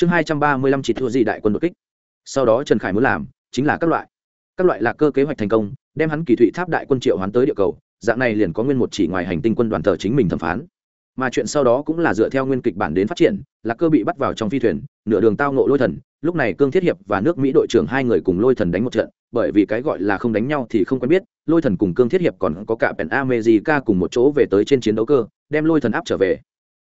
chương hai trăm ba mươi lăm chỉ thua gì đại quân đột kích. Sau đó trần khải muốn làm chính là các loại. Các loại lạc cơ kế hoạch thành công, đem hắn kỳ thụy tháp đại quân triệu hoán tới địa cầu, dạng này liền có nguyên một chỉ ngoài hành tinh quân đoàn thờ chính mình thẩm phán. Mà chuyện sau đó cũng là dựa theo nguyên kịch bản đến phát triển lạc cơ bị bắt vào trong phi thuyền, nửa đường tao nộ lôi thần, lúc này cương thiết hiệp và nước mỹ đội trưởng hai người cùng lôi thần đánh một trận, bởi vì cái gọi là không đánh nhau thì không quen biết, lôi thần cùng cương thiết hiệp còn có cả pèn amejica cùng một chỗ về tới trên chiến đấu cơ, đem lôi thần áp trở về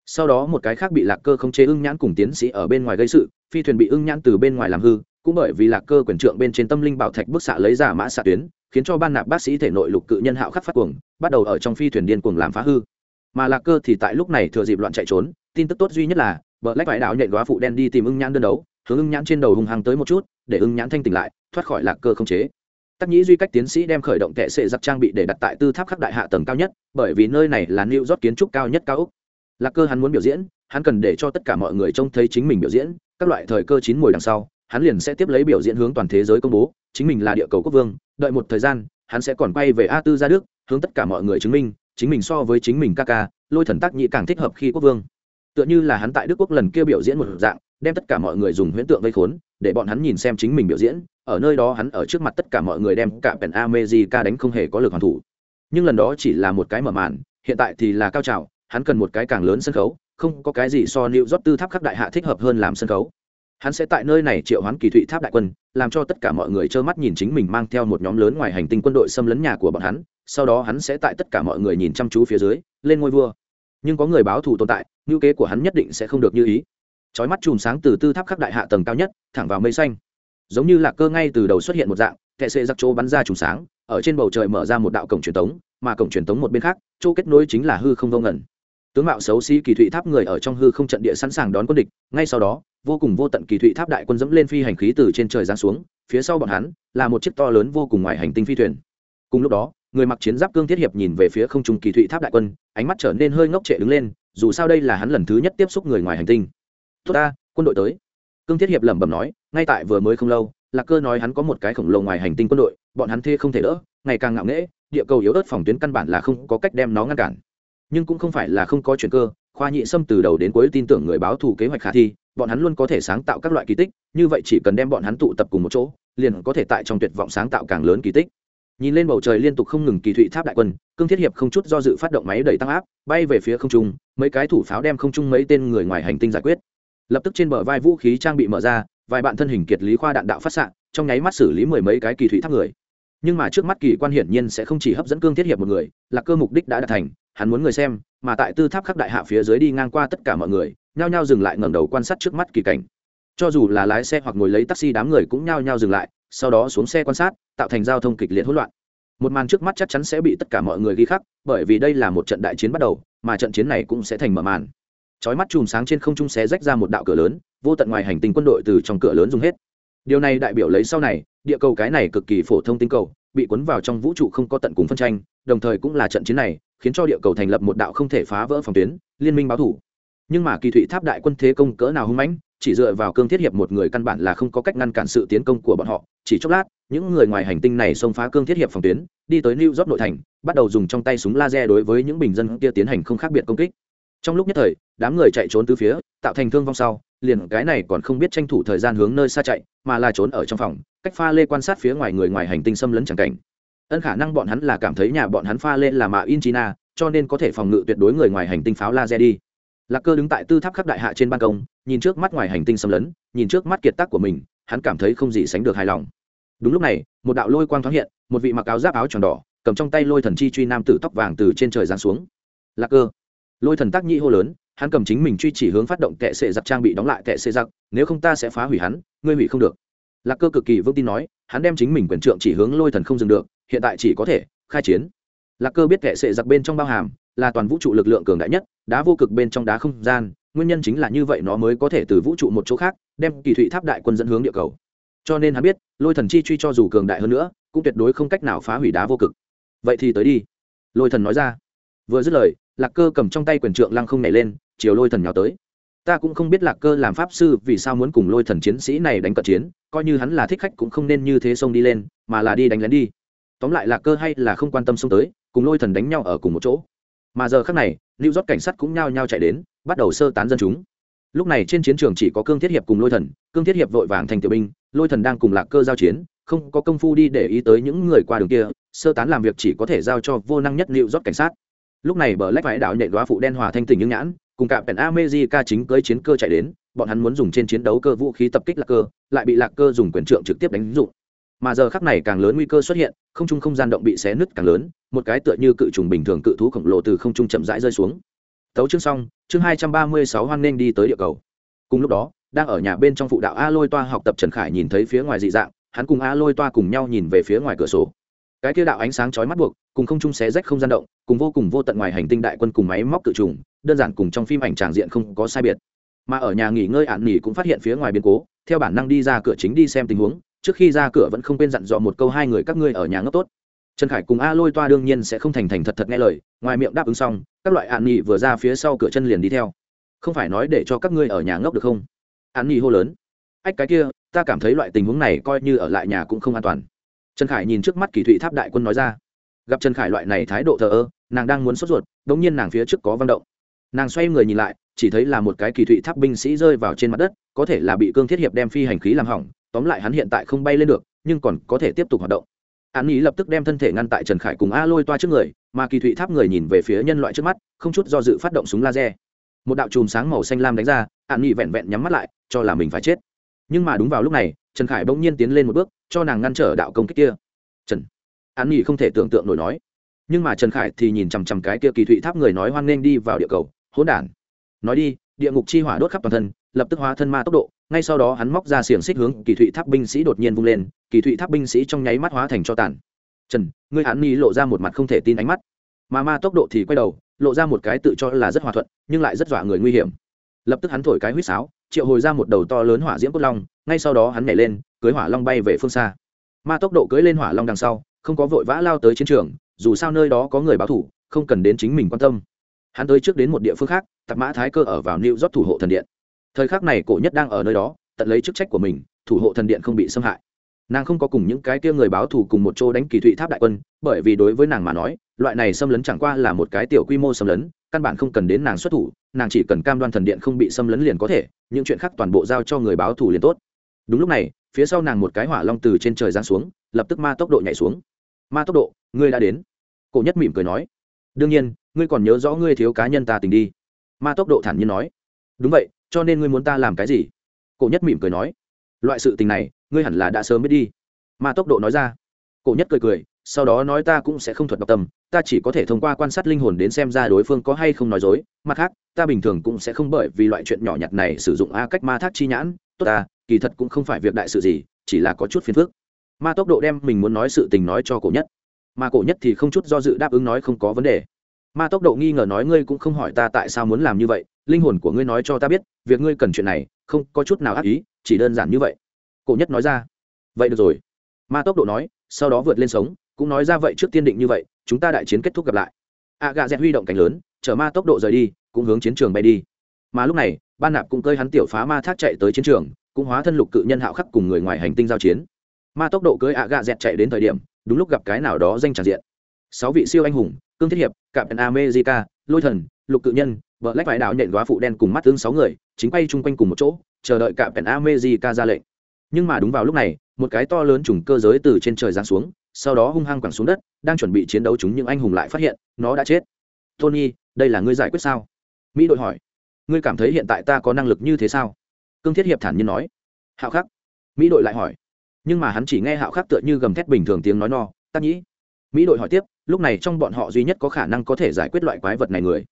sau đó một cái khác bị lạc cơ không chế ưng nhãn cùng tiến sĩ ở bên ngoài gây sự, phi thuyền bị ưng nhãn từ bên ngoài làm hư, cũng bởi vì lạc cơ quyền trượng bên trên tâm linh bảo thạch bức xạ lấy giả mã xạ tuyến, khiến cho ban nạp bác sĩ thể nội lục cự nhân hạo khắc phát cuồng, bắt đầu ở trong phi thuyền điên cuồng làm phá hư. Mà lạc cơ thì tại lúc này thừa dịp loạn chạy trốn, tin tức tốt duy nhất là vợ lách vải đạo nhện góa phụ đen đi tìm ưng nhãn đơn đấu, hướng ưng nhãn trên đầu hung hăng tới một chút, để ưng nhãn thanh tỉnh lại, thoát khỏi lạc cơ không chế. Tắc nhĩ duy cách tiến sĩ đem khởi động kệ sệ giặc trang bị để đặt tại tư tháp khắc đại hạ tầng cao nhất, bởi vì nơi này là new rót kiến trúc cao nhất cao úc lạc cơ hắn muốn biểu diễn, hắn cần để cho tất cả mọi người trông thấy chính mình biểu diễn, các loại thời cơ chín mùi đằng sau, hắn liền sẽ tiếp lấy biểu diễn hướng toàn thế giới công bố, chính mình là địa cầu quốc vương, đợi một thời gian, hắn sẽ còn quay về a tư ra đức, hướng tất cả mọi người chứng minh, chính mình so với chính mình ca ca, lôi thần tác nhị càng thích hợp khi quốc vương. Tựa như là hắn tại đức quốc lần kia biểu diễn một dạng, đem tất cả mọi người dùng huyễn tượng vây khốn, để bọn hắn nhìn xem chính mình biểu diễn, ở nơi đó hắn ở trước mặt tất cả mọi người đem cả pèn ca đánh không hề có lực hoàn thủ. Nhưng lần đó chỉ là một cái mở màn, hiện tại thì là cao trào hắn cần một cái càng lớn sân khấu, không có cái gì so nịu rót tư tháp khắc đại hạ thích hợp hơn làm sân khấu. Hắn sẽ tại nơi này triệu hoán kỳ thụy tháp đại quân, làm cho tất cả mọi người trơ mắt nhìn chính mình mang theo một nhóm lớn ngoài hành tinh quân đội xâm lấn nhà của bọn hắn, sau đó hắn sẽ tại tất cả mọi người nhìn chăm chú phía dưới, lên ngôi vua. Nhưng có người báo thù tồn tại, ngữ kế của hắn nhất định sẽ không được như ý. Trói mắt chùm sáng từ tư tháp khắc đại hạ tầng cao nhất, thẳng vào mây xanh. Giống như là cơ ngay từ đầu xuất hiện một dạng kệ sệ giặc chỗ bắn ra chùm sáng, ở trên bầu trời mở ra một đạo cổng truyền tống, mà cổng truyền tống một bên khác, chỗ kết nối chính là hư không vô ngẩn tướng mạo xấu xí kỳ thụy tháp người ở trong hư không trận địa sẵn sàng đón quân địch, ngay sau đó, vô cùng vô tận kỳ thụy tháp đại quân dẫm lên phi hành khí từ trên trời giáng xuống, phía sau bọn hắn là một chiếc to lớn vô cùng ngoài hành tinh phi thuyền. Cùng lúc đó, người mặc chiến giáp cương thiết hiệp nhìn về phía không trung kỳ thụy tháp đại quân, ánh mắt trở nên hơi ngốc trệ đứng lên, dù sao đây là hắn lần thứ nhất tiếp xúc người ngoài hành tinh. Tốt ta, quân đội tới. Cương thiết hiệp lẩm bẩm nói, ngay tại vừa mới không lâu, lạc cơ nói hắn có một cái khổng lồ ngoài hành tinh quân đội, bọn hắn thê không thể đỡ, ngày càng ngạo nghễ, địa cầu yếu ớt phòng tuyến căn bản là không có cách đem nó ngăn cản nhưng cũng không phải là không có chuyện cơ, khoa nhị sâm từ đầu đến cuối tin tưởng người báo thù kế hoạch khả thi, bọn hắn luôn có thể sáng tạo các loại kỳ tích, như vậy chỉ cần đem bọn hắn tụ tập cùng một chỗ, liền có thể tại trong tuyệt vọng sáng tạo càng lớn kỳ tích. Nhìn lên bầu trời liên tục không ngừng kỳ thụy tháp đại quân, cương thiết hiệp không chút do dự phát động máy đẩy tăng áp, bay về phía không trung, mấy cái thủ pháo đem không trung mấy tên người ngoài hành tinh giải quyết. Lập tức trên bờ vai vũ khí trang bị mở ra, vài bạn thân hình kiệt lý khoa đạn đạo phát xạ, trong nháy mắt xử lý mười mấy cái kỳ thụy tháp người. Nhưng mà trước mắt kỳ quan hiển nhiên sẽ không chỉ hấp dẫn cương thiết hiệp một người, là cơ mục đích đã đạt thành hắn muốn người xem, mà tại tư tháp khắc đại hạ phía dưới đi ngang qua tất cả mọi người, nhao nhao dừng lại ngẩng đầu quan sát trước mắt kỳ cảnh. Cho dù là lái xe hoặc ngồi lấy taxi đám người cũng nhao nhao dừng lại, sau đó xuống xe quan sát, tạo thành giao thông kịch liệt hỗn loạn. Một màn trước mắt chắc chắn sẽ bị tất cả mọi người ghi khắc, bởi vì đây là một trận đại chiến bắt đầu, mà trận chiến này cũng sẽ thành mở màn. Chói mắt chùm sáng trên không trung xé rách ra một đạo cửa lớn, vô tận ngoài hành tinh quân đội từ trong cửa lớn dùng hết. Điều này đại biểu lấy sau này, địa cầu cái này cực kỳ phổ thông tinh cầu, bị cuốn vào trong vũ trụ không có tận cùng phân tranh, đồng thời cũng là trận chiến này khiến cho địa cầu thành lập một đạo không thể phá vỡ phòng tuyến, liên minh báo thủ. Nhưng mà kỳ thụy tháp đại quân thế công cỡ nào hung mãnh, chỉ dựa vào cương thiết hiệp một người căn bản là không có cách ngăn cản sự tiến công của bọn họ. Chỉ chốc lát, những người ngoài hành tinh này xông phá cương thiết hiệp phòng tuyến, đi tới new york nội thành, bắt đầu dùng trong tay súng laser đối với những bình dân kia tiến hành không khác biệt công kích. Trong lúc nhất thời, đám người chạy trốn từ phía, tạo thành thương vong sau, liền cái này còn không biết tranh thủ thời gian hướng nơi xa chạy, mà là trốn ở trong phòng, cách pha lê quan sát phía ngoài người ngoài hành tinh xâm lấn chẳng cảnh ân khả năng bọn hắn là cảm thấy nhà bọn hắn pha lê là mạ in china, cho nên có thể phòng ngự tuyệt đối người ngoài hành tinh pháo laser đi. Lạc cơ đứng tại tư tháp khắc đại hạ trên ban công, nhìn trước mắt ngoài hành tinh xâm lấn, nhìn trước mắt kiệt tác của mình, hắn cảm thấy không gì sánh được hài lòng. Đúng lúc này, một đạo lôi quang thoáng hiện, một vị mặc áo giáp áo tròn đỏ, cầm trong tay lôi thần chi truy nam tử tóc vàng từ trên trời giáng xuống. Lạc cơ. Lôi thần tác nhĩ hô lớn, hắn cầm chính mình truy chỉ hướng phát động tệ sệ giặc trang bị đóng lại tệ sệ giặc, nếu không ta sẽ phá hủy hắn, ngươi hủy không được. Lạc cơ cực kỳ vững tin nói, hắn đem chính mình quyền trượng chỉ hướng lôi thần không dừng được hiện tại chỉ có thể khai chiến. Lạc cơ biết tệ sệ giặc bên trong bao hàm là toàn vũ trụ lực lượng cường đại nhất, đá vô cực bên trong đá không gian, nguyên nhân chính là như vậy nó mới có thể từ vũ trụ một chỗ khác, đem kỳ thụy tháp đại quân dẫn hướng địa cầu. Cho nên hắn biết, lôi thần chi truy cho dù cường đại hơn nữa, cũng tuyệt đối không cách nào phá hủy đá vô cực. Vậy thì tới đi. Lôi thần nói ra. Vừa dứt lời, lạc cơ cầm trong tay quyền trượng lăng không nhảy lên, chiều lôi thần nhào tới. Ta cũng không biết lạc cơ làm pháp sư vì sao muốn cùng lôi thần chiến sĩ này đánh cận chiến, coi như hắn là thích khách cũng không nên như thế xông đi lên, mà là đi đánh lén đi tóm lại là cơ hay là không quan tâm xông tới, cùng lôi thần đánh nhau ở cùng một chỗ. Mà giờ khác này lưu rót cảnh sát cũng nhao nhao chạy đến, bắt đầu sơ tán dân chúng. Lúc này trên chiến trường chỉ có cương thiết hiệp cùng lôi thần, cương thiết hiệp vội vàng thành tiểu binh, lôi thần đang cùng lạc cơ giao chiến, không có công phu đi để ý tới những người qua đường kia, sơ tán làm việc chỉ có thể giao cho vô năng nhất liệu rót cảnh sát. Lúc này bờ lách vải đạo nhện đoá phụ đen hòa thanh tỉnh nhưng nhãn, cùng cả pèn amejica chính cưới chiến cơ chạy đến, bọn hắn muốn dùng trên chiến đấu cơ vũ khí tập kích lạc cơ, lại bị lạc cơ dùng quyền trượng trực tiếp đánh dụng mà giờ khắc này càng lớn nguy cơ xuất hiện, không trung không gian động bị xé nứt càng lớn, một cái tựa như cự trùng bình thường cự thú khổng lồ từ không trung chậm rãi rơi xuống. Tấu chương xong, chương hai trăm ba mươi sáu hoan nghênh đi tới địa cầu. Cùng lúc đó, đang ở nhà bên trong phụ đạo a lôi toa học tập trần khải nhìn thấy phía ngoài dị dạng, hắn cùng a lôi toa cùng nhau nhìn về phía ngoài cửa sổ. Cái kia đạo ánh sáng chói mắt buộc, cùng không trung xé rách không gian động, cùng vô cùng vô tận ngoài hành tinh đại quân cùng máy móc cự trùng, đơn giản cùng trong phim ảnh tràng diện không có sai biệt. Mà ở nhà nghỉ ngơi ạn nghỉ cũng phát hiện phía ngoài biến cố, theo bản năng đi ra cửa chính đi xem tình huống trước khi ra cửa vẫn không quên dặn dò một câu hai người các ngươi ở nhà ngốc tốt. Trần khải cùng a lôi toa đương nhiên sẽ không thành thành thật thật nghe lời, ngoài miệng đáp ứng xong, các loại ạn nghỉ vừa ra phía sau cửa chân liền đi theo. Không phải nói để cho các ngươi ở nhà ngốc được không? An nghỉ hô lớn. Ách, cái kia, ta cảm thấy loại tình huống này coi như ở lại nhà cũng không an toàn. Trần khải nhìn trước mắt kỳ thụy tháp đại quân nói ra. Gặp trần khải loại này thái độ thờ ơ, nàng đang muốn sốt ruột đ ỗ n g nhiên nàng phía trước có văn động. Nàng xoay người nhìn lại, chỉ thấy là một cái kỳ thụy tháp binh sĩ rơi vào trên mặt đất, có thể là bị cương thiết hiệp đem phi hành khí làm hỏng tóm lại hắn hiện tại không bay lên được, nhưng còn có thể tiếp tục hoạt động. An ý lập tức đem thân thể ngăn tại trần khải cùng a lôi toa trước người, mà kỳ thụy tháp người nhìn về phía nhân loại trước mắt, không chút do dự phát động súng laser. Một đạo chùm sáng màu xanh lam đánh ra, an ý vẹn vẹn nhắm mắt lại, cho là mình phải chết. Nhưng mà đúng vào lúc này, trần khải bỗng nhiên tiến lên một bước, cho nàng ngăn trở đạo công kích kia. Trần. An ý không thể tưởng tượng nổi nói. Nhưng mà trần khải thì nhìn chằm chằm cái kia kỳ thụy tháp người nói hoan nghênh đi vào địa cầu. Hỗn đản. Nói đi, địa ngục chi hỏa đốt khắp toàn thân, lập tức hóa thân ma tốc độ ngay sau đó hắn móc ra xiềng xích hướng kỳ thụy tháp binh sĩ đột nhiên vung lên, kỳ thụy tháp binh sĩ trong nháy mắt hóa thành cho tàn. Trần, ngươi hắn ni lộ ra một mặt không thể tin ánh mắt. Mà ma tốc độ thì quay đầu, lộ ra một cái tự cho là rất hòa thuận, nhưng lại rất dọa người nguy hiểm. Lập tức hắn thổi cái huýt sáo, triệu hồi ra một đầu to lớn hỏa diễm cốt long, ngay sau đó hắn nhảy lên, cưới hỏa long bay về phương xa. Ma tốc độ cưới lên hỏa long đằng sau, không có vội vã lao tới chiến trường, dù sao nơi đó có người báo thủ, không cần đến chính mình quan tâm. Hắn tới trước đến một địa phương khác, tạp mã thái cơ ở vào new rót thủ hộ thần điện thời khắc này cổ nhất đang ở nơi đó, tận lấy chức trách của mình, thủ hộ thần điện không bị xâm hại. Nàng không có cùng những cái kia người báo thù cùng một chỗ đánh kỳ thụy tháp đại quân, bởi vì đối với nàng mà nói, loại này xâm lấn chẳng qua là một cái tiểu quy mô xâm lấn, căn bản không cần đến nàng xuất thủ, nàng chỉ cần cam đoan thần điện không bị xâm lấn liền có thể, những chuyện khác toàn bộ giao cho người báo thù liền tốt. Đúng lúc này, phía sau nàng một cái hỏa long từ trên trời giáng xuống, lập tức ma tốc độ nhảy xuống. Ma tốc độ, ngươi đã đến. Cổ nhất mỉm cười nói. Đương nhiên, ngươi còn nhớ rõ ngươi thiếu cá nhân ta tình đi. Ma tốc độ thản nhiên nói. Đúng vậy cho nên ngươi muốn ta làm cái gì? Cổ nhất mỉm cười nói, loại sự tình này, ngươi hẳn là đã sớm biết đi. Ma tốc độ nói ra. Cổ nhất cười cười, sau đó nói ta cũng sẽ không thuật đọc tâm, ta chỉ có thể thông qua quan sát linh hồn đến xem ra đối phương có hay không nói dối. Mặt khác, ta bình thường cũng sẽ không bởi vì loại chuyện nhỏ nhặt này sử dụng a cách ma thác chi nhãn. Tốt ta, kỳ thật cũng không phải việc đại sự gì, chỉ là có chút phiền phức. Ma tốc độ đem mình muốn nói sự tình nói cho cổ nhất. Mà cổ nhất thì không chút do dự đáp ứng nói không có vấn đề. Ma tốc độ nghi ngờ nói ngươi cũng không hỏi ta tại sao muốn làm như vậy linh hồn của ngươi nói cho ta biết, việc ngươi cần chuyện này, không có chút nào ác ý, chỉ đơn giản như vậy. Cổ nhất nói ra. Vậy được rồi. Ma tốc độ nói, sau đó vượt lên sống cũng nói ra, vậy trước tiên định như vậy, chúng ta đại chiến kết thúc gặp lại. A gà dẹt huy động cảnh lớn, chở ma tốc độ rời đi, cũng hướng chiến trường bay đi. Mà lúc này, ban nạp cũng cơi hắn tiểu phá ma thác chạy tới chiến trường, cũng hóa thân lục cự nhân hạo khắc cùng người ngoài hành tinh giao chiến. Ma tốc độ cưới ạ gạ dẹt chạy đến thời điểm, đúng lúc gặp cái nào đó danh tràn diện. Sáu vị siêu anh hùng, cương thiết hiệp cạm pen america, lôi thần lục cự nhân, vợ lách vải đạo nhện góa phụ đen cùng mắt tương sáu người, chính quay chung quanh cùng một chỗ, chờ đợi cả pèn america ra lệnh. Nhưng mà đúng vào lúc này, một cái to lớn trùng cơ giới từ trên trời giáng xuống, sau đó hung hăng quẳng xuống đất, đang chuẩn bị chiến đấu chúng những anh hùng lại phát hiện, nó đã chết. Tony, đây là ngươi giải quyết sao? Mỹ đội hỏi. Ngươi cảm thấy hiện tại ta có năng lực như thế sao? Cương thiết hiệp thản nhiên nói. Hạo khắc. Mỹ đội lại hỏi. Nhưng mà hắn chỉ nghe hạo khắc tựa như gầm thét bình thường tiếng nói no. Tắc nhĩ. Mỹ đội hỏi tiếp, lúc này trong bọn họ duy nhất có khả năng có thể giải quyết loại quái vật này người?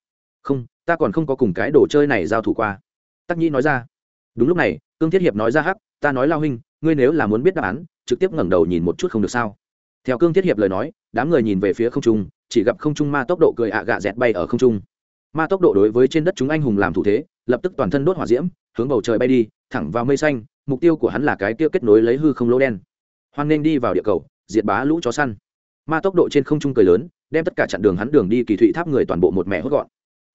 Không, ta còn không có cùng cái đồ chơi này giao thủ qua. Tắc nhĩ nói ra. Đúng lúc này, cương thiết hiệp nói ra hắc, ta nói lao huynh, ngươi nếu là muốn biết đáp án, trực tiếp ngẩng đầu nhìn một chút không được sao? Theo cương thiết hiệp lời nói, đám người nhìn về phía không trung, chỉ gặp không trung ma tốc độ cười ạ gạ dẹt bay ở không trung. Ma tốc độ đối với trên đất chúng anh hùng làm thủ thế, lập tức toàn thân đốt hỏa diễm, hướng bầu trời bay đi, thẳng vào mây xanh, mục tiêu của hắn là cái tiêu kết nối lấy hư không lỗ đen. Hoan nên đi vào địa cầu, diệt bá lũ chó săn. Ma tốc độ trên không trung cười lớn, đem tất cả chặn đường hắn đường đi kỳ thụy tháp người toàn bộ một mẹ hốt gọn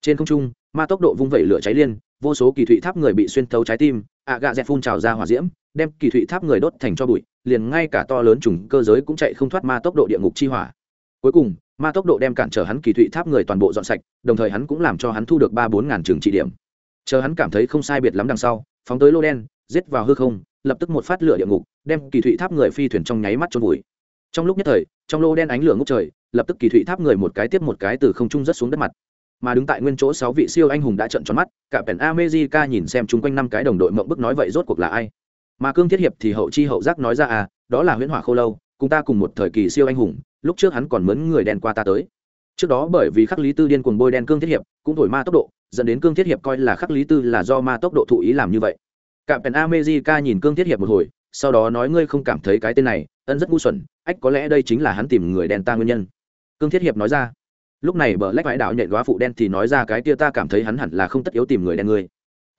trên không trung, ma tốc độ vung vẩy lửa cháy liên, vô số kỳ thụy tháp người bị xuyên thấu trái tim, ạ gạ dẹt phun trào ra hỏa diễm, đem kỳ thụy tháp người đốt thành cho bụi, liền ngay cả to lớn trùng cơ giới cũng chạy không thoát ma tốc độ địa ngục chi hỏa. Cuối cùng, ma tốc độ đem cản trở hắn kỳ thụy tháp người toàn bộ dọn sạch, đồng thời hắn cũng làm cho hắn thu được ba bốn ngàn trường trị điểm. Chờ hắn cảm thấy không sai biệt lắm đằng sau, phóng tới lô đen, giết vào hư không, lập tức một phát lửa địa ngục, đem kỳ thụy tháp người phi thuyền trong nháy mắt trôn vùi. Trong lúc nhất thời, trong lô đen ánh lửa ngốc trời, lập tức kỳ thụy tháp người một cái tiếp một cái từ không trung rất xuống đất mặt mà đứng tại nguyên chỗ sáu vị siêu anh hùng đã trận tròn mắt, cả pèn amejica nhìn xem chung quanh năm cái đồng đội mộng bức nói vậy rốt cuộc là ai? Mà cương thiết hiệp thì hậu chi hậu giác nói ra à đó là huyễn hỏa khô lâu, cùng ta cùng một thời kỳ siêu anh hùng, lúc trước hắn còn mướn người đen qua ta tới. Trước đó bởi vì khắc lý tư điên cuồng bôi đen cương thiết hiệp, cũng thổi ma tốc độ, dẫn đến cương thiết hiệp coi là khắc lý tư là do ma tốc độ thụ ý làm như vậy. Cạm pèn amejica nhìn cương thiết hiệp một hồi, sau đó nói ngươi không cảm thấy cái tên này, ân rất ngu xuẩn, ách có lẽ đây chính là hắn tìm người đen ta nguyên nhân. Cương thiết hiệp nói ra lúc này bờ lách vãi đạo nhện góa phụ đen thì nói ra cái kia ta cảm thấy hắn hẳn là không tất yếu tìm người đen ngươi.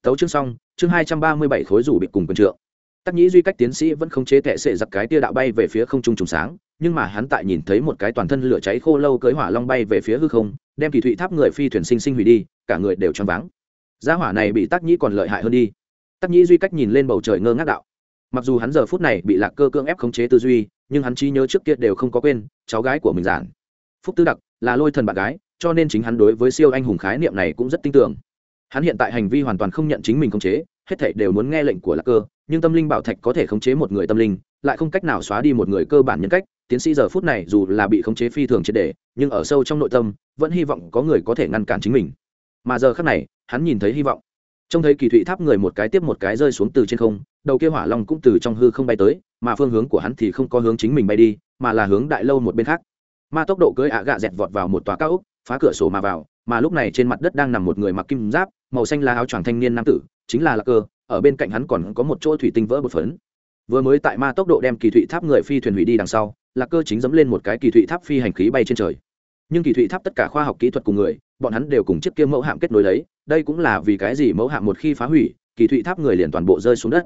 Tấu chương xong, chương hai trăm ba mươi bảy khối rủ bị cùng quân trượng. Tắc nhĩ duy cách tiến sĩ vẫn không chế tệ sệ giặc cái tia đạo bay về phía không trung trùng sáng, nhưng mà hắn tại nhìn thấy một cái toàn thân lửa cháy khô lâu cưới hỏa long bay về phía hư không, đem kỳ thụy tháp người phi thuyền sinh sinh hủy đi, cả người đều choáng váng. Gia hỏa này bị tắc nhĩ còn lợi hại hơn đi. Tắc nhĩ duy cách nhìn lên bầu trời ngơ ngác đạo. Mặc dù hắn giờ phút này bị lạc cơ cưỡng ép khống chế tư duy, nhưng hắn trí nhớ trước kia đều không có quên, cháu gái của mình giản. Phúc tư đặc là lôi thần bạn gái, cho nên chính hắn đối với siêu anh hùng khái niệm này cũng rất tin tưởng. Hắn hiện tại hành vi hoàn toàn không nhận chính mình khống chế, hết thảy đều muốn nghe lệnh của lạc cơ, nhưng tâm linh bảo thạch có thể khống chế một người tâm linh, lại không cách nào xóa đi một người cơ bản nhân cách. Tiến sĩ giờ phút này dù là bị khống chế phi thường triệt đề nhưng ở sâu trong nội tâm, vẫn hy vọng có người có thể ngăn cản chính mình. Mà giờ khác này, hắn nhìn thấy hy vọng. Trông thấy kỳ thụy tháp người một cái tiếp một cái rơi xuống từ trên không, đầu kia hỏa long cũng từ trong hư không bay tới, mà phương hướng của hắn thì không có hướng chính mình bay đi, mà là hướng đại lâu một bên khác ma tốc độ cưỡi ạ gạ dẹt vọt vào một tòa cao ốc, phá cửa sổ mà vào, mà lúc này trên mặt đất đang nằm một người mặc kim giáp, màu xanh là áo choàng thanh niên nam tử, chính là lạc cơ, ở bên cạnh hắn còn có một chỗ thủy tinh vỡ một phấn. Vừa mới tại ma tốc độ đem kỳ thụy tháp người phi thuyền hủy đi đằng sau, lạc cơ chính dẫm lên một cái kỳ thụy tháp phi hành khí bay trên trời. Nhưng kỳ thụy tháp tất cả khoa học kỹ thuật cùng người, bọn hắn đều cùng chiếc kia mẫu hạm kết nối lấy, đây cũng là vì cái gì mẫu hạm một khi phá hủy, kỳ thụy tháp người liền toàn bộ rơi xuống đất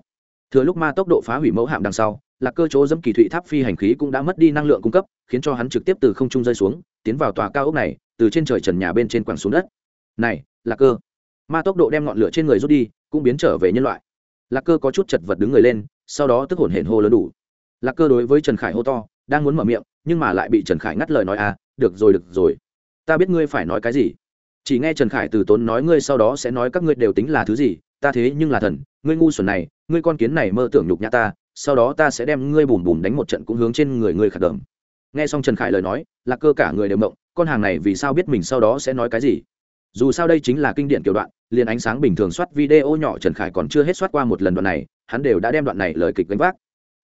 thừa lúc ma tốc độ phá hủy mẫu hạm đằng sau, lạc cơ chỗ dẫm kỳ thụy tháp phi hành khí cũng đã mất đi năng lượng cung cấp, khiến cho hắn trực tiếp từ không trung rơi xuống, tiến vào tòa cao ốc này, từ trên trời trần nhà bên trên quẳng xuống đất. Này, lạc cơ. Ma tốc độ đem ngọn lửa trên người rút đi, cũng biến trở về nhân loại. Lạc cơ có chút chật vật đứng người lên, sau đó tức hổn hển hô lớn đủ. Lạc cơ đối với trần khải hô to, đang muốn mở miệng, nhưng mà lại bị trần khải ngắt lời nói à được rồi được rồi. Ta biết ngươi phải nói cái gì. Chỉ nghe trần khải từ tốn nói ngươi sau đó sẽ nói các ngươi đều tính là thứ gì ta thế nhưng là thần, ngươi ngu xuẩn này, ngươi con kiến này mơ tưởng nhục nhã ta, sau đó ta sẽ đem ngươi bùm bùm đánh một trận cũng hướng trên người ngươi khạc đờm. nghe xong trần khải lời nói là cơ cả người đều mộng, con hàng này vì sao biết mình sau đó sẽ nói cái gì? Dù sao đây chính là kinh điển kiểu đoạn, liền ánh sáng bình thường soát video nhỏ trần khải còn chưa hết soát qua một lần đoạn này, hắn đều đã đem đoạn này lời kịch gánh vác.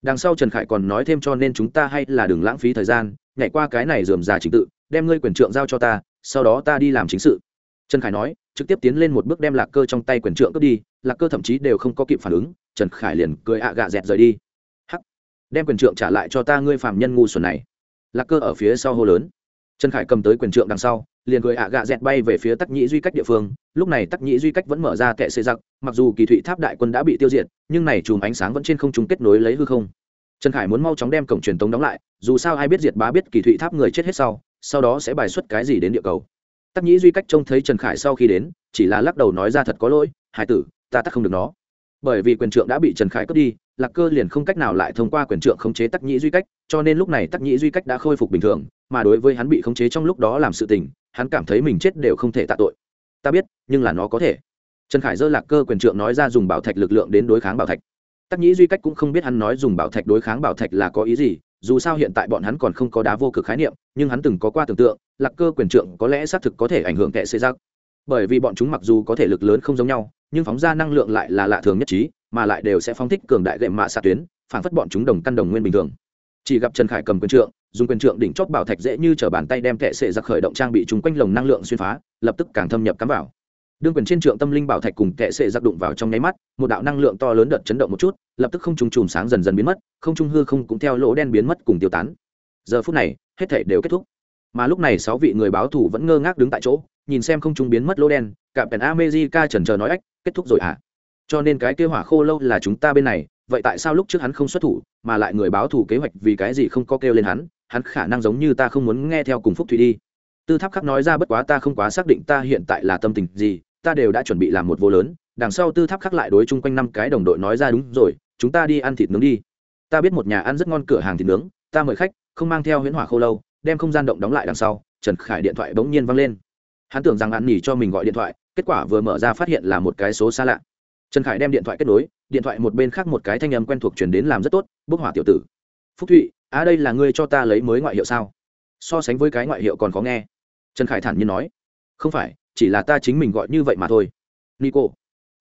Đằng sau trần khải còn nói thêm cho nên chúng ta hay là đừng lãng phí thời gian, nhảy qua cái này dườm già trình tự, đem ngươi quyền trượng giao cho ta, sau đó ta đi làm chính sự. Trần khải nói trực tiếp tiến lên một bước đem lạc cơ trong tay quyền trượng cướp đi, lạc cơ thậm chí đều không có kịp phản ứng, trần khải liền cười ạ gạ dẹt rời đi. Hắc, đem quyền trượng trả lại cho ta ngươi phạm nhân ngu xuẩn này. Lạc cơ ở phía sau hô lớn. Trần khải cầm tới quyền trượng đằng sau, liền cười ạ gạ dẹt bay về phía tắc nhĩ duy cách địa phương. Lúc này tắc nhĩ duy cách vẫn mở ra kệ xê giặc, mặc dù kỳ thụy tháp đại quân đã bị tiêu diệt, nhưng này chùm ánh sáng vẫn trên không chúng kết nối lấy hư không. Trần khải muốn mau chóng đem cổng truyền tống đóng lại, dù sao ai biết diệt bá biết kỳ thụy tháp người chết hết sau sau đó sẽ bài xuất cái gì đến địa cầu tắc nhĩ duy cách trông thấy trần khải sau khi đến, chỉ là lắc đầu nói ra thật có lỗi, hải tử, ta tắc không được nó. Bởi vì quyền trượng đã bị trần khải cướp đi, lạc cơ liền không cách nào lại thông qua quyền trượng khống chế tắc nhĩ duy cách, cho nên lúc này tắc nhĩ duy cách đã khôi phục bình thường, mà đối với hắn bị khống chế trong lúc đó làm sự tình, hắn cảm thấy mình chết đều không thể tạ tội. Ta biết, nhưng là nó có thể. Trần khải dơ lạc cơ quyền trượng nói ra dùng bảo thạch lực lượng đến đối kháng bảo thạch. Tắc nhĩ duy cách cũng không biết hắn nói dùng bảo thạch đối kháng bảo thạch là có ý gì dù sao hiện tại bọn hắn còn không có đá vô cực khái niệm, nhưng hắn từng có qua tưởng tượng, lạc cơ quyền trượng có lẽ xác thực có thể ảnh hưởng tệ xê giác. Bởi vì bọn chúng mặc dù có thể lực lớn không giống nhau, nhưng phóng ra năng lượng lại là lạ thường nhất trí, mà lại đều sẽ phóng thích cường đại gậy mạ xạ tuyến, phản phất bọn chúng đồng căn đồng nguyên bình thường. Chỉ gặp trần khải cầm quyền trượng, dùng quyền trượng đỉnh chóp bảo thạch dễ như t bàn tay đem kệ sệ giặc khởi động trang bị chúng quanh lồng năng lượng xuyên phá, lập tức càng thâm nhập cắm vào đương quyền trên trượng tâm linh bảo thạch cùng kệ sệ giặc đụng vào trong nháy mắt, một đạo năng lượng to lớn đợt chấn động một chút, lập tức không trùng chùm sáng dần dần biến mất, không trung hư không cũng theo lỗ đen biến mất cùng tiêu tán. Giờ phút này, hết thể đều kết thúc. Mà lúc này sáu vị người báo thủ vẫn ngơ ngác đứng tại chỗ, nhìn xem không trung biến mất lỗ đen, cả pèn amejica trần chờ nói ách, kết thúc rồi à cho nên cái kế hỏa khô lâu là chúng ta bên này, vậy tại sao lúc trước hắn không xuất thủ, mà lại người báo thủ kế hoạch vì cái gì không có kêu lên hắn hắn khả năng giống như ta không muốn nghe theo cùng phúc thủy đi. Tư tháp khắc nói ra bất quá ta không quá xác định ta hiện tại là tâm tình gì ta đều đã chuẩn bị làm một vô lớn, đằng sau tư tháp khắc lại đối chung quanh năm cái đồng đội nói ra đúng rồi, chúng ta đi ăn thịt nướng đi. Ta biết một nhà ăn rất ngon cửa hàng thịt nướng, ta mời khách, không mang theo huyễn hỏa khô lâu, đem không gian động đóng lại đằng sau, trần khải điện thoại bỗng nhiên văng lên. Hắn tưởng rằng ăn nỉ cho mình gọi điện thoại, kết quả vừa mở ra phát hiện là một cái số xa lạ. Trần khải đem điện thoại kết nối, điện thoại một bên khác một cái thanh âm quen thuộc chuyển đến làm rất tốt, bức hỏa tiểu tử. Phúc thụy, á đây là ngươi cho ta lấy mới ngoại hiệu sao? So sánh với cái ngoại hiệu còn khó nghe. Trần khải thản nhiên nói. Không phải chỉ là ta chính mình gọi như vậy mà thôi. Nico,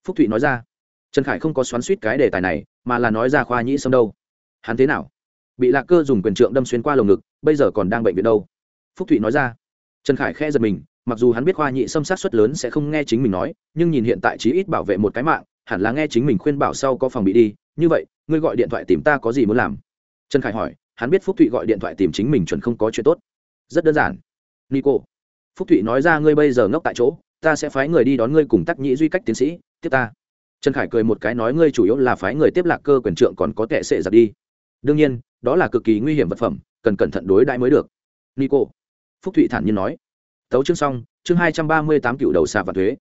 phúc thụy nói ra. Trần khải không có xoắn suýt cái đề tài này, mà là nói ra khoa nhĩ sâm đâu. Hắn thế nào? Bị lạc cơ dùng quyền trượng đâm xuyên qua lồng ngực, bây giờ còn đang bệnh viện đâu? Phúc thụy nói ra. Trần khải khe giật mình, mặc dù hắn biết khoa nhị xâm sát xuất lớn sẽ không nghe chính mình nói, nhưng nhìn hiện tại chí ít bảo vệ một cái mạng, hẳn là nghe chính mình khuyên bảo sau có phòng bị đi. Như vậy, ngươi gọi điện thoại tìm ta có gì muốn làm? Trần khải hỏi, hắn biết phúc thụy gọi điện thoại tìm chính mình chuẩn không có chuyện tốt. Rất đơn giản. Nico phúc thụy nói ra ngươi bây giờ ngốc tại chỗ, ta sẽ phái người đi đón ngươi cùng tắc nhĩ duy cách tiến sĩ, tiếp ta. Trần khải cười một cái nói ngươi chủ yếu là phái người tiếp lạc cơ quyền trượng còn có tệ sệ giặt đi. Đương nhiên, đó là cực kỳ nguy hiểm vật phẩm, cần cẩn thận đối đãi mới được. Nico. Phúc thụy thản nhiên nói. Tấu chương xong, chương hai trăm ba mươi tám cựu đầu xà và thuế.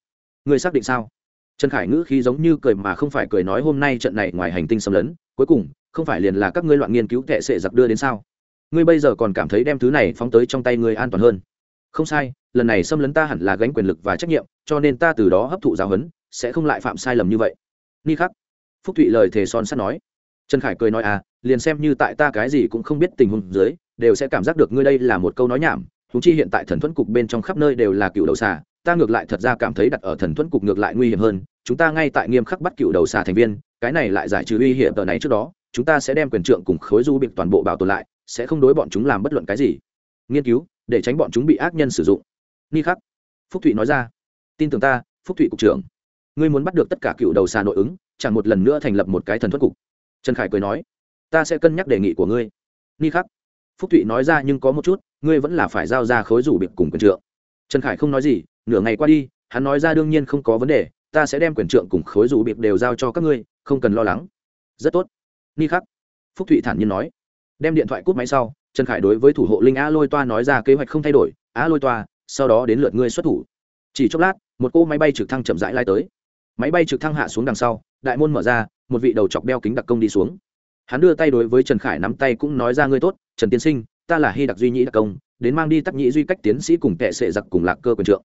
Ngươi xác định sao? Trần khải ngữ khí giống như cười mà không phải cười nói hôm nay trận này ngoài hành tinh xâm lấn, cuối cùng, không phải liền là các ngươi loạn nghiên cứu tệ sệ giặc đưa đến sao? Ngươi bây giờ còn cảm thấy đem thứ này phóng tới trong tay ngươi an toàn hơn không sai, lần này xâm lấn ta hẳn là gánh quyền lực và trách nhiệm, cho nên ta từ đó hấp thụ giáo huấn, sẽ không lại phạm sai lầm như vậy. Ni khắc. Phúc thụy lời thề son sắt nói. Trần khải cười nói à liền xem như tại ta cái gì cũng không biết tình huống dưới, đều sẽ cảm giác được ngươi đây là một câu nói nhảm. Thú chi hiện tại thần thuẫn cục bên trong khắp nơi đều là cựu đầu xà, ta ngược lại thật ra cảm thấy đặt ở thần thuẫn cục ngược lại nguy hiểm hơn. Chúng ta ngay tại nghiêm khắc bắt cựu đầu xà thành viên, cái này lại giải trừ uy hiểm tờ này trước đó. Chúng ta sẽ đem quyền trượng cùng khối du bị toàn bộ bảo tồn lại, sẽ không đối bọn chúng làm bất luận cái gì. Nghiên cứu để tránh bọn chúng bị ác nhân sử dụng. Ni khắc. Phúc thụy nói ra. Tin tưởng ta, phúc thụy cục trưởng. Ngươi muốn bắt được tất cả cựu đầu xà nội ứng, chẳng một lần nữa thành lập một cái thần thuật cục. Trần khải cười nói. Ta sẽ cân nhắc đề nghị của ngươi. Ni khắc. Phúc thụy nói ra nhưng có một chút, ngươi vẫn là phải giao ra khối rủ biệt cùng quyền trượng. Trần khải không nói gì, nửa ngày qua đi, hắn nói ra đương nhiên không có vấn đề, ta sẽ đem quyền trượng cùng khối rủ biệt đều giao cho các ngươi, không cần lo lắng. Rất tốt. Ni khắc. Phúc thụy thản nhiên nói. Đem điện thoại cút máy sau trần khải đối với thủ hộ linh a lôi toa nói ra kế hoạch không thay đổi a lôi toa, sau đó đến lượt ngươi xuất thủ. Chỉ chốc lát, một cô máy bay trực thăng chậm rãi lai tới. Máy bay trực thăng hạ xuống đằng sau, đại môn mở ra, một vị đầu chọc đeo kính đặc công đi xuống. Hắn đưa tay đối với trần khải nắm tay cũng nói ra, ngươi tốt, trần tiên sinh, ta là hy đặc duy nhĩ đặc công, đến mang đi tắc nhĩ duy cách tiến sĩ cùng tệ sệ giặc cùng lạc cơ quyền trượng.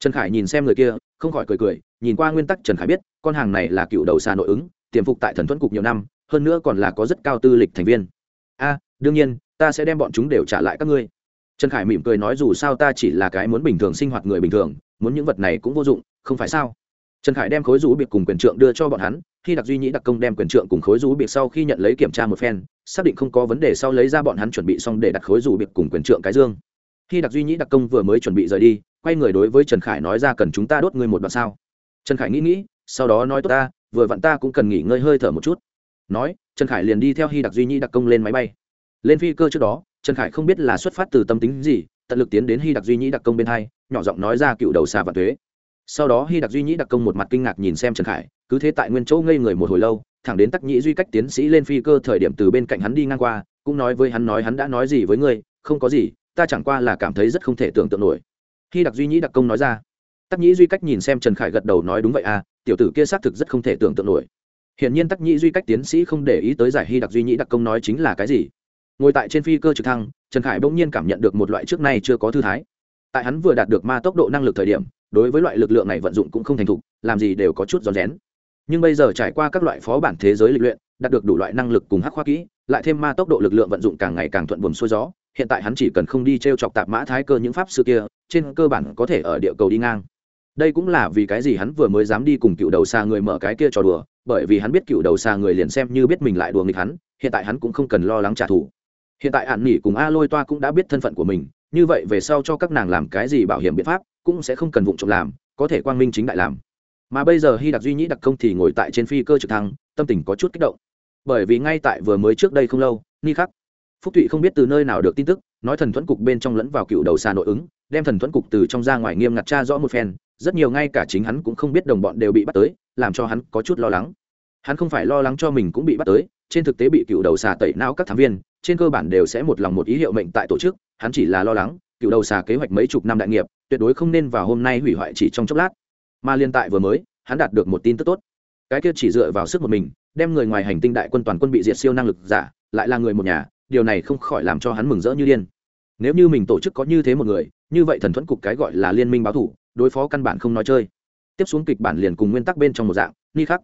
Trần khải nhìn xem người kia, không khỏi cười cười, nhìn qua nguyên tắc trần khải biết, con hàng này là cựu đầu xa nội ứng, tiềm phục tại thần thuẫn cục nhiều năm, hơn nữa còn là có rất cao tư lịch thành viên. A, đương nhiên ta sẽ đem bọn chúng đều trả lại các ngươi. Trần khải mỉm cười nói dù sao ta chỉ là cái muốn bình thường sinh hoạt người bình thường, muốn những vật này cũng vô dụng, không phải sao? Trần khải đem khối rũ biệt cùng quyền trượng đưa cho bọn hắn, khi đặc duy nhĩ đặc công đem quyền trượng cùng khối rũ biệt sau khi nhận lấy kiểm tra một phen, xác định không có vấn đề sau lấy ra bọn hắn chuẩn bị xong để đặt khối rũ biệt cùng quyền trượng cái dương. Khi đặc duy nhĩ đặc công vừa mới chuẩn bị rời đi, quay người đối với trần khải nói ra cần chúng ta đốt ngươi một đoạn sao? Trần khải nghĩ nghĩ, sau đó nói tốt ta, vừa vặn ta cũng cần nghỉ ngơi hơi thở một chút. Nói, trần khải liền đi theo hy đặc duy nhĩ đặc công lên máy bay lên phi cơ trước đó, trần khải không biết là xuất phát từ tâm tính gì, tận lực tiến đến hy đặc duy nhĩ đặc công bên hai, nhỏ giọng nói ra cựu đầu xà và thuế sau đó hy đặc duy nhĩ đặc công một mặt kinh ngạc nhìn xem trần khải, cứ thế tại nguyên chỗ ngây người một hồi lâu, thẳng đến tắc nhĩ duy cách tiến sĩ lên phi cơ thời điểm từ bên cạnh hắn đi ngang qua, cũng nói với hắn nói hắn đã nói gì với ngươi, không có gì, ta chẳng qua là cảm thấy rất không thể tưởng tượng nổi. Hy đặc duy nhĩ đặc công nói ra. Tắc nhĩ duy cách nhìn xem trần khải gật đầu nói đúng vậy à tiểu tử kia xác thực rất không thể tưởng tượng nổi. Hiển nhiên tắc nhĩ duy cách tiến sĩ không để ý tới giải hy đặc duy nhĩ đặc công nói chính là cái gì ngồi tại trên phi cơ trực thăng, trần khải bỗng nhiên cảm nhận được một loại trước nay chưa có thư thái. Tại hắn vừa đạt được ma tốc độ năng lực thời điểm, đối với loại lực lượng này vận dụng cũng không thành thục, làm gì đều có chút rón rén. Nhưng bây giờ trải qua các loại phó bản thế giới lịch luyện, đạt được đủ loại năng lực cùng hắc khoa kỹ, lại thêm ma tốc độ lực lượng vận dụng càng ngày càng thuận buồm xuôi gió, hiện tại hắn chỉ cần không đi t r e o chọc tạp mã thái cơ những pháp sư kia, trên cơ bản có thể ở địa cầu đi ngang. Đây cũng là vì cái gì hắn vừa mới dám đi cùng cựu đầu xa người mở cái kia trò đùa, bởi vì hắn biết cựu đầu xa người liền xem như biết mình lại đùa nghịch hắn, hiện tại hắn cũng không cần lo lắng trả thù hiện tại hạn nghỉ cùng a lôi toa cũng đã biết thân phận của mình, như vậy về sau cho các nàng làm cái gì bảo hiểm biện pháp cũng sẽ không cần vụng trộm làm, có thể quang minh chính đại làm. Mà bây giờ hy đặc duy nhĩ đặc công thì ngồi tại trên phi cơ trực thăng, tâm tình có chút kích động. Bởi vì ngay tại vừa mới trước đây không lâu, ni khắc, phúc thụy không biết từ nơi nào được tin tức, nói thần thuẫn cục bên trong lẫn vào cựu đầu xa nội ứng, đem thần thuẫn cục từ trong ra ngoài nghiêm ngặt tra rõ một phen, rất nhiều ngay cả chính hắn cũng không biết đồng bọn đều bị bắt tới, làm cho hắn có chút lo lắng. Hắn không phải lo lắng cho mình cũng bị bắt tới trên thực tế bị cựu đầu xà tẩy não các thám viên, trên cơ bản đều sẽ một lòng một ý hiệu mệnh tại tổ chức, hắn chỉ là lo lắng, cựu đầu xà kế hoạch mấy chục năm đại nghiệp, tuyệt đối không nên vào hôm nay hủy hoại chỉ trong chốc lát. Mà liên tại vừa mới, hắn đạt được một tin tức tốt. Cái kia chỉ dựa vào sức một mình, đem người ngoài hành tinh đại quân toàn quân bị diệt siêu năng lực giả, lại là người một nhà, điều này không khỏi làm cho hắn mừng rỡ như điên. Nếu như mình tổ chức có như thế một người, như vậy thần thuẫn cục cái gọi là liên minh báo thủ, đối phó căn bản không nói chơi. Tiếp xuống kịch bản liền cùng nguyên tắc bên trong một dạng ni khắc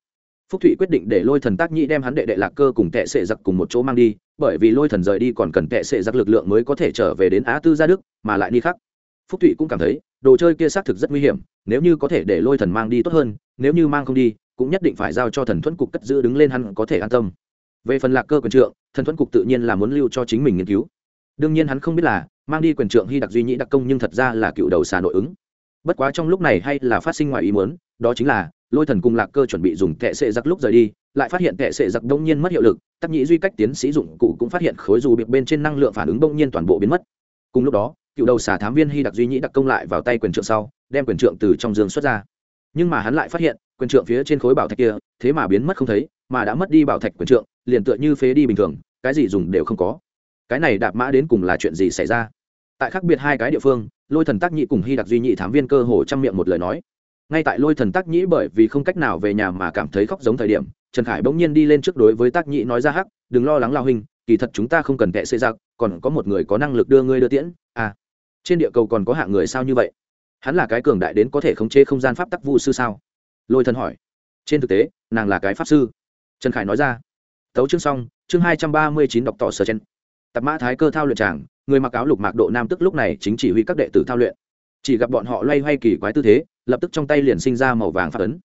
phúc thụy quyết định để lôi thần tác nhĩ đem hắn đệ đệ lạc cơ cùng tệ sệ giặc cùng một chỗ mang đi, bởi vì lôi thần rời đi còn cần tệ sệ giặc lực lượng mới có thể trở về đến á tư gia đức, mà lại đi khắc. Phúc thụy cũng cảm thấy, đồ chơi kia xác thực rất nguy hiểm, nếu như có thể để lôi thần mang đi tốt hơn, nếu như mang không đi, cũng nhất định phải giao cho thần thuẫn cục cất giữ đứng lên hắn có thể an tâm. Về phần lạc cơ quyền trượng, thần thuẫn cục tự nhiên là muốn lưu cho chính mình nghiên cứu. Đương nhiên hắn không biết là, mang đi quyền trượng hy đặc duy nhĩ đặc công nhưng thật ra là cựu đầu xà nội ứng. Bất quá trong lúc này hay là phát sinh ngoài ý muốn, đó chính là lôi thần cùng lạc cơ chuẩn bị dùng tệ sệ giặc lúc rời đi, lại phát hiện tệ sệ giặc đông nhiên mất hiệu lực, tắc nhĩ duy cách tiến sĩ dụng cụ cũng phát hiện khối dù biệt bên trên năng lượng phản ứng đông nhiên toàn bộ biến mất. Cùng lúc đó, cựu đầu xà thám viên hy đặc duy nhĩ đặc công lại vào tay quyền trượng sau, đem quyền trượng từ trong giường xuất ra. Nhưng mà hắn lại phát hiện, quyền trượng phía trên khối bảo thạch kia, thế mà biến mất không thấy, mà đã mất đi bảo thạch quyền trượng, liền tựa như phế đi bình thường, cái gì dùng đều không có. Cái này đạp mã đến cùng là chuyện gì xảy ra? Tại khác biệt hai cái địa phương, lôi thần tác nhị cùng hy đặc duy nhị thám viên cơ hồ trang miệng một lời nói ngay tại lôi thần tác nhĩ bởi vì không cách nào về nhà mà cảm thấy khóc giống thời điểm, trần khải bỗng nhiên đi lên trước đối với tác nhĩ nói ra hắc, đừng lo lắng lao hình kỳ thật chúng ta không cần tệ xây giặc, còn có một người có năng lực đưa ngươi đưa tiễn à trên địa cầu còn có hạng người sao như vậy? Hắn là cái cường đại đến có thể khống chế không gian pháp tắc vụ sư sao? Lôi thần hỏi. Trên thực tế, nàng là cái pháp sư. Trần khải nói ra. Tấu chương xong, chương hai trăm ba mươi chín đọc tỏ sở chen Tạp mã thái cơ thao luyện tràng, người mặc áo lục mạc độ nam tức lúc này chính chỉ huy các đệ tử thao luyện chỉ gặp bọn họ loay hoay kỳ quái tư thế, lập tức trong tay liền sinh ra màu vàng phát ấn.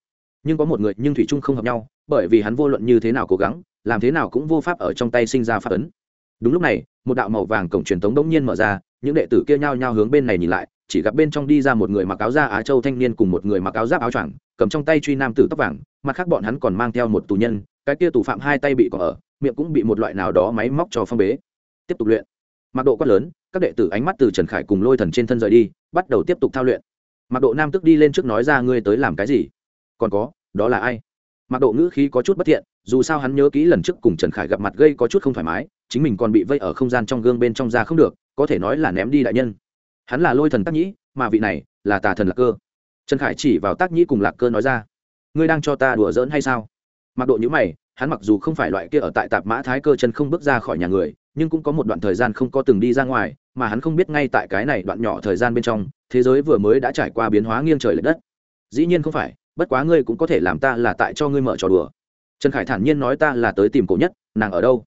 Nhưng có một người nhưng thủy trung không hợp nhau, bởi vì hắn vô luận như thế nào cố gắng, làm thế nào cũng vô pháp ở trong tay sinh ra phát ấn. Đúng lúc này, một đạo màu vàng cổng truyền thống đống nhiên mở ra, những đệ tử kia nhao nhao hướng bên này nhìn lại, chỉ gặp bên trong đi ra một người mặc áo da á châu thanh niên cùng một người mặc áo giáp áo choàng, cầm trong tay truy nam tử tóc vàng, mặt khác bọn hắn còn mang theo một tù nhân, cái kia tù phạm hai tay bị cỏ ở, miệng cũng bị một loại nào đó máy móc cho phong bế. Tiếp tục luyện. Mặc độ quát lớn các đệ tử ánh mắt từ trần khải cùng lôi thần trên thân rời đi, bắt đầu tiếp tục thao luyện. Mặc độ nam tức đi lên trước nói ra, ngươi tới làm cái gì? Còn có, đó là ai? Mặc độ ngữ khí có chút bất thiện, dù sao hắn nhớ kỹ lần trước cùng trần khải gặp mặt gây có chút không thoải mái, chính mình còn bị vây ở không gian trong gương bên trong ra không được, có thể nói là ném đi đại nhân. Hắn là lôi thần tác nhĩ, mà vị này là tà thần lạc cơ. Trần khải chỉ vào tác nhĩ cùng lạc cơ nói ra, ngươi đang cho ta đùa giỡn hay sao? Mặc độ nhữ mày, hắn mặc dù không phải loại kia ở tại tạp mã thái cơ chân không bước ra khỏi nhà người, nhưng cũng có một đoạn thời gian không có từng đi ra ngoài mà hắn không biết ngay tại cái này đoạn nhỏ thời gian bên trong, thế giới vừa mới đã trải qua biến hóa nghiêng trời l ệ đất. Dĩ nhiên không phải, bất quá ngươi cũng có thể làm ta là tại cho ngươi mở trò đùa. Trần khải thản nhiên nói ta là tới tìm cổ nhất, nàng ở đâu?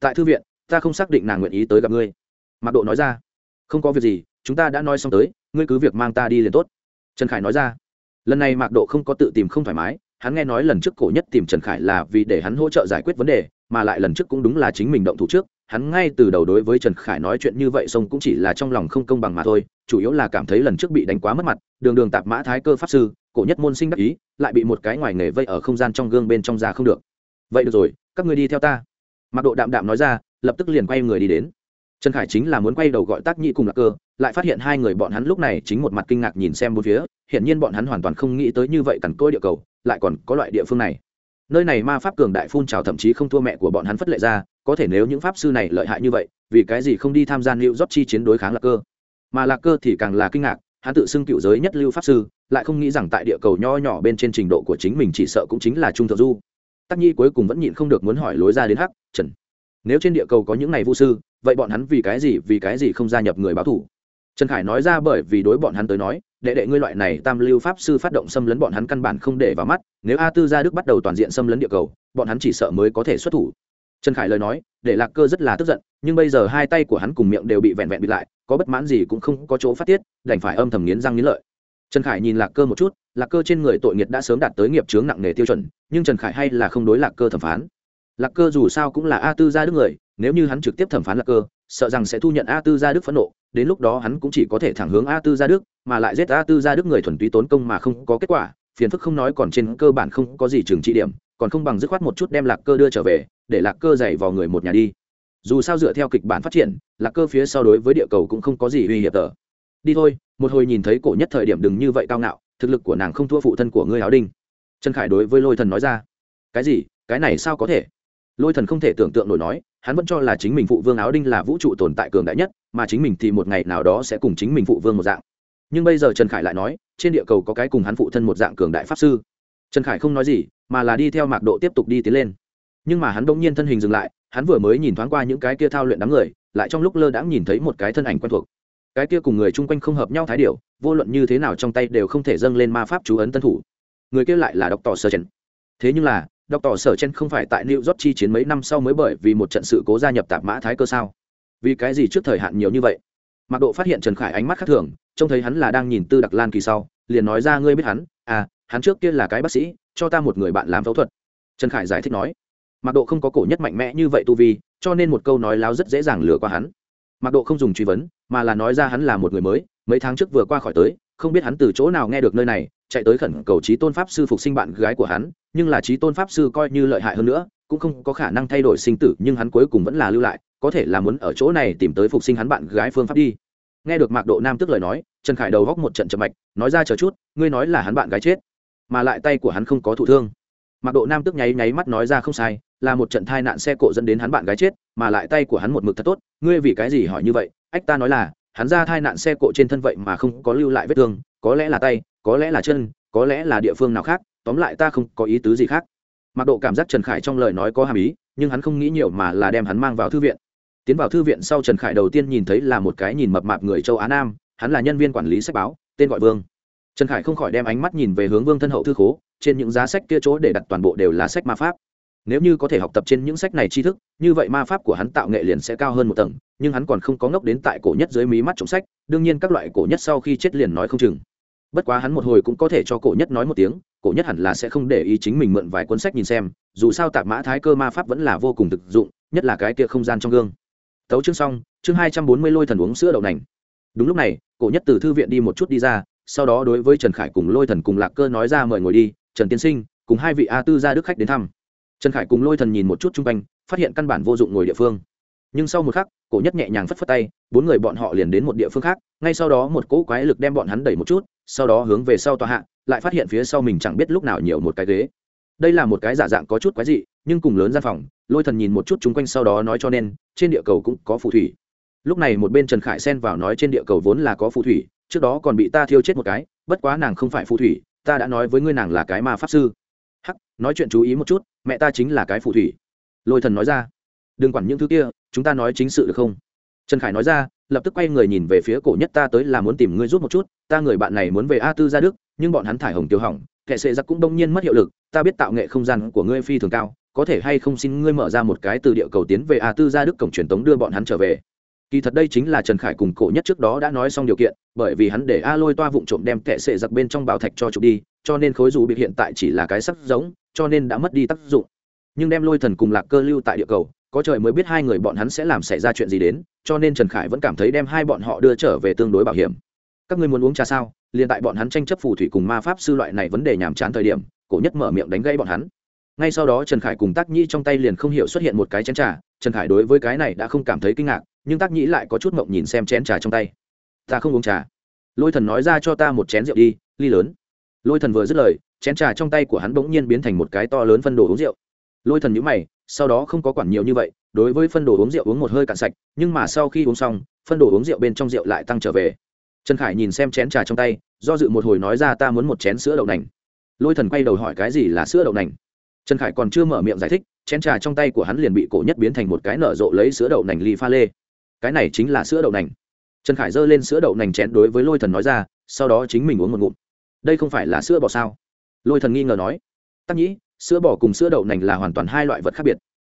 Tại thư viện, ta không xác định nàng nguyện ý tới gặp ngươi. Mạc độ nói ra, không có việc gì, chúng ta đã nói xong tới, ngươi cứ việc mang ta đi liền tốt. Trần khải nói ra, lần này mạc độ không có tự tìm không thoải mái, hắn nghe nói lần trước cổ nhất tìm trần khải là vì để hắn hỗ trợ giải quyết vấn đề, mà lại lần trước cũng đúng là chính mình động thủ trước hắn ngay từ đầu đối với trần khải nói chuyện như vậy xong cũng chỉ là trong lòng không công bằng mà thôi, chủ yếu là cảm thấy lần trước bị đánh quá mất mặt, đường đường tạp mã thái cơ pháp sư, cổ nhất môn sinh đắc ý, lại bị một cái ngoài nghề vây ở không gian trong gương bên trong ra không được. Vậy được rồi, các người đi theo ta. Mặc độ đạm đạm nói ra, lập tức liền quay người đi đến. Trần khải chính là muốn quay đầu gọi tác nhị cùng lạc cơ, lại phát hiện hai người bọn hắn lúc này chính một mặt kinh ngạc nhìn xem bốn phía, hiển nhiên bọn hắn hoàn toàn không nghĩ tới như vậy cằn côi địa cầu, lại còn có loại địa phương này nơi này ma pháp cường đại phun trào thậm chí không thua mẹ của bọn hắn phất lệ ra, có thể nếu những pháp sư này lợi hại như vậy, vì cái gì không đi tham gia lưu dóp chi chiến đối kháng lạc cơ? Mà lạc cơ thì càng là kinh ngạc, hắn tự xưng cựu giới nhất lưu pháp sư, lại không nghĩ rằng tại địa cầu nho nhỏ bên trên trình độ của chính mình chỉ sợ cũng chính là trung thượng du. Tắc nhi cuối cùng vẫn nhịn không được muốn hỏi lối ra đến hắc trần. Nếu trên địa cầu có những này vũ sư, vậy bọn hắn vì cái gì, vì cái gì không gia nhập người báo thủ? Trần khải nói ra bởi vì đối bọn hắn tới nói, đệ đệ ngươi loại này tam lưu pháp sư phát động xâm lấn bọn hắn căn bản không để vào mắt, nếu a tư gia đức bắt đầu toàn diện xâm lấn địa cầu, bọn hắn chỉ sợ mới có thể xuất thủ. Trần khải lời nói, để lạc cơ rất là tức giận, nhưng bây giờ hai tay của hắn cùng miệng đều bị vẹn vẹn bịt lại, có bất mãn gì cũng không có chỗ phát tiết, đành phải âm thầm nghiến răng nghiến lợi. Trần khải nhìn lạc cơ một chút, lạc cơ trên người tội nghiệt đã sớm đạt tới nghiệp chướng nặng nề tiêu chuẩn, nhưng trần khải hay là không đối lạc cơ thẩm phán. Lạc cơ dù sao cũng là a tư gia đức người, nếu như hắn trực tiếp thẩm phán lạc cơ sợ rằng sẽ thu nhận a tư gia đức phẫn nộ, đến lúc đó hắn cũng chỉ có thể thẳng hướng a tư gia đức, mà lại giết a tư gia đức người thuần túy tốn công mà không có kết quả, phiền phức không nói còn trên cơ bản không có gì trừng trị điểm, còn không bằng dứt khoát một chút đem lạc cơ đưa trở về, để lạc cơ dày vào người một nhà đi. Dù sao dựa theo kịch bản phát triển, lạc cơ phía sau đối với địa cầu cũng không có gì uy hiểm tờ. Đi thôi, một hồi nhìn thấy cổ nhất thời điểm đừng như vậy cao ngạo, thực lực của nàng không thua phụ thân của ngươi áo đinh. Trần khải đối với lôi thần nói ra. Cái gì? Cái này sao có thể? Lôi thần không thể tưởng tượng nổi nói hắn vẫn cho là chính mình phụ vương áo đinh là vũ trụ tồn tại cường đại nhất, mà chính mình thì một ngày nào đó sẽ cùng chính mình phụ vương một dạng. Nhưng bây giờ trần khải lại nói, trên địa cầu có cái cùng hắn phụ thân một dạng cường đại pháp sư. Trần khải không nói gì, mà là đi theo mạc độ tiếp tục đi tiến lên. Nhưng mà hắn đ ỗ n g nhiên thân hình dừng lại, hắn vừa mới nhìn thoáng qua những cái kia thao luyện đám người, lại trong lúc lơ đãng nhìn thấy một cái thân ảnh quen thuộc. Cái kia cùng người chung quanh không hợp nhau thái điệu vô luận như thế nào trong tay đều không thể dâng lên ma pháp chú ấn tân thủ. Người kia lại là đọc tỏ sơ chen thế nhưng là đọc tỏ sở chen không phải tại new york chi chiến mấy năm sau mới bởi vì một trận sự cố gia nhập tạp mã thái cơ sao? Vì cái gì trước thời hạn nhiều như vậy? Mặc độ phát hiện trần khải ánh mắt khác thường, trông thấy hắn là đang nhìn tư đặc lan kỳ sau, liền nói ra, ngươi biết hắn? À hắn trước kia là cái bác sĩ, cho ta một người bạn làm phẫu thuật. Trần khải giải thích nói. Mặc độ không có cổ nhất mạnh mẽ như vậy tu vi, cho nên một câu nói láo rất dễ dàng lừa qua hắn. Mặc độ không dùng truy vấn, mà là nói ra hắn là một người mới, mấy tháng trước vừa qua khỏi tới, không biết hắn từ chỗ nào nghe được nơi này chạy tới khẩn cầu trí tôn pháp sư phục sinh bạn gái của hắn, nhưng là trí tôn pháp sư coi như lợi hại hơn nữa, cũng không có khả năng thay đổi sinh tử, nhưng hắn cuối cùng vẫn là lưu lại, có thể là muốn ở chỗ này tìm tới phục sinh hắn bạn gái phương pháp đi. Nghe được mạc độ nam tức lời nói, trần khải đầu góc một trận chậm mạch, nói ra chờ chút, ngươi nói là hắn bạn gái chết, mà lại tay của hắn không có thụ thương. Mạc độ nam tức nháy nháy mắt nói ra không sai, là một trận thai nạn xe cộ dẫn đến hắn bạn gái chết, mà lại tay của hắn một mực thật tốt, ngươi vì cái gì hỏi như vậy? Ách ta nói là, hắn ra thai nạn xe cộ trên thân vậy mà không có lưu lại vết thương, có lẽ là tay có lẽ là chân, có lẽ là địa phương nào khác, tóm lại ta không có ý tứ gì khác. Mặc độ cảm giác trần khải trong lời nói có hàm ý, nhưng hắn không nghĩ nhiều mà là đem hắn mang vào thư viện. Tiến vào thư viện sau trần khải đầu tiên nhìn thấy là một cái nhìn mập mạp người châu á nam, hắn là nhân viên quản lý sách báo, tên gọi vương. Trần khải không khỏi đem ánh mắt nhìn về hướng vương thân hậu thư khố, trên những giá sách kia chỗ để đặt toàn bộ đều là sách ma pháp. Nếu như có thể học tập trên những sách này tri thức, như vậy ma pháp của hắn tạo nghệ liền sẽ cao hơn một tầng, nhưng hắn còn không có ngốc đến tại cổ nhất dưới mí mắt trộm sách, đương nhiên các loại cổ nhất sau khi chết liền nói không chừng bất quá hắn một hồi cũng có thể cho cổ nhất nói một tiếng, cổ nhất hẳn là sẽ không để ý chính mình mượn vài cuốn sách nhìn xem, dù sao tạp mã thái cơ ma pháp vẫn là vô cùng thực dụng, nhất là cái kia không gian trong gương. Tấu chương xong, chương hai trăm bốn mươi lôi thần uống sữa đậu nành. Đúng lúc này, cổ nhất từ thư viện đi một chút đi ra, sau đó đối với trần khải cùng lôi thần cùng lạc cơ nói ra mời ngồi đi, trần tiên sinh, cùng hai vị a tư gia đức khách đến thăm. Trần khải cùng lôi thần nhìn một chút chung quanh, phát hiện căn bản vô dụng ngồi địa phương. Nhưng sau một khắc, cổ nhất nhẹ nhàng phất phất tay, bốn người bọn họ liền đến một địa phương khác, ngay sau đó một cỗ quái lực đem bọn hắn đẩy một chút sau đó hướng về sau tòa hạ, lại phát hiện phía sau mình chẳng biết lúc nào nhiều một cái ghế. Đây là một cái giả dạng có chút quái dị, nhưng cùng lớn gian phòng, lôi thần nhìn một chút chung quanh sau đó nói cho nên, trên địa cầu cũng có phù thủy. Lúc này một bên trần khải xen vào nói trên địa cầu vốn là có phù thủy, trước đó còn bị ta thiêu chết một cái, bất quá nàng không phải phù thủy, ta đã nói với ngươi nàng là cái ma pháp sư. Hắc, nói chuyện chú ý một chút, mẹ ta chính là cái phù thủy. Lôi thần nói ra. Đừng quản những thứ kia, chúng ta nói chính sự được không? Trần khải nói ra, lập tức quay người nhìn về phía cổ nhất ta tới là muốn tìm ngươi giúp một chút ta người bạn này muốn về a tư ra đức, nhưng bọn hắn thải hồng tiêu hỏng kệ sệ giặc cũng đông nhiên mất hiệu lực, ta biết tạo nghệ không gian của ngươi phi thường cao, có thể hay không xin ngươi mở ra một cái từ địa cầu tiến về a tư ra đức cổng truyền tống đưa bọn hắn trở về. Kỳ thật đây chính là trần khải cùng cổ nhất trước đó đã nói xong điều kiện, bởi vì hắn để a lôi toa vụng trộm đem kệ sệ giặc bên trong bảo thạch cho chụp đi, cho nên khối dù bị hiện tại chỉ là cái sắc giống, cho nên đã mất đi tác dụng. Nhưng đem lôi thần cùng lạc cơ lưu tại địa cầu, có trời mới biết hai người bọn hắn sẽ làm xảy ra chuyện gì đến, cho nên trần khải vẫn cảm thấy đem hai bọn họ đưa trở về tương đối bảo hiểm các ngươi muốn uống trà sao? Liền tại bọn hắn tranh chấp phù thủy cùng ma pháp sư loại này vấn đề nhàm chán thời điểm, cổ nhất mở miệng đánh gãy bọn hắn. Ngay sau đó trần khải cùng tác nhĩ trong tay liền không hiểu xuất hiện một cái chén trà. Trần khải đối với cái này đã không cảm thấy kinh ngạc, nhưng tác nhĩ lại có chút mộng nhìn xem chén trà trong tay. Ta không uống trà. Lôi thần nói ra cho ta một chén rượu đi, ly lớn. Lôi thần vừa dứt lời, chén trà trong tay của hắn bỗng nhiên biến thành một cái to lớn phân đồ uống rượu. Lôi thần nhữ mày, sau đó không có quản nhiều như vậy, đối với phân đồ uống rượu uống một hơi cạn sạch, nhưng mà sau khi uống xong, phân đồ uống rượu bên trong rượu lại tăng trở về trần khải nhìn xem chén trà trong tay, do dự một hồi nói ra ta muốn một chén sữa đậu nành. Lôi thần quay đầu hỏi cái gì là sữa đậu nành? Trần khải còn chưa mở miệng giải thích, chén trà trong tay của hắn liền bị cổ nhất biến thành một cái nở rộ lấy sữa đậu nành ly pha lê. Cái này chính là sữa đậu nành. Trần khải giơ lên sữa đậu nành chén đối với lôi thần nói ra, sau đó chính mình uống một ngụm. Đây không phải là sữa bò sao? Lôi thần nghi ngờ nói. Tắc nhĩ, sữa bò cùng sữa đậu nành là hoàn toàn hai loại vật khác biệt.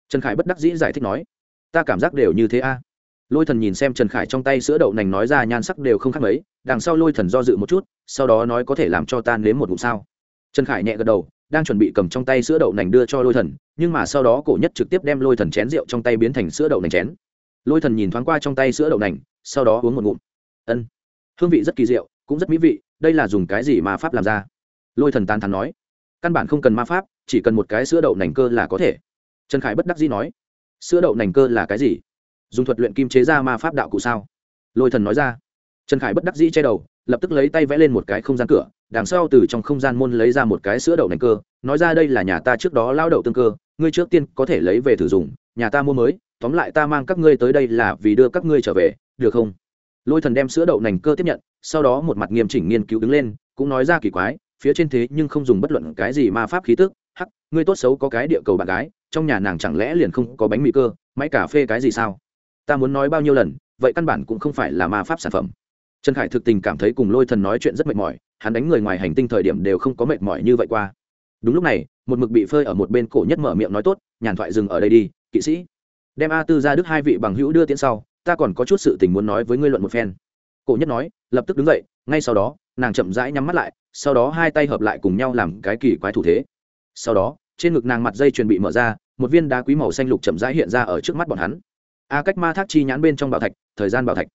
Trần khải bất đắc dĩ giải thích nói. Ta cảm giác đều như thế a lôi thần nhìn xem trần khải trong tay sữa đậu nành nói ra nhan sắc đều không khác mấy, đằng sau lôi thần do dự một chút, sau đó nói có thể làm cho ta nếm một ngụm sao. Trần khải nhẹ gật đầu, đang chuẩn bị cầm trong tay sữa đậu nành đưa cho lôi thần, nhưng mà sau đó cổ nhất trực tiếp đem lôi thần chén rượu trong tay biến thành sữa đậu nành chén. Lôi thần nhìn thoáng qua trong tay sữa đậu nành, sau đó uống một ngụm. Ân, hương vị rất kỳ diệu, cũng rất mỹ vị, đây là dùng cái gì mà pháp làm ra? Lôi thần tán thắn nói. Căn bản không cần ma pháp, chỉ cần một cái sữa đậu nành cơ là có thể. Trần khải bất đắc dĩ nói. Sữa đậu nành cơ là cái gì? Dùng thuật luyện kim chế ra ma pháp đạo cụ sao? Lôi thần nói ra. Trần khải bất đắc dĩ che đầu, lập tức lấy tay vẽ lên một cái không gian cửa, đằng sau từ trong không gian môn lấy ra một cái sữa đậu nành cơ, nói ra đây là nhà ta trước đó lao đậu tương cơ, ngươi trước tiên có thể lấy về thử dùng, nhà ta mua mới, tóm lại ta mang các ngươi tới đây là vì đưa các ngươi trở về, được không? Lôi thần đem sữa đậu nành cơ tiếp nhận, sau đó một mặt nghiêm chỉnh nghiên cứu đứng lên, cũng nói ra kỳ quái, phía trên thế nhưng không dùng bất luận cái gì ma pháp khí tức, hắc, ngươi tốt xấu có cái địa cầu bạn gái, trong nhà nàng chẳng lẽ liền không có bánh mì cơ, máy cà phê cái gì sao? Ta muốn nói bao nhiêu lần, vậy căn bản cũng không phải là ma pháp sản phẩm. Trần khải thực tình cảm thấy cùng lôi thần nói chuyện rất mệt mỏi, hắn đánh người ngoài hành tinh thời điểm đều không có mệt mỏi như vậy qua. Đúng lúc này, một mực bị phơi ở một bên cổ nhất mở miệng nói tốt, nhàn thoại dừng ở đây đi, kỵ sĩ. Đem a tư ra đức hai vị bằng hữu đưa tiễn sau, ta còn có chút sự tình muốn nói với ngươi luận một phen. Cổ nhất nói, lập tức đứng dậy, ngay sau đó, nàng chậm rãi nhắm mắt lại, sau đó hai tay hợp lại cùng nhau làm cái kỳ quái thủ thế. Sau đó, trên ngực nàng mặt dây chuyền bị mở ra, một viên đá quý màu xanh lục chậm rãi hiện ra ở trước mắt bọn hắn a cách ma thác chi nhãn bên trong bảo thạch thời gian bảo thạch.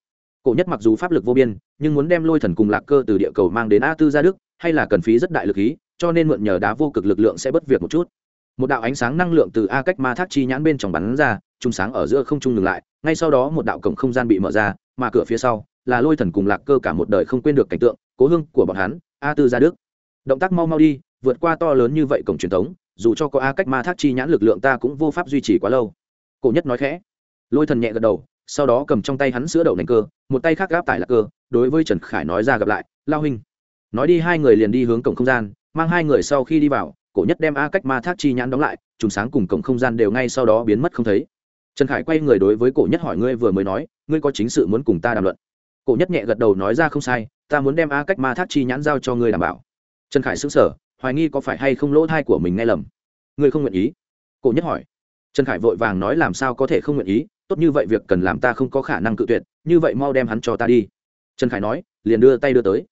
Cổ nhất mặc dù pháp lực vô biên nhưng muốn đem lôi thần cùng lạc cơ từ địa cầu mang đến a tư ra đức hay là cần phí rất đại lực ý, cho nên mượn nhờ đá vô cực lực lượng sẽ bất việc một chút. Một đạo ánh sáng năng lượng từ a cách ma thác chi nhãn bên trong bắn ra chung sáng ở giữa không trung ngừng lại ngay sau đó một đạo cổng không gian bị mở ra mà cửa phía sau là lôi thần cùng lạc cơ cả một đời không quên được cảnh tượng cố hương của bọn hắn a tư ra đức. Động tác mau mau đi vượt qua to lớn như vậy cổng truyền thống dù cho có a cách ma thác chi nhãn lực lượng ta cũng vô pháp duy trì quá lâu. Cổ nhất nói khẽ lôi thần nhẹ gật đầu, sau đó cầm trong tay hắn sữa đậu nành cơ, một tay khác gáp tải lạc cơ, đối với trần khải nói ra gặp lại, lao huynh. Nói đi, hai người liền đi hướng cổng không gian, mang hai người sau khi đi vào, cổ nhất đem a cách ma thác chi nhãn đóng lại, trùng sáng cùng cổng không gian đều ngay sau đó biến mất không thấy. Trần khải quay người đối với cổ nhất hỏi, ngươi vừa mới nói, ngươi có chính sự muốn cùng ta đàm luận? Cổ nhất nhẹ gật đầu nói ra, không sai, ta muốn đem a cách ma thác chi nhãn giao cho ngươi đảm bảo. Trần khải xứng sở hoài nghi có phải hay không lỗ thai của mình nghe lầm. Ngươi không nguyện ý? Cổ nhất hỏi. Trần khải vội vàng nói, làm sao có thể không nguyện ý? Tốt như vậy việc cần làm ta không có khả năng cự tuyệt, như vậy mau đem hắn cho ta đi. Trần khải nói, liền đưa tay đưa tới.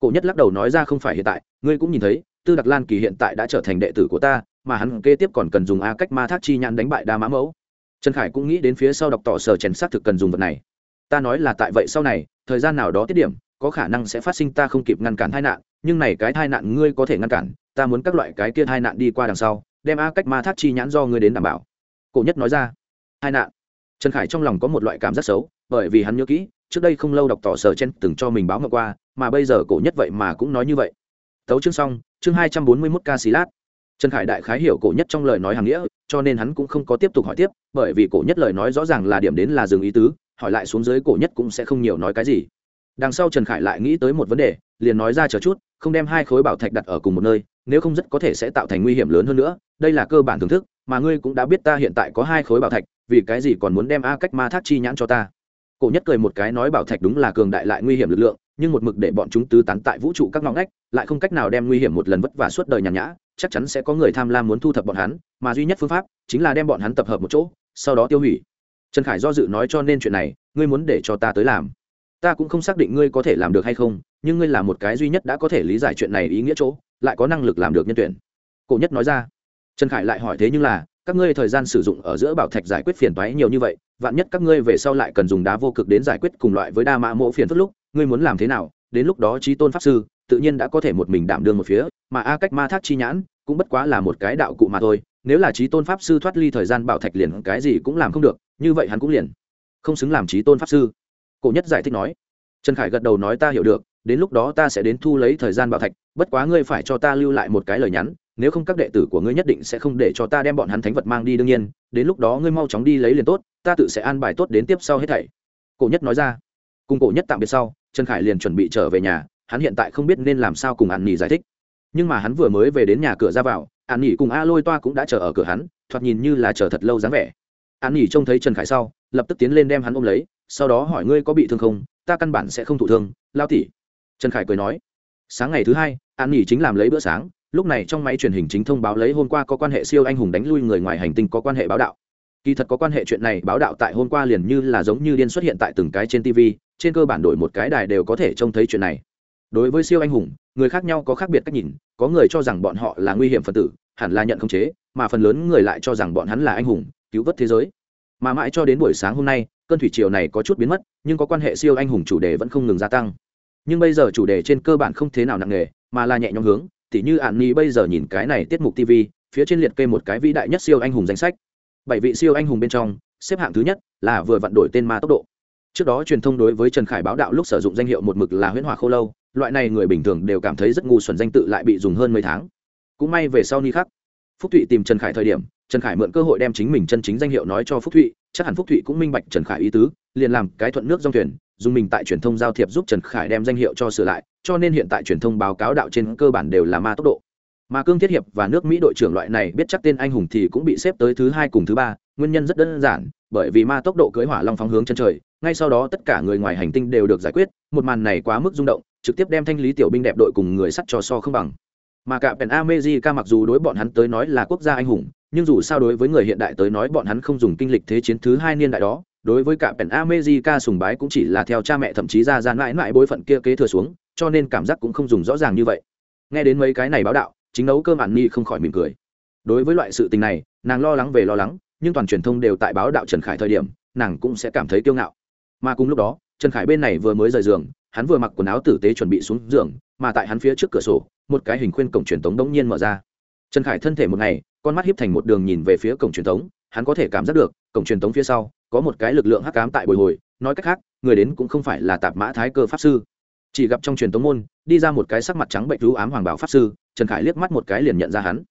Cổ nhất lắc đầu nói ra không phải hiện tại, ngươi cũng nhìn thấy, tư đặc lan kỳ hiện tại đã trở thành đệ tử của ta, mà hắn kế tiếp còn cần dùng a cách ma thác chi nhãn đánh bại đa mã mẫu. Trần khải cũng nghĩ đến phía sau đọc tỏ sở chèn xác thực cần dùng vật này. Ta nói là tại vậy sau này, thời gian nào đó tiết điểm, có khả năng sẽ phát sinh ta không kịp ngăn cản tai nạn, nhưng này cái tai nạn ngươi có thể ngăn cản, ta muốn các loại cái kia tai nạn đi qua đằng sau, đem a cách ma thác chi nhãn do ngươi đến đảm bảo. Cổ nhất nói ra. Tai nạn? Trần khải trong lòng có một loại cảm giác xấu, bởi vì hắn nhớ kỹ, trước đây không lâu đọc tỏ sở chen từng cho mình báo ngọc qua, mà bây giờ cổ nhất vậy mà cũng nói như vậy. Tấu chương xong, chương hai trăm bốn mươi mốt ca xí lát. Trần khải đại khái hiểu cổ nhất trong lời nói hàng nghĩa, cho nên hắn cũng không có tiếp tục hỏi tiếp, bởi vì cổ nhất lời nói rõ ràng là điểm đến là dừng ý tứ, hỏi lại xuống dưới cổ nhất cũng sẽ không nhiều nói cái gì. Đằng sau trần khải lại nghĩ tới một vấn đề, liền nói ra chờ chút, không đem hai khối bảo thạch đặt ở cùng một nơi, nếu không rất có thể sẽ tạo thành nguy hiểm lớn hơn nữa, đây là cơ bản thưởng thức, mà ngươi cũng đã biết ta hiện tại có hai khối bảo thạch vì cái gì còn muốn đem a cách ma thác chi nhãn cho ta? Cổ nhất cười một cái nói bảo thạch đúng là cường đại lại nguy hiểm lực lượng, nhưng một mực để bọn chúng tứ tán tại vũ trụ các ngõ ngách, lại không cách nào đem nguy hiểm một lần vất vả suốt đời nhàn nhã, chắc chắn sẽ có người tham lam muốn thu thập bọn hắn, mà duy nhất phương pháp chính là đem bọn hắn tập hợp một chỗ, sau đó tiêu hủy. Trần khải do dự nói cho nên chuyện này, ngươi muốn để cho ta tới làm. Ta cũng không xác định ngươi có thể làm được hay không, nhưng ngươi là một cái duy nhất đã có thể lý giải chuyện này ý nghĩa chỗ, lại có năng lực làm được nhân tuyển. Cổ nhất nói ra. Trần khải lại hỏi thế nhưng là các ngươi thời gian sử dụng ở giữa bảo thạch giải quyết phiền toái nhiều như vậy, vạn nhất các ngươi về sau lại cần dùng đá vô cực đến giải quyết cùng loại với đa mã mộ phiền phức lúc, ngươi muốn làm thế nào? Đến lúc đó trí tôn pháp sư, tự nhiên đã có thể một mình đảm đương một phía, mà a cách ma thác chi nhãn cũng bất quá là một cái đạo cụ mà thôi, nếu là trí tôn pháp sư thoát ly thời gian bảo thạch liền cái gì cũng làm không được, như vậy hắn cũng liền không xứng làm trí tôn pháp sư. Cổ nhất giải thích nói, trần khải gật đầu nói ta hiểu được đến lúc đó ta sẽ đến thu lấy thời gian bảo thạch, bất quá ngươi phải cho ta lưu lại một cái lời nhắn, nếu không các đệ tử của ngươi nhất định sẽ không để cho ta đem bọn hắn thánh vật mang đi đương nhiên, đến lúc đó ngươi mau chóng đi lấy liền tốt, ta tự sẽ an bài tốt đến tiếp sau hết thảy. Cổ nhất nói ra. Cùng cổ nhất tạm biệt sau, trần khải liền chuẩn bị trở về nhà, hắn hiện tại không biết nên làm sao cùng an nỉ giải thích. Nhưng mà hắn vừa mới về đến nhà cửa ra vào, an nỉ cùng a lôi toa cũng đã chờ ở cửa hắn, thoạt nhìn như là chờ thật lâu dáng vẻ. An nỉ trông thấy trần khải sau, lập tức tiến lên đem hắn ôm lấy, sau đó hỏi, ngươi có bị thương không? Ta căn bản sẽ không thụ thương, lao tỉ trần khải cười nói, sáng ngày thứ hai, an nghỉ chính làm lấy bữa sáng, lúc này trong máy truyền hình chính thông báo lấy hôm qua có quan hệ siêu anh hùng đánh lui người ngoài hành tinh có quan hệ báo đạo. Kỳ thật có quan hệ chuyện này báo đạo tại hôm qua liền như là giống như điên xuất hiện tại từng cái trên tv trên cơ bản đổi một cái đài đều có thể trông thấy chuyện này. Đối với siêu anh hùng, người khác nhau có khác biệt cách nhìn, có người cho rằng bọn họ là nguy hiểm phần tử, hẳn là nhận khống chế, mà phần lớn người lại cho rằng bọn hắn là anh hùng, cứu vớt thế giới. Mà mãi cho đến buổi sáng hôm nay, cơn thủy triều này có chút biến mất, nhưng có quan hệ siêu anh hùng chủ đề vẫn không ngừng gia tăng nhưng bây giờ chủ đề trên cơ bản không thế nào nặng nề, mà là nhẹ nhõm hướng. Tỉ như ạn ni bây giờ nhìn cái này tiết mục tv phía trên liệt kê một cái vĩ đại nhất siêu anh hùng danh sách. Bảy vị siêu anh hùng bên trong, xếp hạng thứ nhất là vừa vặn đổi tên ma tốc độ. Trước đó truyền thông đối với trần khải báo đạo lúc sử dụng danh hiệu một mực là huyễn hỏa khô lâu, loại này người bình thường đều cảm thấy rất ngu xuẩn danh tự lại bị dùng hơn mấy tháng. Cũng may về sau ni khắc, phúc thụy tìm trần khải thời điểm, trần khải mượn cơ hội đem chính mình chân chính danh hiệu nói cho phúc thụy, chắc hẳn phúc thụy cũng minh bạch trần khải ý tứ, liền làm cái thuận nước dòng thuyền dùng mình tại truyền thông giao thiệp giúp trần khải đem danh hiệu cho sửa lại, cho nên hiện tại truyền thông báo cáo đạo trên cơ bản đều là ma tốc độ. Mà cương thiết hiệp và nước mỹ đội trưởng loại này biết chắc tên anh hùng thì cũng bị xếp tới thứ hai cùng thứ ba, nguyên nhân rất đơn giản, bởi vì ma tốc độ cưỡi hỏa long phóng hướng chân trời, ngay sau đó tất cả người ngoài hành tinh đều được giải quyết, một màn này quá mức rung động, trực tiếp đem thanh lý tiểu binh đẹp đội cùng người sắt trò so không bằng. Mà cả pèn amejica mặc dù đối bọn hắn tới nói là quốc gia anh hùng, nhưng dù sao đối với người hiện đại tới nói bọn hắn không dùng kinh lịch thế chiến thứ hai niên đại đó đối với cả pèn America sùng bái cũng chỉ là theo cha mẹ thậm chí ra ra mãi mãi bối phận kia kế thừa xuống, cho nên cảm giác cũng không dùng rõ ràng như vậy. Nghe đến mấy cái này báo đạo, chính nấu cơm ăn ni không khỏi mỉm cười. Đối với loại sự tình này, nàng lo lắng về lo lắng, nhưng toàn truyền thông đều tại báo đạo trần khải thời điểm, nàng cũng sẽ cảm thấy kiêu ngạo. Mà cùng lúc đó, trần khải bên này vừa mới rời giường, hắn vừa mặc quần áo tử tế chuẩn bị xuống giường, mà tại hắn phía trước cửa sổ, một cái hình khuyên cổng truyền thống đống nhiên mở ra. Trần khải thân thể một ngày, con mắt hiếp thành một đường nhìn về phía cổng truyền thống hắn có thể cảm giác được, cổng truyền thống phía sau có một cái lực lượng hắc cám tại bồi hồi, nói cách khác, người đến cũng không phải là tạp mã thái cơ pháp sư. Chỉ gặp trong truyền thống môn, đi ra một cái sắc mặt trắng bệnh rú ám hoàng bảo pháp sư, trần khải liếc mắt một cái liền nhận ra hắn.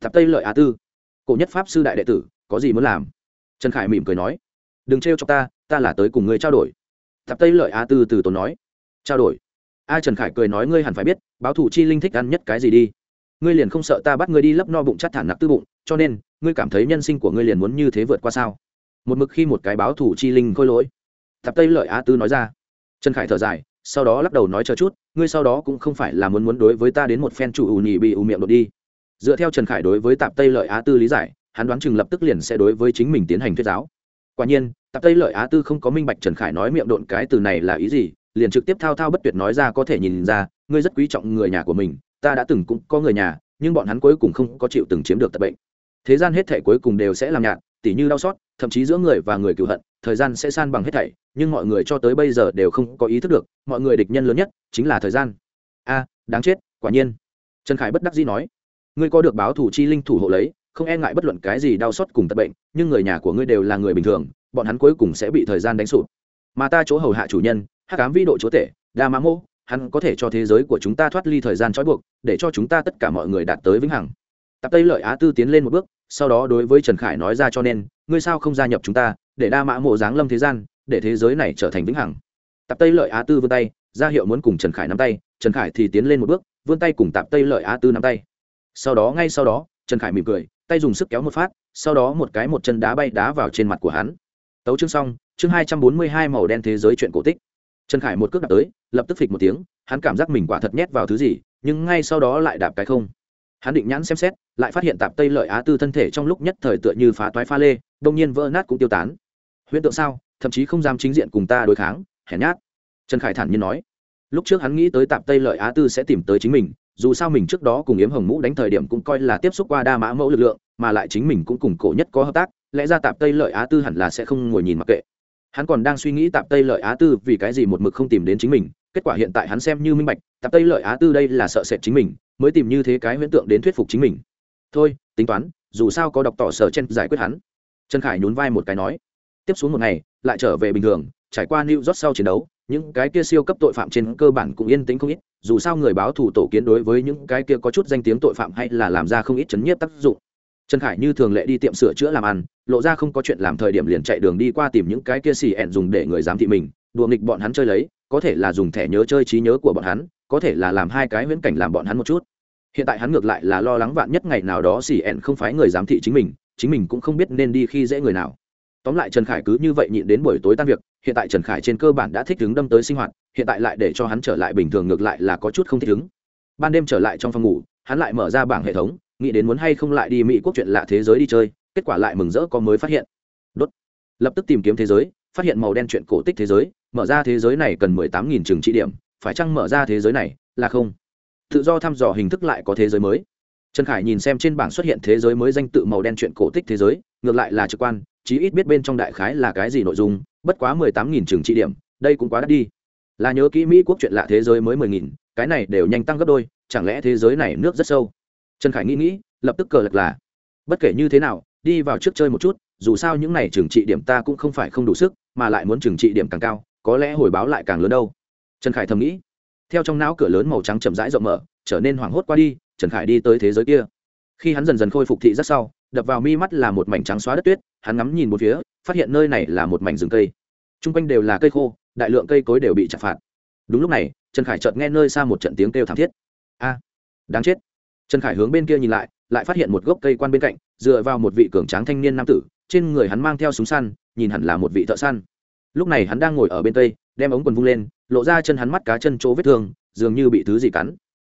Tạp tây lợi á tư, cổ nhất pháp sư đại đệ tử, có gì muốn làm? Trần khải mỉm cười nói, đừng trêu cho ta ta là tới cùng ngươi trao đổi. Tạp tây lợi á tư từ tốn nói, trao đổi? A trần khải cười nói, ngươi hẳn phải biết, báo thủ chi linh thích ăn nhất cái gì đi. Ngươi liền không sợ ta bắt ngươi đi lấp no bụng chắt thản nặc tư bụng, cho nên, ngươi cảm thấy nhân sinh của ngươi liền muốn như thế vượt qua sao? Một mực khi một cái báo thủ chi linh khôi lỗi. Tạp tây lợi á tư nói ra. Trần khải thở dài, sau đó lắc đầu nói chờ chút, ngươi sau đó cũng không phải là muốn muốn đối với ta đến một phen chủ ù nhì bị ù miệng đột đi. Dựa theo trần khải đối với tạp tây lợi á tư lý giải, hắn đoán chừng lập tức liền sẽ đối với chính mình tiến hành thuyết giáo. Quả nhiên, tạp tây lợi á tư không có minh bạch trần khải nói miệng độn cái từ này là ý gì, liền trực tiếp thao thao bất tuyệt nói ra có thể nhìn ra, ngươi rất quý trọng người nhà của mình, ta đã từng cũng có người nhà, nhưng bọn hắn cuối cùng không có chịu từng chiếm được tật bệnh. Thế gian hết thể cuối cùng đều sẽ làm nhạt tỉ như đau xót, thậm chí giữa người và người cựu hận, thời gian sẽ san bằng hết thảy, nhưng mọi người cho tới bây giờ đều không có ý thức được, mọi người địch nhân lớn nhất chính là thời gian. A, đáng chết, quả nhiên. Trần khải bất đắc dĩ nói, ngươi có được báo thủ chi linh thủ hộ lấy, không e ngại bất luận cái gì đau xót cùng tật bệnh, nhưng người nhà của ngươi đều là người bình thường, bọn hắn cuối cùng sẽ bị thời gian đánh sụp. Mà ta chỗ hầu hạ chủ nhân hát cám vĩ độ chúa tể, đa mã mô, hắn có thể cho thế giới của chúng ta thoát ly thời gian trói buộc, để cho chúng ta tất cả mọi người đạt tới vĩnh hằng. Tạp tây lợi á tư tiến lên một bước sau đó đối với trần khải nói ra cho nên, ngươi sao không gia nhập chúng ta, để đa mã mộ giáng lâm thế gian, để thế giới này trở thành vĩnh hằng? Tạp tây lợi á tư vươn tay, ra hiệu muốn cùng trần khải nắm tay, trần khải thì tiến lên một bước, vươn tay cùng tạp tây lợi á tư nắm tay. Sau đó, ngay sau đó, trần khải mỉm cười, tay dùng sức kéo một phát, sau đó một cái một chân đá bay đá vào trên mặt của hắn. Tấu chương xong, chương hai trăm bốn mươi hai màu đen thế giới chuyện cổ tích. Trần khải một cước đạp tới, lập tức phịch một tiếng, hắn cảm giác mình quả thật nhét vào thứ gì, nhưng ngay sau đó lại đạp cái không. Hắn định nhãn xem xét lại phát hiện tạp tây lợi á tư thân thể trong lúc nhất thời tựa như phá toái pha lê, đông nhiên vỡ nát cũng tiêu tán. Huyễn tượng sao? Thậm chí không dám chính diện cùng ta đối kháng, hèn nhát. Trần khải thản nhiên nói. Lúc trước hắn nghĩ tới tạp tây lợi á tư sẽ tìm tới chính mình, dù sao mình trước đó cùng yếm hồng mũ đánh thời điểm cũng coi là tiếp xúc qua đa mã mẫu lực lượng, mà lại chính mình cũng cùng cổ nhất có hợp tác, lẽ ra tạp tây lợi á tư hẳn là sẽ không ngồi nhìn mặc kệ. Hắn còn đang suy nghĩ tạp tây lợi á tư vì cái gì một mực không tìm đến chính mình, kết quả hiện tại hắn xem như minh bạch, tạp tây lợi á tư đây là sợ sệt chính mình, mới tìm như thế cái huyễn tượng đến thuyết phục chính mình thôi, tính toán, dù sao có đọc tỏ sở chen giải quyết hắn. Trần khải nhún vai một cái nói, tiếp xuống một ngày, lại trở về bình thường, trải qua new york sau chiến đấu, những cái kia siêu cấp tội phạm trên cơ bản cũng yên tĩnh không ít, dù sao người báo thủ tổ kiến đối với những cái kia có chút danh tiếng tội phạm hay là làm ra không ít chấn nhiếp tác dụng. Trần khải như thường lệ đi tiệm sửa chữa làm ăn, lộ ra không có chuyện làm thời điểm liền chạy đường đi qua tìm những cái kia xì ẹn dùng để người giám thị mình, đùa nghịch bọn hắn chơi lấy, có thể là dùng thẻ nhớ chơi trí nhớ của bọn hắn, có thể là làm hai cái huyễn cảnh làm bọn hắn một chút hiện tại hắn ngược lại là lo lắng vạn nhất ngày nào đó xì ẹn không phái người giám thị chính mình chính mình cũng không biết nên đi khi dễ người nào. Tóm lại trần khải cứ như vậy nhịn đến buổi tối tan việc, hiện tại trần khải trên cơ bản đã thích ứng đâm tới sinh hoạt, hiện tại lại để cho hắn trở lại bình thường ngược lại là có chút không thích ứng. Ban đêm trở lại trong phòng ngủ, hắn lại mở ra bảng hệ thống, nghĩ đến muốn hay không lại đi mỹ quốc chuyện lạ thế giới đi chơi, kết quả lại mừng rỡ có mới phát hiện. Đốt. Lập tức tìm kiếm thế giới, phát hiện màu đen chuyện cổ tích thế giới, mở ra thế giới này cần mười tám nghìn trường trị điểm, phải chăng mở ra thế giới này là không? Tự do thăm dò hình thức lại có thế giới mới. Trần khải nhìn xem trên bảng xuất hiện thế giới mới danh tự màu đen chuyện cổ tích thế giới, ngược lại là trực quan, chí ít biết bên trong đại khái là cái gì nội dung, bất quá mười tám nghìn trường trị điểm, đây cũng quá đắt đi. Là nhớ kỹ mỹ quốc chuyện lạ thế giới mới mười nghìn, cái này đều nhanh tăng gấp đôi, chẳng lẽ thế giới này nước rất sâu? Trần khải nghĩ nghĩ, lập tức cờ lật là, bất kể như thế nào, đi vào trước chơi một chút, dù sao những này trừng trị điểm ta cũng không phải không đủ sức, mà lại muốn trừng trị điểm càng cao, có lẽ hồi báo lại càng lớn đâu. Trần khải thầm nghĩ theo trong não cửa lớn màu trắng chậm rãi rộng mở, trở nên hoảng hốt qua đi, trần khải đi tới thế giới kia. Khi hắn dần dần khôi phục thị rất sau, đập vào mi mắt là một mảnh trắng xóa đất tuyết, hắn ngắm nhìn một phía, phát hiện nơi này là một mảnh rừng cây. T r u n g quanh đều là cây khô, đại lượng cây cối đều bị chặt phạt. Đúng lúc này, trần khải chợt nghe nơi xa một trận tiếng kêu thảm thiết. A, đáng chết. Trần khải hướng bên kia nhìn lại lại phát hiện một gốc cây quan bên cạnh, dựa vào một vị cường tráng thanh niên nam tử, trên người hắn mang theo súng săn, nhìn hẳn là một vị thợ săn. Lúc này hắn đang ngồi ở bên tây đem ống quần vung lên lộ ra chân hắn mắt cá chân chỗ vết thương, dường như bị thứ gì cắn.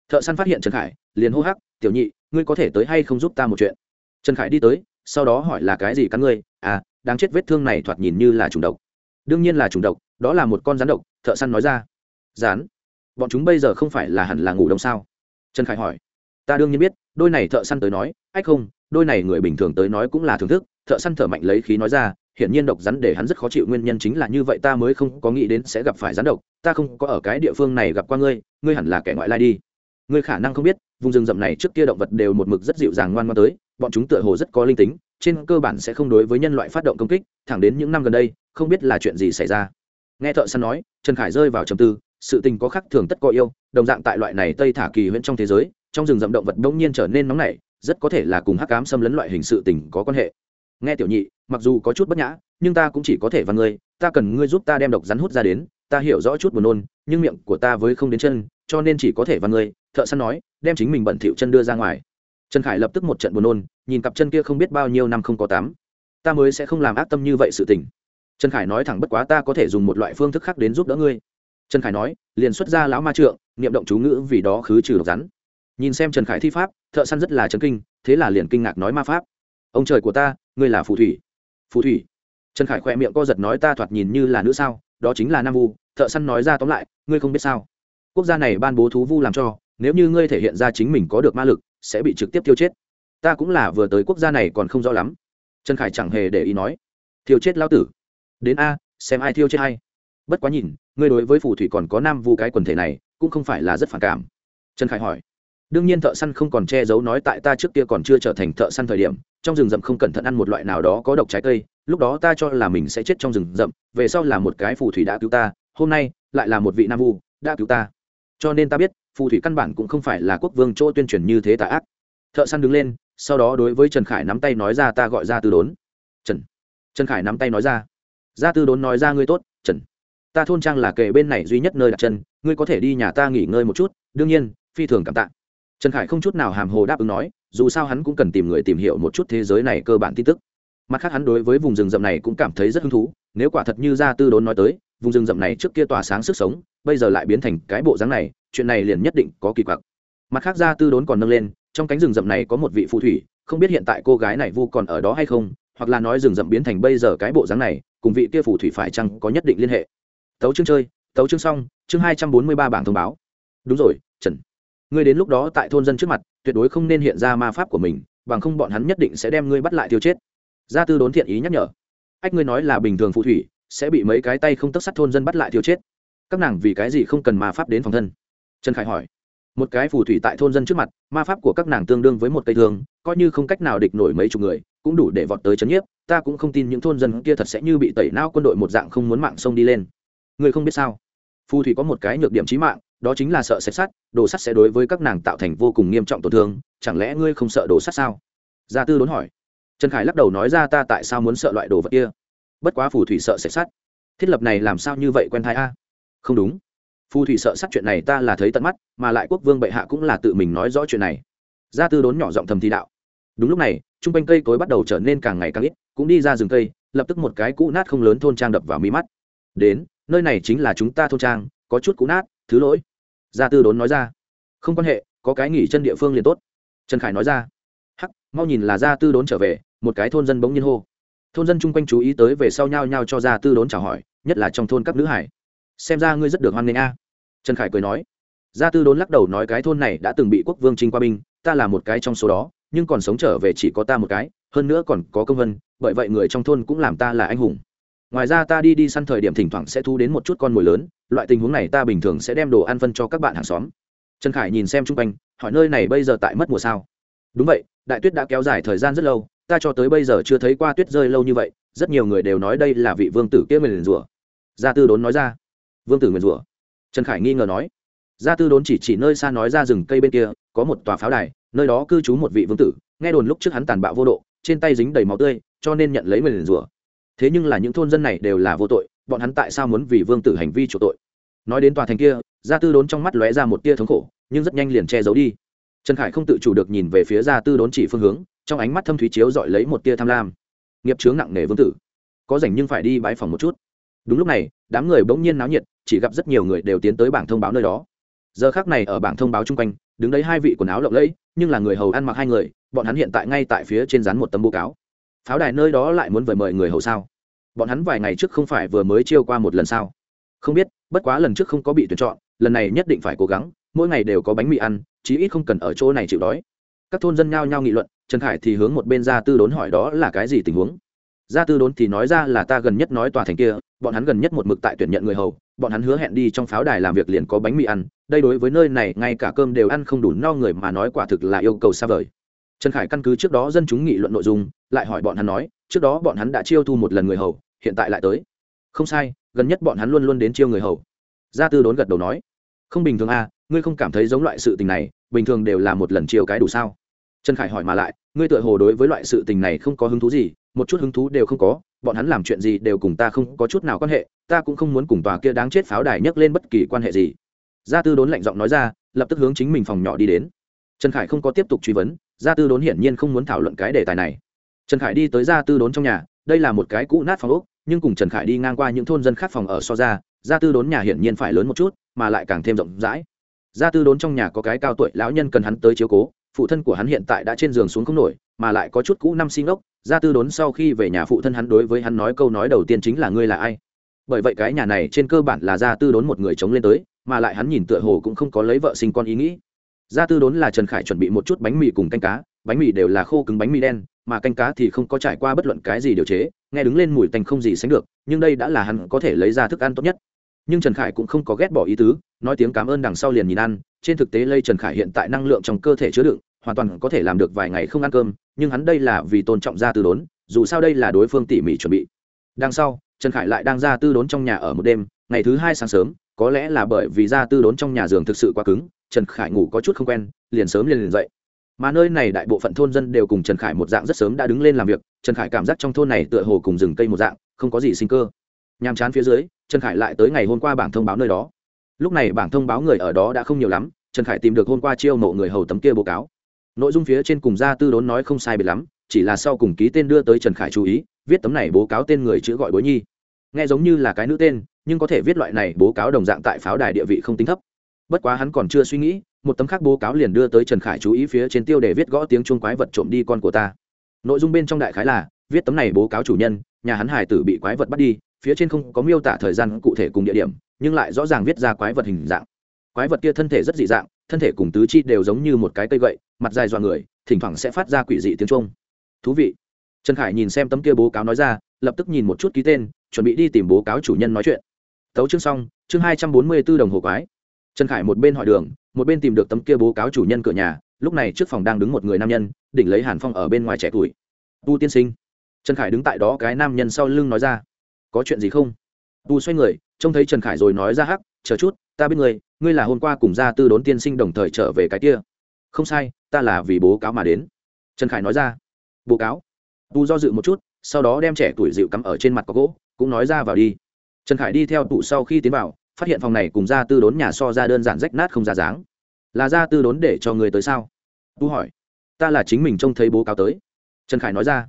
Thợ săn phát hiện trần khải, liền hô hắc, tiểu nhị, ngươi có thể tới hay không giúp ta một chuyện? Trần khải đi tới, sau đó hỏi là cái gì cắn ngươi? À đáng chết vết thương này thoạt nhìn như là trùng độc. Đương nhiên là trùng độc, đó là một con rắn độc, thợ săn nói ra. Rán bọn chúng bây giờ không phải là hẳn là ngủ đông sao? Trần khải hỏi. Ta đương nhiên biết, đôi này thợ săn tới nói, ách không, đôi này người bình thường tới nói cũng là thưởng thức. Thợ săn thở mạnh lấy khí nói ra hiển nhiên độc rắn để hắn rất khó chịu, nguyên nhân chính là như vậy, ta mới không có nghĩ đến sẽ gặp phải rắn độc. Ta không có ở cái địa phương này gặp qua ngươi ngươi hẳn là kẻ ngoại lai đi. Ngươi khả năng không biết, vùng rừng rậm này trước kia động vật đều một mực rất dịu dàng ngoan ngoan tới, bọn chúng tựa hồ rất có linh tính, trên cơ bản sẽ không đối với nhân loại phát động công kích, thẳng đến những năm gần đây, không biết là chuyện gì xảy ra. Nghe thợ săn nói, trần khải rơi vào trầm tư, sự tình có khác thường tất có yêu, đồng dạng tại loại này tây thả kỳ huyễn trong thế giới, trong rừng rậm động vật đông nhiên trở nên nóng nảy, rất có thể là cùng hắc cám xâm lấn loại hình sự tình có quan hệ. Nghe tiểu nhị mặc dù có chút bất nhã, nhưng ta cũng chỉ có thể văn ngươi, ta cần ngươi giúp ta đem độc rắn hút ra đến, ta hiểu rõ chút buồn nôn, nhưng miệng của ta với không đến chân, cho nên chỉ có thể văn ngươi, thợ săn nói, đem chính mình bẩn thỉu chân đưa ra ngoài. Trần khải lập tức một trận buồn nôn, nhìn cặp chân kia không biết bao nhiêu năm không có tắm. Ta mới sẽ không làm ác tâm như vậy sự tình. Trần khải nói thẳng bất quá ta có thể dùng một loại phương thức khác đến giúp đỡ ngươi. Trần khải nói, liền xuất ra lão ma trượng, niệm động chú ngữ vì đó khứ trừ độc rắn. Nhìn xem trần khải thi pháp, thợ săn rất là chấn kinh, thế là liền kinh ngạc nói ma pháp. Ông trời của ta, ngươi là phù thủy phù thủy. Trần khải khoe miệng co giật nói ta thoạt nhìn như là nữ sao, đó chính là nam vu, thợ săn nói ra tóm lại, ngươi không biết sao. Quốc gia này ban bố thú vu làm cho, nếu như ngươi thể hiện ra chính mình có được ma lực, sẽ bị trực tiếp tiêu chết. Ta cũng là vừa tới quốc gia này còn không rõ lắm. Trần khải chẳng hề để ý nói. Thiêu chết lao tử. Đến a, xem ai thiêu chết hay bất quá nhìn, ngươi đối với phù thủy còn có nam vu cái quần thể này, cũng không phải là rất phản cảm. Trần khải hỏi. Đương nhiên thợ săn không còn che giấu nói tại ta trước kia còn chưa trở thành thợ săn thời điểm trong rừng rậm không cẩn thận ăn một loại nào đó có độc trái cây, lúc đó ta cho là mình sẽ chết trong rừng rậm, về sau là một cái phù thủy đã cứu ta, hôm nay lại là một vị nam vu đã cứu ta. Cho nên ta biết, phù thủy căn bản cũng không phải là quốc vương chỗ tuyên truyền như thế tà ác. Thợ săn đứng lên, sau đó đối với trần khải nắm tay nói ra ta gọi ra tư đốn. Trần trần khải nắm tay nói ra. Ra tư đốn nói ra ngươi tốt, trần. Ta thôn trang là kề bên này duy nhất nơi đặt chân, ngươi có thể đi nhà ta nghỉ ngơi một chút, đương nhiên, phi thường cảm tạ. Trần khải không chút nào hàm hồ đáp ứng nói dù sao hắn cũng cần tìm người tìm hiểu một chút thế giới này cơ bản tin tức. Mặt khác hắn đối với vùng rừng rậm này cũng cảm thấy rất hứng thú, nếu quả thật như gia tư đốn nói tới, vùng rừng rậm này trước kia tỏa sáng sức sống, bây giờ lại biến thành cái bộ dáng này, chuyện này liền nhất định có kỳ quặc. Mặt khác gia tư đốn còn nâng lên, trong cánh rừng rậm này có một vị phù thủy, không biết hiện tại cô gái này vu còn ở đó hay không, hoặc là nói rừng rậm biến thành bây giờ cái bộ dáng này, cùng vị kia phù thủy phải chăng có nhất định liên hệ. Tấu chương chơi, tấu chương xong, chương hai trăm bốn mươi ba bảng thông báo. Đúng rồi, trần. Ngươi đến lúc đó tại thôn dân trước mặt tuyệt đối không nên hiện ra ma pháp của mình, bằng không bọn hắn nhất định sẽ đem ngươi bắt lại tiêu chết. Gia tư đốn thiện ý nhắc nhở. Ách, ngươi nói là bình thường phù thủy, sẽ bị mấy cái tay không tức sắt thôn dân bắt lại tiêu chết. Các nàng vì cái gì không cần ma pháp đến phòng thân? Trần khải hỏi. Một cái phù thủy tại thôn dân trước mặt, ma pháp của các nàng tương đương với một cây thương, coi như không cách nào địch nổi mấy chục người, cũng đủ để vọt tới chấn nhiếp. Ta cũng không tin những thôn dân kia thật sẽ như bị tẩy não quân đội một dạng không muốn mạng sông đi lên. Người không biết sao? Phù thủy có một cái nhược điểm trí mạng đó chính là sợ sạch sắt, đồ sắt sẽ đối với các nàng tạo thành vô cùng nghiêm trọng tổn thương, chẳng lẽ ngươi không sợ đồ sắt sao? Gia tư đốn hỏi. Trần khải lắc đầu nói ra ta tại sao muốn sợ loại đồ vật kia? Bất quá phù thủy sợ sạch sắt. Thiết lập này làm sao như vậy quen thai a? Không đúng. Phù thủy sợ sắt chuyện này ta là thấy tận mắt, mà lại quốc vương bệ hạ cũng là tự mình nói rõ chuyện này. Gia tư đốn nhỏ giọng thầm thi đạo. Đúng lúc này t r u n g quanh cây cối bắt đầu trở nên càng ngày càng ít, cũng đi ra rừng cây, lập tức một cái cũ nát không lớn thôn trang đập vào mí mắt. Đến, nơi này chính là chúng ta thôn trang, có chút cũ nát, thứ lỗi gia tư đốn nói ra. Không quan hệ, có cái nghỉ chân địa phương liền tốt. Trần khải nói ra. Hắc, mau nhìn là gia tư đốn trở về, một cái thôn dân bỗng nhiên hô. Thôn dân chung quanh chú ý tới về sau nhau nhau cho gia tư đốn chào hỏi, nhất là trong thôn các nữ hải. Xem ra ngươi rất được hoan nghênh a. Trần khải cười nói. Gia tư đốn lắc đầu nói cái thôn này đã từng bị quốc vương trinh qua binh, ta là một cái trong số đó, nhưng còn sống trở về chỉ có ta một cái, hơn nữa còn có công vân, bởi vậy người trong thôn cũng làm ta là anh hùng ngoài ra ta đi đi săn thời điểm thỉnh thoảng sẽ thu đến một chút con mồi lớn, loại tình huống này ta bình thường sẽ đem đồ ăn phân cho các bạn hàng xóm. Trần khải nhìn xem chung quanh, hỏi nơi này bây giờ tại mất mùa sao? Đúng vậy, đại tuyết đã kéo dài thời gian rất lâu, ta cho tới bây giờ chưa thấy qua tuyết rơi lâu như vậy, rất nhiều người đều nói đây là vị vương tử kia nguyền rủa. Gia tư đốn nói ra. Vương tử nguyền rủa? Trần khải nghi ngờ nói. Gia tư đốn chỉ chỉ nơi xa nói ra rừng cây bên kia, có một tòa pháo đài, nơi đó cư trú một vị vương tử, nghe đồn lúc trước hắn tàn bạo vô độ, trên tay dính đầy máu tươi, cho nên nhận lấy nguyền rủa thế nhưng là những thôn dân này đều là vô tội, bọn hắn tại sao muốn vì vương tử hành vi chủ tội? Nói đến tòa thành kia, gia tư đốn trong mắt lóe ra một tia thống khổ, nhưng rất nhanh liền che giấu đi. Trần khải không tự chủ được nhìn về phía gia tư đốn chỉ phương hướng, trong ánh mắt thâm thúy chiếu dọi lấy một tia tham lam. Nghiệp chướng nặng nề vương tử. Có rảnh nhưng phải đi bãi phòng một chút. Đúng lúc này, đám người bỗng nhiên náo nhiệt, chỉ gặp rất nhiều người đều tiến tới bảng thông báo nơi đó. Giờ khác này ở bảng thông báo chung quanh, đứng đấy hai vị quần áo lộng lẫy, nhưng là người hầu ăn mặc hai người, bọn hắn hiện tại ngay tại phía trên rán một tấm bố cáo pháo đài nơi đó lại muốn vời mời người hầu sao? Bọn hắn vài ngày trước không phải vừa mới chiêu qua một lần sao? Không biết, bất quá lần trước không có bị tuyển chọn, lần này nhất định phải cố gắng, mỗi ngày đều có bánh mì ăn, chí ít không cần ở chỗ này chịu đói. Các thôn dân nhao nhao nghị luận, trần khải thì hướng một bên ra tư đốn hỏi đó là cái gì tình huống. Gia tư đốn thì nói ra là ta gần nhất nói tòa thành kia, bọn hắn gần nhất một mực tại tuyển nhận người hầu, bọn hắn hứa hẹn đi trong pháo đài làm việc liền có bánh mì ăn, đây đối với nơi này ngay cả cơm đều ăn không đủ no người mà nói quả thực là yêu cầu xa vời trần khải căn cứ trước đó dân chúng nghị luận nội dung, lại hỏi bọn hắn nói, trước đó bọn hắn đã chiêu thu một lần người hầu, hiện tại lại tới. Không sai, gần nhất bọn hắn luôn luôn đến chiêu người hầu. Gia tư đốn gật đầu nói, không bình thường à ngươi không cảm thấy giống loại sự tình này, bình thường đều là một lần chiêu cái đủ sao? Trần khải hỏi mà lại, ngươi tựa hồ đối với loại sự tình này không có hứng thú gì, một chút hứng thú đều không có, bọn hắn làm chuyện gì đều cùng ta không có chút nào quan hệ, ta cũng không muốn cùng tòa kia đáng chết pháo đài nhấc lên bất kỳ quan hệ gì. Gia tư đốn lạnh giọng nói ra, lập tức hướng chính mình phòng nhỏ đi đến. Trần khải không có tiếp tục truy vấn gia tư đốn hiển nhiên không muốn thảo luận cái đề tài này. Trần khải đi tới gia tư đốn trong nhà, đây là một cái cũ nát phòng ốc, nhưng cùng trần khải đi ngang qua những thôn dân khác phòng ở so ra, gia tư đốn nhà hiển nhiên phải lớn một chút, mà lại càng thêm rộng rãi. Gia tư đốn trong nhà có cái cao tuổi lão nhân cần hắn tới chiếu cố, phụ thân của hắn hiện tại đã trên giường xuống không nổi, mà lại có chút cũ năm sinh ốc. Gia tư đốn sau khi về nhà phụ thân hắn đối với hắn nói câu nói đầu tiên chính là ngươi là ai? Bởi vậy cái nhà này trên cơ bản là gia tư đốn một người chống lên tới, mà lại hắn nhìn tựa hồ cũng không có lấy vợ sinh con ý nghĩ gia tư đốn là trần khải chuẩn bị một chút bánh mì cùng canh cá, bánh mì đều là khô cứng bánh mì đen, mà canh cá thì không có trải qua bất luận cái gì điều chế, nghe đứng lên mùi tanh không gì sánh được, nhưng đây đã là hắn có thể lấy ra thức ăn tốt nhất. Nhưng trần khải cũng không có ghét bỏ ý tứ, nói tiếng cảm ơn đằng sau liền nhìn ăn, trên thực tế lây trần khải hiện tại năng lượng trong cơ thể chứa đựng, hoàn toàn có thể làm được vài ngày không ăn cơm, nhưng hắn đây là vì tôn trọng gia tư đốn, dù sao đây là đối phương tỉ mỉ chuẩn bị. Đằng sau, trần khải lại đang ra tư đốn trong nhà ở một đêm, ngày thứ hai sáng sớm, có lẽ là bởi vì ra tư đốn trong nhà giường thực sự quá cứng trần khải ngủ có chút không quen, liền sớm liền liền dậy. Mà nơi này đại bộ phận thôn dân đều cùng trần khải một dạng rất sớm đã đứng lên làm việc, trần khải cảm giác trong thôn này tựa hồ cùng rừng cây một dạng, không có gì sinh cơ. Nhàm chán phía dưới, trần khải lại tới ngày hôm qua bảng thông báo nơi đó. Lúc này bảng thông báo người ở đó đã không nhiều lắm, trần khải tìm được hôm qua chiêu mộ người hầu tấm kia báo cáo. Nội dung phía trên cùng gia tư đốn nói không sai biệt lắm, chỉ là sau cùng ký tên đưa tới trần khải chú ý, viết tấm này bố cáo tên người chữ gọi bối nhi. Nghe giống như là cái nữ tên, nhưng có thể viết loại này bố cáo đồng dạng tại pháo đài địa vị không tính thấp bất quá hắn còn chưa suy nghĩ, một tấm khác bố cáo liền đưa tới trần khải chú ý phía trên tiêu để viết gõ tiếng chuông quái vật trộm đi con của ta. Nội dung bên trong đại khái là, viết tấm này bố cáo chủ nhân, nhà hắn hải tử bị quái vật bắt đi, phía trên không có miêu tả thời gian cụ thể cùng địa điểm, nhưng lại rõ ràng viết ra quái vật hình dạng. Quái vật kia thân thể rất dị dạng, thân thể cùng tứ chi đều giống như một cái cây gậy, mặt dài dọa người, thỉnh thoảng sẽ phát ra quỷ dị tiếng trung thú vị. Trần khải nhìn xem tấm kia bố cáo nói ra, lập tức nhìn một chút ký tên, chuẩn bị đi tìm bố cáo chủ nhân nói chuyện. Tấu chương xong, chương hai trăm bốn mươi b ố đồng hồ quái trần khải một bên hỏi đường, một bên tìm được tấm kia bố cáo chủ nhân cửa nhà, lúc này trước phòng đang đứng một người nam nhân, đỉnh lấy hàn phong ở bên ngoài trẻ tuổi. Tu tiên sinh. Trần khải đứng tại đó cái nam nhân sau lưng nói ra. Có chuyện gì không? Tu xoay người, trông thấy trần khải rồi nói ra hắc, chờ chút, ta biết người ngươi là hôm qua cùng gia tư đốn tiên sinh đồng thời trở về cái kia. Không sai, ta là vì bố cáo mà đến. Trần khải nói ra. Bố cáo? Tu do dự một chút, sau đó đem trẻ tuổi dịu cắm ở trên mặt có gỗ, cũng nói ra vào đi. Trần khải đi theo tụ sau khi tiến vào phát hiện phòng này cùng gia tư đốn nhà so ra đơn giản rách nát không ra dáng. Là gia tư đốn để cho người tới sao? Tu hỏi. Ta là chính mình trông thấy bố cáo tới. Trần khải nói ra.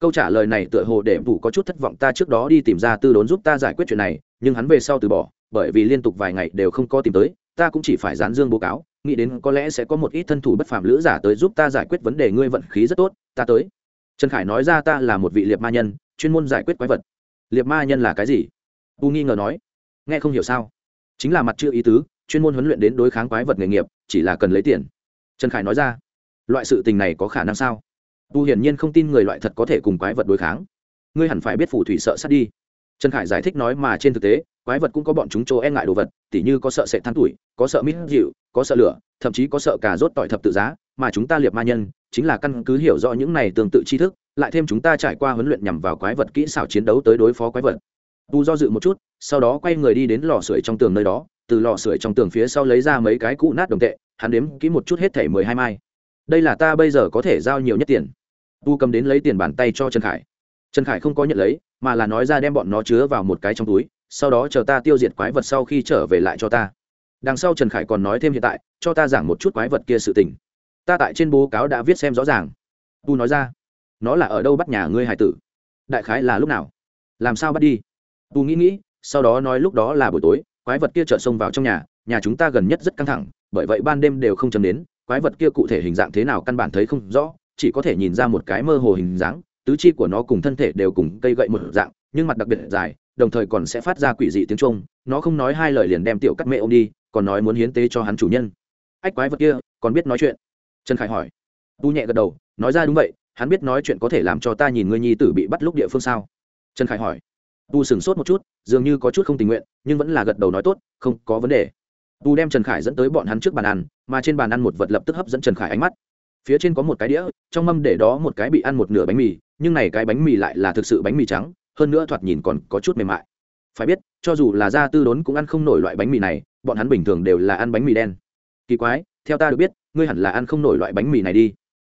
Câu trả lời này tựa hồ để vũ có chút thất vọng, ta trước đó đi tìm ra tư đốn giúp ta giải quyết chuyện này, nhưng hắn về sau từ bỏ, bởi vì liên tục vài ngày đều không có tìm tới, ta cũng chỉ phải dán dương bố cáo, nghĩ đến có lẽ sẽ có một ít thân thủ bất phàm lữ giả tới giúp ta giải quyết vấn đề, ngươi vận khí rất tốt, ta tới. Trần khải nói ra ta là một vị liệt ma nhân, chuyên môn giải quyết quái vật. Liệt ma nhân là cái gì? U nghi ngờ nói nghe không hiểu sao? Chính là mặt chưa ý tứ, chuyên môn huấn luyện đến đối kháng quái vật nghề nghiệp, chỉ là cần lấy tiền. Trần khải nói ra, loại sự tình này có khả năng sao? Tu hiển nhiên không tin người loại thật có thể cùng quái vật đối kháng. Ngươi hẳn phải biết phù thủy sợ sát đi. Trần khải giải thích nói mà trên thực tế, quái vật cũng có bọn chúng chỗ e ngại đồ vật, tỉ như có sợ sệt than tuổi, có sợ mít dịu, có sợ lửa, thậm chí có sợ cả rốt tỏi thập tự giá, mà chúng ta liệt ma nhân, chính là căn cứ hiểu rõ những này tương tự tri thức, lại thêm chúng ta trải qua huấn luyện nhằm vào quái vật kỹ xảo chiến đấu tới đối phó quái vật tu do dự một chút, sau đó quay người đi đến lò sưởi trong tường nơi đó, từ lò sưởi trong tường phía sau lấy ra mấy cái cũ nát đồng tệ, hắn đếm kỹ một chút hết thẻ mười hai mai. Đây là ta bây giờ có thể giao nhiều nhất tiền. Tu cầm đến lấy tiền bàn tay cho trần khải. Trần khải không có nhận lấy, mà là nói ra đem bọn nó chứa vào một cái trong túi, sau đó chờ ta tiêu diệt quái vật sau khi trở về lại cho ta. Đằng sau trần khải còn nói thêm hiện tại, cho ta giảng một chút quái vật kia sự tình. Ta tại trên bố cáo đã viết xem rõ ràng. Tu nói ra, nó là ở đâu bắt nhà ngươi hải tử? Đại khái là lúc nào? Làm sao bắt đi? Tu nghĩ nghĩ, sau đó nói lúc đó là buổi tối, quái vật kia chợt xông vào trong nhà nhà chúng ta gần nhất rất căng thẳng, bởi vậy ban đêm đều không chấm đến, quái vật kia cụ thể hình dạng thế nào căn bản thấy không rõ, chỉ có thể nhìn ra một cái mơ hồ hình dáng, tứ chi của nó cùng thân thể đều cùng cây gậy một dạng, nhưng mặt đặc biệt dài, đồng thời còn sẽ phát ra quỷ dị tiếng trung nó không nói hai lời liền đem tiểu cắt mẹ ông đi, còn nói muốn hiến tế cho hắn chủ nhân. Ách, quái vật kia, còn biết nói chuyện? Trần khải hỏi. Tu nhẹ gật đầu, nói ra đúng vậy, hắn biết nói chuyện có thể làm cho ta nhìn ngươi nhi tử bị bắt lúc địa phương sao? Trần khải hỏi tu sửng sốt một chút, dường như có chút không tình nguyện, nhưng vẫn là gật đầu nói tốt, không có vấn đề. Tu đem trần khải dẫn tới bọn hắn trước bàn ăn, mà trên bàn ăn một vật lập tức hấp dẫn trần khải ánh mắt. Phía trên có một cái đĩa, trong mâm để đó một cái bị ăn một nửa bánh mì, nhưng này cái bánh mì lại là thực sự bánh mì trắng, hơn nữa thoạt nhìn còn có chút mềm mại. Phải biết, cho dù là gia tư đốn cũng ăn không nổi loại bánh mì này, bọn hắn bình thường đều là ăn bánh mì đen. Kỳ quái, theo ta được biết, ngươi hẳn là ăn không nổi loại bánh mì này đi.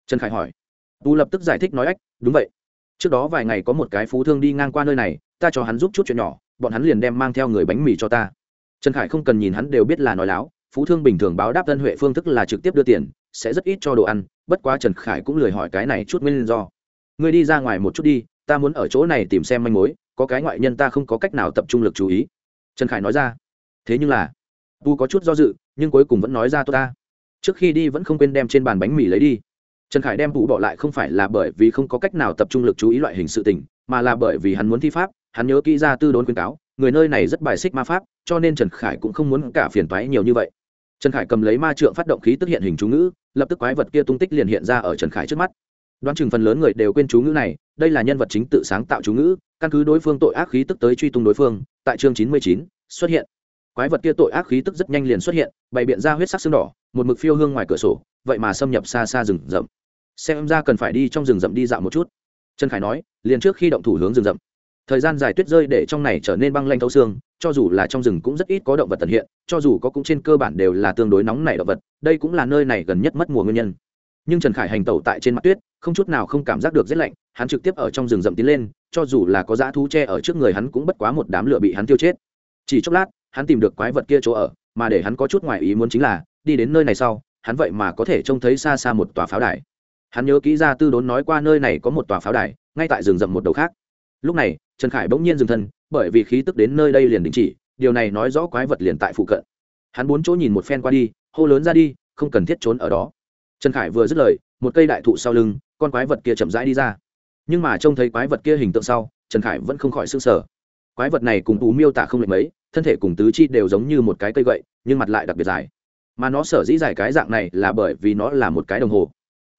Trần khải hỏi. Tu lập tức giải thích nói ách, đúng vậy trước đó vài ngày có một cái phú thương đi ngang qua nơi này, ta cho hắn giúp chút chuyện nhỏ, bọn hắn liền đem mang theo người bánh mì cho ta. Trần khải không cần nhìn hắn đều biết là nói láo, phú thương bình thường báo đáp tân huệ phương thức là trực tiếp đưa tiền, sẽ rất ít cho đồ ăn, bất quá trần khải cũng lười hỏi cái này chút nguyên do. Ngươi đi ra ngoài một chút đi, ta muốn ở chỗ này tìm xem manh mối, có cái ngoại nhân ta không có cách nào tập trung lực chú ý. Trần khải nói ra. Thế nhưng là, tu có chút do dự, nhưng cuối cùng vẫn nói ra tôi ta. Trước khi đi vẫn không quên đem trên bàn bánh mì lấy đi trần khải đem vụ bỏ lại không phải là bởi vì không có cách nào tập trung lực chú ý loại hình sự tình, mà là bởi vì hắn muốn thi pháp, hắn nhớ kỹ ra tư đốn khuyên cáo, người nơi này rất bài xích ma pháp, cho nên trần khải cũng không muốn cả phiền toái nhiều như vậy. Trần khải cầm lấy ma trượng phát động khí tức hiện hình chú ngữ, lập tức quái vật kia tung tích liền hiện ra ở trần khải trước mắt. Đoán chừng phần lớn người đều quên chú ngữ này, đây là nhân vật chính tự sáng tạo chú ngữ, căn cứ đối phương tội ác khí tức tới truy tung đối phương, tại chương chín mươi chín, xuất hiện. Quái vật kia tội ác khí tức rất nhanh liền xuất hiện, bày biện ra huyết sắc xương đỏ, một mực phiêu hương ngoài cửa sổ, vậy mà xâm nhập xa xa rừng rậm xem ra cần phải đi trong rừng rậm đi dạo một chút. Trần khải nói, liền trước khi động thủ hướng rừng rậm. Thời gian dài tuyết rơi để trong này trở nên băng lanh thấu xương, cho dù là trong rừng cũng rất ít có động vật tận hiện, cho dù có cũng trên cơ bản đều là tương đối nóng nảy động vật, đây cũng là nơi này gần nhất mất mùa nguyên nhân. Nhưng trần khải hành tẩu tại trên mặt tuyết, không chút nào không cảm giác được rét lạnh, hắn trực tiếp ở trong rừng rậm tiến lên, cho dù là có dã thú tre ở trước người hắn cũng bất quá một đám lửa bị hắn tiêu chết. Chỉ chốc lát, hắn tìm được quái vật kia chỗ ở, mà để hắn có chút ngoài ý muốn chính là, đi đến nơi này sau, hắn vậy mà có thể trông thấy xa xa một tòa pháo đài hắn nhớ kỹ ra tư đốn nói qua nơi này có một tòa pháo đài, ngay tại rừng rậm một đầu khác. Lúc này, trần khải bỗng nhiên dừng thân, bởi vì khí tức đến nơi đây liền đình chỉ, điều này nói rõ quái vật liền tại phụ cận. Hắn bốn chỗ nhìn một phen qua đi, hô lớn ra đi, không cần thiết trốn ở đó. Trần khải vừa dứt lời, một cây đại thụ sau lưng, con quái vật kia chậm rãi đi ra. Nhưng mà trông thấy quái vật kia hình tượng sau, trần khải vẫn không khỏi s ư n g sở. Quái vật này cùng tú miêu tả không lệch mấy, thân thể cùng tứ chi đều giống như một cái cây gậy, nhưng mặt lại đặc biệt dài. Mà nó sở dĩ dài cái dạng này là bởi vì nó là một cái đồng hồ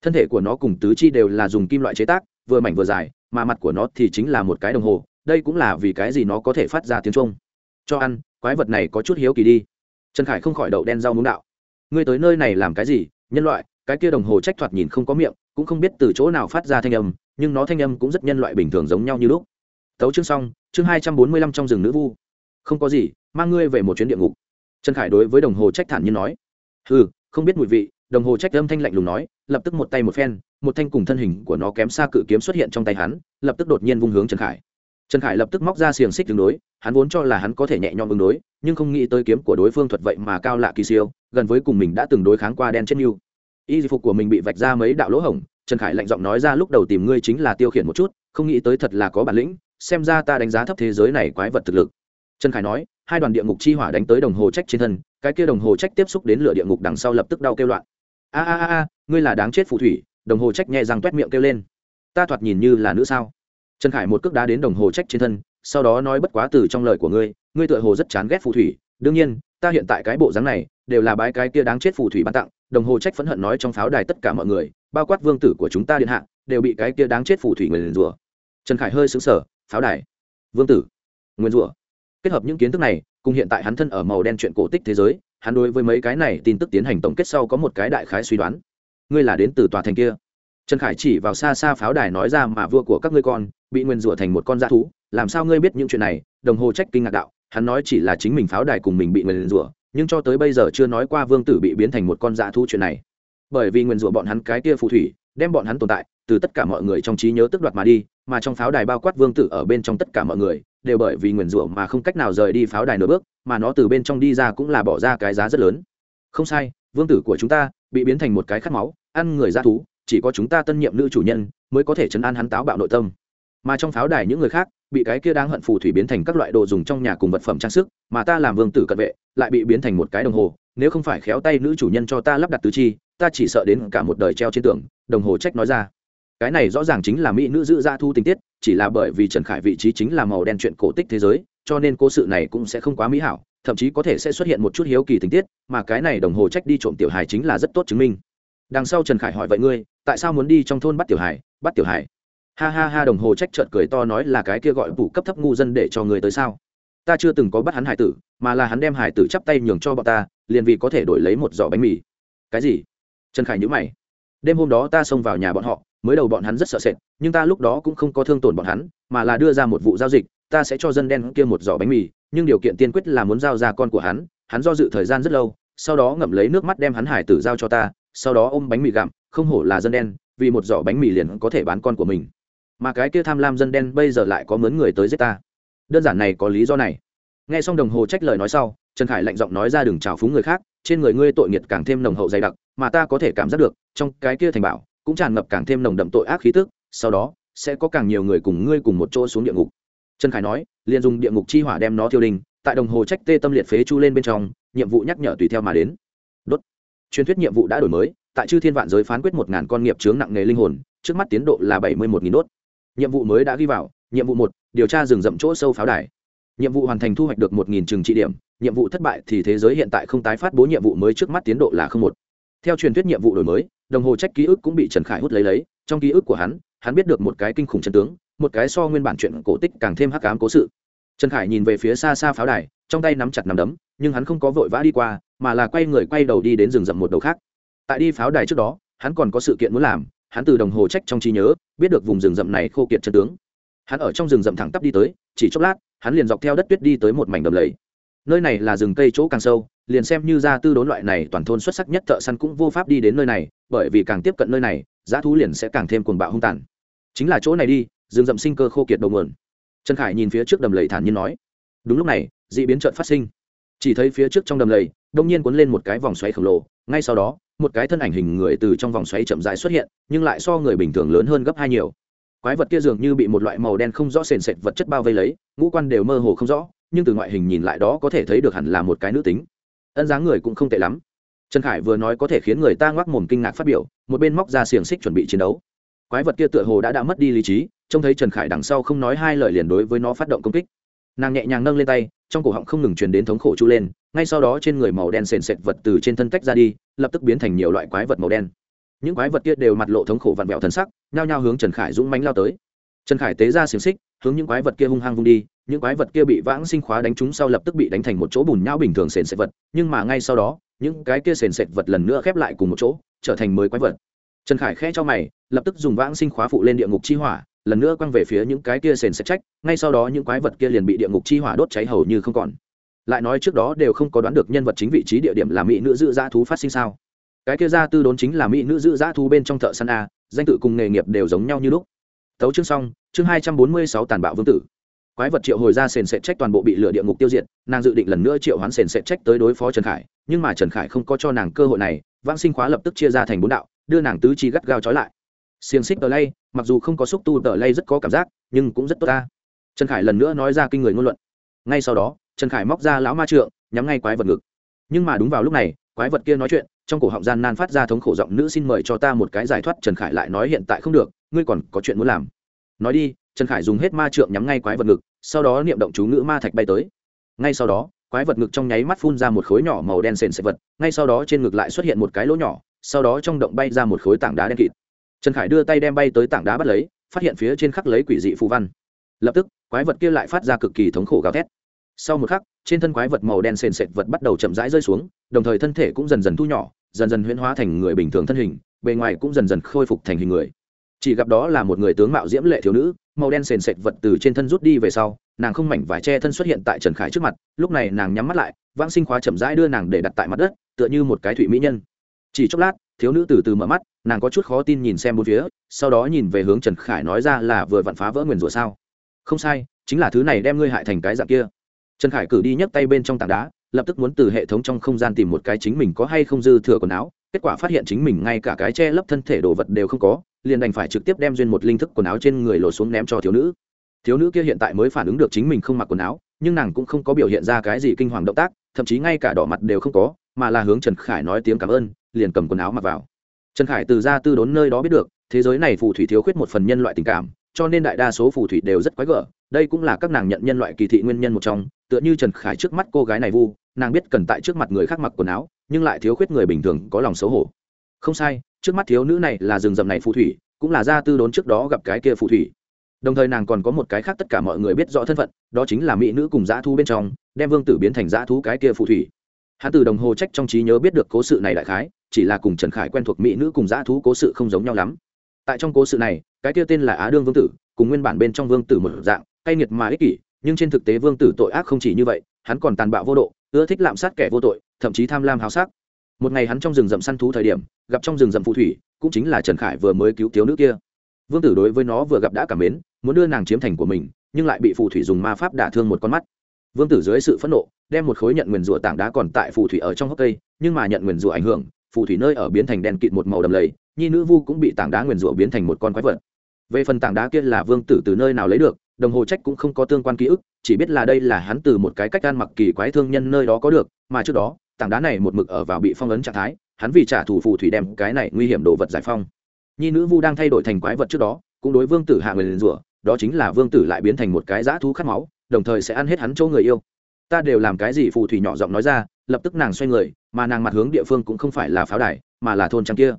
thân thể của nó cùng tứ chi đều là dùng kim loại chế tác, vừa mảnh vừa dài, mà mặt của nó thì chính là một cái đồng hồ, đây cũng là vì cái gì nó có thể phát ra tiếng trung cho ăn, quái vật này có chút hiếu kỳ đi. Trần khải không khỏi đậu đen rau muống đạo. Ngươi tới nơi này làm cái gì? Nhân loại, cái kia đồng hồ trách thoạt nhìn không có miệng, cũng không biết từ chỗ nào phát ra thanh âm, nhưng nó thanh âm cũng rất nhân loại bình thường giống nhau như lúc. Tấu chương xong, chương hai trăm bốn mươi lăm trong rừng nữ vu. Không có gì, mang ngươi về một chuyến địa ngục. Trần khải đối với đồng hồ trách thản nhiên nói. Ừ không biết mùi vị đồng hồ trách âm thanh lạnh lùng nói, lập tức một tay một phen, một thanh cùng thân hình của nó kém xa cự kiếm xuất hiện trong tay hắn, lập tức đột nhiên vung hướng trần khải. Trần khải lập tức móc ra xiềng xích tương đối, hắn vốn cho là hắn có thể nhẹ nhõm ứng đối, nhưng không nghĩ tới kiếm của đối phương thuật vậy mà cao lạ kỳ siêu, gần với cùng mình đã từng đối kháng qua đen chết như y phục của mình bị vạch ra mấy đạo lỗ hổng, trần khải lạnh giọng nói ra lúc đầu tìm ngươi chính là tiêu khiển một chút, không nghĩ tới thật là có bản lĩnh, xem ra ta đánh giá thấp thế giới này quái vật thực lực. Trần khải nói, hai đoàn địa ngục chi hỏa đánh tới đồng hồ trách trên thân, cái kia đồng hồ trách tiếp xúc đến lửa địa ngục đằng sau lập tức đau kêu loạn a a a ngươi là đáng chết phù thủy, đồng hồ trách nhẹ răng t miệng kêu lên. Ta thoạt nhìn như là nữ sao? Trần khải một cước đá đến đồng hồ trách trên thân, sau đó nói bất quá từ trong lời của ngươi ngươi tựa hồ rất chán ghét phù thủy. Đương nhiên, ta hiện tại cái bộ dáng này, đều là bái cái kia đáng chết phù thủy ban tặng, đồng hồ trách phẫn hận nói trong pháo đài tất cả mọi người, bao quát vương tử của chúng ta điện hạ, đều bị cái kia đáng chết phù thủy người liền rủa. Trần khải hơi xứng sở pháo đài. Vương tử nguyên rủa. Kết hợp những kiến thức này, cùng hiện tại hắn thân ở màu đen chuyện cổ tích thế giới hắn đối với mấy cái này tin tức tiến hành tổng kết sau có một cái đại khái suy đoán. Ngươi là đến từ tòa thành kia. Trần khải chỉ vào xa xa pháo đài nói ra mà vua của các ngươi con, bị nguyên rủa thành một con dã thú. Làm sao ngươi biết những chuyện này? Đồng hồ trách kinh ngạc đạo. Hắn nói chỉ là chính mình pháo đài cùng mình bị nguyên rủa, nhưng cho tới bây giờ chưa nói qua vương tử bị biến thành một con dã thú chuyện này. Bởi vì nguyên rủa bọn hắn cái kia phù thủy, đem bọn hắn tồn tại từ tất cả mọi người trong trí nhớ tức đoạt mà đi, mà trong pháo đài bao quát vương tử ở bên trong tất cả mọi người đều bởi vì nguyền rủa mà không cách nào rời đi pháo đài nửa bước, mà nó từ bên trong đi ra cũng là bỏ ra cái giá rất lớn. Không sai, vương tử của chúng ta bị biến thành một cái khát máu, ăn người ra thú, chỉ có chúng ta tân nhiệm nữ chủ nhân mới có thể chấn an hắn táo bạo nội tâm. Mà trong pháo đài những người khác bị cái kia đang hận phù thủy biến thành các loại đồ dùng trong nhà cùng vật phẩm trang sức, mà ta làm vương tử cận vệ lại bị biến thành một cái đồng hồ, nếu không phải khéo tay nữ chủ nhân cho ta lắp đặt tứ chi, ta chỉ sợ đến cả một đời treo trên tường, đồng hồ trách nói ra. Cái này rõ ràng chính là mỹ nữ giữ ra thu tình tiết chỉ là bởi vì trần khải vị trí chính là màu đen chuyện cổ tích thế giới, cho nên cố sự này cũng sẽ không quá mỹ hảo, thậm chí có thể sẽ xuất hiện một chút hiếu kỳ tình tiết, mà cái này đồng hồ trách đi trộm tiểu hài chính là rất tốt chứng minh. Đằng sau trần khải hỏi, vậy ngươi, tại sao muốn đi trong thôn bắt tiểu hài, bắt tiểu hài? Ha ha ha, đồng hồ trách trợt cười to nói là cái kia gọi vụ cấp thấp ngu dân để cho người tới sao? Ta chưa từng có bắt hắn hải tử, mà là hắn đem hải tử chắp tay nhường cho bọn ta, liền vì có thể đổi lấy một giỏ bánh mì. Cái gì? Trần khải nhữ mày. Đêm hôm đó ta xông vào nhà bọn họ mới đầu bọn hắn rất sợ sệt, nhưng ta lúc đó cũng không có thương tổn bọn hắn, mà là đưa ra một vụ giao dịch, ta sẽ cho dân đen kia một giỏ bánh mì, nhưng điều kiện tiên quyết là muốn giao ra con của hắn hắn do dự thời gian rất lâu, sau đó ngậm lấy nước mắt đem hắn hải tử giao cho ta, sau đó ôm bánh mì gặm, không hổ là dân đen, vì một giỏ bánh mì liền có thể bán con của mình. Mà cái kia tham lam dân đen bây giờ lại có mướn người tới giết ta. Đơn giản này có lý do này. Nghe xong đồng hồ trách lời nói sau, trần khải lạnh giọng nói ra đừng trào phúng người khác, trên người ngươi tội nghiệt càng thêm nồng hậu dày đặc, mà ta có thể cảm giác được, trong cái kia thành bảo cũng tràn ngập càng thêm nồng đậm tội ác khí tức, sau đó, sẽ có càng nhiều người cùng ngươi cùng một chỗ xuống địa ngục. Trần khải nói, liền dùng địa ngục chi hỏa đem nó thiêu đình tại đồng hồ trách tê tâm liệt phế chu lên bên trong, nhiệm vụ nhắc nhở tùy theo mà đến. Đốt. Truyền thuyết nhiệm vụ đã đổi mới, tại chư thiên vạn giới phán quyết một ngàn con nghiệp chướng nặng nghề linh hồn, trước mắt tiến độ là bảy mươi một nghìn đốt. Nhiệm vụ mới đã ghi vào, nhiệm vụ một, điều tra rừng rậm chỗ sâu pháo đài. Nhiệm vụ hoàn thành thu hoạch được một nghìn trừng trị điểm, nhiệm vụ thất bại thì thế giới hiện tại không tái phát bố nhiệm vụ mới trước mắt tiến độ là không một. Theo truyền thuyết nhiệm vụ đổi mới đồng hồ trách ký ức cũng bị trần khải hút lấy lấy, trong ký ức của hắn hắn biết được một cái kinh khủng chân tướng, một cái so nguyên bản chuyện cổ tích càng thêm hắc ám cố sự. Trần khải nhìn về phía xa xa pháo đài, trong tay nắm chặt nắm đấm, nhưng hắn không có vội vã đi qua, mà là quay người quay đầu đi đến rừng rậm một đầu khác. Tại đi pháo đài trước đó, hắn còn có sự kiện muốn làm, hắn từ đồng hồ trách trong trí nhớ, biết được vùng rừng rậm này khô kiệt chân tướng. Hắn ở trong rừng rậm thẳng tắp đi tới, chỉ chốc lát, hắn liền dọc theo đất tuyết đi tới một mảnh đầm lầy nơi này là rừng cây chỗ càng sâu, liền xem như ra tư đốn loại này toàn thôn xuất sắc nhất thợ săn cũng vô pháp đi đến nơi này, bởi vì càng tiếp cận nơi này, giá thú liền sẽ càng thêm cuồng bạo hung tàn. Chính là chỗ này đi, rừng rậm sinh cơ khô kiệt đầu nguồn. Trần khải nhìn phía trước đầm lầy thản nhiên nói. Đúng lúc này, d ị biến trợn phát sinh. Chỉ thấy phía trước trong đầm lầy, đông nhiên cuốn lên một cái vòng xoáy khổng lồ, ngay sau đó, một cái thân ảnh hình người từ trong vòng xoáy chậm rãi xuất hiện, nhưng lại so người bình thường lớn hơn gấp hai nhiều. Quái vật kia dường như bị một loại màu đen không rõ sền sệt vật chất bao vây lấy, ngũ quan đều mơ hồ không rõ nhưng từ ngoại hình nhìn lại đó có thể thấy được hẳn là một cái nữ tính. Ân dáng người cũng không tệ lắm. Trần khải vừa nói có thể khiến người ta ngoác mồm kinh ngạc phát biểu, một bên móc ra xiềng xích chuẩn bị chiến đấu. Quái vật kia tựa hồ đã đã mất đi lý trí, trông thấy trần khải đằng sau không nói hai lời liền đối với nó phát động công kích. Nàng nhẹ nhàng nâng lên tay, trong cổ họng không ngừng truyền đến thống khổ chu lên, ngay sau đó trên người màu đen sền sệt vật từ trên thân tách ra đi, lập tức biến thành nhiều loại quái vật màu đen. Những quái vật kia đều mặt lộ thống khổ vặn vẹo thân sắc, nhao nhao hướng trần khải dũng mánh lao tới. Trần khải tế ra xiềng xích, hướng những quái vật kia hung hăng vung đi những quái vật kia bị vãng sinh khóa đánh trúng sau lập tức bị đánh thành một chỗ bùn nhão bình thường sền sệt vật, nhưng mà ngay sau đó, những cái kia sền sệt vật lần nữa khép lại cùng một chỗ, trở thành mới quái vật. Trần khải khẽ cho mày, lập tức dùng vãng sinh khóa phụ lên địa ngục chi hỏa, lần nữa quăng về phía những cái kia sền sệt trách, ngay sau đó những quái vật kia liền bị địa ngục chi hỏa đốt cháy hầu như không còn. Lại nói trước đó đều không có đoán được nhân vật chính vị trí địa điểm là mỹ nữ giữ dã thú phát sinh sao. Cái kia ra tư đốn chính là mỹ nữ giữ dã thú bên trong thợ săn a, danh tự cùng nghề nghiệp đều giống nhau như lúc. Tấu chương xong, chương hai trăm bốn mươi sáu tàn bạo vương tử quái vật triệu hồi ra sền sệt trách toàn bộ bị lửa địa ngục tiêu diệt, nàng dự định lần nữa triệu hoán sền sệt trách tới đối phó trần khải, nhưng mà trần khải không có cho nàng cơ hội này, vãng sinh khóa lập tức chia ra thành bốn đạo, đưa nàng tứ chi gắt gao trói lại. Xiềng xích tờ lay, mặc dù không có xúc tu tờ lay rất có cảm giác, nhưng cũng rất tốt ta. Trần khải lần nữa nói ra kinh người ngôn luận. Ngay sau đó, trần khải móc ra lão ma trượng, nhắm ngay quái vật ngực. Nhưng mà đúng vào lúc này, quái vật kia nói chuyện, trong cổ họng gian nan phát ra thống khổ giọng nữ xin mời cho ta một cái giải thoát trần khải lại nói hiện tại không được, ngươi còn có chuyện muốn làm. Nói đi trần khải dùng hết ma trượng nhắm ngay quái vật ngực, sau đó niệm động chú ngữ ma thạch bay tới. Ngay sau đó, quái vật ngực trong nháy mắt phun ra một khối nhỏ màu đen sền sệt vật, ngay sau đó trên ngực lại xuất hiện một cái lỗ nhỏ, sau đó trong động bay ra một khối tảng đá đen kịt. Trần khải đưa tay đem bay tới tảng đá bắt lấy, phát hiện phía trên khắc lấy quỷ dị phù văn. Lập tức, quái vật kia lại phát ra cực kỳ thống khổ gào thét. Sau một khắc, trên thân quái vật màu đen sền sệt vật bắt đầu chậm rãi rơi xuống, đồng thời thân thể cũng dần dần thu nhỏ, dần dần huyễn hóa thành người bình thường thân hình, bề ngoài cũng dần dần khôi phục thành hình người chỉ gặp đó là một người tướng mạo diễm lệ thiếu nữ, màu đen sền sệt vật từ trên thân rút đi về sau, nàng không mảnh vải che thân xuất hiện tại trần khải trước mặt, lúc này nàng nhắm mắt lại, vãng sinh khóa chậm rãi đưa nàng để đặt tại mặt đất, tựa như một cái thủy mỹ nhân. Chỉ chốc lát, thiếu nữ từ từ mở mắt, nàng có chút khó tin nhìn xem bốn phía, sau đó nhìn về hướng trần khải nói ra là vừa vặn phá vỡ nguyền rủa sao? Không sai, chính là thứ này đem ngươi hại thành cái dạng kia. Trần khải cử đi nhấc tay bên trong tảng đá, lập tức muốn từ hệ thống trong không gian tìm một cái chính mình có hay không dư thừa quần áo kết quả phát hiện chính mình ngay cả cái che lấp thân thể đồ vật đều không có, liền đành phải trực tiếp đem duyên một linh thức quần áo trên người lột xuống ném cho thiếu nữ. Thiếu nữ kia hiện tại mới phản ứng được chính mình không mặc quần áo, nhưng nàng cũng không có biểu hiện ra cái gì kinh hoàng động tác, thậm chí ngay cả đỏ mặt đều không có, mà là hướng trần khải nói tiếng cảm ơn, liền cầm quần áo mặc vào. Trần khải từ ra tư đốn nơi đó biết được, thế giới này phù thủy thiếu khuyết một phần nhân loại tình cảm, cho nên đại đa số phù thủy đều rất quái gở, đây cũng là các nàng nhận nhân loại kỳ thị nguyên nhân một trong, tựa như trần khải trước mắt cô gái này vu, nàng biết cần tại trước mặt người khác mặc quần áo nhưng lại thiếu khuyết người bình thường có lòng xấu hổ. Không sai, trước mắt thiếu nữ này là rừng rậm này phù thủy, cũng là gia tư đốn trước đó gặp cái kia phù thủy. Đồng thời nàng còn có một cái khác tất cả mọi người biết rõ thân phận, đó chính là mỹ nữ cùng dã thú bên trong, đem vương tử biến thành dã thú cái kia phù thủy. Hắn từ đồng hồ trách trong trí nhớ biết được cố sự này đại khái, chỉ là cùng trần khải quen thuộc mỹ nữ cùng dã thú cố sự không giống nhau lắm. Tại trong cố sự này, cái kia tên là á đương vương tử, cùng nguyên bản bên trong vương tử một dạng, cay nghiệt mà ích kỷ, nhưng trên thực tế vương tử tội ác không chỉ như vậy, hắn còn tàn bạo vô độ ưa thích lạm sát kẻ vô tội, thậm chí tham lam háo sắc. Một ngày hắn trong rừng rậm săn thú thời điểm, gặp trong rừng rậm phù thủy, cũng chính là trần khải vừa mới cứu thiếu nữ kia. Vương tử đối với nó vừa gặp đã cảm mến, muốn đưa nàng chiếm thành của mình, nhưng lại bị phù thủy dùng ma pháp đả thương một con mắt. Vương tử dưới sự phẫn nộ, đem một khối nhận nguyền rủa tảng đá còn tại phù thủy ở trong hốc cây, nhưng mà nhận nguyền rủa ảnh hưởng, phù thủy nơi ở biến thành đèn kịt một màu đầm lầy, nhi nữ vu cũng bị tảng đá nguyền rủa biến thành một con quái vật. Về phần tảng đá kia là vương tử từ nơi nào lấy được đồng hồ trách cũng không có tương quan ký ức, chỉ biết là đây là hắn từ một cái cách gan mặc kỳ quái thương nhân nơi đó có được, mà trước đó, tảng đá này một mực ở vào bị phong ấn trạng thái, hắn vì trả thù phù thủy đem cái này nguy hiểm đồ vật giải phong nhi nữ vu đang thay đổi thành quái vật trước đó, cũng đối vương tử hạ người liền rủa, đó chính là vương tử lại biến thành một cái dã thú khát máu, đồng thời sẽ ăn hết hắn chỗ người yêu. Ta đều làm cái gì phù thủy nhỏ giọng nói ra, lập tức nàng xoay người, mà nàng mặt hướng địa phương cũng không phải là pháo đài, mà là thôn trang kia.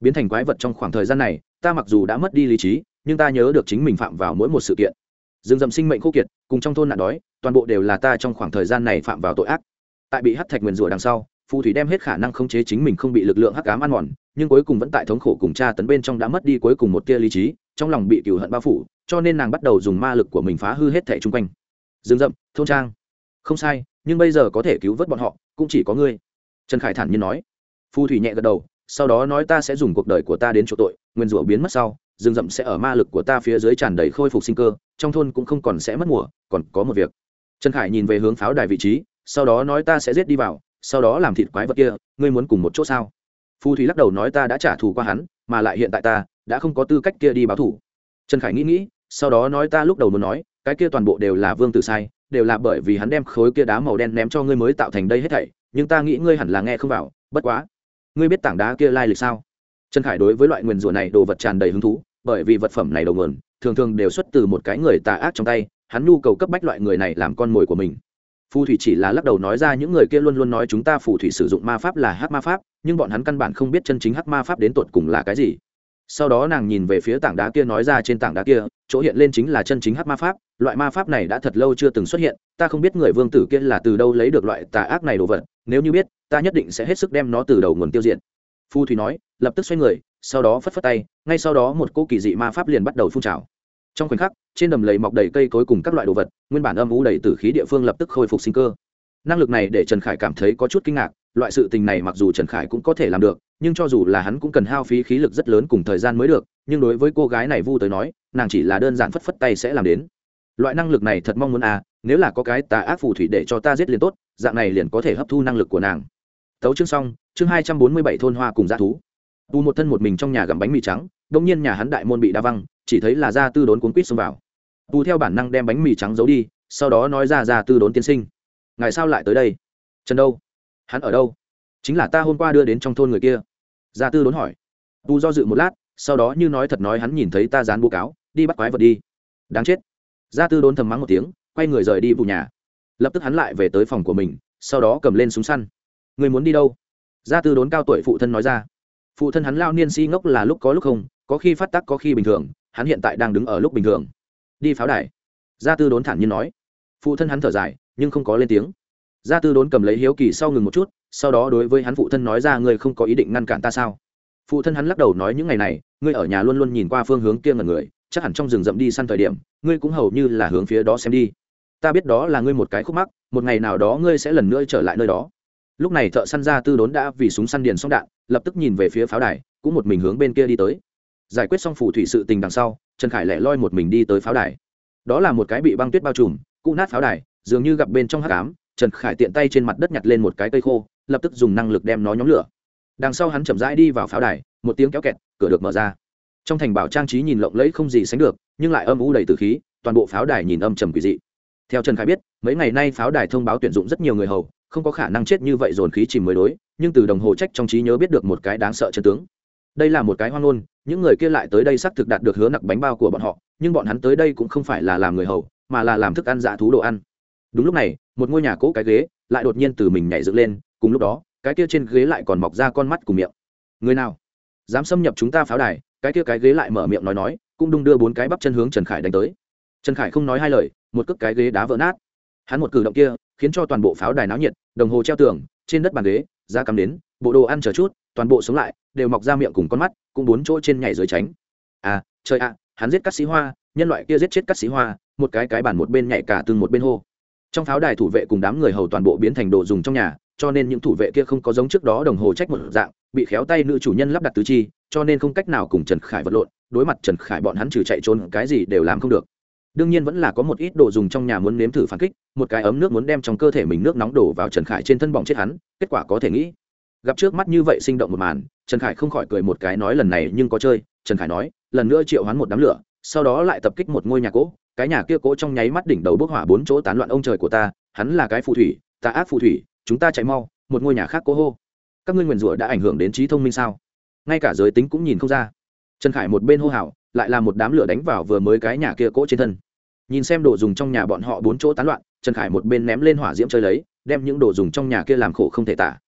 Biến thành quái vật trong khoảng thời gian này, ta mặc dù đã mất đi lý trí, nhưng ta nhớ được chính mình phạm vào mỗi một sự kiện rừng rậm sinh mệnh khô kiệt, cùng trong thôn nạn đói, toàn bộ đều là ta trong khoảng thời gian này phạm vào tội ác. Tại bị hắt thạch nguyền rủa đằng sau, phù thủy đem hết khả năng khống chế chính mình không bị lực lượng hắc ám ăn mòn, nhưng cuối cùng vẫn tại thống khổ cùng cha tấn bên trong đã mất đi cuối cùng một tia lý trí, trong lòng bị cựu hận bao phủ, cho nên nàng bắt đầu dùng ma lực của mình phá hư hết thẻ chung quanh. Rừng rậm, thôn trang. Không sai, nhưng bây giờ có thể cứu vớt bọn họ, cũng chỉ có ngươi. Trần khải thản nhiên nói. Phù thủy nhẹ gật đầu, sau đó nói ta sẽ dùng cuộc đời của ta đến chỗ tội nguyên rủa biến mất sau rừng rậm sẽ ở ma lực của ta phía dưới tràn đầy khôi phục sinh cơ, trong thôn cũng không còn sẽ mất mùa, còn có một việc. Trần khải nhìn về hướng pháo đài vị trí, sau đó nói ta sẽ giết đi vào, sau đó làm thịt quái vật kia, ngươi muốn cùng một chỗ sao? Phù thủy lắc đầu nói ta đã trả thù qua hắn, mà lại hiện tại ta đã không có tư cách kia đi báo thù. Trần khải nghĩ nghĩ, sau đó nói ta lúc đầu muốn nói, cái kia toàn bộ đều là vương tử sai, đều là bởi vì hắn đem khối kia đá màu đen ném cho ngươi mới tạo thành đây hết thảy, nhưng ta nghĩ ngươi hẳn là nghe không vào, bất quá. Ngươi biết tảng đá kia lai lịch sao? Trần khải đối với loại nguyền rủa này đồ vật tràn đầy hứng thú, bởi vì vật phẩm này đầu nguồn, thường thường đều xuất từ một cái người tà ác trong tay, hắn nhu cầu cấp bách loại người này làm con mồi của mình. Phù thủy chỉ là lắc đầu nói ra những người kia luôn luôn nói chúng ta phù thủy sử dụng ma pháp là hắc ma pháp, nhưng bọn hắn căn bản không biết chân chính hắc ma pháp đến tột cùng là cái gì. Sau đó nàng nhìn về phía tảng đá kia nói ra trên tảng đá kia, chỗ hiện lên chính là chân chính hắc ma pháp, loại ma pháp này đã thật lâu chưa từng xuất hiện, ta không biết người vương tử kia là từ đâu lấy được loại tà ác này đồ vật, nếu như biết, ta nhất định sẽ hết sức đem nó từ đầu nguồn tiêu diệt phù thủy nói, lập tức xoay người, sau đó phất phất tay, ngay sau đó một cô kỳ dị ma pháp liền bắt đầu phun trào. Trong khoảnh khắc, trên đầm lầy mọc đầy cây cối cùng các loại đồ vật, nguyên bản âm u đầy t khí địa phương lập tức khôi phục sinh cơ. Năng lực này để trần khải cảm thấy có chút kinh ngạc, loại sự tình này mặc dù trần khải cũng có thể làm được, nhưng cho dù là hắn cũng cần hao phí khí lực rất lớn cùng thời gian mới được, nhưng đối với cô gái này vu tới nói, nàng chỉ là đơn giản phất phất tay sẽ làm đến. Loại năng lực này thật mong muốn à nếu là có cái tà ác phù thủy để cho ta giết liền tốt, dạng này liền có thể hấp thu năng lực của nàng tấu chương xong, chương hai trăm bốn mươi bảy thôn hoa cùng dã thú. Tu một thân một mình trong nhà gặm bánh mì trắng, đông nhiên nhà hắn đại môn bị đa văng, chỉ thấy là ra tư đốn cuốn quýt xông vào. Tu theo bản năng đem bánh mì trắng giấu đi, sau đó nói ra ra tư đốn tiên sinh. Ngài sao lại tới đây? Trần đâu? Hắn ở đâu? Chính là ta hôm qua đưa đến trong thôn người kia. Gia tư đốn hỏi. Tu do dự một lát, sau đó như nói thật nói hắn nhìn thấy ta dán bố cáo, đi bắt quái vật đi. Đáng chết. Gia tư đốn thầm mắng một tiếng, quay người rời đi vụ nhà. Lập tức hắn lại về tới phòng của mình, sau đó cầm lên súng săn người muốn đi đâu? Gia tư đốn cao tuổi phụ thân nói ra. Phụ thân hắn lao niên si ngốc là lúc có lúc không, có khi phát tác có khi bình thường, hắn hiện tại đang đứng ở lúc bình thường. Đi pháo đài. Gia tư đốn thản nhiên nói. Phụ thân hắn thở dài, nhưng không có lên tiếng. Gia tư đốn cầm lấy hiếu kỳ sau ngừng một chút, sau đó đối với hắn phụ thân nói ra, ngươi không có ý định ngăn cản ta sao? Phụ thân hắn lắc đầu nói, những ngày này, ngươi ở nhà luôn luôn nhìn qua phương hướng kia ngần người, chắc hẳn trong rừng rậm đi săn thời điểm, ngươi cũng hầu như là hướng phía đó xem đi. Ta biết đó là ngươi một cái khúc mắc, một ngày nào đó ngươi sẽ lần nữa trở lại nơi đó lúc này thợ săn ra tư đốn đã vì súng săn điền xong đạn, lập tức nhìn về phía pháo đài, cũng một mình hướng bên kia đi tới. Giải quyết xong phù thủy sự tình đằng sau, trần khải lẻ loi một mình đi tới pháo đài. Đó là một cái bị băng tuyết bao trùm cụ nát pháo đài, dường như gặp bên trong hát cám trần khải tiện tay trên mặt đất nhặt lên một cái cây khô, lập tức dùng năng lực đem nó nhóm lửa. Đằng sau hắn chậm rãi đi vào pháo đài, một tiếng kéo kẹt, cửa được mở ra. Trong thành bảo trang trí nhìn lộng lẫy không gì sánh được, nhưng lại âm u đầy từ khí, toàn bộ pháo đài nhìn âm trầm quỷ dị. Theo trần khải biết, mấy ngày nay pháo đài thông báo tuyển dụng rất nhiều người hầu không có khả năng chết như vậy dồn khí chìm mới đối, nhưng từ đồng hồ trách trong trí nhớ biết được một cái đáng sợ chân tướng. Đây là một cái hoang ngôn, những người kia lại tới đây xác thực đạt được hứa nặc bánh bao của bọn họ, nhưng bọn hắn tới đây cũng không phải là làm người hầu, mà là làm thức ăn dạ thú đồ ăn. Đúng lúc này, một ngôi nhà cỗ cái ghế lại đột nhiên từ mình nhảy dựng lên, cùng lúc đó, cái kia trên ghế lại còn mọc ra con mắt cùng miệng. Người nào? Dám xâm nhập chúng ta pháo đài, cái kia cái ghế lại mở miệng nói nói, cũng đung đưa bốn cái bắp chân hướng trần khải đánh tới. Trần khải không nói hai lời, một cước cái ghế đá vỡ nát. Hắn một cử động kia, khiến cho toàn bộ pháo đài náo nhiệt đồng hồ treo tường, trên đất bàn ghế, da cắm đến, bộ đồ ăn chờ chút, toàn bộ sống lại, đều mọc ra miệng cùng con mắt, cũng bốn chỗ trên nhảy dưới tránh. À trời ạ, hắn giết cắt sĩ hoa, nhân loại kia giết chết cắt sĩ hoa, một cái cái bàn một bên nhảy cả từng một bên hô. Trong pháo đài thủ vệ cùng đám người hầu toàn bộ biến thành đồ dùng trong nhà, cho nên những thủ vệ kia không có giống trước đó đồng hồ trách một dạng, bị khéo tay nữ chủ nhân lắp đặt tứ chi, cho nên không cách nào cùng trần khải vật lộn, đối mặt trần khải bọn hắn trừ chạy trốn, cái gì đều làm không được đương nhiên vẫn là có một ít đồ dùng trong nhà muốn nếm thử phản kích, một cái ấm nước muốn đem trong cơ thể mình nước nóng đổ vào trần khải trên thân bỏng chết hắn, kết quả có thể nghĩ. Gặp trước mắt như vậy sinh động một màn, trần khải không khỏi cười một cái nói lần này nhưng có chơi, trần khải nói, lần nữa triệu hoán một đám lửa, sau đó lại tập kích một ngôi nhà cỗ, cái nhà kia cỗ trong nháy mắt đỉnh đầu bốc hỏa bốn chỗ tán loạn ông trời của ta, hắn là cái phù thủy, ta ác phù thủy, chúng ta chạy mau, một ngôi nhà khác cố hô. Các ngươi nguyền rủa đã ảnh hưởng đến trí thông minh sao? Ngay cả giới tính cũng nhìn không ra. Trần khải một bên hô hào, lại là một đám lửa đánh vào vừa mới cái nhà kia cỗ trên thân nhìn xem đồ dùng trong nhà bọn họ bốn chỗ tán loạn, trần khải một bên ném lên hỏa diễm chơi lấy, đem những đồ dùng trong nhà kia làm khổ không thể tả.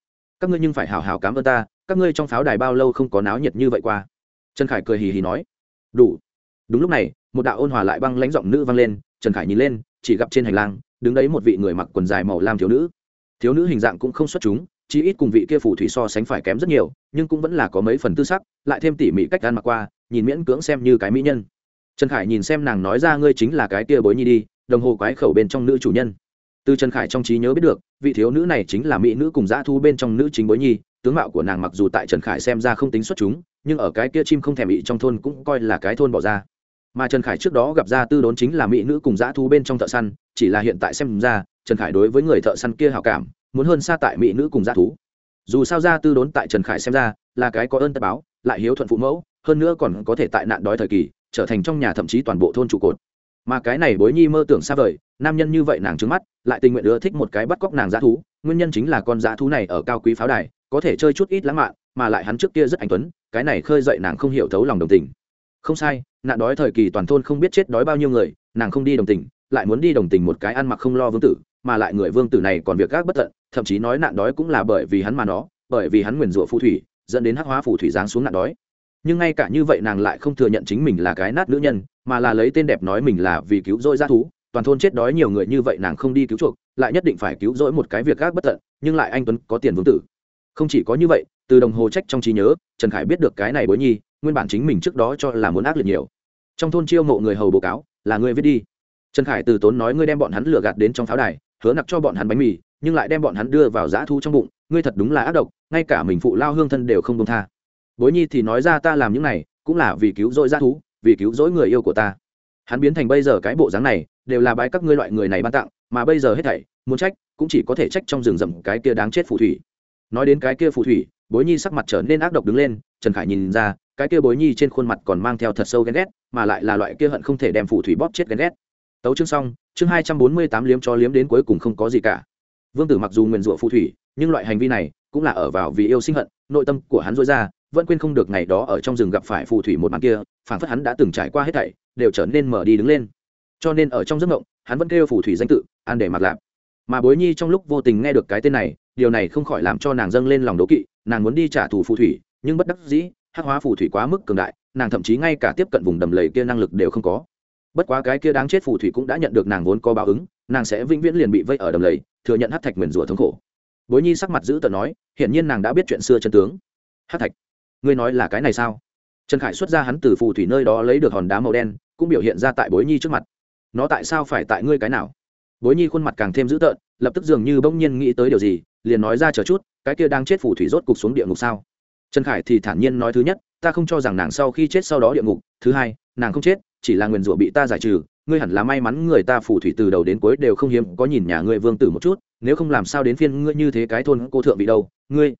Các ngươi nhưng phải hào hào cám ơn ta, các ngươi trong pháo đài bao lâu không có náo nhiệt như vậy qua? Trần khải cười hì hì nói. Đủ. Đúng lúc này, một đạo ôn hòa lại băng lãnh giọng nữ vang lên, trần khải nhìn lên, chỉ gặp trên hành lang, đứng đấy một vị người mặc quần dài màu lam thiếu nữ. Thiếu nữ hình dạng cũng không xuất chúng, chí ít cùng vị kia phù thủy so sánh phải kém rất nhiều, nhưng cũng vẫn là có mấy phần tư sắc, lại thêm tỉ mỉ cách ăn mặc qua, nhìn miễn cưỡng xem như cái mỹ nhân trần khải nhìn xem nàng nói ra ngươi chính là cái kia bối nhi đi, đồng hồ quái khẩu bên trong nữ chủ nhân. Từ trần khải trong trí nhớ biết được, vị thiếu nữ này chính là mỹ nữ cùng dã thu bên trong nữ chính bối nhi, tướng mạo của nàng mặc dù tại trần khải xem ra không tính xuất chúng, nhưng ở cái kia chim không thèm bị trong thôn cũng coi là cái thôn bỏ ra. Mà trần khải trước đó gặp ra tư đốn chính là mỹ nữ cùng dã thu bên trong thợ săn, chỉ là hiện tại xem ra, trần khải đối với người thợ săn kia hào cảm, muốn hơn xa tại mỹ nữ cùng dã thú. Dù sao ra tư đốn tại trần khải xem ra là cái có ơn tất báo, lại hiếu thuận phụ mẫu, hơn nữa còn có thể tại nạn đói thời kỳ trở thành trong nhà thậm chí toàn bộ thôn trụ cột. Mà cái này bối nhi mơ tưởng xa vời, nam nhân như vậy nàng trứng mắt, lại tình nguyện ưa thích một cái bắt cóc nàng dã thú, nguyên nhân chính là con dã thú này ở cao quý pháo đài, có thể chơi chút ít lãng mạn, mà lại hắn trước kia rất anh tuấn, cái này khơi dậy nàng không hiểu thấu lòng đồng tình. Không sai, nạn đói thời kỳ toàn thôn không biết chết đói bao nhiêu người, nàng không đi đồng tình, lại muốn đi đồng tình một cái ăn mặc không lo vương tử, mà lại người vương tử này còn việc gác bất tận, thậm chí nói nạn đói cũng là bởi vì hắn mà nó, bởi vì hắn nguyền rủa phù thủy, dẫn đến hắc hóa phù thủy giáng xuống nạn đói nhưng ngay cả như vậy nàng lại không thừa nhận chính mình là cái nát nữ nhân, mà là lấy tên đẹp nói mình là vì cứu rỗi g thú. Toàn thôn chết đói nhiều người như vậy nàng không đi cứu chuộc, lại nhất định phải cứu rỗi một cái việc gác bất tận, nhưng lại anh tuấn có tiền vương tử. Không chỉ có như vậy, từ đồng hồ trách trong trí nhớ, trần khải biết được cái này bối nhi, nguyên bản chính mình trước đó cho là muốn ác liệt nhiều. Trong thôn chiêu mộ người hầu bố cáo, là ngươi viết đi. Trần khải từ tốn nói ngươi đem bọn hắn lừa gạt đến trong pháo đài, hứa nặc cho bọn hắn bánh mì, nhưng lại đem bọn hắn đưa vào giã thu trong bụng, ngươi thật đúng là ác độc, ngay cả mình phụ lao hương thân đều không công tha bối nhi thì nói ra ta làm những này, cũng là vì cứu rỗi dã thú, vì cứu rỗi người yêu của ta. Hắn biến thành bây giờ cái bộ dáng này, đều là bái các ngươi loại người này ban tặng, mà bây giờ hết thảy, muốn trách, cũng chỉ có thể trách trong rừng rậm cái kia đáng chết phù thủy. Nói đến cái kia phù thủy, bối nhi sắc mặt trở nên ác độc đứng lên, trần khải nhìn ra, cái kia bối nhi trên khuôn mặt còn mang theo thật sâu ghen ghét, mà lại là loại kia hận không thể đem phù thủy bóp chết ghen ghét. Tấu chương xong, chương hai trăm bốn mươi tám liếm cho liếm đến cuối cùng không có gì cả. Vương tử mặc dù nguyền rủa phù thủy, nhưng loại hành vi này cũng là ở vào vì yêu sinh hận, nội tâm của hắn dối ra vẫn quên không được ngày đó ở trong rừng gặp phải phù thủy một màn kia phản phất hắn đã từng trải qua hết thảy, đều trở nên mở đi đứng lên. Cho nên ở trong giấc mộng, hắn vẫn kêu phù thủy danh tự, an để mặc lạp. Mà bối nhi trong lúc vô tình nghe được cái tên này, điều này không khỏi làm cho nàng dâng lên lòng đố kỵ, nàng muốn đi trả thù phù thủy, nhưng bất đắc dĩ, hắc hóa phù thủy quá mức cường đại, nàng thậm chí ngay cả tiếp cận vùng đầm lầy kia năng lực đều không có. Bất quá cái kia đáng chết phù thủy cũng đã nhận được nàng vốn có báo ứng, nàng sẽ vĩnh viễn liền bị vây ở đầm lầy, thừa nhận hát thạch nguyền rủa thống khổ. Bối nhi sắc mặt giữ tợn nói, hiển nhiên nàng đã biết chuyện xưa chân tướng. Hát thạch ngươi nói là cái này sao? Trần khải xuất ra hắn từ phù thủy nơi đó lấy được hòn đá màu đen, cũng biểu hiện ra tại bối nhi trước mặt. Nó tại sao phải tại ngươi cái nào? Bối nhi khuôn mặt càng thêm dữ tợn, lập tức dường như bỗng nhiên nghĩ tới điều gì, liền nói ra chờ chút, cái kia đang chết phù thủy rốt cục xuống địa ngục sao? Trần khải thì thản nhiên nói thứ nhất, ta không cho rằng nàng sau khi chết sau đó địa ngục. Thứ hai, nàng không chết, chỉ là nguyền rủa bị ta giải trừ. Ngươi hẳn là may mắn người ta phù thủy từ đầu đến cuối đều không hiếm, có nhìn nhà ngươi vương tử một chút, nếu không làm sao đến phiên ngươi như thế cái thôn cô thượng bị đâu. Ngươi,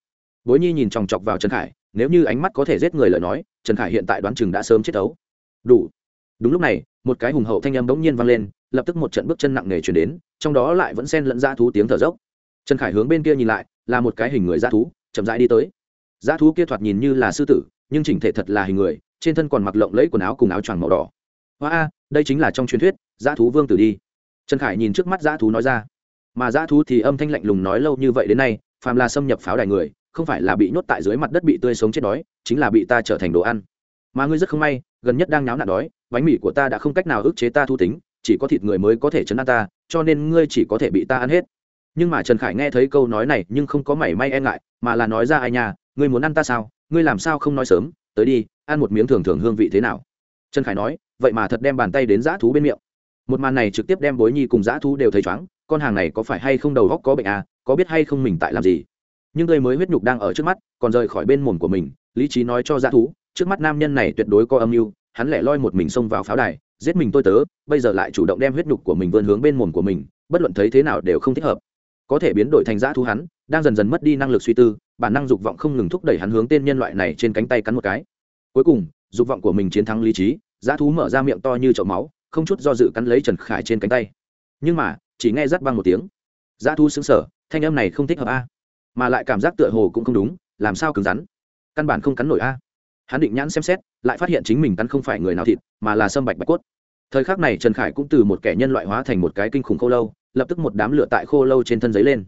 bối nhi nhìn chòng chọc vào trần khải nếu như ánh mắt có thể giết người lời nói, trần khải hiện tại đoán chừng đã sớm chết đấu. đủ. Đúng lúc này, một cái hùng hậu thanh âm bỗng nhiên vang lên, lập tức một trận bước chân nặng nề chuyển đến, trong đó lại vẫn xen lẫn ra thú tiếng thở dốc. Trần khải hướng bên kia nhìn lại, là một cái hình người ra thú, chậm rãi đi tới. Ra thú kia thoạt nhìn như là sư tử, nhưng chỉnh thể thật là hình người, trên thân còn mặc lộng lẫy quần áo cùng áo choàng màu đỏ. Hoa a, đây chính là trong truyền thuyết, dã thú vương tử đi. Trần khải nhìn trước mắt dã thú nói ra. Mà dã thú thì âm thanh lạnh lùng nói lâu như vậy đến nay, phàm là xâm nhập pháo đài người không phải là bị nhốt tại dưới mặt đất bị tươi sống chết đói, chính là bị ta trở thành đồ ăn. Mà ngươi rất không may, gần nhất đang náo nạn đói, bánh mì của ta đã không cách nào ức chế ta thu tính, chỉ có thịt người mới có thể chấn an ta, cho nên ngươi chỉ có thể bị ta ăn hết. Nhưng mà trần khải nghe thấy câu nói này nhưng không có mảy may e ngại, mà là nói ra ai nhà ngươi muốn ăn ta sao, ngươi làm sao không nói sớm, tới đi, ăn một miếng thường thường hương vị thế nào. Trần khải nói, vậy mà thật đem bàn tay đến dã thú bên miệng. Một màn này trực tiếp đem bối nhi cùng dã thú đều thấy chóng con hàng này có phải hay không đầu góc có bệnh à có biết hay không mình tại làm gì nhưng người mới huyết nhục đang ở trước mắt, còn rời khỏi bên mồm của mình, lý trí nói cho dã thú, trước mắt nam nhân này tuyệt đối có âm mưu, hắn lẻ loi một mình xông vào pháo đài, giết mình tôi tớ, bây giờ lại chủ động đem huyết nhục của mình vươn hướng bên mồm của mình, bất luận thấy thế nào đều không thích hợp. Có thể biến đổi thành dã thú hắn, đang dần dần mất đi năng lực suy tư, bản năng dục vọng không ngừng thúc đẩy hắn hướng tên nhân loại này trên cánh tay cắn một cái. Cuối cùng, dục vọng của mình chiến thắng lý trí dã thú mở ra miệng to như chậu máu, không chút do dự cắn lấy trần khải trên cánh tay. Nhưng mà, chỉ nghe rắt băng một tiếng. Dã thú xứng sở thanh âm này không thích hợp a mà lại cảm giác tựa hồ cũng không đúng, làm sao cứng rắn? Căn bản không cắn nổi a. Hắn định nhãn xem xét, lại phát hiện chính mình cắn không phải người nào thịt, mà là sâm bạch bạch cốt. Thời khắc này trần khải cũng từ một kẻ nhân loại hóa thành một cái kinh khủng khô lâu, lập tức một đám lửa tại khô lâu trên thân giấy lên.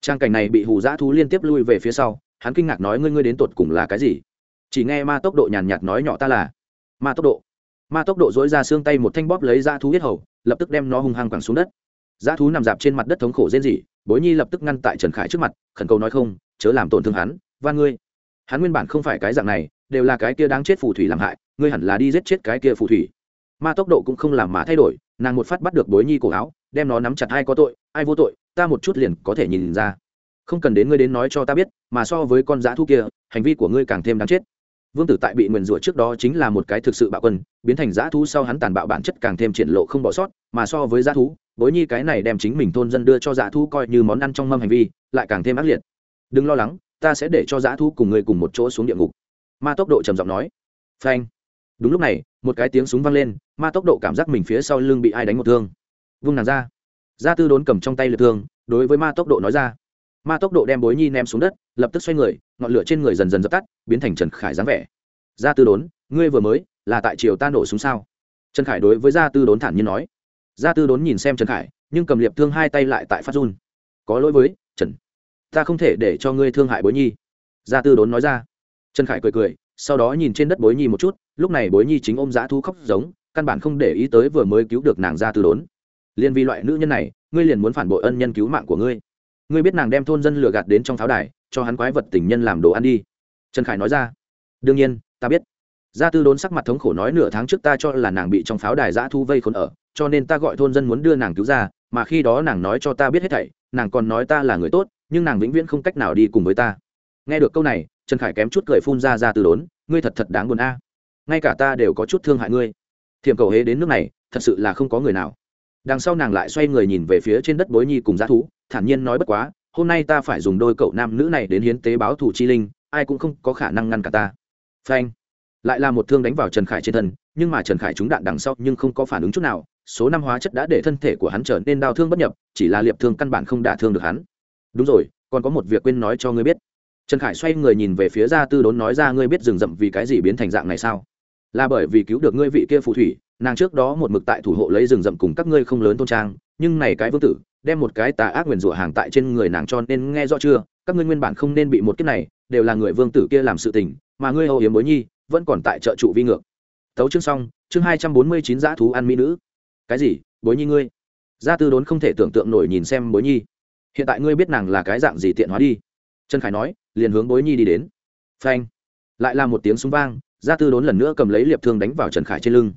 Trang cảnh này bị hù dã thú liên tiếp lui về phía sau, hắn kinh ngạc nói ngươi ngươi đến tột cùng là cái gì? Chỉ nghe ma tốc độ nhàn nhạt nói nhỏ ta là ma tốc độ. Ma tốc độ dối ra xương tay một thanh bóp lấy dã thú hết hầu, lập tức đem nó hung hăng quẳng xuống đất. Dã thú nằm dạp trên mặt đất thống khổ rên rỉ bối nhi lập tức ngăn tại trần khải trước mặt, khẩn cầu nói không, chớ làm tổn thương hắn, van ngươi. Hắn nguyên bản không phải cái dạng này, đều là cái kia đáng chết phù thủy làm hại, ngươi hẳn là đi giết chết cái kia phù thủy. Ma tốc độ cũng không làm mà thay đổi, nàng một phát bắt được bối nhi cổ áo, đem nó nắm chặt ai có tội, ai vô tội, ta một chút liền có thể nhìn ra. Không cần đến ngươi đến nói cho ta biết, mà so với con dã thu kia, hành vi của ngươi càng thêm đáng chết. Vương tử tại bị nguyền rủa trước đó chính là một cái thực sự bạo quân, biến thành dã thú sau hắn tàn bạo bản chất càng thêm triển lộ không bỏ sót, mà so với dã thú bối nhi cái này đem chính mình thôn dân đưa cho dạ dã thú coi như món ăn trong mâm hành vi, lại càng thêm ác liệt. Đừng lo lắng, ta sẽ để cho dạ dã thú cùng ngươi cùng một chỗ xuống địa ngục. Ma tốc độ trầm giọng nói. Phanh. Đúng lúc này, một cái tiếng súng vang lên, ma tốc độ cảm giác mình phía sau lưng bị ai đánh một thương. Vung nàng ra. Gia tư đốn cầm trong tay lượt thương, đối với ma tốc độ nói ra. Ma tốc độ đem bối nhi ném xuống đất, lập tức xoay người, ngọn lửa trên người dần dần dập tắt, biến thành trần khải dáng vẻ. Gia tư đốn, ngươi vừa mới là tại triều ta nổ súng sao? Trần khải đối với gia tư đốn thản nhiên nói gia tư đốn nhìn xem trần khải, nhưng cầm liệp thương hai tay lại tại phát run. Có lỗi với, trần, ta không thể để cho ngươi thương hại bối nhi. Gia tư đốn nói ra. Trần khải cười cười, sau đó nhìn trên đất bối nhi một chút, lúc này bối nhi chính ôm dã thu khóc giống, căn bản không để ý tới vừa mới cứu được nàng gia tư đốn. Liên vì loại nữ nhân này, ngươi liền muốn phản bội ân nhân cứu mạng của ngươi. Ngươi biết nàng đem thôn dân lừa gạt đến trong pháo đài, cho hắn quái vật tình nhân làm đồ ăn đi. Trần khải nói ra. Đương nhiên, ta biết gia tư đốn sắc mặt thống khổ nói, nửa tháng trước ta cho là nàng bị trong pháo đài giã thu vây khốn ở, cho nên ta gọi thôn dân muốn đưa nàng cứu ra, mà khi đó nàng nói cho ta biết hết thảy, nàng còn nói ta là người tốt, nhưng nàng vĩnh viễn không cách nào đi cùng với ta. Nghe được câu này, trần khải kém chút cười phun ra ra từ đốn, ngươi thật thật đáng buồn a. Ngay cả ta đều có chút thương hại ngươi. Thiềm cầu hế đến nước này, thật sự là không có người nào. Đằng sau nàng lại xoay người nhìn về phía trên đất bối nhi cùng g thú, thản nhiên nói, bất quá, hôm nay ta phải dùng đôi cậu nam nữ này đến hiến tế báo thủ chi linh, ai cũng không có khả năng ngăn cả ta. Phanh lại là một thương đánh vào trần khải trên thân, nhưng mà trần khải trúng đạn đằng sau nhưng không có phản ứng chút nào, số năm hóa chất đã để thân thể của hắn trở nên đau thương bất nhập, chỉ là liệp thương căn bản không đả thương được hắn. Đúng rồi, còn có một việc quên nói cho ngươi biết. Trần khải xoay người nhìn về phía gia tư đốn nói ra ngươi biết rừng rậm vì cái gì biến thành dạng này sao? Là bởi vì cứu được ngươi vị kia phù thủy, nàng trước đó một mực tại thủ hộ lấy rừng rậm cùng các ngươi không lớn tôn trang, nhưng này cái vương tử, đem một cái tà ác nguyền rủa hàng tại trên người nàng cho nên nghe rõ chưa? Các ngươi nguyên bản không nên bị một kiếp này, đều là người vương tử kia làm sự tình, mà ngươi âu yếm bối nhi vẫn còn tại trợ trụ vi ngược. Tấu chương xong, chương hai trăm bốn mươi chín dã thú ăn mỹ nữ. Cái gì? Bối nhi ngươi? Gia tư đốn không thể tưởng tượng nổi nhìn xem bối nhi. Hiện tại ngươi biết nàng là cái dạng gì tiện hóa đi. Trần khải nói, liền hướng bối nhi đi đến. Phanh. Lại là một tiếng súng vang, gia tư đốn lần nữa cầm lấy liệp thương đánh vào trần khải trên lưng.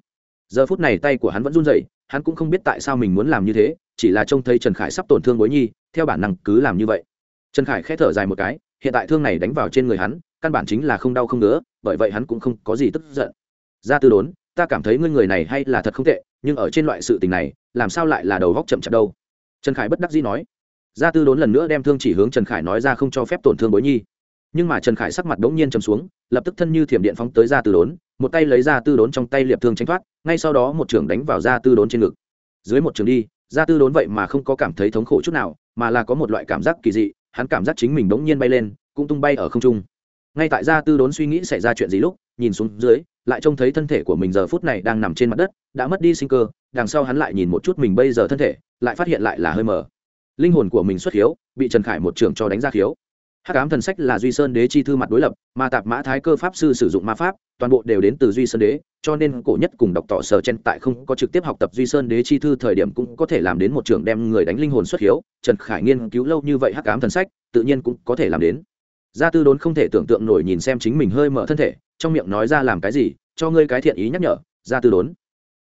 Giờ phút này tay của hắn vẫn run rẩy, hắn cũng không biết tại sao mình muốn làm như thế, chỉ là trông thấy trần khải sắp tổn thương bối nhi, theo bản năng cứ làm như vậy. Trần khải k h ẽ thở dài một cái, hiện tại thương này đánh vào trên người hắn căn bản chính là không đau không ngứa, bởi vậy hắn cũng không có gì tức giận. Gia tư đốn, ta cảm thấy ngươi người này hay là thật không tệ, nhưng ở trên loại sự tình này, làm sao lại là đầu góc chậm chạp đâu? Trần khải bất đắc dĩ nói. Gia tư đốn lần nữa đem thương chỉ hướng trần khải nói ra không cho phép tổn thương bối nhi. Nhưng mà trần khải sắc mặt đ n g nhiên chầm xuống, lập tức thân như thiểm điện phóng tới Gia tư đốn, một tay lấy Gia tư đốn trong tay liệp thương tranh thoát, ngay sau đó một trưởng đánh vào Gia tư đốn trên ngực. Dưới một trường đi Gia tư đốn vậy mà không có cảm thấy thống khổ chút nào, mà là có một loại cảm giác kỳ dị, hắn cảm giác chính mình đ n g nhiên bay lên, cũng tung bay ở không trung ngay tại gia tư đốn suy nghĩ xảy ra chuyện gì lúc, nhìn xuống dưới, lại trông thấy thân thể của mình giờ phút này đang nằm trên mặt đất, đã mất đi sinh cơ, đằng sau hắn lại nhìn một chút mình bây giờ thân thể, lại phát hiện lại là hơi mờ. Linh hồn của mình xuất hiếu bị trần khải một trưởng cho đánh ra khiếu. Hắc ám thần sách là duy sơn đế chi thư mặt đối lập, mà tạp mã thái cơ pháp sư sử dụng ma pháp, toàn bộ đều đến từ duy sơn đế, cho nên cổ nhất cùng đọc tỏ sở chen tại không có trực tiếp học tập duy sơn đế chi thư thời điểm cũng có thể làm đến một trường đem người đánh linh hồn xuất hiếu trần khải nghiên cứu lâu như vậy hắc ám thần sách, tự nhiên cũng có thể làm đến gia tư đốn không thể tưởng tượng nổi nhìn xem chính mình hơi mở thân thể, trong miệng nói ra làm cái gì, cho ngươi cái thiện ý nhắc nhở, gia tư đốn.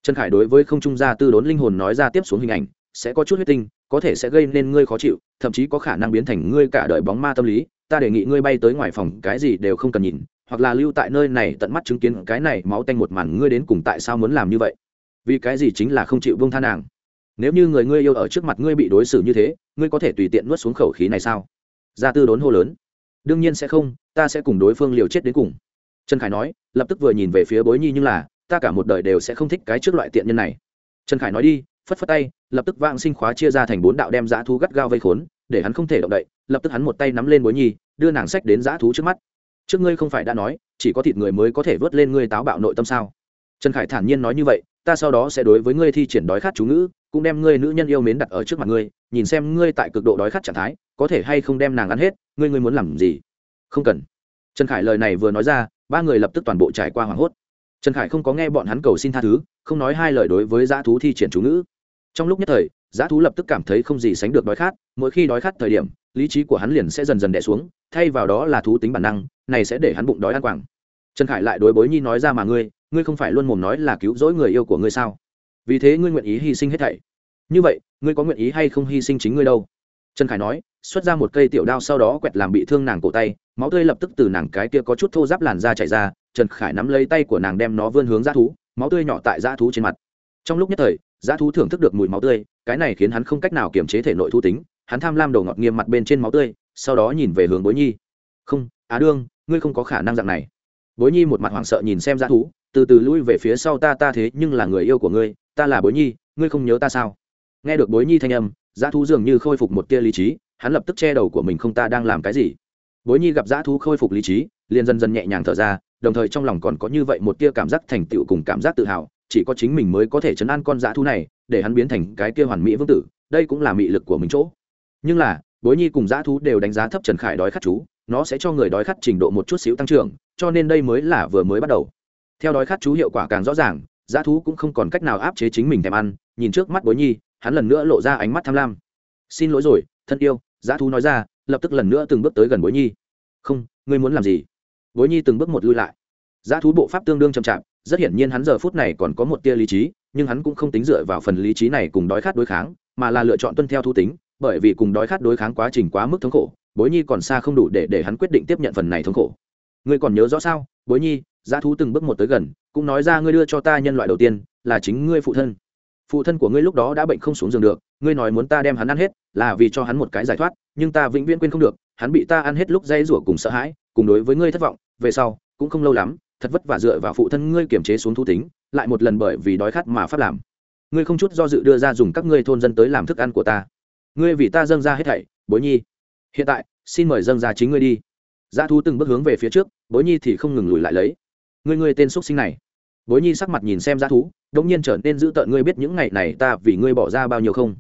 Trần khải đối với không trung gia tư đốn linh hồn nói ra tiếp xuống hình ảnh, sẽ có chút huyết tinh, có thể sẽ gây nên ngươi khó chịu, thậm chí có khả năng biến thành ngươi cả đời bóng ma tâm lý, ta đề nghị ngươi bay tới ngoài phòng, cái gì đều không cần nhìn, hoặc là lưu tại nơi này tận mắt chứng kiến cái này máu tanh một màn, ngươi đến cùng tại sao muốn làm như vậy? Vì cái gì chính là không chịu vương tha nàng? Nếu như người ngươi yêu ở trước mặt ngươi bị đối xử như thế, ngươi có thể tùy tiện nuốt xuống khẩu khí này sao? Gia tư đốn hô lớn đương nhiên sẽ không, ta sẽ cùng đối phương liều chết đến cùng. Trần khải nói, lập tức vừa nhìn về phía bối nhi nhưng là, ta cả một đời đều sẽ không thích cái trước loại tiện nhân này. Trần khải nói đi, phất phất tay, lập tức vang sinh khóa chia ra thành bốn đạo đem dã thú gắt gao vây khốn, để hắn không thể động đậy, lập tức hắn một tay nắm lên bối nhi, đưa nàng sách đến dã thú trước mắt. Trước ngươi không phải đã nói, chỉ có thịt người mới có thể vớt lên ngươi táo bạo nội tâm sao? Trần khải thản nhiên nói như vậy, ta sau đó sẽ đối với ngươi thi triển đói khát chú ngữ, cũng đem ngươi nữ nhân yêu mến đặt ở trước mặt ngươi, nhìn xem ngươi tại cực độ đói khát trạng thái có thể hay không đem nàng ăn hết, ngươi ngươi muốn làm gì? Không cần. Trần khải lời này vừa nói ra, ba người lập tức toàn bộ trải qua hoảng hốt. Trần khải không có nghe bọn hắn cầu xin tha thứ, không nói hai lời đối với dã thú thi triển chú ngữ. Trong lúc nhất thời dã thú lập tức cảm thấy không gì sánh được đói khát, mỗi khi đói khát thời điểm, lý trí của hắn liền sẽ dần dần đẻ xuống, thay vào đó là thú tính bản năng, này sẽ để hắn bụng đói ăn quảng. Trần khải lại đối bối nhi nói ra mà ngươi ngươi không phải luôn mồm nói là cứu rỗi người yêu của ngươi sao? Vì thế ngươi nguyện ý hy sinh hết thảy. Như vậy, ngươi có nguyện ý hay không hy sinh chính ngươi đâu? Trần khải nói xuất ra một cây tiểu đao sau đó quẹt làm bị thương nàng cổ tay, máu tươi lập tức từ nàng cái kia có chút thô giáp làn da chảy ra, trần khải nắm lấy tay của nàng đem nó vươn hướng dã thú, máu tươi nhỏ tại dã thú trên mặt. Trong lúc nhất thời, dã thú thưởng thức được mùi máu tươi, cái này khiến hắn không cách nào kiềm chế thể nội thu tính, hắn tham lam đầu ngọt nghiêm mặt bên trên máu tươi, sau đó nhìn về hướng bối nhi. Không, á đương, ngươi không có khả năng dạng này. Bối nhi một mặt hoảng sợ nhìn xem dã thú, từ từ lui về phía sau, ta ta thế nhưng là người yêu của ngươi, ta là bối nhi, ngươi không nhớ ta sao? Nghe được bối nhi thanh âm, dã thú dường như khôi phục một tia lý trí hắn lập tức che đầu của mình không ta đang làm cái gì. Bối nhi gặp dã thú khôi phục lý trí, liền dần dần nhẹ nhàng thở ra, đồng thời trong lòng còn có như vậy một tia cảm giác thành tựu cùng cảm giác tự hào, chỉ có chính mình mới có thể chấn an con dã thú này, để hắn biến thành cái kia hoàn mỹ vương tử, đây cũng là mị lực của mình chỗ. Nhưng là, bối nhi cùng dã thú đều đánh giá thấp trần khải đói khát chú, nó sẽ cho người đói khát trình độ một chút xíu tăng trưởng, cho nên đây mới là vừa mới bắt đầu. Theo đói khát chú hiệu quả càng rõ ràng, dã thú cũng không còn cách nào áp chế chính mình thèm ăn, nhìn trước mắt bối nhi, hắn lần nữa lộ ra ánh mắt tham lam. Xin lỗi rồi, thân yêu dã thú nói ra, lập tức lần nữa từng bước tới gần bối nhi. Không, ngươi muốn làm gì? Bối nhi từng bước một lui lại. Dã thú bộ pháp tương đương chậm chạp, rất hiển nhiên hắn giờ phút này còn có một tia lý trí, nhưng hắn cũng không tính dựa vào phần lý trí này cùng đói khát đối kháng, mà là lựa chọn tuân theo thu tính, bởi vì cùng đói khát đối kháng quá trình quá mức thống khổ, bối nhi còn xa không đủ để để hắn quyết định tiếp nhận phần này thống khổ. Ngươi còn nhớ rõ sao, bối nhi? Giá thú từng bước một tới gần, cũng nói ra, ngươi đưa cho ta nhân loại đầu tiên, là chính ngươi phụ thân. Phụ thân của ngươi lúc đó đã bệnh không xuống giường được ngươi nói muốn ta đem hắn ăn hết, là vì cho hắn một cái giải thoát, nhưng ta vĩnh viễn quên không được, hắn bị ta ăn hết lúc dây rủa cùng sợ hãi, cùng đối với ngươi thất vọng, về sau, cũng không lâu lắm, thật vất vả dựa vào phụ thân ngươi kiềm chế xuống thu tính, lại một lần bởi vì đói khát mà phát làm. Ngươi không chút do dự đưa ra dùng các ngươi thôn dân tới làm thức ăn của ta. Ngươi vì ta dâng ra hết thảy, bối nhi. Hiện tại, xin mời dâng ra chính ngươi đi. Dã thú từng bước hướng về phía trước, bối nhi thì không ngừng lùi lại lấy. Ngươi ngươi tên xúc sinh này. Bối nhi sắc mặt nhìn xem dã thú, đống nhiên trở nên dữ tợn, ngươi biết những ngày này ta vì ngươi bỏ ra bao nhiêu không?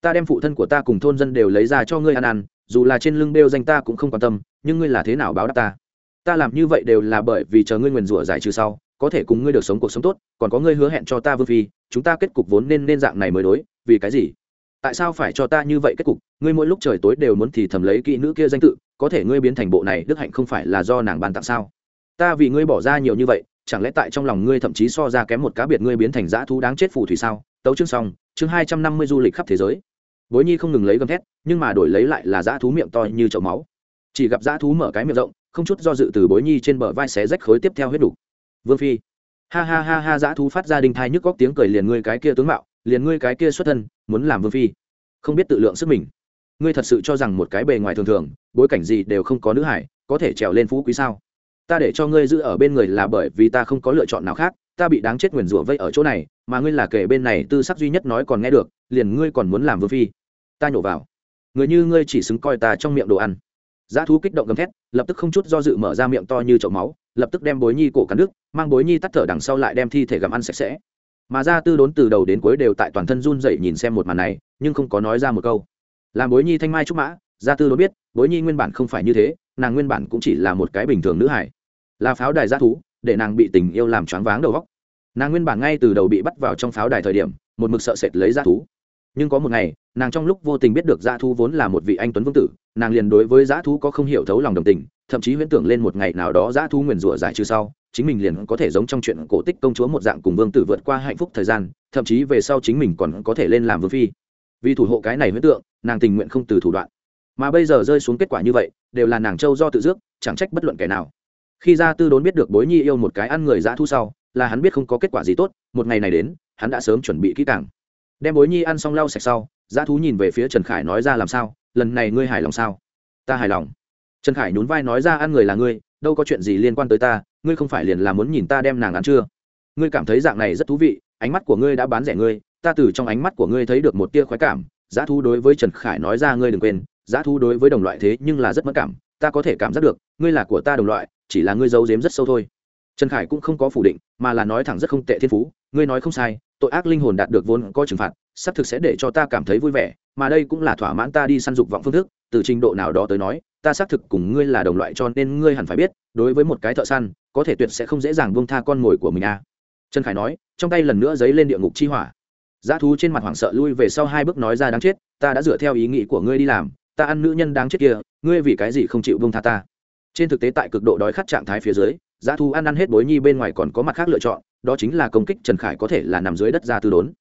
Ta đem phụ thân của ta cùng thôn dân đều lấy ra cho ngươi ăn ăn, dù là trên lưng bêu danh ta cũng không quan tâm, nhưng ngươi là thế nào báo đáp ta? Ta làm như vậy đều là bởi vì chờ ngươi nguyền rủa giải trừ sau, có thể cùng ngươi được sống cuộc sống tốt, còn có ngươi hứa hẹn cho ta vương phi, chúng ta kết cục vốn nên nên dạng này mới đối, vì cái gì? Tại sao phải cho ta như vậy kết cục? Ngươi mỗi lúc trời tối đều muốn thì thầm lấy kỹ nữ kia danh tự, có thể ngươi biến thành bộ này, đức hạnh không phải là do nàng ban tặng sao? Ta vì ngươi bỏ ra nhiều như vậy, chẳng lẽ tại trong lòng ngươi thậm chí so ra kém một cá biệt ngươi biến thành dã thú đáng chết phù thủy sao? Tấu chương xong, chương hai trăm năm mươi du lịch khắp thế giới. Bối nhi không ngừng lấy gầm thét, nhưng mà đổi lấy lại là dã thú miệng to như chậu máu. Chỉ gặp dã thú mở cái miệng rộng, không chút do dự từ bối nhi trên bờ vai xé rách khối tiếp theo huyết đủ vương phi. Ha ha ha ha, dã thú phát ra đinh thai nhức góc tiếng cười liền ngươi cái kia tướng mạo, liền ngươi cái kia xuất thân, muốn làm vương phi. Không biết tự lượng sức mình. Ngươi thật sự cho rằng một cái bề ngoài thường thường, bối cảnh gì đều không có nữ hải, có thể trèo lên phú quý sao? Ta để cho ngươi giữ ở bên người là bởi vì ta không có lựa chọn nào khác ta bị đáng chết nguyền rủa vây ở chỗ này mà ngươi là kể bên này tư sắc duy nhất nói còn nghe được liền ngươi còn muốn làm vương phi. Ta nhổ vào. Người như ngươi chỉ xứng coi ta trong miệng đồ ăn. Giá thú kích động gầm thét lập tức không chút do dự mở ra miệng to như chậu máu lập tức đem bối nhi cổ cắn nước, mang bối nhi tắt thở đằng sau lại đem thi thể gặm ăn sạch sẽ. Mà gia tư đốn từ đầu đến cuối đều tại toàn thân run dậy nhìn xem một màn này nhưng không có nói ra một câu. Làm bối nhi thanh mai trúc mã gia tư đốn biết bối nhi nguyên bản không phải như thế nàng nguyên bản cũng chỉ là một cái bình thường nữ hải là pháo đài g thú để nàng bị tình yêu làm choáng váng đầu góc nàng nguyên bản ngay từ đầu bị bắt vào trong pháo đài thời điểm, một mực sợ sệt lấy g thú. Nhưng có một ngày, nàng trong lúc vô tình biết được g thú vốn là một vị anh tuấn vương tử, nàng liền đối với g thú có không hiểu thấu lòng đồng tình, thậm chí huyễn tưởng lên một ngày nào đó g thú nguyền rủa giải trừ sau, chính mình liền có thể giống trong chuyện cổ tích công chúa một dạng cùng vương tử vượt qua hạnh phúc thời gian, thậm chí về sau chính mình còn có thể lên làm vương phi. Vì thủ hộ cái này huyễn tượng, nàng tình nguyện không từ thủ đoạn. Mà bây giờ rơi xuống kết quả như vậy, đều là nàng châu do tự dước, chẳng trách bất luận kẻ nào khi ra tư đốn biết được bối nhi yêu một cái ăn người dã thu sau, là hắn biết không có kết quả gì tốt, một ngày này đến, hắn đã sớm chuẩn bị kỹ càng. Đem bối nhi ăn xong lau sạch sau, dã thú nhìn về phía trần khải nói ra làm sao, lần này ngươi hài lòng sao? Ta hài lòng. Trần khải nhún vai nói ra, ăn người là ngươi, đâu có chuyện gì liên quan tới ta, ngươi không phải liền là muốn nhìn ta đem nàng ăn chưa? Ngươi cảm thấy dạng này rất thú vị, ánh mắt của ngươi đã bán rẻ ngươi, ta từ trong ánh mắt của ngươi thấy được một tia khoái cảm. Giá thú đối với trần khải nói ra, ngươi đừng quên giá thú đối với đồng loại thế nhưng là rất mất cảm, ta có thể cảm giác được, ngươi là của ta đồng loại chỉ là ngươi giấu giếm rất sâu thôi trần khải cũng không có phủ định mà là nói thẳng rất không tệ thiên phú ngươi nói không sai tội ác linh hồn đạt được vốn có trừng phạt sắp thực sẽ để cho ta cảm thấy vui vẻ mà đây cũng là thỏa mãn ta đi săn dục vọng phương thức từ trình độ nào đó tới nói ta xác thực cùng ngươi là đồng loại cho nên ngươi hẳn phải biết đối với một cái thợ săn có thể tuyệt sẽ không dễ dàng buông tha con mồi của mình à. trần khải nói trong tay lần nữa dấy lên địa ngục chi hỏa Giá thú trên mặt hoảng sợ lui về sau hai bước nói ra đáng chết, ta đã dựa theo ý nghĩ của ngươi đi làm, ta ăn nữ nhân đáng chết kia, ngươi vì cái gì không chịu buông tha ta? Trên thực tế tại cực độ đói khát trạng thái phía dưới, giá Thu ăn ăn hết bối nhi bên ngoài còn có mặt khác lựa chọn, đó chính là công kích Trần Khải có thể là nằm dưới đất ra tư đốn.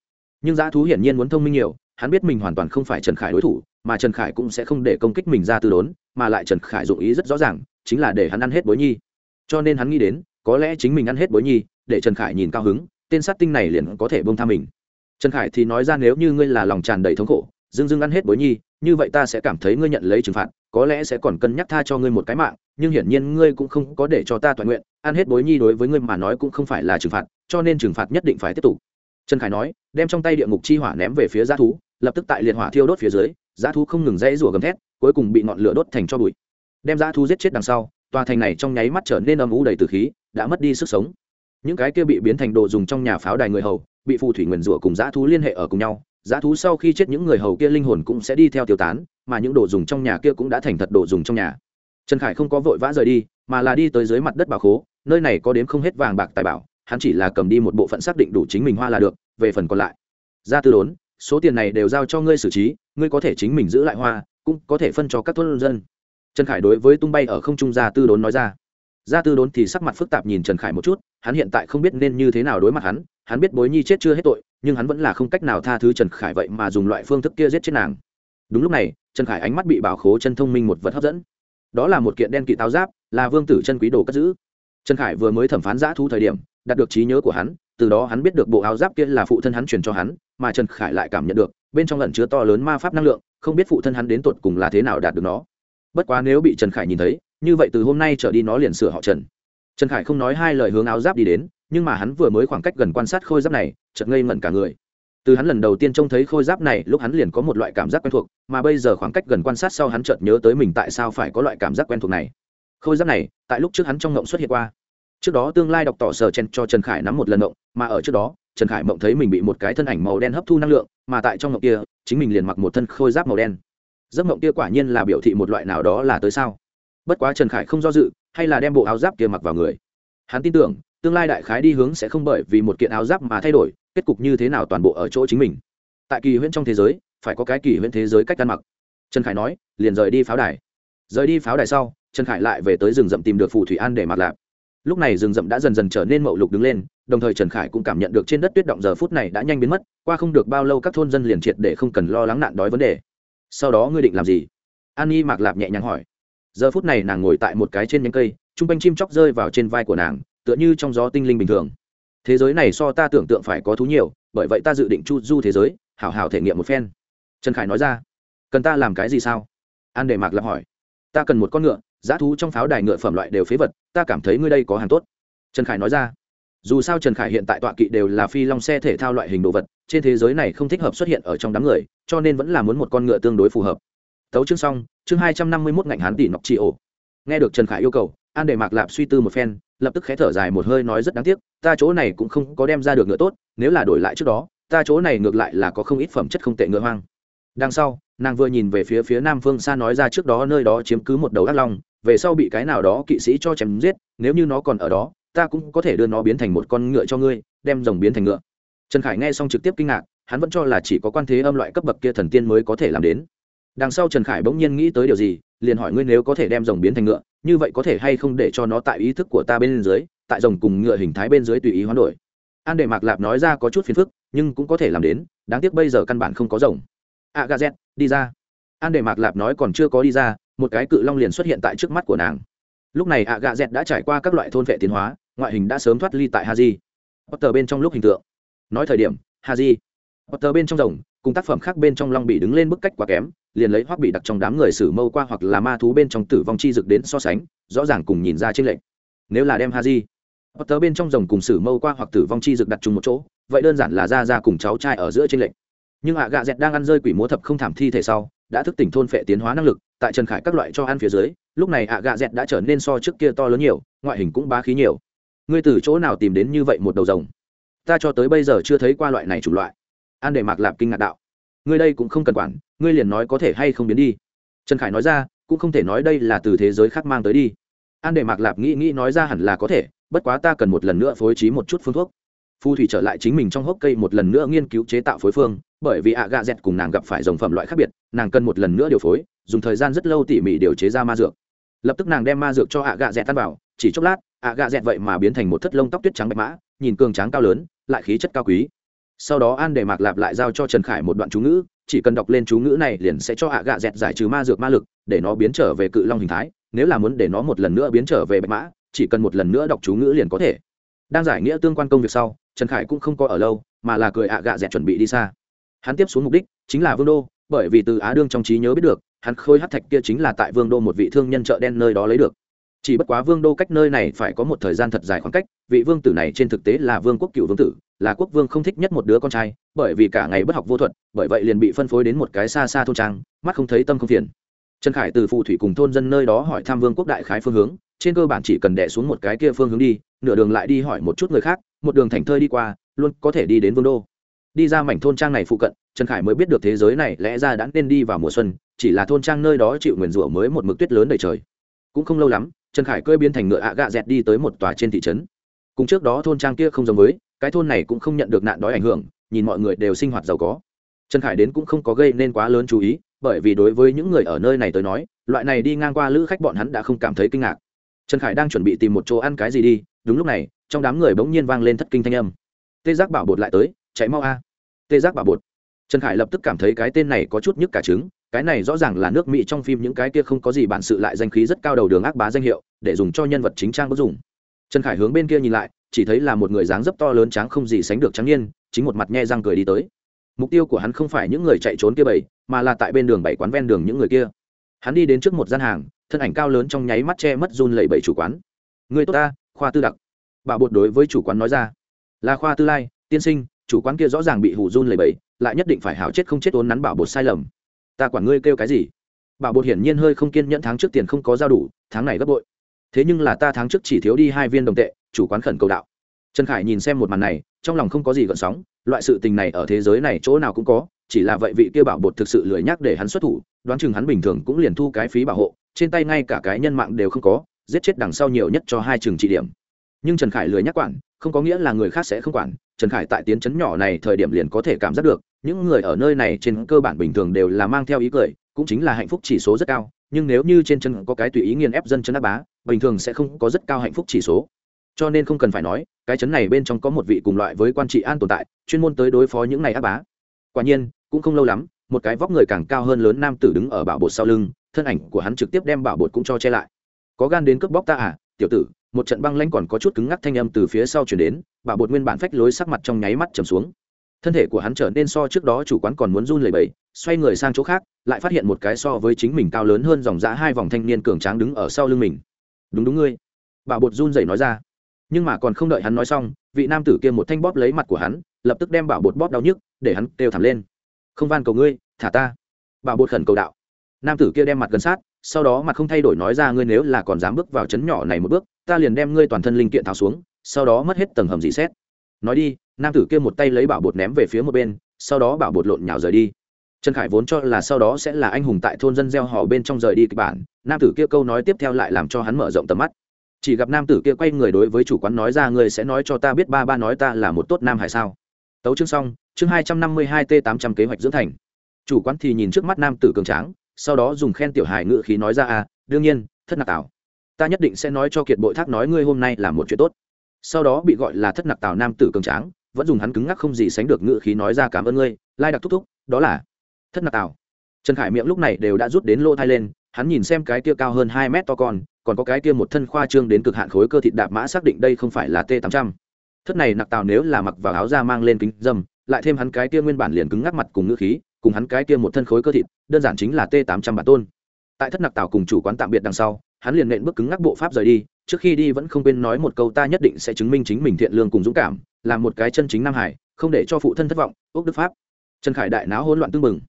Nhưng giá thú hiển nhiên muốn thông minh nhiều, hắn biết mình hoàn toàn không phải Trần Khải đối thủ, mà Trần Khải cũng sẽ không để công kích mình ra tư đốn, mà lại Trần Khải dụng ý rất rõ ràng, chính là để hắn ăn hết bối nhi. Cho nên hắn nghĩ đến, có lẽ chính mình ăn hết bối nhi, để Trần Khải nhìn cao hứng, tên sát tinh này liền có thể buông tha mình trần khải thì nói ra nếu như ngươi là lòng tràn đầy thống khổ dưng dưng ăn hết bối nhi như vậy ta sẽ cảm thấy ngươi nhận lấy trừng phạt có lẽ sẽ còn cân nhắc tha cho ngươi một cái mạng nhưng hiển nhiên ngươi cũng không có để cho ta toàn nguyện, ăn hết bối nhi đối với ngươi mà nói cũng không phải là trừng phạt, cho nên trừng phạt nhất định phải tiếp tục. Trần khải nói, đem trong tay địa ngục chi hỏa ném về phía g thú, lập tức tại liệt hỏa thiêu đốt phía dưới g thú không ngừng dãy rủa gầm thét, cuối cùng bị ngọn lửa đốt thành cho bụi. Đem g thú giết chết đằng sau, tòa thành này trong nháy mắt trở nên âm u đầy từ khí, đã mất đi sức sống. Những cái kia bị biến thành đồ dùng trong nhà pháo đài người hầu, bị phù thủy nguyền rủa cùng Giá thú liên hệ ở cùng nhau. Giá thú sau khi chết những người hầu kia linh hồn cũng sẽ đi theo tiêu tán, mà những đồ dùng trong nhà kia cũng đã thành thật đồ dùng trong nhà trần khải không có vội vã rời đi, mà là đi tới dưới mặt đất bảo khố, nơi này có đếm không hết vàng bạc tài bảo, hắn chỉ là cầm đi một bộ phận xác định đủ chính mình hoa là được, về phần còn lại. Ra tư đốn, số tiền này đều giao cho ngươi xử trí, ngươi có thể chính mình giữ lại hoa, cũng có thể phân cho các thôn dân. Trần khải đối với tung bay ở không trung gia tư đốn nói ra. Gia tư đốn thì sắc mặt phức tạp nhìn trần khải một chút, hắn hiện tại không biết nên như thế nào đối mặt hắn hắn biết bối nhi chết chưa hết tội, nhưng hắn vẫn là không cách nào tha thứ trần khải vậy mà dùng loại phương thức kia giết chết nàng. Đúng lúc này, trần khải ánh mắt bị bảo khố chân thông minh một vật hấp dẫn đó là một kiện đen kỵ táo giáp, là vương tử chân quý đồ cất giữ. Trần khải vừa mới thẩm phán giã thu thời điểm, đạt được trí nhớ của hắn, từ đó hắn biết được bộ áo giáp kia là phụ thân hắn truyền cho hắn, mà trần khải lại cảm nhận được, bên trong lẩn chứa to lớn ma pháp năng lượng, không biết phụ thân hắn đến tột cùng là thế nào đạt được nó. Bất quá nếu bị trần khải nhìn thấy, như vậy từ hôm nay trở đi nó liền sửa họ trần. Trần khải không nói hai lời hướng áo giáp đi đến, nhưng mà hắn vừa mới khoảng cách gần quan sát khôi giáp này, chợt ngây ngẩn cả người từ hắn lần đầu tiên trông thấy khôi giáp này, lúc hắn liền có một loại cảm giác quen thuộc, mà bây giờ khoảng cách gần quan sát sau hắn chợt nhớ tới mình tại sao phải có loại cảm giác quen thuộc này. Khôi giáp này, tại lúc trước hắn trong ngộng xuất hiện qua. Trước đó tương lai đọc tỏ sờ chen cho trần khải nắm một lần ngộng, mà ở trước đó, trần khải mộng thấy mình bị một cái thân ảnh màu đen hấp thu năng lượng, mà tại trong ngộng kia, chính mình liền mặc một thân khôi giáp màu đen. Giấc ngộng kia quả nhiên là biểu thị một loại nào đó là tới sao? Bất quá trần khải không do dự, hay là đem bộ áo giáp kia mặc vào người. Hắn tin tưởng, tương lai đại khái đi hướng sẽ không bởi vì một kiện áo giáp mà thay đổi kết cục như thế nào toàn bộ ở chỗ chính mình? Tại kỳ huyễn trong thế giới, phải có cái kỳ huyễn thế giới cách ăn mặc. Trần khải nói, liền rời đi pháo đài. Rời đi pháo đài sau, trần khải lại về tới rừng rậm tìm được phù thủy an để mặc lạp. Lúc này rừng rậm đã dần dần trở nên mậu lục đứng lên, đồng thời trần khải cũng cảm nhận được trên đất tuyết động giờ phút này đã nhanh biến mất, qua không được bao lâu các thôn dân liền triệt để không cần lo lắng nạn đói vấn đề. Sau đó ngươi định làm gì? An nhi mạc lạp nhẹ nhàng hỏi. Giờ phút này nàng ngồi tại một cái trên nhánh cây t r u n g quanh chim chóc rơi vào trên vai của nàng, tựa như trong gió tinh linh bình thường thế giới này so ta tưởng tượng phải có thú nhiều, bởi vậy ta dự định chu du thế giới, hảo hảo thể nghiệm một phen. Trần khải nói ra. Cần ta làm cái gì sao? An đề mạc lập hỏi. Ta cần một con ngựa, giá thú trong pháo đài ngựa phẩm loại đều phế vật, ta cảm thấy ngươi đây có hàng tốt. Trần khải nói ra. Dù sao trần khải hiện tại tọa kỵ đều là phi long xe thể thao loại hình đồ vật, trên thế giới này không thích hợp xuất hiện ở trong đám người, cho nên vẫn là muốn một con ngựa tương đối phù hợp. Tấu chương xong, chương hai trăm năm mươi mốt ngạnh hán tỷ nọc chi ổ. Nghe được trần khải yêu cầu an đề mạc lạp suy tư một phen, lập tức khé thở dài một hơi nói rất đáng tiếc, ta chỗ này cũng không có đem ra được ngựa tốt, nếu là đổi lại trước đó, ta chỗ này ngược lại là có không ít phẩm chất không tệ ngựa hoang. Đằng sau, nàng vừa nhìn về phía phía nam phương xa nói ra trước đó nơi đó chiếm cứ một đầu ác long, về sau bị cái nào đó kỵ sĩ cho chém giết, nếu như nó còn ở đó, ta cũng có thể đưa nó biến thành một con ngựa cho ngươi, đem rồng biến thành ngựa. Trần khải nghe xong trực tiếp kinh ngạc, hắn vẫn cho là chỉ có quan thế âm loại cấp bậc kia thần tiên mới có thể làm đến. Đằng sau trần khải bỗng nhiên nghĩ tới điều gì, liền hỏi ngươi nếu có thể đem rồng biến thành ngựa như vậy có thể hay không để cho nó tại ý thức của ta bên dưới, tại rồng cùng ngựa hình thái bên dưới tùy ý hoán đổi. An đệ mạc lạp nói ra có chút phiền phức, nhưng cũng có thể làm đến, đáng tiếc bây giờ căn bản không có rồng. A ga đi ra. An đệ mạc lạp nói còn chưa có đi ra, một cái cự long liền xuất hiện tại trước mắt của nàng. Lúc này a ga đã trải qua các loại thôn vệ tiến hóa, ngoại hình đã sớm thoát ly tại haji. Potter bên trong lúc hình tượng. Nói thời điểm, haji. Potter bên trong rồng, cùng tác phẩm khác bên trong long bị đứng lên bức cách quá kém liền lấy hoắc bị đặt trong đám người sử mâu qua hoặc là ma thú bên trong tử vong chi dực đến so sánh, rõ ràng cùng nhìn ra trên lệnh nếu là đem haji tớ bên trong rồng cùng sử mâu qua hoặc tử vong chi dực đặt chung một chỗ, vậy đơn giản là ra ra cùng cháu trai ở giữa trên lệnh nhưng ạ gạ dẹt đang ăn rơi quỷ múa thập không thảm thi thể sau, đã thức tỉnh thôn phệ tiến hóa năng lực, tại trần khải các loại cho ăn phía dưới, lúc này ạ gạ dẹt đã trở nên so trước kia to lớn nhiều, ngoại hình cũng bá khí nhiều. Ngươi từ chỗ nào tìm đến như vậy một đầu rồng? Ta cho tới bây giờ chưa thấy qua loại này chủng loại. An để mạc lạp kinh ngạc đạo. Ngươi đây cũng không cần quản ngươi liền nói có thể hay không biến đi. Trần khải nói ra, cũng không thể nói đây là từ thế giới khác mang tới đi. An để mạc lạp nghĩ nghĩ nói ra hẳn là có thể, bất quá ta cần một lần nữa phối trí một chút phương thuốc. Phù thủy trở lại chính mình trong hốc cây một lần nữa nghiên cứu chế tạo phối phương, bởi vì ạ Gà dẹt cùng nàng gặp phải dòng phẩm loại khác biệt, nàng cần một lần nữa điều phối, dùng thời gian rất lâu tỉ mỉ điều chế ra ma dược. Lập tức nàng đem ma dược cho ạ Gà dẹt tan vào, chỉ chốc lát, ạ Gà dẹt vậy mà biến thành một thất lông tóc tuyết trắng bạch mã, nhìn cường tráng cao lớn, lại khí chất cao quý. Sau đó an để mạc lạp lại giao cho trần khải một đoạn chú ngữ chỉ cần đọc lên chú ngữ này liền sẽ cho ạ gạ dẹt giải trừ ma dược ma lực, để nó biến trở về cự long hình thái, nếu là muốn để nó một lần nữa biến trở về bạch mã, chỉ cần một lần nữa đọc chú ngữ liền có thể. Đang giải nghĩa tương quan công việc sau, trần khải cũng không có ở lâu, mà là cười ạ gạ dẹt chuẩn bị đi xa. Hắn tiếp xuống mục đích chính là vương đô, bởi vì từ á đương trong trí nhớ biết được, hắn khôi hát thạch kia chính là tại vương đô một vị thương nhân chợ đen nơi đó lấy được. Chỉ bất quá vương đô cách nơi này phải có một thời gian thật dài khoảng cách, vị vương tử này trên thực tế là vương quốc cựu vương tử là quốc vương không thích nhất một đứa con trai, bởi vì cả ngày bất học vô thuật, bởi vậy liền bị phân phối đến một cái xa xa thôn trang, mắt không thấy tâm không phiền. Trần khải từ phù thủy cùng thôn dân nơi đó hỏi thăm vương quốc đại khái phương hướng, trên cơ bản chỉ cần đẻ xuống một cái kia phương hướng đi, nửa đường lại đi hỏi một chút người khác, một đường thành thơi đi qua, luôn có thể đi đến vương đô. Đi ra mảnh thôn trang này phụ cận, trần khải mới biết được thế giới này lẽ ra đã nên đi vào mùa xuân, chỉ là thôn trang nơi đó chịu nguyền rủa mới một mực tuyết lớn đầy trời. Cũng không lâu lắm, trần khải cơi biến thành ngựa ạ gạ dẹt đi tới một tòa trên thị trấn. Cùng trước đó thôn trang kia không giống với cái thôn này cũng không nhận được nạn đói ảnh hưởng, nhìn mọi người đều sinh hoạt giàu có. Trần khải đến cũng không có gây nên quá lớn chú ý, bởi vì đối với những người ở nơi này tới nói, loại này đi ngang qua lữ khách bọn hắn đã không cảm thấy kinh ngạc. Trần khải đang chuẩn bị tìm một chỗ ăn cái gì đi, đúng lúc này, trong đám người bỗng nhiên vang lên thất kinh thanh âm. Tê giác bảo bột lại tới, chạy mau a. Tê giác bảo bột. Trần khải lập tức cảm thấy cái tên này có chút nhức cả trứng, cái này rõ ràng là nước mỹ trong phim những cái kia không có gì bản sự lại danh khí rất cao đầu đường ác bá danh hiệu, để dùng cho nhân vật chính trang có dùng. Trần khải hướng bên kia nhìn lại chỉ thấy là một người dáng dấp to lớn tráng không gì sánh được trắng niên, chính một mặt nhe răng cười đi tới. Mục tiêu của hắn không phải những người chạy trốn kia bảy mà là tại bên đường bảy quán ven đường những người kia. Hắn đi đến trước một gian hàng, thân ảnh cao lớn trong nháy mắt che mất run lẩy bẩy chủ quán. Người tốt ta, khoa tư đặc. Bà bột đối với chủ quán nói ra. Là khoa tư lai, tiên sinh, chủ quán kia rõ ràng bị hủ run lẩy bẩy, lại nhất định phải hảo chết không chết ốn nắn bảo bột sai lầm. Ta quản ngươi kêu cái gì? Bảo bột hiển nhiên hơi không kiên nhẫn, tháng trước tiền không có giao đủ, tháng này gấp bội. Thế nhưng là ta tháng trước chỉ thiếu đi hai viên đồng tệ chủ quán khẩn cầu đạo. Trần khải nhìn xem một màn này, trong lòng không có gì gợn sóng, loại sự tình này ở thế giới này chỗ nào cũng có, chỉ là vậy vị kia bảo bột thực sự lười nhắc để hắn xuất thủ, đoán chừng hắn bình thường cũng liền thu cái phí bảo hộ, trên tay ngay cả cái nhân mạng đều không có, giết chết đằng sau nhiều nhất cho hai trường trị điểm. Nhưng trần khải lười nhắc quản, không có nghĩa là người khác sẽ không quản, trần khải tại tiến chấn nhỏ này thời điểm liền có thể cảm giác được, những người ở nơi này trên cơ bản bình thường đều là mang theo ý cười, cũng chính là hạnh phúc chỉ số rất cao, nhưng nếu như trên chân có cái tùy ý nghiền ép dân chân áp bá, bình thường sẽ không có rất cao hạnh phúc chỉ số cho nên không cần phải nói, cái chấn này bên trong có một vị cùng loại với quan trị an tồn tại, chuyên môn tới đối phó những này áp bá. Quả nhiên, cũng không lâu lắm, một cái vóc người càng cao hơn lớn nam tử đứng ở bảo bột sau lưng, thân ảnh của hắn trực tiếp đem bảo bột cũng cho che lại. Có gan đến cướp bóc ta à tiểu tử, một trận băng lanh còn có chút cứng ngắc thanh âm từ phía sau chuyển đến, bảo bột nguyên bản phách lối sắc mặt trong nháy mắt trầm xuống. Thân thể của hắn trở nên so trước đó chủ quán còn muốn run lẩy bẩy, xoay người sang chỗ khác, lại phát hiện một cái so với chính mình cao lớn hơn dòng dã hai vòng thanh niên cường tráng đứng ở sau lưng mình. Đúng đúng ngươi. Bảo bột run rẩy nói ra nhưng mà còn không đợi hắn nói xong, vị nam tử kia một thanh bóp lấy mặt của hắn, lập tức đem bảo bột bóp đau nhức, để hắn kêu thảm lên. Không van cầu ngươi, thả ta. Bảo bột khẩn cầu đạo. Nam tử kia đem mặt gần sát, sau đó mặt không thay đổi nói ra, ngươi nếu là còn dám bước vào trấn nhỏ này một bước, ta liền đem ngươi toàn thân linh kiện tháo xuống, sau đó mất hết tầng hầm dị xét. Nói đi, nam tử kia một tay lấy bảo bột ném về phía một bên, sau đó bảo bột lộn nhào rời đi. Trần khải vốn cho là sau đó sẽ là anh hùng tại thôn dân gieo họ bên trong rời đi kịch bản, nam tử kia câu nói tiếp theo lại làm cho hắn mở rộng tầm mắt chỉ gặp nam tử kia quay người đối với chủ quán nói ra, ngươi sẽ nói cho ta biết ba ba nói ta là một tốt nam hải sao? Tấu chương xong, chương hai trăm năm mươi hai t tám trăm kế hoạch dưỡng thành. Chủ quán thì nhìn trước mắt nam tử cường tráng, sau đó dùng khen tiểu hài ngự khí nói ra à đương nhiên, thất nạc tảo ta nhất định sẽ nói cho kiệt bội thác nói ngươi hôm nay là một chuyện tốt. Sau đó bị gọi là thất nặc tào nam tử cường tráng, vẫn dùng hắn cứng ngắc không gì sánh được ngự khí nói ra, cảm ơn ngươi, lai đặc thúc thúc, đó là thất nặc tào. Trần khải miệng lúc này đều đã rút đến lô thai lên, hắn nhìn xem cái kia cao hơn hai mét to con còn có cái kia một thân khoa trương đến cực hạn khối cơ thịt đạp mã xác định đây không phải là t tám trăm. Thất này nặc tào nếu là mặc vào áo da mang lên kính dâm, lại thêm hắn cái kia nguyên bản liền cứng ngắc mặt cùng ngữ khí, cùng hắn cái kia một thân khối cơ thịt, đơn giản chính là t tám trăm bản tôn. Tại thất nặc tào cùng chủ quán tạm biệt đằng sau, hắn liền nện bước cứng ngắc bộ pháp rời đi, trước khi đi vẫn không quên nói một câu ta nhất định sẽ chứng minh chính mình thiện lương cùng dũng cảm làm một cái chân chính nam hải, không để cho phụ thân thất vọng ốc đức pháp. Trần khải đại náo hỗn loạn tương mừng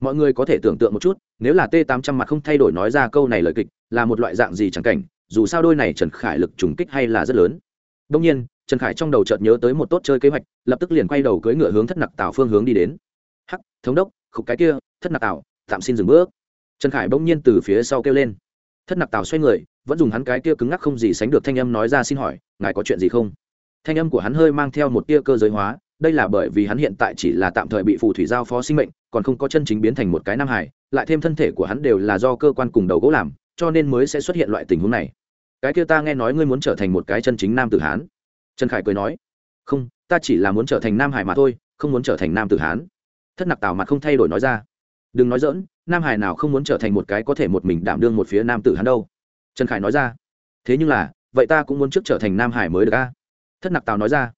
mọi người có thể tưởng tượng một chút, nếu là t tám trăm mặt không thay đổi nói ra câu này lời kịch, là một loại dạng gì chẳng cảnh, dù sao đôi này trần khải lực trùng kích hay là rất lớn. Đông nhiên, trần khải trong đầu chợt nhớ tới một tốt chơi kế hoạch, lập tức liền quay đầu cưỡi ngựa hướng thất nặc tào phương hướng đi đến. Hắc, thống đốc, khục cái kia, thất nặc tào tạm xin dừng bước. Trần khải bỗng nhiên từ phía sau kêu lên. Thất nặc tào xoay người, vẫn dùng hắn cái kia cứng ngắc không gì sánh được thanh âm nói ra xin hỏi, ngài có chuyện gì không? Thanh âm của hắn hơi mang theo một tia cơ giới hóa đây là bởi vì hắn hiện tại chỉ là tạm thời bị phù thủy giao phó sinh mệnh, còn không có chân chính biến thành một cái nam hải, lại thêm thân thể của hắn đều là do cơ quan cùng đầu gỗ làm, cho nên mới sẽ xuất hiện loại tình huống này. Cái kia ta nghe nói ngươi muốn trở thành một cái chân chính nam tử hán. Trần khải cười nói, không, ta chỉ là muốn trở thành nam hải mà thôi, không muốn trở thành nam tử hán. Thất nặc tào mặt không thay đổi nói ra, đừng nói dỡn nam hải nào không muốn trở thành một cái có thể một mình đảm đương một phía nam tử hán đâu. Trần khải nói ra, thế nhưng là, vậy ta cũng muốn trước trở thành nam hải mới được a. Thất nặc tào nói ra,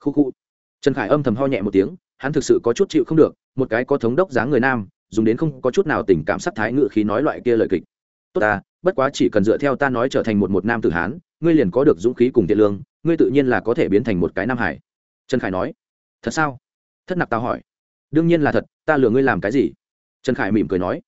khu khu trần khải âm thầm ho nhẹ một tiếng, hắn thực sự có chút chịu không được, một cái có thống đốc dáng người nam, dùng đến không có chút nào tình cảm sắc thái ngự khí nói loại kia lời kịch. Tốt ta, bất quá chỉ cần dựa theo ta nói trở thành một một nam tử hán, ngươi liền có được dũng khí cùng thiện lương, ngươi tự nhiên là có thể biến thành một cái nam hải. Trần khải nói. Thật sao? Thất nặc tào hỏi. Đương nhiên là thật, ta lừa ngươi làm cái gì? Trần khải mỉm cười nói.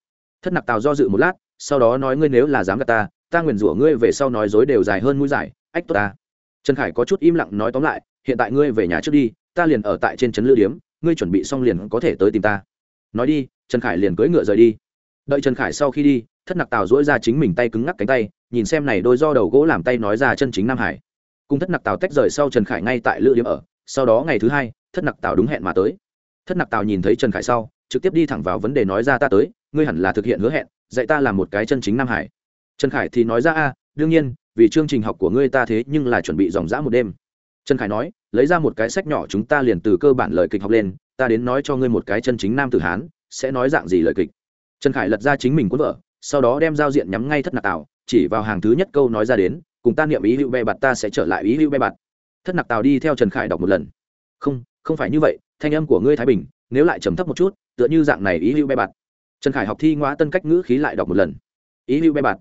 Thất nặc tào do dự một lát, sau đó nói, ngươi nếu là dám gạt ta ta nguyền rủa ngươi về sau nói dối đều dài hơn mũi dài, ách tốt ta. Trần khải có chút im lặng nói tóm lại, hiện tại ngươi về nhà trước đi ta liền ở tại trên trấn lữ điếm, ngươi chuẩn bị xong liền có thể tới tìm ta. Nói đi, trần khải liền cưỡi ngựa rời đi. Đợi trần khải sau khi đi, thất nặc tào dỗi ra chính mình tay cứng ngắc cánh tay, nhìn xem này đôi do đầu gỗ làm tay nói ra chân chính nam hải. Cùng thất nặc tào tách rời sau trần khải ngay tại lữ điếm ở, sau đó ngày thứ hai, thất nặc tào đúng hẹn mà tới. Thất nặc tào nhìn thấy trần khải sau, trực tiếp đi thẳng vào vấn đề nói ra ta tới, ngươi hẳn là thực hiện hứa hẹn, dạy ta làm một cái chân chính nam hải. Trần khải thì nói ra, a, đương nhiên, vì chương trình học của ngươi ta thế nhưng là chuẩn bị dòng dã một đêm trần khải nói, lấy ra một cái sách nhỏ chúng ta liền từ cơ bản lời kịch học lên, ta đến nói cho ngươi một cái chân chính nam tử hán, sẽ nói dạng gì lời kịch. Trần khải lật ra chính mình cuốn vợ sau đó đem giao diện nhắm ngay thất nặc tào, chỉ vào hàng thứ nhất câu nói ra đến, cùng ta niệm ý hữu bè bạt ta sẽ trở lại ý hữu bè bạt. Thất nặc tào đi theo trần khải đọc một lần. Không không phải như vậy, thanh âm của ngươi thái bình, nếu lại trầm thấp một chút, tựa như dạng này ý hữu bè bạt. Trần khải học thi ngõ tân cách ngữ khí lại đọc một lần. Ý hữu bè bạt.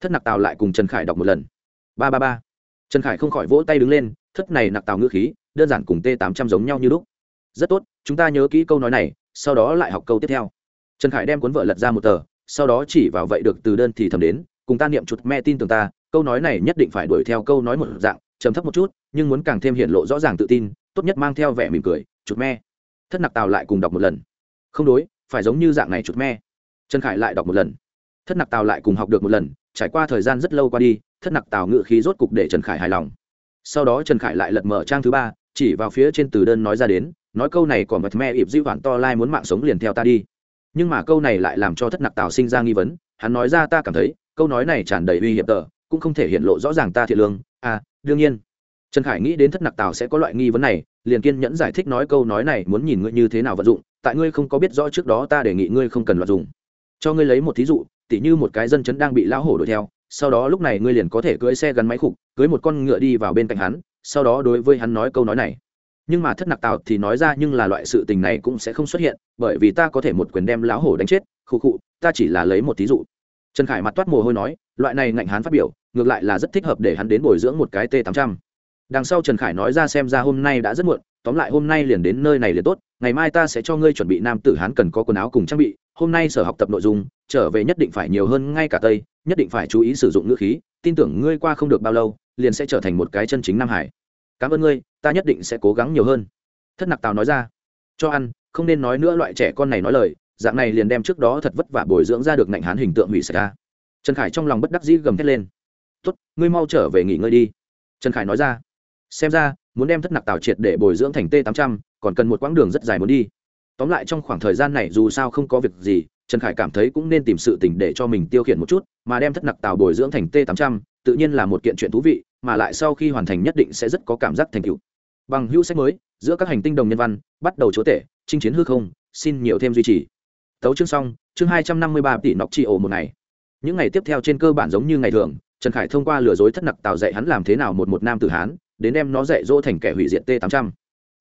Thất nặc tào lại cùng trần khải đọc một lần. Ba ba ba. Trần khải không khỏi vỗ tay đứng lên thất này nặc tào ngữ khí, đơn giản cùng t tám trăm giống nhau như lúc. Rất tốt, chúng ta nhớ kỹ câu nói này, sau đó lại học câu tiếp theo. Trần khải đem cuốn vợ lật ra một tờ, sau đó chỉ vào vậy được từ đơn thì thầm đến, cùng ta niệm chuột me tin tưởng ta, câu nói này nhất định phải đuổi theo câu nói một dạng, trầm thấp một chút, nhưng muốn càng thêm hiện lộ rõ ràng tự tin, tốt nhất mang theo vẻ mỉm cười, chuột me. Thất nặc tào lại cùng đọc một lần. Không đối, phải giống như dạng này chuột me. Trần khải lại đọc một lần. Thất nặc tào lại cùng học được một lần, trải qua thời gian rất lâu qua đi, thất nặc tào ngự khí rốt cục để trần khải hài lòng sau đó trần khải lại lật mở trang thứ ba, chỉ vào phía trên từ đơn nói ra đến, nói câu này còn mật me ịp dĩ hoạn to lai muốn mạng sống liền theo ta đi. Nhưng mà câu này lại làm cho thất nặc tào sinh ra nghi vấn, hắn nói ra ta cảm thấy, câu nói này tràn đầy uy hiểm tờ, cũng không thể hiện lộ rõ ràng ta thiệt lương. À đương nhiên. Trần khải nghĩ đến thất nặc tào sẽ có loại nghi vấn này, liền kiên nhẫn giải thích nói câu nói này muốn nhìn ngươi như thế nào vận dụng, tại ngươi không có biết rõ trước đó ta đề nghị ngươi không cần loạt dùng. Cho ngươi lấy một thí dụ, tỉ như một cái dân chấn đang bị lão hổ đuổi theo, sau đó lúc này ngươi liền có thể cưỡi xe gắn máy khục cưới một con ngựa đi vào bên cạnh hắn, sau đó đối với hắn nói câu nói này. Nhưng mà thất nặc tào thì nói ra nhưng là loại sự tình này cũng sẽ không xuất hiện, bởi vì ta có thể một quyền đem lão hổ đánh chết, khụ khụ, ta chỉ là lấy một thí dụ. Trần khải mặt toát mồ hôi nói, loại này ngạnh hắn phát biểu, ngược lại là rất thích hợp để hắn đến bồi dưỡng một cái t tám trăm. Đằng sau trần khải nói ra xem ra hôm nay đã rất muộn, tóm lại hôm nay liền đến nơi này liền tốt, ngày mai ta sẽ cho ngươi chuẩn bị nam tử hán cần có quần áo cùng trang bị, hôm nay sở học tập nội dung, trở về nhất định phải nhiều hơn ngay cả tây, nhất định phải chú ý sử dụng ngữ khí tin tưởng ngươi qua không được bao lâu, liền sẽ trở thành một cái chân chính nam hải. Cảm ơn ngươi, ta nhất định sẽ cố gắng nhiều hơn. Thất nặc tào nói ra. Cho ăn, không nên nói nữa loại trẻ con này nói lời, dạng này liền đem trước đó thật vất vả bồi dưỡng ra được ngạnh hán hình tượng hủy xảy ra. Trần khải trong lòng bất đắc dĩ gầm thét lên. Tốt, ngươi mau trở về nghỉ ngơi đi. Trần khải nói ra. Xem ra, muốn đem thất nặc tào triệt để bồi dưỡng thành t tám trăm, còn cần một quãng đường rất dài muốn đi. Tóm lại trong khoảng thời gian này dù sao không có việc gì trần khải cảm thấy cũng nên tìm sự tỉnh để cho mình tiêu khiển một chút, mà đem thất nặc tào bồi dưỡng thành t tám trăm tự nhiên là một kiện chuyện thú vị, mà lại sau khi hoàn thành nhất định sẽ rất có cảm giác thành tựu. Bằng hữu sách mới, giữa các hành tinh đồng nhân văn, bắt đầu chúa tể, chinh chiến hư không, xin nhiều thêm duy trì. Tấu chương xong, chương hai trăm năm mươi ba tỷ nọc trị ổ một ngày. Những ngày tiếp theo trên cơ bản giống như ngày thường, trần khải thông qua lừa dối thất nặc tào dạy hắn làm thế nào một một nam tử hán, đến đem nó dạy dỗ thành kẻ hủy diệt t tám trăm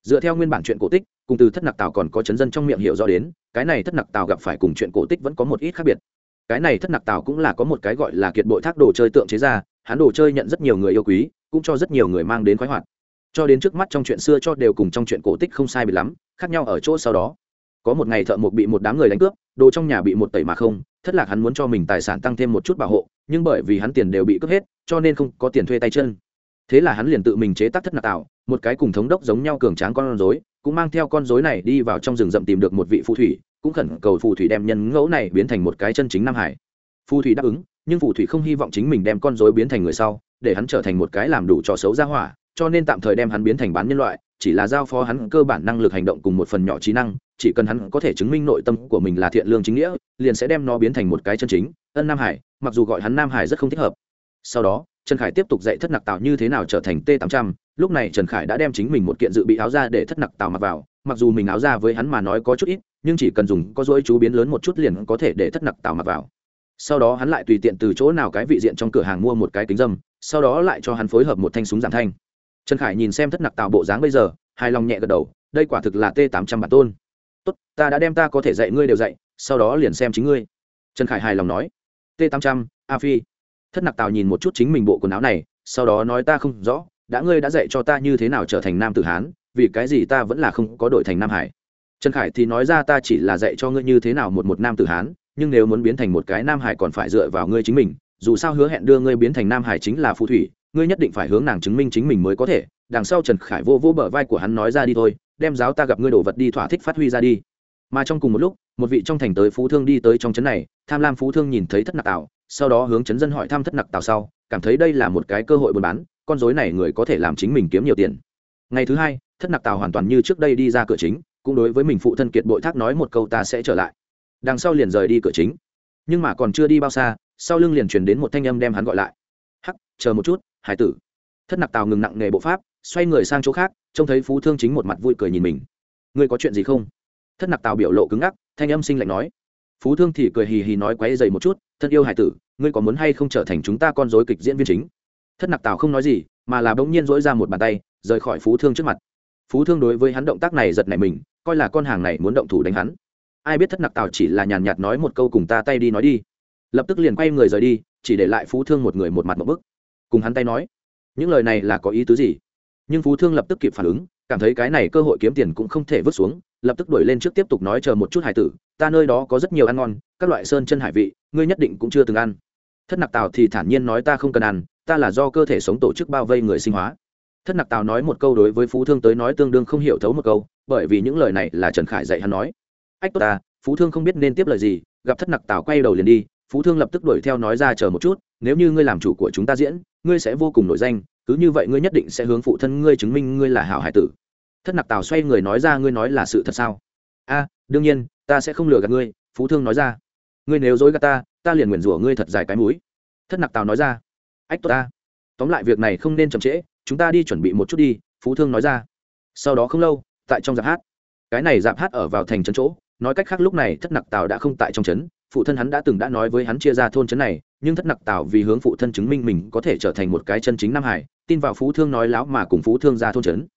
dựa theo nguyên bản chuyện cổ tích cùng từ thất nặc tào còn có chấn dân trong miệng hiểu rõ đến, cái này thất nặc tào gặp phải cùng chuyện cổ tích vẫn có một ít khác biệt. Cái này thất nặc tào cũng là có một cái gọi là kiệt bội thác đồ chơi tượng chế ra, hắn đồ chơi nhận rất nhiều người yêu quý, cũng cho rất nhiều người mang đến khoái hoạt. Cho đến trước mắt trong chuyện xưa cho đều cùng trong chuyện cổ tích không sai bị lắm, khác nhau ở chỗ sau đó. Có một ngày thợ mộc bị một đám người đánh cướp, đồ trong nhà bị một tẩy mà không, thất lạc hắn muốn cho mình tài sản tăng thêm một chút bảo hộ, nhưng bởi vì hắn tiền đều bị cướp hết, cho nên không có tiền thuê tay chân. Thế là hắn liền tự mình chế tác thất nạc tạo một cái cùng thống đốc giống nhau cường tráng con rối cũng mang theo con rối này đi vào trong rừng rậm tìm được một vị phù thủy, cũng khẩn cầu phù thủy đem nhân ngẫu này biến thành một cái chân chính nam hải. Phù thủy đáp ứng, nhưng phù thủy không hy vọng chính mình đem con rối biến thành người sau, để hắn trở thành một cái làm đủ trò xấu ra hỏa, cho nên tạm thời đem hắn biến thành bán nhân loại, chỉ là giao phó hắn cơ bản năng lực hành động cùng một phần nhỏ trí năng, chỉ cần hắn có thể chứng minh nội tâm của mình là thiện lương chính nghĩa, liền sẽ đem nó biến thành một cái chân chính, ân nam hải, mặc dù gọi hắn nam hải rất không thích hợp. Sau đó, trần khải tiếp tục dạy thất nặc tạo như thế nào trở thành t tám trăm lúc này trần khải đã đem chính mình một kiện dự bị áo ra để thất nặc tạo mặc vào, mặc dù mình áo ra với hắn mà nói có chút ít, nhưng chỉ cần dùng có dối chú biến lớn một chút liền có thể để thất nặc tạo mặc vào. Sau đó hắn lại tùy tiện từ chỗ nào cái vị diện trong cửa hàng mua một cái kính dâm, sau đó lại cho hắn phối hợp một thanh súng giảm thanh. Trần khải nhìn xem thất nặc tạo bộ dáng bây giờ, hài lòng nhẹ gật đầu, đây quả thực là t tám trăm bản tôn. Tốt, ta đã đem ta có thể dạy ngươi đều dạy, sau đó liền xem chính ngươi. Trần khải hài lòng nói t tám trăm, a phi. Thất nặc tào nhìn một chút chính mình bộ quần áo này, sau đó nói ta không rõ đã ngươi đã dạy cho ta như thế nào trở thành nam tử hán, vì cái gì ta vẫn là không có đổi thành nam hải? Trần khải thì nói ra ta chỉ là dạy cho ngươi như thế nào một một nam tử hán, nhưng nếu muốn biến thành một cái nam hải còn phải dựa vào ngươi chính mình, dù sao hứa hẹn đưa ngươi biến thành nam hải chính là phù thủy, ngươi nhất định phải hướng nàng chứng minh chính mình mới có thể. Đằng sau trần khải vô vô bờ vai của hắn nói ra đi thôi, đem giáo ta gặp ngươi đổ vật đi thỏa thích phát huy ra đi. Mà trong cùng một lúc, một vị trong thành tới phú thương đi tới trong trấn này, tham lam phú thương nhìn thấy thất nặc tạo sau đó hướng chấn dân hỏi thăm thất nặc tào sau, cảm thấy đây là một cái cơ hội buôn bán con dối này người có thể làm chính mình kiếm nhiều tiền. Ngày thứ hai, thất nặc tào hoàn toàn như trước đây đi ra cửa chính, cũng đối với mình phụ thân kiệt bội thác nói một câu ta sẽ trở lại. Đằng sau liền rời đi cửa chính. Nhưng mà còn chưa đi bao xa, sau lưng liền truyền đến một thanh âm đem hắn gọi lại. Hắc, chờ một chút, hải tử. Thất nặc tào ngừng nặng nghề bộ pháp, xoay người sang chỗ khác, trông thấy phú thương chính một mặt vui cười nhìn mình. Ngươi có chuyện gì không? Thất nặc tào biểu lộ cứng ngắc, thanh âm sinh lạnh nói. Phú thương thì cười hì hì nói quấy dày một chút, thân yêu hải tử, ngươi có muốn hay không trở thành chúng ta con dối kịch diễn viên chính? Thất nặc tào không nói gì, mà là bỗng nhiên dỗi ra một bàn tay, rời khỏi phú thương trước mặt. Phú thương đối với hắn động tác này giật nảy mình, coi là con hàng này muốn động thủ đánh hắn. Ai biết thất nặc tào chỉ là nhàn nhạt nói một câu cùng ta tay đi nói đi. Lập tức liền quay người rời đi, chỉ để lại phú thương một người một mặt một bức. Cùng hắn tay nói, những lời này là có ý tứ gì? Nhưng phú thương lập tức kịp phản ứng, cảm thấy cái này cơ hội kiếm tiền cũng không thể vứt xuống, lập tức đuổi lên trước tiếp tục nói chờ một chút hải tử, ta nơi đó có rất nhiều ăn ngon, các loại sơn chân hải vị, ngươi nhất định cũng chưa từng ăn. Thất nặc tào thì thản nhiên nói ta không cần ăn ta là do cơ thể sống tổ chức bao vây người sinh hóa. Thất nặc tào nói một câu đối với phú thương tới nói tương đương không hiểu thấu một câu, bởi vì những lời này là trần khải dạy hắn nói. Ách, tốt ta, phú thương không biết nên tiếp lời gì, gặp thất nặc tào quay đầu liền đi, phú thương lập tức đuổi theo nói ra chờ một chút, nếu như ngươi làm chủ của chúng ta diễn, ngươi sẽ vô cùng nổi danh, cứ như vậy ngươi nhất định sẽ hướng phụ thân ngươi chứng minh ngươi là hảo hải tử. Thất nặc tào xoay người nói ra, ngươi nói là sự thật sao? A, đương nhiên, ta sẽ không lừa gạt ngươi, phú thương nói ra. Ngươi nếu dối gạt ta ta liền nguyền rủa ngươi thật dài cái mũi. Thất nặc tào nói ra ách, tốt ta. Tóm lại việc này không nên chậm trễ, chúng ta đi chuẩn bị một chút đi, phú thương nói ra. Sau đó không lâu, tại trong giạp hát. Cái này giạp hát ở vào thành trấn chỗ, nói cách khác lúc này thất nặc tào đã không tại trong trấn, phụ thân hắn đã từng đã nói với hắn chia ra thôn trấn này, nhưng thất nặc tào vì hướng phụ thân chứng minh mình có thể trở thành một cái chân chính nam hải, tin vào phú thương nói láo mà cùng phú thương ra thôn trấn.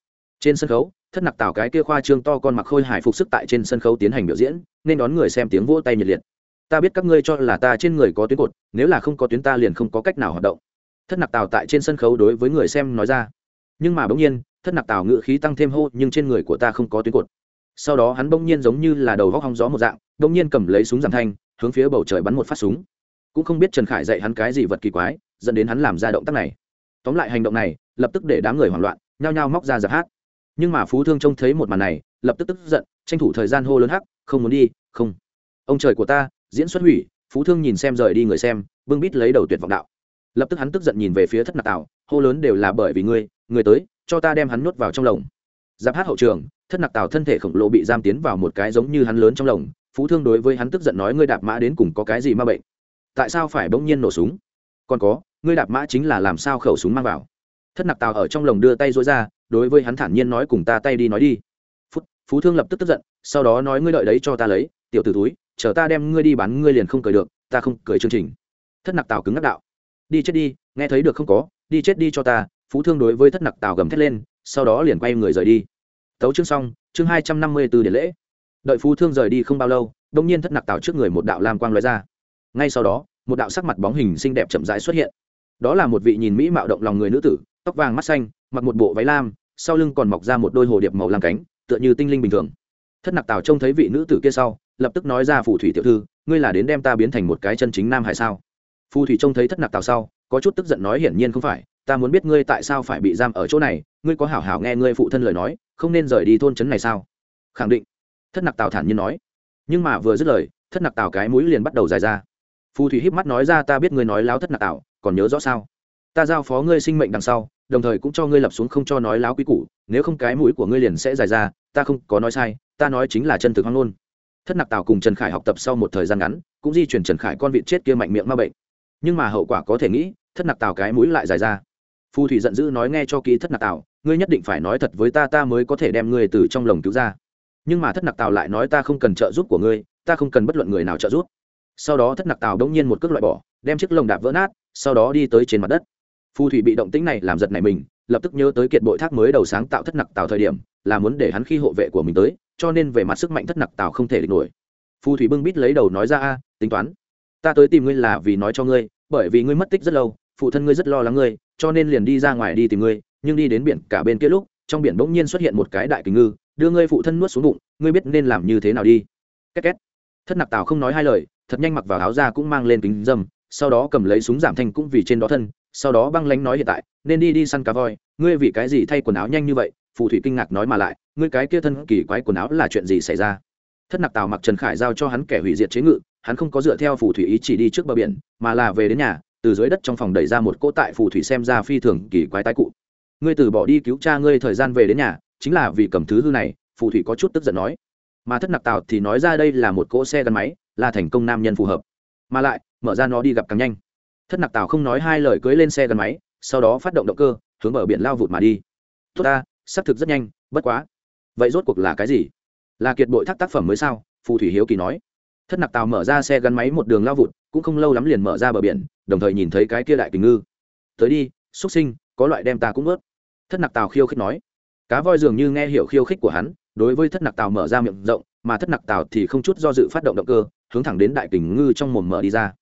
Trên sân khấu, thất nặc tào cái kia khoa trương to con mặc khôi hải phục sức tại trên sân khấu tiến hành biểu diễn, nên đón người xem tiếng vỗ tay nhiệt liệt. Ta biết các ngươi cho là ta trên người có tuyến cột, nếu là không có tuyến ta liền không có cách nào hoạt động thất nặc tào tại trên sân khấu đối với người xem nói ra. Nhưng mà bỗng nhiên, thất nặc tào ngự khí tăng thêm hô, nhưng trên người của ta không có tuyến cột. Sau đó hắn bỗng nhiên giống như là đầu góc hong gió một dạng, bỗng nhiên cầm lấy súng giảm thanh, hướng phía bầu trời bắn một phát súng. Cũng không biết trần khải dạy hắn cái gì vật kỳ quái, dẫn đến hắn làm ra động tác này. Tóm lại hành động này, lập tức để đám người hoảng loạn, nhao nhao móc ra giặc hát. Nhưng mà phú thương trông thấy một màn này, lập tức tức giận, tranh thủ thời gian hô lớn hắc, không muốn đi, không. Ông trời của ta, diễn xuất hủy. Phú thương nhìn xem rời đi người xem, bưng bít lấy đầu tuyệt vọng đạo lập tức hắn tức giận nhìn về phía thất nạp tạo hô lớn đều là bởi vì ngươi người tới, cho ta đem hắn nuốt vào trong lồng. Giáp hát hậu trường, thất nặc tào thân thể khổng lồ bị giam tiến vào một cái giống như hắn lớn trong lồng, phú thương đối với hắn tức giận nói ngươi đạp mã đến cùng có cái gì ma bệnh? Tại sao phải bỗng nhiên nổ súng? Còn có, ngươi đạp mã chính là làm sao khẩu súng mang vào? Thất nặc tào ở trong lồng đưa tay dối ra, đối với hắn thản nhiên nói cùng ta tay đi nói đi. Phút, phú thương lập tức tức giận, sau đó nói ngươi đợi đấy cho ta lấy, tiểu t ử túi chờ ta đem ngươi đi bán ngươi liền không cười được, ta không cười chương trình. Thất nặc tào cứng ngắc đạo đi chết đi, nghe thấy được không có, đi chết đi cho ta, phú thương đối với thất nặc tào gầm thét lên, sau đó liền quay người rời đi. Tấu chương xong, chương hai trăm năm mươi b ố điện lễ. Đợi phú thương rời đi không bao lâu, đông nhiên thất nặc tào trước người một đạo lam quang loại ra. Ngay sau đó, một đạo sắc mặt bóng hình xinh đẹp chậm rãi xuất hiện. Đó là một vị nhìn mỹ mạo động lòng người nữ tử, tóc vàng mắt xanh, mặc một bộ váy lam, sau lưng còn mọc ra một đôi hồ điệp màu lam cánh, tựa như tinh linh bình thường. Thất nặc tào trông thấy vị nữ tử kia sau, lập tức nói ra phù thủy tiểu thư, ngươi là đến đem ta biến thành một cái chân chính nam hải sao? Phù thủy trông thấy thất nặc tào sau, có chút tức giận nói, hiển nhiên không phải, ta muốn biết ngươi tại sao phải bị giam ở chỗ này, ngươi có hảo hảo nghe ngươi phụ thân lời nói, không nên rời đi thôn trấn này sao? Khẳng định. Thất nặc tào thản nhiên nói. Nhưng mà vừa dứt lời, thất nặc tào cái mũi liền bắt đầu dài ra. Phù thủy híp mắt nói ra, ta biết ngươi nói láo thất nặc tào, còn nhớ rõ sao? Ta giao phó ngươi sinh mệnh đằng sau, đồng thời cũng cho ngươi lập xuống không cho nói láo quý củ, nếu không cái mũi của ngươi liền sẽ dài ra, ta không có nói sai, ta nói chính là chân thực hoang ngôn. Thất nặc tào cùng trần khải học tập sau một thời gian ngắn, cũng di chuyển trần khải con vịt chết kia mạnh miệng ma bệnh nhưng mà hậu quả có thể nghĩ, thất nặc tào cái mũi lại dài ra. Phù thủy giận dữ nói nghe cho kỹ thất nặc tào, ngươi nhất định phải nói thật với ta ta mới có thể đem ngươi từ trong lồng cứu ra. Nhưng mà thất nặc tào lại nói ta không cần trợ giúp của ngươi, ta không cần bất luận người nào trợ giúp. Sau đó thất nặc tào đông nhiên một cước loại bỏ, đem chiếc lồng đạp vỡ nát, sau đó đi tới trên mặt đất. Phù thủy bị động tĩnh này làm giật này mình, lập tức nhớ tới kiệt bội thác mới đầu sáng tạo thất nặc tào thời điểm, là muốn để hắn khi hộ vệ của mình tới, cho nên về mặt sức mạnh thất nặc tào không thể địch nổi. Phù thủy bưng bít lấy đầu nói ra, a, tính toán, ta tới tìm ngươi là vì nói cho ngươi bởi vì ngươi mất tích rất lâu, phụ thân ngươi rất lo lắng ngươi, cho nên liền đi ra ngoài đi tìm ngươi, nhưng đi đến biển cả bên kia lúc, trong biển bỗng nhiên xuất hiện một cái đại kình ngư, đưa ngươi phụ thân nuốt xuống bụng, ngươi biết nên làm như thế nào đi. Két két. Thất nạp tào không nói hai lời, thật nhanh mặc vào áo ra cũng mang lên kính dâm, sau đó cầm lấy súng giảm thanh cũng vì trên đó thân, sau đó băng lánh nói hiện tại, nên đi đi săn cá voi, ngươi vì cái gì thay quần áo nhanh như vậy? Phù thủy kinh ngạc nói mà lại, ngươi cái kia thân kỳ quái quần áo là chuyện gì xảy ra? Thất nạp tào mặc trần khải giao cho hắn kẻ hủy diệt chế ngự hắn không có dựa theo phù thủy ý chỉ đi trước bờ biển, mà là về đến nhà, từ dưới đất trong phòng đẩy ra một cỗ tại phù thủy xem ra phi thường kỳ quái tái cụ. Ngươi từ bỏ đi cứu cha ngươi thời gian về đến nhà, chính là vì cầm thứ hư này, phù thủy có chút tức giận nói. Mà thất nặc tào thì nói ra đây là một cỗ xe gắn máy, là thành công nam nhân phù hợp. Mà lại, mở ra nó đi gặp càng nhanh. Thất nặc tào không nói hai lời cưới lên xe gắn máy, sau đó phát động động cơ, hướng bờ biển lao vụt mà đi. Tốt ta, xác thực rất nhanh, bất quá. Vậy rốt cuộc là cái gì? Là kiệt bội thác tác phẩm mới sao? phù thủy hiếu kỳ nói thất nặc tàu mở ra xe gắn máy một đường lao vụt, cũng không lâu lắm liền mở ra bờ biển, đồng thời nhìn thấy cái kia đại kình ngư. Tới đi xuất sinh, có loại đem ta cũng ướt thất nặc tàu khiêu khích nói. Cá voi dường như nghe hiểu khiêu khích của hắn, đối với thất nặc tàu mở ra miệng rộng, mà thất nặc tàu thì không chút do dự phát động động cơ, hướng thẳng đến đại kình ngư trong mồm mở đi ra.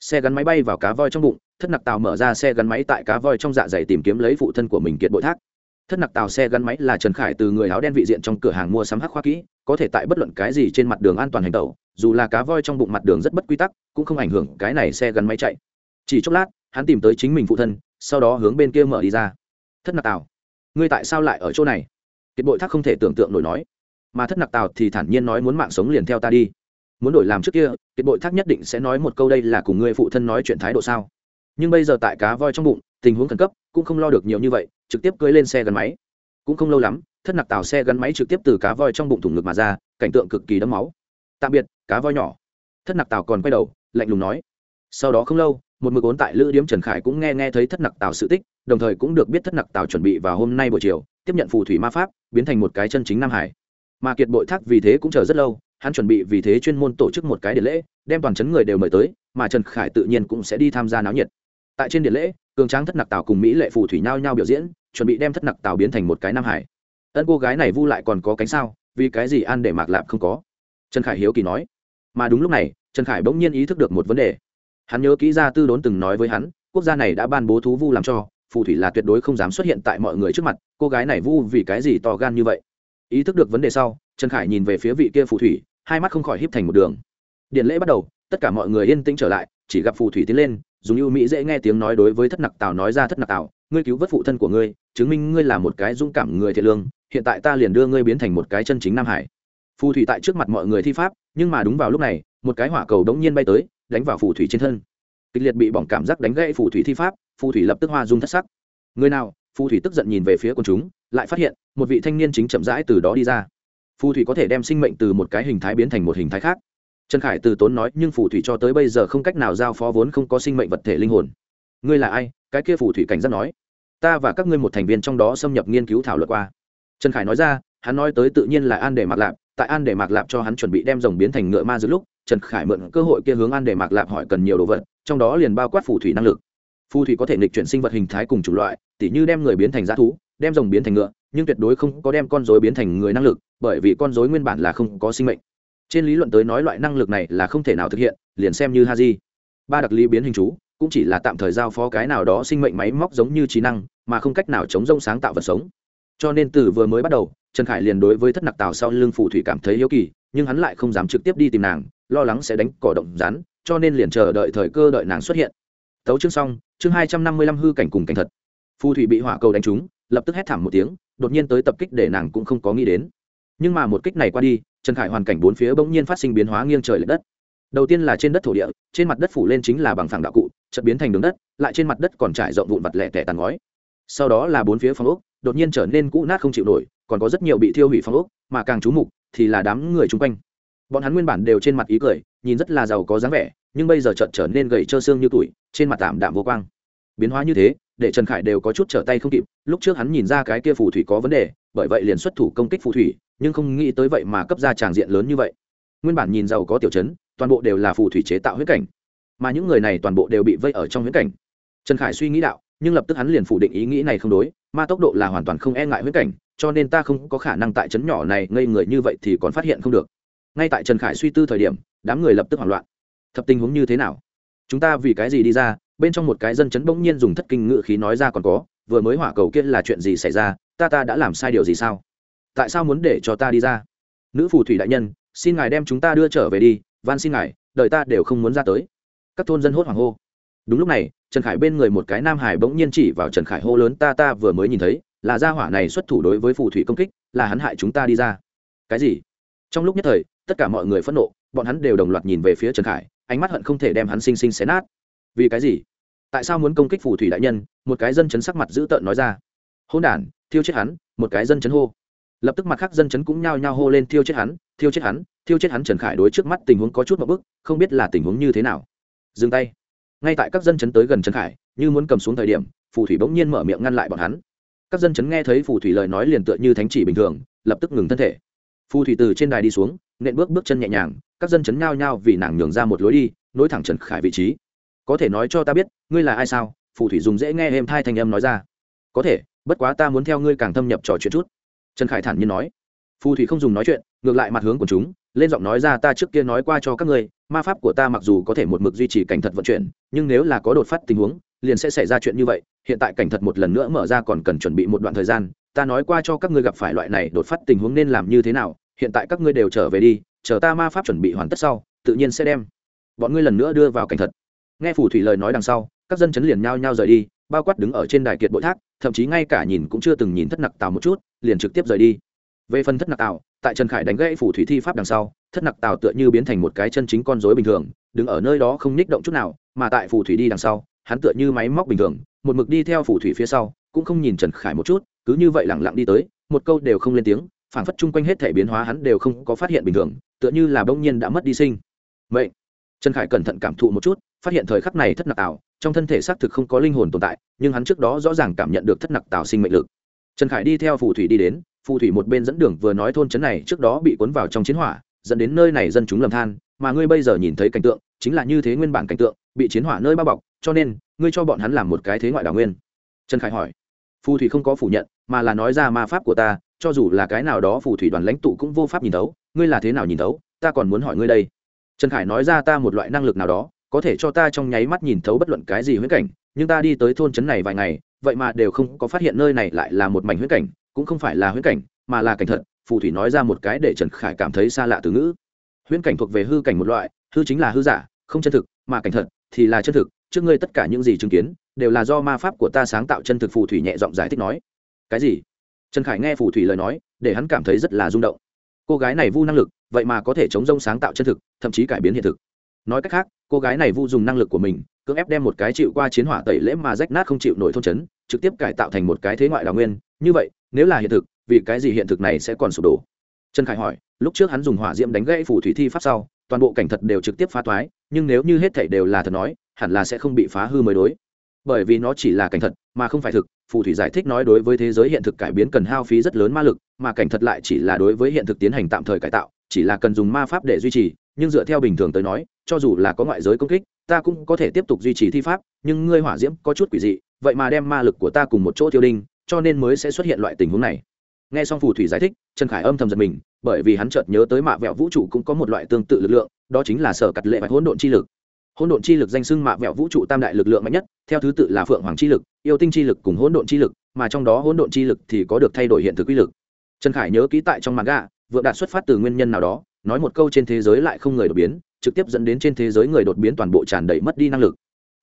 Xe gắn máy bay vào cá voi trong bụng, thất nặc tàu mở ra xe gắn máy tại cá voi trong dạ dày tìm kiếm lấy phụ thân của mình kiệt bội thác. Thất nặc tàu xe gắn máy là trần khải từ người áo đen vị diện trong cửa hàng mua sắm hắc khoa kỹ có thể tại bất luận cái gì trên mặt đường an toàn hành tẩu dù là cá voi trong bụng mặt đường rất bất quy tắc cũng không ảnh hưởng cái này xe gắn máy chạy. Chỉ chốc lát hắn tìm tới chính mình phụ thân sau đó hướng bên kia mở đi ra. Thất nặc tào, ngươi tại sao lại ở chỗ này? Kiệt bội thác không thể tưởng tượng nổi nói. Mà thất nặc tào thì thản nhiên nói muốn mạng sống liền theo ta đi. Muốn đổi làm trước kia kiệt bội thác nhất định sẽ nói một câu đây là cùng ngươi phụ thân nói chuyện thái độ sao. Nhưng bây giờ tại cá voi trong bụng tình huống khẩn cấp cũng không lo được nhiều như vậy trực tiếp cưỡi lên xe gắn máy cũng không lâu lắm, thất nặc tàu xe gắn máy trực tiếp từ cá voi trong bụng thủng ngực mà ra, cảnh tượng cực kỳ đẫm máu. Tạm biệt, cá voi nhỏ. Thất nặc tàu còn quay đầu, lạnh lùng nói. Sau đó không lâu, một mực ốn tại lữ điếm trần khải cũng nghe nghe thấy thất nặc tàu sự tích, đồng thời cũng được biết thất nặc tàu chuẩn bị vào hôm nay buổi chiều, tiếp nhận phù thủy ma pháp, biến thành một cái chân chính nam hải. Mà kiệt bội thác vì thế cũng chờ rất lâu, hắn chuẩn bị vì thế chuyên môn tổ chức một cái điện lễ, đem toàn chấn người đều mời tới, mà trần khải tự nhiên cũng sẽ đi tham gia náo nhiệt. Tại trên điện lễ, cường tráng thất nặc tàu cùng mỹ lệ phù thủy nhau nhau biểu diễn chuẩn bị đem thất nặc tàu biến thành một cái nam hải. Ân cô gái này vu lại còn có cánh sao, vì cái gì an để mạc lạp không có? Trần khải hiếu kỳ nói. Mà đúng lúc này, trần khải bỗng nhiên ý thức được một vấn đề. Hắn nhớ kỹ ra tư đốn từng nói với hắn, quốc gia này đã ban bố thú vu làm cho, phù thủy là tuyệt đối không dám xuất hiện tại mọi người trước mặt, cô gái này vu vì cái gì to gan như vậy? Ý thức được vấn đề sau, trần khải nhìn về phía vị kia phù thủy, hai mắt không khỏi híp thành một đường. Điện lễ bắt đầu, tất cả mọi người yên tĩnh trở lại, chỉ gặp phù thủy tiến lên, dùng ưu mỹ dễ nghe tiếng nói đối với thất nặc tào nói ra thất nặc tào ngươi cứu vớt phụ thân của ngươi, chứng minh ngươi là một cái dũng cảm người thiện lương, hiện tại ta liền đưa ngươi biến thành một cái chân chính nam hải. Phù thủy tại trước mặt mọi người thi pháp, nhưng mà đúng vào lúc này, một cái hỏa cầu đống nhiên bay tới, đánh vào phù thủy trên thân. Kịch liệt bị bỏng cảm giác đánh gãy phù thủy thi pháp, phù thủy lập tức hoa dung thất sắc. Người nào, phù thủy tức giận nhìn về phía quần chúng, lại phát hiện, một vị thanh niên chính chậm rãi từ đó đi ra. Phù thủy có thể đem sinh mệnh từ một cái hình thái biến thành một hình thái khác. Trần khải từ tốn nói, nhưng phù thủy cho tới bây giờ không cách nào giao phó vốn không có sinh mệnh vật thể linh hồn. Ngươi là ai? Cái kia phù thủy cảnh giác nói ta và các ngươi một thành viên trong đó xâm nhập nghiên cứu thảo luận qua. Trần khải nói ra, hắn nói tới tự nhiên là an để mạc lạp, tại an để mạc lạp cho hắn chuẩn bị đem rồng biến thành ngựa ma giữa lúc, trần khải mượn cơ hội kia hướng an để mạc lạp hỏi cần nhiều đồ vật, trong đó liền bao quát phù thủy năng lực. Phù thủy có thể nghịch chuyển sinh vật hình thái cùng chủng loại, tỉ như đem người biến thành g thú, đem rồng biến thành ngựa, nhưng tuyệt đối không có đem con dối biến thành người năng lực, bởi vì con dối nguyên bản là không có sinh mệnh. Trên lý luận tới nói loại năng lực này là không thể nào thực hiện, liền xem như ha di ba đặc lý biến hình chú cũng chỉ là tạm thời giao phó cái nào đó sinh mệnh máy móc giống như trí năng, mà không cách nào chống rông sáng tạo vật sống. Cho nên từ vừa mới bắt đầu, trần khải liền đối với thất nặc tào sau lưng phù thủy cảm thấy hiếu kỳ, nhưng hắn lại không dám trực tiếp đi tìm nàng, lo lắng sẽ đánh cỏ động rắn, cho nên liền chờ đợi thời cơ đợi nàng xuất hiện. Tấu chương xong, chương hai trăm năm mươi lăm hư cảnh cùng cảnh thật. Phù thủy bị hỏa cầu đánh trúng, lập tức hét thảm một tiếng, đột nhiên tới tập kích để nàng cũng không có nghĩ đến. Nhưng mà một kích này qua đi, trần khải hoàn cảnh bốn phía bỗng nhiên phát sinh biến hóa nghiêng trời l ệ đất. Đầu tiên là trên đất thổ địa, trên mặt đất phủ lên chính là bằng phẳng đạo cụ chợt biến thành đường đất, lại trên mặt đất còn trải rộng vụn vặt lẻ tẻ tàn ngói. Sau đó là bốn phía phong ốc, đột nhiên trở nên cũ nát không chịu nổi, còn có rất nhiều bị thiêu hủy phong ốc, mà càng trú mục thì là đám người chung quanh. Bọn hắn nguyên bản đều trên mặt ý cười, nhìn rất là giàu có dáng vẻ, nhưng bây giờ chợt trở nên gầy trơ xương như tuổi trên mặt tạm đạm vô quang. Biến hóa như thế, để trần khải đều có chút trở tay không kịp, lúc trước hắn nhìn ra cái kia phù thủy có vấn đề, bởi vậy liền xuất thủ công kích phù thủy, nhưng không nghĩ tới vậy mà cấp ra tràng diện lớn như vậy. Nguyên bản nhìn giàu có tiểu chấn toàn bộ đều là phù thủy chế tạo huyết cảnh mà những người này toàn bộ đều bị vây ở trong huyễn cảnh. Trần khải suy nghĩ đạo, nhưng lập tức hắn liền phủ định ý nghĩ này không đối, ma tốc độ là hoàn toàn không e ngại huyễn cảnh, cho nên ta không có khả năng tại trấn nhỏ này ngây người như vậy thì còn phát hiện không được. Ngay tại trần khải suy tư thời điểm, đám người lập tức hoảng loạn. Thập tình huống như thế nào? Chúng ta vì cái gì đi ra? Bên trong một cái dân chấn bỗng nhiên dùng thất kinh ngự khí nói ra còn có, vừa mới hỏa cầu kia là chuyện gì xảy ra? Ta ta đã làm sai điều gì sao? Tại sao muốn để cho ta đi ra? Nữ phù thủy đại nhân, xin ngài đem chúng ta đưa trở về đi, van xin ngài, đợi ta đều không muốn ra tới các thôn dân hốt hoảng hô. Đúng lúc này, trần khải bên người một cái nam hải bỗng nhiên chỉ vào trần khải hô lớn, ta ta vừa mới nhìn thấy, là gia hỏa này xuất thủ đối với phù thủy công kích, là hắn hại chúng ta đi ra. Cái gì? Trong lúc nhất thời, tất cả mọi người phẫn nộ, bọn hắn đều đồng loạt nhìn về phía trần khải, ánh mắt hận không thể đem hắn sinh sinh xé nát. Vì cái gì? Tại sao muốn công kích phù thủy đại nhân? Một cái dân chấn sắc mặt dữ tợn nói ra. Hôn đản, thiêu chết hắn, một cái dân chấn hô. Lập tức mặt khác dân chấn cũng nhao nhao hô lên, thiêu chết hắn, thiêu chết hắn, thiêu chết hắn. Trần khải đối trước mắt tình huống có chút một bức, không biết là tình huống như thế nào dừng tay. Ngay tại các dân chấn tới gần trần khải, như muốn cầm xuống thời điểm, phù thủy bỗng nhiên mở miệng ngăn lại bọn hắn. Các dân chấn nghe thấy phù thủy lời nói liền tựa như thánh chỉ bình thường, lập tức ngừng thân thể. Phù thủy từ trên đài đi xuống, nện bước bước chân nhẹ nhàng, các dân chấn nhao nhao vì nàng nhường ra một lối đi, nối thẳng trần khải vị trí. Có thể nói cho ta biết, ngươi là ai sao? Phù thủy dùng dễ nghe êm thai thanh âm nói ra. Có thể, bất quá ta muốn theo ngươi càng thâm nhập trò chuyện chút. Trần khải thản nhiên nói. Phù thủy không dùng nói chuyện, ngược lại mặt hướng của chúng lên giọng nói ra ta trước kia nói qua cho các ngươi, ma pháp của ta mặc dù có thể một mực duy trì cảnh thật vận chuyển, nhưng nếu là có đột phát tình huống, liền sẽ xảy ra chuyện như vậy, hiện tại cảnh thật một lần nữa mở ra còn cần chuẩn bị một đoạn thời gian, ta nói qua cho các ngươi gặp phải loại này đột phát tình huống nên làm như thế nào, hiện tại các ngươi đều trở về đi, chờ ta ma pháp chuẩn bị hoàn tất sau, tự nhiên sẽ đem bọn ngươi lần nữa đưa vào cảnh thật. Nghe phù thủy lời nói đằng sau, các dân chấn liền nhao nhao rời đi, bao quát đứng ở trên đài kiệt bội thác, thậm chí ngay cả nhìn cũng chưa từng nhìn thất nặc tào một chút, liền trực tiếp rời đi. Về phần thất nặc tào tại trần khải đánh gãy phù thủy thi pháp đằng sau, thất nặc tào tựa như biến thành một cái chân chính con dối bình thường, đứng ở nơi đó không nhích động chút nào, mà tại phù thủy đi đằng sau, hắn tựa như máy móc bình thường, một mực đi theo phù thủy phía sau, cũng không nhìn trần khải một chút, cứ như vậy lẳng lặng đi tới, một câu đều không lên tiếng, phảng phất chung quanh hết thể biến hóa hắn đều không có phát hiện bình thường, tựa như là bỗng nhiên đã mất đi sinh vậy trần khải cẩn thận cảm thụ một chút, phát hiện thời khắc này thất nặc tào, trong thân thể xác thực không có linh hồn tồn tại, nhưng hắn trước đó rõ ràng cảm nhận được thất nặc tào sinh mệnh lực. Trần khải đi theo phù thủy đi đến phù thủy một bên dẫn đường vừa nói thôn trấn này trước đó bị cuốn vào trong chiến hỏa, dẫn đến nơi này dân chúng lầm than, mà ngươi bây giờ nhìn thấy cảnh tượng, chính là như thế nguyên bản cảnh tượng, bị chiến hỏa nơi bao bọc, cho nên, ngươi cho bọn hắn làm một cái thế ngoại đảo nguyên. Trần khải hỏi. Phù thủy không có phủ nhận, mà là nói ra ma pháp của ta, cho dù là cái nào đó phù thủy đoàn lãnh tụ cũng vô pháp nhìn thấu, ngươi là thế nào nhìn thấu, ta còn muốn hỏi ngươi đây. Trần khải nói ra ta một loại năng lực nào đó, có thể cho ta trong nháy mắt nhìn thấu bất luận cái gì huyễn cảnh, nhưng ta đi tới thôn trấn này vài ngày, vậy mà đều không có phát hiện nơi này lại là một mảnh huyễn cảnh cũng không phải là huyễn cảnh, mà là cảnh thật, phù thủy nói ra một cái để trần khải cảm thấy xa lạ từ ngữ. Huyễn cảnh thuộc về hư cảnh một loại, hư chính là hư giả, không chân thực, mà cảnh thật thì là chân thực, trước ngươi tất cả những gì chứng kiến, đều là do ma pháp của ta sáng tạo chân thực phù thủy nhẹ giọng giải thích nói. Cái gì? Trần khải nghe phù thủy lời nói, để hắn cảm thấy rất là rung động. Cô gái này vu năng lực, vậy mà có thể chống rông sáng tạo chân thực, thậm chí cải biến hiện thực. Nói cách khác, cô gái này vu dùng năng lực của mình, cưỡng ép đem một cái chịu qua chiến hỏa tẩy lễ mà rách nát không chịu nổi thôn chấn, trực tiếp cải tạo thành một cái thế ngoại đào nguyên, như vậy nếu là hiện thực, vì cái gì hiện thực này sẽ còn sụp đổ? Trần khải hỏi, lúc trước hắn dùng hỏa diễm đánh gãy phù thủy thi pháp sau, toàn bộ cảnh thật đều trực tiếp phá toái, nhưng nếu như hết thảy đều là thật nói, hẳn là sẽ không bị phá hư mới đối. Bởi vì nó chỉ là cảnh thật, mà không phải thực, phù thủy giải thích nói đối với thế giới hiện thực cải biến cần hao phí rất lớn ma lực, mà cảnh thật lại chỉ là đối với hiện thực tiến hành tạm thời cải tạo, chỉ là cần dùng ma pháp để duy trì, nhưng dựa theo bình thường tới nói, cho dù là có ngoại giới công kích, ta cũng có thể tiếp tục duy trì thi pháp, nhưng ngươi hỏa diễm có chút quỷ dị, vậy mà đem ma lực của ta cùng một chỗ tiêu đinh cho nên mới sẽ xuất hiện loại tình huống này. Nghe xong phù thủy giải thích, trần khải âm thầm giật mình, bởi vì hắn chợt nhớ tới mạ vẹo vũ trụ cũng có một loại tương tự lực lượng, đó chính là sở cặt lệ và hỗn độn chi lực. Hỗn độn chi lực danh xưng mạ vẹo vũ trụ tam đại lực lượng mạnh nhất, theo thứ tự là phượng hoàng chi lực, yêu tinh chi lực cùng hỗn độn chi lực, mà trong đó hỗn độn chi lực thì có được thay đổi hiện thực quy lực. Trần khải nhớ ký tại trong mặt gà vượng đạt xuất phát từ nguyên nhân nào đó, nói một câu trên thế giới lại không người đột biến, trực tiếp dẫn đến trên thế giới người đột biến toàn bộ tràn đầy mất đi năng lực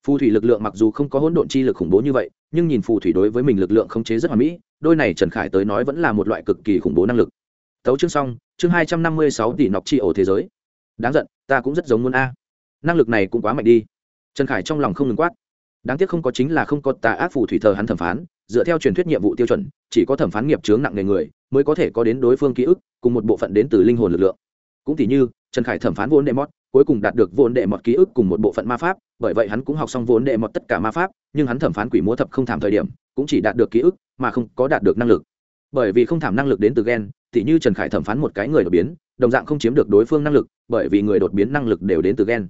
phù thủy lực lượng mặc dù không có hỗn độn chi lực khủng bố như vậy, nhưng nhìn phù thủy đối với mình lực lượng khống chế rất hoàn mỹ, đôi này trần khải tới nói vẫn là một loại cực kỳ khủng bố năng lực. Tấu chương xong, chương hai trăm năm mươi sáu tỷ nọc chi ổ thế giới. Đáng giận, ta cũng rất giống muốn a. Năng lực này cũng quá mạnh đi. Trần khải trong lòng không ngừng quát. Đáng tiếc không có chính là không có tà ác phù thủy thờ hắn thẩm phán, dựa theo truyền thuyết nhiệm vụ tiêu chuẩn, chỉ có thẩm phán nghiệp chướng nặng nề người mới có thể có đến đối phương ký ức, cùng một bộ phận đến từ linh hồn lực lượng. Cũng tỷ như, trần khải thẩm phán vốn đệ mót cuối cùng đạt được vốn đệ mọt ký ức cùng một bộ phận ma pháp, bởi vậy hắn cũng học xong vốn đệ mọt tất cả ma pháp, nhưng hắn thẩm phán quỷ múa thập không thảm thời điểm, cũng chỉ đạt được ký ức, mà không có đạt được năng lực. Bởi vì không thảm năng lực đến từ gen, thì như trần khải thẩm phán một cái người đột biến, đồng dạng không chiếm được đối phương năng lực, bởi vì người đột biến năng lực đều đến từ gen.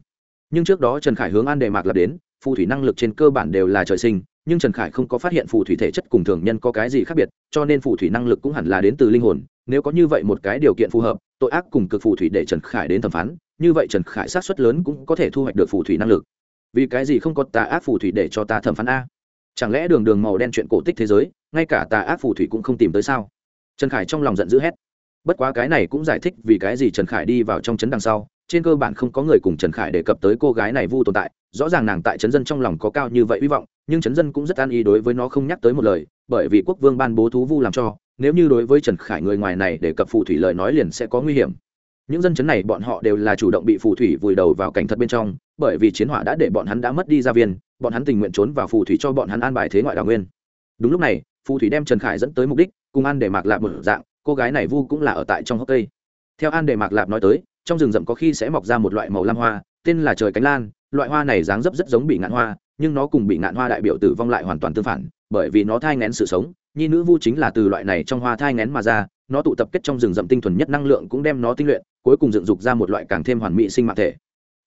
Nhưng trước đó trần khải hướng an đề mạc là đến phù thủy năng lực trên cơ bản đều là trời sinh, nhưng trần khải không có phát hiện phù thủy thể chất cùng thường nhân có cái gì khác biệt, cho nên phù thủy năng lực cũng hẳn là đến từ linh hồn, nếu có như vậy một cái điều kiện phù hợp, tội ác cùng cực phù thủy để trần khải đến thẩm phán, như vậy trần khải sát xuất lớn cũng có thể thu hoạch được phù thủy năng lực. Vì cái gì không có tà ác phù thủy để cho ta thẩm phán a? Chẳng lẽ đường đường màu đen chuyện cổ tích thế giới, ngay cả tà ác phù thủy cũng không tìm tới sao? Trần khải trong lòng giận dữ hét bất quá cái này cũng giải thích vì cái gì trần khải đi vào trong trấn đằng sau. Trên cơ bản không có người cùng trần khải đề cập tới cô gái này vu tồn tại. Rõ ràng nàng tại trấn dân trong lòng có cao như vậy hy vọng, nhưng trấn dân cũng rất an ý đối với nó không nhắc tới một lời, bởi vì quốc vương ban bố thú vu làm cho, nếu như đối với trần khải người ngoài này để cập phù thủy lời nói liền sẽ có nguy hiểm. Những dân chấn này bọn họ đều là chủ động bị phù thủy vùi đầu vào cảnh thật bên trong, bởi vì chiến hỏa đã để bọn hắn đã mất đi gia viên, bọn hắn tình nguyện trốn vào phù thủy cho bọn hắn an bài thế ngoại đào nguyên. Đúng lúc này, phù thủy đem trần khải dẫn tới mục đích, cùng ăn để mạc lạp một dạng cô gái này vu cũng là ở tại trong hốc cây. Theo an đề mạc lạp nói tới, trong rừng rậm có khi sẽ mọc ra một loại màu lam hoa, tên là trời cánh lan. Loại hoa này dáng dấp rất giống bị ngạn hoa, nhưng nó cùng bị ngạn hoa đại biểu tử vong lại hoàn toàn tương phản, bởi vì nó thai ngén sự sống, nhi nữ vu chính là từ loại này trong hoa thai ngén mà ra, nó tụ tập kết trong rừng rậm tinh thuần nhất năng lượng cũng đem nó tinh luyện, cuối cùng dựng dục ra một loại càng thêm hoàn mỹ sinh mạng thể.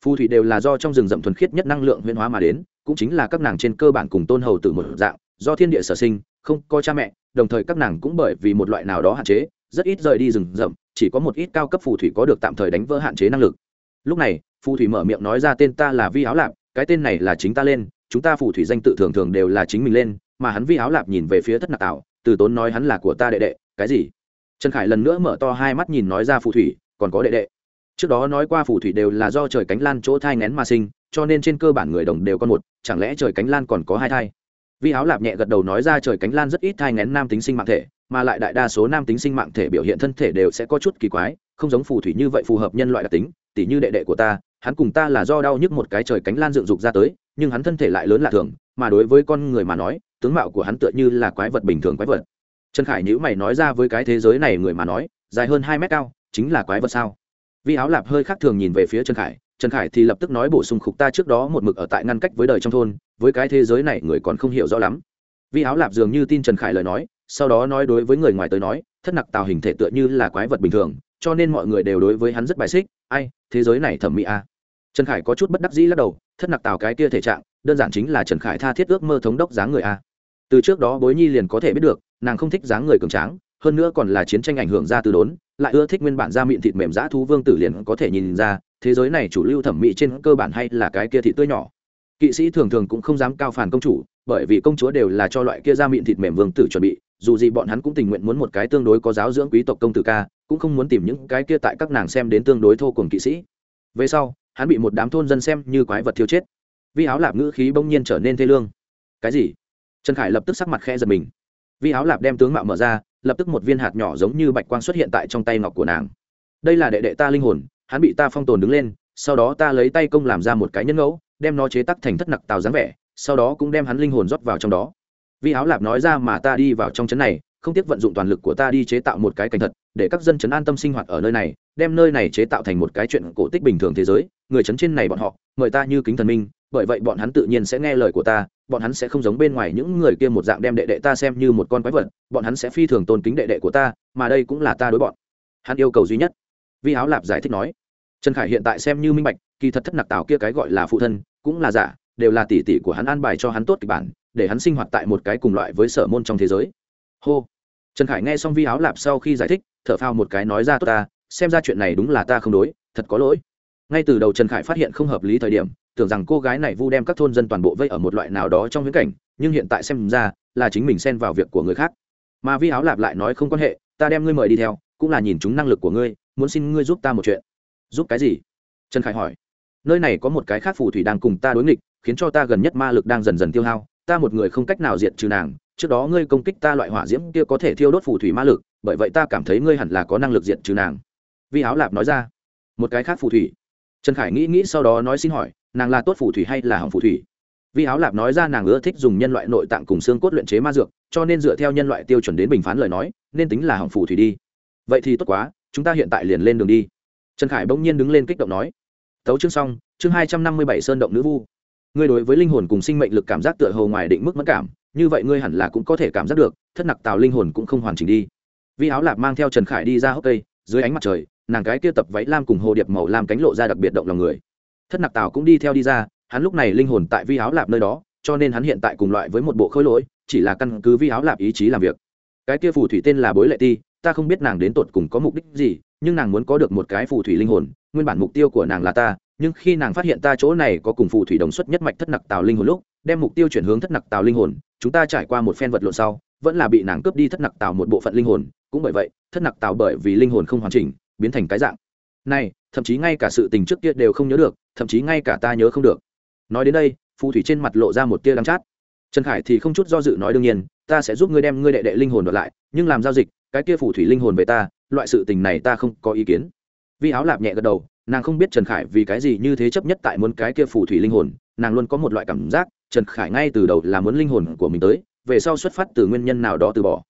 Phù thủy đều là do trong rừng rậm thuần khiết nhất năng lượng huyên hóa mà đến, cũng chính là các nàng trên cơ bản cùng tôn hầu từ một dạng, do thiên địa sở sinh, không có cha mẹ đồng thời các nàng cũng bởi vì một loại nào đó hạn chế, rất ít rời đi rừng rậm, chỉ có một ít cao cấp phù thủy có được tạm thời đánh vỡ hạn chế năng lực. Lúc này, phù thủy mở miệng nói ra tên ta là vi áo lạp, cái tên này là chính ta lên, chúng ta phù thủy danh tự thường thường đều là chính mình lên, mà hắn vi áo lạp nhìn về phía thất nạc tạo từ tốn nói hắn là của ta đệ đệ, cái gì? Trần khải lần nữa mở to hai mắt nhìn nói ra phù thủy, còn có đệ đệ. Trước đó nói qua phù thủy đều là do trời cánh lan chỗ thai ngén mà sinh, cho nên trên cơ bản người đồng đều con một, chẳng lẽ trời cánh lan còn có hai thai? Vi áo lạp nhẹ gật đầu nói ra trời cánh lan rất ít thai ngén nam tính sinh mạng thể, mà lại đại đa số nam tính sinh mạng thể biểu hiện thân thể đều sẽ có chút kỳ quái, không giống phù thủy như vậy phù hợp nhân loại đặc tính, tỉ như đệ đệ của ta, hắn cùng ta là do đau nhức một cái trời cánh lan dựng dục ra tới, nhưng hắn thân thể lại lớn lạ thường, mà đối với con người mà nói, tướng mạo của hắn tựa như là quái vật bình thường quái vật. Trần khải nhữ mày nói ra với cái thế giới này người mà nói, dài hơn hai mét cao, chính là quái vật sao? Vi áo lạp hơi khác thường nhìn về phía trần khải trần khải thì lập tức nói bổ sung khục ta trước đó một mực ở tại ngăn cách với đời trong thôn, với cái thế giới này người còn không hiểu rõ lắm vi áo lạp dường như tin trần khải lời nói, sau đó nói đối với người ngoài tới nói, thất nặc tạo hình thể tựa như là quái vật bình thường, cho nên mọi người đều đối với hắn rất bài xích, ai, thế giới này thẩm mỹ a à. trần khải có chút bất đắc dĩ lắc đầu, thất nặc tạo cái kia thể trạng, đơn giản chính là trần khải tha thiết ước mơ thống đốc dáng người a từ trước đó bối nhi liền có thể biết được, nàng không thích dáng người cường tráng, hơn nữa còn là chiến tranh ảnh hưởng ra từ đốn, lại ưa thích nguyên bản da miệng thịt mềm dã thú vương tử liền có thể nhìn ra thế giới này chủ lưu thẩm mỹ trên cơ bản hay là cái kia thị tươi nhỏ. Kỵ sĩ thường thường cũng không dám cao phản công chủ, bởi vì công chúa đều là cho loại kia ra miệng thịt mềm vương tử chuẩn bị, dù gì bọn hắn cũng tình nguyện muốn một cái tương đối có giáo dưỡng quý tộc công tử ca, cũng không muốn tìm những cái kia tại các nàng xem đến tương đối thô cùng kỵ sĩ. Về sau, hắn bị một đám thôn dân xem như quái vật thiêu chết. Vi áo lạp ngữ khí bỗng nhiên trở nên thê lương. Cái gì? Trần khải lập tức sắc mặt khe giật mình. Vi áo lạp đem tướng mạo mở ra, lập tức một viên hạt nhỏ giống như bạch quang xuất hiện tại trong tay ngọc của nàng. Đây là đệ đệ ta linh hồn hắn bị ta phong tồn đứng lên, sau đó ta lấy tay công làm ra một cái nhân ngẫu, đem nó chế tắc thành thất nặc tào dáng vẻ, sau đó cũng đem hắn linh hồn rót vào trong đó. Vi áo lạp nói ra mà ta đi vào trong trấn này, không tiếc vận dụng toàn lực của ta đi chế tạo một cái cảnh thật, để các dân chấn an tâm sinh hoạt ở nơi này, đem nơi này chế tạo thành một cái chuyện cổ tích bình thường thế giới, người chấn trên này bọn họ, mời ta như kính thần minh, bởi vậy bọn hắn tự nhiên sẽ nghe lời của ta, bọn hắn sẽ không giống bên ngoài những người kia một dạng đem đệ đệ ta xem như một con quái vật, bọn hắn sẽ phi thường tôn kính đệ đệ của ta, mà đây cũng là ta đối bọn hắn yêu cầu duy nhất. Vi áo lạp giải thích nói trần khải hiện tại xem như minh bạch, kỳ thật thất nặc tào kia cái gọi là phụ thân, cũng là giả, đều là tỷ tỷ của hắn an bài cho hắn tốt kịch bản, để hắn sinh hoạt tại một cái cùng loại với sở môn trong thế giới. Hô. Trần khải nghe xong vi áo lạp sau khi giải thích, thở phao một cái nói ra, tốt ta, xem ra chuyện này đúng là ta không đối, thật có lỗi. Ngay từ đầu trần khải phát hiện không hợp lý thời điểm, tưởng rằng cô gái này vu đem các thôn dân toàn bộ vây ở một loại nào đó trong viễn cảnh, nhưng hiện tại xem ra, là chính mình xen vào việc của người khác. Mà vi áo lạp lại nói không quan hệ, ta đem ngươi mời đi theo, cũng là nhìn chúng năng lực của ngươi, muốn xin ngươi giúp ta một chuyện giúp cái gì? Trần khải hỏi. Nơi này có một cái khác phù thủy đang cùng ta đối nghịch, khiến cho ta gần nhất ma lực đang dần dần tiêu hao, ta một người không cách nào diệt trừ nàng, trước đó ngươi công kích ta loại hỏa diễm kia có thể thiêu đốt phù thủy ma lực, bởi vậy ta cảm thấy ngươi hẳn là có năng lực diệt trừ nàng. Vi áo lạp nói ra. Một cái khác phù thủy. Trần khải nghĩ nghĩ sau đó nói xin hỏi, nàng là tốt phù thủy hay là hỏng phù thủy? Vi áo lạp nói ra nàng ưa thích dùng nhân loại nội tạng cùng xương cốt luyện chế ma dược, cho nên dựa theo nhân loại tiêu chuẩn đến bình phán lời nói, nên tính là hỏng phù thủy đi. Vậy thì tốt quá, chúng ta hiện tại liền lên đường đi trần khải bỗng nhiên đứng lên kích động nói, tấu chương xong, chương hai trăm năm mươi bảy sơn động nữ vu. Ngươi đối với linh hồn cùng sinh mệnh lực cảm giác tựa hồ ngoài định mức mất cảm, như vậy ngươi hẳn là cũng có thể cảm giác được, thất nặc tào linh hồn cũng không hoàn chỉnh đi. Vi áo lạp mang theo trần khải đi ra hốc cây, dưới ánh mặt trời, nàng cái kia tập váy lam cùng hồ điệp màu lam cánh lộ ra đặc biệt động lòng người. Thất nặc tào cũng đi theo đi ra, hắn lúc này linh hồn tại vi áo lạp nơi đó, cho nên hắn hiện tại cùng loại với một bộ khối lỗi, chỉ là căn cứ vi áo lạp ý chí làm việc. Cái kia phù thủy tên là bối lệ ti, ta không biết nàng đến tột cùng có mục đích gì nhưng nàng muốn có được một cái phù thủy linh hồn, nguyên bản mục tiêu của nàng là ta, nhưng khi nàng phát hiện ta chỗ này có cùng phù thủy đồng xuất nhất mạch thất nặc tào linh hồn lúc, đem mục tiêu chuyển hướng thất nặc tào linh hồn, chúng ta trải qua một phen vật lộn sau, vẫn là bị nàng cướp đi thất nặc tào một bộ phận linh hồn, cũng bởi vậy, thất nặc tào bởi vì linh hồn không hoàn chỉnh, biến thành cái dạng. Này, thậm chí ngay cả sự tình trước kia đều không nhớ được, thậm chí ngay cả ta nhớ không được. Nói đến đây, phù thủy trên mặt lộ ra một tia đắng chát. Trần khải thì không chút do dự nói đương nhiên, ta sẽ giúp ngươi đem ngươi đệ đệ linh hồn đoạt lại, nhưng làm giao dịch, cái kia phù thủy linh hồn về ta loại sự tình này ta không có ý kiến. Vi áo lạp nhẹ gật đầu, nàng không biết trần khải vì cái gì như thế chấp nhất tại muốn cái kia phù thủy linh hồn, nàng luôn có một loại cảm giác, trần khải ngay từ đầu là muốn linh hồn của mình tới, về sau xuất phát từ nguyên nhân nào đó từ bỏ.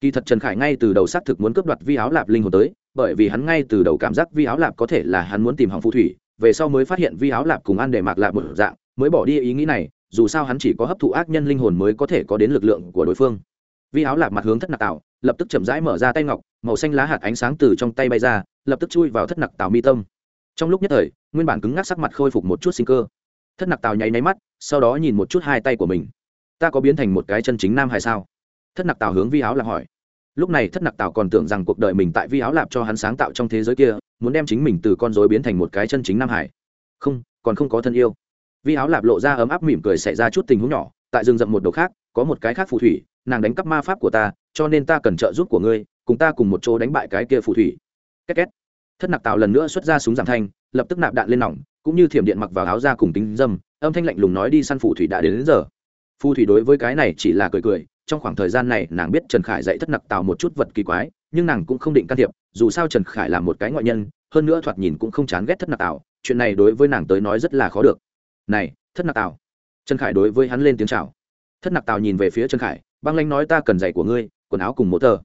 Kỳ thật trần khải ngay từ đầu xác thực muốn cướp đoạt vi áo lạp linh hồn tới, bởi vì hắn ngay từ đầu cảm giác vi áo lạp có thể là hắn muốn tìm hỏng phù thủy, về sau mới phát hiện vi áo lạp cùng ăn để mạc lạp một dạng, mới bỏ đi ý nghĩ này, dù sao hắn chỉ có hấp thụ ác nhân linh hồn mới có thể có đến lực lượng của đối phương. Vi áo lạp mặt hướng thất nặc tạo lập tức chậm rãi mở ra tay ngọc, màu xanh lá hạt ánh sáng từ trong tay bay ra, lập tức chui vào thất nặc tào mi tâm. Trong lúc nhất thời, nguyên bản cứng ngắc sắc mặt khôi phục một chút sinh cơ. Thất nặc tào nháy nháy mắt, sau đó nhìn một chút hai tay của mình. Ta có biến thành một cái chân chính nam hay sao? Thất nặc tào hướng vi áo lạp hỏi. Lúc này thất nặc tào còn tưởng rằng cuộc đời mình tại vi áo lạp cho hắn sáng tạo trong thế giới kia, muốn đem chính mình từ con dối biến thành một cái chân chính nam hải không, còn không có thân yêu. Vi áo lạp lộ ra ấm áp mỉm cười, xảy ra chút tình huống nhỏ, tại rừng rậm một đầu khác, có một cái khác phù thủy nàng đánh cắp ma pháp của ta cho nên ta cần trợ giúp của ngươi cùng ta cùng một chỗ đánh bại cái kia phù thủy. Két két. Thất nặc tào lần nữa xuất ra súng giảm thanh lập tức nạp đạn lên nòng cũng như thiểm điện mặc vào áo ra cùng tính dâm âm thanh lạnh lùng nói đi săn phù thủy đã đến, đến giờ. Phù thủy đối với cái này chỉ là cười cười trong khoảng thời gian này nàng biết trần khải dạy thất nặc tào một chút vật kỳ quái nhưng nàng cũng không định can thiệp dù sao trần khải là một cái ngoại nhân hơn nữa thoạt nhìn cũng không chán ghét thất nặc tào chuyện này đối với nàng tới nói rất là khó được. Này thất nặc tào. Trần khải đối với hắn lên tiếng chào. Thất nặc tào nhìn về phía trần khải băng lanh nói ta cần giày của ngươi, quần áo cùng một tờ.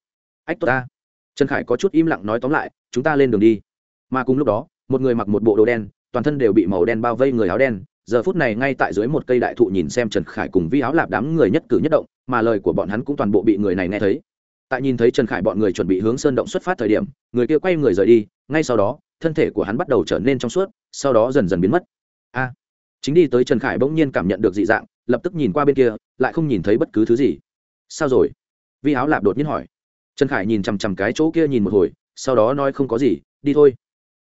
Ách, tốt ta. Trần khải có chút im lặng nói tóm lại, chúng ta lên đường đi. Mà cùng lúc đó, một người mặc một bộ đồ đen, toàn thân đều bị màu đen bao vây người áo đen. Giờ phút này ngay tại dưới một cây đại thụ nhìn xem trần khải cùng vi áo lạp đám người nhất cử nhất động, mà lời của bọn hắn cũng toàn bộ bị người này nghe thấy. Tại nhìn thấy trần khải bọn người chuẩn bị hướng sơn động xuất phát thời điểm, người kia quay người rời đi, ngay sau đó, thân thể của hắn bắt đầu trở nên trong suốt, sau đó dần dần biến mất. A. Chính đi tới trần khải bỗng nhiên cảm nhận được dị dạng, lập tức nhìn qua bên kia, lại không nhìn thấy bất cứ thứ gì sao rồi? Vi áo lạp đột nhiên hỏi. Trần khải nhìn chằm chằm cái chỗ kia nhìn một hồi, sau đó nói không có gì, đi thôi.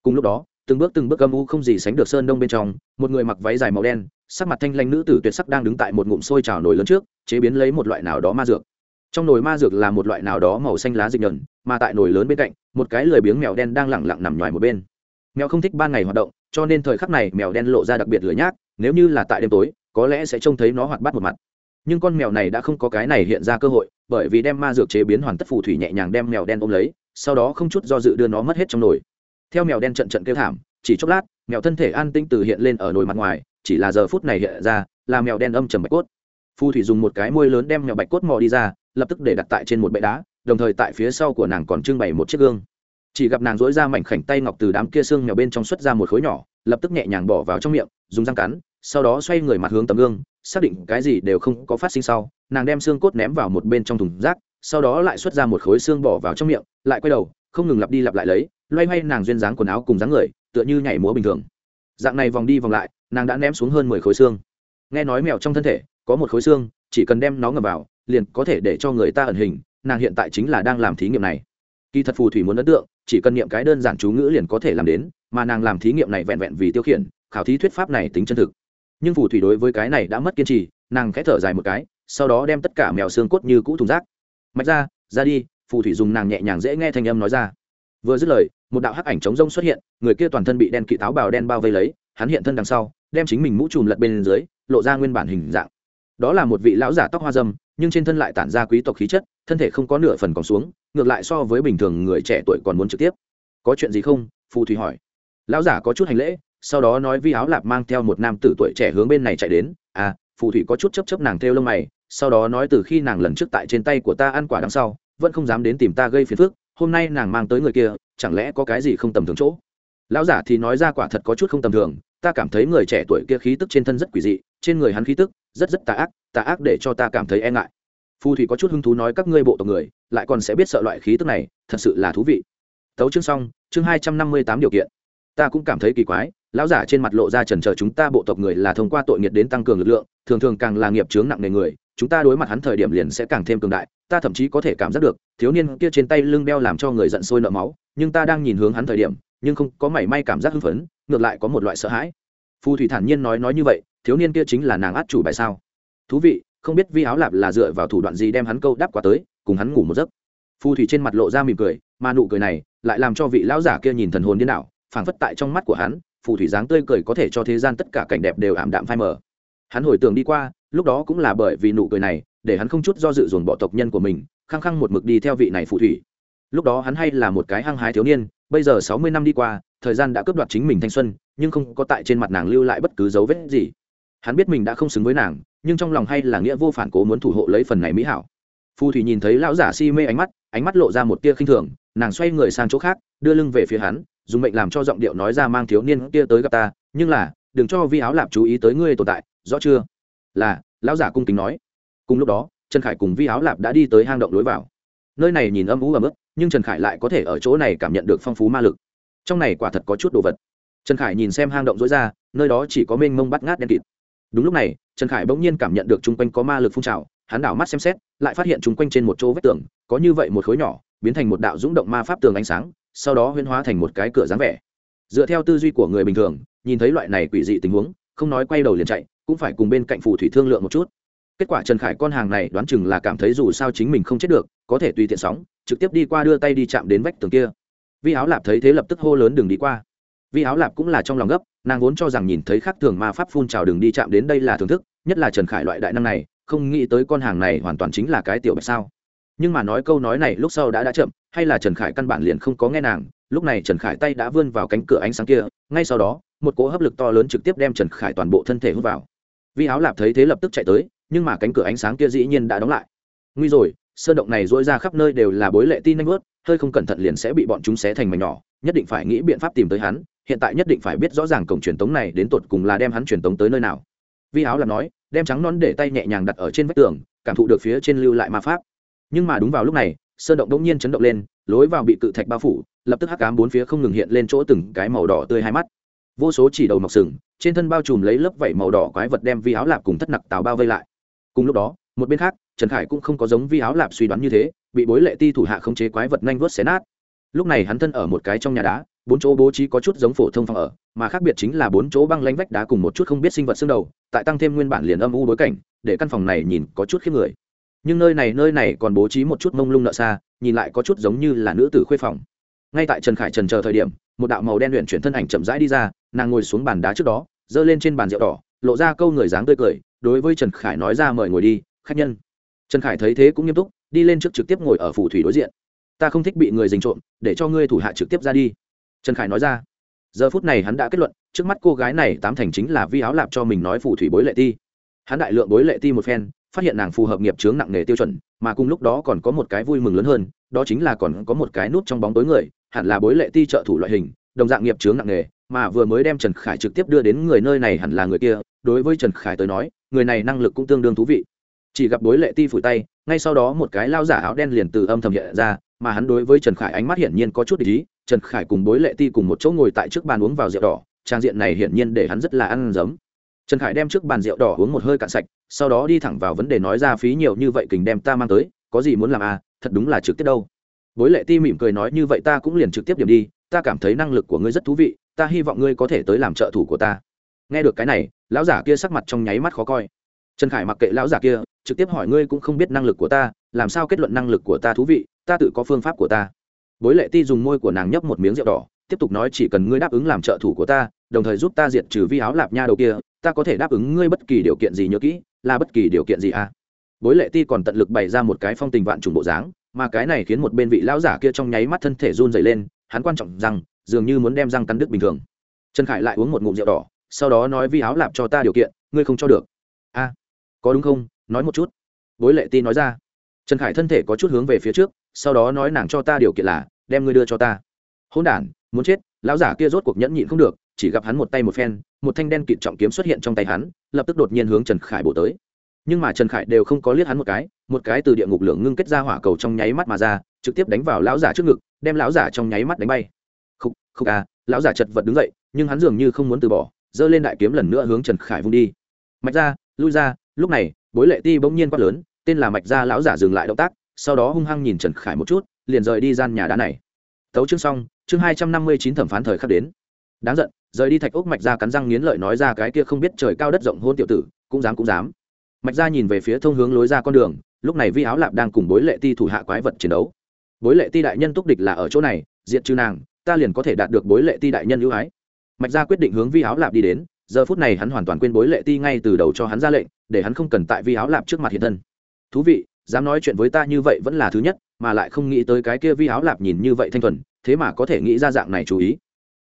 Cùng lúc đó, từng bước từng bước âm u không gì sánh được sơn đông bên trong, một người mặc váy dài màu đen, sắc mặt thanh lanh nữ tử tuyệt sắc đang đứng tại một ngụm sôi trào nồi lớn trước, chế biến lấy một loại nào đó ma dược. Trong nồi ma dược là một loại nào đó màu xanh lá dịch nhờn mà tại nồi lớn bên cạnh, một cái lười biếng mèo đen đang lẳng lặng nằm ngoài một bên. Mèo không thích ban ngày hoạt động, cho nên thời khắc này mèo đen lộ ra đặc biệt lười nhác, nếu như là tại đêm tối, có lẽ sẽ trông thấy nó hoạt bát một mặt nhưng con mèo này đã không có cái này hiện ra cơ hội, bởi vì đem ma dược chế biến hoàn tất phù thủy nhẹ nhàng đem mèo đen ôm lấy, sau đó không chút do dự đưa nó mất hết trong nồi. Theo mèo đen trận trận kêu thảm, chỉ chốc lát, mèo thân thể an tinh từ hiện lên ở nồi mặt ngoài, chỉ là giờ phút này hiện ra, là mèo đen âm trầm bạch cốt. Phù thủy dùng một cái môi lớn đem mèo bạch cốt mò đi ra, lập tức để đặt tại trên một bệ đá, đồng thời tại phía sau của nàng còn trưng bày một chiếc gương. Chỉ gặp nàng dối ra mảnh khảnh tay ngọc từ đám kia xương mèo bên trong xuất ra một khối nhỏ, lập tức nhẹ nhàng bỏ vào trong miệng, dùng răng cắn, sau đó xoay người mặt hướng tấm gương xác định cái gì đều không có phát sinh sau, nàng đem xương cốt ném vào một bên trong thùng rác, sau đó lại xuất ra một khối xương bỏ vào trong miệng, lại quay đầu, không ngừng lặp đi lặp lại lấy, loay hoay nàng duyên dáng quần áo cùng dáng người, tựa như nhảy múa bình thường. Dạng này vòng đi vòng lại, nàng đã ném xuống hơn mười khối xương. Nghe nói mèo trong thân thể có một khối xương, chỉ cần đem nó ngầm vào, liền có thể để cho người ta ẩn hình, nàng hiện tại chính là đang làm thí nghiệm này. Kỳ thật phù thủy muốn ấn tượng, chỉ cần niệm cái đơn giản chú ngữ liền có thể làm đến, mà nàng làm thí nghiệm này vẹn vẹn vì tiêu khiển, khảo thí thuyết pháp này tính chân thực nhưng phù thủy đối với cái này đã mất kiên trì, nàng khẽ thở dài một cái, sau đó đem tất cả mèo xương cốt như cũ thùng rác. Mạch ra ra đi, phù thủy dùng nàng nhẹ nhàng dễ nghe thanh âm nói ra. Vừa dứt lời, một đạo hắc ảnh trống rông xuất hiện, người kia toàn thân bị đen kỵ táo bào đen bao vây lấy, hắn hiện thân đằng sau, đem chính mình mũ trùm lật bên dưới, lộ ra nguyên bản hình dạng. Đó là một vị lão giả tóc hoa dâm, nhưng trên thân lại tản ra quý tộc khí chất, thân thể không có nửa phần còn xuống, ngược lại so với bình thường người trẻ tuổi còn muốn trực tiếp. Có chuyện gì không? Phù thủy hỏi. Lão giả có chút hành lễ sau đó nói vi áo lạp mang theo một nam tử tuổi trẻ hướng bên này chạy đến à phù thủy có chút chấp chấp nàng theo lông mày, sau đó nói từ khi nàng lần trước tại trên tay của ta ăn quả đằng sau, vẫn không dám đến tìm ta gây phiền phức, hôm nay nàng mang tới người kia, chẳng lẽ có cái gì không tầm thường chỗ? Lão giả thì nói ra quả thật có chút không tầm thường, ta cảm thấy người trẻ tuổi kia khí tức trên thân rất quỷ dị, trên người hắn khí tức rất rất tà ác tà ác để cho ta cảm thấy e ngại. Phù thủy có chút hứng thú nói các ngươi bộ tộc người, lại còn sẽ biết sợ loại khí tức này, thật sự là thú vị. Tấu chương xong, chương hai trăm năm mươi tám điều kiện. Ta cũng cảm thấy kỳ quái lão giả trên mặt lộ ra trần trờ chúng ta bộ tộc người là thông qua tội nghiệt đến tăng cường lực lượng, thường thường càng là nghiệp chướng nặng nề người, chúng ta đối mặt hắn thời điểm liền sẽ càng thêm cường đại, ta thậm chí có thể cảm giác được, thiếu niên kia trên tay lưng đeo làm cho người giận sôi nợ máu, nhưng ta đang nhìn hướng hắn thời điểm, nhưng không có mảy may cảm giác hưng phấn, ngược lại có một loại sợ hãi. Phù thủy thản nhiên nói nói như vậy, thiếu niên kia chính là nàng át chủ bài sao? Thú vị, không biết vi áo lạp là dựa vào thủ đoạn gì đem hắn câu đáp quả tới, cùng hắn ngủ một giấc. Phù thủy trên mặt lộ ra mỉm cười, mà nụ cười này lại làm cho vị lão giả kia nhìn thần hồn điên đảo, phảng phất tại trong mắt của hắn phù thủy dáng tươi cười có thể cho thế gian tất cả cảnh đẹp đều ảm đạm phai mờ. Hắn hồi tưởng đi qua, lúc đó cũng là bởi vì nụ cười này, để hắn không chút do dự dồn bỏ tộc nhân của mình, khăng khăng một mực đi theo vị này phù thủy. Lúc đó hắn hay là một cái hăng hái thiếu niên, bây giờ sáu mươi năm đi qua, thời gian đã cướp đoạt chính mình thanh xuân, nhưng không có tại trên mặt nàng lưu lại bất cứ dấu vết gì. Hắn biết mình đã không xứng với nàng, nhưng trong lòng hay là nghĩa vô phản cố muốn thủ hộ lấy phần này mỹ hảo. Phù thủy nhìn thấy lão giả si mê ánh mắt ánh mắt lộ ra một tia khinh thường, nàng xoay người sang chỗ khác, đưa lưng về phía hắn dùng mệnh làm cho giọng điệu nói ra mang thiếu niên kia tới gặp ta, nhưng là, đừng cho vi áo lạp chú ý tới ngươi tồn tại, rõ chưa? Là, lão giả cung kính nói. Cùng lúc đó, trần khải cùng vi áo lạp đã đi tới hang động lối vào. Nơi này nhìn âm ú ấm ức nhưng trần khải lại có thể ở chỗ này cảm nhận được phong phú ma lực. Trong này quả thật có chút đồ vật. Trần khải nhìn xem hang động dối ra, nơi đó chỉ có mênh mông bắt ngát đen kịt. Đúng lúc này, trần khải bỗng nhiên cảm nhận được chung quanh có ma lực phun trào, hắn đảo mắt xem xét, lại phát hiện chung quanh trên một chỗ vách tường, có như vậy một khối nhỏ, biến thành một đạo rúng động ma pháp tường ánh sáng sau đó huyễn hóa thành một cái cửa dáng vẻ. Dựa theo tư duy của người bình thường, nhìn thấy loại này quỷ dị tình huống, không nói quay đầu liền chạy, cũng phải cùng bên cạnh phù thủy thương lượng một chút. Kết quả trần khải con hàng này đoán chừng là cảm thấy dù sao chính mình không chết được, có thể tùy tiện sóng, trực tiếp đi qua đưa tay đi chạm đến vách tường kia. Vi áo lạp thấy thế lập tức hô lớn đừng đi qua. Vi áo lạp cũng là trong lòng gấp, nàng vốn cho rằng nhìn thấy khắc thường ma pháp phun trào đường đi chạm đến đây là thưởng thức, nhất là trần khải loại đại năng này, không nghĩ tới con hàng này hoàn toàn chính là cái tiểu bạch sao. Nhưng mà nói câu nói này lúc sau đã đã chậm hay là trần khải căn bản liền không có nghe nàng, lúc này trần khải tay đã vươn vào cánh cửa ánh sáng kia, ngay sau đó, một cỗ hấp lực to lớn trực tiếp đem trần khải toàn bộ thân thể hút vào. Vi áo lạp thấy thế lập tức chạy tới, nhưng mà cánh cửa ánh sáng kia dĩ nhiên đã đóng lại. Nguy rồi, sơn động này dỗi ra khắp nơi đều là bối lệ tin anh vớt, hơi không cẩn thận liền sẽ bị bọn chúng xé thành mảnh nhỏ, nhất định phải nghĩ biện pháp tìm tới hắn, hiện tại nhất định phải biết rõ ràng cổng truyền tống này đến tột cùng là đem hắn truyền tống tới nơi nào. Vi áo lạp nói, đem trắng non để tay nhẹ nhàng đặt ở trên vách tường, cảm thụ được phía trên lưu lại ma pháp. Nhưng mà đúng vào lúc này sơn động đống nhiên chấn động lên, lối vào bị cự thạch bao phủ, lập tức hắc cám bốn phía không ngừng hiện lên chỗ từng cái màu đỏ tươi hai mắt. Vô số chỉ đầu mọc sừng, trên thân bao trùm lấy lớp vảy màu đỏ quái vật đem vi áo lạp cùng thất nặc tào bao vây lại. Cùng lúc đó, một bên khác, trần khải cũng không có giống vi áo lạp suy đoán như thế, bị bối lệ ti thủ hạ khống chế quái vật nhanh vớt xé nát. Lúc này hắn thân ở một cái trong nhà đá, bốn chỗ bố trí có chút giống phổ thông phòng ở, mà khác biệt chính là bốn chỗ băng lánh vách đá cùng một chút không biết sinh vật xương đầu, tại tăng thêm nguyên bản liền âm u bối cảnh, để căn phòng này nhìn có chút khiếp người nhưng nơi này nơi này còn bố trí một chút mông lung nợ xa, nhìn lại có chút giống như là nữ tử khuê phòng. Ngay tại trần khải trần chờ thời điểm, một đạo màu đen luyện chuyển thân ảnh chậm rãi đi ra, nàng ngồi xuống bàn đá trước đó, giơ lên trên bàn rượu đỏ, lộ ra câu người dáng tươi cười, đối với trần khải nói ra mời ngồi đi, khách nhân. Trần khải thấy thế cũng nghiêm túc, đi lên trước trực tiếp ngồi ở phủ thủy đối diện. Ta không thích bị người dình trộm, để cho ngươi thủ hạ trực tiếp ra đi. Trần khải nói ra. Giờ phút này hắn đã kết luận, trước mắt cô gái này tám thành chính là vi áo lạp cho mình nói phủ thủy bối lệ ti. Hắn đại lượng bối lệ ti một phen phát hiện nàng phù hợp nghiệp chướng nặng nề tiêu chuẩn, mà cùng lúc đó còn có một cái vui mừng lớn hơn, đó chính là còn có một cái nút trong bóng tối người, hẳn là bối lệ ti trợ thủ loại hình, đồng dạng nghiệp chướng nặng nề, mà vừa mới đem trần khải trực tiếp đưa đến người nơi này hẳn là người kia, đối với trần khải tới nói, người này năng lực cũng tương đương thú vị. Chỉ gặp bối lệ ti phủi tay, ngay sau đó một cái lao giả áo đen liền từ âm thầm hiện ra, mà hắn đối với trần khải ánh mắt hiển nhiên có chút ý, trần khải cùng bối lệ ti cùng một chỗ ngồi tại trước bàn uống vào rượu đỏ, trang diện này hiển nhiên để hắn rất là ăn giấm. Trần khải đem trước bàn rượu đỏ uống một hơi cạn sạch sau đó đi thẳng vào vấn đề nói ra phí nhiều như vậy kình đem ta mang tới, có gì muốn làm à thật đúng là trực tiếp đâu. Bối lệ ti mỉm cười nói như vậy ta cũng liền trực tiếp điểm đi, ta cảm thấy năng lực của ngươi rất thú vị, ta hy vọng ngươi có thể tới làm trợ thủ của ta. Nghe được cái này, lão giả kia sắc mặt trong nháy mắt khó coi. Trần khải mặc kệ lão giả kia, trực tiếp hỏi ngươi cũng không biết năng lực của ta, làm sao kết luận năng lực của ta thú vị, ta tự có phương pháp của ta. Bối lệ ti dùng môi của nàng nhấp một miếng rượu đỏ tiếp tục nói chỉ cần ngươi đáp ứng làm trợ thủ của ta đồng thời giúp ta diệt trừ vi áo lạp nha đầu kia ta có thể đáp ứng ngươi bất kỳ điều kiện gì nhớ kỹ là bất kỳ điều kiện gì à? Bối lệ ti còn tận lực bày ra một cái phong tình vạn trùng bộ dáng mà cái này khiến một bên vị lão giả kia trong nháy mắt thân thể run dày lên hắn quan trọng rằng dường như muốn đem răng cắn đứt bình thường. Trần khải lại uống một ngụm rượu đỏ sau đó nói vi áo lạp cho ta điều kiện ngươi không cho được. A à, có đúng không? Nói một chút. Bối lệ ti nói ra. Trần khải thân thể có chút hướng về phía trước sau đó nói nàng cho ta điều kiện là đem ngươi đưa cho ta. Hôn đản muốn chết, lão giả kia rốt cuộc nhẫn nhịn không được, chỉ gặp hắn một tay một phen, một thanh đen kịt trọng kiếm xuất hiện trong tay hắn, lập tức đột nhiên hướng trần khải bổ tới. Nhưng mà trần khải đều không có liếc hắn một cái một cái từ địa ngục lượng ngưng kết ra hỏa cầu trong nháy mắt mà ra, trực tiếp đánh vào lão giả trước ngực, đem lão giả trong nháy mắt đánh bay. Khúc khúc à lão giả chật vật đứng dậy, nhưng hắn dường như không muốn từ bỏ, giơ lên đại kiếm lần nữa hướng trần khải vung đi. Mạch ra, lui ra, lúc này, bối lệ ti bỗng nhiên quát lớn, tên là mạch ra lão giả dừng lại động tác, sau đó hung hăng nhìn trần khải một chút, liền rời đi gian nhà đá này. Tấu chương xong chương hai trăm năm mươi chín thẩm phán thời khắc đến. Đáng giận, rời đi thạch ốc mạch ra cắn răng nghiến lợi nói ra cái kia không biết trời cao đất rộng hôn tiểu tử, cũng dám cũng dám. Mạch ra nhìn về phía thông hướng lối ra con đường, lúc này vi áo lạp đang cùng bối lệ ti thủ hạ quái vật chiến đấu. Bối lệ ti đại nhân túc địch là ở chỗ này diện trừ nàng, ta liền có thể đạt được bối lệ ti đại nhân ưu ái. Mạch ra quyết định hướng vi áo lạp đi đến, giờ phút này hắn hoàn toàn quên bối lệ ti ngay từ đầu cho hắn ra lệnh, để hắn không cần tại vi áo lạp trước mặt hiện thân. Thú vị, dám nói chuyện với ta như vậy vẫn là thứ nhất, mà lại không nghĩ tới cái kia vi áo lạp nhìn như vậy thanh thuần thế mà có thể nghĩ ra dạng này chú ý.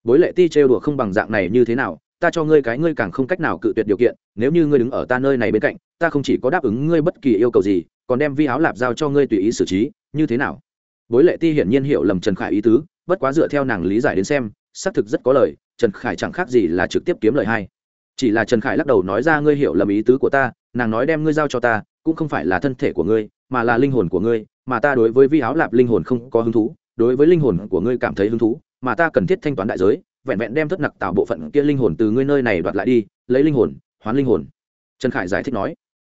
Bối lệ ti trêu đùa không bằng dạng này như thế nào, ta cho ngươi cái ngươi càng không cách nào cự tuyệt điều kiện, nếu như ngươi đứng ở ta nơi này bên cạnh, ta không chỉ có đáp ứng ngươi bất kỳ yêu cầu gì, còn đem vi áo lạp giao cho ngươi tùy ý xử trí, như thế nào? Bối lệ ti hiển nhiên hiểu lầm trần khải ý tứ, bất quá dựa theo nàng lý giải đến xem, xác thực rất có lời, trần khải chẳng khác gì là trực tiếp kiếm lời hay. Chỉ là trần khải lắc đầu nói ra ngươi hiểu lầm ý tứ của ta, nàng nói đem ngươi giao cho ta, cũng không phải là thân thể của ngươi, mà là linh hồn của ngươi, mà ta đối với vi áo lạp linh hồn không có hứng thú đối với linh hồn của ngươi cảm thấy hứng thú, mà ta cần thiết thanh toán đại giới, vẹn vẹn đem thất nặc tạo bộ phận kia linh hồn từ ngươi nơi này đoạt lại đi, lấy linh hồn, hoán linh hồn. Trần khải giải thích nói.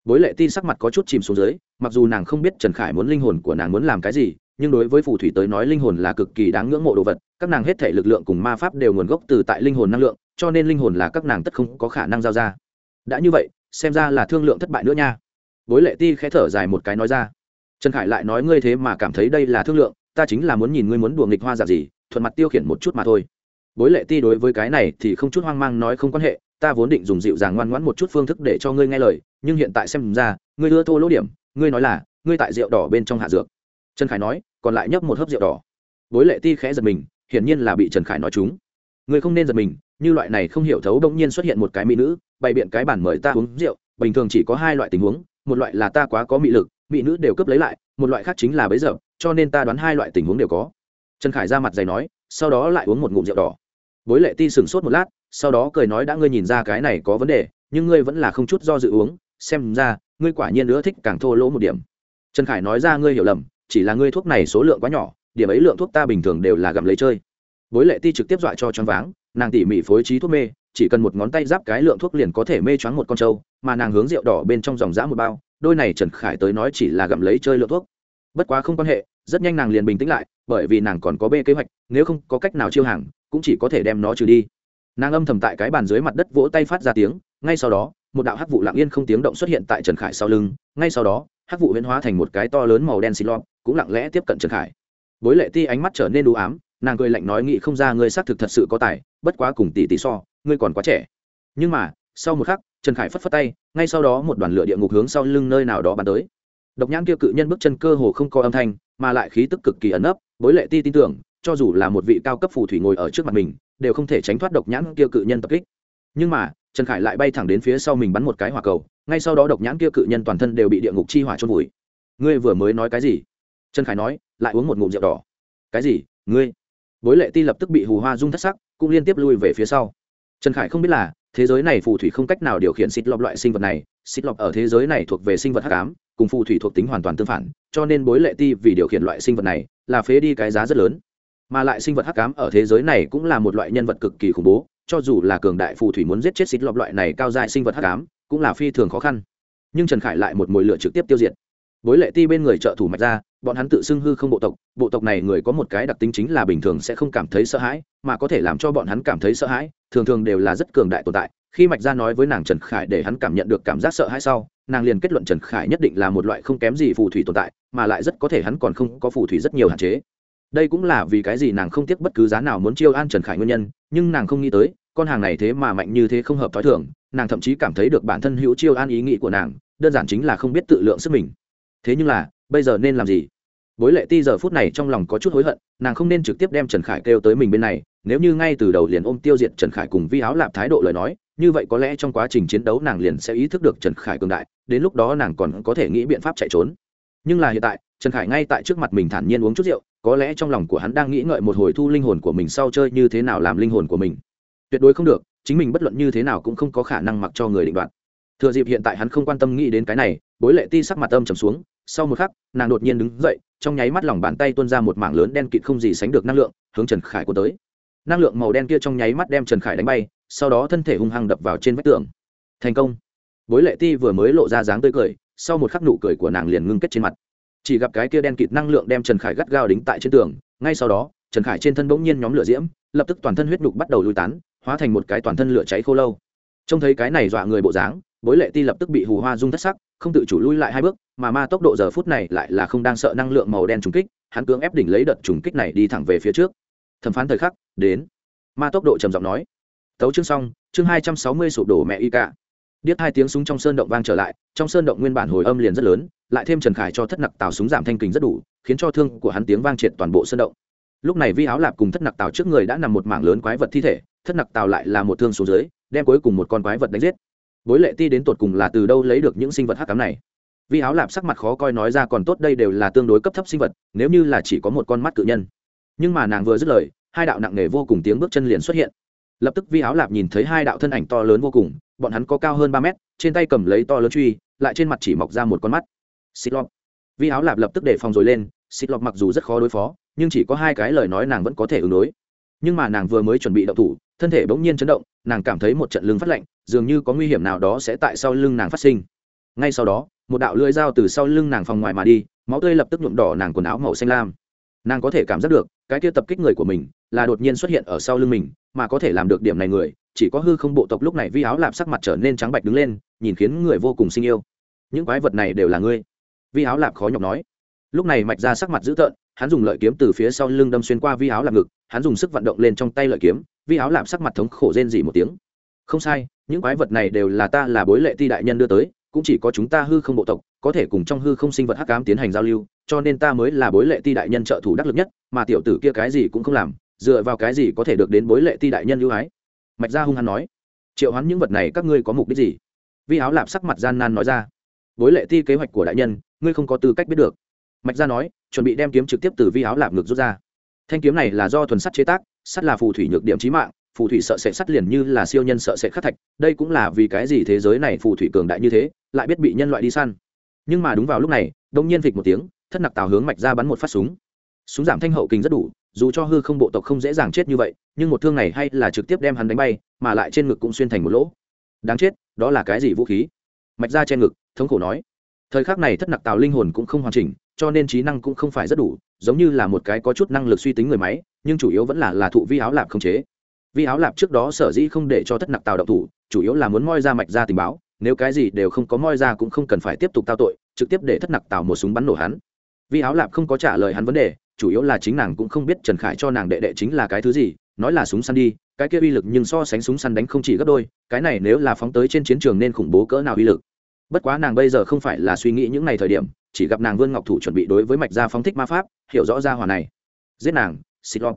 Bối lệ ti sắc mặt có chút chìm xuống dưới, mặc dù nàng không biết trần khải muốn linh hồn của nàng muốn làm cái gì, nhưng đối với phù thủy tới nói linh hồn là cực kỳ đáng ngưỡng mộ đồ vật, các nàng hết thể lực lượng cùng ma pháp đều nguồn gốc từ tại linh hồn năng lượng, cho nên linh hồn là các nàng tất không có khả năng giao ra. Đã như vậy, xem ra là thương lượng thất bại nữa nha. Bối lệ ti khẽ thở dài một cái nói ra. Trần khải lại nói, ngươi thế mà cảm thấy đây là thương lượng ta chính là muốn nhìn ngươi muốn đùa nghịch hoa giả gì, thuận mặt tiêu khiển một chút mà thôi. Bối lệ ti đối với cái này thì không chút hoang mang nói không quan hệ, ta vốn định dùng dịu dàng ngoan ngoãn một chút phương thức để cho ngươi nghe lời, nhưng hiện tại xem ra, ngươi đưa thô lỗ điểm, ngươi nói là, ngươi tại rượu đỏ bên trong hạ dược. Trần khải nói, còn lại nhấp một hớp rượu đỏ. Bối lệ ti khẽ giật mình, hiển nhiên là bị trần khải nói chúng. Ngươi không nên giật mình, như loại này không hiểu thấu bỗng nhiên xuất hiện một cái mỹ nữ, bày biện cái bản mời ta uống rượu, bình thường chỉ có hai loại tình huống, một loại là ta quá có mị lực mỹ nữ đều cướp lấy lại, một loại khác chính là bấy giờ cho nên ta đoán hai loại tình huống đều có. Trần khải ra mặt dày nói, sau đó lại uống một ngụm rượu đỏ. Bối lệ ti sửng sốt một lát, sau đó cười nói đã ngươi nhìn ra cái này có vấn đề, nhưng ngươi vẫn là không chút do dự uống, xem ra, ngươi quả nhiên nữa thích càng thô lỗ một điểm. Trần khải nói ra ngươi hiểu lầm, chỉ là ngươi thuốc này số lượng quá nhỏ, điểm ấy lượng thuốc ta bình thường đều là gặm lấy chơi. Bối lệ ti trực tiếp dọa cho choáng váng, nàng tỉ mỉ phối trí thuốc mê, chỉ cần một ngón tay giáp cái lượng thuốc liền có thể mê choáng một con trâu, mà nàng hướng rượu đỏ bên trong dòng dã một bao, đôi này trần khải tới nói chỉ là gặm lấy chơi lượng thuốc bất quá không quan hệ, rất nhanh nàng liền bình tĩnh lại, bởi vì nàng còn có b kế hoạch, nếu không có cách nào chiêu hàng, cũng chỉ có thể đem nó trừ đi. Nàng âm thầm tại cái bàn dưới mặt đất vỗ tay phát ra tiếng, ngay sau đó, một đạo hắc vụ lặng yên không tiếng động xuất hiện tại trần khải sau lưng, ngay sau đó, hắc vụ huyễn hóa thành một cái to lớn màu đen xịt lọt cũng lặng lẽ tiếp cận trần khải. Bối lệ ti ánh mắt trở nên đủ ám, nàng cười lạnh nói nghĩ không ra ngươi xác thực thật sự có tài, bất quá cùng tỷ tỷ so, ngươi còn quá trẻ. Nhưng mà, sau một khắc, trần khải phất phất tay, ngay sau đó một đoàn lửa địa ngục hướng sau lưng nơi nào đó bắn tới độc nhãn kia cự nhân bước chân cơ hồ không có âm thanh, mà lại khí tức cực kỳ ẩn ấp bối lệ ti tin tưởng, cho dù là một vị cao cấp phù thủy ngồi ở trước mặt mình, đều không thể tránh thoát độc nhãn kia cự nhân tập kích. Nhưng mà, trần khải lại bay thẳng đến phía sau mình bắn một cái hỏa cầu, ngay sau đó độc nhãn kia cự nhân toàn thân đều bị địa ngục chi hỏa trôn vùi. Ngươi vừa mới nói cái gì? Trần khải nói, lại uống một ngụm rượu đỏ. Cái gì? Ngươi? Bối lệ ti lập tức bị hù hoa rung thất sắc, cũng liên tiếp lui về phía sau. Trần khải không biết là, thế giới này phù thủy không cách nào điều khiển xịt lọc loại sinh vật này, xịt lọc ở thế giới này thuộc về sinh vật hắc ám cùng phù thủy thuộc tính hoàn toàn tương phản, cho nên bối lệ ti vì điều khiển loại sinh vật này là phế đi cái giá rất lớn. Mà lại sinh vật hắc ám ở thế giới này cũng là một loại nhân vật cực kỳ khủng bố, cho dù là cường đại phù thủy muốn giết chết xịt lọc loại này cao dài sinh vật hắc ám, cũng là phi thường khó khăn. Nhưng trần khải lại một mồi lửa trực tiếp tiêu diệt. Bối lệ ti bên người trợ thủ mạch ra, bọn hắn tự xưng hư không bộ tộc bộ tộc này người có một cái đặc tính chính là bình thường sẽ không cảm thấy sợ hãi, mà có thể làm cho bọn hắn cảm thấy sợ hãi, thường thường đều là rất cường đại tồn tại khi mạch gia nói với nàng trần khải để hắn cảm nhận được cảm giác sợ hãi sau, nàng liền kết luận trần khải nhất định là một loại không kém gì phù thủy tồn tại, mà lại rất có thể hắn còn không có phù thủy rất nhiều hạn chế. Đây cũng là vì cái gì nàng không tiếc bất cứ giá nào muốn chiêu an trần khải nguyên nhân, nhưng nàng không nghĩ tới, con hàng này thế mà mạnh như thế không hợp t h ó i thường, nàng thậm chí cảm thấy được bản thân hữu chiêu an ý nghĩ của nàng, đơn giản chính là không biết tự lượng sức mình. Thế nhưng là, bây giờ nên làm gì? Bối lệ ti giờ phút này trong lòng có chút hối hận, nàng không nên trực tiếp đem trần khải kêu tới mình bên này, nếu như ngay từ đầu liền ôm tiêu diệt trần khải cùng vi áo lạp thái độ lời nói như vậy có lẽ trong quá trình chiến đấu nàng liền sẽ ý thức được trần khải cường đại, đến lúc đó nàng còn có thể nghĩ biện pháp chạy trốn. Nhưng là hiện tại, trần khải ngay tại trước mặt mình thản nhiên uống chút rượu, có lẽ trong lòng của hắn đang nghĩ ngợi một hồi thu linh hồn của mình sau chơi như thế nào làm linh hồn của mình. Tuyệt đối không được, chính mình bất luận như thế nào cũng không có khả năng mặc cho người định đoạt. Thừa dịp hiện tại hắn không quan tâm nghĩ đến cái này, bối lệ ti sắc mặt âm trầm xuống, sau một khắc, nàng đột nhiên đứng dậy, trong nháy mắt lòng bàn tay tuôn ra một mảng lớn đen kịt không gì sánh được năng lượng, hướng trần khải của tới. Năng lượng màu đen kia trong nháy mắt đem trần khải đánh bay sau đó thân thể hung hăng đập vào trên vách tường. Thành công. Bối lệ ti vừa mới lộ ra dáng tươi cười, sau một khắc nụ cười của nàng liền ngưng kết trên mặt. Chỉ gặp cái kia đen kịt năng lượng đem trần khải gắt gao đính tại trên tường, ngay sau đó, trần khải trên thân bỗng nhiên nhóm lửa diễm, lập tức toàn thân huyết nhục bắt đầu lùi tán, hóa thành một cái toàn thân lửa cháy khô lâu. Trông thấy cái này dọa người bộ dáng, bối lệ ti lập tức bị hù hoa rung thất sắc, không tự chủ lui lại hai bước, mà ma tốc độ giờ phút này lại là không đang sợ năng lượng màu đen trùng kích, hắn cưỡng ép đỉnh lấy đợt trùng kích này đi thẳng về phía trước. Thẩm phán thời khắc, đến. Ma tốc độ trầm giọng nói tấu chương xong, chương hai trăm sáu mươi sụp đổ mẹ y cả điếc hai tiếng súng trong sơn động vang trở lại, trong sơn động nguyên bản hồi âm liền rất lớn, lại thêm trần khải cho thất nặc tào súng giảm thanh kình rất đủ, khiến cho thương của hắn tiếng vang triệt toàn bộ sơn động. Lúc này vi áo lạp cùng thất nặc tào trước người đã nằm một mảng lớn quái vật thi thể, thất nặc tào lại là một thương xuống dưới, đem cuối cùng một con quái vật đánh giết. Bối lệ ti đến tột cùng là từ đâu lấy được những sinh vật hắc cám này? Vi áo lạp sắc mặt khó coi nói ra còn tốt đây đều là tương đối cấp thấp sinh vật, nếu như là chỉ có một con mắt cự nhân. Nhưng mà nàng vừa dứt lời, hai đạo nặng nề vô cùng tiếng bước chân liền xuất hiện lập tức vi áo lạp nhìn thấy hai đạo thân ảnh to lớn vô cùng, bọn hắn có cao hơn ba mét, trên tay cầm lấy to lớn truy, lại trên mặt chỉ mọc ra một con mắt. Xịt lọp vi áo lạp lập tức để phòng rồi lên xịt lọp mặc dù rất khó đối phó, nhưng chỉ có hai cái lời nói nàng vẫn có thể ứng đối. Nhưng mà nàng vừa mới chuẩn bị động thủ, thân thể bỗng nhiên chấn động, nàng cảm thấy một trận lưng phát lạnh, dường như có nguy hiểm nào đó sẽ tại sau lưng nàng phát sinh. Ngay sau đó, một đạo lưỡi dao từ sau lưng nàng phòng ngoài mà đi, máu tươi lập tức nhuộm đỏ nàng quần áo màu xanh lam nàng có thể cảm giác được, cái kia tập kích người của mình là đột nhiên xuất hiện ở sau lưng mình, mà có thể làm được điểm này người, chỉ có hư không bộ tộc lúc này vi áo lạp sắc mặt trở nên trắng bạch đứng lên, nhìn khiến người vô cùng sinh yêu. Những quái vật này đều là ngươi. Vi áo lạp khó nhọc nói. Lúc này mạch ra sắc mặt dữ tợn, hắn dùng lợi kiếm từ phía sau lưng đâm xuyên qua vi áo lạp ngực, hắn dùng sức vận động lên trong tay lợi kiếm, vi áo lạp sắc mặt thống khổ rên dỉ một tiếng. Không sai, những quái vật này đều là ta là bối lệ ti đại nhân đưa tới cũng chỉ có chúng ta hư không bộ tộc, có thể cùng trong hư không sinh vật hắc ám tiến hành giao lưu, cho nên ta mới là bối lệ ti đại nhân trợ thủ đắc lực nhất, mà tiểu tử kia cái gì cũng không làm, dựa vào cái gì có thể được đến bối lệ ti đại nhân ưu ái? Mạch gia hung hăng nói. Triệu hoán, những vật này các ngươi có mục đích gì? Vi áo lạp sắc mặt gian nan nói ra. Bối lệ ti kế hoạch của đại nhân, ngươi không có tư cách biết được. Mạch gia nói, chuẩn bị đem kiếm trực tiếp từ vi áo lạp ngực rút ra. Thanh kiếm này là do thuần sắt chế tác, sắt là phù thủy nhược điểm trí mạng phù thủy sợ sệt sắt liền như là siêu nhân sợ sệt khắc thạch, đây cũng là vì cái gì thế giới này phù thủy cường đại như thế, lại biết bị nhân loại đi săn. Nhưng mà đúng vào lúc này đông nhiên vịch một tiếng, thất nặc tào hướng mạch ra bắn một phát súng. Súng giảm thanh hậu kinh rất đủ, dù cho hư không bộ tộc không dễ dàng chết như vậy, nhưng một thương này hay là trực tiếp đem hắn đánh bay, mà lại trên ngực cũng xuyên thành một lỗ. Đáng chết, đó là cái gì vũ khí? Mạch ra trên ngực, thống khổ nói. Thời khắc này thất nặc tào linh hồn cũng không hoàn chỉnh, cho nên trí năng cũng không phải rất đủ, giống như là một cái có chút năng lực suy tính người máy, nhưng chủ yếu vẫn là là thụ vi áo lạp không chế vi áo lạp trước đó sở dĩ không để cho thất nặc tào động thủ, chủ yếu là muốn moi ra mạch ra tình báo, nếu cái gì đều không có moi ra cũng không cần phải tiếp tục tao tội, trực tiếp để thất nặc tào một súng bắn nổ hắn. Vi áo lạp không có trả lời hắn vấn đề, chủ yếu là chính nàng cũng không biết trần khải cho nàng đệ đệ chính là cái thứ gì, nói là súng săn đi, cái kia uy lực nhưng so sánh súng săn đánh không chỉ gấp đôi, cái này nếu là phóng tới trên chiến trường nên khủng bố cỡ nào uy lực. Bất quá nàng bây giờ không phải là suy nghĩ những ngày thời điểm, chỉ gặp nàng vương ngọc thủ chuẩn bị đối với mạch gia phóng thích ma pháp, hiểu rõ ra hòa này. Giết nàng, xịt lọt.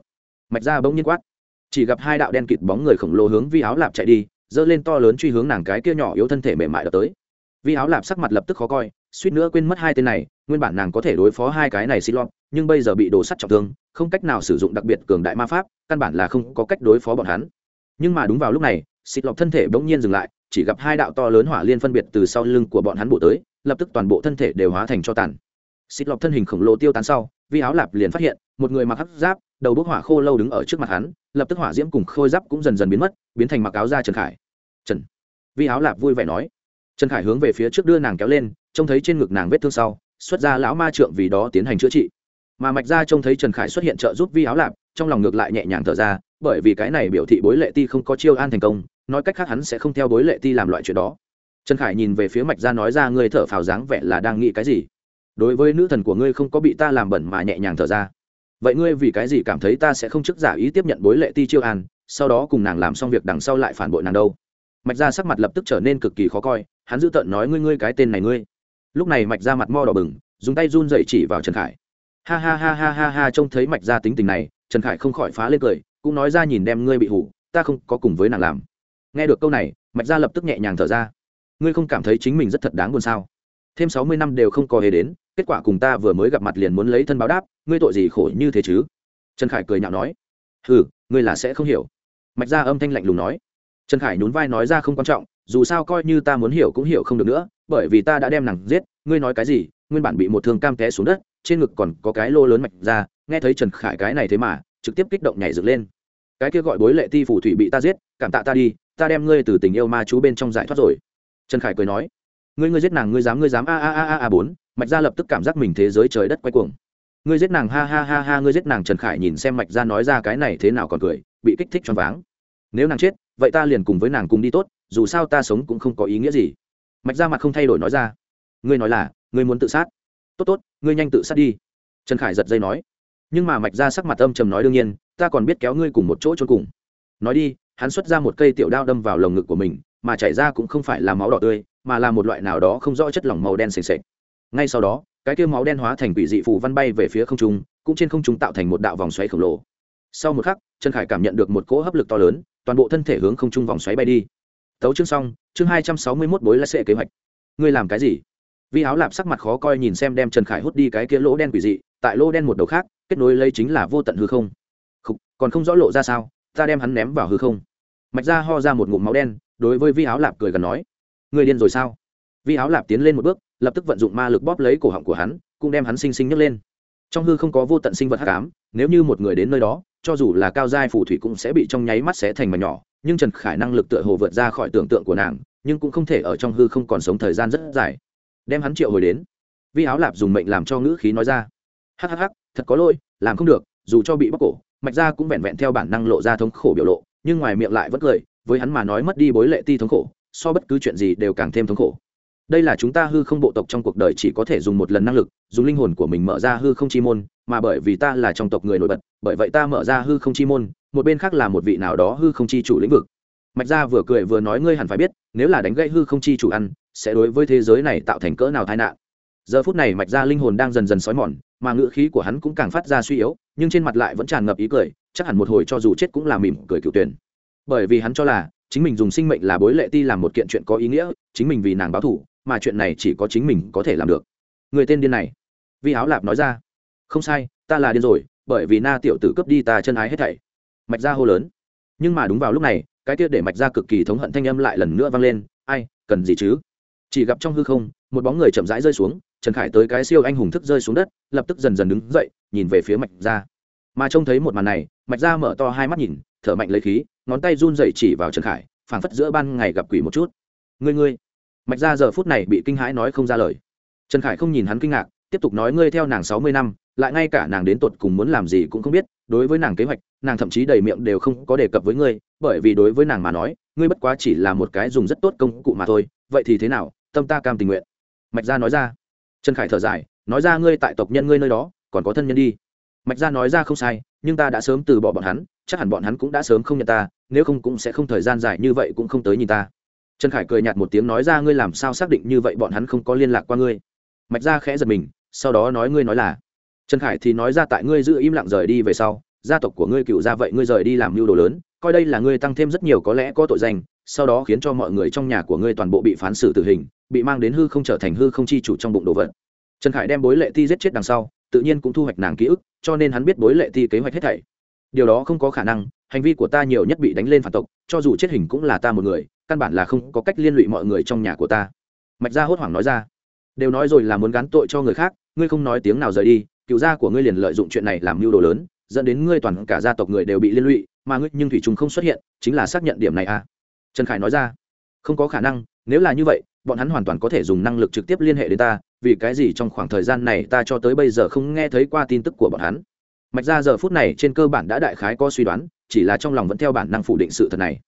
Mạch gia bỗng nhiên quát chỉ gặp hai đạo đen kịt bóng người khổng lồ hướng vi áo lạp chạy đi, giơ lên to lớn truy hướng nàng cái kia nhỏ yếu thân thể mềm mại đập tới. Vi áo lạp sắc mặt lập tức khó coi, suýt nữa quên mất hai tên này, nguyên bản nàng có thể đối phó hai cái này xịt lọt, nhưng bây giờ bị đồ sắt trọng thương, không cách nào sử dụng đặc biệt cường đại ma pháp, căn bản là không có cách đối phó bọn hắn. Nhưng mà đúng vào lúc này xịt lọt thân thể bỗng nhiên dừng lại, chỉ gặp hai đạo to lớn hỏa liên phân biệt từ sau lưng của bọn hắn bộ tới, lập tức toàn bộ thân thể đều hóa thành cho tàn. Xịt lọt thân hình khổng lồ tiêu tán sau vi áo lạp liền phát hiện, một người mặc hắc giáp, đầu bốc hỏa khô lâu đứng ở trước mặt hắn, lập tức hỏa diễm cùng khôi giáp cũng dần dần biến mất, biến thành mặc áo da trần khải. Trần. Vi áo lạp vui vẻ nói. Trần khải hướng về phía trước đưa nàng kéo lên, trông thấy trên ngực nàng vết thương sau, xuất ra lão ma trượng vì đó tiến hành chữa trị. Mà mạch ra trông thấy trần khải xuất hiện trợ giúp vi áo lạp, trong lòng ngược lại nhẹ nhàng thở ra, bởi vì cái này biểu thị bối lệ ti không có chiêu an thành công, nói cách khác hắn sẽ không theo bối lệ ti làm loại chuyện đó. Trần khải nhìn về phía mạch ra nói ra ngươi thở phào dáng vẻ là đang nghĩ cái gì? Đối với nữ thần của ngươi không có bị ta làm bẩn mà nhẹ nhàng thở ra. Vậy ngươi vì cái gì cảm thấy ta sẽ không chức giả ý tiếp nhận bối lệ ti chiêu an, sau đó cùng nàng làm xong việc đằng sau lại phản bội nàng đâu? Mạch ra sắc mặt lập tức trở nên cực kỳ khó coi, hắn giữ tợn nói ngươi ngươi cái tên này ngươi. Lúc này mạch ra mặt mo đỏ bừng, dùng tay run dậy chỉ vào trần khải. Ha ha ha ha ha ha, trông thấy mạch ra tính tình này, trần khải không khỏi phá lên cười, cũng nói ra nhìn đem ngươi bị hủ, ta không có cùng với nàng làm. Nghe được câu này, mạch ra lập tức nhẹ nhàng thở ra. Ngươi không cảm thấy chính mình rất thật đáng buồn sao? Thêm sáu mươi năm đều không có hề đến kết quả cùng ta vừa mới gặp mặt liền muốn lấy thân báo đáp, ngươi tội gì khổ như thế chứ? Trần khải cười nhạo nói. Ừ ngươi là sẽ không hiểu. Mạch ra âm thanh lạnh lùng nói. Trần khải nhún vai nói ra không quan trọng, dù sao coi như ta muốn hiểu cũng hiểu không được nữa, bởi vì ta đã đem nàng giết, ngươi nói cái gì, nguyên bản bị một thương cam té xuống đất, trên ngực còn có cái lô lớn mạch ra nghe thấy trần khải cái này thế mà, trực tiếp kích động nhảy dựng lên. Cái kia gọi bối lệ ti phủ thủy bị ta giết, cảm tạ ta đi, ta đem ngươi từ tình yêu ma chú bên trong giải thoát rồi. Trần khải cười nói. Ngươi ngươi giết nàng, ngươi dám ngươi dám, a a a a a, bốn mạch gia lập tức cảm giác mình thế giới trời đất quay cuồng. Ngươi giết nàng, ha ha ha ha, ngươi giết nàng, trần khải nhìn xem mạch gia nói ra cái này thế nào còn cười, bị kích thích choáng váng. Nếu nàng chết, vậy ta liền cùng với nàng cùng đi tốt, dù sao ta sống cũng không có ý nghĩa gì. Mạch gia mặt không thay đổi nói ra. Ngươi nói là, ngươi muốn tự sát. Tốt tốt, ngươi nhanh tự sát đi. Trần khải giật dây nói. Nhưng mà mạch gia sắc mặt âm trầm nói đương nhiên, ta còn biết kéo ngươi cùng một chỗ trốn cùng. Nói đi, hắn xuất ra một cây tiểu đao đâm vào lồng ngực của mình, mà chảy ra cũng không phải là máu đỏ tươi, mà là một loại nào đó không rõ chất lỏng màu đen sềnh sệch ngay sau đó cái kia máu đen hóa thành quỷ dị phù văn bay về phía không trung cũng trên không trung tạo thành một đạo vòng xoáy khổng lồ. Sau một khắc trần khải cảm nhận được một cỗ hấp lực to lớn toàn bộ thân thể hướng không trung vòng xoáy bay đi. Tấu chương xong chương hai trăm sáu mươi mốt bối lá sệ kế hoạch. Ngươi làm cái gì? Vi áo lạp sắc mặt khó coi nhìn xem đem trần khải hút đi cái kia lỗ đen quỷ dị tại lỗ đen một đầu khác kết nối lấy chính là vô tận hư không. Khục, còn không rõ lộ ra sao ta đem hắn ném vào hư không. Mạch ra ho ra một ngụm máu đen đối với vi áo lạp cười gần nói người điên rồi sao? Vi áo lạp tiến lên một bước, lập tức vận dụng ma lực bóp lấy cổ họng của hắn, cũng đem hắn sinh sinh nhấc lên. Trong hư không có vô tận sinh vật hắc ám, nếu như một người đến nơi đó, cho dù là cao giai phù thủy cũng sẽ bị trong nháy mắt xé thành mà nhỏ, nhưng trần khải năng lực tựa hồ vượt ra khỏi tưởng tượng của nàng, nhưng cũng không thể ở trong hư không còn sống thời gian rất dài. Đem hắn triệu hồi đến. Vi áo lạp dùng mệnh làm cho ngữ khí nói ra. Hắc hắc hắc, thật có lỗi, làm không được, dù cho bị bóc cổ, mạch ra cũng vẹn vẹn theo bản năng lộ ra thống khổ biểu lộ, nhưng ngoài miệng lại vẫn cười, với hắn mà nói mất đi bối lệ ti thống khổ, so bất cứ chuyện gì đều càng thêm thống khổ đây là chúng ta hư không bộ tộc trong cuộc đời chỉ có thể dùng một lần năng lực, dùng linh hồn của mình mở ra hư không chi môn, mà bởi vì ta là trong tộc người nổi bật, bởi vậy ta mở ra hư không chi môn, một bên khác là một vị nào đó hư không chi chủ lĩnh vực. Mạch gia vừa cười vừa nói ngươi hẳn phải biết, nếu là đánh gãy hư không chi chủ ăn, sẽ đối với thế giới này tạo thành cỡ nào tai nạn. Giờ phút này mạch gia linh hồn đang dần dần xói mòn, mà ngựa khí của hắn cũng càng phát ra suy yếu, nhưng trên mặt lại vẫn tràn ngập ý cười, chắc hẳn một hồi cho dù chết cũng là mỉm cười cựu tuyển. Bởi vì hắn cho là, chính mình dùng sinh mệnh là bối lệ ti làm một kiện chuyện có ý nghĩa, chính mình vì nàng báo thủ mà chuyện này chỉ có chính mình có thể làm được. Người tên điên này. Vi áo lạp nói ra. Không sai, ta là điên rồi, bởi vì na tiểu tử cướp đi ta chân ái hết thảy. Mạch ra hô lớn. Nhưng mà đúng vào lúc này, cái kia để mạch ra cực kỳ thống hận thanh âm lại lần nữa vang lên. Ai, cần gì chứ? Chỉ gặp trong hư không, một bóng người chậm rãi rơi xuống, trần khải tới cái siêu anh hùng thức rơi xuống đất, lập tức dần dần đứng dậy, nhìn về phía mạch ra mà trông thấy một màn này, mạch ra mở to hai mắt nhìn, thở mạnh lấy khí, ngón tay run dậy chỉ vào trần khải, phảng phất giữa ban ngày gặp quỷ một chút. Ngươi ngươi mạch ra giờ phút này bị kinh hãi nói không ra lời. Trần khải không nhìn hắn kinh ngạc, tiếp tục nói ngươi theo nàng sáu mươi năm, lại ngay cả nàng đến tột cùng muốn làm gì cũng không biết, đối với nàng kế hoạch, nàng thậm chí đầy miệng đều không có đề cập với ngươi, bởi vì đối với nàng mà nói, ngươi bất quá chỉ là một cái dùng rất tốt công cụ mà thôi, vậy thì thế nào, tâm ta cam tình nguyện. Mạch gia nói ra. Trần khải thở dài, nói ra ngươi tại tộc nhân ngươi nơi đó, còn có thân nhân đi. Mạch gia nói ra không sai, nhưng ta đã sớm từ bỏ bọn hắn, chắc hẳn bọn hắn cũng đã sớm không nhận ta, nếu không cũng sẽ không thời gian dài như vậy cũng không tới nhìn ta trần khải cười nhạt một tiếng nói ra, ngươi làm sao xác định như vậy bọn hắn không có liên lạc qua ngươi? Mạch gia khẽ giật mình, sau đó nói, ngươi nói là trần khải thì nói ra, tại ngươi giữ im lặng rời đi về sau, gia tộc của ngươi cựu ra vậy ngươi rời đi làm mưu đồ lớn, coi đây là ngươi tăng thêm rất nhiều có lẽ có tội danh, sau đó khiến cho mọi người trong nhà của ngươi toàn bộ bị phán xử tử hình, bị mang đến hư không trở thành hư không chi chủ trong bụng đồ vật. Trần khải đem bối lệ ti giết chết đằng sau, tự nhiên cũng thu hoạch nàng ký ức, cho nên hắn biết bối lệ ti kế hoạch hết thảy. Điều đó không có khả năng, hành vi của ta nhiều nhất bị đánh lên phản tộc, cho dù chết hình cũng là ta một người căn bản là không có cách liên lụy mọi người trong nhà của ta. Mạch gia hốt hoảng nói ra. Đều nói rồi là muốn gán tội cho người khác, ngươi không nói tiếng nào rời đi, cựu gia của ngươi liền lợi dụng chuyện này làm mưu đồ lớn, dẫn đến ngươi toàn cả gia tộc người đều bị liên lụy, mà ngươi nhưng thủy chúng không xuất hiện, chính là xác nhận điểm này à? Trần khải nói ra. Không có khả năng, nếu là như vậy, bọn hắn hoàn toàn có thể dùng năng lực trực tiếp liên hệ đến ta, vì cái gì trong khoảng thời gian này ta cho tới bây giờ không nghe thấy qua tin tức của bọn hắn? Mạch ra giờ phút này trên cơ bản đã đại khái có suy đoán, chỉ là trong lòng vẫn theo bản năng phủ định sự thật này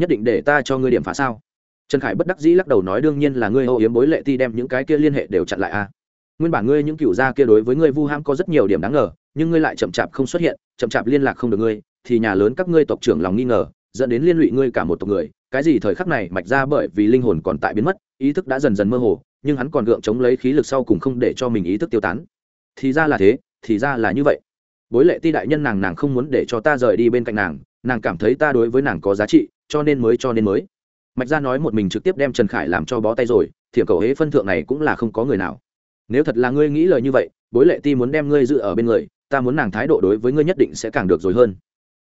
nhất định để ta cho ngươi điểm phá sao? Trần khải bất đắc dĩ lắc đầu nói, đương nhiên là ngươi âu yếm bối lệ ti đem những cái kia liên hệ đều chặn lại a. À. nguyên bản ngươi những cựu gia kia đối với ngươi vu ham có rất nhiều điểm đáng ngờ, nhưng ngươi lại chậm chạp không xuất hiện, chậm chạp liên lạc không được ngươi, thì nhà lớn các ngươi tộc trưởng lòng nghi ngờ, dẫn đến liên lụy ngươi cả một tộc người. Cái gì thời khắc này mạch ra bởi vì linh hồn còn tại biến mất, ý thức đã dần dần mơ hồ, nhưng hắn còn gượng chống lấy khí lực sau cùng không để cho mình ý thức tiêu tán. Thì ra là thế, thì ra là như vậy. Bối lệ ti đại nhân nàng nàng không muốn để cho ta rời đi bên cạnh nàng nàng cảm thấy ta đối với nàng có giá trị, cho nên mới, cho nên mới. Mạch gia nói một mình trực tiếp đem trần khải làm cho bó tay rồi, thiểm cầu hễ phân thượng này cũng là không có người nào. Nếu thật là ngươi nghĩ lời như vậy, bối lệ ti muốn đem ngươi giữ ở bên người, ta muốn nàng thái độ đối với ngươi nhất định sẽ càng được rồi hơn.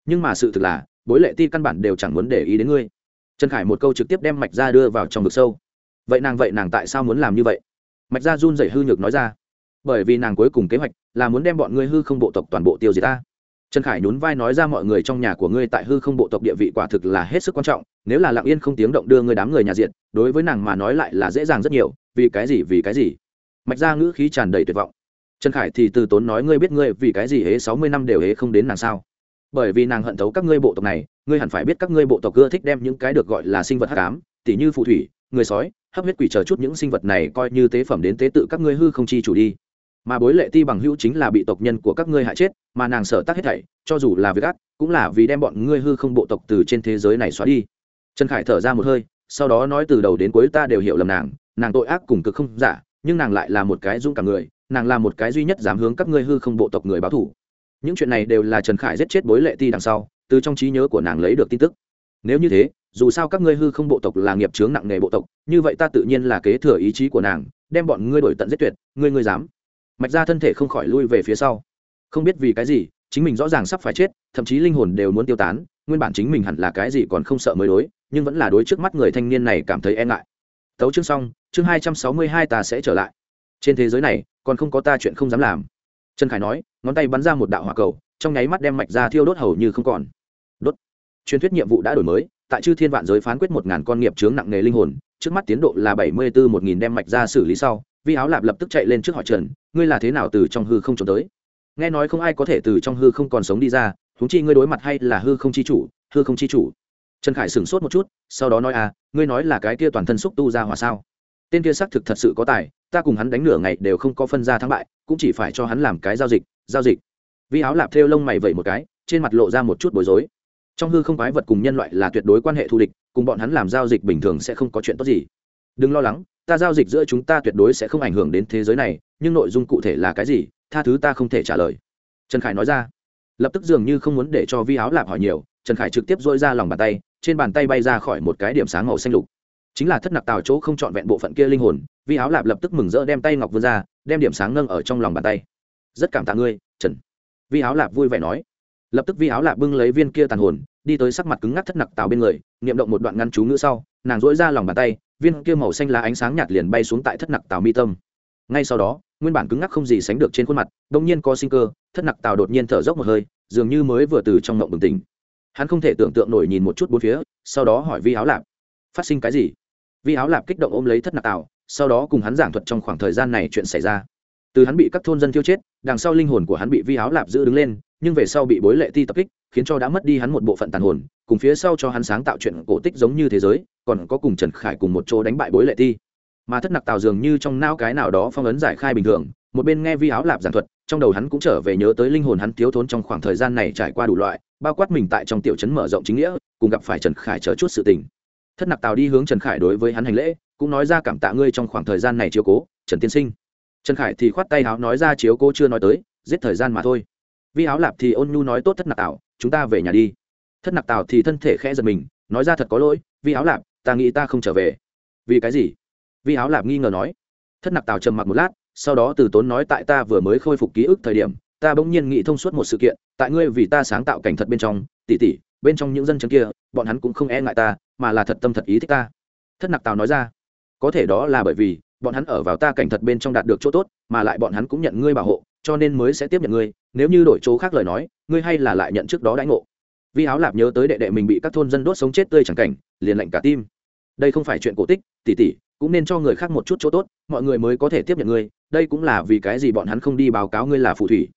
Nhưng mà sự thực là, bối lệ ti căn bản đều chẳng muốn để ý đến ngươi. Trần khải một câu trực tiếp đem mạch ra đưa vào trong vực sâu. Vậy nàng vậy nàng tại sao muốn làm như vậy? Mạch ra run rẩy hư nhược nói ra. Bởi vì nàng cuối cùng kế hoạch là muốn đem bọn ngươi hư không bộ tộc toàn bộ tiêu diệt ta trần khải nhún vai nói ra mọi người trong nhà của ngươi tại hư không bộ tộc địa vị quả thực là hết sức quan trọng, nếu là lặng yên không tiếng động đưa ngươi đám người nhà diện, đối với nàng mà nói lại là dễ dàng rất nhiều, vì cái gì, vì cái gì? Mạch ra ngữ khí tràn đầy tuyệt vọng. Trần khải thì từ tốn nói ngươi biết ngươi vì cái gì hế sáu mươi năm đều hế không đến nàng sao? Bởi vì nàng hận thấu các ngươi bộ tộc này, ngươi hẳn phải biết các ngươi bộ tộc ưa thích đem những cái được gọi là sinh vật hắc ám, tỉ như phù thủy, người sói, hấp huyết quỷ chờ chút những sinh vật này coi như tế phẩm đến tế tự các ngươi hư không chi chủ đi mà bối lệ ti bằng hữu chính là bị tộc nhân của các ngươi hại chết, mà nàng sợ tác hết thảy, cho dù là việc ác, cũng là vì đem bọn ngươi hư không bộ tộc từ trên thế giới này xóa đi. Trần khải thở ra một hơi, sau đó nói từ đầu đến cuối ta đều hiểu lầm nàng nàng tội ác cùng cực không giả, nhưng nàng lại là một cái dũng cảm người, nàng là một cái duy nhất dám hướng các ngươi hư không bộ tộc người báo thủ những chuyện này đều là trần khải giết chết bối lệ ti đằng sau, từ trong trí nhớ của nàng lấy được tin tức. Nếu như thế, dù sao các ngươi hư không bộ tộc là nghiệp chướng nặng nề bộ tộc, như vậy ta tự nhiên là kế thừa ý chí của nàng, đem bọn ngươi đổi tận giết tuyệt, ngươi ngươi dám mạch ra thân thể không khỏi lui về phía sau. Không biết vì cái gì, chính mình rõ ràng sắp phải chết, thậm chí linh hồn đều muốn tiêu tán, nguyên bản chính mình hẳn là cái gì còn không sợ mới đối, nhưng vẫn là đối trước mắt người thanh niên này cảm thấy e ngại. Tấu chương xong, chương hai trăm sáu mươi hai ta sẽ trở lại. Trên thế giới này, còn không có ta chuyện không dám làm. Trần khải nói, ngón tay bắn ra một đạo hỏa cầu, trong nháy mắt đem mạch ra thiêu đốt hầu như không còn. Đốt. Truyền thuyết nhiệm vụ đã đổi mới, tại chư thiên vạn giới phán quyết một ngàn con nghiệp chướng nặng nề linh hồn trước mắt tiến độ là bảy mươi bốn một nghìn đem mạch ra xử lý sau, vi áo lạp lập tức chạy lên trước hỏi trần, ngươi là thế nào từ trong hư không trốn tới? Nghe nói không ai có thể từ trong hư không còn sống đi ra, huống chi ngươi đối mặt hay là hư không chi chủ, hư không chi chủ. Trần khải sửng sốt một chút, sau đó nói à ngươi nói là cái kia toàn thân xúc tu ra hòa sao? Tên kia xác thực thật sự có tài, ta cùng hắn đánh nửa ngày đều không có phân ra thắng bại, cũng chỉ phải cho hắn làm cái giao dịch giao dịch. Vi áo lạp thêu lông mày vẩy một cái, trên mặt lộ ra một chút bối rối. Trong hư không quái vật cùng nhân loại là tuyệt đối quan hệ thù địch cùng bọn hắn làm giao dịch bình thường sẽ không có chuyện tốt gì. Đừng lo lắng, ta giao dịch giữa chúng ta tuyệt đối sẽ không ảnh hưởng đến thế giới này, nhưng nội dung cụ thể là cái gì, tha thứ ta không thể trả lời. Trần khải nói ra. Lập tức dường như không muốn để cho vi áo lạp hỏi nhiều, trần khải trực tiếp dỗi ra lòng bàn tay, trên bàn tay bay ra khỏi một cái điểm sáng màu xanh lục. Chính là thất nặc tào chỗ không trọn vẹn bộ phận kia linh hồn, vi áo lạp lập tức mừng rỡ đem tay ngọc vươn ra, đem điểm sáng nâng ở trong lòng bàn tay. Rất cảm tạ ngươi, trần. Vi áo lạp vui vẻ nói. Lập tức vi áo lạp bưng lấy viên kia tàn hồn, đi tới sắc mặt cứng ngắc thất nặc tào bên người niệm động một đoạn ngăn chú ngữ sau, nàng dỗi ra lòng bàn tay, viên kia màu xanh lá ánh sáng nhạt liền bay xuống tại thất nặc tào mi tâm. Ngay sau đó, nguyên bản cứng ngắc không gì sánh được trên khuôn mặt đông nhiên có sinh cơ, thất nặc tào đột nhiên thở dốc một hơi, dường như mới vừa từ trong ngộng bừng tỉnh. Hắn không thể tưởng tượng nổi nhìn một chút bốn phía, sau đó hỏi vi áo lạp, phát sinh cái gì? Vi áo lạp kích động ôm lấy thất nặc tào, sau đó cùng hắn giảng thuật trong khoảng thời gian này chuyện xảy ra. Từ hắn bị các thôn dân tiêu chết, đằng sau linh hồn của hắn bị vi áo lạp giữ đứng lên, nhưng về sau bị bối lệ ti tập kích khiến cho đã mất đi hắn một bộ phận tàn hồn cùng phía sau cho hắn sáng tạo chuyện cổ tích giống như thế giới còn có cùng trần khải cùng một chỗ đánh bại bối lệ Thi, mà thất nặc tào dường như trong não cái nào đó phong ấn giải khai bình thường một bên nghe vi áo lạp giảng thuật trong đầu hắn cũng trở về nhớ tới linh hồn hắn thiếu thốn trong khoảng thời gian này trải qua đủ loại bao quát mình tại trong tiểu trấn mở rộng chính nghĩa cùng gặp phải trần khải chờ chút sự tình. Thất nặc tào đi hướng trần khải đối với hắn hành lễ cũng nói ra cảm tạ ngươi trong khoảng thời gian này chiếu cố trần tiên sinh. Trần khải thì khoát tay áo nói ra chiếu cố chưa nói tới giết thời gian mà thôi. Vi áo lạp thì ôn nhu nói tốt thất nặc tào chúng ta về nhà đi. Thất nặc tào thì thân thể khẽ giật mình, nói ra thật có lỗi, vi áo lạp, ta nghĩ ta không trở về. Vì cái gì? Vi áo lạp nghi ngờ nói. Thất nặc tào trầm mặc một lát, sau đó từ tốn nói tại ta vừa mới khôi phục ký ức thời điểm, ta bỗng nhiên nghĩ thông suốt một sự kiện, tại ngươi vì ta sáng tạo cảnh thật bên trong tỉ tỉ bên trong những dân chấn kia, bọn hắn cũng không e ngại ta, mà là thật tâm thật ý thích ta. Thất nặc tào nói ra. Có thể đó là bởi vì, bọn hắn ở vào ta cảnh thật bên trong đạt được chỗ tốt, mà lại bọn hắn cũng nhận ngươi bảo hộ cho nên mới sẽ tiếp nhận ngươi, nếu như đổi chỗ khác lời nói, ngươi hay là lại nhận trước đó đãi ngộ. Vi áo lạp nhớ tới đệ đệ mình bị các thôn dân đốt sống chết tươi chẳng cảnh, liền lạnh cả tim. Đây không phải chuyện cổ tích, tỉ tỉ, cũng nên cho người khác một chút chỗ tốt, mọi người mới có thể tiếp nhận ngươi, đây cũng là vì cái gì bọn hắn không đi báo cáo ngươi là phù thủy.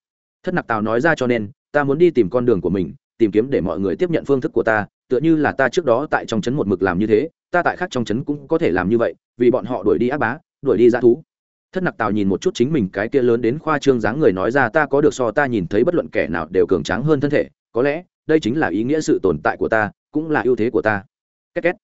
Thất nặc tào nói ra cho nên, ta muốn đi tìm con đường của mình, tìm kiếm để mọi người tiếp nhận phương thức của ta, tựa như là ta trước đó tại trong trấn một mực làm như thế, ta tại khác trong trấn cũng có thể làm như vậy, vì bọn họ đuổi đi ác bá, đuổi đi dã thú thất nặc tào nhìn một chút chính mình cái kia lớn đến khoa trương dáng người nói ra, ta có được so ta nhìn thấy bất luận kẻ nào đều cường tráng hơn thân thể, có lẽ đây chính là ý nghĩa sự tồn tại của ta, cũng là ưu thế của ta. Két két.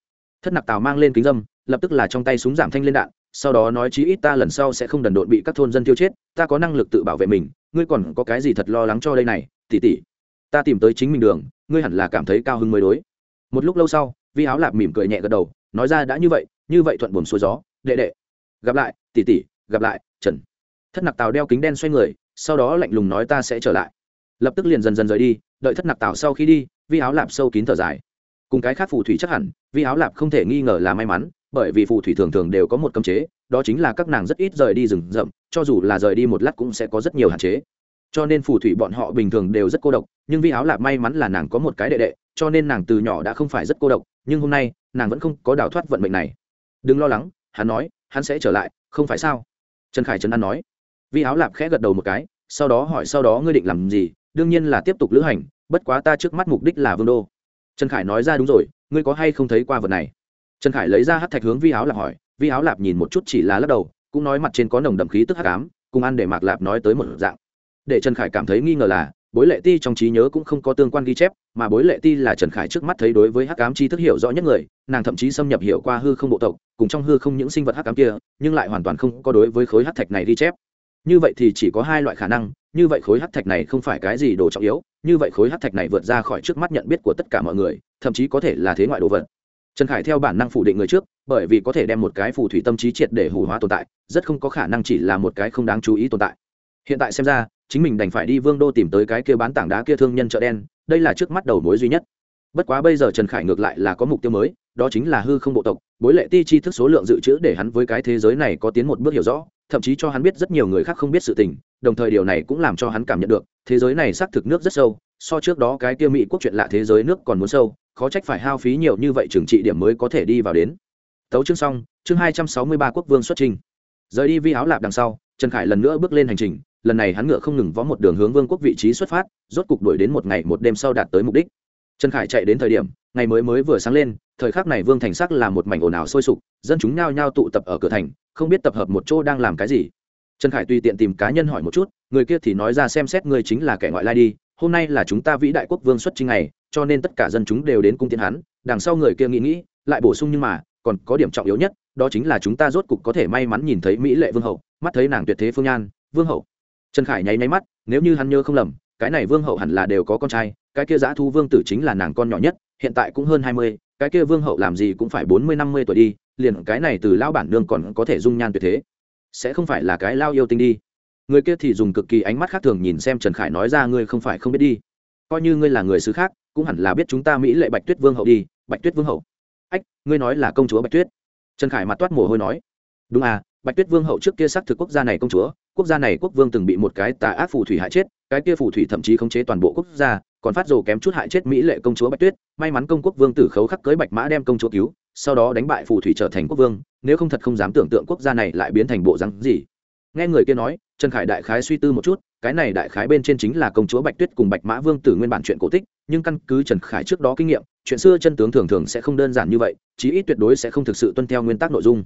Thất nặc tào mang lên kính dâm, lập tức là trong tay súng giảm thanh lên đạn, sau đó nói chí ít ta lần sau sẽ không đần độn bị các thôn dân tiêu chết, ta có năng lực tự bảo vệ mình, ngươi còn có cái gì thật lo lắng cho đây này tỉ tỉ ta tìm tới chính mình đường, ngươi hẳn là cảm thấy cao hứng mới đối. Một lúc lâu sau, vi áo lạp mỉm cười nhẹ gật đầu, nói ra đã như vậy như vậy thuận buồm xuôi gió, đệ đệ. Gặp lại tỉ tỉ gặp lại, trần. Thất nặc tào đeo kính đen xoay người, sau đó lạnh lùng nói ta sẽ trở lại. Lập tức liền dần dần rời đi, đợi thất nặc tào sau khi đi, vi áo lạp sâu kín thở dài. Cùng cái khác phù thủy chắc hẳn, vi áo lạp không thể nghi ngờ là may mắn, bởi vì phù thủy thường thường đều có một cấm chế, đó chính là các nàng rất ít rời đi rừng rậm, cho dù là rời đi một lát cũng sẽ có rất nhiều hạn chế. Cho nên phù thủy bọn họ bình thường đều rất cô độc, nhưng vi áo lạp may mắn là nàng có một cái đệ đệ, cho nên nàng từ nhỏ đã không phải rất cô độc, nhưng hôm nay, nàng vẫn không có đào thoát vận mệnh này. Đừng lo lắng, hắn nói, hắn sẽ trở lại, không phải sao? Trần khải trấn an nói. Vi áo lạp khẽ gật đầu một cái, sau đó hỏi, sau đó ngươi định làm gì? Đương nhiên là tiếp tục lữ hành, bất quá ta trước mắt mục đích là vương đô. Trần khải nói ra, đúng rồi, ngươi có hay không thấy qua vật này? Trần khải lấy ra hát thạch hướng vi áo lạp hỏi. Vi áo lạp nhìn một chút chỉ là lắc đầu, cũng nói mặt trên có nồng đậm khí tức hát cám cùng ăn để mạc lạp nói tới một dạng. Để trần khải cảm thấy nghi ngờ là bối lệ ti trong trí nhớ cũng không có tương quan ghi chép, mà bối lệ ti là trần khải trước mắt thấy đối với hắc cám chi thức hiểu rõ nhất người, nàng thậm chí xâm nhập hiểu qua hư không bộ tộc, cùng trong hư không những sinh vật hắc cám kia, nhưng lại hoàn toàn không có đối với khối hắc thạch này ghi chép. Như vậy thì chỉ có hai loại khả năng, như vậy khối hắc thạch này không phải cái gì đồ trọng yếu, như vậy khối hắc thạch này vượt ra khỏi trước mắt nhận biết của tất cả mọi người, thậm chí có thể là thế ngoại đồ vật. Trần khải theo bản năng phủ định người trước, bởi vì có thể đem một cái phù thủy tâm trí triệt để hủ hóa tồn tại, rất không có khả năng chỉ là một cái không đáng chú ý tồn tại hiện tại xem ra, chính mình đành phải đi vương đô tìm tới cái kia bán tảng đá kia thương nhân chợ đen, đây là trước mắt đầu mối duy nhất. Bất quá bây giờ trần khải ngược lại là có mục tiêu mới, đó chính là hư không bộ tộc, bối lệ ti chi thức số lượng dự trữ để hắn với cái thế giới này có tiến một bước hiểu rõ, thậm chí cho hắn biết rất nhiều người khác không biết sự tình, đồng thời điều này cũng làm cho hắn cảm nhận được, thế giới này xác thực nước rất sâu, so trước đó cái kia mỹ quốc chuyện lạ thế giới nước còn muốn sâu, khó trách phải hao phí nhiều như vậy trừng trị điểm mới có thể đi vào đến. Tấu chương xong, chương hai trăm sáu mươi ba quốc vương xuất trình. Rời đi vi áo lạp đằng sau, trần khải lần nữa bước lên hành trình lần này hắn ngựa không ngừng vó một đường hướng vương quốc vị trí xuất phát, rốt cục đuổi đến một ngày một đêm sau đạt tới mục đích. Trần khải chạy đến thời điểm, ngày mới mới vừa sáng lên, thời khắc này vương thành sắc là một mảnh ồn ào sôi sục, dân chúng nhao nhao tụ tập ở cửa thành, không biết tập hợp một chỗ đang làm cái gì. Trần khải tùy tiện tìm cá nhân hỏi một chút, người kia thì nói ra xem xét người chính là kẻ ngoại lai đi, hôm nay là chúng ta vĩ đại quốc vương xuất trình ngày, cho nên tất cả dân chúng đều đến cung tiến hắn, đằng sau người kia nghĩ nghĩ, lại bổ sung nhưng mà, còn có điểm trọng yếu nhất, đó chính là chúng ta rốt cục có thể may mắn nhìn thấy mỹ lệ vương hậu, mắt thấy nàng tuyệt thế phương nhan, vương hậu trần khải nháy nháy mắt, nếu như hắn nhớ không lầm, cái này vương hậu hẳn là đều có con trai, cái kia giã thu vương tử chính là nàng con nhỏ nhất, hiện tại cũng hơn hai mươi, cái kia vương hậu làm gì cũng phải bốn mươi, năm mươi tuổi đi, liền cái này từ lao bản nương còn có thể dung nhan tuyệt thế. Sẽ không phải là cái lao yêu tinh đi. Người kia thì dùng cực kỳ ánh mắt khác thường nhìn xem trần khải nói ra, ngươi không phải không biết đi. Coi như ngươi là người xứ khác, cũng hẳn là biết chúng ta mỹ lệ bạch tuyết vương hậu đi, bạch tuyết vương hậu. Ách, ngươi nói là công chúa bạch tuyết? Trần khải mặt toát mồ hôi nói. Đúng à bạch tuyết vương hậu trước kia xác thực quốc gia này công chúa quốc gia này quốc vương từng bị một cái tà ác phù thủy hại chết, cái kia phù thủy thậm chí khống chế toàn bộ quốc gia, còn phát rồ kém chút hại chết mỹ lệ công chúa bạch tuyết. May mắn công quốc vương tử khấu khắc cưới bạch mã đem công chúa cứu, sau đó đánh bại phù thủy trở thành quốc vương, nếu không thật không dám tưởng tượng quốc gia này lại biến thành bộ rắn gì. Nghe người kia nói, trần khải đại khái suy tư một chút, cái này đại khái bên trên chính là công chúa bạch tuyết cùng bạch mã vương tử nguyên bản chuyện cổ tích, nhưng căn cứ trần khải trước đó kinh nghiệm, chuyện xưa chân tướng thường thường sẽ không đơn giản như vậy, chí ít tuyệt đối sẽ không thực sự tuân theo nguyên tắc nội dung.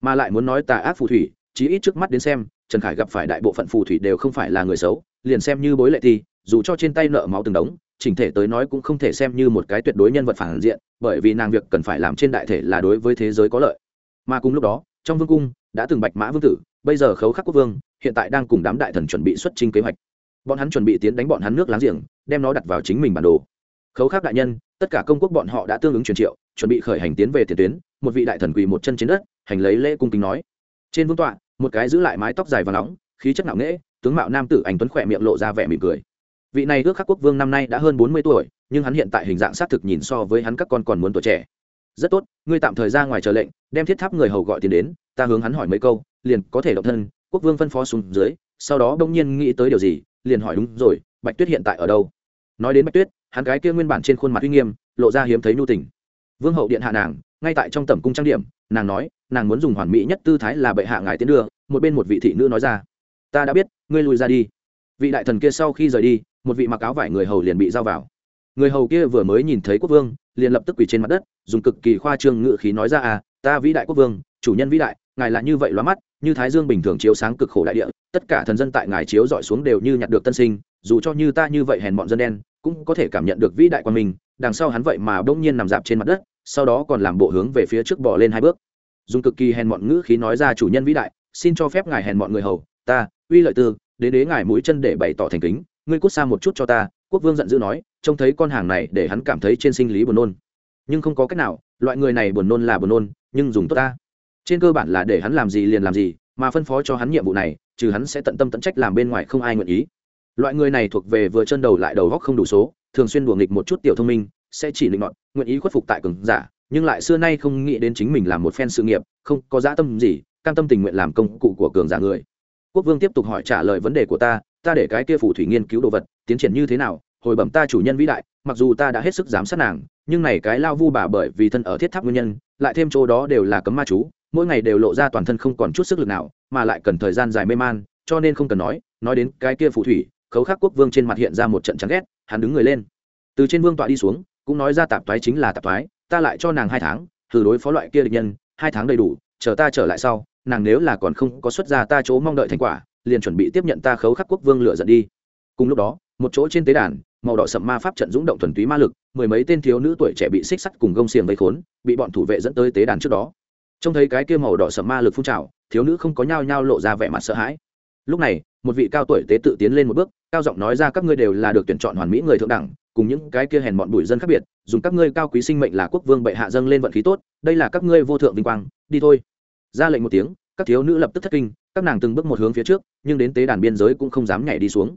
Mà lại muốn nói tà ác phù thủy, chí ít trước mắt đến xem trần khải gặp phải đại bộ phận phù thủy đều không phải là người xấu, liền xem như bối lệ thi dù cho trên tay nợ máu từng đống, chỉnh thể tới nói cũng không thể xem như một cái tuyệt đối nhân vật phản diện, bởi vì nàng việc cần phải làm trên đại thể là đối với thế giới có lợi. Mà cùng lúc đó, trong vương cung, đã từng bạch mã vương tử, bây giờ khấu khắc quốc vương, hiện tại đang cùng đám đại thần chuẩn bị xuất trình kế hoạch. Bọn hắn chuẩn bị tiến đánh bọn hắn nước láng giềng, đem nó đặt vào chính mình bản đồ. Khấu khắc đại nhân, tất cả công quốc bọn họ đã tương ứng truyền triệu, chuẩn bị khởi hành tiến về tiền tuyến, một vị đại thần quỳ một chân trên đất, hành lấy lễ cung kính nói. Trên vương tọa một cái giữ lại mái tóc dài và nóng, khí chất nặng nễ tướng mạo nam tử anh tuấn khỏe miệng lộ ra vẻ mỉm cười. Vị này ước khắc quốc vương năm nay đã hơn bốn mươi tuổi, nhưng hắn hiện tại hình dạng xác thực nhìn so với hắn các con còn muốn tuổi trẻ. Rất tốt, ngươi tạm thời ra ngoài chờ lệnh, đem thiết tháp người hầu gọi tiền đến, ta hướng hắn hỏi mấy câu, liền có thể động thân, quốc vương phân phó xuống dưới, sau đó đông nhiên nghĩ tới điều gì, liền hỏi đúng rồi, bạch tuyết hiện tại ở đâu? Nói đến bạch tuyết, hắn gái kia nguyên bản trên khuôn mặt uy nghiêm, lộ ra hiếm thấy nhu tình. Vương hậu điện hạ nàng, ngay tại trong tẩm cung trang điểm, nàng nói, nàng muốn dùng hoàn mỹ nhất tư thái là bệ hạ ngài tiến đưa một bên một vị thị nữ nói ra, ta đã biết, ngươi lùi ra đi. Vị đại thần kia sau khi rời đi, một vị mặc áo vải người hầu liền bị giao vào. Người hầu kia vừa mới nhìn thấy quốc vương, liền lập tức quỳ trên mặt đất, dùng cực kỳ khoa trương ngự khí nói ra à ta vĩ đại quốc vương, chủ nhân vĩ đại, ngài là như vậy loa mắt, như thái dương bình thường chiếu sáng cực khổ đại địa, tất cả thần dân tại ngài chiếu dọi xuống đều như nhặt được tân sinh, dù cho như ta như vậy hèn bọn dân đen, cũng có thể cảm nhận được vĩ đại quan mình. Đằng sau hắn vậy mà bỗng nhiên nằm dạp trên mặt đất, sau đó còn làm bộ hướng về phía trước bỏ lên hai bước. Dùng cực kỳ hèn bọn ngữ khí nói ra, chủ nhân vĩ đại xin cho phép ngài hèn mọi người hầu, ta, uy lợi tư đế đế ngài mũi chân để bày tỏ thành kính, ngươi cút xa một chút cho ta, quốc vương giận dữ nói, trông thấy con hàng này để hắn cảm thấy trên sinh lý buồn nôn. Nhưng không có cách nào, loại người này buồn nôn là buồn nôn, nhưng dùng tốt ta. Trên cơ bản là để hắn làm gì liền làm gì, mà phân phó cho hắn nhiệm vụ này, trừ hắn sẽ tận tâm tận trách làm bên ngoài không ai nguyện ý. Loại người này thuộc về vừa chân đầu lại đầu góc không đủ số, thường xuyên đùa nghịch một chút tiểu thông minh, sẽ chỉ định nọt, nguyện ý khuất phục tại cường giả, nhưng lại xưa nay không nghĩ đến chính mình làm một phen sự nghiệp, không có dã tâm gì cam tâm tình nguyện làm công cụ của cường giả người. Quốc vương tiếp tục hỏi trả lời vấn đề của ta ta để cái kia phù thủy nghiên cứu đồ vật tiến triển như thế nào, hồi bẩm ta chủ nhân vĩ đại, mặc dù ta đã hết sức giám sát nàng, nhưng này cái lao vu bà bởi vì thân ở thiết tháp nguyên nhân, lại thêm chỗ đó đều là cấm ma chú, mỗi ngày đều lộ ra toàn thân không còn chút sức lực nào, mà lại cần thời gian dài mê man, cho nên không cần nói nói đến cái kia phù thủy, khấu khắc quốc vương trên mặt hiện ra một trận chán ghét, hắn đứng người lên. Từ trên vương tọa đi xuống, cũng nói ra tạp thoái chính là tạp thoái ta lại cho nàng hai tháng, thử đối phó loại kia địch nhân, hai tháng đầy đủ, chờ ta trở lại sau nàng nếu là còn không có xuất ra ta chỗ mong đợi thành quả, liền chuẩn bị tiếp nhận ta khấu khắc quốc vương lựa dẫn đi. Cùng lúc đó, một chỗ trên tế đàn, màu đỏ sậm ma pháp trận dũng động thuần túy ma lực, mười mấy tên thiếu nữ tuổi trẻ bị xích sắt cùng gông xiềng vây khốn, bị bọn thủ vệ dẫn tới tế đàn trước đó. Trông thấy cái kia màu đỏ sậm ma lực phun trào, thiếu nữ không có nhao nhao lộ ra vẻ mặt sợ hãi. Lúc này, một vị cao tuổi tế tự tiến lên một bước, cao giọng nói ra, các ngươi đều là được tuyển chọn hoàn mỹ người thượng đẳng, cùng những cái kia hèn bọn bụi dân khác biệt, dùng các ngươi cao quý sinh mệnh là quốc vương bệ hạ dâng lên vận khí tốt, đây là các ngươi vô thượng vinh quang, đi thôi ra lệnh một tiếng, các thiếu nữ lập tức thất kinh, các nàng từng bước một hướng phía trước, nhưng đến tế đàn biên giới cũng không dám nhảy đi xuống.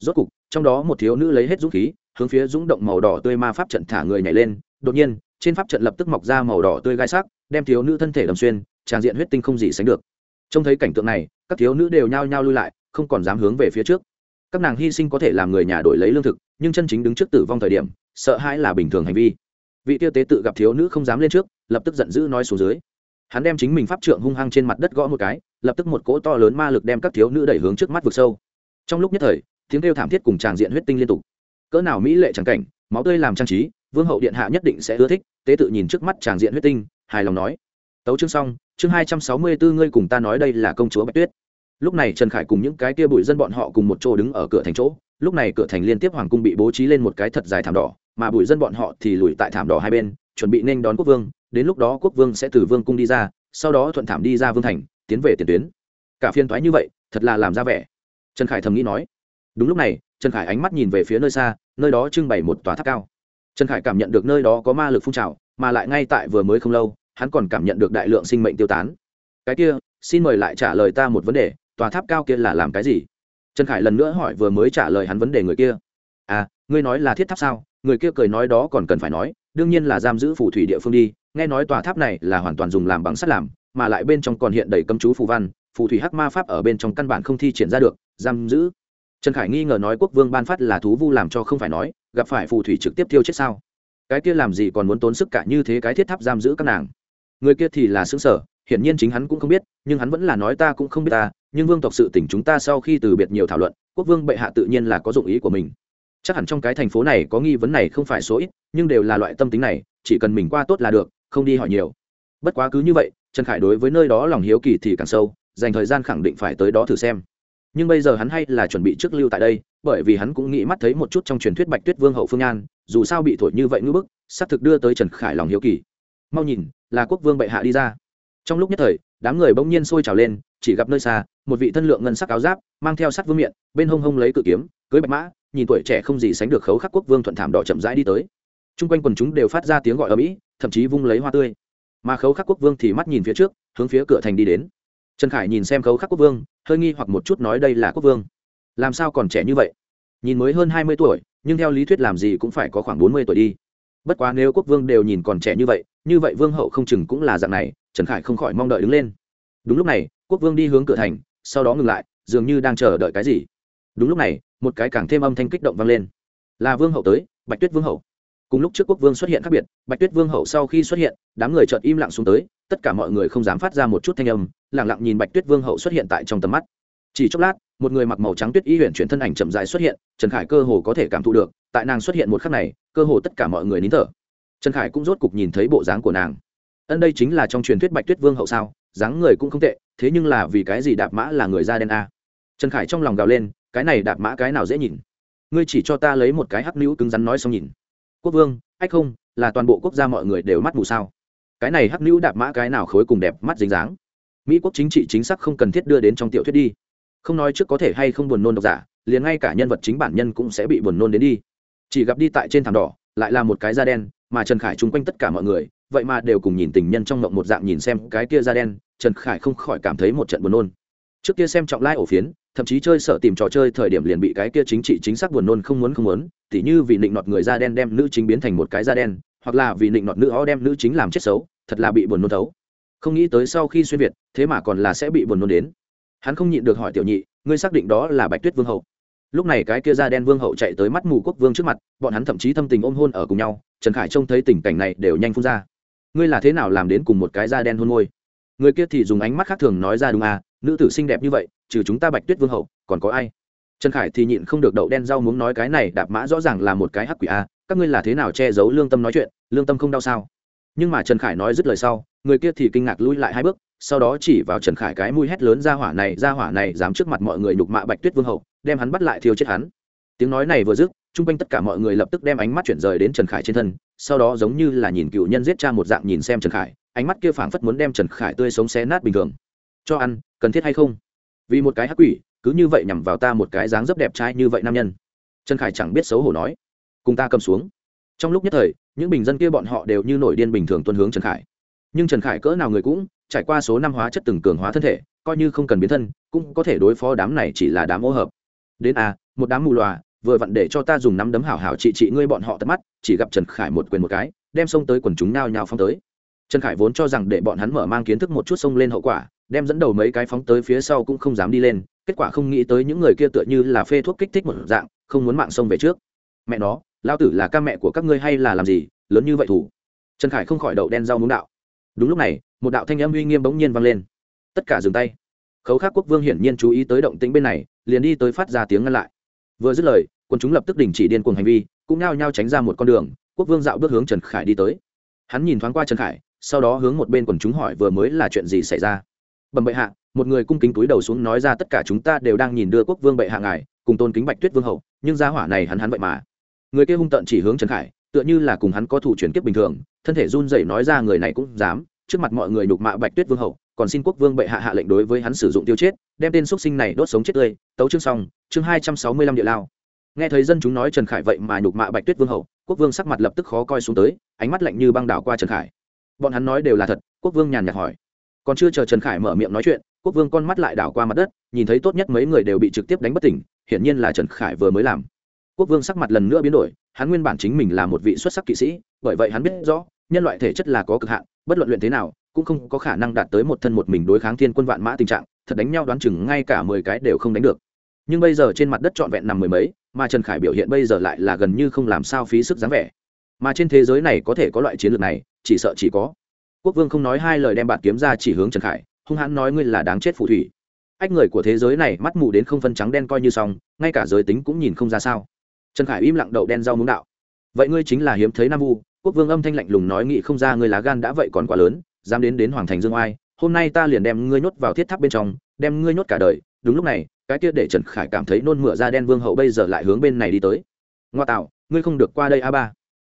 Rốt cục, trong đó một thiếu nữ lấy hết dũng khí, hướng phía dũng động màu đỏ tươi ma pháp trận thả người nhảy lên. Đột nhiên, trên pháp trận lập tức mọc ra màu đỏ tươi gai sắc, đem thiếu nữ thân thể đầm xuyên, tràn diện huyết tinh không gì sánh được. Trông thấy cảnh tượng này, các thiếu nữ đều nhao nhao lui lại, không còn dám hướng về phía trước. Các nàng hy sinh có thể làm người nhà đổi lấy lương thực, nhưng chân chính đứng trước tử vong thời điểm, sợ hãi là bình thường hành vi. Vị tiêu tế tự gặp thiếu nữ không dám lên trước, lập tức giận dữ nói xuống dưới hắn đem chính mình pháp trượng hung hăng trên mặt đất gõ một cái, lập tức một cỗ to lớn ma lực đem các thiếu nữ đẩy hướng trước mắt vực sâu. Trong lúc nhất thời, tiếng kêu thảm thiết cùng tràng diện huyết tinh liên tục. Cỡ nào mỹ lệ tràng cảnh, máu tươi làm trang trí, vương hậu điện hạ nhất định sẽ ưa thích, tế tự nhìn trước mắt tràng diện huyết tinh, hài lòng nói. Tấu chương xong, chương hai trăm sáu mươi bốn ngươi cùng ta nói đây là công chúa bạch tuyết. Lúc này trần khải cùng những cái kia bụi dân bọn họ cùng một chỗ đứng ở cửa thành chỗ, lúc này cửa thành liên tiếp hoàng cung bị bố trí lên một cái thật dài thảm đỏ, mà bụi dân bọn họ thì lùi tại thảm đỏ hai bên, chuẩn bị nên đón quốc vương đến lúc đó quốc vương sẽ từ vương cung đi ra, sau đó thuận thảm đi ra vương thành, tiến về tiền tuyến. Cả phiên thoái như vậy, thật là làm ra vẻ. Trần khải thầm nghĩ nói. Đúng lúc này, trần khải ánh mắt nhìn về phía nơi xa, nơi đó trưng bày một tòa tháp cao. Trần khải cảm nhận được nơi đó có ma lực phun trào, mà lại ngay tại vừa mới không lâu, hắn còn cảm nhận được đại lượng sinh mệnh tiêu tán. Cái kia, xin mời lại trả lời ta một vấn đề, tòa tháp cao kia là làm cái gì? Trần khải lần nữa hỏi vừa mới trả lời hắn vấn đề người kia. À ngươi nói là thiết tháp sao? Người kia cười nói đó còn cần phải nói, đương nhiên là giam giữ phù thủy địa phương đi nghe nói tòa tháp này là hoàn toàn dùng làm bằng sắt làm, mà lại bên trong còn hiện đầy cấm chú phù văn, phù thủy hắc ma pháp ở bên trong căn bản không thi triển ra được, giam giữ. Trần khải nghi ngờ nói quốc vương ban phát là thú vu làm cho không phải nói, gặp phải phù thủy trực tiếp tiêu chết sao? Cái kia làm gì còn muốn tốn sức cả như thế cái thiết tháp giam giữ các nàng? Người kia thì là xứng sở, hiển nhiên chính hắn cũng không biết, nhưng hắn vẫn là nói ta cũng không biết ta, nhưng vương tộc sự tỉnh chúng ta sau khi từ biệt nhiều thảo luận, quốc vương bệ hạ tự nhiên là có dụng ý của mình. Chắc hẳn trong cái thành phố này có nghi vấn này không phải số ít, nhưng đều là loại tâm tính này, chỉ cần mình qua tốt là được không đi hỏi nhiều. Bất quá cứ như vậy trần khải đối với nơi đó lòng hiếu kỳ thì càng sâu dành thời gian khẳng định phải tới đó thử xem. Nhưng bây giờ hắn hay là chuẩn bị trước lưu tại đây bởi vì hắn cũng nghĩ mắt thấy một chút trong truyền thuyết bạch tuyết vương hậu phương nhan, dù sao bị thổi như vậy ngữ bức xác thực đưa tới trần khải lòng hiếu kỳ. Mau nhìn là quốc vương bệ hạ đi ra. Trong lúc nhất thời đám người bỗng nhiên sôi trào lên chỉ gặp nơi xa một vị thân lượng ngân sắc áo giáp mang theo sắt vương miệng bên hông hông lấy cự kiếm cưới bạch mã nhìn tuổi trẻ không gì sánh được khấu khắc quốc vương thuận thảm đỏ chậm rãi đi tới t r u n g quanh quần chúng đều phát ra tiếng gọi ở mỹ thậm chí vung lấy hoa tươi. Mà khấu khắc quốc vương thì mắt nhìn phía trước, hướng phía cửa thành đi đến. Trần khải nhìn xem khấu khắc quốc vương, hơi nghi hoặc một chút nói đây là quốc vương. Làm sao còn trẻ như vậy? Nhìn mới hơn hai mươi tuổi, nhưng theo lý thuyết làm gì cũng phải có khoảng bốn mươi tuổi đi. Bất quá nếu quốc vương đều nhìn còn trẻ như vậy như vậy vương hậu không chừng cũng là dạng này, trần khải không khỏi mong đợi đứng lên. Đúng lúc này, quốc vương đi hướng cửa thành, sau đó ngừng lại, dường như đang chờ đợi cái gì. Đúng lúc này, một cái càng thêm âm thanh kích động vang lên. Là vương hậu tới, bạch tuyết vương hậu cùng lúc trước quốc vương xuất hiện khác biệt, bạch tuyết vương hậu sau khi xuất hiện, đám người chợt im lặng xuống tới, tất cả mọi người không dám phát ra một chút thanh âm lẳng lặng nhìn bạch tuyết vương hậu xuất hiện tại trong tầm mắt. Chỉ chốc lát, một người mặc màu trắng tuyết y huyện chuyển thân ảnh chậm dài xuất hiện, trần khải cơ hồ có thể cảm thụ được, tại nàng xuất hiện một khắc này, cơ hồ tất cả mọi người nín thở. Trần khải cũng rốt cục nhìn thấy bộ dáng của nàng. Ân đây chính là trong truyền thuyết bạch tuyết vương hậu sao? Dáng người cũng không tệ, thế nhưng là vì cái gì đạp mã là người da đen a? Trần khải trong lòng gào lên, cái này đạp mã cái nào dễ nhìn? Ngươi chỉ cho ta lấy một cái hắc nữ cứng rắn nói xong nhìn quốc vương, ách không, là toàn bộ quốc gia mọi người đều mắt mù sao? Cái này hắc nữ đạp mã cái nào khối cùng đẹp mắt dính dáng? Mỹ quốc chính trị chính xác không cần thiết đưa đến trong tiểu thuyết đi. Không nói trước có thể hay không buồn nôn độc giả, liền ngay cả nhân vật chính bản nhân cũng sẽ bị buồn nôn đến đi. Chỉ gặp đi tại trên thảm đỏ, lại là một cái da đen, mà trần khải chung quanh tất cả mọi người, vậy mà đều cùng nhìn tình nhân trong mộng một dạng nhìn xem cái kia da đen, trần khải không khỏi cảm thấy một trận buồn nôn. Trước kia xem trọng lai ổ phiến thậm chí chơi sợ tìm trò chơi thời điểm liền bị cái kia chính trị chính xác buồn nôn không muốn không muốn, tỉ như vì định nọt người da đen đem nữ chính biến thành một cái da đen, hoặc là vì định nọt nữ ó đem nữ chính làm chết xấu, thật là bị buồn nôn thấu. Không nghĩ tới sau khi xuyên việt, thế mà còn là sẽ bị buồn nôn đến. Hắn không nhịn được hỏi tiểu nhị, ngươi xác định đó là bạch tuyết vương hậu? Lúc này cái kia da đen vương hậu chạy tới mắt mù quốc vương trước mặt, bọn hắn thậm chí thâm tình ôm hôn ở cùng nhau, trần khải trông thấy tình cảnh này đều nhanh phun ra. Ngươi là thế nào làm đến cùng một cái da đen hôn môi? Người kia thì dùng ánh mắt khác thường nói ra đúng à nữ tử xinh đẹp như vậy, trừ chúng ta bạch tuyết vương hậu, còn có ai? Trần khải thì nhịn không được đậu đen rau muốn nói cái này đạp mã rõ ràng là một cái hắc quỷ a, các ngươi là thế nào che giấu lương tâm nói chuyện, lương tâm không đau sao? Nhưng mà trần khải nói dứt lời sau, người kia thì kinh ngạc lui lại hai bước, sau đó chỉ vào trần khải cái mũi hét lớn ra hỏa này ra hỏa này, dám trước mặt mọi người nhục mạ bạch tuyết vương hậu, đem hắn bắt lại thiêu chết hắn. Tiếng nói này vừa dứt, chung quanh tất cả mọi người lập tức đem ánh mắt chuyển rời đến trần khải trên thân, sau đó giống như là nhìn cựu nhân giết cha một dạng nhìn xem trần khải, ánh mắt kia phảng phất muốn đem trần khải tươi sống xé nát bình thường. Cho ăn cần thiết hay không? Vì một cái hắc quỷ, cứ như vậy nhằm vào ta một cái dáng dấp đẹp trai như vậy nam nhân. Trần khải chẳng biết xấu hổ nói. Cùng ta cầm xuống. Trong lúc nhất thời, những bình dân kia bọn họ đều như nổi điên bình thường tuân hướng trần khải. Nhưng trần khải cỡ nào người cũng, trải qua số năm hóa chất từng cường hóa thân thể, coi như không cần biến thân, cũng có thể đối phó đám này chỉ là đám ô hợp. Đến a một đám mù loà, vừa vặn để cho ta dùng nắm đấm hảo hảo trị trị ngươi bọn họ tận mắt, chỉ gặp trần khải một quyền một cái, đem xông tới quần chúng nao nhào phong tới. Trần khải vốn cho rằng để bọn hắn mở mang kiến thức một chút xông lên hậu quả đem dẫn đầu mấy cái phóng tới phía sau cũng không dám đi lên, kết quả không nghĩ tới những người kia tựa như là phê thuốc kích thích một dạng, không muốn mạng sông về trước. Mẹ nó lao tử là ca mẹ của các ngươi hay là làm gì, lớn như vậy thủ. Trần khải không khỏi đậu đen rau muốn đạo. Đúng lúc này, một đạo thanh âm uy nghiêm bỗng nhiên vang lên. Tất cả dừng tay. Khấu khắc quốc vương hiển nhiên chú ý tới động tĩnh bên này, liền đi tới phát ra tiếng ngăn lại. Vừa dứt lời, quân chúng lập tức đình chỉ điên cuồng hành vi, cũng nao nhao tránh ra một con đường, quốc vương dạo bước hướng trần khải đi tới. Hắn nhìn thoáng qua trần khải, sau đó hướng một bên quần chúng hỏi vừa mới là chuyện gì xảy ra bẩm bệ hạ, một người cung kính túi đầu xuống nói ra tất cả chúng ta đều đang nhìn đưa quốc vương bệ hạ ngài, cùng tôn kính bạch tuyết vương hậu, nhưng gia hỏa này hắn hắn vậy mà. Người kia hung tận chỉ hướng trần khải, tựa như là cùng hắn có thủ chuyển kiếp bình thường, thân thể run rẩy nói ra người này cũng dám, trước mặt mọi người nhục mạ bạch tuyết vương hậu, còn xin quốc vương bệ hạ hạ lệnh đối với hắn sử dụng tiêu chết, đem tên x sinh này đốt sống chết tươi, tấu chương xong, chương hai trăm sáu mươi lăm địa lao. Nghe thấy dân chúng nói trần khải vậy mà nhục mạ bạch tuyết vương hậu, quốc vương sắc mặt lập tức khó coi xuống tới, ánh mắt lạnh như băng đảo qua trần khải. Bọn hắn nói đều là thật, quốc vương nhàn nhạt hỏi còn chưa chờ trần khải mở miệng nói chuyện, quốc vương con mắt lại đảo qua mặt đất, nhìn thấy tốt nhất mấy người đều bị trực tiếp đánh bất tỉnh, hiển nhiên là trần khải vừa mới làm. Quốc vương sắc mặt lần nữa biến đổi, hắn nguyên bản chính mình là một vị xuất sắc kỵ sĩ, bởi vậy hắn biết rõ, nhân loại thể chất là có cực hạn, bất luận luyện thế nào, cũng không có khả năng đạt tới một thân một mình đối kháng thiên quân vạn mã tình trạng, thật đánh nhau đoán chừng ngay cả mười cái đều không đánh được. Nhưng bây giờ trên mặt đất trọn vẹn nằm mười mấy, mà trần khải biểu hiện bây giờ lại là gần như không làm sao phí sức dáng vẻ. Mà trên thế giới này có thể có loại chiến lược này, chỉ sợ chỉ có quốc vương không nói hai lời đem bạn kiếm ra chỉ hướng trần khải hung hãn nói ngươi là đáng chết phù thủy ách người của thế giới này mắt mù đến không phân trắng đen coi như xong ngay cả giới tính cũng nhìn không ra sao trần khải im lặng đậu đen rau muống đạo vậy ngươi chính là hiếm thấy nam vu quốc vương âm thanh lạnh lùng nói nghị không ra ngươi lá gan đã vậy còn quá lớn dám đến đến hoàng thành dương oai hôm nay ta liền đem ngươi nhốt vào thiết tháp bên trong đem ngươi nhốt cả đời đúng lúc này cái kia để trần khải cảm thấy nôn mửa ra đen vương hậu bây giờ lại hướng bên này đi tới ngoa tạo ngươi không được qua đây a ba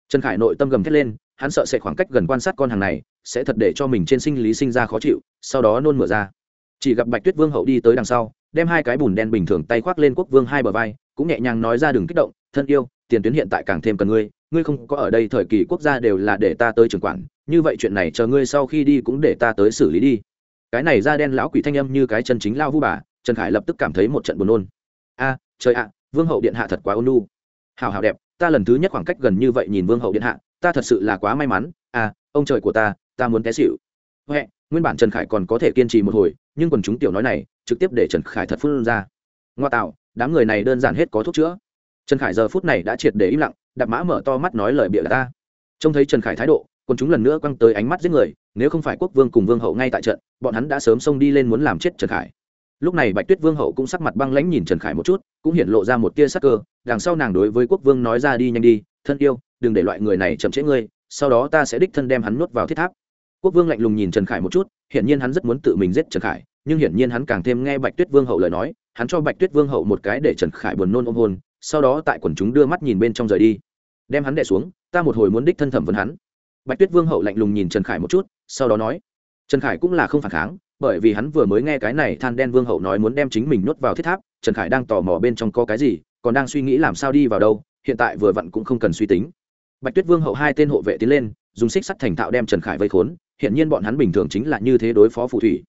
trần khải nội tâm gầm thét lên hắn sợ sẽ khoảng cách gần quan sát con hàng này sẽ thật để cho mình trên sinh lý sinh ra khó chịu, sau đó nôn mửa ra. Chỉ gặp bạch tuyết vương hậu đi tới đằng sau, đem hai cái bùn đen bình thường tay khoác lên quốc vương hai bờ vai, cũng nhẹ nhàng nói ra đừng kích động, thân yêu, tiền tuyến hiện tại càng thêm cần ngươi ngươi không có ở đây thời kỳ quốc gia đều là để ta tới trưởng quản, như vậy chuyện này chờ ngươi sau khi đi cũng để ta tới xử lý đi. Cái này da đen lão quỷ thanh âm như cái chân chính lao vu bà, trần khải lập tức cảm thấy một trận buồn nôn. A, trời ạ, vương hậu điện hạ thật quá ôn nu hào hào đẹp, ta lần thứ nhất khoảng cách gần như vậy nhìn vương hậu điện hạ, ta thật sự là quá may mắn. À ông trời của ta ta muốn té xịu huệ, nguyên bản trần khải còn có thể kiên trì một hồi, nhưng quần chúng tiểu nói này, trực tiếp để trần khải thật phun ra. Ngoa tạo, đám người này đơn giản hết có thuốc chữa. Trần khải giờ phút này đã triệt để im lặng, đạp mã mở to mắt nói lời bịa ta. Trông thấy trần khải thái độ, quần chúng lần nữa quăng tới ánh mắt giết người, nếu không phải quốc vương cùng vương hậu ngay tại trận, bọn hắn đã sớm xông đi lên muốn làm chết trần khải. Lúc này bạch tuyết vương hậu cũng sắc mặt băng lãnh nhìn trần khải một chút, cũng hiện lộ ra một tia sắc cơ, đằng sau nàng đối với quốc vương nói ra đi nhanh đi, thân yêu, đừng để loại người này chậm trễ ngươi, sau đó ta sẽ đích thân đem hắn nuốt vào thiết tháp quốc vương lạnh lùng nhìn trần khải một chút, hiển nhiên hắn rất muốn tự mình giết trần khải, nhưng hiển nhiên hắn càng thêm nghe bạch tuyết vương hậu lời nói, hắn cho bạch tuyết vương hậu một cái để trần khải buồn nôn ôm hôn, sau đó tại quần chúng đưa mắt nhìn bên trong rời đi. Đem hắn đẻ xuống, ta một hồi muốn đích thân thẩm vấn hắn. Bạch tuyết vương hậu lạnh lùng nhìn trần khải một chút, sau đó nói, trần khải cũng là không phản kháng, bởi vì hắn vừa mới nghe cái này than đen vương hậu nói muốn đem chính mình nuốt vào thiết tháp, trần khải đang tò mò bên trong có cái gì, còn đang suy nghĩ làm sao đi vào đâu, hiện tại vừa vặn cũng không cần suy tính. Bạch tuyết vương hậu hai tên hộ vệ tiến lên, dùng xích sắt thành thạo đem trần khải vây khốn hiện nhiên bọn hắn bình thường chính là như thế đối phó phù thủy.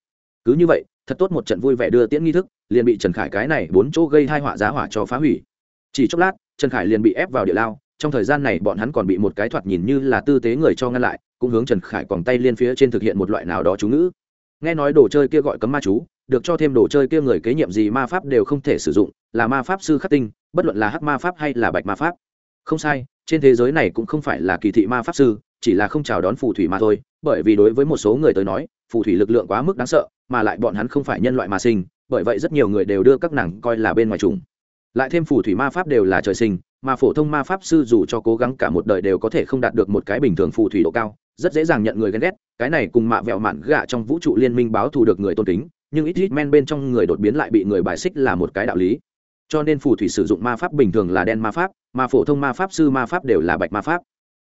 Cứ như vậy, thật tốt một trận vui vẻ đưa tiễn nghi thức, liền bị trần khải cái này bốn chỗ gây hai họa giá hỏa cho phá hủy. Chỉ chốc lát, trần khải liền bị ép vào địa lao, trong thời gian này bọn hắn còn bị một cái thoạt nhìn như là tư tế người cho ngăn lại, cũng hướng trần khải còn tay liên phía trên thực hiện một loại nào đó chú ngữ. Nghe nói đồ chơi kia gọi cấm ma chú, được cho thêm đồ chơi kia người kế nhiệm gì ma pháp đều không thể sử dụng, là ma pháp sư khắc tinh, bất luận là hắc ma pháp hay là bạch ma pháp. Không sai, trên thế giới này cũng không phải là kỳ thị ma pháp sư, chỉ là không chào đón phù thủy mà thôi bởi vì đối với một số người tới nói, phù thủy lực lượng quá mức đáng sợ, mà lại bọn hắn không phải nhân loại mà sinh, bởi vậy rất nhiều người đều đưa các nàng coi là bên ngoài trùng lại thêm phù thủy ma pháp đều là trời sinh, mà phổ thông ma pháp sư dù cho cố gắng cả một đời đều có thể không đạt được một cái bình thường phù thủy độ cao, rất dễ dàng nhận người ghen ghét, cái này cùng mạ vẹo mạn gạ trong vũ trụ liên minh báo thù được người tôn kính, nhưng ít ít men bên trong người đột biến lại bị người bài xích là một cái đạo lý. Cho nên phù thủy sử dụng ma pháp bình thường là đen ma pháp, mà phổ thông ma pháp sư ma pháp đều là bạch ma pháp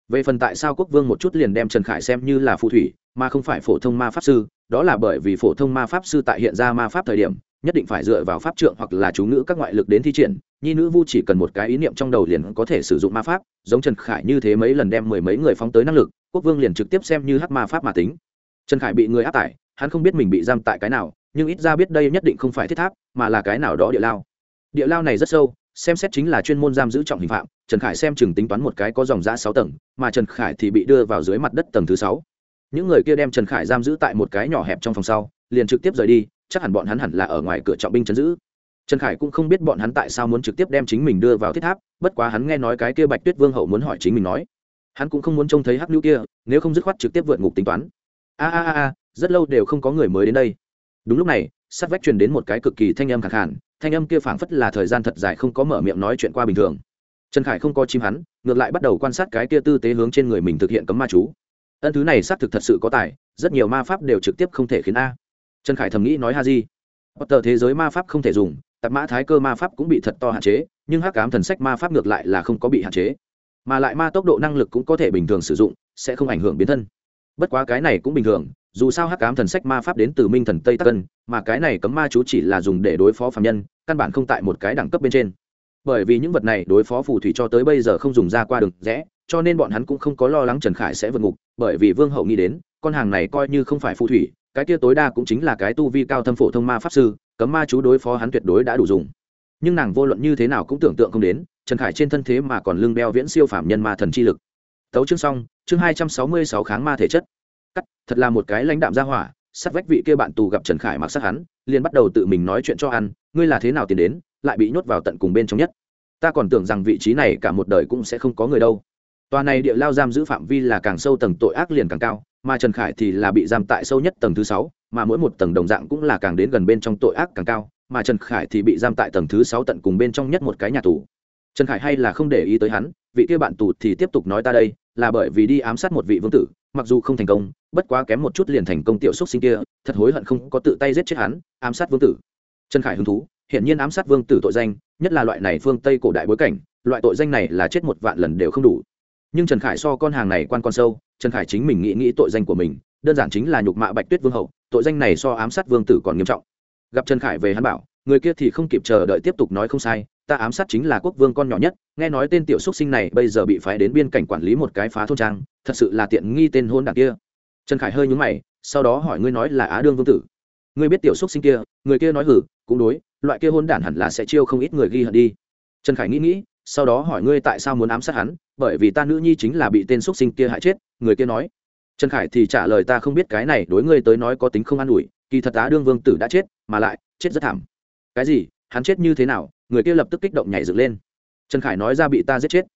về phần tại sao quốc vương một chút liền đem trần khải xem như là phù thủy, mà không phải phổ thông ma pháp sư, đó là bởi vì phổ thông ma pháp sư tại hiện ra ma pháp thời điểm, nhất định phải dựa vào pháp trượng hoặc là chú ngữ các ngoại lực đến thi triển, nhi nữ vu chỉ cần một cái ý niệm trong đầu liền có thể sử dụng ma pháp, giống trần khải như thế mấy lần đem mười mấy người phóng tới năng lực, quốc vương liền trực tiếp xem như hát ma pháp mà tính. Trần khải bị người áp tải, hắn không biết mình bị giam tại cái nào, nhưng ít ra biết đây nhất định không phải thiết tháp, mà là cái nào đó địa lao. Địa lao này rất sâu xem xét chính là chuyên môn giam giữ trọng hình phạm, trần khải xem chừng tính toán một cái có dòng giã sáu tầng, mà trần khải thì bị đưa vào dưới mặt đất tầng thứ sáu. Những người kia đem trần khải giam giữ tại một cái nhỏ hẹp trong phòng sau, liền trực tiếp rời đi, chắc hẳn bọn hắn hẳn là ở ngoài cửa trọng binh chấn giữ. Trần khải cũng không biết bọn hắn tại sao muốn trực tiếp đem chính mình đưa vào thiết tháp, bất quá hắn nghe nói cái kia bạch tuyết vương hậu muốn hỏi chính mình nói. Hắn cũng không muốn trông thấy hắc nữ kia, nếu không dứt khoát trực tiếp vượt ngục tính toán. A a a rất lâu đều không có người mới đến đây. Đúng lúc này, sát vách truyền đến một cái cực kỳ thanh âm khẳng khản thanh âm kia phảng phất là thời gian thật dài không có mở miệng nói chuyện qua bình thường. Trần khải không có chim hắn, ngược lại bắt đầu quan sát cái kia tư tế hướng trên người mình thực hiện cấm ma chú. Ân thứ này xác thực thật sự có tài, rất nhiều ma pháp đều trực tiếp không thể khiến a. Trần khải thầm nghĩ nói ha di. Bất tờ thế giới ma pháp không thể dùng, tạp mã thái cơ ma pháp cũng bị thật to hạn chế, nhưng hắc cám thần sách ma pháp ngược lại là không có bị hạn chế. Mà lại ma tốc độ năng lực cũng có thể bình thường sử dụng, sẽ không ảnh hưởng biến thân. Bất quá cái này cũng bình thường dù sao hắc cám thần sách ma pháp đến từ minh thần tây tắc cân mà cái này cấm ma chú chỉ là dùng để đối phó phạm nhân, căn bản không tại một cái đẳng cấp bên trên. Bởi vì những vật này đối phó phù thủy cho tới bây giờ không dùng ra qua đường rẽ, cho nên bọn hắn cũng không có lo lắng trần khải sẽ vượt ngục, bởi vì vương hậu nghĩ đến, con hàng này coi như không phải phù thủy, cái kia tối đa cũng chính là cái tu vi cao thâm phổ thông ma pháp sư, cấm ma chú đối phó hắn tuyệt đối đã đủ dùng. Nhưng nàng vô luận như thế nào cũng tưởng tượng không đến, trần khải trên thân thế mà còn lưng đeo viễn siêu phạm nhân ma thần chi lực. Tấu chương xong, chương hai trăm sáu mươi sáu kháng ma thể chất cắt, thật là một cái lãnh đạm gia hỏa sát vách vị kia bạn tù gặp trần khải mặc sát hắn, liền bắt đầu tự mình nói chuyện cho ăn, ngươi là thế nào tiến đến, lại bị nhốt vào tận cùng bên trong nhất. Ta còn tưởng rằng vị trí này cả một đời cũng sẽ không có người đâu. Tòa này địa lao giam giữ phạm vi là càng sâu tầng tội ác liền càng cao, mà trần khải thì là bị giam tại sâu nhất tầng thứ sáu, mà mỗi một tầng đồng dạng cũng là càng đến gần bên trong tội ác càng cao, mà trần khải thì bị giam tại tầng thứ sáu tận cùng bên trong nhất một cái nhà tù. Trần khải hay là không để ý tới hắn, vị kia bạn tù thì tiếp tục nói ta đây, là bởi vì đi ám sát một vị vương tử mặc dù không thành công, bất quá kém một chút liền thành công tiểu xúc sinh kia, thật hối hận không có tự tay giết chết hắn, ám sát vương tử. Trần khải hứng thú, hiển nhiên ám sát vương tử tội danh, nhất là loại này phương tây cổ đại bối cảnh, loại tội danh này là chết một vạn lần đều không đủ. Nhưng trần khải so con hàng này quan con sâu, trần khải chính mình nghĩ nghĩ tội danh của mình, đơn giản chính là nhục mạ bạch tuyết vương hậu, tội danh này so ám sát vương tử còn nghiêm trọng. Gặp trần khải về hắn bảo, người kia thì không kịp chờ đợi tiếp tục nói không sai ta ám sát chính là quốc vương con nhỏ nhất, nghe nói tên tiểu xúc sinh này bây giờ bị phái đến biên cảnh quản lý một cái phá thôn trang, thật sự là tiện nghi tên hôn đảng kia. Trần khải hơi nhúng mày, sau đó hỏi ngươi nói là á đương vương tử. Ngươi biết tiểu xúc sinh kia, người kia nói hử, cũng đối, loại kia hôn đản hẳn là sẽ chiêu không ít người ghi hận đi. Trần khải nghĩ nghĩ, sau đó hỏi ngươi tại sao muốn ám sát hắn, bởi vì ta nữ nhi chính là bị tên xúc sinh kia hại chết, người kia nói. Trần khải thì trả lời ta không biết cái này đối ngươi tới nói có tính không an ủi, kỳ thật á đương vương tử đã chết, mà lại, chết rất thảm. Cái gì? Hắn chết như thế nào, người kia lập tức kích động nhảy dựng lên. Trần khải nói ra bị ta giết chết.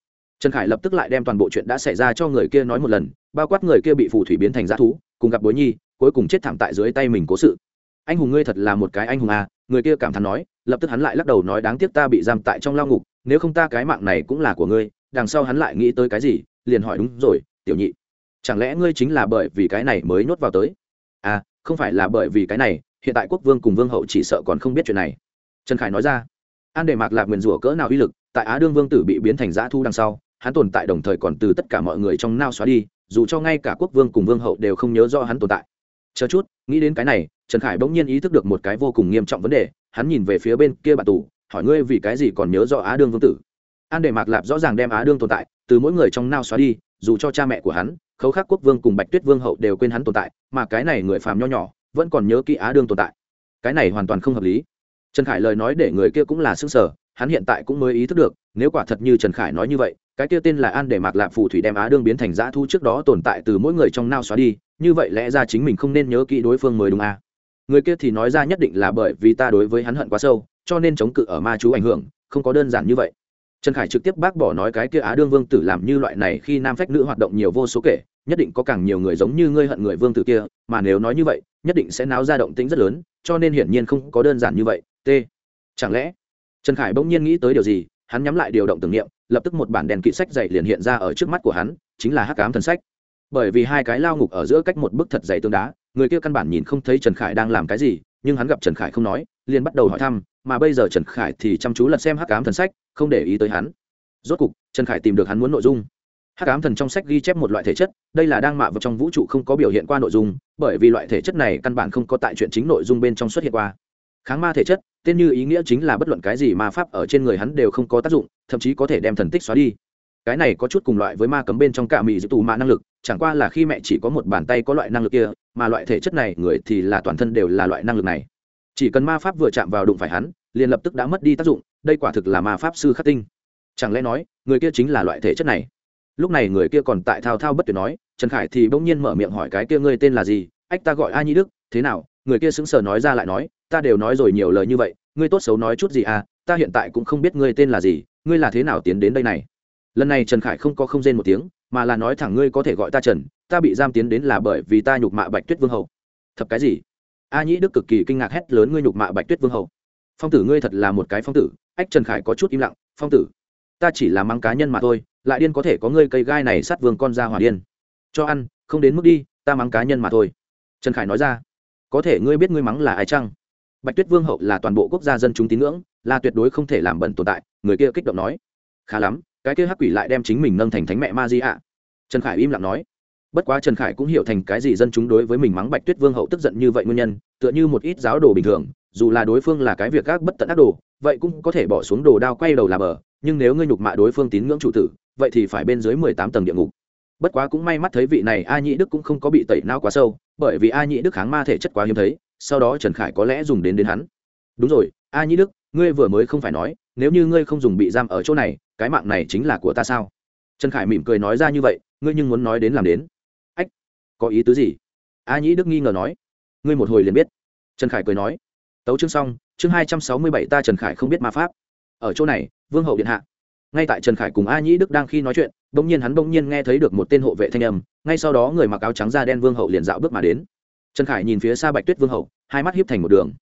Trần khải lập tức lại đem toàn bộ chuyện đã xảy ra cho người kia nói một lần, bao quát người kia bị phù thủy biến thành g thú, cùng gặp bối nhi, cuối cùng chết thảm tại dưới tay mình cố sự. Anh hùng ngươi thật là một cái anh hùng à người kia cảm thán nói, lập tức hắn lại lắc đầu nói đáng tiếc ta bị giam tại trong lao ngục, nếu không ta cái mạng này cũng là của ngươi, đằng sau hắn lại nghĩ tới cái gì, liền hỏi đúng rồi, tiểu nhị, chẳng lẽ ngươi chính là bởi vì cái này mới nhốt vào tới? À không phải là bởi vì cái này, hiện tại quốc vương cùng vương hậu chỉ sợ còn không biết chuyện này trần khải nói ra, an đề mạc lạc nguyền rủa cỡ nào uy lực, tại á đương vương tử bị biến thành giã thu đằng sau, hắn tồn tại đồng thời còn từ tất cả mọi người trong nao xóa đi, dù cho ngay cả quốc vương cùng vương hậu đều không nhớ rõ hắn tồn tại. Chờ chút, nghĩ đến cái này, trần khải bỗng nhiên ý thức được một cái vô cùng nghiêm trọng vấn đề, hắn nhìn về phía bên kia bạn tù, hỏi ngươi vì cái gì còn nhớ rõ á đương vương tử? An đề mạc lạp rõ ràng đem á đương tồn tại, từ mỗi người trong nao xóa đi, dù cho cha mẹ của hắn, khấu khắc quốc vương cùng bạch tuyết vương hậu đều quên hắn tồn tại, mà cái này người phàm nho nhỏ, vẫn còn nhớ kỹ á đương tồn tại. Cái này hoàn toàn không hợp lý trần khải lời nói để người kia cũng là s ư ơ n g sở hắn hiện tại cũng mới ý thức được, nếu quả thật như trần khải nói như vậy, cái kia tên là an để mạc lạp phù thủy đem á đương biến thành dã thu trước đó tồn tại từ mỗi người trong nao xóa đi, như vậy lẽ ra chính mình không nên nhớ kỹ đối phương mới đúng à. người kia thì nói ra nhất định là bởi vì ta đối với hắn hận quá sâu, cho nên chống cự ở ma chú ảnh hưởng, không có đơn giản như vậy trần khải trực tiếp bác bỏ nói cái kia á đương vương tử làm như loại này khi nam phách nữ hoạt động nhiều vô số kể, nhất định có càng nhiều người giống như ngươi hận người vương tử kia, mà nếu nói như vậy, nhất định sẽ náo ra động tĩnh rất lớn, cho nên hiển nhiên không có đơn giản như vậy t. Chẳng lẽ? Trần khải bỗng nhiên nghĩ tới điều gì, hắn nhắm lại điều động tưởng niệm, lập tức một bản đèn kỵ sách dày liền hiện ra ở trước mắt của hắn, chính là hắc cám thần sách. Bởi vì hai cái lao ngục ở giữa cách một bức thật dày tương đá, người kia căn bản nhìn không thấy trần khải đang làm cái gì, nhưng hắn gặp trần khải không nói, liền bắt đầu hỏi thăm, mà bây giờ trần khải thì chăm chú lật xem hắc cám thần sách, không để ý tới hắn. Rốt cục, trần khải tìm được hắn muốn nội dung. Hắc ám thần trong sách ghi chép một loại thể chất, đây là đang mạ vào trong vũ trụ không có biểu hiện qua nội dung, bởi vì loại thể chất này căn bản không có tại chuyện chính nội dung bên trong xuất hiện qua kháng ma thể chất, tên như ý nghĩa chính là bất luận cái gì ma pháp ở trên người hắn đều không có tác dụng, thậm chí có thể đem thần tích xóa đi. Cái này có chút cùng loại với ma cấm bên trong cả mì giữ tù mạ năng lực, chẳng qua là khi mẹ chỉ có một bàn tay có loại năng lực kia, mà loại thể chất này, người thì là toàn thân đều là loại năng lực này. Chỉ cần ma pháp vừa chạm vào đụng phải hắn, liền lập tức đã mất đi tác dụng, đây quả thực là ma pháp sư khắc tinh. Chẳng lẽ nói, người kia chính là loại thể chất này? Lúc này người kia còn tại thao thao bất tuyệt nói, trần khải thì bỗng nhiên mở miệng hỏi cái kia ngươi tên là gì? Ách, ta gọi a nhĩ đức, thế nào? Người kia sững sờ nói ra lại nói ta đều nói rồi nhiều lời như vậy, ngươi tốt xấu nói chút gì à ta hiện tại cũng không biết ngươi tên là gì, ngươi là thế nào tiến đến đây này? Lần này trần khải không có không rên một tiếng, mà là nói thẳng ngươi có thể gọi ta trần, ta bị giam tiến đến là bởi vì ta nhục mạ bạch tuyết vương hậu Thật cái gì? A nhĩ đức cực kỳ kinh ngạc hét lớn ngươi nhục mạ bạch tuyết vương hậu phong tử ngươi thật là một cái phong tử. Ách trần khải có chút im lặng, phong tử, ta chỉ là mắng cá nhân mà thôi, lại điên có thể có ngươi cây gai này sát vương con ra hỏa điên. Cho ăn, không đến mức đi, ta mắng cá nhân mà thôi. Trần khải nói ra, có thể ngươi biết ngươi mắng là ai chăng? Bạch tuyết vương hậu là toàn bộ quốc gia dân chúng tín ngưỡng, là tuyệt đối không thể làm bẩn tồn tại, người kia kích động nói. Khá lắm, cái kia hắc quỷ lại đem chính mình nâng thành thánh mẹ ma di ạ. Trần khải im lặng nói. Bất quá trần khải cũng hiểu thành cái gì dân chúng đối với mình mắng bạch tuyết vương hậu tức giận như vậy nguyên nhân, tựa như một ít giáo đồ bình thường, dù là đối phương là cái việc gác bất tận ác đồ, vậy cũng có thể bỏ xuống đồ đao quay đầu làm bờ, nhưng nếu ngươi nhục mạ đối phương tín ngưỡng chủ tử, vậy thì phải bên dưới mười tám tầng địa ngục. Bất quá cũng may mắt thấy vị này a nhĩ đức cũng không có bị tẩy não quá sâu, bởi vì a nhĩ đức kháng ma thể chất quá hiếm thấy sau đó trần khải có lẽ dùng đến đến hắn. Đúng rồi, a nhĩ đức, ngươi vừa mới không phải nói, nếu như ngươi không dùng bị giam ở chỗ này, cái mạng này chính là của ta sao? Trần khải mỉm cười nói ra như vậy, ngươi nhưng muốn nói đến làm đến. Ách, có ý tứ gì? A nhĩ đức nghi ngờ nói. Ngươi một hồi liền biết. Trần khải cười nói. Tấu chương xong, chương hai trăm sáu mươi bảy ta trần khải không biết ma pháp. Ở chỗ này, vương hậu điện hạ. Ngay tại trần khải cùng a nhĩ đức đang khi nói chuyện, bỗng nhiên hắn bỗng nhiên nghe thấy được một tên hộ vệ thanh âm, ngay sau đó người mặc áo trắng da đen vương hậu liền dạo bước mà đến trần khải nhìn phía xa bạch tuyết vương hậu, hai mắt hiếp thành một đường.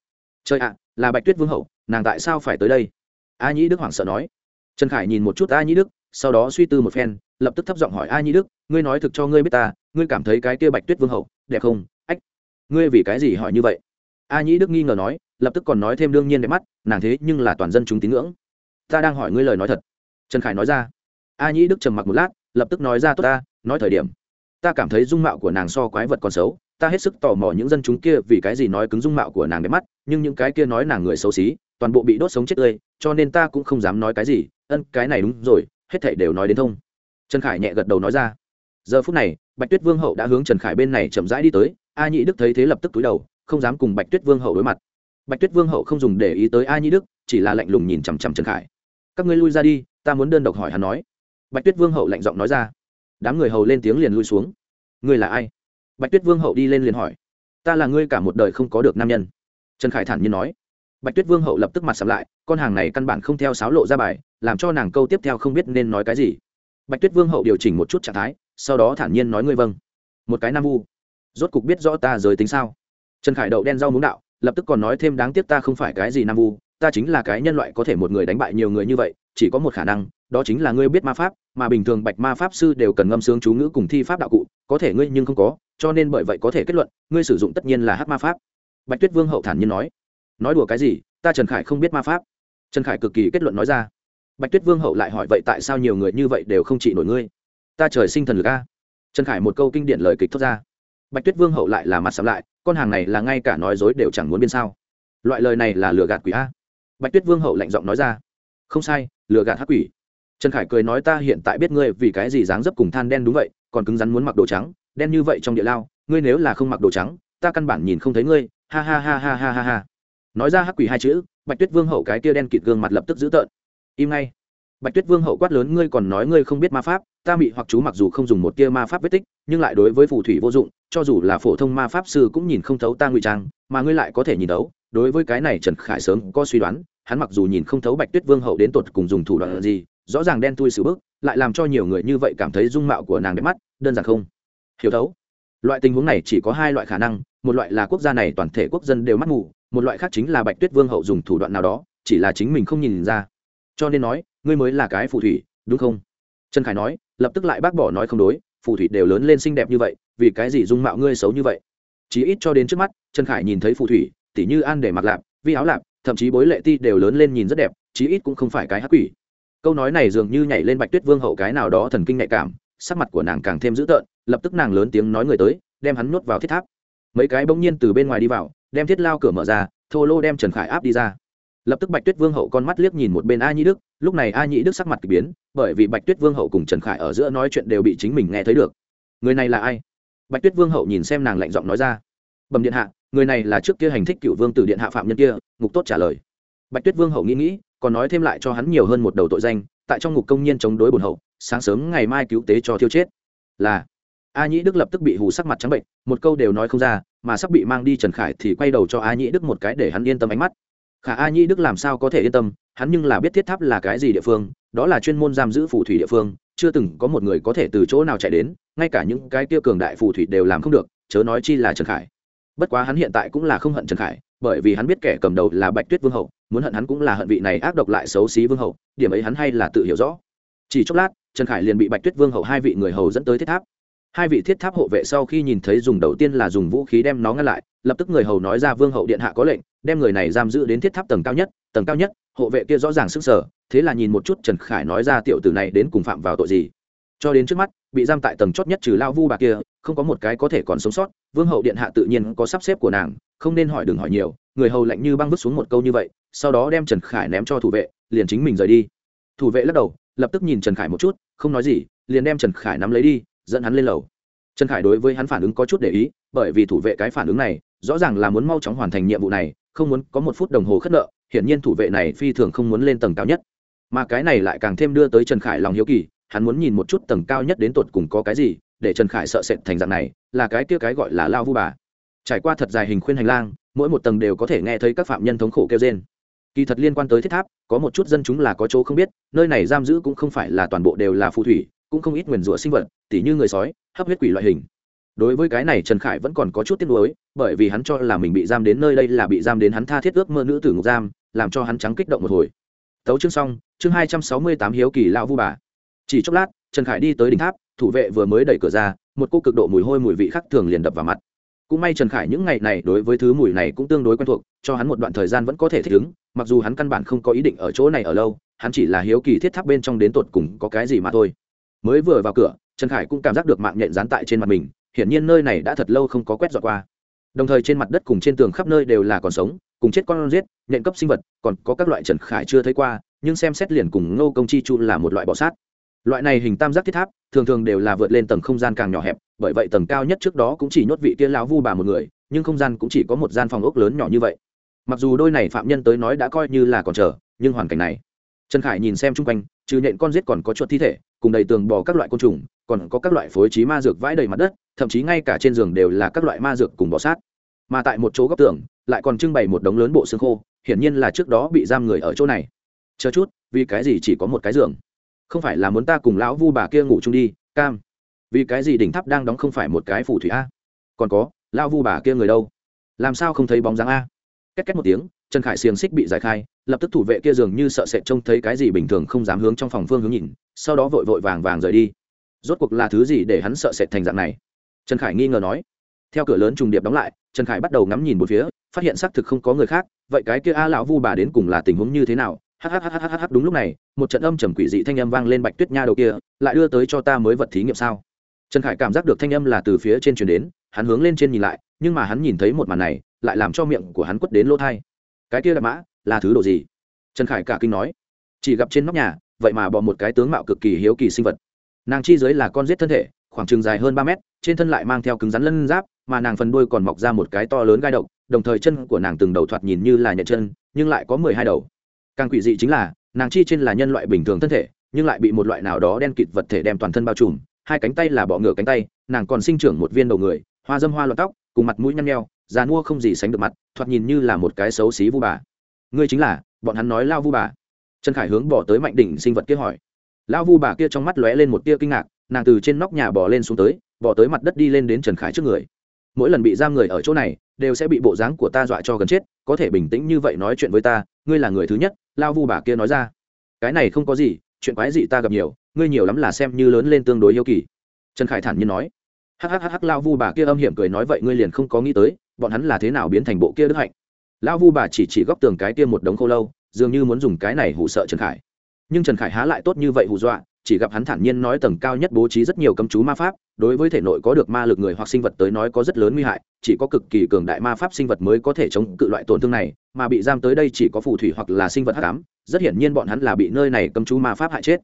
Trời ạ, là bạch tuyết vương hậu, nàng tại sao phải tới đây? A nhĩ đức hoảng sợ nói. Trần khải nhìn một chút a nhĩ đức, sau đó suy tư một phen, lập tức thấp giọng hỏi a nhĩ đức, ngươi nói thực cho ngươi biết ta, ngươi cảm thấy cái kia bạch tuyết vương hậu, đẹp không? Ách, ngươi vì cái gì hỏi như vậy? A nhĩ đức nghi ngờ nói, lập tức còn nói thêm đương nhiên đẹp mắt, nàng thế nhưng là toàn dân chúng tín ngưỡng. Ta đang hỏi ngươi lời nói thật. Trần khải nói ra. A nhĩ đức trầm mặc một lát, lập tức nói ra, tốt ta, nói thời điểm, ta cảm thấy dung mạo của nàng so quái vật còn xấu ta hết sức tò mò những dân chúng kia vì cái gì nói cứng dung mạo của nàng đẹp mắt, nhưng những cái kia nói nàng người xấu xí, toàn bộ bị đốt sống chết tươi, cho nên ta cũng không dám nói cái gì. Ân, cái này đúng rồi, hết thảy đều nói đến thông. Trần khải nhẹ gật đầu nói ra. Giờ phút này, bạch tuyết vương hậu đã hướng trần khải bên này chậm rãi đi tới, a nhĩ đức thấy thế lập tức túi đầu, không dám cùng bạch tuyết vương hậu đối mặt. Bạch tuyết vương hậu không dùng để ý tới a nhĩ đức, chỉ là lạnh lùng nhìn chằm chằm trần khải. Các ngươi lui ra đi, ta muốn đơn độc hỏi hắn nói. Bạch tuyết vương hậu lạnh giọng nói ra. Đám người hầu lên tiếng liền lui xuống. Ngươi là ai? Bạch tuyết vương hậu đi lên liền hỏi, ta là ngươi cả một đời không có được nam nhân. Trần khải thản nhiên nói. Bạch tuyết vương hậu lập tức mặt sầm lại, con hàng này căn bản không theo sáo lộ ra bài, làm cho nàng câu tiếp theo không biết nên nói cái gì. Bạch tuyết vương hậu điều chỉnh một chút trạng thái, sau đó thản nhiên nói ngươi vâng. Một cái nam vu, rốt cục biết rõ ta giới tính sao? Trần khải đậu đen rau muống đạo, lập tức còn nói thêm đáng tiếc ta không phải cái gì nam vu, ta chính là cái nhân loại có thể một người đánh bại nhiều người như vậy, chỉ có một khả năng, đó chính là ngươi biết ma pháp, mà bình thường bạch ma pháp sư đều cần ngâm sướng chú ngữ cùng thi pháp đạo cụ có thể ngươi nhưng không có, cho nên bởi vậy có thể kết luận, ngươi sử dụng tất nhiên là hát ma pháp. Bạch tuyết vương hậu thản nhiên nói. Nói đùa cái gì, ta trần khải không biết ma pháp. Trần khải cực kỳ kết luận nói ra. Bạch tuyết vương hậu lại hỏi vậy tại sao nhiều người như vậy đều không trị nổi ngươi? Ta trời sinh thần lực a. Trần khải một câu kinh điển lời kịch thốt ra. Bạch tuyết vương hậu lại là mặt sắm lại, con hàng này là ngay cả nói dối đều chẳng muốn biên sao. Loại lời này là lừa gạt quỷ a. Bạch tuyết vương hậu lạnh giọng nói ra. Không sai, lừa gạt hắc quỷ trần khải cười nói ta hiện tại biết ngươi vì cái gì dáng dấp cùng than đen đúng vậy, còn cứng rắn muốn mặc đồ trắng, đen như vậy trong địa lao, ngươi nếu là không mặc đồ trắng, ta căn bản nhìn không thấy ngươi, ha ha ha ha ha ha ha. Nói ra hắc quỷ hai chữ, bạch tuyết vương hậu cái kia đen kịt gương mặt lập tức dữ tợn. Im ngay. Bạch tuyết vương hậu quát lớn, ngươi còn nói ngươi không biết ma pháp, ta mị hoặc chú mặc dù không dùng một tia ma pháp vết tích, nhưng lại đối với phù thủy vô dụng, cho dù là phổ thông ma pháp sư cũng nhìn không thấu ta ngụy trang, mà ngươi lại có thể nhìn thấu. Đối với cái này trần khải sớm có suy đoán, hắn mặc dù nhìn không thấu bạch tuyết vương hậu đến tột cùng dùng thủ đoạn gì rõ ràng đen tui xử bước lại làm cho nhiều người như vậy cảm thấy dung mạo của nàng đẹp mắt, đơn giản không? Hiểu thấu. Loại tình huống này chỉ có hai loại khả năng, một loại là quốc gia này toàn thể quốc dân đều mắt mù, một loại khác chính là bạch tuyết vương hậu dùng thủ đoạn nào đó, chỉ là chính mình không nhìn ra. Cho nên nói, ngươi mới là cái phù thủy, đúng không? Trần khải nói, lập tức lại bác bỏ nói không đối, phù thủy đều lớn lên xinh đẹp như vậy, vì cái gì dung mạo ngươi xấu như vậy? Chí ít cho đến trước mắt, trần khải nhìn thấy phù thủy, tỉ như an để mặc lạp, vi áo lạp, thậm chí bối lệ ti đều lớn lên nhìn rất đẹp, chí ít cũng không phải cái hắc quỷ câu nói này dường như nhảy lên bạch tuyết vương hậu cái nào đó thần kinh nhạy cảm, sắc mặt của nàng càng thêm dữ tợn, lập tức nàng lớn tiếng nói người tới, đem hắn nuốt vào thiết tháp. Mấy cái bỗng nhiên từ bên ngoài đi vào, đem thiết lao cửa mở ra, thô lô đem trần khải áp đi ra. Lập tức bạch tuyết vương hậu con mắt liếc nhìn một bên a nhĩ đức, lúc này a nhĩ đức sắc mặt k ỳ biến, bởi vì bạch tuyết vương hậu cùng trần khải ở giữa nói chuyện đều bị chính mình nghe thấy được. Người này là ai? Bạch tuyết vương hậu nhìn xem nàng lạnh giọng nói ra. Bẩm điện hạ, người này là trước kia hành thích cựu vương từ điện hạ phạm nhân kia, ngục tốt trả lời. Bạch tuyết vương hậu nghĩ nghĩ còn nói thêm lại cho hắn nhiều hơn một đầu tội danh, tại trong ngục công nhân chống đối bồn hậu, sáng sớm ngày mai cứu tế cho thiêu chết. Là, a nhĩ đức lập tức bị hù sắc mặt trắng bệnh, một câu đều nói không ra, mà sắp bị mang đi trần khải thì quay đầu cho a nhĩ đức một cái để hắn yên tâm ánh mắt. Khả a nhĩ đức làm sao có thể yên tâm, hắn nhưng là biết thiết tháp là cái gì địa phương, đó là chuyên môn giam giữ phù thủy địa phương, chưa từng có một người có thể từ chỗ nào chạy đến, ngay cả những cái tiêu cường đại phù thủy đều làm không được, chớ nói chi là trần khải. Bất quá hắn hiện tại cũng là không hận trần khải, bởi vì hắn biết kẻ cầm đầu là bạch tuyết vương hậu muốn hận hắn cũng là hận vị này ác độc lại xấu xí vương hậu, điểm ấy hắn hay là tự hiểu rõ. Chỉ chốc lát, trần khải liền bị bạch tuyết vương hậu hai vị người hầu dẫn tới thiết tháp. Hai vị thiết tháp hộ vệ sau khi nhìn thấy dùng đầu tiên là dùng vũ khí đem nó ngăn lại, lập tức người hầu nói ra vương hậu điện hạ có lệnh, đem người này giam giữ đến thiết tháp tầng cao nhất, tầng cao nhất, hộ vệ kia rõ ràng sức sở, thế là nhìn một chút trần khải nói ra tiểu tử này đến cùng phạm vào tội gì. Cho đến trước mắt, bị giam tại tầng chót nhất trừ lao vu bà kia, không có một cái có thể còn sống sót, vương hậu điện hạ tự nhiên có sắp xếp của nàng, không nên hỏi đừng hỏi nhiều, người hầu lạnh như băng vứt xuống một câu như vậy sau đó đem trần khải ném cho thủ vệ, liền chính mình rời đi. Thủ vệ lắc đầu, lập tức nhìn trần khải một chút, không nói gì, liền đem trần khải nắm lấy đi, dẫn hắn lên lầu. Trần khải đối với hắn phản ứng có chút để ý, bởi vì thủ vệ cái phản ứng này, rõ ràng là muốn mau chóng hoàn thành nhiệm vụ này, không muốn có một phút đồng hồ khất nợ, hiển nhiên thủ vệ này phi thường không muốn lên tầng cao nhất. Mà cái này lại càng thêm đưa tới trần khải lòng hiếu kỳ, hắn muốn nhìn một chút tầng cao nhất đến tột cùng có cái gì, để trần khải sợ sệt thành dạng này, là cái kia cái gọi là lao vu bà. Trải qua thật dài hình khuyên hành lang, mỗi một tầng đều có thể nghe thấy các phạm nhân thống khổ kêu trên kỳ thật liên quan tới thiết tháp, có một chút dân chúng là có chỗ không biết, nơi này giam giữ cũng không phải là toàn bộ đều là phù thủy, cũng không ít nguyền rủa sinh vật, tỉ như người sói, hấp huyết quỷ loại hình. Đối với cái này trần khải vẫn còn có chút tiếc nuối, bởi vì hắn cho là mình bị giam đến nơi đây là bị giam đến hắn tha thiết ước mơ nữ tử ngục giam, làm cho hắn trắng kích động một hồi. Tấu chương xong, chương hai trăm sáu mươi tám hiếu kỳ lão vu bà. Chỉ chốc lát, trần khải đi tới đỉnh tháp, thủ vệ vừa mới đẩy cửa ra, một cô cực độ mùi hôi mùi vị khác thường liền đập vào mặt. Cũng may trần khải những ngày này đối với thứ mùi này cũng tương đối quen thuộc cho hắn một đoạn thời gian vẫn có thể thích ứng, mặc dù hắn căn bản không có ý định ở chỗ này ở lâu, hắn chỉ là hiếu kỳ thiết tháp bên trong đến tột cùng có cái gì mà thôi. Mới vừa vào cửa, trần khải cũng cảm giác được mạng nhện dán tại trên mặt mình, hiển nhiên nơi này đã thật lâu không có quét dọn qua. Đồng thời trên mặt đất cùng trên tường khắp nơi đều là còn sống, cùng chết con giết, nhện cấp sinh vật, còn có các loại trần khải chưa thấy qua, nhưng xem xét liền cùng ngô công chi chu là một loại bọ sát. Loại này hình tam giác thiết tháp, thường thường đều là vượt lên tầng không gian càng nhỏ hẹp, bởi vậy tầng cao nhất trước đó cũng chỉ nhốt vị kia lão vu bà một người, nhưng không gian cũng chỉ có một gian phòng ốc lớn nhỏ như vậy mặc dù đôi này phạm nhân tới nói đã coi như là còn chờ, nhưng hoàn cảnh này, trần khải nhìn xem chung quanh, trừ nhện con giết còn có chuột thi thể, cùng đầy tường bò các loại côn trùng, còn có các loại phối trí ma dược vãi đầy mặt đất, thậm chí ngay cả trên giường đều là các loại ma dược cùng bọ sát. Mà tại một chỗ góc tường, lại còn trưng bày một đống lớn bộ xương khô, hiển nhiên là trước đó bị giam người ở chỗ này. Chờ chút, vì cái gì chỉ có một cái giường? Không phải là muốn ta cùng lão vu bà kia ngủ chung đi, cam? Vì cái gì đỉnh tháp đang đóng không phải một cái phủ thủy a? Còn có, lão vu bà kia người đâu? Làm sao không thấy bóng dáng a? Két két một tiếng, trần khải xiềng xích bị giải khai, lập tức thủ vệ kia dường như sợ sệt trông thấy cái gì bình thường không dám hướng trong phòng phương hướng nhìn, sau đó vội vội vàng vàng rời đi. Rốt cuộc là thứ gì để hắn sợ sệt thành dạng này? Trần khải nghi ngờ nói. Theo cửa lớn trùng điệp đóng lại, trần khải bắt đầu ngắm nhìn một phía, phát hiện xác thực không có người khác, vậy cái kia a lão vu bà đến cùng là tình huống như thế nào? Hhhhh đúng lúc này, một trận âm trầm quỷ dị thanh âm vang lên bạch tuyết nha đầu kia, lại đưa tới cho ta mới vật thí nghiệm sao? Trần khải cảm giác được thanh âm là từ phía trên truyền đến, hắn hướng lên trên nhìn lại, nhưng mà hắn nhìn thấy một màn này lại làm cho miệng của hắn quất đến lỗ thai. Cái kia là mã, là thứ đồ gì? Trần khải cả kinh nói. Chỉ gặp trên nóc nhà, vậy mà bỏ một cái tướng mạo cực kỳ hiếu kỳ sinh vật. Nàng chi dưới là con giết thân thể, khoảng chừng dài hơn ba mét, trên thân lại mang theo cứng rắn lân giáp, mà nàng phần đuôi còn mọc ra một cái to lớn gai độc, đồng thời chân của nàng từng đầu thoạt nhìn như là nhện chân, nhưng lại có mười hai đầu. Càng quỷ dị chính là, nàng chi trên là nhân loại bình thường thân thể, nhưng lại bị một loại nào đó đen kịt vật thể đem toàn thân bao trùm, hai cánh tay là bọ ngựa cánh tay, nàng còn sinh trưởng một viên đầu người, hoa dâm hoa lọt tóc, cùng mặt mũi nhăn nheo già mua không gì sánh được mặt, thoạt nhìn như là một cái xấu xí vu bà. Ngươi chính là, bọn hắn nói lao vu bà. Trần khải hướng bỏ tới mạnh đỉnh sinh vật kia hỏi. Lao vu bà kia trong mắt lóe lên một tia kinh ngạc, nàng từ trên nóc nhà bỏ lên xuống tới bỏ tới mặt đất đi lên đến trần khải trước người. Mỗi lần bị giam người ở chỗ này, đều sẽ bị bộ dáng của ta dọa cho gần chết, có thể bình tĩnh như vậy nói chuyện với ta, ngươi là người thứ nhất, lao vu bà kia nói ra. Cái này không có gì, chuyện quái gì ta gặp nhiều, ngươi nhiều lắm là xem như lớn lên tương đối yêu kỳ. Trần khải thản nhiên nói. Hhh lao vu bà kia âm hiểm cười nói vậy ngươi liền không có nghĩ tới bọn hắn là thế nào biến thành bộ kia đức hạnh? Lão vu bà chỉ chỉ góc tường cái kia một đống khô lâu, dường như muốn dùng cái này hù sợ trần khải. Nhưng trần khải há lại tốt như vậy hù dọa, chỉ gặp hắn thản nhiên nói tầng cao nhất bố trí rất nhiều cấm chú ma pháp, đối với thể nội có được ma lực người hoặc sinh vật tới nói có rất lớn nguy hại, chỉ có cực kỳ cường đại ma pháp sinh vật mới có thể chống cự loại tổn thương này, mà bị giam tới đây chỉ có phù thủy hoặc là sinh vật hắc ám, rất hiển nhiên bọn hắn là bị nơi này cấm chú ma pháp hại chết.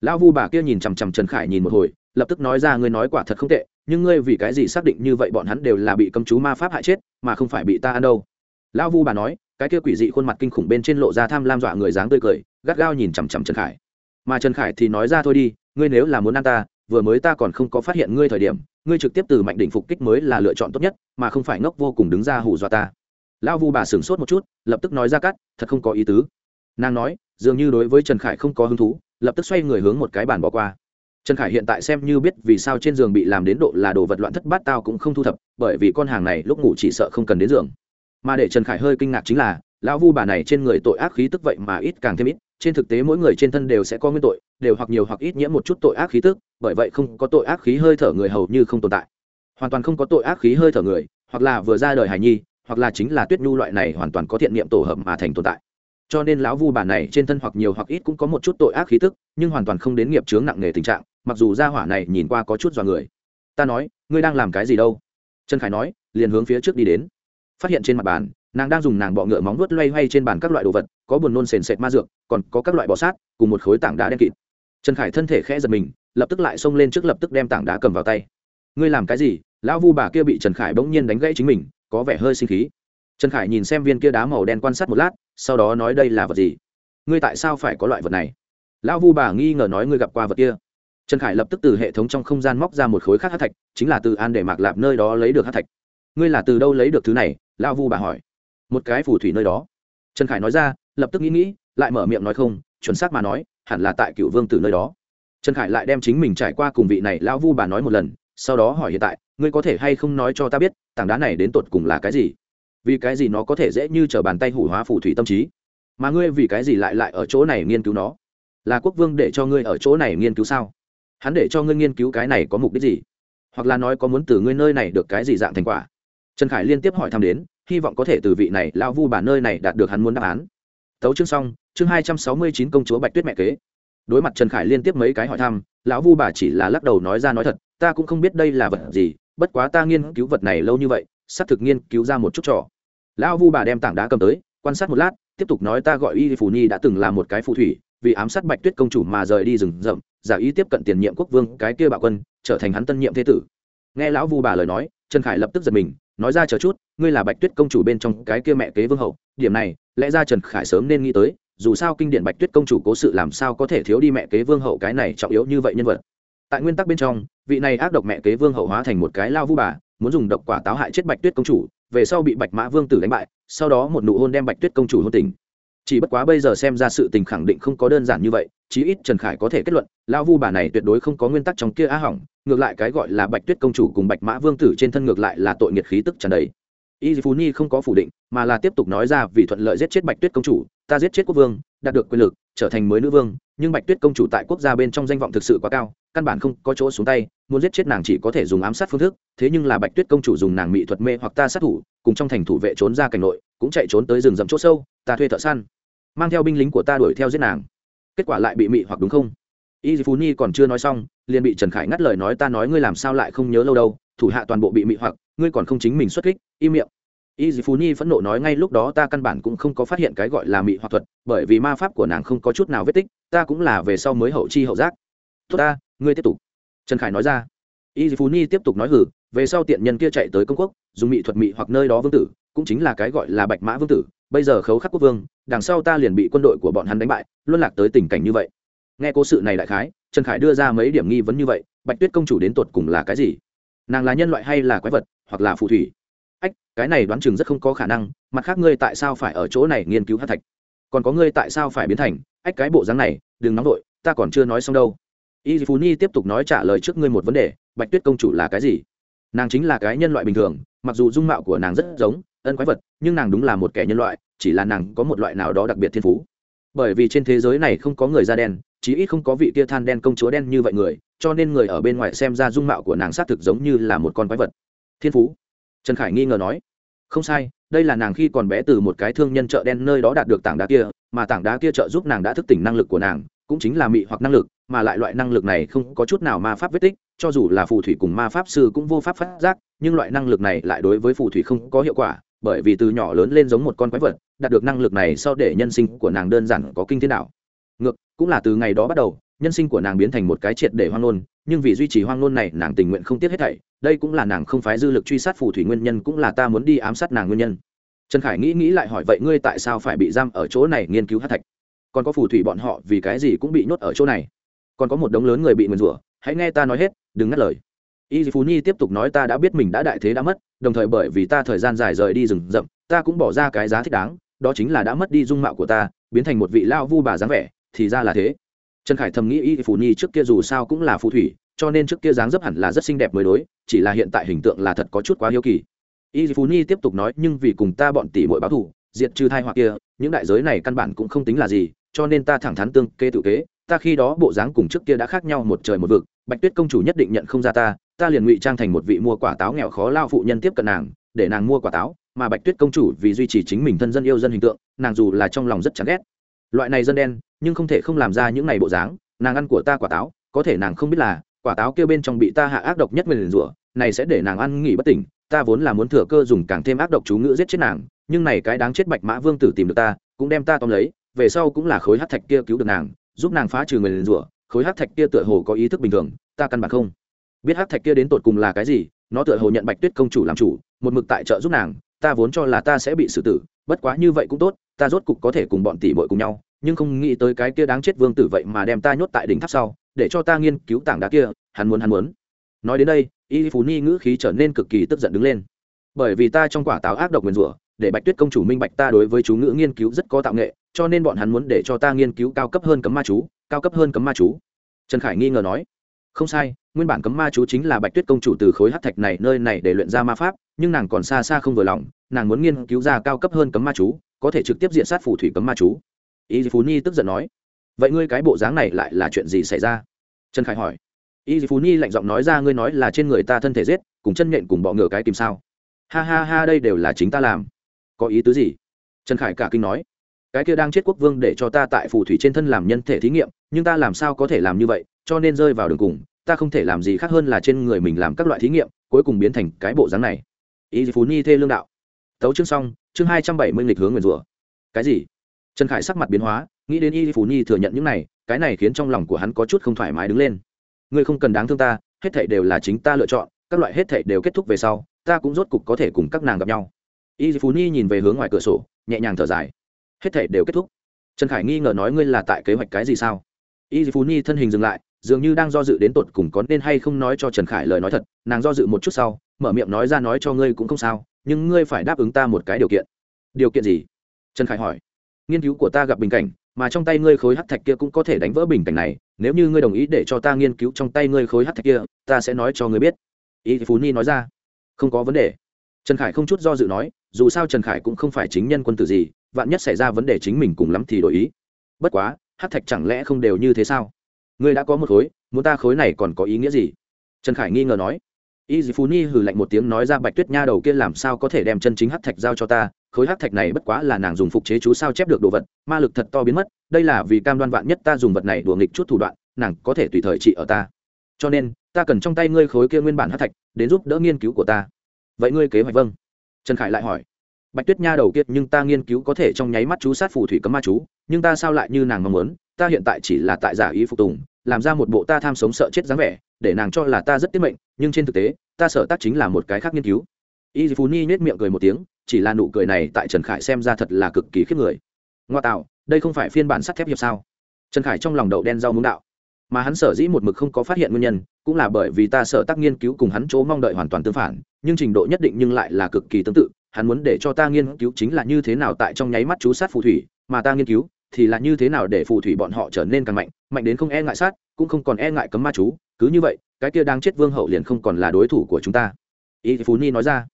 Lão vu bà kia nhìn chằm chằm trần khải nhìn một hồi, lập tức nói ra, ngươi nói quả thật không tệ nhưng ngươi vì cái gì xác định như vậy bọn hắn đều là bị cấm chú ma pháp hại chết, mà không phải bị ta ăn đâu? Lão vu bà nói, cái kia quỷ dị khuôn mặt kinh khủng bên trên lộ ra tham lam dọa người dáng tươi cười, gắt gao nhìn chằm chằm trần khải. Mà trần khải thì nói ra thôi đi, ngươi nếu là muốn ăn ta, vừa mới ta còn không có phát hiện ngươi thời điểm, ngươi trực tiếp từ mạnh đỉnh phục kích mới là lựa chọn tốt nhất, mà không phải ngốc vô cùng đứng ra hù dọa ta. Lão vu bà sửng sốt một chút, lập tức nói ra cắt, thật không có ý tứ. Nàng nói, dường như đối với trần khải không có hứng thú, lập tức xoay người hướng một cái bàn bỏ qua trần khải hiện tại xem như biết vì sao trên giường bị làm đến độ là đồ vật loạn thất bát tao cũng không thu thập, bởi vì con hàng này lúc ngủ chỉ sợ không cần đến giường. Mà để trần khải hơi kinh ngạc chính là, lão vu bà này trên người tội ác khí tức vậy mà ít càng thêm ít, trên thực tế mỗi người trên thân đều sẽ có nguyên tội, đều hoặc nhiều hoặc ít nhiễm một chút tội ác khí tức, bởi vậy không có tội ác khí hơi thở người hầu như không tồn tại. Hoàn toàn không có tội ác khí hơi thở người, hoặc là vừa ra đời hài nhi, hoặc là chính là tuyết nhu loại này hoàn toàn có thiện niệm tổ hợp mà thành tồn tại. Cho nên lão vu bà này trên thân hoặc nhiều hoặc ít cũng có một chút tội ác khí tức, nhưng hoàn toàn không đến nghiệp chướng nặng nề tình trạng mặc dù gia hỏa này nhìn qua có chút dọa người. Ta nói, ngươi đang làm cái gì đâu? Trần khải nói, liền hướng phía trước đi đến. Phát hiện trên mặt bàn, nàng đang dùng nàng bọ ngựa móng vuốt loay hoay trên bàn các loại đồ vật, có buồn nôn sền sệt ma dược, còn có các loại bọ sát, cùng một khối tảng đá đen kịt. Trần khải thân thể khẽ giật mình, lập tức lại xông lên trước lập tức đem tảng đá cầm vào tay. Ngươi làm cái gì? Lão vu bà kia bị trần khải bỗng nhiên đánh gãy chính mình, có vẻ hơi sinh khí. Trần khải nhìn xem viên kia đá màu đen quan sát một lát, sau đó nói đây là vật gì? Ngươi tại sao phải có loại vật này? Lão vu bà nghi ngờ nói ngươi gặp qua vật kia trần khải lập tức từ hệ thống trong không gian móc ra một khối khác hát thạch, chính là từ an để mạc lạp nơi đó lấy được hát thạch. Ngươi là từ đâu lấy được thứ này? Lão vu bà hỏi. Một cái phù thủy nơi đó. Trần khải nói ra, lập tức nghĩ nghĩ, lại mở miệng nói không, chuẩn xác mà nói, hẳn là tại cựu vương tử nơi đó. Trần khải lại đem chính mình trải qua cùng vị này lão vu bà nói một lần, sau đó hỏi hiện tại, ngươi có thể hay không nói cho ta biết, tảng đá này đến tột cùng là cái gì? Vì cái gì nó có thể dễ như t r ở bàn tay hủ hóa phù thủy tâm trí? Mà ngươi vì cái gì lại lại ở chỗ này nghiên cứu nó? Là quốc vương để cho ngươi ở chỗ này nghiên cứu sao? Hắn để cho ngươi nghiên cứu cái này có mục đích gì? Hoặc là nói có muốn từ ngươi nơi này được cái gì dạng thành quả? Trần khải liên tiếp hỏi thăm đến, hy vọng có thể từ vị này lao vu bà nơi này đạt được hắn muốn đáp án. Tấu chương xong, chương hai trăm sáu mươi chín công chúa bạch tuyết mẹ kế. Đối mặt trần khải liên tiếp mấy cái hỏi thăm, lão vu bà chỉ là lắc đầu nói ra nói thật, ta cũng không biết đây là vật gì, bất quá ta nghiên cứu vật này lâu như vậy, xác thực nghiên cứu ra một chút trò. Lão vu bà đem tảng đá cầm tới, quan sát một lát, tiếp tục nói ta gọi y phù nhi đã từng là một cái phù thủy vì ám sát bạch tuyết công chủ mà rời đi rừng rậm, giả ý tiếp cận tiền nhiệm quốc vương cái kia bạo quân, trở thành hắn tân nhiệm thế tử. Nghe lão vu bà lời nói, trần khải lập tức giật mình, nói ra chờ chút, ngươi là bạch tuyết công chủ bên trong cái kia mẹ kế vương hậu, điểm này, lẽ ra trần khải sớm nên nghĩ tới, dù sao kinh điển bạch tuyết công chủ cố sự làm sao có thể thiếu đi mẹ kế vương hậu cái này trọng yếu như vậy nhân vật. Tại nguyên tắc bên trong, vị này ác độc mẹ kế vương hậu hóa thành một cái lao vu bà, muốn dùng độc quả táo hại chết bạch tuyết công chủ, về sau bị bạch mã vương tử đánh bại, sau đó một nụ hôn đem bạch tuyết công chủ hôn tình chỉ bất quá bây giờ xem ra sự tình khẳng định không có đơn giản như vậy, chí ít trần khải có thể kết luận lao vu bà này tuyệt đối không có nguyên tắc trong kia á hỏng, ngược lại cái gọi là bạch tuyết công chủ cùng bạch mã vương tử trên thân ngược lại là tội nghiệt khí tức trần đấy y phú ni không có phủ định, mà là tiếp tục nói ra vì thuận lợi giết chết bạch tuyết công chủ, ta giết chết quốc vương, đạt được quyền lực, trở thành mới nữ vương, nhưng bạch tuyết công chủ tại quốc gia bên trong danh vọng thực sự quá cao, căn bản không có chỗ xuống tay, muốn giết chết nàng chỉ có thể dùng ám sát phương thức, thế nhưng là bạch tuyết công chủ dùng nàng mỹ thuật mê hoặc ta sát thủ, cùng trong thành thủ vệ trốn ra cảnh nội, cũng chạy trốn tới rừng rậm chỗ sâu, ta thuê thợ săn mang theo binh lính của ta đuổi theo giết nàng. Kết quả lại bị mị hoặc đúng không? Y phú Nhi còn chưa nói xong, liền bị trần khải ngắt lời nói ta nói ngươi làm sao lại không nhớ lâu đâu, thủ hạ toàn bộ bị mị hoặc, ngươi còn không chính mình xuất kích im miệng. Y phú Nhi phẫn nộ nói ngay lúc đó ta căn bản cũng không có phát hiện cái gọi là mị hoặc thuật, bởi vì ma pháp của nàng không có chút nào vết tích, ta cũng là về sau mới hậu chi hậu giác. Tốt ta, ngươi tiếp tục. Trần khải nói ra y phú ni tiếp tục nói hử về sau tiện nhân kia chạy tới công quốc, dùng mị thuật mị hoặc nơi đó vương tử, cũng chính là cái gọi là bạch mã vương tử, bây giờ khấu khắc quốc vương, đằng sau ta liền bị quân đội của bọn hắn đánh bại, luân lạc tới tình cảnh như vậy. Nghe cố sự này đại khái, trần khải đưa ra mấy điểm nghi vấn như vậy, bạch tuyết công chủ đến tột cùng là cái gì? Nàng là nhân loại hay là quái vật, hoặc là phù thủy? Ách, cái này đoán chừng rất không có khả năng, mặt khác ngươi tại sao phải ở chỗ này nghiên cứu hát thạch? Còn có ngươi tại sao phải biến thành? Ách, cái bộ dáng này, đừng nóng vội, ta còn chưa nói xong đâu. Y phú ni tiếp tục nói trả lời trước ngươi một vấn đề bạch tuyết công chủ là cái gì? Nàng chính là cái nhân loại bình thường, mặc dù dung mạo của nàng rất giống, ân quái vật, nhưng nàng đúng là một kẻ nhân loại, chỉ là nàng có một loại nào đó đặc biệt thiên phú. Bởi vì trên thế giới này không có người da đen, chí ít không có vị tia than đen công chúa đen như vậy người, cho nên người ở bên ngoài xem ra dung mạo của nàng xác thực giống như là một con quái vật. Thiên phú? Trần khải nghi ngờ nói. Không sai, đây là nàng khi còn bé từ một cái thương nhân chợ đen nơi đó đạt được tảng đá kia, mà tảng đá kia trợ giúp nàng đã thức tỉnh năng lực của nàng cũng chính là mị hoặc năng lực, mà lại loại năng lực này không có chút nào ma pháp vết tích, cho dù là phù thủy cùng ma pháp sư cũng vô pháp phát giác, nhưng loại năng lực này lại đối với phù thủy không có hiệu quả, bởi vì từ nhỏ lớn lên giống một con quái vật, đạt được năng lực này sau để nhân sinh của nàng đơn giản có kinh thiên đạo. Ngược, cũng là từ ngày đó bắt đầu, nhân sinh của nàng biến thành một cái triệt để hoang nôn nhưng vì duy trì hoang nôn này, nàng tình nguyện không tiếc hết thảy, đây cũng là nàng không phái dư lực truy sát phù thủy nguyên nhân, cũng là ta muốn đi ám sát nàng nguyên nhân. Trần khải nghĩ nghĩ lại hỏi, vậy ngươi tại sao phải bị giam ở chỗ này nghiên cứu hát thạch? Còn có phù thủy bọn họ vì cái gì cũng bị nhốt ở chỗ này? Còn có một đống lớn người bị nguyền rủa, hãy nghe ta nói hết, đừng ngắt lời. Y phú nhi tiếp tục nói, ta đã biết mình đã đại thế đã mất, đồng thời bởi vì ta thời gian dài rời đi rừng rậm, ta cũng bỏ ra cái giá thích đáng, đó chính là đã mất đi dung mạo của ta, biến thành một vị lao vu bà dáng vẻ, thì ra là thế. Trần khải thầm nghĩ, y phú nhi trước kia dù sao cũng là phù thủy, cho nên trước kia dáng dấp hẳn là rất xinh đẹp mới đối, chỉ là hiện tại hình tượng là thật có chút quá hiếu kỳ. Y phú nhi tiếp tục nói, nhưng vì cùng ta bọn tỷ muội báo thù, diệt trừ thai hoặc kia, những đại giới này căn bản cũng không tính là gì cho nên ta thẳng thắn tương kê tự kế, ta khi đó bộ dáng cùng trước kia đã khác nhau một trời một vực, bạch tuyết công chủ nhất định nhận không ra ta ta liền ngụy trang thành một vị mua quả táo nghèo khó lao phụ nhân tiếp cận nàng, để nàng mua quả táo, mà bạch tuyết công chủ vì duy trì chính mình thân dân yêu dân hình tượng, nàng dù là trong lòng rất chán ghét. Loại này dân đen, nhưng không thể không làm ra những này bộ dáng, nàng ăn của ta quả táo, có thể nàng không biết là, quả táo kêu bên trong bị ta hạ ác độc nhất mình rủa, này sẽ để nàng ăn nghỉ bất tỉnh, ta vốn là muốn thừa cơ dùng càng thêm ác độc chú ngữ giết chết nàng, nhưng này cái đáng chết bạch mã vương tử tìm được ta, cũng đem ta tóm lấy về sau cũng là khối hát thạch kia cứu được nàng, giúp nàng phá trừ người liền rủa, khối hát thạch kia tựa hồ có ý thức bình thường, ta căn bản không biết hát thạch kia đến tột cùng là cái gì, nó tựa hồ nhận bạch tuyết công chủ làm chủ, một mực tại trợ giúp nàng, ta vốn cho là ta sẽ bị xử tử, bất quá như vậy cũng tốt, ta rốt cục có thể cùng bọn tỷ bội cùng nhau, nhưng không nghĩ tới cái kia đáng chết vương tử vậy mà đem ta nhốt tại đỉnh tháp sau, để cho ta nghiên cứu tảng đá kia, hắn muốn hắn muốn. Nói đến đây, y phú ni ngữ khí trở nên cực kỳ tức giận đứng lên. Bởi vì ta trong quả táo ác độc nguyền rủa để bạch tuyết công chủ minh bạch ta đối với chú ngữ nghiên cứu rất có tạo nghệ, cho nên bọn hắn muốn để cho ta nghiên cứu cao cấp hơn cấm ma chú, cao cấp hơn cấm ma chú. Trần khải nghi ngờ nói. Không sai, nguyên bản cấm ma chú chính là bạch tuyết công chủ từ khối hát thạch này nơi này để luyện ra ma pháp, nhưng nàng còn xa xa không vừa lòng, nàng muốn nghiên cứu ra cao cấp hơn cấm ma chú, có thể trực tiếp diện sát phù thủy cấm ma chú. Y phú nhi tức giận nói. Vậy ngươi cái bộ dáng này lại là chuyện gì xảy ra? Trần khải hỏi. Y phú nhi lạnh giọng nói ra, ngươi nói là trên người ta thân thể giết, cùng chân nhện cùng bọ ngựa cái tìm sao? Ha ha ha, đây đều là chính ta làm có ý tứ gì? Trần khải cả kinh nói, cái kia đang chết quốc vương để cho ta tại phù thủy trên thân làm nhân thể thí nghiệm, nhưng ta làm sao có thể làm như vậy, cho nên rơi vào đường cùng, ta không thể làm gì khác hơn là trên người mình làm các loại thí nghiệm, cuối cùng biến thành cái bộ dáng này. Ý phú ni thê lương đạo. Tấu chương xong, chương hai trăm bảy mươi lịch hướng nguyền rủa. Cái gì? Trần khải sắc mặt biến hóa, nghĩ đến y phú ni thừa nhận những này, cái này khiến trong lòng của hắn có chút không thoải mái đứng lên. Ngươi không cần đáng thương ta, hết thảy đều là chính ta lựa chọn, các loại hết thảy đều kết thúc về sau, ta cũng rốt cục có thể cùng các nàng gặp nhau y phú ni nhìn về hướng ngoài cửa sổ, nhẹ nhàng thở dài. Hết thể đều kết thúc. Trần khải nghi ngờ nói ngươi là tại kế hoạch cái gì sao? Y phú ni thân hình dừng lại, dường như đang do dự đến tột cùng có nên hay không nói cho trần khải lời nói thật. Nàng do dự một chút sau, mở miệng nói ra nói cho ngươi cũng không sao, nhưng ngươi phải đáp ứng ta một cái điều kiện. Điều kiện gì? Trần khải hỏi. Nghiên cứu của ta gặp bình cảnh, mà trong tay ngươi khối hát thạch kia cũng có thể đánh vỡ bình cảnh này. Nếu như ngươi đồng ý để cho ta nghiên cứu trong tay ngươi khối hát thạch kia, ta sẽ nói cho ngươi biết. Y phú ni nói ra. Không có vấn đề. Trần khải không chút do dự nói dù sao trần khải cũng không phải chính nhân quân tử gì, vạn nhất xảy ra vấn đề chính mình cùng lắm thì đổi ý. Bất quá hát thạch chẳng lẽ không đều như thế sao? Ngươi đã có một khối, muốn ta khối này còn có ý nghĩa gì? Trần khải nghi ngờ nói. Y dì phú ni hừ lạnh một tiếng nói ra bạch tuyết nha đầu kia làm sao có thể đem chân chính hát thạch giao cho ta? Khối hát thạch này bất quá là nàng dùng phục chế chú sao chép được đồ vật, ma lực thật to biến mất, đây là vì cam đoan vạn nhất ta dùng vật này đùa nghịch chút thủ đoạn, nàng có thể tùy thời trị ở ta. Cho nên, ta cần trong tay ngươi khối kia nguyên bản hát thạch, đến giúp đỡ nghiên cứu của ta. Vậy ngươi kế hoạch vâng trần khải lại hỏi, bạch tuyết nha đầu kiệt nhưng ta nghiên cứu có thể trong nháy mắt chú sát phù thủy cấm ma chú, nhưng ta sao lại như nàng mong muốn? Ta hiện tại chỉ là tại giả ý phục tùng, làm ra một bộ ta tham sống sợ chết dáng vẻ, để nàng cho là ta rất tiết mệnh, nhưng trên thực tế, ta sợ tác chính là một cái khác nghiên cứu. Y phú ni nhét miệng cười một tiếng, chỉ là nụ cười này tại trần khải xem ra thật là cực kỳ khiếp người. Ngoa tạo, đây không phải phiên bản sắt thép hiệp sao? Trần khải trong lòng đậu đen rau muốn đạo mà hắn sở dĩ một mực không có phát hiện nguyên nhân, cũng là bởi vì ta sợ tác nghiên cứu cùng hắn chỗ mong đợi hoàn toàn tương phản, nhưng trình độ nhất định nhưng lại là cực kỳ tương tự, hắn muốn để cho ta nghiên cứu chính là như thế nào tại trong nháy mắt chú sát phù thủy, mà ta nghiên cứu thì là như thế nào để phù thủy bọn họ trở nên càng mạnh mạnh đến không e ngại sát, cũng không còn e ngại cấm ma chú, cứ như vậy, cái kia đang chết vương hậu liền không còn là đối thủ của chúng ta. Y phú ni nói ra.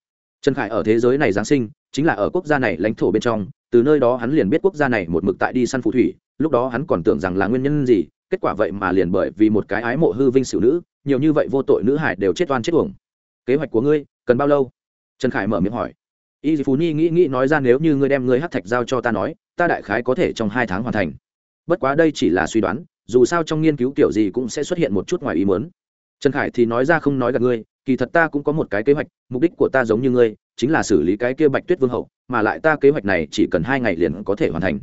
Trần khải ở thế giới này giáng sinh, chính là ở quốc gia này lãnh thổ bên trong, từ nơi đó hắn liền biết quốc gia này một mực tại đi săn phù thủy, lúc đó hắn còn tưởng rằng là nguyên nhân gì kết quả vậy mà liền bởi vì một cái ái mộ hư vinh xử nữ, nhiều như vậy vô tội nữ hải đều chết oan chết uổng. Kế hoạch của ngươi, cần bao lâu? Trần khải mở miệng hỏi. Y phú ni nghĩ nghĩ nói ra nếu như ngươi đem ngươi hát thạch giao cho ta nói, ta đại khái có thể trong hai tháng hoàn thành. Bất quá đây chỉ là suy đoán, dù sao trong nghiên cứu kiểu gì cũng sẽ xuất hiện một chút ngoài ý muốn. Trần khải thì nói ra không nói gặp ngươi, kỳ thật ta cũng có một cái kế hoạch, mục đích của ta giống như ngươi, chính là xử lý cái kia bạch tuyết vương hậu, mà lại ta kế hoạch này chỉ cần hai ngày liền có thể hoàn thành.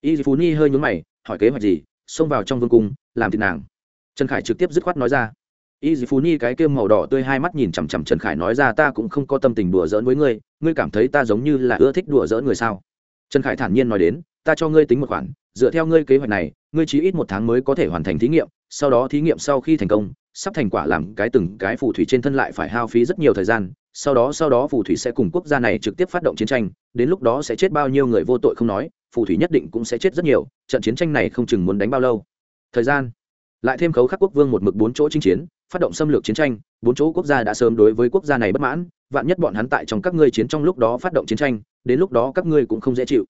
Y phú ni hơi nhún mày, hỏi kế hoạch gì? Xông vào trong vương cung, làm thịt nàng. Trần khải trực tiếp dứt khoát nói ra. Y phú nhi cái kia màu đỏ tươi hai mắt nhìn chằm chằm trần khải nói ra, ta cũng không có tâm tình đùa giỡn với ngươi ngươi cảm thấy ta giống như là ưa thích đùa giỡn người sao? Trần khải thản nhiên nói đến, ta cho ngươi tính một khoản, dựa theo ngươi kế hoạch này, ngươi chỉ ít một tháng mới có thể hoàn thành thí nghiệm, sau đó thí nghiệm sau khi thành công, sắp thành quả làm cái từng cái phù thủy trên thân lại phải hao phí rất nhiều thời gian, sau đó sau đó phù thủy sẽ cùng quốc gia này trực tiếp phát động chiến tranh, đến lúc đó sẽ chết bao nhiêu người vô tội không nói phù thủy nhất định cũng sẽ chết rất nhiều, trận chiến tranh này không chừng muốn đánh bao lâu. Thời gian. Lại thêm khấu khắc quốc vương một mực bốn chỗ chinh chiến, phát động xâm lược chiến tranh, bốn chỗ quốc gia đã sớm đối với quốc gia này bất mãn, vạn nhất bọn hắn tại trong các ngươi chiến trong lúc đó phát động chiến tranh, đến lúc đó các ngươi cũng không dễ chịu.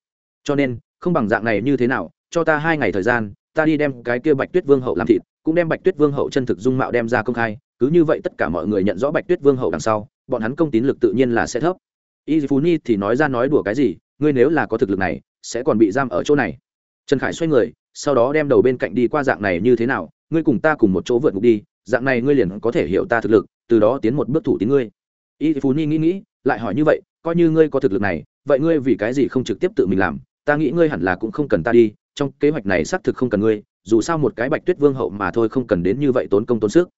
Cho nên, không bằng dạng này như thế nào, cho ta hai ngày thời gian, ta đi đem cái kia bạch tuyết vương hậu làm thịt, cũng đem bạch tuyết vương hậu chân thực dung mạo đem ra công khai, cứ như vậy tất cả mọi người nhận rõ bạch tuyết vương hậu đằng sau, bọn hắn công tín lực tự nhiên là sẽ thấp. Y phú ni thì nói ra nói đùa cái gì, ngươi nếu là có thực lực này sẽ còn bị giam ở chỗ này. Trần khải xoay người, sau đó đem đầu bên cạnh đi qua dạng này như thế nào, ngươi cùng ta cùng một chỗ vượt ngục đi, dạng này ngươi liền có thể hiểu ta thực lực, từ đó tiến một bước thủ tín ngươi. Y phú ni nghĩ nghĩ, lại hỏi như vậy, coi như ngươi có thực lực này, vậy ngươi vì cái gì không trực tiếp tự mình làm? Ta nghĩ ngươi hẳn là cũng không cần ta đi, trong kế hoạch này xác thực không cần ngươi, dù sao một cái bạch tuyết vương hậu mà thôi không cần đến như vậy tốn công tốn sức.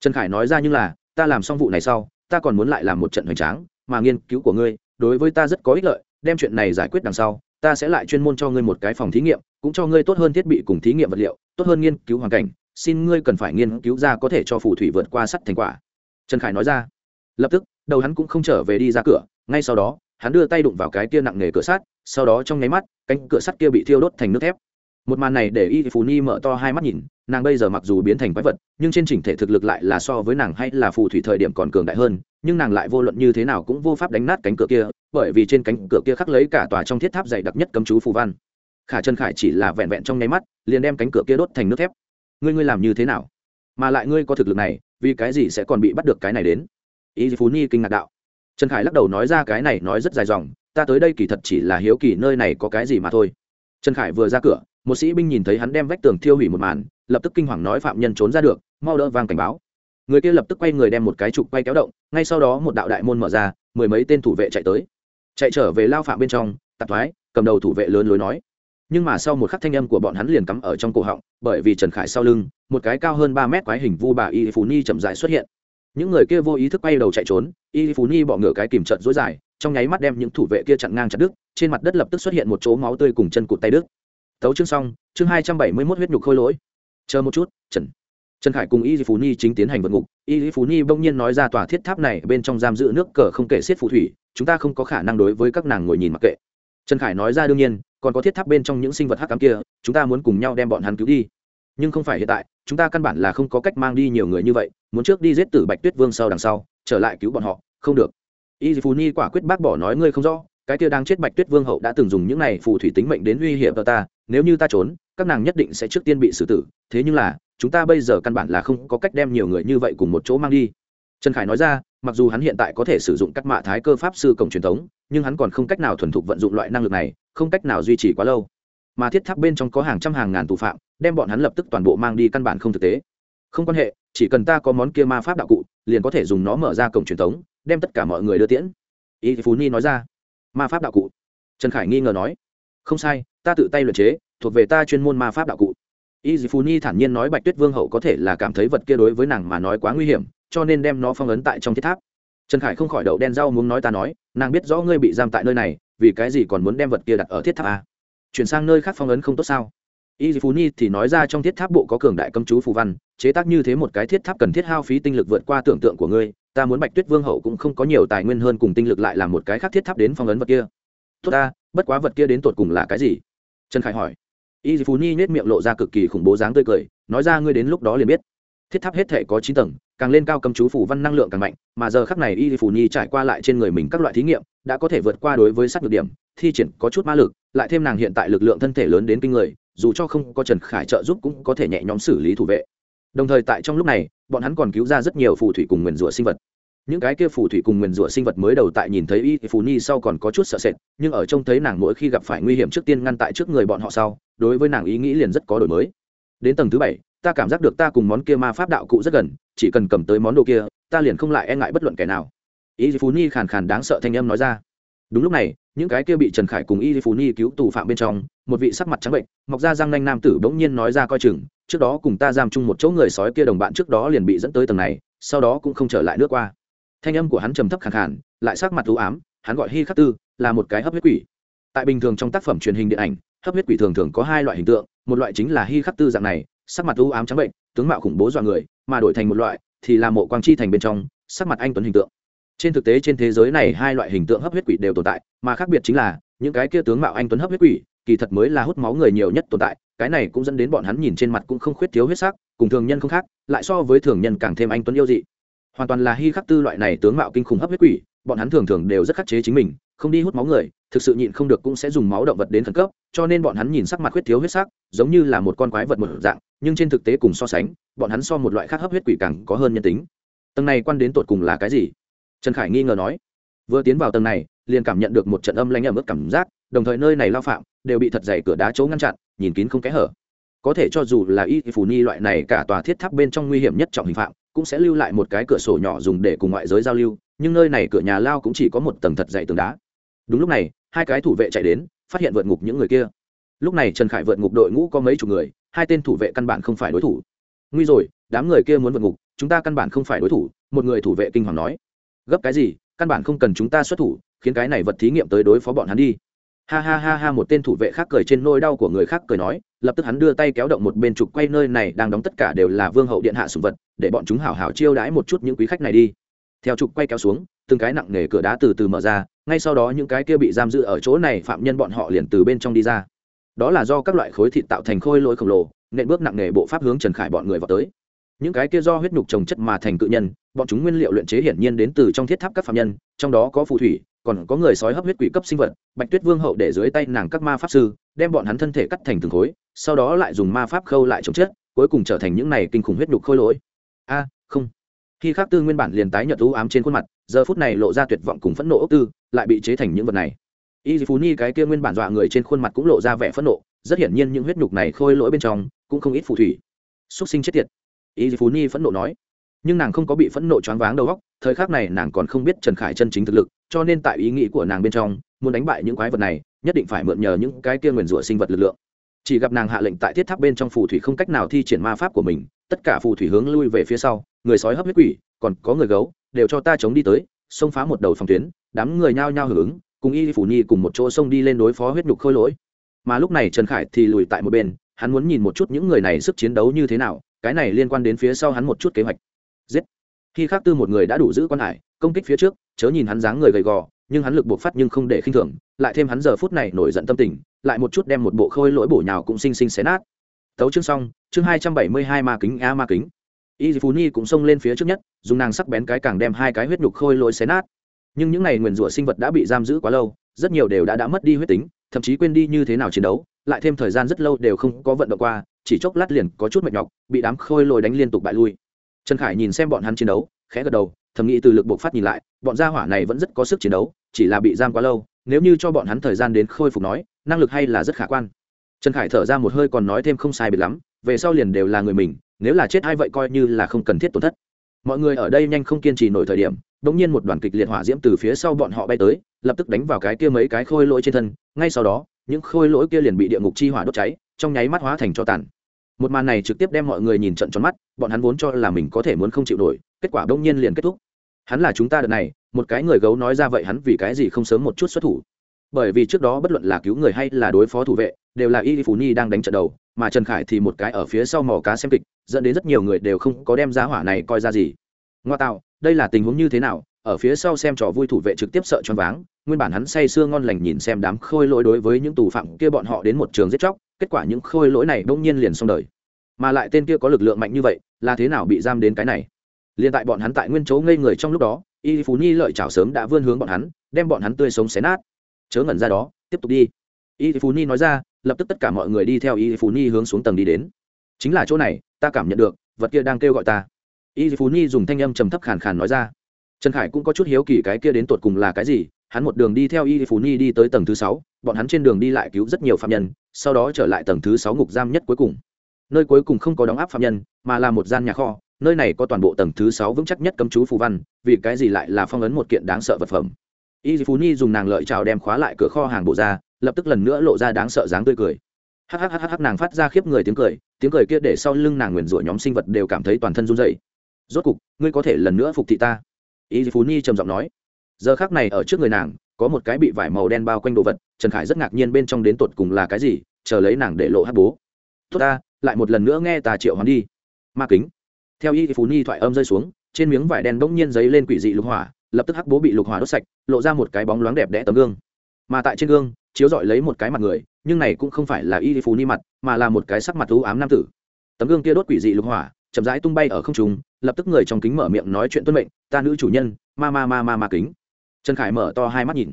Trần khải nói ra như là, ta làm xong vụ này sau, ta còn muốn lại làm một trận hoành tráng, mà nghiên cứu của ngươi, đối với ta rất có ích lợi, đem chuyện này giải quyết đằng sau ta sẽ lại chuyên môn cho ngươi một cái phòng thí nghiệm, cũng cho ngươi tốt hơn thiết bị cùng thí nghiệm vật liệu, tốt hơn nghiên cứu hoàn cảnh, xin ngươi cần phải nghiên cứu ra có thể cho phù thủy vượt qua sắt thành quả. Trần khải nói ra. Lập tức, đầu hắn cũng không trở về đi ra cửa, ngay sau đó, hắn đưa tay đụng vào cái kia nặng nề cửa sắt, sau đó trong nháy mắt, cánh cửa sắt kia bị thiêu đốt thành nước thép. Một màn này để y phù ni mở to hai mắt nhìn, nàng bây giờ mặc dù biến thành quái vật, nhưng trên chỉnh thể thực lực lại là so với nàng hay là phù thủy thời điểm còn cường đại hơn nhưng nàng lại vô luận như thế nào cũng vô pháp đánh nát cánh cửa kia, bởi vì trên cánh cửa kia khắc lấy cả tòa trong thiết tháp dày đặc nhất cấm chú phù văn. Khả trần khải chỉ là vẹn vẹn trong nháy mắt, liền đem cánh cửa kia đốt thành nước thép. Ngươi ngươi làm như thế nào? Mà lại ngươi có thực lực này, vì cái gì sẽ còn bị bắt được cái này đến? Y phú ni kinh ngạc đạo. Trần khải lắc đầu nói ra cái này nói rất dài dòng, ta tới đây kỳ thật chỉ là hiếu kỳ nơi này có cái gì mà thôi. Trần khải vừa ra cửa, một sĩ binh nhìn thấy hắn đem vách tường thiêu hủy một màn, lập tức kinh hoàng nói phạm nhân trốn ra được, mau đỡ vang cảnh báo người kia lập tức quay người đem một cái trục quay kéo động, ngay sau đó một đạo đại môn mở ra, mười mấy tên thủ vệ chạy tới. Chạy trở về lao phạm bên trong, tạp thoái, cầm đầu thủ vệ lớn lối nói. Nhưng mà sau một khắc thanh âm của bọn hắn liền cắm ở trong cổ họng, bởi vì trần khải sau lưng, một cái cao hơn ba mét quái hình vu bà y phú ni chậm dài xuất hiện. Những người kia vô ý thức quay đầu chạy trốn, y phú ni bọ ngửa cái kìm trận dối dài, trong nháy mắt đem những thủ vệ kia chặn ngang chặt đứt, trên mặt đất lập tức xuất hiện một chỗ máu tươi cùng chân cụt tay đứt. Tấu chương xong, chương hai trăm bảy mươi mốt huyết nhục khôi lỗi. Chờ một chút, trần trần khải cùng y phú ni chính tiến hành vượt ngục. Y phú ni bỗng nhiên nói ra tòa thiết tháp này bên trong giam giữ nước cờ không kể xiết phù thủy, chúng ta không có khả năng đối với các nàng ngồi nhìn mặc kệ. Trần khải nói ra đương nhiên, còn có thiết tháp bên trong những sinh vật hắc cám kia, chúng ta muốn cùng nhau đem bọn hắn cứu đi. Nhưng không phải hiện tại, chúng ta căn bản là không có cách mang đi nhiều người như vậy, muốn trước đi giết tử bạch tuyết vương sau đằng sau, trở lại cứu bọn họ, không được. Y phú ni quả quyết bác bỏ nói ngươi không rõ, cái kia đang chết bạch tuyết vương hậu đã từng dùng những này phù thủy tính mệnh đến uy hiểm ta, nếu như ta trốn các nàng nhất định sẽ trước tiên bị xử tử, thế nhưng là, chúng ta bây giờ căn bản là không có cách đem nhiều người như vậy cùng một chỗ mang đi. Trần khải nói ra, mặc dù hắn hiện tại có thể sử dụng các mạ thái cơ pháp sư cổng truyền thống, nhưng hắn còn không cách nào thuần thục vận dụng loại năng lực này, không cách nào duy trì quá lâu. Mà thiết tháp bên trong có hàng trăm hàng ngàn tù phạm, đem bọn hắn lập tức toàn bộ mang đi căn bản không thực tế. Không quan hệ, chỉ cần ta có món kia ma pháp đạo cụ, liền có thể dùng nó mở ra cổng truyền thống, đem tất cả mọi người đưa tiễn. Y phú ni nói ra. Ma pháp đạo cụ? Trần khải nghi ngờ nói. Không sai, ta tự tay luyện chế thuộc về ta chuyên môn ma pháp đạo cụ. Y phú ni thản nhiên nói bạch tuyết vương hậu có thể là cảm thấy vật kia đối với nàng mà nói quá nguy hiểm, cho nên đem nó phong ấn tại trong thiết tháp. Trần khải không khỏi đậu đen rau muốn nói ta nói, nàng biết rõ ngươi bị giam tại nơi này, vì cái gì còn muốn đem vật kia đặt ở thiết tháp a chuyển sang nơi khác phong ấn không tốt sao? Y phú ni thì nói ra trong thiết tháp bộ có cường đại cấm chú phù văn, chế tác như thế một cái thiết tháp cần thiết hao phí tinh lực vượt qua tưởng tượng của ngươi, ta muốn bạch tuyết vương hậu cũng không có nhiều tài nguyên hơn cùng tinh lực lại làm một cái khác thiết tháp đến phong ấn vật kia. Tốt ta, bất quá vật kia đến tột cùng là cái gì? Trần khải hỏi y phú ni nhét miệng lộ ra cực kỳ khủng bố dáng tươi cười, nói ra ngươi đến lúc đó liền biết. Thiết tháp hết thể có chín tầng, càng lên cao cầm chú phủ văn năng lượng càng mạnh, mà giờ khắc này y phủ nhi trải qua lại trên người mình các loại thí nghiệm, đã có thể vượt qua đối với sát nhược điểm, thi triển có chút ma lực, lại thêm nàng hiện tại lực lượng thân thể lớn đến kinh người, dù cho không có trần khải trợ giúp cũng có thể nhẹ nhõm xử lý thủ vệ. Đồng thời tại trong lúc này, bọn hắn còn cứu ra rất nhiều phù thủy cùng nguyền rủa sinh vật những cái kia phù thủy cùng nguyền rủa sinh vật mới đầu tại nhìn thấy y phù nhi sau còn có chút sợ sệt, nhưng ở trông thấy nàng mỗi khi gặp phải nguy hiểm trước tiên ngăn tại trước người bọn họ sau, đối với nàng ý nghĩ liền rất có đổi mới. Đến tầng thứ bảy, ta cảm giác được ta cùng món kia ma pháp đạo cụ rất gần, chỉ cần cầm tới món đồ kia, ta liền không lại e ngại bất luận kẻ nào. Y phú nhi khàn khàn đáng sợ thanh âm nói ra. Đúng lúc này, những cái kia bị trần khải cùng y phú nhi cứu tù phạm bên trong, một vị sắc mặt trắng bệnh, mọc ra răng nanh nam tử bỗng nhiên nói ra coi chừng, trước đó cùng ta giam chung một chỗ người sói kia đồng bạn trước đó liền bị dẫn tới tầng này, sau đó cũng không trở lại nước qua thanh âm của hắn trầm thấp khàn khàn, lại sắc mặt u ám, hắn gọi hy khắc tư, là một cái hấp huyết quỷ. Tại bình thường trong tác phẩm truyền hình điện ảnh, hấp huyết quỷ thường thường có hai loại hình tượng, một loại chính là hy khắc tư dạng này, sắc mặt u ám trắng bệnh, tướng mạo khủng bố dọa người, mà đổi thành một loại thì là mộ quang chi thành bên trong, sắc mặt anh tuấn hình tượng. Trên thực tế trên thế giới này hai loại hình tượng hấp huyết quỷ đều tồn tại, mà khác biệt chính là, những cái kia tướng mạo anh tuấn hấp huyết quỷ, kỳ thật mới là hút máu người nhiều nhất tồn tại, cái này cũng dẫn đến bọn hắn nhìn trên mặt cũng không khuyết thiếu huyết sắc, cùng thường nhân không khác, lại so với thường nhân càng thêm anh tuấn yêu dị hoàn toàn là hy khắc tư loại này tướng mạo kinh khủng hấp huyết quỷ, bọn hắn thường thường đều rất khắc chế chính mình, không đi hút máu người, thực sự nhịn không được cũng sẽ dùng máu động vật đến khẩn cấp, cho nên bọn hắn nhìn sắc mặt huyết thiếu huyết sắc, giống như là một con quái vật một dạng, nhưng trên thực tế cùng so sánh, bọn hắn so một loại khác hấp huyết quỷ càng có hơn nhân tính. Tầng này quan đến tột cùng là cái gì? Trần khải nghi ngờ nói. Vừa tiến vào tầng này, liền cảm nhận được một trận âm lanh ẩm ướt cảm giác, đồng thời nơi này lao phạm đều bị thật dày cửa đá chỗ ngăn chặn, nhìn kín không kẽ hở. Có thể cho dù là y phù ni loại này cả tòa thiết tháp bên trong nguy hiểm nhất trọng hình phạm cũng sẽ lưu lại một cái cửa sổ nhỏ dùng để cùng ngoại giới giao lưu, nhưng nơi này cửa nhà lao cũng chỉ có một tầng thật dày tường đá. Đúng lúc này, hai cái thủ vệ chạy đến, phát hiện vượt ngục những người kia. Lúc này trần khải vượt ngục đội ngũ có mấy chục người, hai tên thủ vệ căn bản không phải đối thủ. Nguy rồi, đám người kia muốn vượt ngục, chúng ta căn bản không phải đối thủ, một người thủ vệ kinh hoàng nói. Gấp cái gì, căn bản không cần chúng ta xuất thủ, khiến cái này vật thí nghiệm tới đối phó bọn hắn đi ha ha ha ha, một tên thủ vệ khác cười trên nôi đau của người khác cười nói, lập tức hắn đưa tay kéo động một bên trục quay nơi này đang đóng tất cả đều là vương hậu điện hạ sùng vật, để bọn chúng hào hào chiêu đãi một chút những quý khách này đi. Theo trục quay kéo xuống, từng cái nặng nề cửa đá từ từ mở ra, ngay sau đó những cái kia bị giam giữ ở chỗ này phạm nhân bọn họ liền từ bên trong đi ra. Đó là do các loại khối thịt tạo thành khôi lỗi khổng lồ, nện bước nặng nề bộ pháp hướng trần khải bọn người vào tới. Những cái kia do huyết nhục trồng chất mà thành cự nhân, bọn chúng nguyên liệu luyện chế hiển nhiên đến từ trong thiết tháp các phạm nhân, trong đó có phù thủy còn có người sói hấp huyết quỷ cấp sinh vật, bạch tuyết vương hậu để dưới tay nàng các ma pháp sư, đem bọn hắn thân thể cắt thành từng khối, sau đó lại dùng ma pháp khâu lại chống chết cuối cùng trở thành những này kinh khủng huyết nhục khôi lỗi. A, không. Khi khắc tư nguyên bản liền tái nhợt u ám trên khuôn mặt, giờ phút này lộ ra tuyệt vọng cùng phẫn nộ ốc tư, lại bị chế thành những vật này. Y phú ni cái kia nguyên bản dọa người trên khuôn mặt cũng lộ ra vẻ phẫn nộ, rất hiển nhiên những huyết nhục này khôi lỗi bên trong cũng không ít phù thủy. Xúc sinh chết tiệt. Y phú ni phẫn nộ nói. Nhưng nàng không có bị phẫn nộ choáng váng đầu óc, thời khắc này nàng còn không biết trần khải chân chính thực lực cho nên tại ý nghĩ của nàng bên trong, muốn đánh bại những quái vật này, nhất định phải mượn nhờ những cái kia nguyền rủa sinh vật lực lượng. Chỉ gặp nàng hạ lệnh tại thiết tháp bên trong phù thủy không cách nào thi triển ma pháp của mình, tất cả phù thủy hướng lui về phía sau, người sói hấp huyết quỷ, còn có người gấu, đều cho ta chống đi tới, xông phá một đầu phòng tuyến, đám người nhao nhao hưởng ứng, cùng y phủ nhi cùng một chỗ xông đi lên đối phó huyết nhục khôi lỗi. Mà lúc này trần khải thì lùi tại một bên, hắn muốn nhìn một chút những người này sức chiến đấu như thế nào, cái này liên quan đến phía sau hắn một chút kế hoạch. Giết. Khi khác tư một người đã đủ giữ quan hải công kích phía trước, chớ nhìn hắn dáng người gầy gò, nhưng hắn lực buộc phát nhưng không để khinh thường, lại thêm hắn giờ phút này nổi giận tâm tình, lại một chút đem một bộ khôi lỗi bổ nhào cũng xinh xinh xé nát. Tấu chương xong, chương hai trăm bảy mươi hai ma kính a ma kính. Y phú nhi cũng xông lên phía trước nhất, dùng nàng sắc bén cái càng đem hai cái huyết nhục khôi lỗi xé nát. Nhưng những này nguyền rủa sinh vật đã bị giam giữ quá lâu, rất nhiều đều đã đã mất đi huyết tính, thậm chí quên đi như thế nào chiến đấu, lại thêm thời gian rất lâu đều không có vận động qua, chỉ chốc lát liền có chút mệt nhọc, bị đám khôi lồi đánh liên tục bại lui. Trần khải nhìn xem bọn hắn chiến đấu, khẽ gật đầu thầm nghĩ từ lực buộc phát nhìn lại, bọn gia hỏa này vẫn rất có sức chiến đấu, chỉ là bị giam quá lâu, nếu như cho bọn hắn thời gian đến khôi phục nói, năng lực hay là rất khả quan. Trần khải thở ra một hơi còn nói thêm không sai biệt lắm, về sau liền đều là người mình, nếu là chết hai vậy coi như là không cần thiết tổn thất. Mọi người ở đây nhanh không kiên trì nổi thời điểm đ ỗ n g nhiên một đoàn kịch liệt hỏa diễm từ phía sau bọn họ bay tới, lập tức đánh vào cái kia mấy cái khôi lỗi trên thân, ngay sau đó, những khôi lỗi kia liền bị địa ngục chi hỏa đốt cháy, trong nháy mắt hóa thành cho tàn. Một màn này trực tiếp đem mọi người nhìn trận tròn mắt, bọn hắn vốn cho là mình có thể muốn không chịu nổi, kết quả đông nhiên liền kết thúc hắn là chúng ta đợt này, một cái người gấu nói ra vậy hắn vì cái gì không sớm một chút xuất thủ? Bởi vì trước đó bất luận là cứu người hay là đối phó thủ vệ, đều là y phú ni đang đánh trận đầu, mà trần khải thì một cái ở phía sau mò cá xem kịch, dẫn đến rất nhiều người đều không có đem giá hỏa này coi ra gì. Ngoa tạo, đây là tình huống như thế nào? Ở phía sau xem trò vui thủ vệ trực tiếp sợ choáng váng, nguyên bản hắn say sưa ngon lành nhìn xem đám khôi lỗi đối với những tù phạm kia bọn họ đến một trường giết chóc, kết quả những khôi lỗi này đông nhiên liền xong đời. Mà lại tên kia có lực lượng mạnh như vậy, là thế nào bị giam đến cái này? Liền tại bọn hắn tại nguyên chỗ ngây người trong lúc đó, y phú nhi lợi chảo sớm đã vươn hướng bọn hắn, đem bọn hắn tươi sống xé nát. Chớ ngẩn ra đó, tiếp tục đi. Y phú nhi nói ra, lập tức tất cả mọi người đi theo y phú nhi hướng xuống tầng đi đến. Chính là chỗ này, ta cảm nhận được, vật kia đang kêu gọi ta. Y phú nhi dùng thanh âm trầm thấp khàn khàn nói ra. Trần khải cũng có chút hiếu kỳ cái kia đến tột cùng là cái gì, hắn một đường đi theo y phú nhi đi tới tầng thứ sáu, bọn hắn trên đường đi lại cứu rất nhiều phạm nhân, sau đó trở lại tầng thứ sáu ngục giam nhất cuối cùng. Nơi cuối cùng không có đóng áp phạm nhân, mà là một gian nhà kho nơi này có toàn bộ tầng thứ sáu vững chắc nhất cấm chú phù văn, vì cái gì lại là phong ấn một kiện đáng sợ vật phẩm? Y phú nhi dùng nàng lợi trào đem khóa lại cửa kho hàng bộ ra, lập tức lần nữa lộ ra đáng sợ dáng tươi cười. Hhhh nàng phát ra khiếp người tiếng cười tiếng cười kia để sau lưng nàng nguyền rủa nhóm sinh vật đều cảm thấy toàn thân run dậy rốt cục, ngươi có thể lần nữa phục thị ta. Y phú nhi trầm giọng nói. Giờ khác này ở trước người nàng, có một cái bị vải màu đen bao quanh đồ vật, trần khải rất ngạc nhiên bên trong đến tột cùng là cái gì, chờ lấy nàng để lộ hát bố. Tốt ta, lại một lần nữa nghe ta triệu hoán đi. Ma kính theo y phú ni thoại âm rơi xuống, trên miếng vải đen bỗng nhiên giấy lên quỷ dị lục hỏa, lập tức hắc bố bị lục hỏa đốt sạch, lộ ra một cái bóng loáng đẹp đẽ tấm gương. Mà tại trên gương, chiếu dọi lấy một cái mặt người, nhưng này cũng không phải là y phú ni mặt, mà là một cái sắc mặt thú ám nam tử. Tấm gương kia đốt quỷ dị lục hỏa, chậm rãi tung bay ở không trung, lập tức người trong kính mở miệng nói chuyện tuân mệnh, ta nữ chủ nhân, ma ma ma ma ma kính. Trần khải mở to hai mắt nhìn.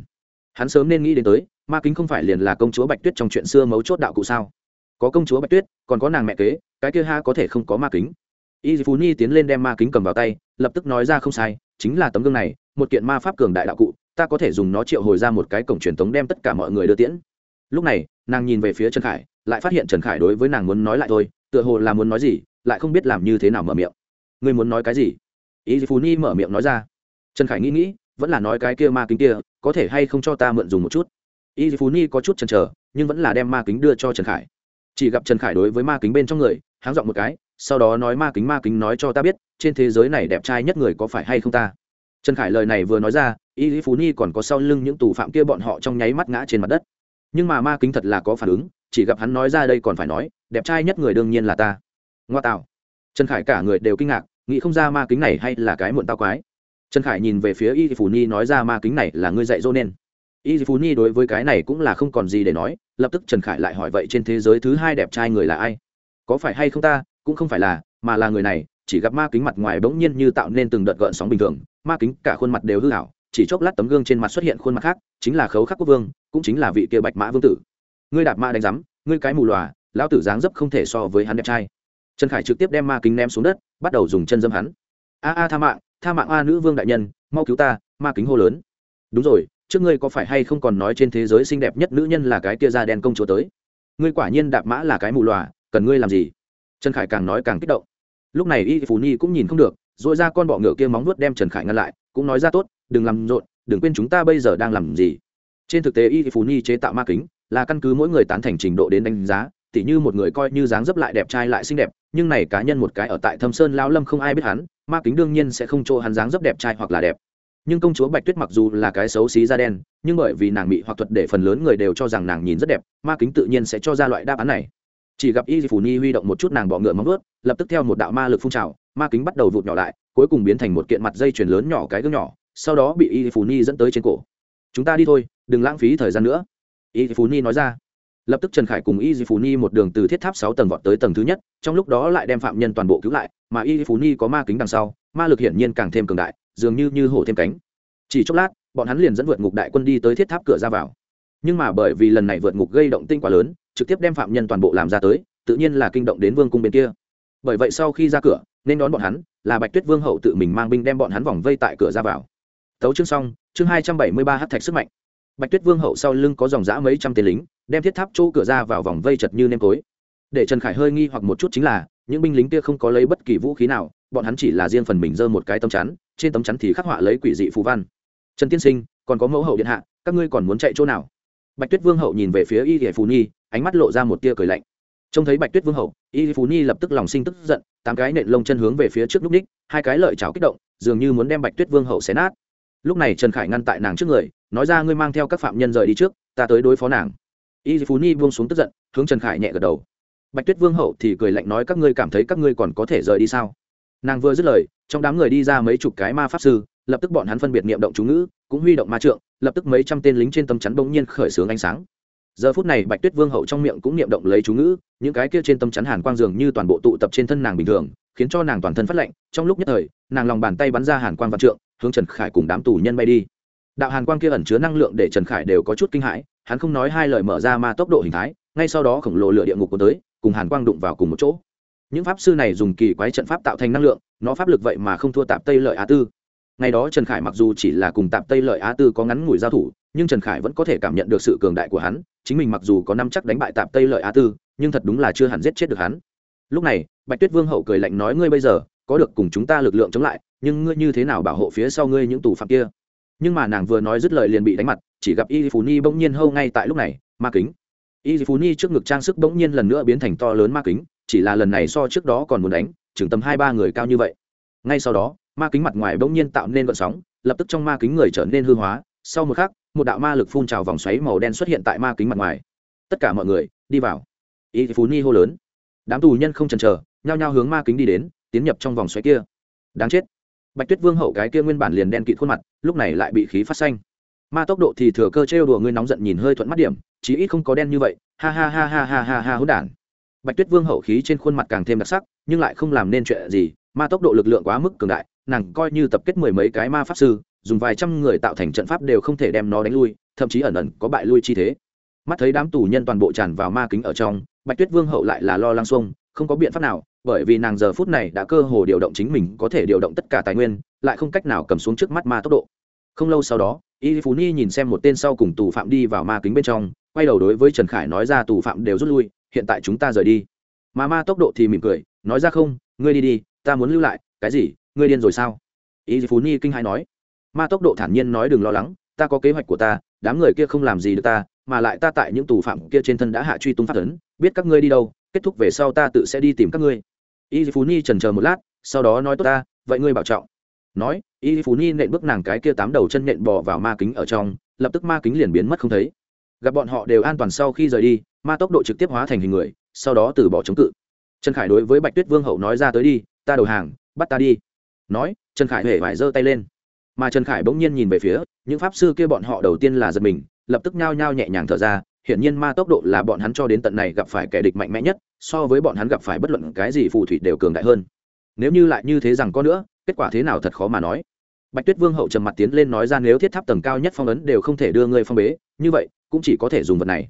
Hắn sớm nên nghĩ đến tới, ma kính không phải liền là công chúa bạch tuyết trong chuyện xưa mấu chốt đạo cụ sao? Có công chúa bạch tuyết, còn có nàng mẹ kế, cái kia ha có thể không có ma kính y phú ni tiến lên đem ma kính cầm vào tay, lập tức nói ra không sai, chính là tấm gương này, một kiện ma pháp cường đại đạo cụ, ta có thể dùng nó triệu hồi ra một cái cổng truyền thống đem tất cả mọi người đưa tiễn. Lúc này, nàng nhìn về phía trần khải, lại phát hiện trần khải đối với nàng muốn nói lại thôi, tựa hồ là muốn nói gì, lại không biết làm như thế nào mở miệng. Ngươi muốn nói cái gì? Ý phú ni mở miệng nói ra. Trần khải nghĩ nghĩ, vẫn là nói cái kia ma kính kia, có thể hay không cho ta mượn dùng một chút? Y phú ni có chút chần chờ, nhưng vẫn là đem ma kính đưa cho trần khải. Chỉ gặp trần khải đối với ma kính bên trong người, háng dọn một cái sau đó nói ma kính ma kính nói cho ta biết, trên thế giới này đẹp trai nhất người có phải hay không ta? Trần khải lời này vừa nói ra, y lý phú ni còn có sau lưng những tù phạm kia bọn họ trong nháy mắt ngã trên mặt đất. Nhưng mà ma kính thật là có phản ứng, chỉ gặp hắn nói ra đây còn phải nói, đẹp trai nhất người đương nhiên là ta. Ngoa tạo. Trần khải cả người đều kinh ngạc, nghĩ không ra ma kính này hay là cái muộn tao quái. Trần khải nhìn về phía y phú ni nói ra ma kính này là ngươi dạy dỗ nên. Y phú ni đối với cái này cũng là không còn gì để nói, lập tức trần khải lại hỏi vậy trên thế giới thứ hai đẹp trai người là ai? Có phải hay không ta? Cũng không phải là, mà là người này, chỉ gặp ma kính mặt ngoài bỗng nhiên như tạo nên từng đợt gợn sóng bình thường, ma kính cả khuôn mặt đều hư hảo chỉ chốc lát tấm gương trên mặt xuất hiện khuôn mặt khác, chính là khấu khắc quốc vương, cũng chính là vị kia bạch mã vương tử. Ngươi đạp ma đánh rắm ngươi cái mù lòa, lão tử dáng dấp không thể so với hắn đẹp trai. Trần khải trực tiếp đem ma kính ném xuống đất, bắt đầu dùng chân dâm hắn. A a, tha mạng tha mạng a nữ vương đại nhân, mau cứu ta, ma kính hô lớn. Đúng rồi, trước ngươi có phải hay không còn nói trên thế giới xinh đẹp nhất nữ nhân là cái kia da đen công chúa tới? Ngươi quả nhiên đạp mã là cái mù lòa, cần ngươi làm gì? Trần khải càng nói càng kích động. Lúc này y phú nhi cũng nhìn không được dội ra con bọ ngựa kia móng nuốt đem trần khải ngăn lại, cũng nói ra tốt, đừng làm rộn, đừng quên chúng ta bây giờ đang làm gì. Trên thực tế y phú nhi chế tạo ma kính, là căn cứ mỗi người tán thành trình độ đến đánh giá, tỉ như một người coi như dáng dấp lại đẹp trai lại xinh đẹp, nhưng này cá nhân một cái ở tại thâm sơn lao lâm không ai biết hắn, ma kính đương nhiên sẽ không cho hắn dáng dấp đẹp trai hoặc là đẹp. Nhưng công chúa bạch tuyết mặc dù là cái xấu xí da đen, nhưng bởi vì nàng bị hoặc thuật để phần lớn người đều cho rằng nàng nhìn rất đẹp, ma kính tự nhiên sẽ cho ra loại đáp án này chỉ gặp y phủ nhi huy động một chút nàng bọ ngựa móng ướt lập tức theo một đạo ma lực phun trào, ma kính bắt đầu vụt nhỏ lại, cuối cùng biến thành một kiện mặt dây chuyền lớn nhỏ cái gương nhỏ, sau đó bị y phủ nhi dẫn tới trên cổ. Chúng ta đi thôi, đừng lãng phí thời gian nữa. Y phủ nhi nói ra. Lập tức trần khải cùng y phủ nhi một đường từ thiết tháp sáu tầng vọt tới tầng thứ nhất, trong lúc đó lại đem phạm nhân toàn bộ cứu lại, mà y phủ nhi có ma kính đằng sau, ma lực hiển nhiên càng thêm cường đại, dường như như hổ thêm cánh. Chỉ chốc lát, bọn hắn liền dẫn vượt ngục đại quân đi tới thiết tháp cửa ra vào. Nhưng mà bởi vì lần này vượt ngục gây động tinh quá lớn trực tiếp đem phạm nhân toàn bộ làm ra tới, tự nhiên là kinh động đến vương cung bên kia. Bởi vậy sau khi ra cửa, nên đón bọn hắn, là bạch tuyết vương hậu tự mình mang binh đem bọn hắn vòng vây tại cửa ra vào. Tấu chương xong, chương hai trăm bảy mươi ba hát thạch sức mạnh. Bạch tuyết vương hậu sau lưng có dòng dã mấy trăm tên lính, đem thiết tháp chỗ cửa ra vào vòng vây chật như nêm tối. Để trần khải hơi nghi hoặc một chút chính là, những binh lính kia không có lấy bất kỳ vũ khí nào, bọn hắn chỉ là riêng phần mình giơ một cái tấm chắn, trên tấm chắn thì khắc họa lấy quỷ dị phù văn. Trần tiên sinh, còn có mẫu hậu điện hạ, các ngươi còn muốn chạy chỗ nào? Bạch tuyết vương hậu nhìn về phía y hệ phù nhi ánh mắt lộ ra một tia cười lạnh. Trông thấy bạch tuyết vương hậu, y phù nhi lập tức lòng sinh tức giận, tám cái nện lông chân hướng về phía trước lúc ních, hai cái lợi cháo kích động, dường như muốn đem bạch tuyết vương hậu xé nát. Lúc này trần khải ngăn tại nàng trước người, nói ra ngươi mang theo các phạm nhân rời đi trước, ta tới đối phó nàng. Y phú nhi buông xuống tức giận, hướng trần khải nhẹ gật đầu. Bạch tuyết vương hậu thì cười lạnh nói các ngươi cảm thấy các ngươi còn có thể rời đi sao? Nàng vừa dứt lời, trong đám người đi ra mấy chục cái ma pháp sư, lập tức bọn hắn phân biệt niệm động chú ngữ, cũng huy động ma trượng, lập tức mấy trăm tên lính trên tấm chắn bỗng nhiên khởi xướng ánh sáng giờ phút này bạch tuyết vương hậu trong miệng cũng niệm động lấy chú ngữ, những cái kia trên tâm chắn hàn quang dường như toàn bộ tụ tập trên thân nàng bình thường, khiến cho nàng toàn thân phát lạnh. Trong lúc nhất thời, nàng lòng bàn tay bắn ra hàn quang vạn trượng, hướng trần khải cùng đám tù nhân bay đi. Đạo hàn quang kia ẩn chứa năng lượng để trần khải đều có chút kinh hãi, hắn không nói hai lời mở ra ma tốc độ hình thái, ngay sau đó khổng lồ lửa địa ngục của tới, cùng hàn quang đụng vào cùng một chỗ. Những pháp sư này dùng kỳ quái trận pháp tạo thành năng lượng, nó pháp lực vậy mà không thua tạp tây lợi á tư. Ngày đó trần khải mặc dù chỉ là cùng tạp tây lợi á tư có ngắn ngủi giao thủ nhưng trần khải vẫn có thể cảm nhận được sự cường đại của hắn chính mình mặc dù có năm chắc đánh bại tạp tây lợi á tư nhưng thật đúng là chưa hẳn giết chết được hắn lúc này bạch tuyết vương hậu cười lạnh nói ngươi bây giờ có được cùng chúng ta lực lượng chống lại nhưng ngươi như thế nào bảo hộ phía sau ngươi những tù phạm kia nhưng mà nàng vừa nói dứt lời liền bị đánh mặt chỉ gặp y phú ni bỗng nhiên hâu ngay tại lúc này ma kính y phú ni trước ngực trang sức bỗng nhiên lần nữa biến thành to lớn ma kính chỉ là lần này so trước đó còn muốn đánh chừng tầm hai ba người cao như vậy ngay sau đó ma kính mặt ngoài bỗng nhiên tạo nên vận sóng lập tức trong ma kính người trở nên hư hóa sau một khắc một đạo ma lực phun trào vòng xoáy màu đen xuất hiện tại ma kính mặt ngoài. Tất cả mọi người, đi vào. Y phú ni hô lớn. Đám tù nhân không chần chờ, nhao nhao hướng ma kính đi đến, tiến nhập trong vòng xoáy kia. Đáng chết. Bạch tuyết vương hậu cái kia nguyên bản liền đen kịt khuôn mặt, lúc này lại bị khí phát xanh. Ma tốc độ thì thừa cơ trêu đùa ngươi nóng giận nhìn hơi thuận mắt điểm, chí ít không có đen như vậy. Ha ha ha ha ha ha ha hỗn đản. Bạch tuyết vương hậu khí trên khuôn mặt càng thêm đặc sắc, nhưng lại không làm nên chuyện gì. Ma tốc độ lực lượng quá mức cường đại, nàng coi như tập kết mười mấy cái ma pháp sư dùng vài trăm người tạo thành trận pháp đều không thể đem nó đánh lui, thậm chí ẩn ẩn có bại lui chi thế. Mắt thấy đám tù nhân toàn bộ tràn vào ma kính ở trong, bạch tuyết vương hậu lại là lo lăng xuông, không có biện pháp nào, bởi vì nàng giờ phút này đã cơ hồ điều động chính mình, có thể điều động tất cả tài nguyên, lại không cách nào cầm xuống trước mắt ma tốc độ. Không lâu sau đó, y phú ni nhìn xem một tên sau cùng tù phạm đi vào ma kính bên trong, quay đầu đối với trần khải nói ra tù phạm đều rút lui, hiện tại chúng ta rời đi. Mà ma tốc độ thì mỉm cười, nói ra không, ngươi đi đi, ta muốn lưu lại, cái gì, ngươi điên rồi sao? Y phú ni kinh hai nói ma tốc độ thản nhiên nói đừng lo lắng, ta có kế hoạch của ta, đám người kia không làm gì được ta, mà lại ta tại những tù phạm kia trên thân đã hạ truy tung phát ấn, biết các ngươi đi đâu, kết thúc về sau ta tự sẽ đi tìm các ngươi. Y phú ni trần chờ một lát, sau đó nói tốt ta, vậy ngươi bảo trọng. Nói, y phú ni nện bước nàng cái kia tám đầu chân nện bò vào ma kính ở trong, lập tức ma kính liền biến mất không thấy. Gặp bọn họ đều an toàn sau khi rời đi, ma tốc độ trực tiếp hóa thành hình người, sau đó từ bỏ chống cự. Trần khải đối với bạch tuyết vương hậu nói ra tới đi, ta đầu hàng, bắt ta đi. Nói, trần khải huệ vải giơ tay lên mà trần khải bỗng nhiên nhìn về phía, những pháp sư kia bọn họ đầu tiên là giật mình, lập tức nhao nhao nhẹ nhàng thở ra, hiển nhiên ma tốc độ là bọn hắn cho đến tận này gặp phải kẻ địch mạnh mẽ nhất, so với bọn hắn gặp phải bất luận cái gì phù thủy đều cường đại hơn. Nếu như lại như thế rằng có nữa, kết quả thế nào thật khó mà nói. Bạch tuyết vương hậu trầm mặt tiến lên nói ra nếu thiết tháp tầng cao nhất phong ấn đều không thể đưa ngươi phong bế, như vậy, cũng chỉ có thể dùng vật này.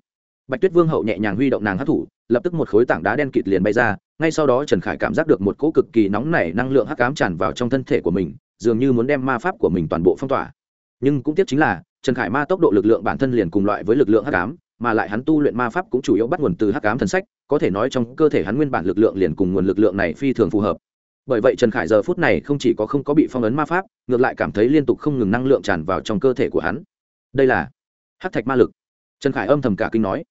Bạch tuyết vương hậu nhẹ nhàng huy động nàng hấp thủ lập tức một khối tảng đá đen kịt liền bay ra, ngay sau đó trần khải cảm giác được một cỗ cực kỳ nóng nảy năng lượng hắc cám tràn vào trong thân thể của mình dường như muốn đem ma pháp của mình toàn bộ phong tỏa. Nhưng cũng tiếc chính là, trần khải ma tốc độ lực lượng bản thân liền cùng loại với lực lượng hắc cám mà lại hắn tu luyện ma pháp cũng chủ yếu bắt nguồn từ hắc cám thần sách, có thể nói trong cơ thể hắn nguyên bản lực lượng liền cùng nguồn lực lượng này phi thường phù hợp. Bởi vậy trần khải giờ phút này không chỉ có không có bị phong ấn ma pháp, ngược lại cảm thấy liên tục không ngừng năng lượng tràn vào trong cơ thể của hắn. Đây là hắc thạch ma lực. Trần khải âm thầm cả kinh nói.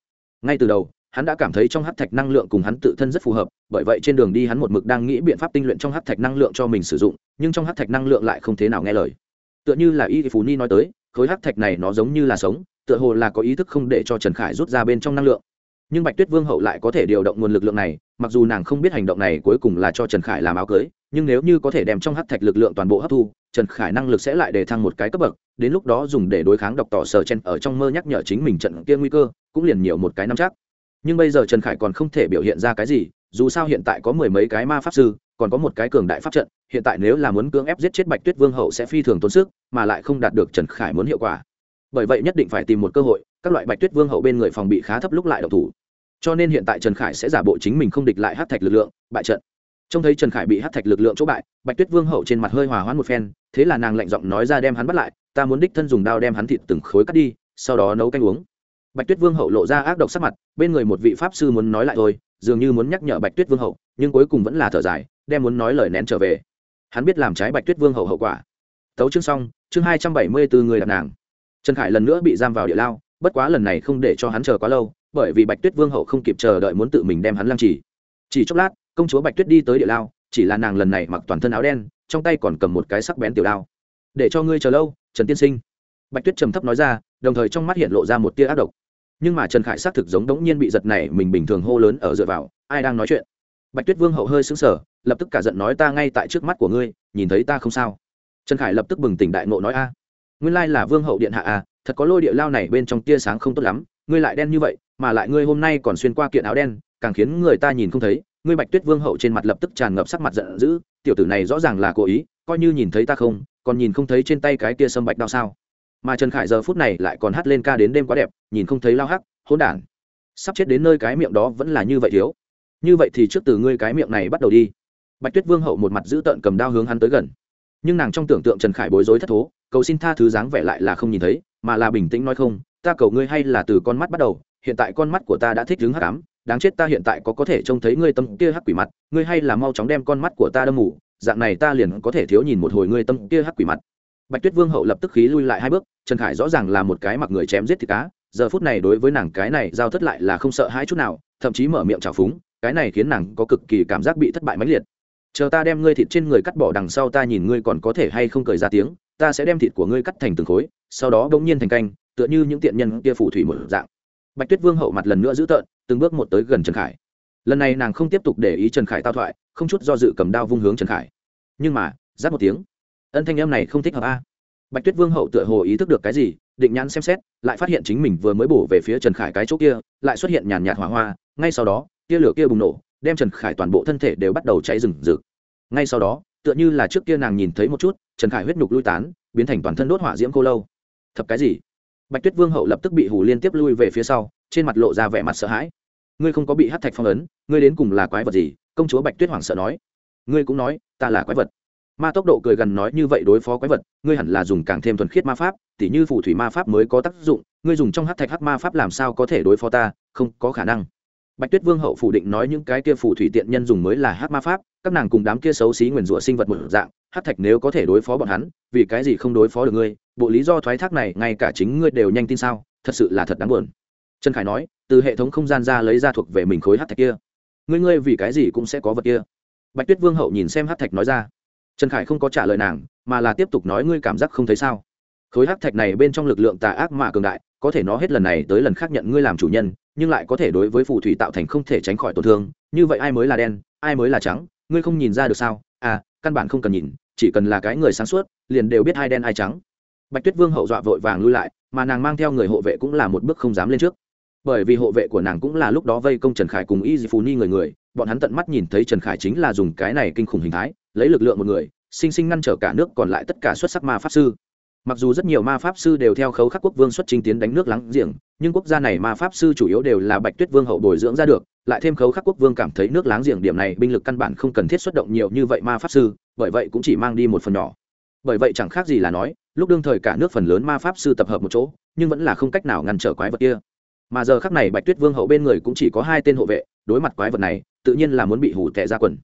Ngay từ đầu hắn đã cảm thấy trong hắc thạch năng lượng cùng hắn tự thân rất phù hợp, bởi vậy trên đường đi hắn một mực đang nghĩ biện pháp tinh luyện trong hắc thạch năng lượng cho mình sử dụng, nhưng trong hắc thạch năng lượng lại không thế nào nghe lời. Tựa như là y phú ni nói tới, khối hắc thạch này nó giống như là sống, tựa hồ là có ý thức không để cho trần khải rút ra bên trong năng lượng. Nhưng bạch tuyết vương hậu lại có thể điều động nguồn lực lượng này, mặc dù nàng không biết hành động này cuối cùng là cho trần khải làm áo cưới, nhưng nếu như có thể đem trong hắc thạch lực lượng toàn bộ hấp thu, trần khải năng lực sẽ lại để thăng một cái cấp bậc, đến lúc đó dùng để đối kháng độc tỏ sở chen ở trong mơ nhắc nhở chính mình trận kia nguy cơ, cũng liền nhiều một cái năm chắc nhưng bây giờ trần khải còn không thể biểu hiện ra cái gì, dù sao hiện tại có mười mấy cái ma pháp sư, còn có một cái cường đại pháp trận, hiện tại nếu là muốn cưỡng ép giết chết bạch tuyết vương hậu sẽ phi thường tốn sức, mà lại không đạt được trần khải muốn hiệu quả. Bởi vậy nhất định phải tìm một cơ hội, các loại bạch tuyết vương hậu bên người phòng bị khá thấp lúc lại độc thủ. Cho nên hiện tại trần khải sẽ giả bộ chính mình không địch lại hát thạch lực lượng, bại trận. Trông thấy trần khải bị hát thạch lực lượng chỗ bại, bạch tuyết vương hậu trên mặt hơi hòa hoãn một phen, thế là nàng lạnh giọng nói ra đem hắn bắt lại, ta muốn đích thân dùng đao đem hắn thịt từng khối cắt đi, sau đó nấu canh uống bạch tuyết vương hậu lộ ra ác độc sắc mặt, bên người một vị pháp sư muốn nói lại thôi, dường như muốn nhắc nhở bạch tuyết vương hậu, nhưng cuối cùng vẫn là thở dài, đem muốn nói lời nén trở về. Hắn biết làm trái bạch tuyết vương hậu hậu quả. Tấu chương xong, chương hai trăm bảy mươi bốn người đặt nàng. Trần khải lần nữa bị giam vào địa lao, bất quá lần này không để cho hắn chờ quá lâu, bởi vì bạch tuyết vương hậu không kịp chờ đợi muốn tự mình đem hắn lăng trì. Chỉ chốc lát, công chúa bạch tuyết đi tới địa lao, chỉ là nàng lần này mặc toàn thân áo đen, trong tay còn cầm một cái sắc bén tiểu đao. Để cho ngươi chờ lâu, trần tiên sinh. Bạch tuyết trầm thấp nói ra, đồng thời trong mắt hiện lộ ra một tia ác độc nhưng mà trần khải xác thực giống đống nhiên bị giật này, mình bình thường hô lớn ở dựa vào, ai đang nói chuyện? Bạch tuyết vương hậu hơi xứng sở lập tức cả giận nói ta ngay tại trước mắt của ngươi, nhìn thấy ta không sao. Trần khải lập tức bừng tỉnh đại ngộ nói a, nguyên lai là vương hậu điện hạ a, thật có lôi địa lao này bên trong tia sáng không tốt lắm, ngươi lại đen như vậy, mà lại ngươi hôm nay còn xuyên qua kiện áo đen, càng khiến người ta nhìn không thấy. Ngươi bạch tuyết vương hậu trên mặt lập tức tràn ngập sắc mặt giận dữ, tiểu tử này rõ ràng là cố ý, coi như nhìn thấy ta không, còn nhìn không thấy trên tay cái tia sâm bạch đao sao? Mà trần khải giờ phút này lại còn hát lên ca đến đêm quá đẹp nhìn không thấy lao hắc hôn đản. Sắp chết đến nơi cái miệng đó vẫn là như vậy thiếu. Như vậy thì trước từ ngươi cái miệng này bắt đầu đi. Bạch tuyết vương hậu một mặt giữ tợn cầm đao hướng hắn tới gần. Nhưng nàng trong tưởng tượng trần khải bối rối thất thố, cầu xin tha thứ dáng vẻ lại là không nhìn thấy, mà là bình tĩnh nói không, ta cầu ngươi hay là từ con mắt bắt đầu, hiện tại con mắt của ta đã thích đứng hắc ám, đáng chết ta hiện tại có có thể trông thấy ngươi tâm kia hắc quỷ mặt, ngươi hay là mau chóng đem con mắt của ta đâm mù, dạng này ta liền có thể thiếu nhìn một hồi ngươi tâm kia hắc quỷ mặt. Bạch tuyết vương hậu lập tức khí lui lại hai bước, trần khải rõ ràng là một cái mặc người chém giết thịt cá giờ phút này đối với nàng cái này giao thất lại là không sợ hãi chút nào, thậm chí mở miệng trào phúng, cái này khiến nàng có cực kỳ cảm giác bị thất bại mãnh liệt. Chờ ta đem ngươi thịt trên người cắt bỏ đằng sau ta nhìn ngươi còn có thể hay không cười ra tiếng, ta sẽ đem thịt của ngươi cắt thành từng khối, sau đó đ ỗ n g nhiên thành canh, tựa như những tiện nhân kia phủ thủy một dạng. Bạch tuyết vương hậu mặt lần nữa giữ tợn, từng bước một tới gần trần khải. Lần này nàng không tiếp tục để ý trần khải tao thoại, không chút do dự cầm đao vung hướng trần khải. Nhưng mà giáp một tiếng. Ân thanh em này không thích hợp a bạch tuyết vương hậu tựa hồ ý thức được cái gì, định nhãn xem xét, lại phát hiện chính mình vừa mới bổ về phía trần khải cái chỗ kia, lại xuất hiện nhàn nhạt hỏa hoa, ngay sau đó, tia lửa kia bùng nổ, đem trần khải toàn bộ thân thể đều bắt đầu cháy rừng rực. Ngay sau đó, tựa như là trước kia nàng nhìn thấy một chút, trần khải huyết nhục lui tán, biến thành toàn thân đốt hỏa diễm cô lâu. Thập cái gì? Bạch tuyết vương hậu lập tức bị hù liên tiếp lui về phía sau, trên mặt lộ ra vẻ mặt sợ hãi. Ngươi không có bị hát thạch phong ấn, ngươi đến cùng là quái vật gì? Công chúa bạch tuyết hoảng sợ nói. Ngươi cũng nói, ta là quái vật ma tốc độ cười gần nói như vậy đối phó quái vật, ngươi hẳn là dùng càng thêm thuần khiết ma pháp, tỉ như phù thủy ma pháp mới có tác dụng, ngươi dùng trong hát thạch hát ma pháp làm sao có thể đối phó ta, không có khả năng. Bạch tuyết vương hậu phủ định nói những cái kia phù thủy tiện nhân dùng mới là hát ma pháp, các nàng cùng đám kia xấu xí nguyền rủa sinh vật một dạng hát thạch nếu có thể đối phó bọn hắn, vì cái gì không đối phó được ngươi, bộ lý do thoái thác này ngay cả chính ngươi đều nhanh tin sao, thật sự là thật đáng buồn. Trần khải nói, từ hệ thống không gian ra lấy ra thuộc về mình khối hát thạch kia. Ngươi ngươi vì cái gì cũng sẽ có vật kia. Bạch tuyết vương hậu nhìn xem hát thạch nói ra trần khải không có trả lời nàng, mà là tiếp tục nói, ngươi cảm giác không thấy sao? Khối hắc thạch này bên trong lực lượng tà ác mà cường đại, có thể nó hết lần này tới lần khác nhận ngươi làm chủ nhân, nhưng lại có thể đối với phù thủy tạo thành không thể tránh khỏi tổn thương. Như vậy ai mới là đen, ai mới là trắng? Ngươi không nhìn ra được sao? À căn bản không cần nhìn, chỉ cần là cái người sáng suốt, liền đều biết ai đen ai trắng. Bạch tuyết vương hậu dọa vội vàng lui lại, mà nàng mang theo người hộ vệ cũng là một bước không dám lên trước. Bởi vì hộ vệ của nàng cũng là lúc đó vây công trần khải cùng y phù ni người người, bọn hắn tận mắt nhìn thấy trần khải chính là dùng cái này kinh khủng hình thái lấy lực lượng một người, sinh sinh ngăn trở cả nước còn lại tất cả xuất sắc ma pháp sư. Mặc dù rất nhiều ma pháp sư đều theo khấu khắc quốc vương xuất trình tiến đánh nước láng giềng, nhưng quốc gia này ma pháp sư chủ yếu đều là bạch tuyết vương hậu bồi dưỡng ra được, lại thêm khấu khắc quốc vương cảm thấy nước láng giềng điểm này binh lực căn bản không cần thiết xuất động nhiều như vậy ma pháp sư, bởi vậy cũng chỉ mang đi một phần nhỏ. Bởi vậy chẳng khác gì là nói, lúc đương thời cả nước phần lớn ma pháp sư tập hợp một chỗ, nhưng vẫn là không cách nào ngăn trở quái vật kia. Mà giờ khắc này bạch tuyết vương hậu bên người cũng chỉ có hai tên hộ vệ, đối mặt quái vật này, tự nhiên là muốn bị hủ tệ ra quần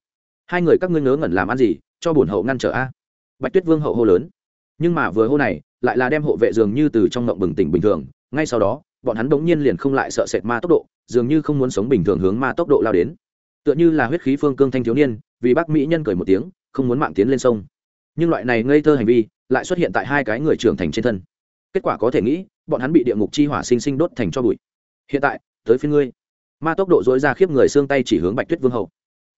hai người các ngươi ngớ ngẩn làm ăn gì, cho bổn hậu ngăn trở a. Bạch tuyết vương hậu hô lớn. Nhưng mà vừa hô này, lại là đem hộ vệ dường như từ trong ngộng bừng tỉnh bình thường, ngay sau đó, bọn hắn bỗng nhiên liền không lại sợ sệt ma tốc độ, dường như không muốn sống bình thường hướng ma tốc độ lao đến. Tựa như là huyết khí phương cương thanh thiếu niên, vì bác mỹ nhân cười một tiếng, không muốn mạng tiến lên sông. Nhưng loại này ngây thơ hành vi, lại xuất hiện tại hai cái người trưởng thành trên thân. Kết quả có thể nghĩ, bọn hắn bị địa ngục chi hỏa sinh sinh đốt thành cho bụi. Hiện tại, tới phía ngươi. Ma tốc độ dối ra khiếp người xương tay chỉ hướng bạch tuyết vương hậu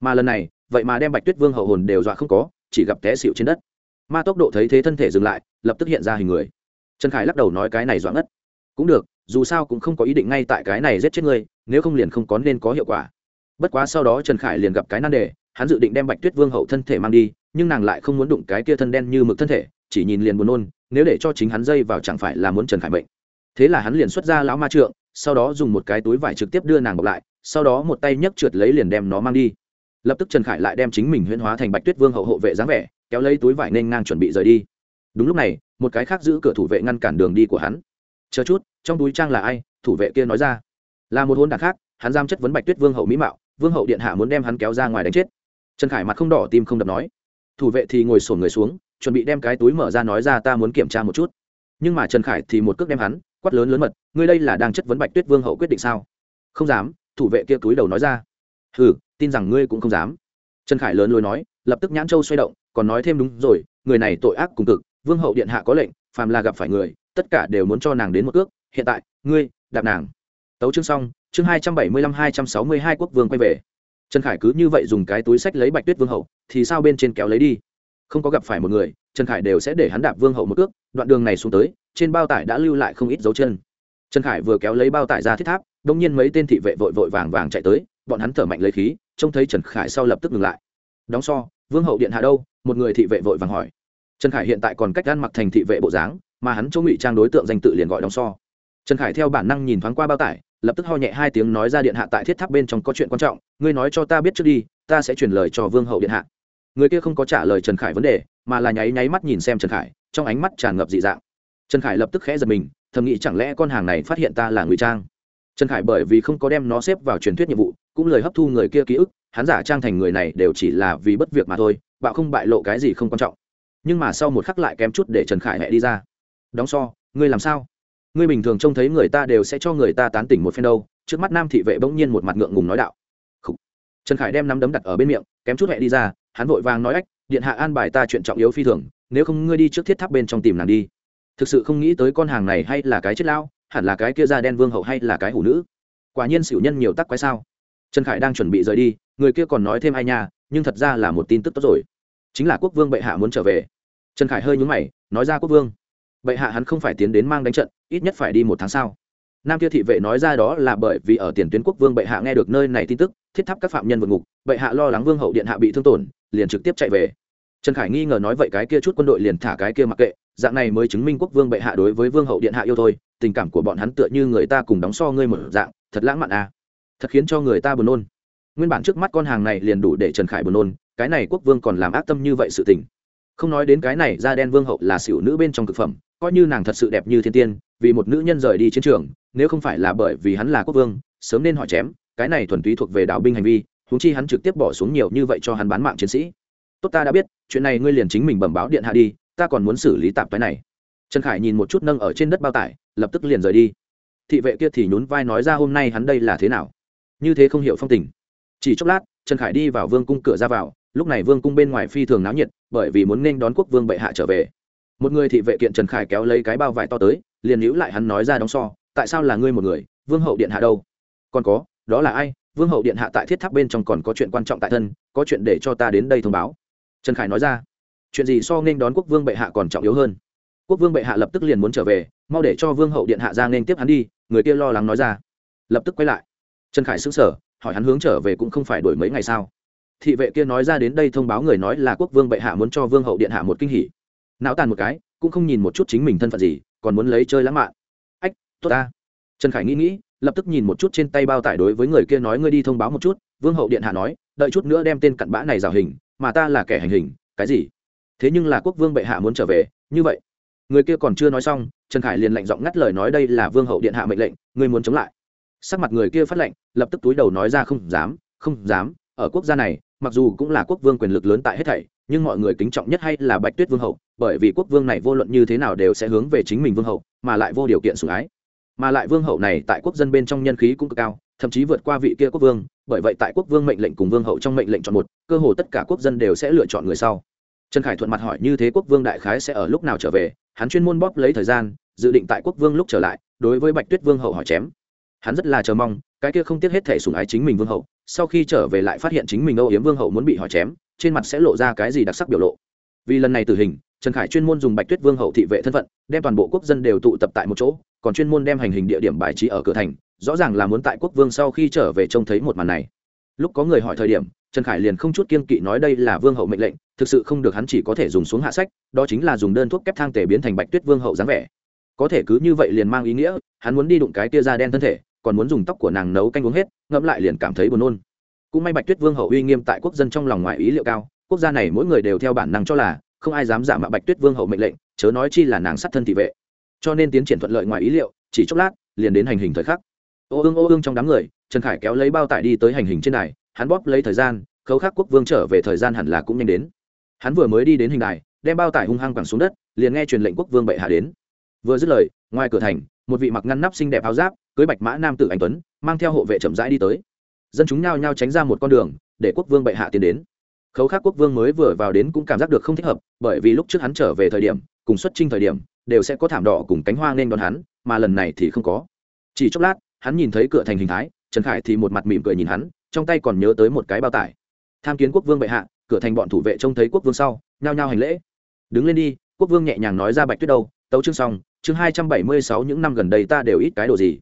mà lần này, vậy mà đem bạch tuyết vương hậu hồn đều dọa không có, chỉ gặp té xịu trên đất. Ma tốc độ thấy thế thân thể dừng lại, lập tức hiện ra hình người. Trần khải lắc đầu nói cái này dọa ngất. Cũng được, dù sao cũng không có ý định ngay tại cái này giết chết ngươi, nếu không liền không có nên có hiệu quả. Bất quá sau đó trần khải liền gặp cái nan đề, hắn dự định đem bạch tuyết vương hậu thân thể mang đi, nhưng nàng lại không muốn đụng cái kia thân đen như mực thân thể, chỉ nhìn liền buồn nôn, nếu để cho chính hắn dây vào chẳng phải là muốn trần khải bệnh thế là hắn liền xuất ra lão ma trượng, sau đó dùng một cái túi vải trực tiếp đưa nàng bọc lại, sau đó một tay nhấc trượt lấy liền đem nó mang đi lập tức trần khải lại đem chính mình huyễn hóa thành bạch tuyết vương hậu hộ vệ dáng vẻ, kéo lấy túi vải nên ngang chuẩn bị rời đi. Đúng lúc này, một cái khác giữ cửa thủ vệ ngăn cản đường đi của hắn. Chờ chút, trong túi trang là ai? thủ vệ kia nói ra. Là một hôn đảng khác, hắn giam chất vấn bạch tuyết vương hậu mỹ mạo, vương hậu điện hạ muốn đem hắn kéo ra ngoài đánh chết. Trần khải mặt không đỏ tim không đập nói. Thủ vệ thì ngồi sổn người xuống, chuẩn bị đem cái túi mở ra nói ra, ta muốn kiểm tra một chút. Nhưng mà trần khải thì một cước đem hắn, quát lớn lớn mật, ngươi đây là đang chất vấn bạch tuyết vương hậu quyết định sao? Không dám, thủ vệ kia túi đầu nói ra hừ, tin rằng ngươi cũng không dám. Trần khải lớn lối nói, lập tức nhãn châu xoay động, còn nói thêm đúng rồi, người này tội ác cùng cực, vương hậu điện hạ có lệnh, phàm là gặp phải người, tất cả đều muốn cho nàng đến một cước. Hiện tại, ngươi, đạp nàng. Tấu chương xong, chương hai trăm bảy mươi lăm, hai trăm sáu mươi hai quốc vương quay về. Trần khải cứ như vậy dùng cái túi sách lấy bạch tuyết vương hậu, thì sao bên trên kéo lấy đi? Không có gặp phải một người, trần khải đều sẽ để hắn đạp vương hậu một cước. Đoạn đường này xuống tới, trên bao tải đã lưu lại không ít dấu chân. Trần khải vừa kéo lấy bao tải ra thiết tháp, đông nhiên mấy tên thị vệ vội vội vàng vàng chạy tới bọn hắn thở mạnh lấy khí, trông thấy trần khải sau lập tức ngừng lại. Đóng so, vương hậu điện hạ đâu? Một người thị vệ vội vàng hỏi. Trần khải hiện tại còn cách ăn mặc thành thị vệ bộ dáng, mà hắn chỗ ngụy trang đối tượng danh tự liền gọi đóng so. Trần khải theo bản năng nhìn thoáng qua bao tải, lập tức ho nhẹ hai tiếng nói ra điện hạ tại thiết tháp bên trong có chuyện quan trọng, ngươi nói cho ta biết trước đi, ta sẽ truyền lời cho vương hậu điện hạ. Người kia không có trả lời trần khải vấn đề, mà là nháy nháy mắt nhìn xem trần khải, trong ánh mắt tràn ngập dị dạng. Trần khải lập tức khẽ giật mình, thầm nghĩ chẳng lẽ con hàng này phát hiện ta là ngụy trang? Trần khải bởi vì không có đem nó xếp vào truyền thuyết nhiệm vụ cũng lời hấp thu người kia ký ức, hắn giả trang thành người này đều chỉ là vì bất việc mà thôi, bạo không bại lộ cái gì không quan trọng. Nhưng mà sau một khắc lại kém chút để trần khải hẹ đi ra. Đóng so, ngươi làm sao? Ngươi bình thường trông thấy người ta đều sẽ cho người ta tán tỉnh một phen đâu. Trước mắt nam thị vệ bỗng nhiên một mặt ngượng ngùng nói đạo. Trần khải đem nắm đấm đặt ở bên miệng, kém chút hẹ đi ra, hắn vội vàng nói ách, điện hạ an bài ta chuyện trọng yếu phi thường, nếu không ngươi đi trước thiết tháp bên trong tìm nàng đi. Thực sự không nghĩ tới con hàng này hay là cái chết lao hẳn là cái kia da đen vương hậu hay là cái hủ nữ. Quả nhiên xỉu nhân nhiều tắc quái sao? Trần khải đang chuẩn bị rời đi, người kia còn nói thêm ai nha, nhưng thật ra là một tin tức tốt rồi. Chính là quốc vương bệ hạ muốn trở về. Trần khải hơi nhúng mày, nói ra quốc vương. Bệ hạ hắn không phải tiến đến mang đánh trận, ít nhất phải đi một tháng sau. Nam kia thị vệ nói ra đó là bởi vì ở tiền tuyến quốc vương bệ hạ nghe được nơi này tin tức, thiết tháp các phạm nhân vượt ngục, bệ hạ lo lắng vương hậu điện hạ bị thương tổn, liền trực tiếp chạy về. Trần khải nghi ngờ nói vậy cái kia chút quân đội liền thả cái kia mặc kệ, dạng này mới chứng minh quốc vương bệ hạ đối với vương hậu điện hạ yêu thôi, tình cảm của bọn hắn tựa như người ta cùng đóng so ngươi một dạng, thật lãng mạn à thật khiến cho người ta buồn nôn. Nguyên bản trước mắt con hàng này liền đủ để trần khải buồn nôn, cái này quốc vương còn làm ác tâm như vậy sự tình. Không nói đến cái này, da đen vương hậu là xỉu nữ bên trong thực phẩm, coi như nàng thật sự đẹp như thiên tiên, vì một nữ nhân rời đi chiến trường, nếu không phải là bởi vì hắn là quốc vương, sớm nên họ chém, cái này thuần túy thuộc về đạo binh hành vi húng chi hắn trực tiếp bỏ xuống nhiều như vậy cho hắn bán mạng chiến sĩ. Tốt ta đã biết, chuyện này ngươi liền chính mình bẩm báo điện hạ đi, ta còn muốn xử lý tạp cái này. Trần khải nhìn một chút nâng ở trên đất bao tải, lập tức liền rời đi. Thị vệ kia thì nhún vai nói ra hôm nay hắn đây là thế nào? Như thế không hiểu phong tình. Chỉ chốc lát, trần khải đi vào vương cung cửa ra vào, lúc này vương cung bên ngoài phi thường náo nhiệt, bởi vì muốn nên đón quốc vương bệ hạ trở về. Một người thị vệ kiện trần khải kéo lấy cái bao vải to tới, liền níu lại hắn nói ra đóng so, tại sao là ngươi một người, vương hậu điện hạ đâu? Còn có, đó là ai? Vương hậu điện hạ tại thiết tháp bên trong còn có chuyện quan trọng tại thân, có chuyện để cho ta đến đây thông báo. Trần khải nói ra. Chuyện gì so nên đón quốc vương bệ hạ còn trọng yếu hơn? Quốc vương bệ hạ lập tức liền muốn trở về, mau để cho vương hậu điện hạ ra nên tiếp hắn đi, người kia lo lắng nói ra. Lập tức quay lại trần khải xứng sở hỏi hắn hướng trở về cũng không phải đổi mấy ngày sao? Thị vệ kia nói ra đến đây thông báo người nói là quốc vương bệ hạ muốn cho vương hậu điện hạ một kinh hỉ. Não tàn một cái, cũng không nhìn một chút chính mình thân phận gì, còn muốn lấy chơi lãng mạn. Ách, tốt ta. Trần khải nghĩ nghĩ, lập tức nhìn một chút trên tay bao tải đối với người kia nói ngươi đi thông báo một chút, vương hậu điện hạ nói, đợi chút nữa đem tên cặn bã này rào hình, mà ta là kẻ hành hình, cái gì? Thế nhưng là quốc vương bệ hạ muốn trở về, như vậy. Người kia còn chưa nói xong, trần khải liền lạnh giọng ngắt lời nói đây là vương hậu điện hạ mệnh lệnh, ngươi muốn chống lại sắc mặt người kia phát lệnh, lập tức túi đầu nói ra không dám không dám, ở quốc gia này, mặc dù cũng là quốc vương quyền lực lớn tại hết thảy, nhưng mọi người kính trọng nhất hay là bạch tuyết vương hậu, bởi vì quốc vương này vô luận như thế nào đều sẽ hướng về chính mình vương hậu, mà lại vô điều kiện sủng ái. Mà lại vương hậu này tại quốc dân bên trong nhân khí cũng cực cao, thậm chí vượt qua vị kia quốc vương, bởi vậy tại quốc vương mệnh lệnh cùng vương hậu trong mệnh lệnh chọn một, cơ hồ tất cả quốc dân đều sẽ lựa chọn người sau. Trần khải thuận mặt hỏi như thế quốc vương đại khái sẽ ở lúc nào trở về, hắn chuyên môn bóp lấy thời gian, dự định tại quốc vương lúc trở lại, đối với bạch tuyết vương hậu hỏi chém hắn rất là chờ mong, cái kia không tiếc hết thể sủng ái chính mình vương hậu, sau khi trở về lại phát hiện chính mình âu yếm vương hậu muốn bị hỏi chém, trên mặt sẽ lộ ra cái gì đặc sắc biểu lộ. Vì lần này tử hình, trần khải chuyên môn dùng bạch tuyết vương hậu thị vệ thân phận, đem toàn bộ quốc dân đều tụ tập tại một chỗ, còn chuyên môn đem hành hình địa điểm bài trí ở cửa thành, rõ ràng là muốn tại quốc vương sau khi trở về trông thấy một màn này. Lúc có người hỏi thời điểm, trần khải liền không chút kiên kỵ nói đây là vương hậu mệnh lệnh, thực sự không được hắn chỉ có thể dùng xuống hạ sách, đó chính là dùng đơn thuốc kép thang tể biến thành bạch tuyết vương hậu dáng vẻ. Có thể cứ như vậy liền mang ý nghĩa, hắn muốn đi đụng cái tia da đen thân thể còn muốn dùng tóc của nàng nấu canh uống hết, ngẫm lại liền cảm thấy buồn nôn. Cũng may bạch tuyết vương hậu uy nghiêm tại quốc dân trong lòng ngoài ý liệu cao, quốc gia này mỗi người đều theo bản năng cho là, không ai dám giả mạo bạch tuyết vương hậu mệnh lệnh, chớ nói chi là nàng sát thân thị vệ. Cho nên tiến triển thuận lợi ngoài ý liệu, chỉ chốc lát, liền đến hành hình thời khắc. Ô ương ô ương trong đám người, trần khải kéo lấy bao tải đi tới hành hình trên này hắn bóp lấy thời gian, khấu khắc quốc vương trở về thời gian hẳn là cũng nhanh đến. Hắn vừa mới đi đến hình đài, đem bao tải hung hăng quẳng xuống đất, liền nghe truyền lệnh quốc vương bệ hạ đến. Vừa dứt lời, ngoài cửa thành, một vị mặc ngăn nắp xinh đẹp áo giáp cưới bạch mã nam tử anh tuấn, mang theo hộ vệ chậm rãi đi tới. Dân chúng nhao nhao tránh ra một con đường, để quốc vương bệ hạ tiến đến. Khấu khác quốc vương mới vừa vào đến cũng cảm giác được không thích hợp, bởi vì lúc trước hắn trở về thời điểm, cùng xuất trinh thời điểm, đều sẽ có thảm đỏ cùng cánh hoa nên đón hắn, mà lần này thì không có. Chỉ chốc lát, hắn nhìn thấy cửa thành hình thái, trần khải thì một mặt mỉm cười nhìn hắn, trong tay còn nhớ tới một cái bao tải. Tham kiến quốc vương bệ hạ, cửa thành bọn thủ vệ trông thấy quốc vương sau, nhao nhao hành lễ. Đứng lên đi, quốc vương nhẹ nhàng nói ra bạch tuyết đâu, tấu chương xong, chương hai trăm bảy mươi sáu những năm gần đây ta đều ít cái đồ gì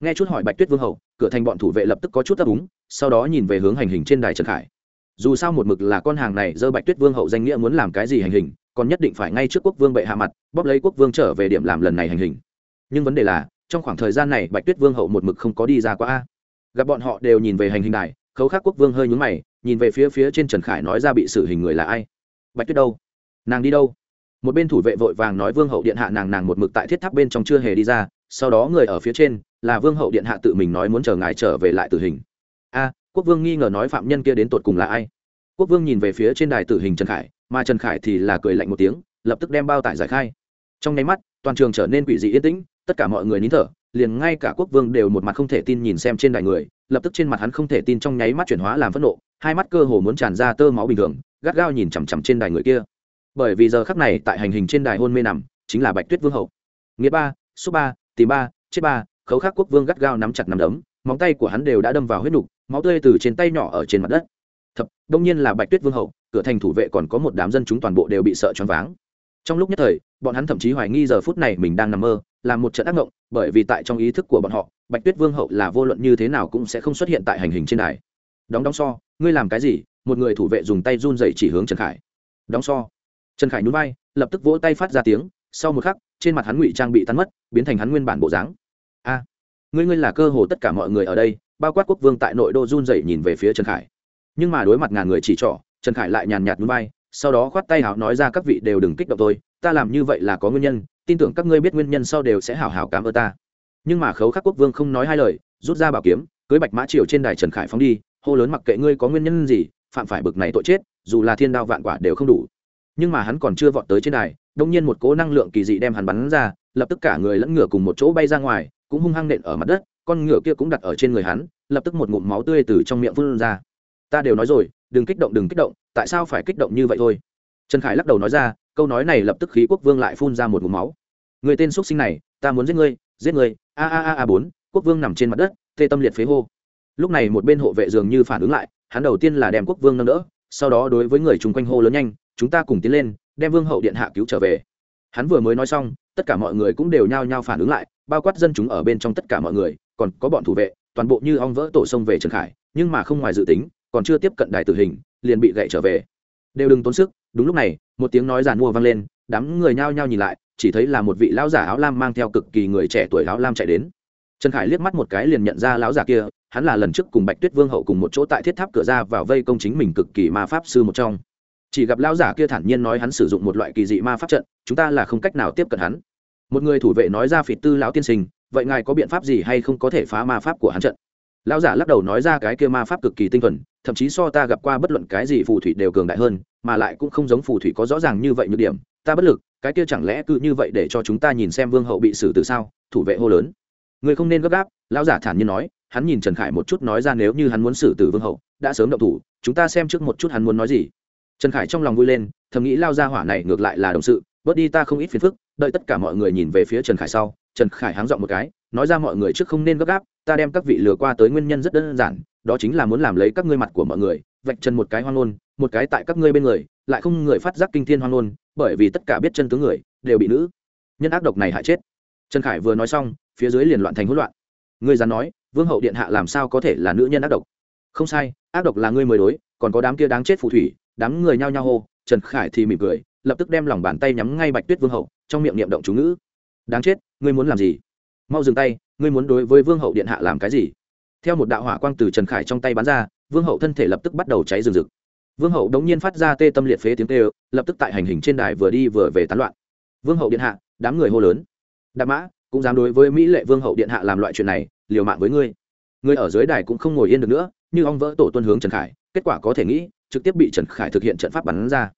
nghe chút hỏi bạch tuyết vương hậu, cửa thành bọn thủ vệ lập tức có chút ấp úng, sau đó nhìn về hướng hành hình trên đài trần khải. Dù sao một mực là con hàng này, dơ bạch tuyết vương hậu danh nghĩa muốn làm cái gì hành hình, còn nhất định phải ngay trước quốc vương bệ hạ mặt, bóp lấy quốc vương trở về điểm làm lần này hành hình. Nhưng vấn đề là, trong khoảng thời gian này bạch tuyết vương hậu một mực không có đi ra qua a. Gặp bọn họ đều nhìn về hành hình đài, khấu khắc quốc vương hơi nhúng mày, nhìn về phía phía trên trần khải nói ra bị xử hình người là ai. Bạch tuyết đâu? Nàng đi đâu? Một bên thủ vệ vội vàng nói vương hậu điện hạ nàng nàng một mực tại thiết tháp bên trong chưa hề đi ra sau đó người ở phía trên, là vương hậu điện hạ tự mình nói muốn chờ ngài trở về lại tử hình. A, quốc vương nghi ngờ nói phạm nhân kia đến tột cùng là ai? Quốc vương nhìn về phía trên đài tử hình trần khải, mà trần khải thì là cười lạnh một tiếng, lập tức đem bao tải giải khai. Trong nháy mắt, toàn trường trở nên quỷ dị yên tĩnh, tất cả mọi người nín thở, liền ngay cả quốc vương đều một mặt không thể tin nhìn xem trên đài người, lập tức trên mặt hắn không thể tin trong nháy mắt chuyển hóa làm phẫn nộ, hai mắt cơ hồ muốn tràn ra tơ máu bình thường, gắt gao nhìn chằm chằm trên đài người kia. Bởi vì giờ khắc này tại hành hình trên đài hôn mê nằm, chính là bạch tuyết vương hậu. Nghĩa ba, số ba tìm ba, chết ba, khấu khắc quốc vương gắt gao nắm chặt nắm đấm, móng tay của hắn đều đã đâm vào huyết nục, máu tươi từ trên tay nhỏ ở trên mặt đất. Thập, đông nhiên là bạch tuyết vương hậu, cửa thành thủ vệ còn có một đám dân chúng toàn bộ đều bị sợ choáng váng. Trong lúc nhất thời, bọn hắn thậm chí hoài nghi giờ phút này mình đang nằm mơ, làm một trận ác mộng, bởi vì tại trong ý thức của bọn họ, bạch tuyết vương hậu là vô luận như thế nào cũng sẽ không xuất hiện tại hành hình trên đài. Đóng đóng so, ngươi làm cái gì? Một người thủ vệ dùng tay run dậy chỉ hướng trần khải. Đóng so. Trần khải nhún vai, lập tức vỗ tay phát ra tiếng, sau một khắc trên mặt hắn ngụy trang bị tan mất, biến thành hắn nguyên bản bộ dáng. A, ngươi ngươi là cơ hồ tất cả mọi người ở đây, bao quát quốc vương tại nội đô run dậy nhìn về phía trần khải. Nhưng mà đối mặt ngàn người chỉ trỏ, trần khải lại nhàn nhạt núi bay sau đó khoát tay hào nói ra các vị đều đừng kích động tôi, ta làm như vậy là có nguyên nhân, tin tưởng các ngươi biết nguyên nhân sau đều sẽ hào hào cảm ơn ta. Nhưng mà khấu khắc quốc vương không nói hai lời, rút ra bảo kiếm, cưới bạch mã triều trên đài trần khải phóng đi, hô lớn mặc kệ ngươi có nguyên nhân gì, phạm phải bực này tội chết, dù là thiên đao vạn quả đều không đủ. Nhưng mà hắn còn chưa vọt tới trên đài đông nhiên một cố năng lượng kỳ dị đem hắn bắn ra, lập tức cả người lẫn ngựa cùng một chỗ bay ra ngoài, cũng hung hăng nện ở mặt đất, con ngựa kia cũng đặt ở trên người hắn, lập tức một ngụm máu tươi từ trong miệng phun ra. Ta đều nói rồi, đừng kích động, đừng kích động, tại sao phải kích động như vậy thôi? Trần khải lắc đầu nói ra, câu nói này lập tức khí quốc vương lại phun ra một ngụm máu. Người tên x sinh này, ta muốn giết ngươi giết ngươi, a a a a bốn, quốc vương nằm trên mặt đất tê tâm liệt phế hô. Lúc này một bên hộ vệ dường như phản ứng lại, hắn đầu tiên là đem quốc vương nâng đỡ, sau đó đối với người chung quanh hô lớn nhanh, chúng ta cùng tiến lên đem vương hậu điện hạ cứu trở về. Hắn vừa mới nói xong, tất cả mọi người cũng đều nhao nhao phản ứng lại, bao quát dân chúng ở bên trong tất cả mọi người, còn có bọn thủ vệ, toàn bộ như ong vỡ tổ sông về trần khải, nhưng mà không ngoài dự tính, còn chưa tiếp cận đài tử hình, liền bị gậy trở về. Đều đừng tốn sức, đúng lúc này, một tiếng nói giàn mua vang lên, đám người nhao nhao nhìn lại, chỉ thấy là một vị lão giả áo lam mang theo cực kỳ người trẻ tuổi áo lam chạy đến. Trần khải liếc mắt một cái liền nhận ra lão giả kia, hắn là lần trước cùng bạch tuyết vương hậu cùng một chỗ tại thiết tháp cửa ra vào vây công chính mình cực kỳ ma pháp sư một trong chỉ gặp lão giả kia thản nhiên nói hắn sử dụng một loại kỳ dị ma pháp trận, chúng ta là không cách nào tiếp cận hắn. Một người thủ vệ nói ra phỉ tư lão tiên sinh, vậy ngài có biện pháp gì hay không có thể phá ma pháp của hắn trận? Lão giả lắc đầu nói ra cái kia ma pháp cực kỳ tinh thuần, thậm chí so ta gặp qua bất luận cái gì phù thủy đều cường đại hơn, mà lại cũng không giống phù thủy có rõ ràng như vậy nhược điểm. Ta bất lực, cái kia chẳng lẽ cứ như vậy để cho chúng ta nhìn xem vương hậu bị xử từ sao? Thủ vệ hô lớn. Người không nên gấp gáp, lão giả thản nhiên nói, hắn nhìn trần khải một chút nói ra nếu như hắn muốn xử tử vương hậu, đã sớm động thủ, chúng ta xem trước một chút hắn muốn nói gì trần khải trong lòng vui lên, thầm nghĩ lao ra hỏa này ngược lại là đồng sự, bớt đi ta không ít phiền phức, đợi tất cả mọi người nhìn về phía trần khải sau, trần khải háng dọn một cái, nói ra mọi người trước không nên gấp gáp, ta đem các vị lừa qua tới nguyên nhân rất đơn giản, đó chính là muốn làm lấy các ngươi mặt của mọi người, vạch chân một cái hoang ngôn, một cái tại các ngươi bên người, lại không người phát giác kinh thiên hoang ngôn, bởi vì tất cả biết chân tướng người, đều bị nữ nhân ác độc này hại chết. Trần khải vừa nói xong, phía dưới liền loạn thành hỗn loạn. Ngươi dám nói, vương hậu điện hạ làm sao có thể là nữ nhân ác độc? Không sai, ác độc là ngươi mới đối, còn có đám kia đáng chết phù thủy đám người nhao nhao hô, trần khải thì mỉm cười, lập tức đem lòng bàn tay nhắm ngay bạch tuyết vương hậu, trong miệng niệm động chú ngữ. Đáng chết, ngươi muốn làm gì? Mau dừng tay, ngươi muốn đối với vương hậu điện hạ làm cái gì? Theo một đạo hỏa quang từ trần khải trong tay bắn ra, vương hậu thân thể lập tức bắt đầu cháy rừng rực. Vương hậu đống nhiên phát ra tê tâm liệt phế tiếng tê lập tức tại hành hình trên đài vừa đi vừa về tán loạn. Vương hậu điện hạ, đám người hô lớn. Đạp mã, cũng dám đối với mỹ lệ vương hậu điện hạ làm loại chuyện này, liều mạng với ngươi. Ngươi ở dưới đài cũng không ngồi yên được nữa, như ong vỡ tổ tuân hướng trần khải, kết quả có thể nghĩ trực tiếp bị trần khải thực hiện trận pháp bắn ra.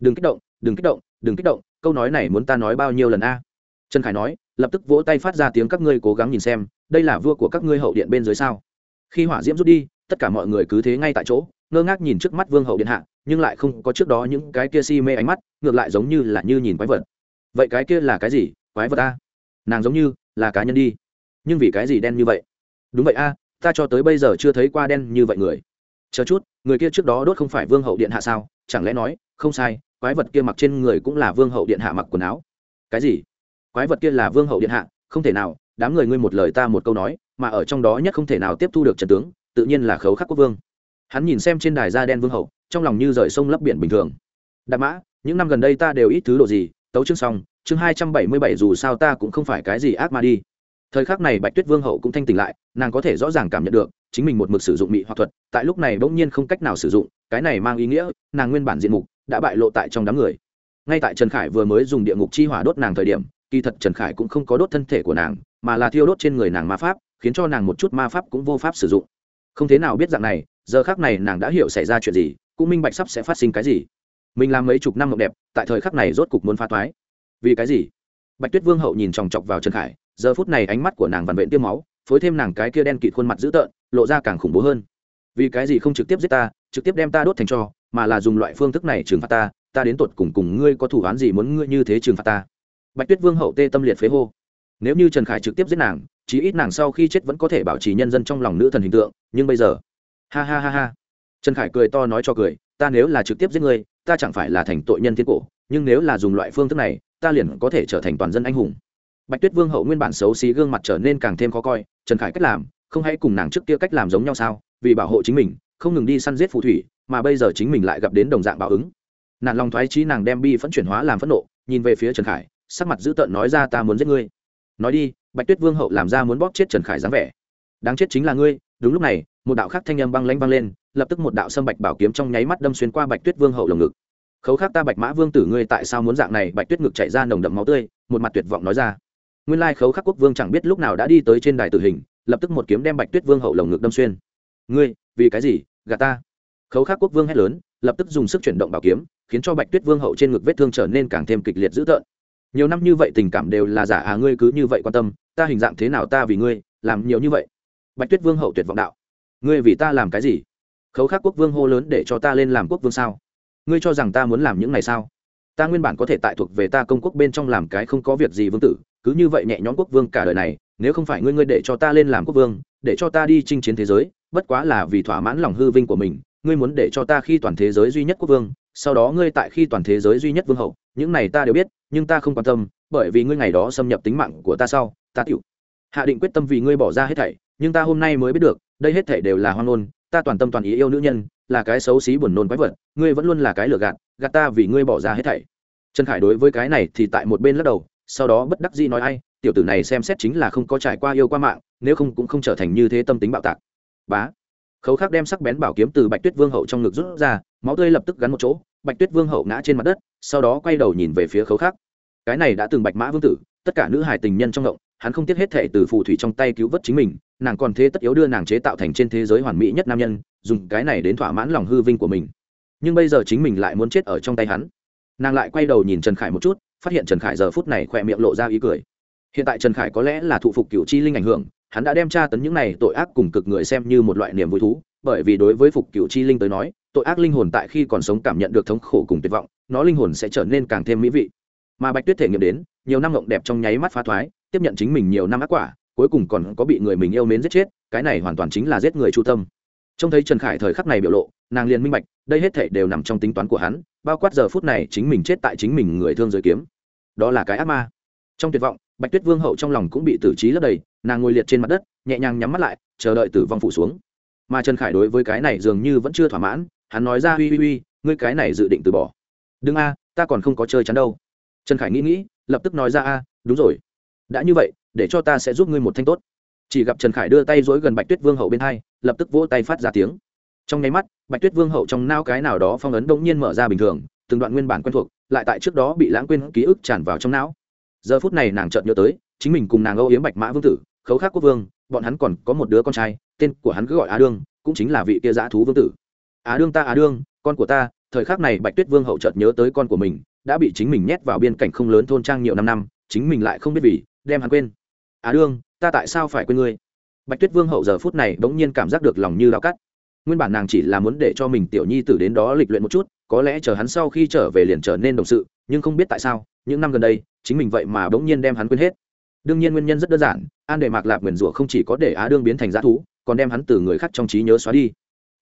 Đừng kích động, đừng kích động, đừng kích động, câu nói này muốn ta nói bao nhiêu lần a? Trần khải nói, lập tức vỗ tay phát ra tiếng các ngươi cố gắng nhìn xem, đây là vua của các ngươi hậu điện bên dưới sao? Khi hỏa diễm rút đi, tất cả mọi người cứ thế ngay tại chỗ, ngơ ngác nhìn trước mắt vương hậu điện hạ, nhưng lại không có trước đó những cái kia si mê ánh mắt, ngược lại giống như là như nhìn quái vật. Vậy cái kia là cái gì? Quái vật a? Nàng giống như là cá nhân đi. Nhưng vì cái gì đen như vậy? Đúng vậy a, ta cho tới bây giờ chưa thấy qua đen như vậy người chờ chút, người kia trước đó đốt không phải vương hậu điện hạ sao? Chẳng lẽ nói, không sai, quái vật kia mặc trên người cũng là vương hậu điện hạ mặc quần áo. Cái gì? Quái vật kia là vương hậu điện hạ, không thể nào, đám người ngươi một lời ta một câu nói, mà ở trong đó nhất không thể nào tiếp thu được trần tướng, tự nhiên là khấu khắc quốc vương. Hắn nhìn xem trên đài da đen vương hậu, trong lòng như rời sông lấp biển bình thường. Đạp mã, những năm gần đây ta đều ít thứ độ gì, tấu chương xong, chương hai trăm bảy mươi bảy dù sao ta cũng không phải cái gì ác ma đi. Thời khắc này bạch tuyết vương hậu cũng thanh tỉnh lại, nàng có thể rõ ràng cảm nhận được chính mình một mực sử dụng mị hoặc thuật, tại lúc này bỗng nhiên không cách nào sử dụng, cái này mang ý nghĩa, nàng nguyên bản diện mục đã bại lộ tại trong đám người. Ngay tại trần khải vừa mới dùng địa ngục chi hỏa đốt nàng thời điểm, kỳ thật trần khải cũng không có đốt thân thể của nàng, mà là thiêu đốt trên người nàng ma pháp, khiến cho nàng một chút ma pháp cũng vô pháp sử dụng. Không thế nào biết dạng này, giờ khác này nàng đã hiểu xảy ra chuyện gì, cũng minh bạch sắp sẽ phát sinh cái gì. Mình làm mấy chục năm mộng đẹp, tại thời khắc này rốt cục muốn phá toái. Vì cái gì? Bạch tuyết vương hậu nhìn chòng chọc vào trần khải, giờ phút này ánh mắt của nàng vằn vện tiêm máu, phối thêm nàng cái kia đen kịt khuôn mặt dữ tợn lộ ra càng khủng bố hơn. Vì cái gì không trực tiếp giết ta, trực tiếp đem ta đốt thành cho, mà là dùng loại phương thức này trừng phạt ta ta đến tột cùng cùng ngươi có thủ án gì muốn ngươi như thế trừng phạt ta? Bạch tuyết vương hậu tê tâm liệt phế hô. Nếu như trần khải trực tiếp giết nàng, chí ít nàng sau khi chết vẫn có thể bảo trì nhân dân trong lòng nữ thần hình tượng, nhưng bây giờ, ha ha ha ha. Trần khải cười to nói cho cười, ta nếu là trực tiếp giết ngươi, ta chẳng phải là thành tội nhân thiên cổ, nhưng nếu là dùng loại phương thức này, ta liền có thể trở thành toàn dân anh hùng. Bạch tuyết vương hậu nguyên bản xấu xí gương mặt trở nên càng thêm khó coi, trần khải cách làm không hãy cùng nàng trước kia cách làm giống nhau sao, vì bảo hộ chính mình, không ngừng đi săn giết phù thủy, mà bây giờ chính mình lại gặp đến đồng dạng báo ứng. Nạn lòng thoái trí nàng đem bi phẫn chuyển hóa làm phẫn nộ, nhìn về phía trần khải, sắc mặt dữ tợn nói ra ta muốn giết ngươi. Nói đi, bạch tuyết vương hậu làm ra muốn bóp chết trần khải dáng vẻ. Đáng chết chính là ngươi, đúng lúc này, một đạo khác thanh âm băng lanh vang lên, lập tức một đạo sâm bạch bảo kiếm trong nháy mắt đâm xuyên qua bạch tuyết vương hậu lồng ngực. Khấu khác ta bạch mã vương tử ngươi tại sao muốn dạng này? Bạch tuyết ngực chạy ra nồng đậm máu tươi, một mặt tuyệt vọng nói ra. Nguyên lai khấu khắc quốc vương chẳng biết lúc nào đã đi tới trên đài tử hình lập tức một kiếm đem bạch tuyết vương hậu lồng ngực đâm xuyên. Ngươi, vì cái gì? Gà ta. Khấu khắc quốc vương hét lớn, lập tức dùng sức chuyển động bảo kiếm, khiến cho bạch tuyết vương hậu trên ngực vết thương trở nên càng thêm kịch liệt dữ tợn. Nhiều năm như vậy tình cảm đều là giả à ngươi cứ như vậy quan tâm, ta hình dạng thế nào ta vì ngươi, làm nhiều như vậy? Bạch tuyết vương hậu tuyệt vọng đạo. Ngươi vì ta làm cái gì? Khấu khắc quốc vương hô lớn để cho ta lên làm quốc vương sao? Ngươi cho rằng ta muốn làm những này sao? Ta nguyên bản có thể tại thuộc về ta công quốc bên trong làm cái không có việc gì vương tử cứ như vậy nhẹ nhõm quốc vương cả đời này, nếu không phải ngươi ngươi để cho ta lên làm quốc vương, để cho ta đi chinh chiến thế giới, bất quá là vì thỏa mãn lòng hư vinh của mình, ngươi muốn để cho ta khi toàn thế giới duy nhất quốc vương, sau đó ngươi tại khi toàn thế giới duy nhất vương hậu, những này ta đều biết, nhưng ta không quan tâm, bởi vì ngươi ngày đó xâm nhập tính mạng của ta sau, ta tiểu. Hạ định quyết tâm vì ngươi bỏ ra hết thảy, nhưng ta hôm nay mới biết được, đây hết thảy đều là hoang ngôn, ta toàn tâm toàn ý yêu nữ nhân, là cái xấu xí buồn nôn quái vật, ngươi vẫn luôn là cái lừa gạt gạt ta vì ngươi bỏ ra hết thảy. Trần khải đối với cái này thì tại một bên lắc đầu sau đó bất đắc dĩ nói ai, tiểu tử này xem xét chính là không có trải qua yêu qua mạng, nếu không cũng không trở thành như thế tâm tính bạo tạc. Bá. Khấu khắc đem sắc bén bảo kiếm từ bạch tuyết vương hậu trong ngực rút ra, máu tươi lập tức gắn một chỗ, bạch tuyết vương hậu ngã trên mặt đất, sau đó quay đầu nhìn về phía khấu khắc. Cái này đã từng bạch mã vương tử, tất cả nữ hài tình nhân trong ngộng, hắn không tiếc hết thệ từ phù thủy trong tay cứu vớt chính mình, nàng còn thế tất yếu đưa nàng chế tạo thành trên thế giới hoàn mỹ nhất nam nhân, dùng cái này đến thỏa mãn lòng hư vinh của mình. Nhưng bây giờ chính mình lại muốn chết ở trong tay hắn nàng lại quay đầu nhìn trần khải một chút, phát hiện trần khải giờ phút này khỏe miệng lộ ra ý cười. Hiện tại trần khải có lẽ là thụ phục cựu chi linh ảnh hưởng, hắn đã đem tra tấn những này tội ác cùng cực người xem như một loại niềm vui thú, bởi vì đối với phục cựu chi linh tới nói, tội ác linh hồn tại khi còn sống cảm nhận được thống khổ cùng tuyệt vọng, nó linh hồn sẽ trở nên càng thêm mỹ vị. Mà bạch tuyết thể nghiệm đến, nhiều năm ngộng đẹp trong nháy mắt phá thoái, tiếp nhận chính mình nhiều năm ác quả, cuối cùng còn có bị người mình yêu mến giết chết, cái này hoàn toàn chính là giết người chu tâm. Trông thấy trần khải thời khắc này biểu lộ nàng liền minh bạch, đây hết thể đều nằm trong tính toán của hắn, bao quát giờ phút này chính mình chết tại chính mình người thương giới kiếm. Đó là cái ác ma. Trong tuyệt vọng, bạch tuyết vương hậu trong lòng cũng bị tử trí lấp đầy, nàng ngồi liệt trên mặt đất, nhẹ nhàng nhắm mắt lại, chờ đợi tử vong phủ xuống. Mà trần khải đối với cái này dường như vẫn chưa thỏa mãn, hắn nói ra huy huy huy ngươi cái này dự định từ bỏ. Đừng a, ta còn không có chơi chắn đâu. Trần khải nghĩ nghĩ, lập tức nói ra, a, đúng rồi. Đã như vậy, để cho ta sẽ giúp ngươi một thanh tốt. Chỉ gặp trần khải đưa tay dối gần bạch tuyết vương hậu bên hai, lập tức vỗ tay phát ra tiếng trong nháy mắt, bạch tuyết vương hậu trong nao cái nào đó phong ấn đông nhiên mở ra bình thường, từng đoạn nguyên bản quen thuộc, lại tại trước đó bị lãng quên ký ức tràn vào trong não. Giờ phút này nàng chợt nhớ tới, chính mình cùng nàng âu yếm bạch mã vương tử, khấu khắc quốc vương, bọn hắn còn có một đứa con trai, tên của hắn cứ gọi á đương, cũng chính là vị kia dã thú vương tử. Á đương ta, á đương, con của ta, thời khắc này bạch tuyết vương hậu chợt nhớ tới con của mình, đã bị chính mình nhét vào biên cảnh không lớn thôn trang nhiều năm năm, chính mình lại không biết vì, đem hắn quên. Á đương, ta tại sao phải quên ngươi? Bạch tuyết vương hậu giờ phút này bỗng nhiên cảm giác được lòng như lao cắt nguyên bản nàng chỉ là muốn để cho mình tiểu nhi tử đến đó lịch luyện một chút, có lẽ chờ hắn sau khi trở về liền trở nên đồng sự, nhưng không biết tại sao, những năm gần đây, chính mình vậy mà bỗng nhiên đem hắn quên hết. Đương nhiên nguyên nhân rất đơn giản, an đề mạc lạp nguyền rủa không chỉ có để á đương biến thành g thú, còn đem hắn từ người khác trong trí nhớ xóa đi.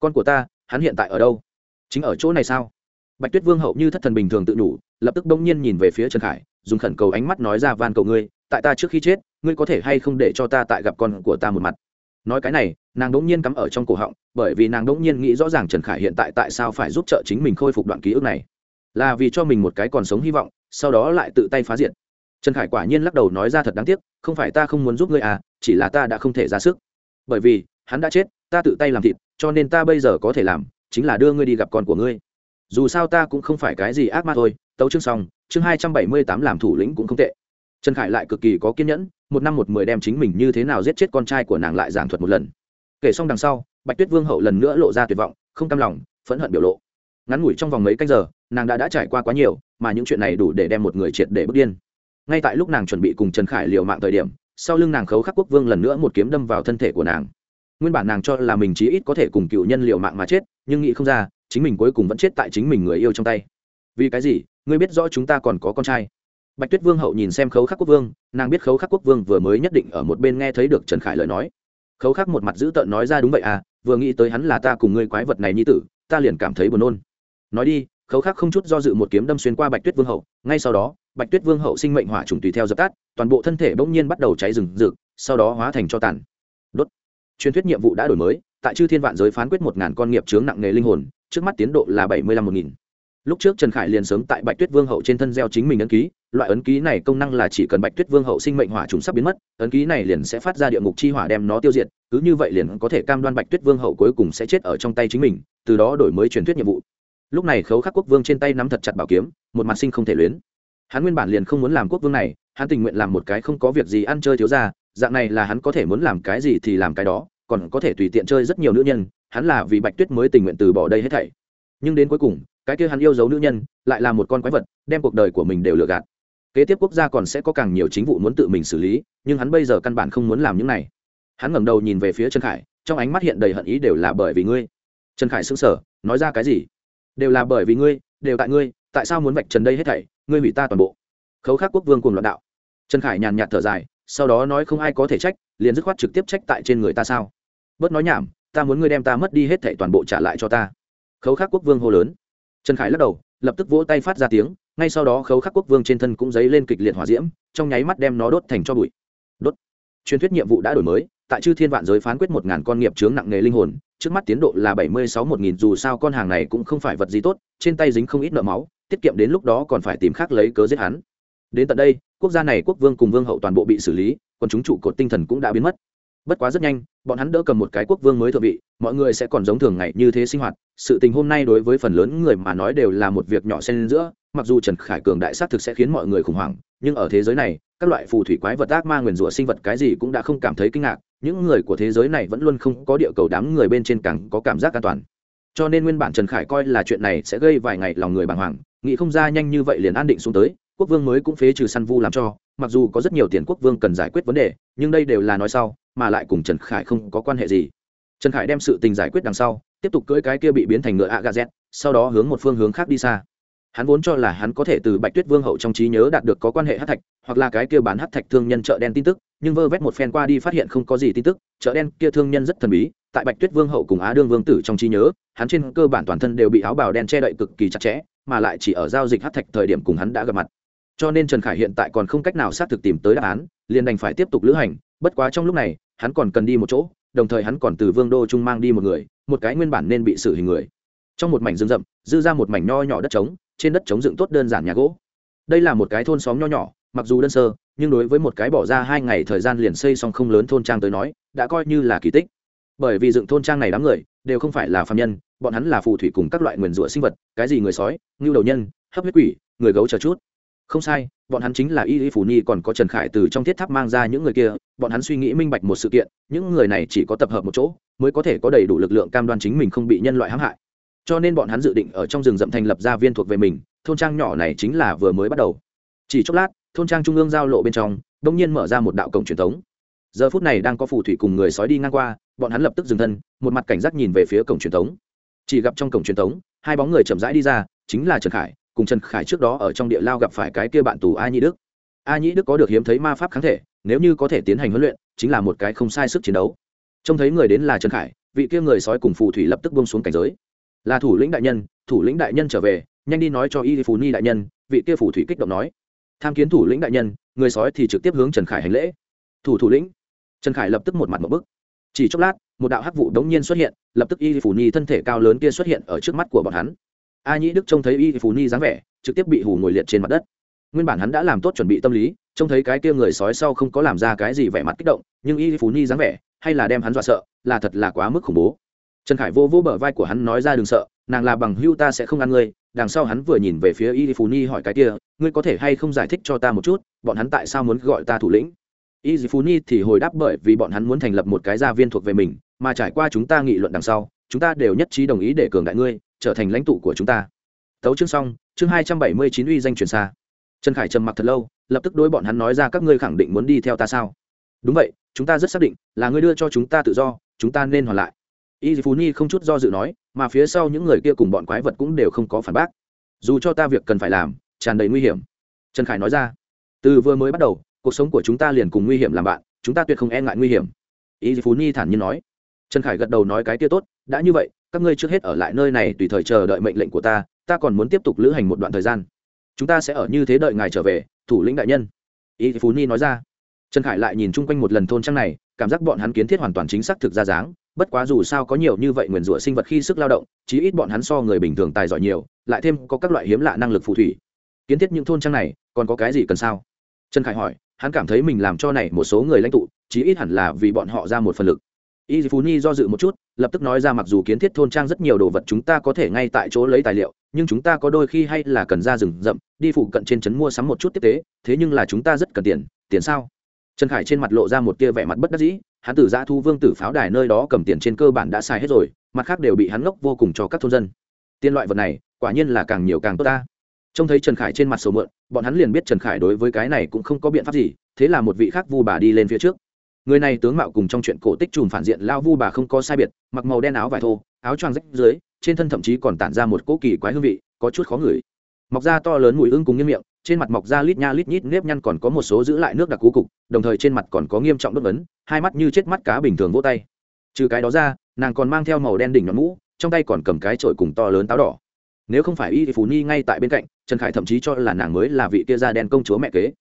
Con của ta, hắn hiện tại ở đâu? Chính ở chỗ này sao? Bạch tuyết vương hậu như thất thần bình thường tự nhủ, lập tức bỗng nhiên nhìn về phía trần khải, dùng khẩn cầu ánh mắt nói ra van cầu ngươi, tại ta trước khi chết, ngươi có thể hay không để cho ta tại gặp con của ta một mặt? Nói cái này, nàng đỗng nhiên cắm ở trong cổ họng, bởi vì nàng đỗng nhiên nghĩ rõ ràng trần khải hiện tại tại sao phải giúp trợ chính mình khôi phục đoạn ký ức này. Là vì cho mình một cái còn sống hy vọng, sau đó lại tự tay phá diệt. Trần khải quả nhiên lắc đầu nói ra thật đáng tiếc, không phải ta không muốn giúp ngươi à chỉ là ta đã không thể ra sức. Bởi vì, hắn đã chết, ta tự tay làm thịt, cho nên ta bây giờ có thể làm, chính là đưa ngươi đi gặp con của ngươi. Dù sao ta cũng không phải cái gì ác ma thôi, tấu chương xong, chương hai trăm bảy mươi tám làm thủ lĩnh cũng không tệ. Trần khải lại cực kỳ có kiên nhẫn một năm một mười đem chính mình như thế nào giết chết con trai của nàng lại giảng thuật một lần. Kể xong đằng sau, bạch tuyết vương hậu lần nữa lộ ra tuyệt vọng, không cam lòng, phẫn hận biểu lộ. Ngắn ngủi trong vòng mấy canh giờ, nàng đã đã trải qua quá nhiều, mà những chuyện này đủ để đem một người triệt để bước điên. Ngay tại lúc nàng chuẩn bị cùng trần khải liều mạng thời điểm, sau lưng nàng khấu khắc quốc vương lần nữa một kiếm đâm vào thân thể của nàng. Nguyên bản nàng cho là mình chí ít có thể cùng cựu nhân liều mạng mà chết, nhưng nghĩ không ra, chính mình cuối cùng vẫn chết tại chính mình người yêu trong tay. Vì cái gì? Ngươi biết rõ chúng ta còn có con trai bạch tuyết vương hậu nhìn xem khấu khắc quốc vương, nàng biết khấu khắc quốc vương vừa mới nhất định ở một bên nghe thấy được trần khải lời nói. Khấu khắc một mặt dữ tợn nói ra đúng vậy à vừa nghĩ tới hắn là ta cùng ngươi quái vật này như tử, ta liền cảm thấy buồn nôn. Nói đi, khấu khắc không chút do dự một kiếm đâm xuyên qua bạch tuyết vương hậu, ngay sau đó, bạch tuyết vương hậu sinh mệnh hỏa trùng tùy theo dập tắt, toàn bộ thân thể bỗng nhiên bắt đầu cháy rừng rực, sau đó hóa thành cho tàn. Đốt. Truyền thuyết nhiệm vụ đã đổi mới, tại chư thiên vạn giới phán quyết một ngàn con nghiệp chướng nặng nghề linh hồn, trước mắt tiến độ là bảy mươi lăm một nghìn. Lúc trước trần khải liền sớm tại bạch tuyết vương hậu trên thân gieo chính mình ấn ký loại ấn ký này công năng là chỉ cần bạch tuyết vương hậu sinh mệnh hỏa trùng sắp biến mất, ấn ký này liền sẽ phát ra địa ngục chi hỏa đem nó tiêu diệt, cứ như vậy liền có thể cam đoan bạch tuyết vương hậu cuối cùng sẽ chết ở trong tay chính mình, từ đó đổi mới truyền thuyết nhiệm vụ. Lúc này khấu khắc quốc vương trên tay nắm thật chặt bảo kiếm, một mặt sinh không thể luyến. Hắn nguyên bản liền không muốn làm quốc vương này, hắn tình nguyện làm một cái không có việc gì ăn chơi thiếu ra dạng này là hắn có thể muốn làm cái gì thì làm cái đó, còn có thể tùy tiện chơi rất nhiều nữ nhân, hắn là vì bạch tuyết mới tình nguyện từ bỏ đây hết thảy. Nhưng đến cuối cùng, cái kia hắn yêu dấu nữ nhân, lại là một con quái vật, đem cuộc đời của mình đều lừa gạt kế tiếp quốc gia còn sẽ có càng nhiều chính vụ muốn tự mình xử lý, nhưng hắn bây giờ căn bản không muốn làm những này. Hắn ngẩng đầu nhìn về phía trần khải, trong ánh mắt hiện đầy hận ý đều là bởi vì ngươi. Trần khải sững sờ, nói ra cái gì? Đều là bởi vì ngươi, đều tại ngươi, tại sao muốn vạch trần đây hết thảy, ngươi hủy ta toàn bộ. Khấu khắc quốc vương cùng loạn đạo. Trần khải nhàn nhạt thở dài, sau đó nói không ai có thể trách, liền dứt khoát trực tiếp trách tại trên người ta sao? Bớt nói nhảm, ta muốn ngươi đem ta mất đi hết thảy toàn bộ trả lại cho ta. Khấu khắc quốc vương hô lớn. Trần khải lắc đầu, lập tức vỗ tay phát ra tiếng ngay sau đó khấu khắc quốc vương trên thân cũng dấy lên kịch liệt hỏa diễm, trong nháy mắt đem nó đốt thành cho bụi. Đốt. Truyền thuyết nhiệm vụ đã đổi mới, tại chư thiên vạn giới phán quyết một ngàn con nghiệp chướng nặng nề linh hồn, trước mắt tiến độ là bảy mươi sáu một nghìn, dù sao con hàng này cũng không phải vật gì tốt, trên tay dính không ít nợ máu, tiết kiệm đến lúc đó còn phải tìm khác lấy cớ giết hắn. Đến tận đây, quốc gia này quốc vương cùng vương hậu toàn bộ bị xử lý, còn chúng trụ cột tinh thần cũng đã biến mất bất quá rất nhanh, bọn hắn đỡ cầm một cái quốc vương mới thượng vị, mọi người sẽ còn giống thường ngày như thế sinh hoạt. Sự tình hôm nay đối với phần lớn người mà nói đều là một việc nhỏ xen giữa, mặc dù trần khải cường đại sát thực sẽ khiến mọi người khủng hoảng, nhưng ở thế giới này, các loại phù thủy quái vật ác ma nguyền rủa sinh vật cái gì cũng đã không cảm thấy kinh ngạc, những người của thế giới này vẫn luôn không có địa cầu đám người bên trên càng có cảm giác an toàn. Cho nên nguyên bản trần khải coi là chuyện này sẽ gây vài ngày lòng người bàng hoàng, nghĩ không ra nhanh như vậy liền an định xuống tới, quốc vương mới cũng phế trừ săn vu làm cho, mặc dù có rất nhiều tiền quốc vương cần giải quyết vấn đề, nhưng đây đều là nói sau mà lại cùng trần khải không có quan hệ gì. Trần khải đem sự tình giải quyết đằng sau, tiếp tục cưỡi cái kia bị biến thành ngựa ạ gà z, sau đó hướng một phương hướng khác đi xa. Hắn vốn cho là hắn có thể từ bạch tuyết vương hậu trong trí nhớ đạt được có quan hệ hát thạch, hoặc là cái kia bán hát thạch thương nhân chợ đen tin tức, nhưng vơ vét một phen qua đi phát hiện không có gì tin tức, chợ đen kia thương nhân rất thần bí, tại bạch tuyết vương hậu cùng á đương vương tử trong trí nhớ, hắn trên cơ bản toàn thân đều bị áo bào đen che đậy cực kỳ chặt chẽ, mà lại chỉ ở giao dịch hát thạch thời điểm cùng hắn đã gặp mặt. Cho nên trần khải hiện tại còn không cách nào xác thực tìm tới đáp án, liền đành phải tiếp tục lữ hành bất quá trong lúc này, hắn còn cần đi một chỗ, đồng thời hắn còn từ vương đô trung mang đi một người, một cái nguyên bản nên bị xử hình người. Trong một mảnh rừng rậm, dư ra một mảnh nho nhỏ đất trống, trên đất trống dựng tốt đơn giản nhà gỗ. Đây là một cái thôn xóm nho nhỏ, mặc dù đơn sơ, nhưng đối với một cái bỏ ra hai ngày thời gian liền xây xong không lớn thôn trang tới nói, đã coi như là kỳ tích. Bởi vì dựng thôn trang này đám người, đều không phải là phạm nhân, bọn hắn là phù thủy cùng các loại nguyền rủa sinh vật, cái gì người sói, ngưu đầu nhân, hấp huyết quỷ, người gấu chờ chút không sai, bọn hắn chính là y y phủ nhi còn có trần khải từ trong thiết tháp mang ra những người kia, bọn hắn suy nghĩ minh bạch một sự kiện, những người này chỉ có tập hợp một chỗ, mới có thể có đầy đủ lực lượng cam đoan chính mình không bị nhân loại hãm hại. Cho nên bọn hắn dự định ở trong rừng rậm thành lập gia viên thuộc về mình, thôn trang nhỏ này chính là vừa mới bắt đầu. Chỉ chốc lát, thôn trang trung ương giao lộ bên trong đ ỗ n g nhiên mở ra một đạo cổng truyền thống. Giờ phút này đang có phù thủy cùng người sói đi ngang qua, bọn hắn lập tức dừng thân, một mặt cảnh giác nhìn về phía cổng truyền thống. Chỉ gặp trong cổng truyền thống, hai bóng người chậm rãi đi ra, chính là trần khải cùng trần khải trước đó ở trong địa lao gặp phải cái kia bạn tù a nhĩ đức. A nhĩ đức có được hiếm thấy ma pháp kháng thể, nếu như có thể tiến hành huấn luyện, chính là một cái không sai sức chiến đấu. Trông thấy người đến là trần khải, vị kia người sói cùng phù thủy lập tức bông xuống cảnh giới. Là thủ lĩnh đại nhân, thủ lĩnh đại nhân trở về, nhanh đi nói cho y phù ni đại nhân, vị kia phù thủy kích động nói. Tham kiến thủ lĩnh đại nhân, người sói thì trực tiếp hướng trần khải hành lễ. Thủ thủ lĩnh. Trần khải lập tức một mặt một bức. Chỉ chốc lát, một đạo hắc vụ đống nhiên xuất hiện, lập tức y phù ni thân thể cao lớn kia xuất hiện ở trước mắt của bọn hắn a nhĩ đức trông thấy y phù ni dáng vẻ, trực tiếp bị hù ngồi liệt trên mặt đất. Nguyên bản hắn đã làm tốt chuẩn bị tâm lý, trông thấy cái kia người sói sau không có làm ra cái gì vẻ mặt kích động, nhưng y phù ni dáng vẻ, hay là đem hắn dọa sợ, là thật là quá mức khủng bố. Trần khải vô vô bờ vai của hắn nói ra đừng sợ, nàng là bằng hưu ta sẽ không ăn ngươi, đằng sau hắn vừa nhìn về phía y phù ni hỏi cái kia, ngươi có thể hay không giải thích cho ta một chút, bọn hắn tại sao muốn gọi ta thủ lĩnh? Y phù ni thì hồi đáp bởi vì bọn hắn muốn thành lập một cái gia viên thuộc về mình, mà trải qua chúng ta nghị luận đằng sau, chúng ta đều nhất trí đồng ý để cường đại ngươi trở thành lãnh tụ của chúng ta. Tấu chương xong, chương hai trăm bảy mươi chín uy danh truyền xa. Trần khải trầm mặc thật lâu, lập tức đối bọn hắn nói ra các ngươi khẳng định muốn đi theo ta sao? Đúng vậy, chúng ta rất xác định, là ngươi đưa cho chúng ta tự do, chúng ta nên hoàn lại. Y phú ni không chút do dự nói, mà phía sau những người kia cùng bọn quái vật cũng đều không có phản bác. Dù cho ta việc cần phải làm, tràn đầy nguy hiểm. Trần khải nói ra, từ vừa mới bắt đầu, cuộc sống của chúng ta liền cùng nguy hiểm làm bạn, chúng ta tuyệt không e ngại nguy hiểm. Y phú ni thản nhiên nói. Trần khải gật đầu nói cái kia tốt, đã như vậy các ngươi trước hết ở lại nơi này tùy thời chờ đợi mệnh lệnh của ta ta còn muốn tiếp tục lữ hành một đoạn thời gian. Chúng ta sẽ ở như thế đợi ngài trở về, thủ lĩnh đại nhân. Y phú ni nói ra. Trần khải lại nhìn chung quanh một lần thôn trang này, cảm giác bọn hắn kiến thiết hoàn toàn chính xác thực ra dáng, bất quá dù sao có nhiều như vậy nguyền rủa sinh vật khi sức lao động, chí ít bọn hắn so người bình thường tài giỏi nhiều, lại thêm có các loại hiếm lạ năng lực phù thủy. Kiến thiết những thôn trang này, còn có cái gì cần sao? Trần khải hỏi, hắn cảm thấy mình làm cho này một số người lãnh tụ, chí ít hẳn là vì bọn họ ra một phần lực y phú ni do dự một chút, lập tức nói ra mặc dù kiến thiết thôn trang rất nhiều đồ vật chúng ta có thể ngay tại chỗ lấy tài liệu, nhưng chúng ta có đôi khi hay là cần ra rừng rậm, đi phụ cận trên trấn mua sắm một chút tiếp tế, thế nhưng là chúng ta rất cần tiền tiền sao? Trần khải trên mặt lộ ra một tia vẻ mặt bất đắc dĩ, hắn từ ra thu vương tử pháo đài nơi đó cầm tiền trên cơ bản đã xài hết rồi, mặt khác đều bị hắn ngốc vô cùng cho các thôn dân. Tiền loại vật này, quả nhiên là càng nhiều càng tốt ta. Trông thấy trần khải trên mặt sầu mượn bọn hắn liền biết trần khải đối với cái này cũng không có biện pháp gì, thế là một vị khác vu bà đi lên phía trước người này tướng mạo cùng trong chuyện cổ tích trùm phản diện lao vu bà không có sai biệt, mặc màu đen áo vải thô, áo choàng rách dưới, trên thân thậm chí còn tản ra một cỗ kỳ quái hương vị, có chút khó ngửi. Mọc da to lớn mùi ưng cùng nghiêm miệng, trên mặt mọc da lít nha lít nhít, nếp nhăn còn có một số giữ lại nước đặc cú cục, đồng thời trên mặt còn có nghiêm trọng đốt vấn, hai mắt như chết mắt cá bình thường vỗ tay. Trừ cái đó ra, nàng còn mang theo màu đen đỉnh nhọn mũ, trong tay còn cầm cái trội cùng to lớn táo đỏ. Nếu không phải y phú Nhi ngay tại bên cạnh, trần khải thậm chí cho là nàng mới là vị kia da đen công chúa mẹ kế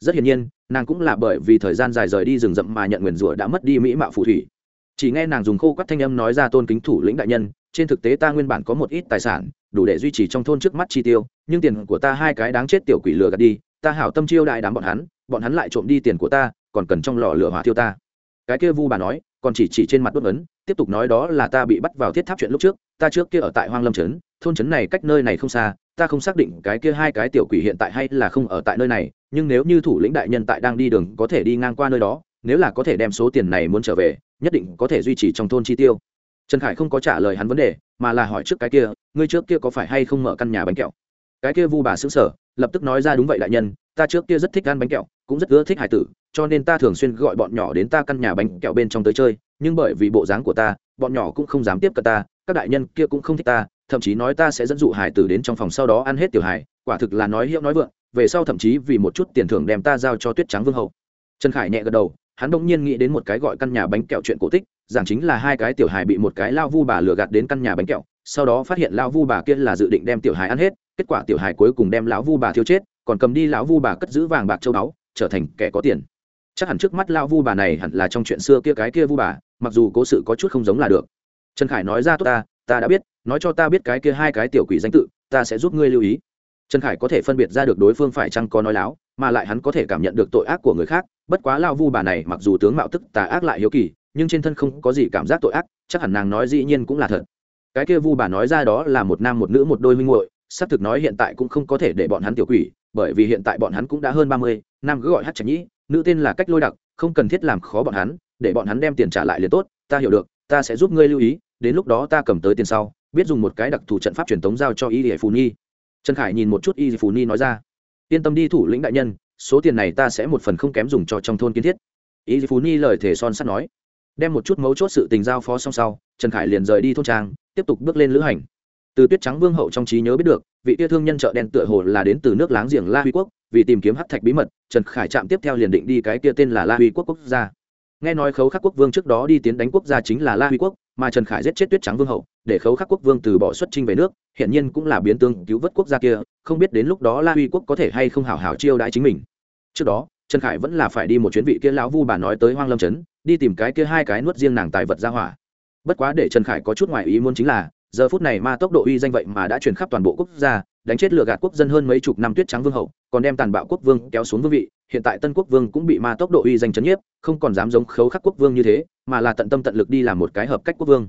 rất hiển nhiên, nàng cũng là bởi vì thời gian dài rời đi rừng rậm mà nhận nguyền rủa đã mất đi mỹ mạo phù thủy. Chỉ nghe nàng dùng khô quắt thanh âm nói ra tôn kính thủ lĩnh đại nhân, trên thực tế ta nguyên bản có một ít tài sản, đủ để duy trì trong thôn trước mắt chi tiêu, nhưng tiền của ta hai cái đáng chết tiểu quỷ lừa gạt đi, ta hảo tâm chiêu đại đám bọn hắn bọn hắn lại trộm đi tiền của ta, còn cần trong lò lửa hỏa thiêu ta. Cái kia vu bà nói, còn chỉ chỉ trên mặt đốt ấn, tiếp tục nói đó là ta bị bắt vào thiết tháp chuyện lúc trước, ta trước kia ở tại hoang lâm trấn, thôn trấn này cách nơi này không xa ta không xác định cái kia hai cái tiểu quỷ hiện tại hay là không ở tại nơi này, nhưng nếu như thủ lĩnh đại nhân tại đang đi đường có thể đi ngang qua nơi đó, nếu là có thể đem số tiền này muốn trở về, nhất định có thể duy trì trong thôn chi tiêu. Trần khải không có trả lời hắn vấn đề, mà là hỏi trước cái kia, ngươi trước kia có phải hay không mở căn nhà bánh kẹo? Cái kia vu bà xứng sở, lập tức nói ra đúng vậy đại nhân, ta trước kia rất thích ăn bánh kẹo, cũng rất ưa thích hải tử, cho nên ta thường xuyên gọi bọn nhỏ đến ta căn nhà bánh kẹo bên trong tới chơi, nhưng bởi vì bộ dáng của ta, bọn nhỏ cũng không dám tiếp cận ta, các đại nhân kia cũng không thích ta thậm chí nói ta sẽ dẫn dụ hải tử đến trong phòng sau đó ăn hết tiểu hải, quả thực là nói hiệu nói vượng, về sau thậm chí vì một chút tiền thưởng đem ta giao cho tuyết trắng vương hậu trần khải nhẹ gật đầu, hắn bỗng nhiên nghĩ đến một cái gọi căn nhà bánh kẹo chuyện cổ tích, giảng chính là hai cái tiểu hài bị một cái lao vu bà lừa gạt đến căn nhà bánh kẹo, sau đó phát hiện lao vu bà kia là dự định đem tiểu hài ăn hết, kết quả tiểu hài cuối cùng đem lão vu bà thiêu chết, còn cầm đi lão vu bà cất giữ vàng bạc châu báu, trở thành kẻ có tiền. Chắc hẳn trước mắt lao vu bà này hẳn là trong chuyện xưa kia cái kia vu bà, mặc dù cố sự có chút không giống là được. Trần khải nói ra, tốt ta ta đã biết nói cho ta biết cái kia hai cái tiểu quỷ danh tự, ta sẽ giúp ngươi lưu ý. Trần khải có thể phân biệt ra được đối phương phải chăng có nói láo, mà lại hắn có thể cảm nhận được tội ác của người khác. Bất quá lao vu bà này mặc dù tướng mạo tức tà ác lại hiếu kỳ, nhưng trên thân không có gì cảm giác tội ác, chắc hẳn nàng nói dĩ nhiên cũng là thật. Cái kia vu bà nói ra đó là một nam một nữ một đôi minh muội, xác thực nói hiện tại cũng không có thể để bọn hắn tiểu quỷ, bởi vì hiện tại bọn hắn cũng đã hơn ba mươi, nam cứ gọi hát trạch nhĩ, nữ tên là cách lôi đặc, không cần thiết làm khó bọn hắn, để bọn hắn đem tiền trả lại liền tốt, ta hiểu được, ta sẽ giúp ngươi lưu ý, đến lúc đó ta cầm tới tiền sau biết dùng một cái đặc thù trận pháp truyền tống giao cho y hệ phù nhi trần khải nhìn một chút y phù nhi nói ra. Yên tâm đi thủ lĩnh đại nhân, số tiền này ta sẽ một phần không kém dùng cho trong thôn kiến thiết. Y phù nhi lời thể son sắt nói. Đem một chút mấu chốt sự tình giao phó xong sau, trần khải liền rời đi thôn trang, tiếp tục bước lên lữ hành. Từ tuyết trắng vương hậu trong trí nhớ biết được, vị tia thương nhân chợ đen tựa hồ là đến từ nước láng giềng la huy quốc, vì tìm kiếm hắc thạch bí mật, trần khải chạm tiếp theo liền định đi cái kia tên là la huy quốc quốc gia. Nghe nói khấu khắc quốc vương trước đó đi tiến đánh quốc gia chính là la huy quốc, mà trần khải giết chết tuyết trắng vương hậu để khấu khắc quốc vương từ bỏ xuất trinh về nước hiện nhiên cũng là biến tướng cứu vớt quốc gia kia, không biết đến lúc đó la huy quốc có thể hay không hảo hảo chiêu đãi chính mình. Trước đó, trần khải vẫn là phải đi một chuyến vị kia lão vu bà nói tới hoang lâm trấn, đi tìm cái kia hai cái nuốt riêng nàng tài vật ra hỏa. Bất quá để trần khải có chút ngoài ý muốn chính là, giờ phút này ma tốc độ uy danh vậy mà đã truyền khắp toàn bộ quốc gia, đánh chết lừa gạt quốc dân hơn mấy chục năm tuyết trắng vương hậu, còn đem tàn bạo quốc vương kéo xuống vương vị, hiện tại tân quốc vương cũng bị ma tốc độ uy danh chấn nhiếp, không còn dám giống khấu khắc quốc vương như thế, mà là tận tâm tận lực đi làm một cái hợp cách quốc vương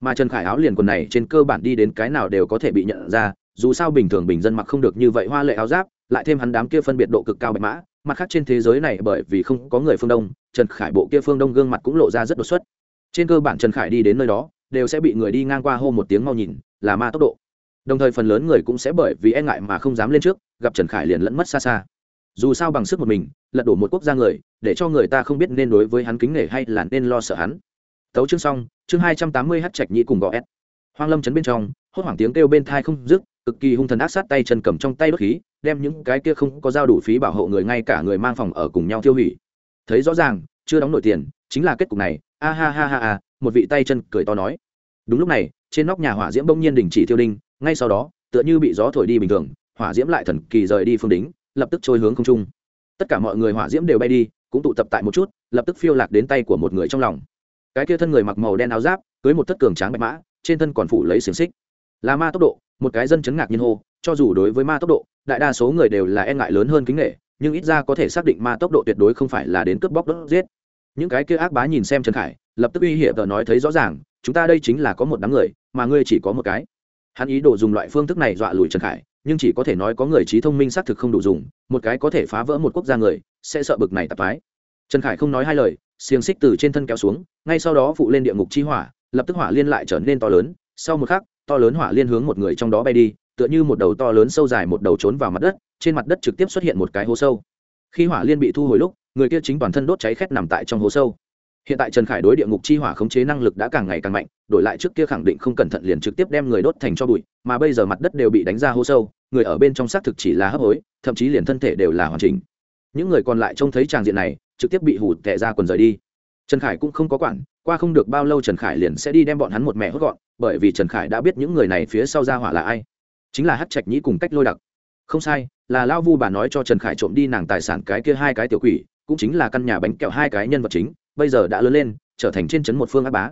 mà trần khải áo liền quần này trên cơ bản đi đến cái nào đều có thể bị nhận ra, dù sao bình thường bình dân mặc không được như vậy hoa lệ áo giáp, lại thêm hắn đám kia phân biệt độ cực cao bạch mã, mặt khác trên thế giới này bởi vì không có người phương đông, trần khải bộ kia phương đông gương mặt cũng lộ ra rất đột xuất. Trên cơ bản trần khải đi đến nơi đó, đều sẽ bị người đi ngang qua hô một tiếng mau nhìn, là ma tốc độ. Đồng thời phần lớn người cũng sẽ bởi vì e ngại mà không dám lên trước, gặp trần khải liền lẫn mất xa xa. Dù sao bằng sức một mình, lật đổ một quốc gia người, để cho người ta không biết nên đối với hắn kính nể hay là nên lo sợ hắn tấu chương xong, chương hai trăm tám mươi h trạch nhĩ cùng gõ s. Hoang lâm chấn bên trong, hốt hoảng tiếng kêu bên thai không dứt, cực kỳ hung thần ác sát tay chân cầm trong tay đốt khí, đem những cái kia không có giao đủ phí bảo hộ người ngay cả người mang phòng ở cùng nhau tiêu hủy. Thấy rõ ràng, chưa đóng nổi tiền, chính là kết cục này, a ha ha ha ha, một vị tay chân cười to nói. Đúng lúc này, trên nóc nhà hỏa diễm bỗng nhiên đình chỉ thiêu đinh, ngay sau đó, tựa như bị gió thổi đi bình thường, hỏa diễm lại thần kỳ rời đi phương đính lập tức trôi hướng không trung. Tất cả mọi người hỏa diễm đều bay đi, cũng tụ tập tại một chút, lập tức phiêu lạc đến tay của một người trong lòng cái kia thân người mặc màu đen áo giáp, cưới một thất cường tráng bạch mã, trên thân còn phủ lấy xiềng xích. Là ma tốc độ, một cái dân chấn ngạc nhiên hô, cho dù đối với ma tốc độ, đại đa số người đều là e ngại lớn hơn kính nghệ nhưng ít ra có thể xác định ma tốc độ tuyệt đối không phải là đến cướp bóc đốt giết. Những cái kia ác bá nhìn xem trần khải, lập tức uy hiểm tờ nói thấy rõ ràng, chúng ta đây chính là có một đám người, mà ngươi chỉ có một cái. Hắn ý đồ dùng loại phương thức này dọa lùi trần khải, nhưng chỉ có thể nói có người trí thông minh xác thực không đủ dùng, một cái có thể phá vỡ một quốc gia người, sẽ sợ bực này tạp mái trần khải không nói hai lời xiềng xích từ trên thân kéo xuống, ngay sau đó phụ lên địa ngục chi hỏa, lập tức hỏa liên lại trở nên to lớn, sau một khắc, to lớn hỏa liên hướng một người trong đó bay đi, tựa như một đầu to lớn sâu dài một đầu trốn vào mặt đất, trên mặt đất trực tiếp xuất hiện một cái hố sâu. Khi hỏa liên bị thu hồi lúc, người kia chính toàn thân đốt cháy khét nằm tại trong hố sâu. Hiện tại trần khải đối địa ngục chi hỏa khống chế năng lực đã càng ngày càng mạnh, đổi lại trước kia khẳng định không cẩn thận liền trực tiếp đem người đốt thành cho bụi, mà bây giờ mặt đất đều bị đánh ra hố sâu, người ở bên trong xác thực chỉ là hấp hối, thậm chí liền thân thể đều là hoàn chỉnh. Những người còn lại trông thấy tràng diện này trực tiếp bị hủ tệ ra quần rời đi. Trần khải cũng không có quản, qua không được bao lâu trần khải liền sẽ đi đem bọn hắn một mẹ hốt gọn, bởi vì trần khải đã biết những người này phía sau ra hỏa là ai. Chính là hát trạch nhĩ cùng cách lôi đặc. Không sai, là lao vu bà nói cho trần khải trộm đi nàng tài sản cái kia hai cái tiểu quỷ, cũng chính là căn nhà bánh kẹo hai cái nhân vật chính, bây giờ đã lớn lên, trở thành trên trấn một phương ác bá.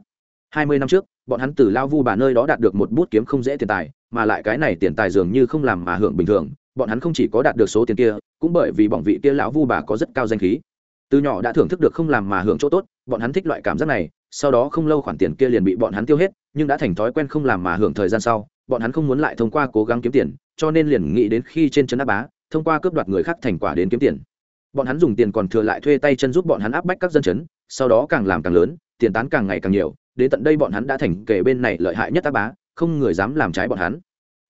Hai mươi năm trước, bọn hắn từ lao vu bà nơi đó đạt được một bút kiếm không dễ tiền tài, mà lại cái này tiền tài dường như không làm mà hưởng bình thường, bọn hắn không chỉ có đạt được số tiền kia, cũng bởi vì bỏng vị kia lão vu bà có rất cao danh khí từ nhỏ đã thưởng thức được không làm mà hưởng chỗ tốt, bọn hắn thích loại cảm giác này, sau đó không lâu khoản tiền kia liền bị bọn hắn tiêu hết, nhưng đã thành thói quen không làm mà hưởng thời gian sau, bọn hắn không muốn lại thông qua cố gắng kiếm tiền, cho nên liền nghĩ đến khi trên chân áp bá, thông qua cướp đoạt người khác thành quả đến kiếm tiền bọn hắn dùng tiền còn thừa lại thuê tay chân giúp bọn hắn áp bách các dân chấn, sau đó càng làm càng lớn, tiền tán càng ngày càng nhiều, đến tận đây bọn hắn đã thành kể bên này lợi hại nhất áp bá, không người dám làm trái bọn hắn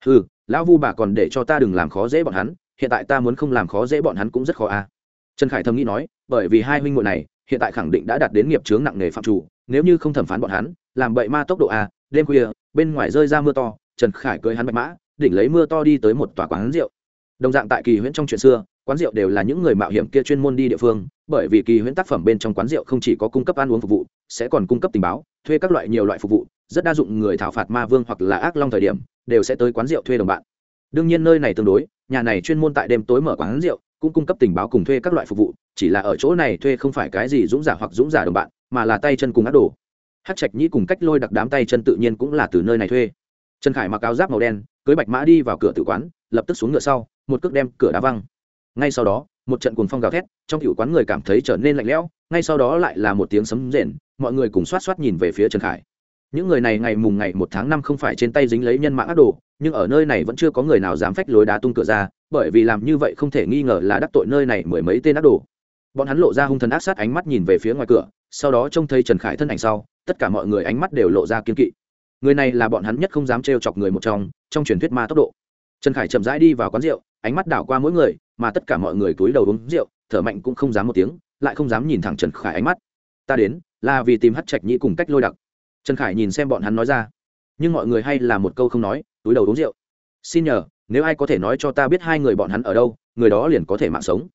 ừ lão vu bà còn để cho ta đừng làm khó dễ bọn hắn, hiện tại ta muốn không làm khó dễ bọn hắn cũng rất khó a à. trần khải thầm nghĩ nói bởi vì hai huynh muội này, hiện tại khẳng định đã đạt đến nghiệp chướng nặng nề phạm chủ, nếu như không thẩm phán bọn hắn, làm bậy ma tốc độ a, đêm khuya, bên ngoài rơi ra mưa to, trần khải cưới hắn bạch mã, đỉnh lấy mưa to đi tới một tòa quán rượu. Đồng dạng tại kỳ huyễn trong chuyện xưa, quán rượu đều là những người mạo hiểm kia chuyên môn đi địa phương, bởi vì kỳ huyễn tác phẩm bên trong quán rượu không chỉ có cung cấp ăn uống phục vụ, sẽ còn cung cấp tình báo, thuê các loại nhiều loại phục vụ, rất đa dụng người thảo phạt ma vương hoặc là ác long thời điểm, đều sẽ tới quán rượu thuê đồng bạn. Đương nhiên nơi này tương đối, nhà này chuyên môn tại đêm tối mở quán rượu cũng cung cấp tình báo cùng thuê các loại phục vụ, chỉ là ở chỗ này thuê không phải cái gì dũng giả hoặc dũng giả đồng bạn, mà là tay chân cùng ác đồ. Hát trạch nhĩ cùng cách lôi đặc đám tay chân tự nhiên cũng là từ nơi này thuê. Trần khải mặc áo giáp màu đen, cưới bạch mã đi vào cửa tử quán, lập tức xuống ngựa sau, một cước đem cửa đá văng. Ngay sau đó, một trận cuồng phong gào thét, trong cựu quán người cảm thấy trở nên lạnh lẽo, ngay sau đó lại là một tiếng sấm rền, mọi người cùng xoát xoát nhìn về phía trần khải những người này ngày mùng ngày một tháng năm không phải trên tay dính lấy nhân mạng ác đồ, nhưng ở nơi này vẫn chưa có người nào dám phách lối đá tung cửa ra, bởi vì làm như vậy không thể nghi ngờ là đắc tội nơi này mười mấy tên ác đồ. Bọn hắn lộ ra hung thần ác sát ánh mắt nhìn về phía ngoài cửa, sau đó trông thấy trần khải thân ảnh sau, tất cả mọi người ánh mắt đều lộ ra kiên kỵ. Người này là bọn hắn nhất không dám trêu chọc người một trong trong truyền thuyết ma tốc độ. Trần khải chậm rãi đi vào quán rượu, ánh mắt đảo qua mỗi người, mà tất cả mọi người cúi đầu uống rượu, thở mạnh cũng không dám một tiếng, lại không dám nhìn thẳng trần khải ánh mắt. Ta đến, là vì tìm hắt trạch nhĩ cùng cách lôi đặc trần khải nhìn xem bọn hắn nói ra. Nhưng mọi người hay là một câu không nói, túi đầu uống rượu. Xin nhờ, nếu ai có thể nói cho ta biết hai người bọn hắn ở đâu, người đó liền có thể mạng sống.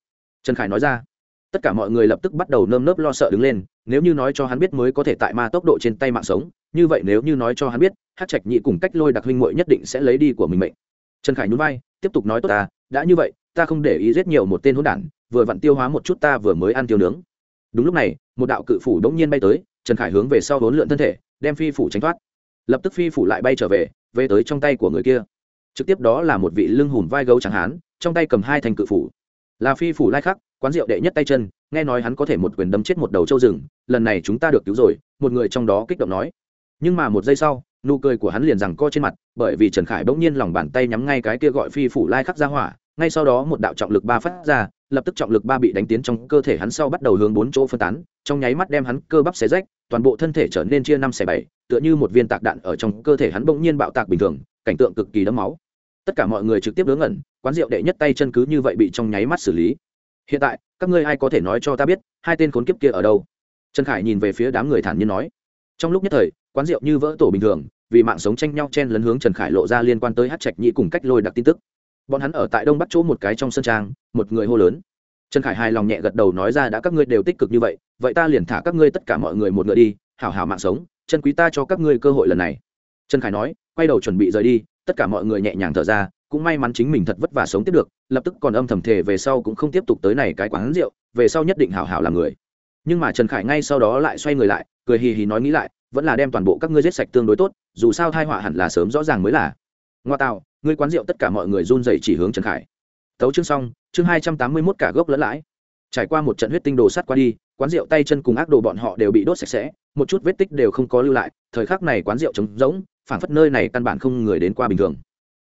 Trần khải nói ra. Tất cả mọi người lập tức bắt đầu nơm nớp lo sợ đứng lên, nếu như nói cho hắn biết mới có thể tại ma tốc độ trên tay mạng sống, như vậy nếu như nói cho hắn biết hát trạch nhị cùng cách lôi đặc huynh muội nhất định sẽ lấy đi của mình mệnh. Trần khải nhún vai, tiếp tục nói tốt ta, đã như vậy, ta không để ý rất nhiều một tên hỗn đản, vừa vặn tiêu hóa một chút ta vừa mới ăn tiêu nướng. Đúng lúc này, một đạo cự phủ đống nhiên bay tới, trần khải hướng về sau vốn lượn thân thể đem phi phủ tránh thoát. Lập tức phi phủ lại bay trở về về tới trong tay của người kia. Trực tiếp đó là một vị lưng hùn vai gấu chẳng hán, trong tay cầm hai thành cự phủ. Là phi phủ lai khắc, quán rượu đệ nhất tay chân, nghe nói hắn có thể một quyền đâm chết một đầu trâu rừng, lần này chúng ta được cứu rồi, một người trong đó kích động nói. Nhưng mà một giây sau, nụ cười của hắn liền rằng co trên mặt, bởi vì trần khải bỗng nhiên lòng bàn tay nhắm ngay cái kia gọi phi phủ lai khắc ra hỏa, ngay sau đó một đạo trọng lực ba phát ra, lập tức trọng lực ba bị đánh tiến trong cơ thể hắn sau bắt đầu hướng bốn chỗ phân tán, trong nháy mắt đem hắn cơ bắp xé rách toàn bộ thân thể trở nên chia năm xẻ bảy, tựa như một viên tạc đạn ở trong cơ thể hắn bỗng nhiên bạo tạc bình thường, cảnh tượng cực kỳ đẫm máu. Tất cả mọi người trực tiếp ngớ ngẩn, quán rượu đệ nhất tay chân cứ như vậy bị trong nháy mắt xử lý. Hiện tại, các ngươi ai có thể nói cho ta biết, hai tên khốn kiếp kia ở đâu? Trần khải nhìn về phía đám người thản nhiên nói. Trong lúc nhất thời, quán rượu như vỡ tổ bình thường, vì mạng sống tranh nhau chen lấn hướng trần khải lộ ra liên quan tới hát trạch nhị cùng cách lôi đặc tin tức. Bọn hắn ở tại đông bắc chỗ một cái trong sân trang, một người hô lớn trần khải hài lòng nhẹ gật đầu nói ra đã các ngươi đều tích cực như vậy vậy ta liền thả các ngươi tất cả mọi người một ngựa đi, hảo hảo mạng sống, chân quý ta cho các ngươi cơ hội lần này. Trần khải nói, quay đầu chuẩn bị rời đi, tất cả mọi người nhẹ nhàng thở ra, cũng may mắn chính mình thật vất vả sống tiếp được, lập tức còn âm thầm thề về sau cũng không tiếp tục tới này cái quán rượu, về sau nhất định hảo hảo làm người. Nhưng mà trần khải ngay sau đó lại xoay người lại, cười hì hì nói nghĩ lại, vẫn là đem toàn bộ các ngươi giết sạch tương đối tốt, dù sao thai họa hẳn là sớm rõ ràng mới là. Ngoa tạo, ngươi quán rượu tất cả mọi người run dậy chỉ hướng trần khải tấu chương xong, chương hai trăm tám mươi mốt cả gốc lẫn lãi. Trải qua một trận huyết tinh đồ sắt qua đi, quán rượu tay chân cùng ác đồ bọn họ đều bị đốt sạch sẽ, một chút vết tích đều không có lưu lại, thời khắc này quán rượu trống rỗng phản phất nơi này căn bản không người đến qua bình thường.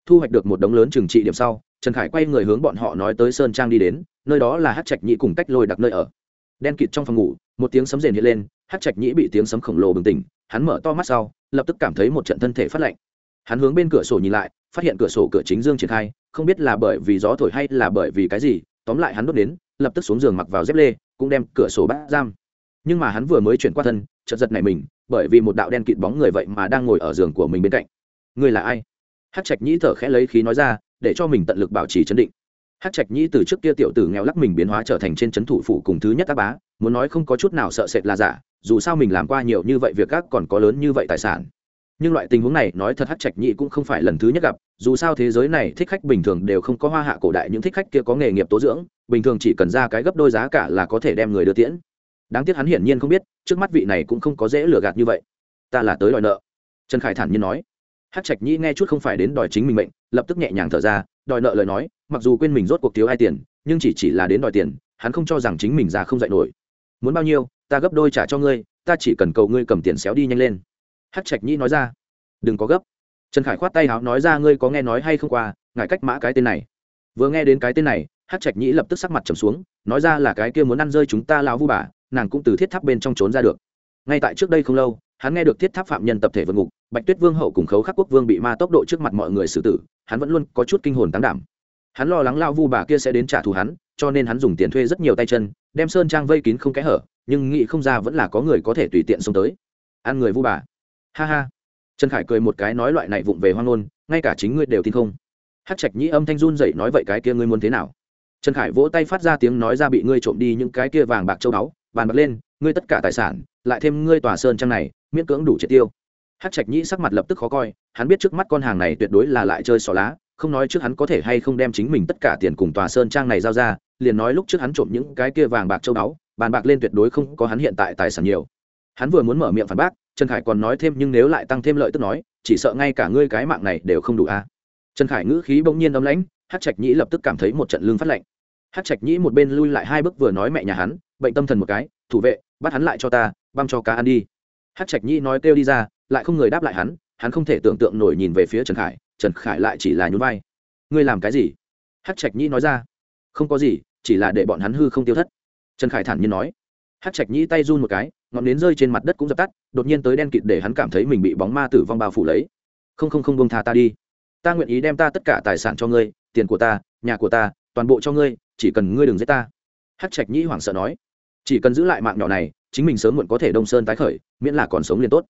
Thu hoạch được một đống lớn trừng trị điểm sau, trần khải quay người hướng bọn họ nói tới sơn trang đi đến, nơi đó là hát trạch nhĩ cùng cách lôi đặc nơi ở. Đen kịt trong phòng ngủ, một tiếng sấm rền hiện lên hát trạch nhĩ bị tiếng sấm khổng lồ bừng tỉnh, hắn mở to mắt sau, lập tức cảm thấy một trận thân thể phát lạnh. Hắn hướng bên cửa sổ nhìn lại, phát hiện cửa sổ cửa chính dương triển khai không biết là bởi vì gió thổi hay là bởi vì cái gì, tóm lại hắn đốt đến, lập tức xuống giường mặc vào dép lê, cũng đem cửa sổ bắt giam. Nhưng mà hắn vừa mới chuyển qua thân, chợt giật này mình, bởi vì một đạo đen kịt bóng người vậy mà đang ngồi ở giường của mình bên cạnh. Người là ai? Hát trạch nhĩ thở khẽ lấy khí nói ra, để cho mình tận lực bảo trì chấn định. Hát trạch nhĩ từ trước kia tiểu tử nghèo lắc mình biến hóa trở thành trên c thủ phủ cùng thứ nhất tác bá, muốn nói không có chút nào sợ sệt là giả, dù sao mình làm qua nhiều như vậy việc các còn có lớn như vậy tài sản nhưng loại tình huống này nói thật hát trạch nhị cũng không phải lần thứ nhất gặp, dù sao thế giới này thích khách bình thường đều không có hoa hạ cổ đại những thích khách kia có nghề nghiệp tố dưỡng, bình thường chỉ cần ra cái gấp đôi giá cả là có thể đem người đưa tiễn. Đáng tiếc hắn hiển nhiên không biết, trước mắt vị này cũng không có dễ lừa gạt như vậy. Ta là tới đòi nợ. Trần khải thản nhiên nói. Hát trạch nhị nghe chút không phải đến đòi chính mình mệnh, lập tức nhẹ nhàng thở ra, đòi nợ lời nói, mặc dù quên mình rốt cuộc thiếu ai tiền, nhưng chỉ chỉ là đến đòi tiền, hắn không cho rằng chính mình ra không dạy nổi. Muốn bao nhiêu, ta gấp đôi trả cho ngươi, ta chỉ cần cầu ngươi cầm tiền xéo đi nhanh lên hát trạch nhĩ nói ra. Đừng có gấp. Trần khải khoát tay háo nói ra, ngươi có nghe nói hay không qua ngại cách mã cái tên này. Vừa nghe đến cái tên này, hát trạch nhĩ lập tức sắc mặt trầm xuống, nói ra là cái kia muốn ăn rơi chúng ta lão vu bà, nàng cũng từ thiết tháp bên trong trốn ra được. Ngay tại trước đây không lâu, hắn nghe được thiết tháp phạm nhân tập thể vượt ngục, bạch tuyết vương hậu cùng khấu khắc quốc vương bị ma tốc độ trước mặt mọi người xử tử, hắn vẫn luôn có chút kinh hồn tán đảm. Hắn lo lắng lao vu bà kia sẽ đến trả thù hắn, cho nên hắn dùng tiền thuê rất nhiều tay chân, đem sơn trang vây kín không kẽ hở, nhưng nghĩ không ra vẫn là có người có thể tùy tiện xông tới. Ăn người vu bà ha ha. Trần khải cười một cái nói loại này vụng về hoang ngôn, ngay cả chính ngươi đều tin không. Hát trạch nhĩ âm thanh run dậy nói vậy cái kia ngươi muốn thế nào? Trần khải vỗ tay phát ra tiếng nói ra bị ngươi trộm đi những cái kia vàng bạc châu báu, bàn bạc lên, ngươi tất cả tài sản, lại thêm ngươi tòa sơn trang này, miễn cưỡng đủ triệt tiêu. Hát trạch nhĩ sắc mặt lập tức khó coi, hắn biết trước mắt con hàng này tuyệt đối là lại chơi xỏ lá, không nói trước hắn có thể hay không đem chính mình tất cả tiền cùng tòa sơn trang này giao ra, liền nói lúc trước hắn trộm những cái kia vàng bạc châu báu, bàn bạc lên tuyệt đối không có hắn hiện tại tài sản nhiều. Hắn vừa muốn mở miệng phản bác trần khải còn nói thêm nhưng nếu lại tăng thêm lợi tức nói, chỉ sợ ngay cả ngươi cái mạng này đều không đủ a. À. trần khải ngữ khí bỗng nhiên ấm lãnh hát trạch nhĩ lập tức cảm thấy một trận lương phát lạnh. Hát trạch nhĩ một bên lui lại hai bước vừa nói mẹ nhà hắn, bệnh tâm thần một cái, thủ vệ, bắt hắn lại cho ta, băm cho cá ăn đi. Hát trạch nhĩ nói kêu đi ra, lại không người đáp lại hắn hắn không thể tưởng tượng nổi nhìn về phía trần khải trần khải lại chỉ là nhún vai. Ngươi làm cái gì? Hát trạch nhĩ nói ra. Không có gì, chỉ là để bọn hắn hư không tiêu thất. Trần khải thản nhiên nói. Hát trạch nhĩ tay run một cái ngọn nến rơi trên mặt đất cũng dập tắt, đột nhiên tới đen kịt để hắn cảm thấy mình bị bóng ma tử vong bao phủ lấy. Không không không bông tha ta đi. Ta nguyện ý đem ta tất cả tài sản cho ngươi, tiền của ta, nhà của ta, toàn bộ cho ngươi, chỉ cần ngươi đừng giết ta. Hát trạch nhĩ hoảng sợ nói. Chỉ cần giữ lại mạng nhỏ này, chính mình sớm muộn có thể đông sơn tái khởi, miễn là còn sống liền tốt.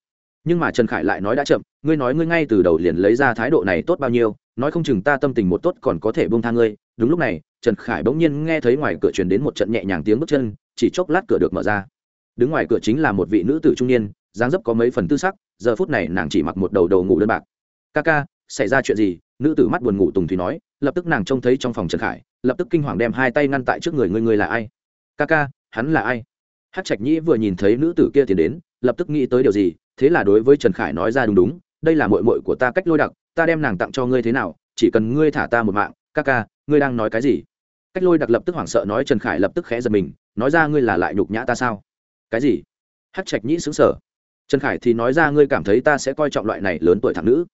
Nhưng mà trần khải lại nói đã chậm, ngươi nói ngươi ngay từ đầu liền lấy ra thái độ này tốt bao nhiêu, nói không chừng ta tâm tình một tốt còn có thể bông tha ngươi. Đúng lúc này, trần khải bỗng nhiên nghe thấy ngoài cửa truyền đến một trận nhẹ nhàng tiếng bước chân, chỉ chốc lát cửa được mở ra đứng ngoài cửa chính là một vị nữ tử trung niên, dáng dấp có mấy phần tư sắc, giờ phút này nàng chỉ mặc một đầu đầu ngủ đơn bạc. Ca ca, xảy ra chuyện gì? Nữ tử mắt buồn ngủ tùng thủy nói, lập tức nàng trông thấy trong phòng trần khải, lập tức kinh hoàng đem hai tay ngăn tại trước người, ngươi ngươi là ai? Ca ca, hắn là ai? Hát trạch nhĩ vừa nhìn thấy nữ tử kia tiến đến, lập tức nghĩ tới điều gì, thế là đối với trần khải nói ra đúng đúng, đây là mội mội của ta cách lôi đặc, ta đem nàng tặng cho ngươi thế nào, chỉ cần ngươi thả ta một mạng, ca ca, ngươi đang nói cái gì? Cách lôi đặc lập tức hoảng sợ nói, trần khải lập tức khẽ giật mình, nói ra ngươi là lại nhục nhã ta sao? Cái gì? Hát trạch nhĩ xứng sở trần khải thì nói ra, ngươi cảm thấy ta sẽ coi trọng loại này lớn tuổi thẳng nữ?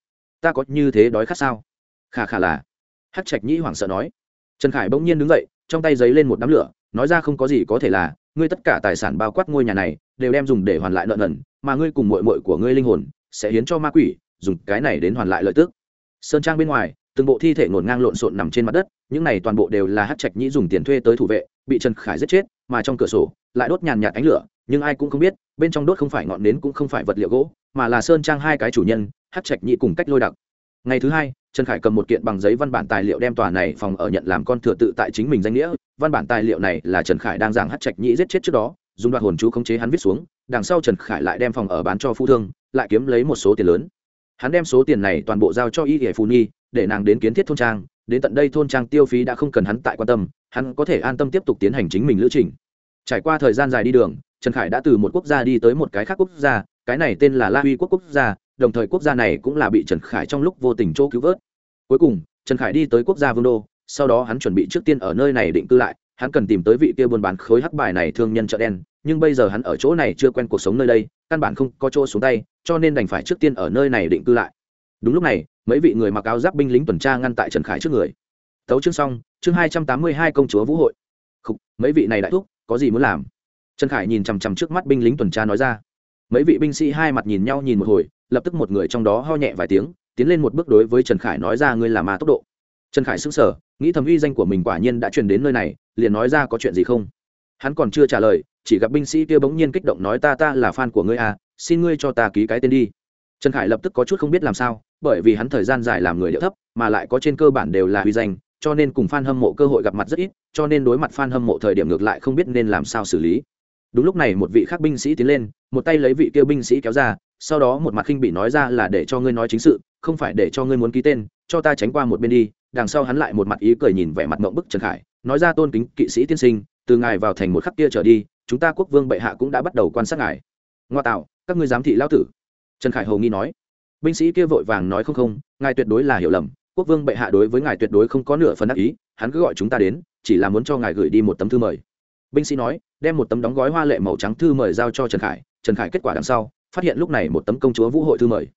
Ta có như thế đói khát sao? Khà khà là. Hát trạch nhĩ hoảng sợ nói. Trần khải bỗng nhiên đứng dậy, trong tay giấy lên một đám lửa, nói ra không có gì có thể là, ngươi tất cả tài sản bao quát ngôi nhà này, đều đem dùng để hoàn lại nợ nần, mà ngươi cùng mội mội của ngươi linh hồn, sẽ hiến cho ma quỷ, dùng cái này đến hoàn lại lợi tức. Sơn trang bên ngoài, từng bộ thi thể ngổn ngang lộn xộn nằm trên mặt đất, những này toàn bộ đều là hát trạch nhĩ dùng tiền thuê tới thủ vệ, bị trần khải giết chết, mà trong cửa sổ, lại đốt nhàn nhạt ánh lửa nhưng ai cũng không biết, bên trong đốt không phải ngọn nến cũng không phải vật liệu gỗ, mà là sơn trang hai cái chủ nhân, hát trạch nhị cùng cách lôi đặc. Ngày thứ hai, trần khải cầm một kiện bằng giấy văn bản tài liệu đem tòa này phòng ở nhận làm con thừa tự tại chính mình danh nghĩa. Văn bản tài liệu này là trần khải đang giảng hát trạch nhị giết chết trước đó, dùng đoạn hồn chú khống chế hắn viết xuống, đằng sau trần khải lại đem phòng ở bán cho phu thương, lại kiếm lấy một số tiền lớn. Hắn đem số tiền này toàn bộ giao cho y hệ phù nhi, để nàng đến kiến thiết thôn trang. Đến tận đây thôn trang tiêu phí đã không cần hắn tại quan tâm, hắn có thể an tâm tiếp tục tiến hành chính mình lữ trình. Trải qua thời gian dài đi đường trần khải đã từ một quốc gia đi tới một cái khác quốc gia cái này tên là la huy quốc quốc gia đồng thời quốc gia này cũng là bị trần khải trong lúc vô tình chỗ cứu vớt. Cuối cùng trần khải đi tới quốc gia vương đô sau đó hắn chuẩn bị trước tiên ở nơi này định cư lại hắn cần tìm tới vị kia buôn bán khối hắc bài này thương nhân chợ đen nhưng bây giờ hắn ở chỗ này chưa quen cuộc sống nơi đây căn bản không có chỗ xuống tay cho nên đành phải trước tiên ở nơi này định cư lại. Đúng lúc này mấy vị người mặc áo giáp binh lính tuần tra ngăn tại trần khải trước người. Tấu chương xong chương hai trăm tám mươi hai công chúa vũ hội. Khúc, mấy vị này đại thúc có gì muốn làm? Trần khải nhìn chằm chằm trước mắt binh lính tuần tra nói ra. Mấy vị binh sĩ hai mặt nhìn nhau nhìn một hồi, lập tức một người trong đó ho nhẹ vài tiếng, tiến lên một bước đối với trần khải nói ra ngươi là ma tốc độ. Trần khải sững sờ, nghĩ thầm uy danh của mình quả nhiên đã truyền đến nơi này, liền nói ra có chuyện gì không? Hắn còn chưa trả lời, chỉ gặp binh sĩ kia bỗng nhiên kích động nói ta ta là fan của ngươi à xin ngươi cho ta ký cái tên đi. Trần khải lập tức có chút không biết làm sao, bởi vì hắn thời gian dài làm người điệu thấp, mà lại có trên cơ bản đều là uy danh, cho nên cùng fan hâm mộ cơ hội gặp mặt rất ít, cho nên đối mặt fan hâm mộ thời điểm ngược lại không biết nên làm sao xử lý đúng lúc này một vị khác binh sĩ tiến lên, một tay lấy vị kia binh sĩ kéo ra, sau đó một mặt khinh bị nói ra là để cho ngươi nói chính sự, không phải để cho ngươi muốn ký tên, cho ta tránh qua một bên đi. Đằng sau hắn lại một mặt ý cười nhìn vẻ mặt mộng bức trần khải, nói ra tôn kính kỵ sĩ tiên sinh, từ ngài vào thành một khắc kia trở đi, chúng ta quốc vương bệ hạ cũng đã bắt đầu quan sát ngài. Ngoa tạo, các ngươi giám thị lao tử. Trần khải hầu nghi nói. Binh sĩ kia vội vàng nói không không, ngài tuyệt đối là hiểu lầm, quốc vương bệ hạ đối với ngài tuyệt đối không có nửa phần đắc ý, hắn cứ gọi chúng ta đến, chỉ là muốn cho ngài gửi đi một tấm thư mời binh sĩ nói, đem một tấm đóng gói hoa lệ màu trắng thư mời giao cho trần khải trần khải kết quả đằng sau, phát hiện lúc này một tấm công chúa vũ hội thư mời.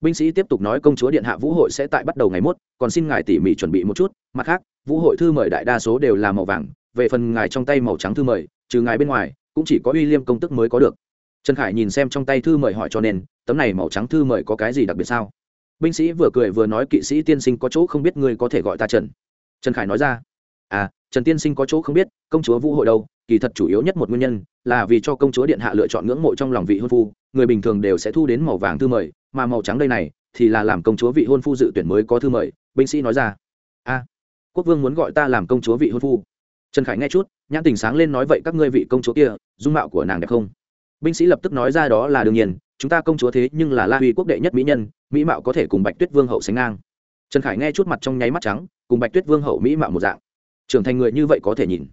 Binh sĩ tiếp tục nói công chúa điện hạ vũ hội sẽ tại bắt đầu ngày mốt, còn xin ngài tỉ mỉ chuẩn bị một chút, mặt khác, vũ hội thư mời đại đa số đều là màu vàng, về phần ngài trong tay màu trắng thư mời, trừ ngài bên ngoài, cũng chỉ có uy liêm công tức mới có được. Trần khải nhìn xem trong tay thư mời hỏi cho nên, tấm này màu trắng thư mời có cái gì đặc biệt sao? Binh sĩ vừa cười vừa nói kỵ sĩ tiên sinh có chỗ không biết ngươi có thể gọi ta trần. Trần khải nói ra à trần tiên sinh có chỗ không biết, công chúa vũ hội đâu? Kỳ thật chủ yếu nhất một nguyên nhân là vì cho công chúa điện hạ lựa chọn ngưỡng mộ trong lòng vị hôn phu, người bình thường đều sẽ thu đến màu vàng thư mời, mà màu trắng đây này thì là làm công chúa vị hôn phu dự tuyển mới có thư mời, binh sĩ nói ra. A, quốc vương muốn gọi ta làm công chúa vị hôn phu. Trần khải nghe chút, nhãn tình sáng lên nói vậy các ngươi vị công chúa kia, dung mạo của nàng đẹp không? Binh sĩ lập tức nói ra đó là đương nhiên, chúng ta công chúa thế nhưng là la huy quốc đệ nhất mỹ nhân, mỹ mạo có thể cùng bạch tuyết vương hậu sánh ngang. Trần khải nghe chút mặt trong nháy mắt trắng, cùng bạch tuyết vương hậu mỹ mạo một dạng. Trưởng thành người như vậy có thể nhìn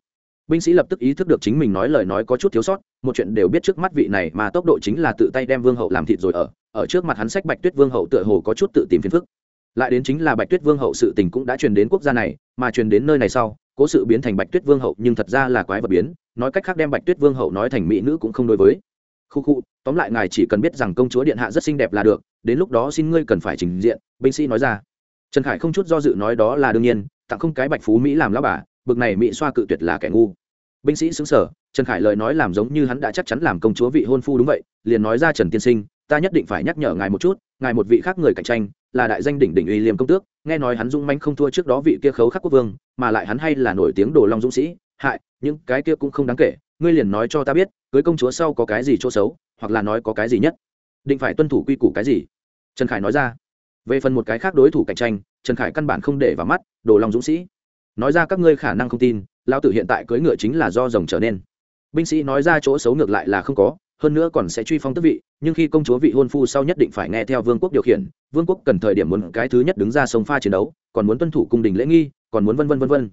binh sĩ lập tức ý thức được chính mình nói lời nói có chút thiếu sót, một chuyện đều biết trước mắt vị này mà tốc độ chính là tự tay đem vương hậu làm thịt rồi ở ở trước mặt hắn sách bạch tuyết vương hậu tựa hồ có chút tự tìm phiền phức. Lại đến chính là bạch tuyết vương hậu sự tình cũng đã truyền đến quốc gia này, mà truyền đến nơi này sau, cố sự biến thành bạch tuyết vương hậu nhưng thật ra là quái vật biến, nói cách khác đem bạch tuyết vương hậu nói thành mỹ nữ cũng không đối với. Khu khu, tóm lại ngài chỉ cần biết rằng công chúa điện hạ rất xinh đẹp là được, đến lúc đó xin ngươi cần phải trình diện, binh sĩ nói ra. Trần khải không chút do dự nói đó là đương nhiên, tặng không cái bạch phú mỹ làm lão bà bực này mỹ xoa cự tuyệt là kẻ ngu. Binh sĩ xứng sở, trần khải lời nói làm giống như hắn đã chắc chắn làm công chúa vị hôn phu đúng vậy, liền nói ra trần tiên sinh, ta nhất định phải nhắc nhở ngài một chút, ngài một vị khác người cạnh tranh, là đại danh đỉnh đỉnh uy liêm công tước, nghe nói hắn dung manh không thua trước đó vị kia khấu khắc quốc vương, mà lại hắn hay là nổi tiếng đồ long dũng sĩ, hại, những cái kia cũng không đáng kể, ngươi liền nói cho ta biết, cưới công chúa sau có cái gì chỗ xấu, hoặc là nói có cái gì nhất. Định phải tuân thủ quy củ cái gì? Trần khải nói ra. Về phần một cái khác đối thủ cạnh tranh, trần khải căn bản không để vào mắt, đồ long dũng sĩ nói ra các ngươi khả năng không tin, lão tử hiện tại cưỡi ngựa chính là do rồng trở nên. Binh sĩ nói ra chỗ xấu ngược lại là không có, hơn nữa còn sẽ truy phong tức vị, nhưng khi công chúa vị hôn phu sau nhất định phải nghe theo vương quốc điều khiển, vương quốc cần thời điểm muốn cái thứ nhất đứng ra sông pha chiến đấu, còn muốn tuân thủ cung đình lễ nghi, còn muốn vân vân vân vân.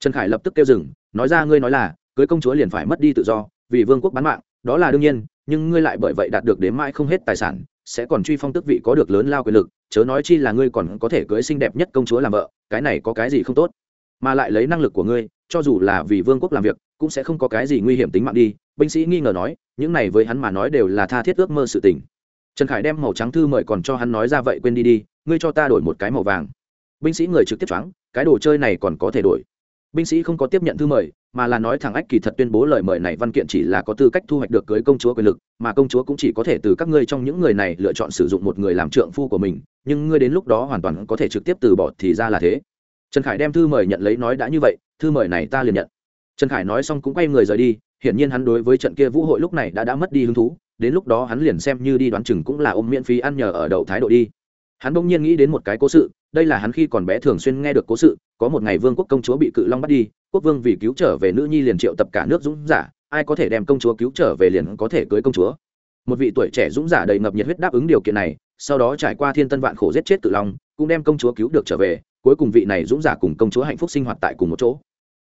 Trần khải lập tức kêu dừng, nói ra ngươi nói là, cưới công chúa liền phải mất đi tự do, vì vương quốc bán mạng, đó là đương nhiên, nhưng ngươi lại bởi vậy đạt được đến mãi không hết tài sản, sẽ còn truy phong tước vị có được lớn lao quyền lực, chớ nói chi là ngươi còn có thể cưới xinh đẹp nhất công chúa làm vợ, cái này có cái gì không tốt? Mà lại lấy năng lực của ngươi, cho dù là vì vương quốc làm việc, cũng sẽ không có cái gì nguy hiểm tính mạng đi. Binh sĩ nghi ngờ nói, những này với hắn mà nói đều là tha thiết ước mơ sự tình. Trần khải đem màu trắng thư mời còn cho hắn nói ra vậy quên đi đi, ngươi cho ta đổi một cái màu vàng. Binh sĩ người trực tiếp choáng, cái đồ chơi này còn có thể đổi. Binh sĩ không có tiếp nhận thư mời, mà là nói thằng ách kỳ thật tuyên bố lời mời này văn kiện chỉ là có tư cách thu hoạch được cưới công chúa quyền lực, mà công chúa cũng chỉ có thể từ các ngươi trong những người này lựa chọn sử dụng một người làm trượng phu của mình, nhưng ngươi đến lúc đó hoàn toàn có thể trực tiếp từ bỏ thì ra là thế trần khải đem thư mời nhận lấy nói đã như vậy, thư mời này ta liền nhận. Trần khải nói xong cũng quay người rời đi, hiển nhiên hắn đối với trận kia vũ hội lúc này đã đã mất đi hứng thú, đến lúc đó hắn liền xem như đi đoán chừng cũng là ôm miễn phí ăn nhờ ở đậu thái độ đi. Hắn bỗng nhiên nghĩ đến một cái cố sự, đây là hắn khi còn bé thường xuyên nghe được cố sự, có một ngày vương quốc công chúa bị cự long bắt đi, quốc vương vì cứu trở về nữ nhi liền triệu tập cả nước dũng giả, ai có thể đem công chúa cứu trở về liền có thể cưới công chúa. Một vị tuổi trẻ dũng giả đầy ngập nhiệt huyết đáp ứng điều kiện này, sau đó trải qua thiên tân vạn khổ giết chết cự long, cũng đem công chúa cứu được trở về cuối cùng vị này dũng giả cùng công chúa hạnh phúc sinh hoạt tại cùng một chỗ.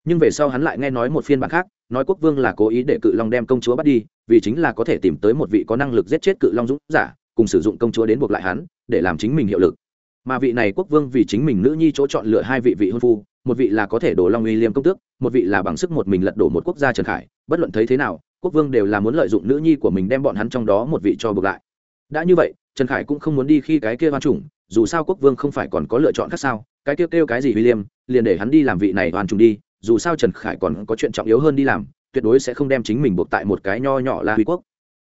Nhưng về sau hắn lại nghe nói một phiên bản khác, nói quốc vương là cố ý để cự long đem công chúa bắt đi, vì chính là có thể tìm tới một vị có năng lực giết chết cự long dũng giả, cùng sử dụng công chúa đến buộc lại hắn, để làm chính mình hiệu lực. Mà vị này quốc vương vì chính mình nữ nhi chỗ chọn lựa hai vị vị hôn phu, một vị là có thể đổ long uy liêm công tước, một vị là bằng sức một mình lật đổ một quốc gia trần khải, bất luận thấy thế nào, quốc vương đều là muốn lợi dụng nữ nhi của mình đem bọn hắn trong đó một vị cho buộc lại. Đã như vậy, trần khải cũng không muốn đi khi cái kia văn chủng, dù sao quốc vương không phải còn có lựa chọn khác sao? Cái kêu kêu cái gì William, liền để hắn đi làm vị này toàn trùng đi, dù sao Trần Khải còn có chuyện trọng yếu hơn đi làm, tuyệt đối sẽ không đem chính mình buộc tại một cái nho nhỏ là Huy quốc.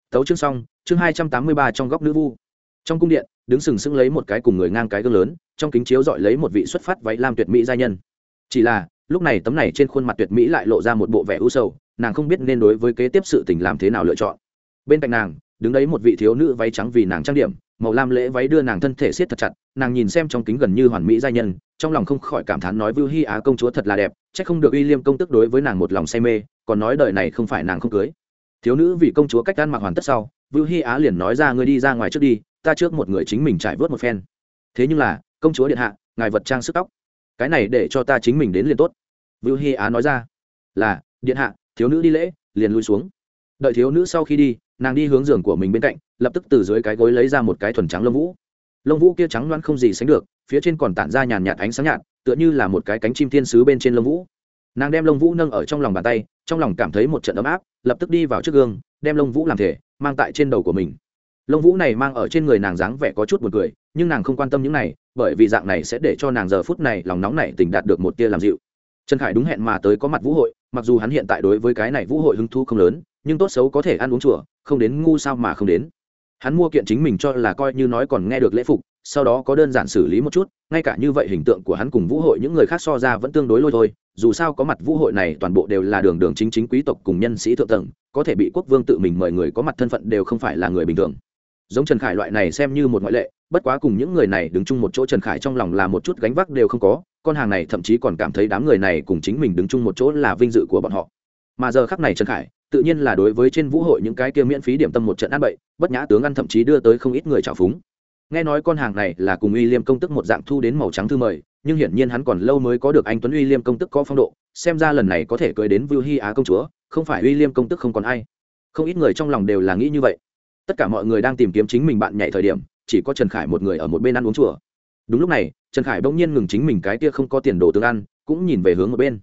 Tấu chương xong, chương hai trăm tám mươi ba trong góc nữ vu. Trong cung điện, đứng sừng sững lấy một cái cùng người ngang cái gương lớn, trong kính chiếu dọi lấy một vị xuất phát váy lam tuyệt mỹ gia nhân. Chỉ là, lúc này tấm này trên khuôn mặt tuyệt mỹ lại lộ ra một bộ vẻ u sầu, nàng không biết nên đối với kế tiếp sự tình làm thế nào lựa chọn. Bên cạnh nàng, đứng đấy một vị thiếu nữ váy trắng vì nàng trang điểm, màu lam lễ váy đưa nàng thân thể siết thật chặt nàng nhìn xem trong kính gần như hoàn mỹ giai nhân trong lòng không khỏi cảm thán nói vưu hi á công chúa thật là đẹp c h ắ c không được uy liêm công tức đối với nàng một lòng say mê còn nói đời này không phải nàng không cưới. Thiếu nữ vì công chúa cách ăn mặc hoàn tất sau vưu hy á liền nói ra ngươi đi ra ngoài trước đi ta trước một người chính mình trải vớt một phen. Thế nhưng là công chúa điện hạ ngài vật trang sức tóc. Cái này để cho ta chính mình đến liền tốt. Vưu hy á nói ra là điện hạ thiếu nữ đi lễ liền lui xuống. Đợi thiếu nữ sau khi đi nàng đi hướng giường của mình bên cạnh, lập tức từ dưới cái gối lấy ra một cái thuần trắng lông vũ. Lông vũ kia trắng loãng không gì sánh được, phía trên còn tản ra nhàn nhạt ánh sáng nhạt, tựa như là một cái cánh chim thiên sứ bên trên lông vũ. Nàng đem lông vũ nâng ở trong lòng bàn tay, trong lòng cảm thấy một trận ấm áp, lập tức đi vào trước gương, đem lông vũ làm thể, mang tại trên đầu của mình. Lông vũ này mang ở trên người nàng dáng vẻ có chút b u ồ n cười, nhưng nàng không quan tâm những này, bởi vì dạng này sẽ để cho nàng giờ phút này lòng nóng này tỉnh đạt được một tia làm dịu. Trần khải đúng hẹn mà tới có mặt vũ hội, mặc dù hắn hiện tại đối với cái này vũ hội hứng thu không lớn nhưng tốt xấu có thể ăn uống chùa, không đến ngu sao mà không đến. Hắn mua kiện chính mình cho là coi như nói còn nghe được lễ phục, sau đó có đơn giản xử lý một chút, ngay cả như vậy hình tượng của hắn cùng vũ hội những người khác so ra vẫn tương đối lôi thôi, dù sao có mặt vũ hội này toàn bộ đều là đường đường chính chính quý tộc cùng nhân sĩ thượng tầng, có thể bị quốc vương tự mình mời người có mặt thân phận đều không phải là người bình thường. Giống trần khải loại này xem như một ngoại lệ, bất quá cùng những người này đứng chung một chỗ trần khải trong lòng là một chút gánh vác đều không có, con hàng này thậm chí còn cảm thấy đám người này cùng chính mình đứng chung một chỗ là vinh dự của bọn họ. Mà giờ khắc này trần khải tự nhiên là đối với trên vũ hội những cái kia miễn phí điểm tâm một trận ăn bậy, bất nhã tướng ăn thậm chí đưa tới không ít người trào phúng. Nghe nói con hàng này là cùng uy liêm công tức một dạng thu đến màu trắng thư mời, nhưng hiển nhiên hắn còn lâu mới có được anh tuấn uy liêm công tức có phong độ, xem ra lần này có thể cưới đến vưu hy á công chúa, không phải uy liêm công tức không còn ai. Không ít người trong lòng đều là nghĩ như vậy. Tất cả mọi người đang tìm kiếm chính mình bạn nhảy thời điểm, chỉ có trần khải một người ở một bên ăn uống chùa. Đúng lúc này, trần khải bỗng nhiên ngừng chính mình cái kia không có tiền đồ tương ăn, cũng nhìn về hướng một bên.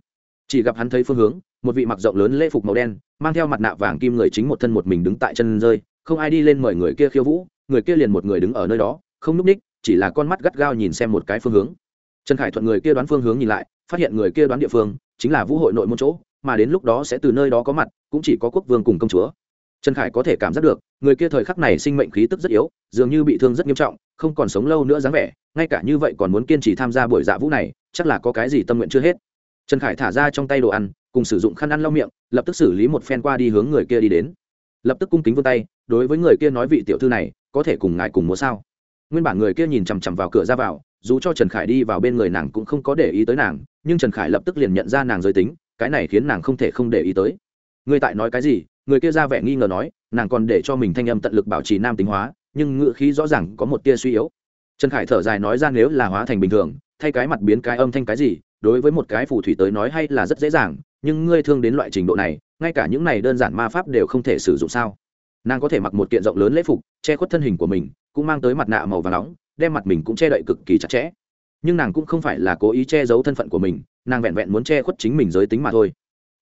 Chỉ gặp hắn thấy phương hướng, một vị mặc rộng lớn lễ phục màu đen mang theo mặt nạ vàng kim người chính một thân một mình đứng tại chân rơi, không ai đi lên mời người kia khiêu vũ, người kia liền một người đứng ở nơi đó, không núp ních, chỉ là con mắt gắt gao nhìn xem một cái phương hướng. Trần khải thuận người kia đoán phương hướng nhìn lại, phát hiện người kia đoán địa phương, chính là vũ hội nội môn chỗ, mà đến lúc đó sẽ từ nơi đó có mặt, cũng chỉ có quốc vương cùng công chúa. Trần khải có thể cảm giác được, người kia thời khắc này sinh mệnh khí tức rất yếu, dường như bị thương rất nghiêm trọng, không còn sống lâu nữa dáng vẻ, ngay cả như vậy còn muốn kiên trì tham gia buổi dạ vũ này, chắc là có cái gì tâm nguyện chưa hết. Trần khải thả ra trong tay đồ ăn cùng sử dụng khăn ăn lau miệng, lập tức xử lý một phen qua đi hướng người kia đi đến. Lập tức cung kính vươn tay, đối với người kia nói vị tiểu thư này, có thể cùng ngài cùng múa sao? Nguyên bản người kia nhìn chằm chằm vào cửa ra vào, dù cho trần khải đi vào bên người nàng cũng không có để ý tới nàng, nhưng trần khải lập tức liền nhận ra nàng giới tính, cái này khiến nàng không thể không để ý tới. Người tại nói cái gì? Người kia ra vẻ nghi ngờ nói, nàng còn để cho mình thanh âm tận lực bảo trì nam tính hóa, nhưng ngữ khí rõ ràng có một tia suy yếu. Trần khải thở dài nói ra nếu là hóa thành bình thường, thay cái mặt biến cái âm thanh cái gì, đối với một cái phù thủy tới nói hay là rất dễ dàng nhưng ngươi thương đến loại trình độ này, ngay cả những này đơn giản ma pháp đều không thể sử dụng sao? Nàng có thể mặc một kiện rộng lớn lễ phục, che khuất thân hình của mình, cũng mang tới mặt nạ màu và nóng, đem mặt mình cũng che đậy cực kỳ chặt chẽ. Nhưng nàng cũng không phải là cố ý che giấu thân phận của mình, nàng vẹn vẹn muốn che khuất chính mình giới tính mà thôi.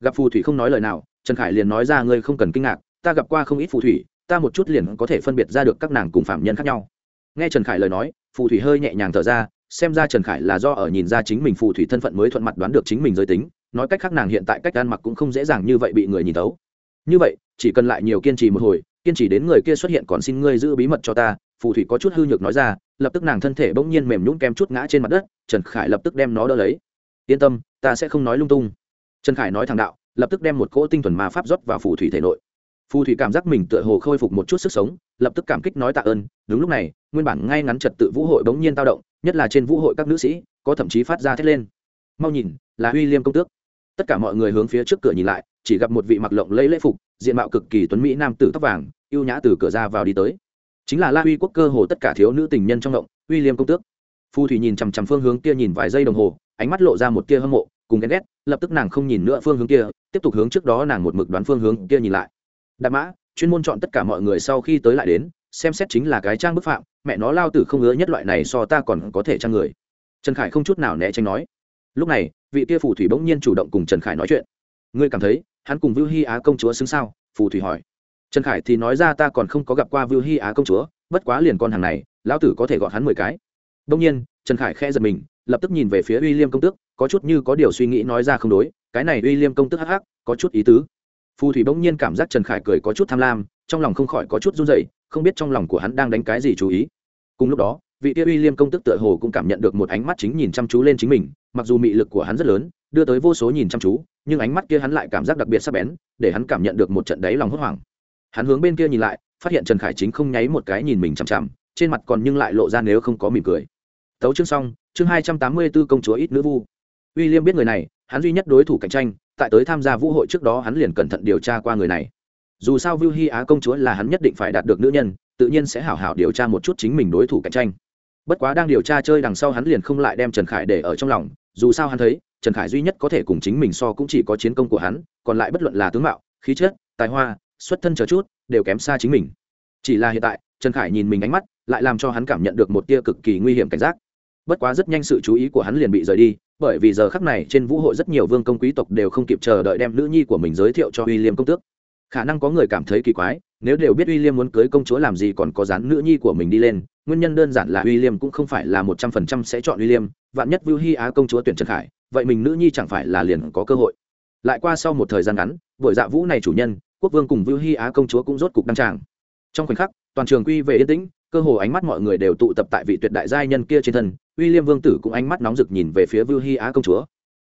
Gặp phù thủy không nói lời nào, trần khải liền nói ra ngươi không cần kinh ngạc, ta gặp qua không ít phù thủy, ta một chút liền có thể phân biệt ra được các nàng cùng phạm nhân khác nhau. Nghe trần khải lời nói, phù thủy hơi nhẹ nhàng thở ra, xem ra trần khải là do ở nhìn ra chính mình phù thủy thân phận mới thuận mặt đoán được chính mình giới tính nói cách khác nàng hiện tại cách ăn mặc cũng không dễ dàng như vậy bị người nhìn tấu như vậy, chỉ cần lại nhiều kiên trì một hồi, kiên trì đến người kia xuất hiện còn xin ngươi giữ bí mật cho ta, phù thủy có chút hư nhược nói ra, lập tức nàng thân thể bỗng nhiên mềm nhún kem chút ngã trên mặt đất, trần khải lập tức đem nó đỡ lấy. Yên tâm, ta sẽ không nói lung tung. Trần khải nói thẳng đạo, lập tức đem một cỗ tinh thuần ma pháp rót vào phù thủy thể nội. Phù thủy cảm giác mình tựa hồ khôi phục một chút sức sống, lập tức cảm kích nói tạ ơn, đúng lúc này, nguyên bản ngay ngắn trật tự vũ hội bỗng nhiên tao động, nhất là trên vũ hội các nữ sĩ, có thậm chí phát ra thét lên. Mau nhìn, là uy liêm công tước tất cả mọi người hướng phía trước cửa nhìn lại, chỉ gặp một vị mặc lộng lấy lễ phục, diện mạo cực kỳ tuấn mỹ nam tử tóc vàng, ưu nhã từ cửa ra vào đi tới. Chính là la huy quốc cơ hồ tất cả thiếu nữ tình nhân trong động uy liêm công tước. Phù thủy nhìn chằm chằm phương hướng kia nhìn vài giây đồng hồ, ánh mắt lộ ra một tia hâm mộ, cùng ghen ghét, lập tức nàng không nhìn nữa phương hướng kia, tiếp tục hướng trước đó nàng một mực đoán phương hướng kia nhìn lại. Đạp mã, chuyên môn chọn tất cả mọi người sau khi tới lại đến, xem xét chính là cái trang bức phạm, mẹ nó lao tử không ngứa nhất loại này so ta còn có thể trang người. Trần khải không chút nào né tránh nói lúc này, vị kia phù thủy bỗng nhiên chủ động cùng trần khải nói chuyện. Ngươi cảm thấy hắn cùng vưu hy á công chúa xứng sao? Phù thủy hỏi. Trần khải thì nói ra, ta còn không có gặp qua vưu hy á công chúa, bất quá liền con hàng này, lão tử có thể gọi hắn mười cái. Bỗng nhiên, trần khải khẽ giật mình, lập tức nhìn về phía uy liêm công tước, có chút như có điều suy nghĩ nói ra không đối, cái này uy liêm công tước hắc hắc, có chút ý tứ. Phù thủy bỗng nhiên cảm giác trần khải cười có chút tham lam, trong lòng không khỏi có chút run dậy không biết trong lòng của hắn đang đánh cái gì chú ý. Cùng lúc đó vị tia uy liêm công tức tựa hồ cũng cảm nhận được một ánh mắt chính nhìn chăm chú lên chính mình, mặc dù mị lực của hắn rất lớn, đưa tới vô số nhìn chăm chú, nhưng ánh mắt kia hắn lại cảm giác đặc biệt sắc bén, để hắn cảm nhận được một trận đáy lòng hốt hoảng. Hắn hướng bên kia nhìn lại, phát hiện trần khải chính không nháy một cái nhìn mình chằm chằm, trên mặt còn nhưng lại lộ ra nếu không có mỉm cười. Tấu chương xong, chương hai trăm tám mươi b ố công chúa ít nữ vu. Uy liêm biết người này, hắn duy nhất đối thủ cạnh tranh, tại tới tham gia vũ hội trước đó hắn liền cẩn thận điều tra qua người này. Dù sao vưu hy á công chúa là hắn nhất định phải đạt được nữ nhân, tự nhiên sẽ hảo hảo điều tra một chút chính mình đối thủ cạnh tranh bất quá đang điều tra chơi đằng sau hắn liền không lại đem trần khải để ở trong lòng, dù sao hắn thấy, trần khải duy nhất có thể cùng chính mình so cũng chỉ có chiến công của hắn, còn lại bất luận là tướng mạo, khí chất, tài hoa, xuất thân chờ chút, đều kém xa chính mình. Chỉ là hiện tại, trần khải nhìn mình ánh mắt, lại làm cho hắn cảm nhận được một tia cực kỳ nguy hiểm cảnh giác. Bất quá rất nhanh sự chú ý của hắn liền bị rời đi, bởi vì giờ khắc này trên vũ hội rất nhiều vương công quý tộc đều không kịp chờ đợi đem nữ nhi của mình giới thiệu cho uy liêm công tước khả năng có người cảm thấy kỳ quái, nếu đều biết uy liêm muốn cưới công chúa làm gì còn có dán nữ nhi của mình đi lên, nguyên nhân đơn giản là uy liêm cũng không phải là một trăm phần trăm sẽ chọn uy liêm, vạn nhất vưu hy á công chúa tuyển trần khải, vậy mình nữ nhi chẳng phải là liền có cơ hội. Lại qua sau một thời gian ngắn, buổi dạ vũ này chủ nhân, quốc vương cùng vưu hy á công chúa cũng rốt cục đăng tràng. Trong khoảnh khắc, toàn trường quy về yên tĩnh, cơ hồ ánh mắt mọi người đều tụ tập tại vị tuyệt đại giai nhân kia trên thân, uy liêm vương tử cũng ánh mắt nóng rực nhìn về phía vưu hy á công chúa.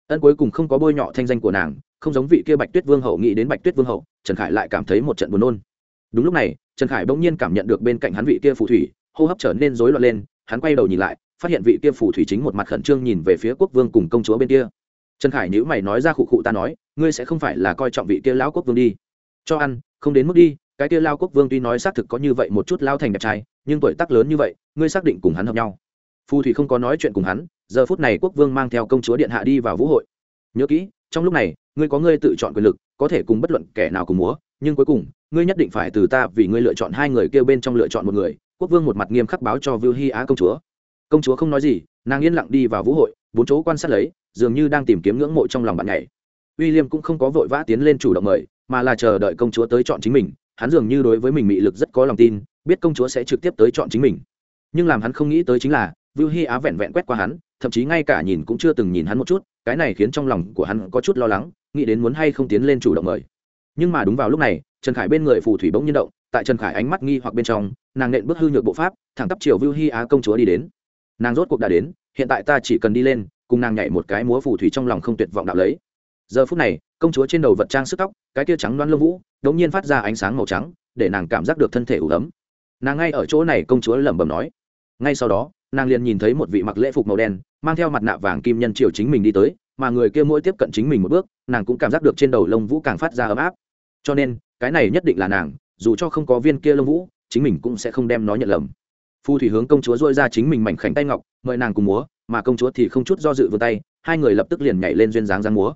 Ân cuối cùng không có bôi nhọ thanh danh của nàng không giống vị kia bạch tuyết vương hậu nghĩ đến bạch tuyết vương hậu, trần khải lại cảm thấy một trận buồn nôn. Đúng lúc này, trần khải bỗng nhiên cảm nhận được bên cạnh hắn vị kia phù thủy, hô hấp trở nên rối loạn lên, hắn quay đầu nhìn lại, phát hiện vị kia phù thủy chính một mặt khẩn trương nhìn về phía quốc vương cùng công chúa bên kia. Trần khải nhữ mày nói ra khụ khụ ta nói, ngươi sẽ không phải là coi trọng vị kia lão quốc vương đi. Cho ăn, không đến mức đi, cái kia lao quốc vương tuy nói xác thực có như vậy một chút lao thành đẹp trai, nhưng tuổi tác lớn như vậy, ngươi xác định cùng hắn hợp nhau. Phù thủy không có nói chuyện cùng hắn, giờ phút này quốc vương mang theo công chúa điện hạ đi vào vũ hội. Nhớ kỹ trong lúc này ngươi có ngươi tự chọn quyền lực có thể cùng bất luận kẻ nào cùng múa nhưng cuối cùng ngươi nhất định phải từ ta vì ngươi lựa chọn hai người kêu bên trong lựa chọn một người quốc vương một mặt nghiêm khắc báo cho vưu hy á công chúa. Công chúa không nói gì nàng yên lặng đi vào vũ hội bốn chỗ quan sát lấy dường như đang tìm kiếm ngưỡng mộ trong lòng bạn nhảy. Liêm cũng không có vội vã tiến lên chủ động mời mà là chờ đợi công chúa tới chọn chính mình hắn dường như đối với mình mị lực rất có lòng tin biết công chúa sẽ trực tiếp tới chọn chính mình. Nhưng làm hắn không nghĩ tới chính là Vưu hy Á vẹn vẹn quét qua hắn, thậm chí ngay cả nhìn cũng chưa từng nhìn hắn một chút, cái này khiến trong lòng của hắn có chút lo lắng, nghĩ đến muốn hay không tiến lên chủ động mời. Nhưng mà đúng vào lúc này, Trần Khải bên người phù thủy bỗng nhiên động, tại Trần Khải ánh mắt nghi hoặc bên trong, nàng nện bước hư nhược bộ pháp, thẳng tắp chiều Vưu Hi Á công chúa đi đến. Nàng rốt cuộc đã đến, hiện tại ta chỉ cần đi lên, cùng nàng nhảy một cái múa phù thủy trong lòng không tuyệt vọng đạo lấy. Giờ phút này, công chúa trên đầu vật trang sức tóc, cái tia trắng đoán lông vũ, đột nhiên phát ra ánh sáng màu trắng, để nàng cảm giác được thân thể ủ ấm. Nàng ngay ở chỗ này công chúa lẩm bẩm nói. Ngay sau đó, nàng liền nhìn thấy một vị mặc lễ phục màu đen mang theo mặt nạ vàng kim nhân triều chính mình đi tới mà người kia mỗi tiếp cận chính mình một bước nàng cũng cảm giác được trên đầu lông vũ càng phát ra ấm áp. Cho nên cái này nhất định là nàng dù cho không có viên kia lông vũ chính mình cũng sẽ không đem nó nhận lầm. Phu thủy hướng công chúa dôi ra chính mình mảnh khảnh tay ngọc mời nàng cùng múa mà công chúa thì không chút do dự vươn tay hai người lập tức liền nhảy lên duyên dáng ra múa.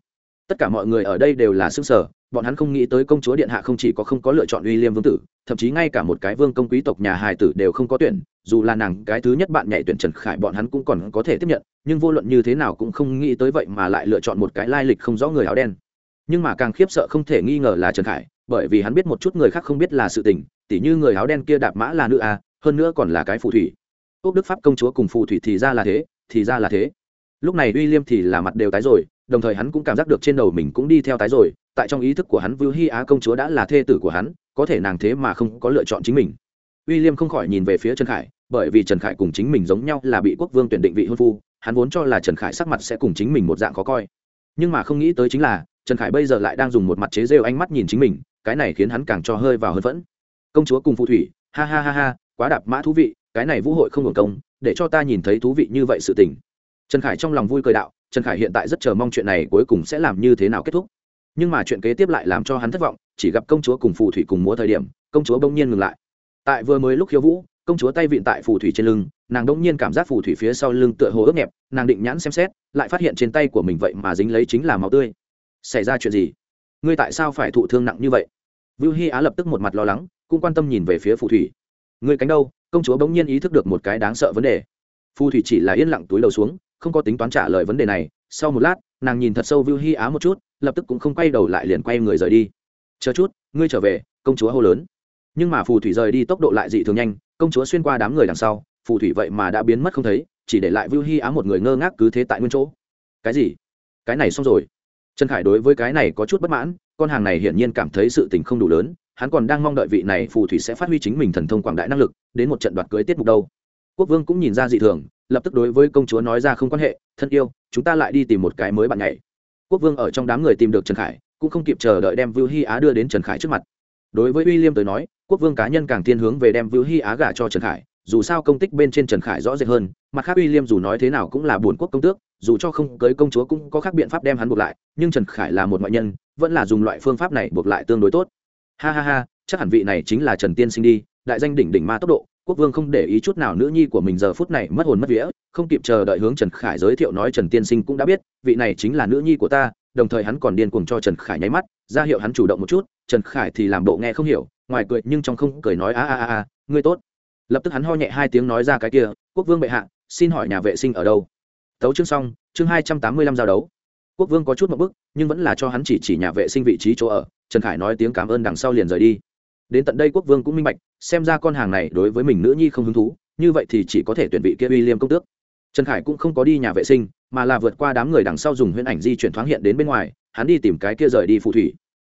Tất cả mọi người ở đây đều là xương sở bọn hắn không nghĩ tới công chúa điện hạ không chỉ có không có lựa chọn uy liêm vương tử, thậm chí ngay cả một cái vương công quý tộc nhà hài tử đều không có tuyển, dù là nàng cái thứ nhất bạn nhảy tuyển trần khải bọn hắn cũng còn có thể tiếp nhận, nhưng vô luận như thế nào cũng không nghĩ tới vậy mà lại lựa chọn một cái lai lịch không rõ người áo đen. Nhưng mà càng khiếp sợ không thể nghi ngờ là trần khải, bởi vì hắn biết một chút người khác không biết là sự tình, tỉ như người áo đen kia đạp mã là nữ a, hơn nữa còn là cái phù thủy. Ốc đức pháp công chúa cùng phù thủy thì ra là thế, thì ra là thế. Lúc này uy liêm thì là mặt đều tái rồi đồng thời hắn cũng cảm giác được trên đầu mình cũng đi theo tái rồi, tại trong ý thức của hắn vưu hy á công chúa đã là thê tử của hắn, có thể nàng thế mà không có lựa chọn chính mình. Uy liêm không khỏi nhìn về phía trần khải, bởi vì trần khải cùng chính mình giống nhau là bị quốc vương tuyển định vị hôn phu, hắn vốn cho là trần khải sắc mặt sẽ cùng chính mình một dạng khó coi. Nhưng mà không nghĩ tới chính là, trần khải bây giờ lại đang dùng một mặt chế rêu ánh mắt nhìn chính mình, cái này khiến hắn càng cho hơi vào hơn phẫn công chúa cùng phù thủy, ha ha ha ha, quá đạp mã thú vị, cái này vũ hội không hưởng công, để cho ta nhìn thấy thú vị như vậy sự tình. Trần khải trong lòng vui cười đạo trần khải hiện tại rất chờ mong chuyện này cuối cùng sẽ làm như thế nào kết thúc. Nhưng mà chuyện kế tiếp lại làm cho hắn thất vọng, chỉ gặp công chúa cùng phù thủy cùng múa thời điểm, công chúa bỗng nhiên ngừng lại. Tại vừa mới lúc khiêu vũ, công chúa tay vịn tại phù thủy trên lưng, nàng đông nhiên cảm giác phù thủy phía sau lưng tựa hồ ướt nhẹp, nàng định nhãn xem xét, lại phát hiện trên tay của mình vậy mà dính lấy chính là máu tươi. Xảy ra chuyện gì? Ngươi tại sao phải thụ thương nặng như vậy? Vưu hy á lập tức một mặt lo lắng, cũng quan tâm nhìn về phía phù thủy. Ngươi cánh đâu? Công chúa bỗng nhiên ý thức được một cái đáng sợ vấn đề. Phù thủy chỉ là yên lặng túi đầu xuống không có tính toán trả lời vấn đề này, sau một lát, nàng nhìn thật sâu vưu hy á một chút, lập tức cũng không quay đầu lại liền quay người rời đi. Chờ chút, ngươi trở về, công chúa hô lớn. Nhưng mà phù thủy rời đi tốc độ lại dị thường nhanh, công chúa xuyên qua đám người đằng sau, phù thủy vậy mà đã biến mất không thấy, chỉ để lại vưu hy á một người ngơ ngác cứ thế tại nguyên chỗ. Cái gì? Cái này xong rồi. Trần khải đối với cái này có chút bất mãn, con hàng này hiển nhiên cảm thấy sự tình không đủ lớn, hắn còn đang mong đợi vị này phù thủy sẽ phát huy chính mình thần thông quảng đại năng lực, đến một trận đoạt cưới tiết mục đâu. Quốc vương cũng nhìn ra dị thường lập tức đối với công chúa nói ra không quan hệ, thân yêu, chúng ta lại đi tìm một cái mới bạn nhảy. Quốc vương ở trong đám người tìm được trần khải, cũng không kịp chờ đợi đem vưu hy á đưa đến trần khải trước mặt. Đối với uy liêm tới nói, quốc vương cá nhân càng thiên hướng về đem vưu hy á gả cho trần khải, dù sao công tích bên trên trần khải rõ rệt hơn, mặt khác uy liêm dù nói thế nào cũng là buồn quốc công tước, dù cho không cưới công chúa cũng có khác biện pháp đem hắn buộc lại, nhưng trần khải là một ngoại nhân, vẫn là dùng loại phương pháp này buộc lại tương đối tốt. Ha ha ha, chắc hẳn vị này chính là trần tiên sinh đi, đại danh đỉnh đỉnh ma tốc độ quốc vương không để ý chút nào nữ nhi của mình giờ phút này mất hồn mất vía, không kịp chờ đợi hướng trần khải giới thiệu nói trần tiên sinh cũng đã biết, vị này chính là nữ nhi của ta, đồng thời hắn còn điên cuồng cho trần khải nháy mắt, ra hiệu hắn chủ động một chút, trần khải thì làm bộ nghe không hiểu, ngoài cười nhưng trong không cười nói, a a a a, ngươi tốt. Lập tức hắn ho nhẹ hai tiếng nói ra cái kia, quốc vương bệ hạ, xin hỏi nhà vệ sinh ở đâu? Tấu chương xong, chương hai trăm tám mươi lăm giao đấu. Quốc vương có chút một bức, nhưng vẫn là cho hắn chỉ chỉ nhà vệ sinh vị trí chỗ ở, trần khải nói tiếng cảm ơn đằng sau liền rời đi. Đến tận đây quốc vương cũng minh bạch xem ra con hàng này đối với mình nữ nhi không hứng thú, như vậy thì chỉ có thể tuyển vị kia uy liêm công tước. Trần khải cũng không có đi nhà vệ sinh, mà là vượt qua đám người đằng sau dùng huyễn ảnh di chuyển thoáng hiện đến bên ngoài, hắn đi tìm cái kia rời đi phù thủy.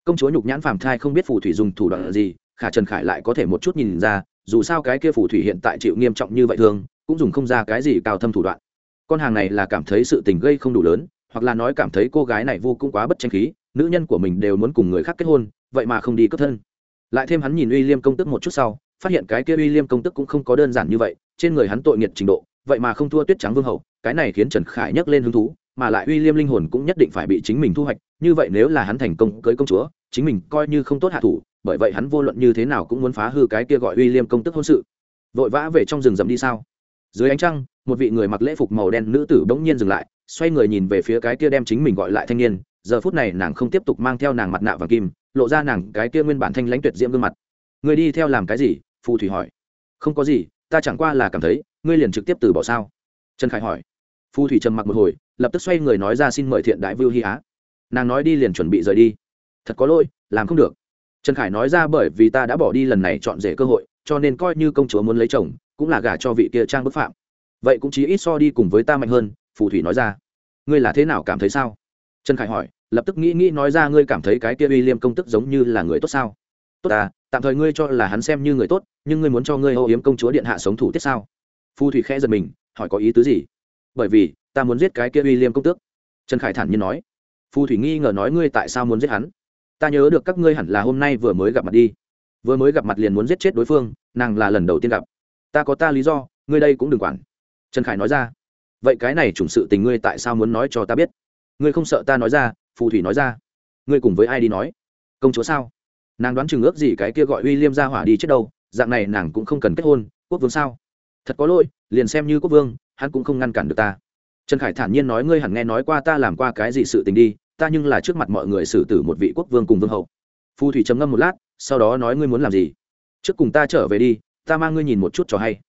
Công chúa nhục nhãn phàm thai không biết phù thủy dùng thủ đoạn gì, khả trần khải lại có thể một chút nhìn ra, dù sao cái kia phù thủy hiện tại chịu nghiêm trọng như vậy thường, cũng dùng không ra cái gì cao thâm thủ đoạn. Con hàng này là cảm thấy sự tình gây không đủ lớn, hoặc là nói cảm thấy cô gái này vô cũng quá bất tranh khí, nữ nhân của mình đều muốn cùng người khác kết hôn, vậy mà không đi cấp thân lại thêm hắn nhìn uy liêm công tức một chút sau, phát hiện cái kia uy liêm công tức cũng không có đơn giản như vậy, trên người hắn tội nghiệt trình độ, vậy mà không thua tuyết trắng vương hậu cái này khiến trần khải nhấc lên hứng thú, mà lại uy liêm linh hồn cũng nhất định phải bị chính mình thu hoạch, như vậy nếu là hắn thành công cưới công chúa, chính mình coi như không tốt hạ thủ, bởi vậy hắn vô luận như thế nào cũng muốn phá hư cái kia gọi uy liêm công tức hôn sự. Vội vã về trong rừng rậm đi sao? Dưới ánh trăng, một vị người mặc lễ phục màu đen nữ tử bỗng nhiên dừng lại, xoay người nhìn về phía cái kia đem chính mình gọi lại thanh niên, giờ phút này nàng không tiếp tục mang theo nàng mặt nạ vàng kim lộ ra nàng cái kia nguyên bản thanh lãnh tuyệt diễm gương mặt. Người đi theo làm cái gì? Phù thủy hỏi. Không có gì, ta chẳng qua là cảm thấy, ngươi liền trực tiếp từ bỏ sao? Trần khải hỏi. Phù thủy trầm mặc một hồi, lập tức xoay người nói ra xin mời thiện đại vưu hy á. Nàng nói đi liền chuẩn bị rời đi. Thật có lỗi, làm không được. Trần khải nói ra bởi vì ta đã bỏ đi lần này chọn rể cơ hội, cho nên coi như công chúa muốn lấy chồng, cũng là gả cho vị kia trang bức phạm. Vậy cũng chí ít so đi cùng với ta mạnh hơn, phù thủy nói ra. Ngươi là thế nào cảm thấy sao? Trần khải hỏi lập tức nghĩ nghĩ nói ra, ngươi cảm thấy cái kia uy liêm công tức giống như là người tốt sao? Tốt à tạm thời ngươi cho là hắn xem như người tốt, nhưng ngươi muốn cho ngươi âu yếm công chúa điện hạ sống thủ tiết sao? Phu thủy khẽ giật mình, hỏi có ý tứ gì? Bởi vì, ta muốn giết cái kia uy liêm công tước. Trần khải thản nhiên nói. Phu thủy nghi ngờ nói, ngươi tại sao muốn giết hắn? Ta nhớ được các ngươi hẳn là hôm nay vừa mới gặp mặt đi. Vừa mới gặp mặt liền muốn giết chết đối phương, nàng là lần đầu tiên gặp. Ta có ta lý do, ngươi đây cũng đừng quản. Trần khải nói ra. Vậy cái này chủng sự tình ngươi tại sao muốn nói cho ta biết? Ngươi không sợ ta nói ra phù thủy nói ra. Ngươi cùng với ai đi nói? Công chúa sao? Nàng đoán chừng ước gì cái kia gọi uy liêm ra hỏa đi chết đâu, dạng này nàng cũng không cần kết hôn, quốc vương sao? Thật có lỗi, liền xem như quốc vương, hắn cũng không ngăn cản được ta. Trần khải thản nhiên nói ngươi hẳn nghe nói qua ta làm qua cái gì sự tình đi, ta nhưng là trước mặt mọi người xử tử một vị quốc vương cùng vương hậu. Phù thủy trầm ngâm một lát, sau đó nói ngươi muốn làm gì? Trước cùng ta trở về đi, ta mang ngươi nhìn một chút cho hay.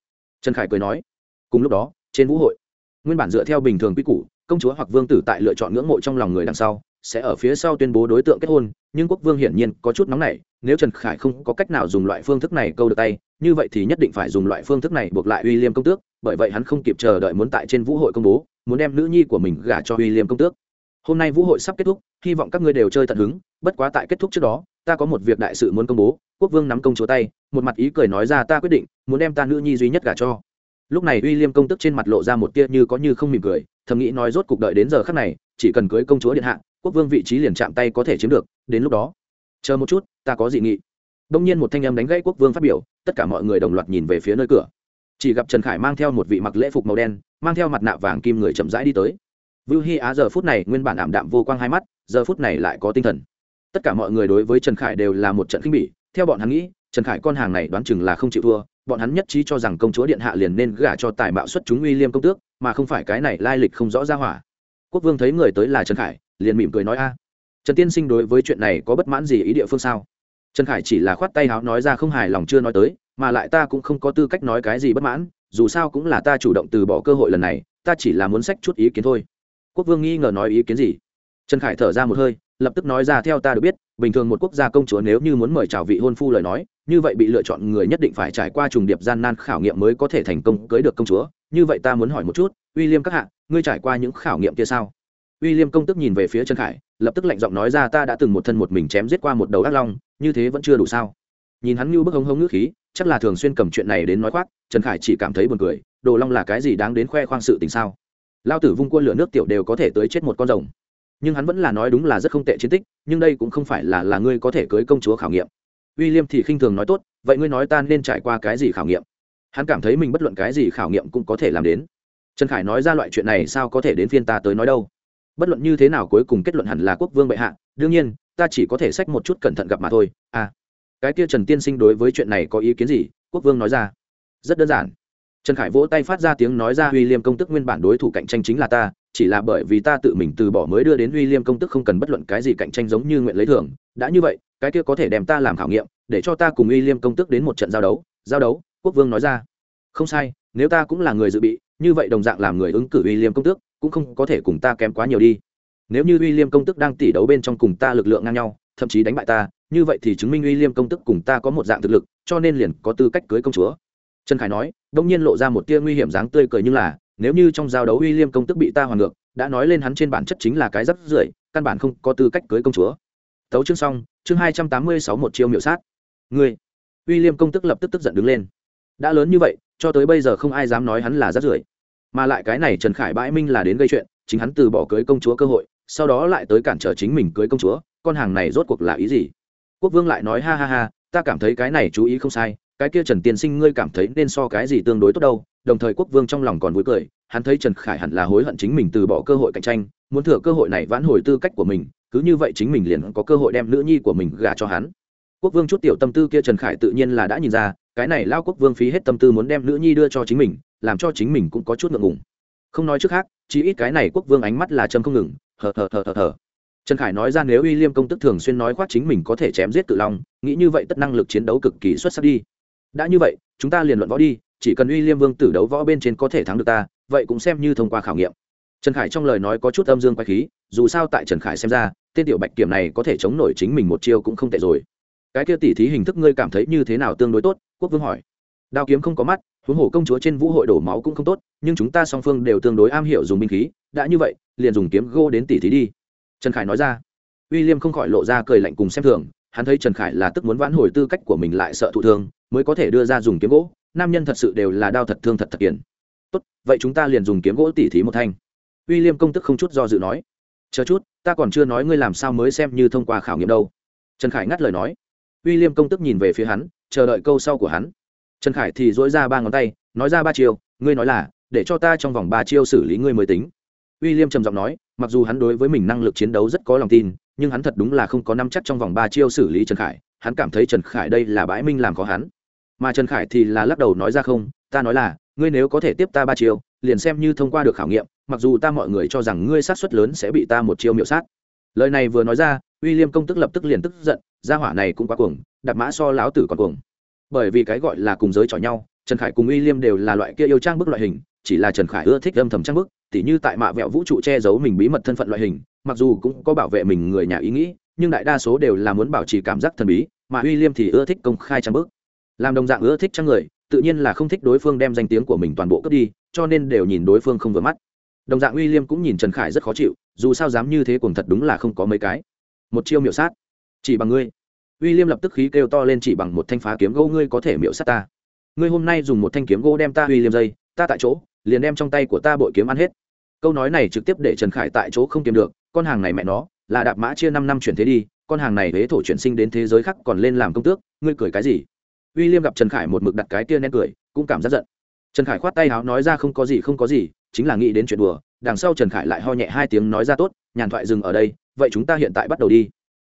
Trần khải cười nói. Cùng lúc đó, trên vũ hội, nguyên bản dựa theo bình thường quy củ, công chúa hoặc vương tử tại lựa chọn ngưỡng mộ trong lòng người đằng sau sẽ ở phía sau tuyên bố đối tượng kết hôn, nhưng quốc vương hiển nhiên có chút nóng nảy, nếu trần khải không có cách nào dùng loại phương thức này câu được tay, như vậy thì nhất định phải dùng loại phương thức này buộc lại uy liêm công tước, bởi vậy hắn không kịp chờ đợi muốn tại trên vũ hội công bố, muốn đem nữ nhi của mình gả cho uy liêm công tước. Hôm nay vũ hội sắp kết thúc, hy vọng các ngươi đều chơi tận hứng, bất quá tại kết thúc trước đó, ta có một việc đại sự muốn công bố, quốc vương nắm công chúa tay, một mặt ý cười nói ra ta quyết định, muốn đem ta nữ nhi duy nhất gả cho. Lúc này uy liêm công tức trên mặt lộ ra một tia như có như không mỉm cười, thầm nghĩ nói rốt cuộc đợi đến giờ khắc này, chỉ cần cưới công chúa điện hạ quốc vương vị trí liền chạm tay có thể chiếm được, đến lúc đó, chờ một chút, ta có dị nghị. Đông nhiên một thanh âm đánh gãy quốc vương phát biểu, tất cả mọi người đồng loạt nhìn về phía nơi cửa. Chỉ gặp trần khải mang theo một vị mặc lễ phục màu đen, mang theo mặt nạ vàng kim người chậm rãi đi tới. Vưu hi á giờ phút này nguyên bản ảm đạm vô quang hai mắt, giờ phút này lại có tinh thần. Tất cả mọi người đối với trần khải đều là một trận khinh bỉ, theo bọn hắn nghĩ, trần khải con hàng này đoán chừng là không chịu thua, bọn hắn nhất trí cho rằng công chúa điện hạ liền nên gả cho tài mạo xuất chúng uy liêm công tước, mà không phải cái này lai lịch không rõ ra hỏa. Quốc vương thấy người tới là trần khải liền mỉm cười nói a. Trần tiên sinh đối với chuyện này có bất mãn gì ý địa phương sao? Trần khải chỉ là khoát tay háo nói ra không hài lòng chưa nói tới, mà lại ta cũng không có tư cách nói cái gì bất mãn, dù sao cũng là ta chủ động từ bỏ cơ hội lần này, ta chỉ là muốn sách chút ý kiến thôi. Quốc vương nghi ngờ nói ý kiến gì? Trần khải thở ra một hơi, lập tức nói ra theo ta được biết, bình thường một quốc gia công chúa nếu như muốn mời chào vị hôn phu lời nói, như vậy bị lựa chọn người nhất định phải trải qua trùng điệp gian nan khảo nghiệm mới có thể thành công cưới được công chúa. Như vậy ta muốn hỏi một chút, uy liêm các hạ, ngươi trải qua những khảo nghiệm kia sao? William công tức nhìn về phía Trần Khải, lập tức lạnh giọng nói ra ta đã từng một thân một mình chém giết qua một đầu ác long, như thế vẫn chưa đủ sao? Nhìn hắn như bức hống hống ngữ khí, chắc là thường xuyên cầm chuyện này đến nói khoác, Trần Khải chỉ cảm thấy buồn cười, đồ long là cái gì đáng đến khoe khoang sự tình sao? Lao tử vung quân lửa nước tiểu đều có thể tới chết một con rồng. Nhưng hắn vẫn là nói đúng là rất không tệ chiến tích, nhưng đây cũng không phải là là ngươi có thể cưới công chúa khảo nghiệm. William thì khinh thường nói tốt, vậy ngươi nói ta nên trải qua cái gì khảo nghiệm? Hắn cảm thấy mình bất luận cái gì khảo nghiệm cũng có thể làm đến. Trần Khải nói ra loại chuyện này sao có thể đến phiên ta tới nói đâu? Bất luận như thế nào cuối cùng kết luận hẳn là quốc vương bệ hạ, đương nhiên, ta chỉ có thể sách một chút cẩn thận gặp mà thôi. À cái kia trần tiên sinh đối với chuyện này có ý kiến gì? Quốc vương nói ra. Rất đơn giản. Trần khải vỗ tay phát ra tiếng nói ra, uy liêm công tức nguyên bản đối thủ cạnh tranh chính là ta, chỉ là bởi vì ta tự mình từ bỏ mới đưa đến uy liêm công tức không cần bất luận cái gì cạnh tranh giống như nguyện lấy thưởng. Đã như vậy, cái kia có thể đem ta làm khảo nghiệm, để cho ta cùng uy liêm công tức đến một trận giao đấu. Giao đấu, quốc vương nói ra. Không sai, nếu ta cũng là người dự bị, như vậy đồng dạng làm người ứng cử uy liêm công tước cũng không có thể cùng ta kém quá nhiều đi. Nếu như uy liêm công tức đang tỉ đấu bên trong cùng ta lực lượng ngang nhau, thậm chí đánh bại ta, như vậy thì chứng minh uy liêm công tức cùng ta có một dạng thực lực, cho nên liền có tư cách cưới công chúa. Trần khải nói đông nhiên lộ ra một tia nguy hiểm dáng tươi cười nhưng là, nếu như trong giao đấu uy liêm công tức bị ta hoàn ngược, đã nói lên hắn trên bản chất chính là cái rất rưởi, căn bản không có tư cách cưới công chúa. Tấu chương xong, chương hai trăm tám mươi sáu một chiêu miệu sát. Ngươi. Uy liêm công tức lập tức tức giận đứng lên. Đã lớn như vậy, cho tới bây giờ không ai dám nói hắn là rất rưởi mà lại cái này trần khải bãi minh là đến gây chuyện, chính hắn từ bỏ cưới công chúa cơ hội, sau đó lại tới cản trở chính mình cưới công chúa, con hàng này rốt cuộc là ý gì? Quốc vương lại nói, ha ha ha, ta cảm thấy cái này chú ý không sai, cái kia trần tiên sinh ngươi cảm thấy nên so cái gì tương đối tốt đâu? Đồng thời quốc vương trong lòng còn vui cười, hắn thấy trần khải hẳn là hối hận chính mình từ bỏ cơ hội cạnh tranh, muốn thừa cơ hội này vãn hồi tư cách của mình, cứ như vậy chính mình liền có cơ hội đem nữ nhi của mình gả cho hắn. Quốc vương chút tiểu tâm tư kia trần khải tự nhiên là đã nhìn ra, cái này lao quốc vương phí hết tâm tư muốn đem nữ nhi đưa cho chính mình làm cho chính mình cũng có chút ngượng ngùng. Không nói trước khác chỉ ít cái này quốc vương ánh mắt là châm không ngừng, hờ hờ hờ hờ hờ. Trần khải nói ra nếu uy liêm công tức thường xuyên nói khoác chính mình có thể chém giết tự long, nghĩ như vậy tất năng lực chiến đấu cực kỳ xuất sắc đi. Đã như vậy, chúng ta liền luận võ đi, chỉ cần uy liêm vương tử đấu võ bên trên có thể thắng được ta, vậy cũng xem như thông qua khảo nghiệm. Trần khải trong lời nói có chút âm dương quay khí, dù sao tại trần khải xem ra, tên tiểu bạch kiểm này có thể chống nổi chính mình một chiêu cũng không tệ rồi. Cái kia tỉ thí hình thức ngươi cảm thấy như thế nào tương đối tốt? Quốc vương hỏi. Đao kiếm không có mắt huống hồ công chúa trên vũ hội đổ máu cũng không tốt, nhưng chúng ta song phương đều tương đối am hiểu dùng binh khí, đã như vậy, liền dùng kiếm gô đến tỉ thí đi. Trần khải nói ra. Uy liêm không khỏi lộ ra cười lạnh cùng xem thường, hắn thấy trần khải là tức muốn vãn hồi tư cách của mình lại sợ thụ thương, mới có thể đưa ra dùng kiếm gỗ, nam nhân thật sự đều là đao thật thương thật thật kiển tốt, vậy chúng ta liền dùng kiếm gỗ tỉ thí một thanh. Uy liêm công tức không chút do dự nói. Chờ chút, ta còn chưa nói ngươi làm sao mới xem như thông qua khảo nghiệm đâu. Trần khải ngắt lời nói. Uy liêm công tức nhìn về phía hắn, chờ đợi câu sau của hắn trần khải thì dỗi ra ba ngón tay, nói ra ba chiêu, ngươi nói là, để cho ta trong vòng ba chiêu xử lý ngươi mới tính. Uy liêm trầm giọng nói, mặc dù hắn đối với mình năng lực chiến đấu rất có lòng tin, nhưng hắn thật đúng là không có năm chắc trong vòng ba chiêu xử lý trần khải, hắn cảm thấy trần khải đây là bãi minh làm khó hắn. Mà trần khải thì là lắc đầu nói ra không, ta nói là, ngươi nếu có thể tiếp ta ba chiêu, liền xem như thông qua được khảo nghiệm, mặc dù ta mọi người cho rằng ngươi sát suất lớn sẽ bị ta một chiêu miệu sát. Lời này vừa nói ra uy liêm công tức lập tức liền tức giận, gia hỏa này cũng quá cuồng, đạp mã so láo tử còn cuồng bởi vì cái gọi là cùng giới chọi nhau, trần khải cùng uy liêm đều là loại kia yêu trang bức loại hình, chỉ là trần khải ưa thích âm thầm trang bức, tỉ như tại mạ vẹo vũ trụ che giấu mình bí mật thân phận loại hình, mặc dù cũng có bảo vệ mình người nhà ý nghĩ, nhưng đại đa số đều là muốn bảo trì cảm giác thần bí, mà uy liêm thì ưa thích công khai trang bức. Làm đồng dạng ưa thích trang người, tự nhiên là không thích đối phương đem danh tiếng của mình toàn bộ cướp đi, cho nên đều nhìn đối phương không vừa mắt. Đồng dạng uy liêm cũng nhìn trần khải rất khó chịu, dù sao dám như thế cùng thật đúng là không có mấy cái. Một chiêu miểu sát. Chỉ bằng ngươi uy liêm lập tức khí kêu to lên chỉ bằng một thanh phá kiếm gỗ, ngươi có thể miểu sát ta. Ngươi hôm nay dùng một thanh kiếm gỗ đem ta uy liêm dây, ta tại chỗ, liền đem trong tay của ta bội kiếm ăn hết. Câu nói này trực tiếp để trần khải tại chỗ không kiếm được, con hàng này mẹ nó, là đạp mã chia năm năm chuyển thế đi, con hàng này huế thổ chuyển sinh đến thế giới khác còn lên làm công tước, ngươi cười cái gì? Uy liêm gặp trần khải một mực đặt cái tia nén cười, cũng cảm giác giận. Trần khải khoát tay áo nói ra không có gì, không có gì, chính là nghĩ đến chuyện đùa, đằng sau trần khải lại ho nhẹ hai tiếng nói ra tốt, nhàn thoại dừng ở đây, vậy chúng ta hiện tại bắt đầu đi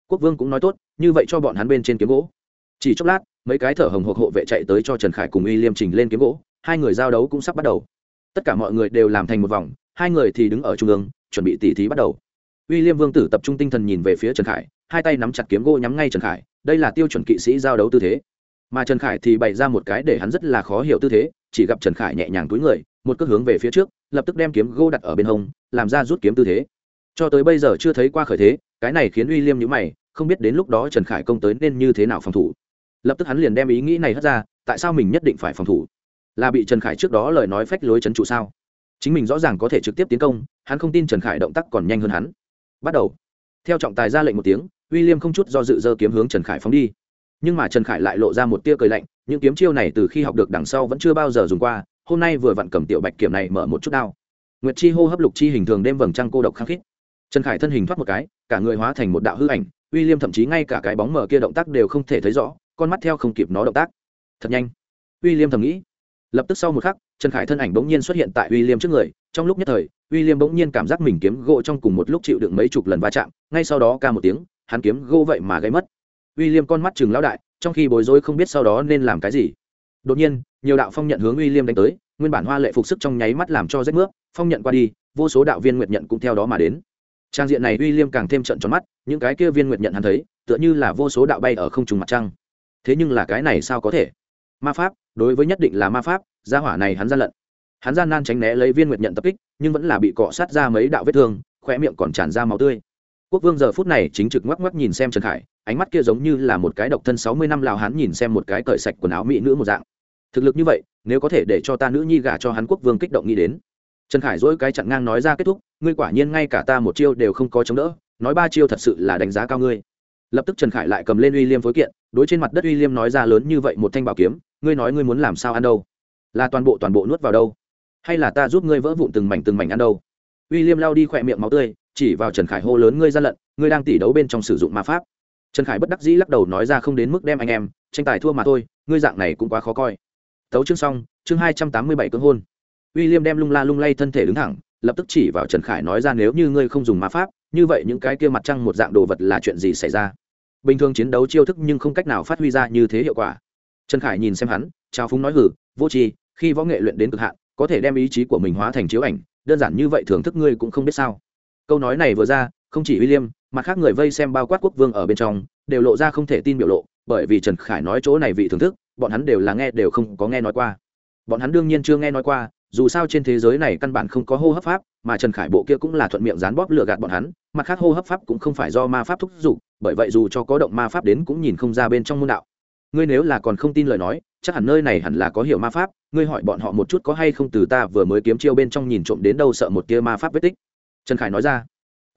quốc vương cũng nói tốt, như vậy cho bọn hắn bên trên kiếm gỗ. Chỉ chốc lát, mấy cái thở hồng hộc hộ vệ chạy tới cho trần khải cùng uy liêm trình lên kiếm gỗ, hai người giao đấu cũng sắp bắt đầu. Tất cả mọi người đều làm thành một vòng, hai người thì đứng ở trung ương, chuẩn bị tỉ thí bắt đầu. Uy liêm vương tử tập trung tinh thần nhìn về phía trần khải, hai tay nắm chặt kiếm gỗ nhắm ngay trần khải, đây là tiêu chuẩn kỵ sĩ giao đấu tư thế. Mà trần khải thì bày ra một cái để hắn rất là khó hiểu tư thế, chỉ gặp trần khải nhẹ nhàng túi người, một cước hướng về phía trước, lập tức đem kiếm gỗ đặt ở bên hông, làm ra rút kiếm tư thế. Cho tới bây giờ chưa thấy qua khởi thế cái này khiến uy liêm nhữ mày, không biết đến lúc đó trần khải công tới nên như thế nào phòng thủ. Lập tức hắn liền đem ý nghĩ này hất ra, tại sao mình nhất định phải phòng thủ? Là bị trần khải trước đó lời nói phách lối trấn trụ sao? Chính mình rõ ràng có thể trực tiếp tiến công, hắn không tin trần khải động tác còn nhanh hơn hắn. Bắt đầu. Theo trọng tài ra lệnh một tiếng, uy liêm không chút do dự dơ kiếm hướng trần khải phóng đi. Nhưng mà trần khải lại lộ ra một tia cười lạnh, những kiếm chiêu này từ khi học được đằng sau vẫn chưa bao giờ dùng qua, hôm nay vừa vặn cầm tiểu bạch kiểm này mở một chút đao. Nguyệt chi hô hấp lục chi hình thường đêm vầng trăng cô độc khăng khít. Trần khải thân hình thoát một cái cả người hóa thành một đạo hư ảnh uy liêm thậm chí ngay cả cái bóng mờ kia động tác đều không thể thấy rõ, con mắt theo không kịp nó động tác. Thật nhanh. Uy liêm thầm nghĩ. Lập tức sau một khắc, trần khải thân ảnh bỗng nhiên xuất hiện tại uy liêm trước người, trong lúc nhất thời uy liêm bỗng nhiên cảm giác mình kiếm gỗ trong cùng một lúc chịu đựng mấy chục lần va chạm, ngay sau đó ca một tiếng, hắn kiếm gỗ vậy mà gây mất. Uy liêm con mắt chừng lão đại, trong khi bối rối không biết sau đó nên làm cái gì. Đột nhiên, nhiều đạo phong nhận hướng uy liêm đánh tới, nguyên bản hoa lệ phục sức trong nháy mắt làm cho rách nước phong nhận qua đi, vô số đạo viên nguyệt nhận cũng theo đó mà đến trang diện này uy liêm càng thêm trận tròn mắt, những cái kia viên nguyệt nhận hắn thấy, tựa như là vô số đạo bay ở không trùng mặt trăng. Thế nhưng là cái này sao có thể? Ma pháp, đối với nhất định là ma pháp, gia hỏa này hắn gian lận. Hắn gian nan tránh né lấy viên nguyệt nhận tập kích, nhưng vẫn là bị cọ sát ra mấy đạo vết thương khoe miệng còn tràn ra máu tươi. Quốc vương giờ phút này chính trực ngoắc ngoắc nhìn xem trần khải, ánh mắt kia giống như là một cái độc thân sáu mươi năm lào hắn nhìn xem một cái cởi sạch quần áo mỹ nữ một dạng. Thực lực như vậy, nếu có thể để cho ta nữ nhi gả cho hắn quốc vương kích động nghĩ đến trần khải dỗi cái chặn ngang nói ra kết thúc, ngươi quả nhiên ngay cả ta một chiêu đều không có chống đỡ, nói ba chiêu thật sự là đánh giá cao ngươi. Lập tức trần khải lại cầm lên uy liêm phối kiện, đối trên mặt đất uy liêm nói ra lớn như vậy một thanh bảo kiếm, ngươi nói ngươi muốn làm sao ăn đâu? Là toàn bộ toàn bộ nuốt vào đâu? Hay là ta giúp ngươi vỡ vụn từng mảnh từng mảnh ăn đâu? Uy liêm lao đi khỏe miệng máu tươi, chỉ vào trần khải hô lớn, ngươi gian lận, ngươi đang tỉ đấu bên trong sử dụng ma pháp. Trần khải bất đắc dĩ lắc đầu nói ra không đến mức đem anh em tranh tài thua mà thôi, ngươi dạng này cũng quá khó coi. Tấu chương xong, chương hai trăm tám mươi bảy cưỡng hôn uy liêm đem lung la lung lay thân thể đứng thẳng lập tức chỉ vào trần khải nói ra nếu như ngươi không dùng ma pháp như vậy những cái kia mặt trăng một dạng đồ vật là chuyện gì xảy ra? Bình thường chiến đấu chiêu thức nhưng không cách nào phát huy ra như thế hiệu quả. Trần khải nhìn xem hắn trao phúng nói hử vô tri khi võ nghệ luyện đến cực hạn có thể đem ý chí của mình hóa thành chiếu ảnh đơn giản như vậy thưởng thức ngươi cũng không biết sao. Câu nói này vừa ra không chỉ William, mà khác người vây xem bao quát quốc vương ở bên trong, đều lộ ra không thể tin biểu lộ, bởi vì Trần Khải nói chỗ này vị thưởng thức, bọn hắn đều là nghe đều không có nghe nói qua. Bọn hắn đương nhiên chưa nghe nói qua, dù sao trên thế giới này căn bản không có hô hấp pháp, mà Trần Khải bộ kia cũng là thuận miệng dán bóp lừa gạt bọn hắn, mặt khác hô hấp pháp cũng không phải do ma pháp thúc giục, bởi vậy dù cho có động ma pháp đến cũng nhìn không ra bên trong môn đạo. Ngươi nếu là còn không tin lời nói, chắc hẳn nơi này hẳn là có hiểu ma pháp, ngươi hỏi bọn họ một chút có hay không từ ta vừa mới kiếm chiêu bên trong nhìn trộm đến đâu sợ một tia ma pháp vết tích. Trần Khải nói ra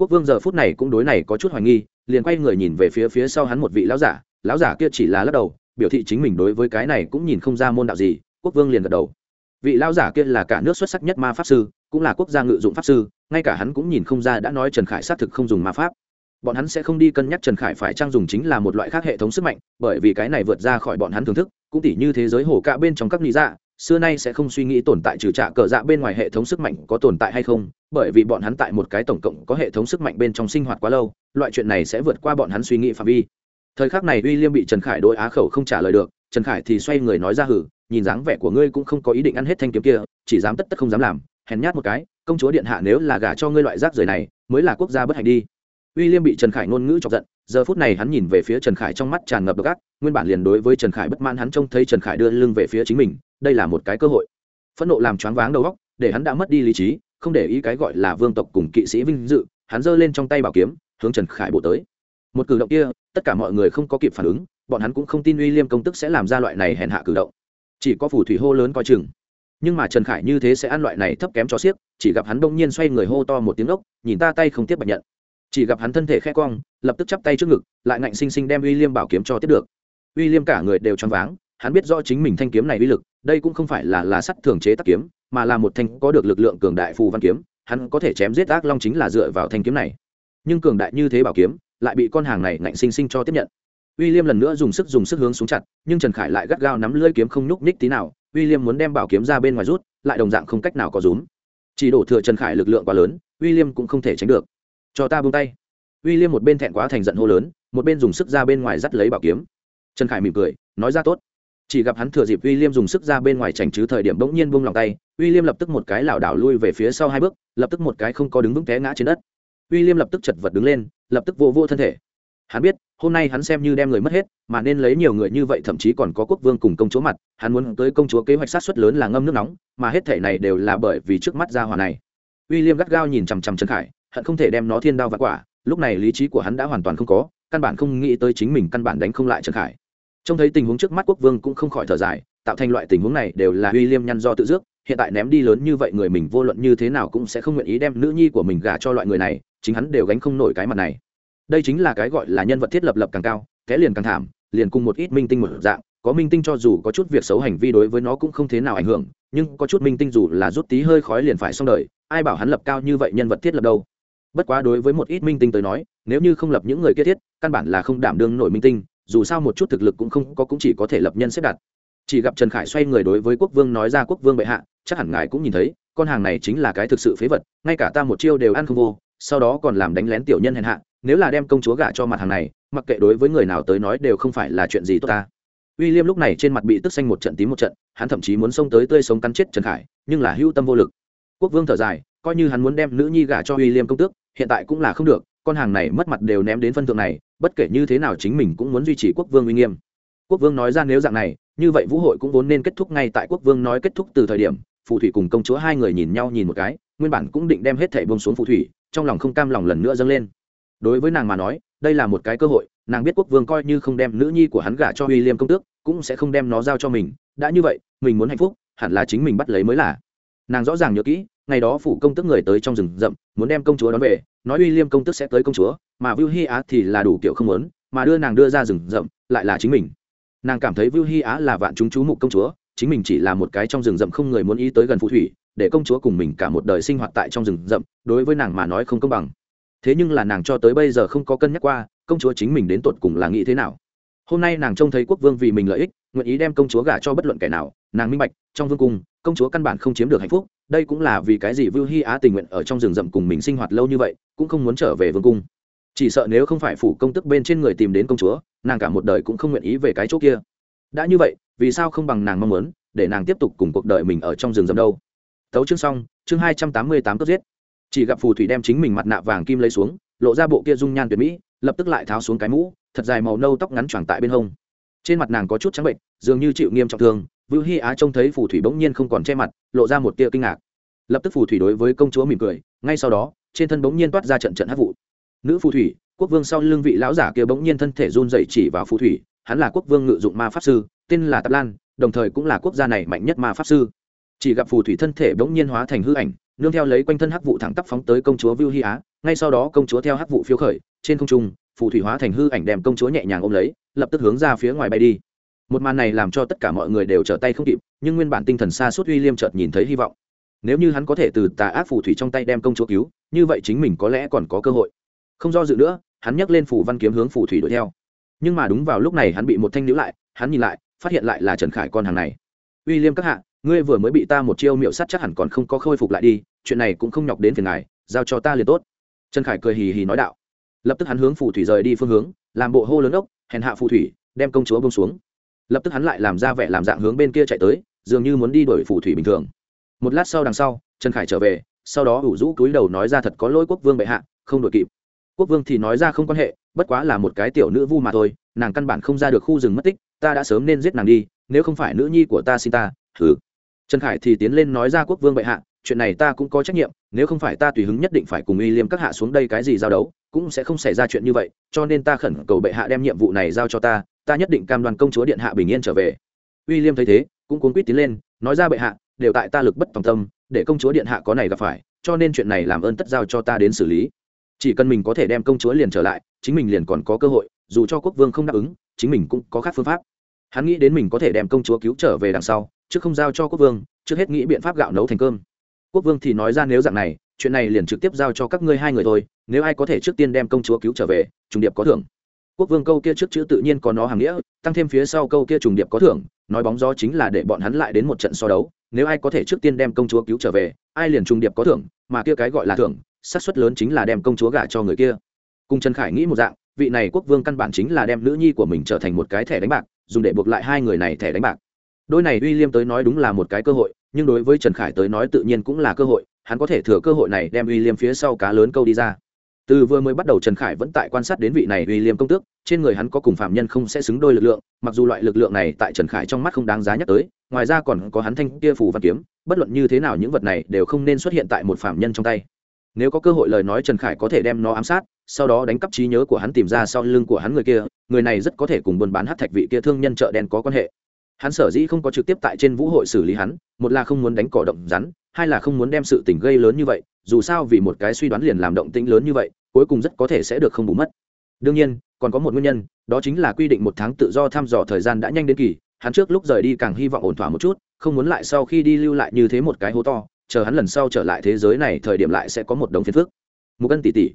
quốc vương giờ phút này cũng đối này có chút hoài nghi liền quay người nhìn về phía phía sau hắn một vị lão giả lão giả kia chỉ là lắc đầu biểu thị chính mình đối với cái này cũng nhìn không ra môn đạo gì quốc vương liền gật đầu vị lao giả kia là cả nước xuất sắc nhất ma pháp sư, cũng là quốc gia ngự dụng pháp sư, ngay cả hắn cũng nhìn không ra đã nói trần khải xác thực không dùng ma pháp. Bọn hắn sẽ không đi cân nhắc trần khải phải trang dùng chính là một loại khác hệ thống sức mạnh, bởi vì cái này vượt ra khỏi bọn hắn thưởng thức, cũng tỉ như thế giới hồ cả bên trong các lý dạ xưa nay sẽ không suy nghĩ tồn tại trừ trả cờ dạ bên ngoài hệ thống sức mạnh có tồn tại hay không, bởi vì bọn hắn tại một cái tổng cộng có hệ thống sức mạnh bên trong sinh hoạt quá lâu, loại chuyện này sẽ vượt qua bọn hắn suy nghĩ phạm vi. Thời khắc này uy liêm bị trần khải đôi á khẩu không trả lời được trần khải thì xoay người nói ra hử, nhìn dáng vẻ của ngươi cũng không có ý định ăn hết thanh kiếm kia, chỉ dám tất tất không dám làm, hèn nhát một cái, công chúa điện hạ nếu là gả cho ngươi loại rác rưởi này, mới là quốc gia bất hạnh đi. Uy liêm bị trần khải ngôn ngữ chọc giận, giờ phút này hắn nhìn về phía trần khải trong mắt tràn ngập độc ác, nguyên bản liền đối với trần khải bất mãn hắn trông thấy trần khải đưa lưng về phía chính mình, đây là một cái cơ hội. Phẫn nộ làm choáng váng đầu óc, để hắn đã mất đi lý trí, không để ý cái gọi là vương tộc cùng kỵ sĩ vinh dự, hắn giơ lên trong tay bảo kiếm, hướng trần khải bổ tới. Một cử động kia, tất cả mọi người không có kịp phản ứng bọn hắn cũng không tin uy liêm công tức sẽ làm ra loại này hèn hạ cử động. Chỉ có phù thủy hô lớn coi chừng. Nhưng mà trần khải như thế sẽ ăn loại này thấp kém cho xiếc chỉ gặp hắn đông nhiên xoay người hô to một tiếng ốc, nhìn ta tay không tiếp bạch nhận. Chỉ gặp hắn thân thể khẽ cong, lập tức chắp tay trước ngực, lại ngạnh xinh xinh đem uy liêm bảo kiếm cho tiếp được. Uy liêm cả người đều choáng váng, hắn biết rõ chính mình thanh kiếm này uy lực, đây cũng không phải là là sắt thường chế tác kiếm, mà là một thanh có được lực lượng cường đại phù văn kiếm, hắn có thể chém giết ác long chính là dựa vào thanh kiếm này. Nhưng cường đại như thế bảo kiếm, lại bị con hàng này ngạnh sinh sinh cho tiếp nhận. William lần nữa dùng sức dùng sức hướng xuống chặt, nhưng Trần Khải lại gắt gao nắm lưỡi kiếm không nhúc nhích tí nào, William muốn đem bảo kiếm ra bên ngoài rút, lại đồng dạng không cách nào có rúm. Chỉ đổ thừa Trần Khải lực lượng quá lớn, William cũng không thể tránh được. Cho ta buông tay. William một bên thẹn quá thành giận hô lớn, một bên dùng sức ra bên ngoài dắt lấy bảo kiếm. Trần Khải mỉm cười, nói ra tốt chỉ gặp hắn thừa dịp William dùng sức ra bên ngoài chảnh chứ thời điểm bỗng nhiên buông lòng tay, William lập tức một cái lảo đảo lui về phía sau hai bước, lập tức một cái không có đứng vững té ngã trên đất. William lập tức chật vật đứng lên, lập tức vô vô thân thể. Hắn biết, hôm nay hắn xem như đem người mất hết, mà nên lấy nhiều người như vậy thậm chí còn có quốc vương cùng công chúa mặt, hắn muốn tới công chúa kế hoạch sát suất lớn là ngâm nước nóng, mà hết thể này đều là bởi vì trước mắt ra hỏa này. William gắt gao nhìn chằm chằm Trần Khải, hận không thể đem nó thiên đao vạn quả, lúc này lý trí của hắn đã hoàn toàn không có, căn bản không nghĩ tới chính mình căn bản đánh không lại Trần Khải trông thấy tình huống trước mắt quốc vương cũng không khỏi thở dài tạo thành loại tình huống này đều là uy liêm nhăn do tự dước hiện tại ném đi lớn như vậy người mình vô luận như thế nào cũng sẽ không nguyện ý đem nữ nhi của mình gả cho loại người này chính hắn đều gánh không nổi cái mặt này đây chính là cái gọi là nhân vật thiết lập lập càng cao té liền càng thảm, liền cùng một ít minh tinh một dạng, có minh tinh cho dù có chút việc xấu hành vi đối với nó cũng không thế nào ảnh hưởng, nhưng có chút minh tinh dù là rút tí hơi khói liền phải xong đời, ai bảo hắn lập cao như vậy nhân vật thiết lập đâu? Bất quá đối với một ít minh tinh tới nói, nếu như không lập những người kia thiết, căn bản là không đảm đương nổi minh tinh, dù sao một chút thực lực cũng không có cũng chỉ có thể lập nhân xếp đặt. Chỉ gặp trần khải xoay người đối với quốc vương nói ra quốc vương bệ hạ, chắc hẳn ngài cũng nhìn thấy, con hàng này chính là cái thực sự phế vật, ngay cả ta một chiêu đều ăn không vô, sau đó còn làm đánh lén tiểu nhân hèn hạ nếu là đem công chúa gả cho mặt hàng này mặc kệ đối với người nào tới nói đều không phải là chuyện gì tốt ta William lúc này trên mặt bị tức xanh một trận tím một trận, hắn thậm chí muốn xông tới tươi sống cắn chết Trần Khải, nhưng là hưu tâm vô lực. Quốc vương thở dài, coi như hắn muốn đem nữ nhi gả cho William công tước, hiện tại cũng là không được, con hàng này mất mặt đều ném đến phân thượng này, bất kể như thế nào chính mình cũng muốn duy trì quốc vương uy nghiêm. Quốc vương nói ra nếu dạng này, như vậy vũ hội cũng vốn nên kết thúc ngay tại quốc vương nói kết thúc từ thời điểm, phù thủy cùng công chúa hai người nhìn nhau nhìn một cái, nguyên bản cũng định đem hết thảy buông xuống phù thủy, trong lòng không cam lòng lần nữa dâng lên. Đối với nàng mà nói, đây là một cái cơ hội, nàng biết quốc vương coi như không đem nữ nhi của hắn gả cho William công tước, cũng sẽ không đem nó giao cho mình. Đã như vậy mình muốn hạnh phúc hẳn là chính mình bắt lấy mới là. Nàng rõ ràng nhớ kỹ ngày đó phủ công tức người tới trong rừng rậm muốn đem công chúa đón về nói uy liêm công tức sẽ tới công chúa mà vưu hi á thì là đủ kiểu không muốn mà đưa nàng đưa ra rừng rậm lại là chính mình. Nàng cảm thấy vưu hi á là vạn chúng chú mục công chúa chính mình chỉ là một cái trong rừng rậm không người muốn ý tới gần phù thủy để công chúa cùng mình cả một đời sinh hoạt tại trong rừng rậm đối với nàng mà nói không công bằng thế nhưng là nàng cho tới bây giờ không có cân nhắc qua, công chúa chính mình đến tột cùng là nghĩ thế nào. Hôm nay nàng trông thấy quốc vương vì mình lợi ích, nguyện ý đem công chúa gả cho bất luận kẻ nào, nàng minh bạch, trong vương cung, công chúa căn bản không chiếm được hạnh phúc, đây cũng là vì cái gì vưu hy á tình nguyện ở trong rừng rậm cùng mình sinh hoạt lâu như vậy, cũng không muốn trở về vương cung. Chỉ sợ nếu không phải phủ công tức bên trên người tìm đến công chúa, nàng cả một đời cũng không nguyện ý về cái chỗ kia. Đã như vậy, vì sao không bằng nàng mong muốn, để nàng tiếp tục cùng cuộc đời mình ở trong rừng rậm đâu? Tấu chương xong, chương hai trăm tám mươi tám tốt giết chỉ gặp phù thủy đem chính mình mặt nạ vàng kim lấy xuống, lộ ra bộ kia dung nhan tuyệt mỹ, lập tức lại tháo xuống cái mũ, thật dài màu nâu tóc ngắn choàng tại bên hông. Trên mặt nàng có chút trắng bệnh, dường như chịu nghiêm trọng thương vưu hy á trông thấy phù thủy bỗng nhiên không còn che mặt, lộ ra một tia kinh ngạc. Lập tức phù thủy đối với công chúa mỉm cười, ngay sau đó, trên thân bỗng nhiên toát ra trận trận hát vụ. Nữ phù thủy, quốc vương sau lưng vị lão giả kia bỗng nhiên thân thể run dậy chỉ vào phù thủy, hắn là quốc vương ngự dụng ma pháp sư, tên là tạp lan, đồng thời cũng là quốc gia này mạnh nhất ma pháp sư. Chỉ gặp phù thủy thân thể bỗng nhiên hóa thành hư ảnh nương theo lấy quanh thân hắc vụ thẳng tắp phóng tới công chúa Vưu Hi Á, ngay sau đó công chúa theo hắc vụ phiêu khởi, trên không trung, phù thủy hóa thành hư ảnh đem công chúa nhẹ nhàng ôm lấy, lập tức hướng ra phía ngoài bay đi. Một màn này làm cho tất cả mọi người đều trở tay không kịp, nhưng nguyên bản tinh thần xa suốt William chợt nhìn thấy hy vọng. Nếu như hắn có thể từ tà ác phù thủy trong tay đem công chúa cứu, như vậy chính mình có lẽ còn có cơ hội. Không do dự nữa, hắn nhấc lên phù văn kiếm hướng phù thủy đuổi theo. Nhưng mà đúng vào lúc này hắn bị một thanh níu lại, hắn nhìn lại, phát hiện lại là Trần Khải con hàng này. William các hạ, ngươi vừa mới bị ta một chiêu miệu sát chắc hẳn còn không có khôi phục lại đi chuyện này cũng không nhọc đến phiền ngài, giao cho ta liền tốt. Trần khải cười hì hì nói đạo. Lập tức hắn hướng phù thủy rời đi phương hướng, làm bộ hô lớn ốc, hèn hạ phù thủy, đem công chúa bông xuống. Lập tức hắn lại làm ra vẻ làm dạng hướng bên kia chạy tới, dường như muốn đi đuổi phù thủy bình thường. Một lát sau đằng sau, trần khải trở về, sau đó ủ rũ cúi đầu nói ra thật có lỗi quốc vương bệ hạ, không đuổi kịp. Quốc vương thì nói ra không quan hệ, bất quá là một cái tiểu nữ vu mà thôi, nàng căn bản không ra được khu rừng mất tích, ta đã sớm nên giết nàng đi, nếu không phải nữ nhi của ta xin ta thử trần khải thì tiến lên nói ra quốc vương bệ hạ chuyện này ta cũng có trách nhiệm, nếu không phải ta tùy hứng nhất định phải cùng y liêm các hạ xuống đây cái gì giao đấu, cũng sẽ không xảy ra chuyện như vậy, cho nên ta khẩn cầu bệ hạ đem nhiệm vụ này giao cho ta ta nhất định cam đoan công chúa điện hạ bình yên trở về. Uy liêm thấy thế, cũng cuốn quýt tiến lên, nói ra bệ hạ, đều tại ta lực bất tòng tâm, để công chúa điện hạ có này gặp phải, cho nên chuyện này làm ơn tất giao cho ta đến xử lý. Chỉ cần mình có thể đem công chúa liền trở lại, chính mình liền còn có cơ hội, dù cho quốc vương không đáp ứng, chính mình cũng có khác phương pháp. Hắn nghĩ đến mình có thể đem công chúa cứu trở về đằng sau, chứ không giao cho quốc vương, trước hết nghĩ biện pháp gạo nấu thành cơm quốc vương thì nói ra nếu dạng này, chuyện này liền trực tiếp giao cho các ngươi hai người thôi, nếu ai có thể trước tiên đem công chúa cứu trở về, trùng điệp có thưởng. Quốc vương câu kia trước chữ tự nhiên có nó hàng nghĩa, tăng thêm phía sau câu kia trùng điệp có thưởng, nói bóng gió chính là để bọn hắn lại đến một trận so đấu, nếu ai có thể trước tiên đem công chúa cứu trở về, ai liền trùng điệp có thưởng, mà kia cái gọi là thưởng, xác suất lớn chính là đem công chúa gả cho người kia. Cùng trần khải nghĩ một dạng, vị này quốc vương căn bản chính là đem nữ nhi của mình trở thành một cái thẻ đánh bạc, dùng để buộc lại hai người này thẻ đánh bạc. Đôi này uy liêm tới nói đúng là một cái cơ hội nhưng đối với trần khải tới nói tự nhiên cũng là cơ hội, hắn có thể thừa cơ hội này đem uy liêm phía sau cá lớn câu đi ra. Từ vừa mới bắt đầu trần khải vẫn tại quan sát đến vị này uy liêm công tước, trên người hắn có cùng phạm nhân không sẽ xứng đôi lực lượng, mặc dù loại lực lượng này tại trần khải trong mắt không đáng giá nhắc tới, ngoài ra còn có hắn thanh kia phù văn kiếm, bất luận như thế nào những vật này đều không nên xuất hiện tại một phạm nhân trong tay. Nếu có cơ hội lời nói trần khải có thể đem nó ám sát, sau đó đánh cắp trí nhớ của hắn tìm ra sau lưng của hắn người kia, người này rất có thể cùng buôn bán hắc thạch vị kia thương nhân chợ đen có quan hệ hắn sở dĩ không có trực tiếp tại trên vũ hội xử lý hắn, một là không muốn đánh cỏ động rắn, hai là không muốn đem sự tình gây lớn như vậy, dù sao vì một cái suy đoán liền làm động tĩnh lớn như vậy, cuối cùng rất có thể sẽ được không bù mất đương nhiên, còn có một nguyên nhân, đó chính là quy định một tháng tự do thăm dò thời gian đã nhanh đến kỳ, hắn trước lúc rời đi càng hy vọng ổn thỏa một chút, không muốn lại sau khi đi lưu lại như thế một cái hố to, chờ hắn lần sau trở lại thế giới này thời điểm lại sẽ có một đống phiền phức một cân tỷ tỷ.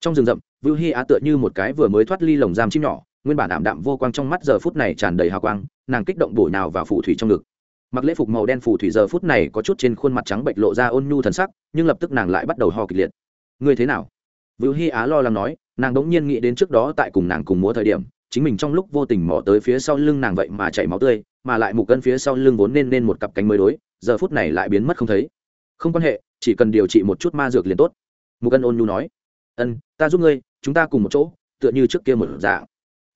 trong rừng rậm vưu hy á tựa như một cái vừa mới thoát ly lồng giam chim nhỏ nguyên bản ảm đạm vô quang trong mắt giờ phút này tràn đầy hào quang, nàng kích động bổ nào vào phù thủy trong ngực. Mặc lễ phục màu đen phù thủy giờ phút này có chút trên khuôn mặt trắng bệnh lộ ra ôn nhu thần sắc, nhưng lập tức nàng lại bắt đầu ho kịch liệt. Ngươi thế nào? Vũ hy á lo lắng nói, nàng đ ố n g nhiên nghĩ đến trước đó tại cùng nàng cùng múa thời điểm, chính mình trong lúc vô tình mò tới phía sau lưng nàng vậy mà chảy máu tươi, mà lại mục cân phía sau lưng vốn nên nên một cặp cánh mới đối, giờ phút này lại biến mất không thấy. Không quan hệ, chỉ cần điều trị một chút ma dược liền tốt. Mục cân ôn nhu nói. Ân, ta giúp ngươi, chúng ta cùng một chỗ, tựa như trước kia một dạng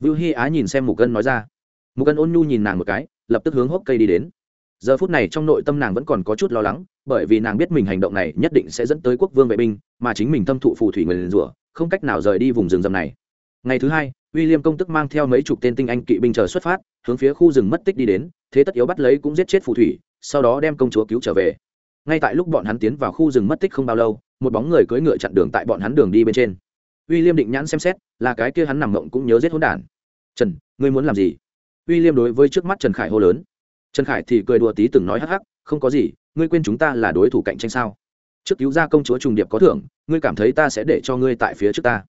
vưu hi á nhìn xem mục cân nói ra. Mục cân ôn nhu nhìn nàng một cái, lập tức hướng hốc cây đi đến. Giờ phút này trong nội tâm nàng vẫn còn có chút lo lắng, bởi vì nàng biết mình hành động này nhất định sẽ dẫn tới quốc vương vệ binh, mà chính mình thâm thụ phù thủy người liền rủa, không cách nào rời đi vùng rừng rậm này. Ngày thứ hai, William công tức mang theo mấy chục tên tinh anh kỵ binh chờ xuất phát, hướng phía khu rừng mất tích đi đến, thế tất yếu bắt lấy cũng giết chết phù thủy, sau đó đem công chúa cứu trở về. Ngay tại lúc bọn hắn tiến vào khu rừng mất tích không bao lâu, một bóng người cưỡi ngựa chặn đường tại bọn hắn đường đi bên trên. William định nhãn xem xét, là cái kia hắn nằm mộng cũng nhớ giết hỗn đản. Trần, ngươi muốn làm gì? William đối với trước mắt trần khải hô lớn. Trần khải thì cười đùa tí từng nói hắc hắc, không có gì, ngươi quên chúng ta là đối thủ cạnh tranh sao? Trước cứu ra công chúa trùng điệp có thưởng, ngươi cảm thấy ta sẽ để cho ngươi tại phía trước ta.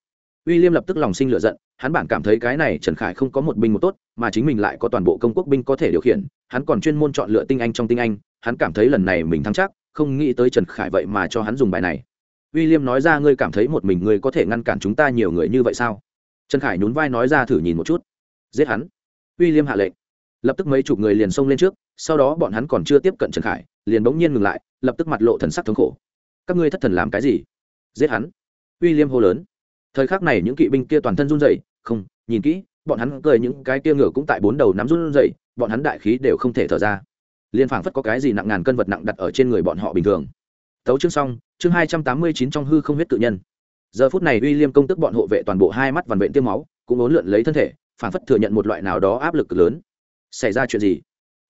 Uy liêm lập tức lòng sinh lựa giận, hắn bản cảm thấy cái này trần khải không có một binh một tốt, mà chính mình lại có toàn bộ công quốc binh có thể điều khiển, hắn còn chuyên môn chọn lựa tinh anh trong tinh anh, hắn cảm thấy lần này mình thắng chắc, không nghĩ tới trần khải vậy mà cho hắn dùng bài này. William nói ra, ngươi cảm thấy một mình ngươi có thể ngăn cản chúng ta nhiều người như vậy sao? Trần khải nhún vai nói ra thử nhìn một chút. Giết hắn. William hạ lệnh. Lập tức mấy chục người liền xông lên trước, sau đó bọn hắn còn chưa tiếp cận trần khải, liền bỗng nhiên ngừng lại, lập tức mặt lộ thần sắc thống khổ. Các ngươi thất thần làm cái gì? Giết hắn. William hô lớn. Thời khắc này những kỵ binh kia toàn thân run rẩy, không, nhìn kỹ, bọn hắn cười, những cái kia ngựa cũng tại bốn đầu nắm run rẩy, bọn hắn đại khí đều không thể thở ra. Liên phảng phất có cái gì nặng ngàn cân vật nặng đặt ở trên người bọn họ bình thường tấu chương xong, chương hai trăm tám mươi chín trong hư không huyết tự nhân. Giờ phút này uy liêm công tức bọn hộ vệ toàn bộ hai mắt vằn vện tiêm máu, cũng ốn lượn lấy thân thể phản phất thừa nhận một loại nào đó áp lực lớn. Xảy ra chuyện gì?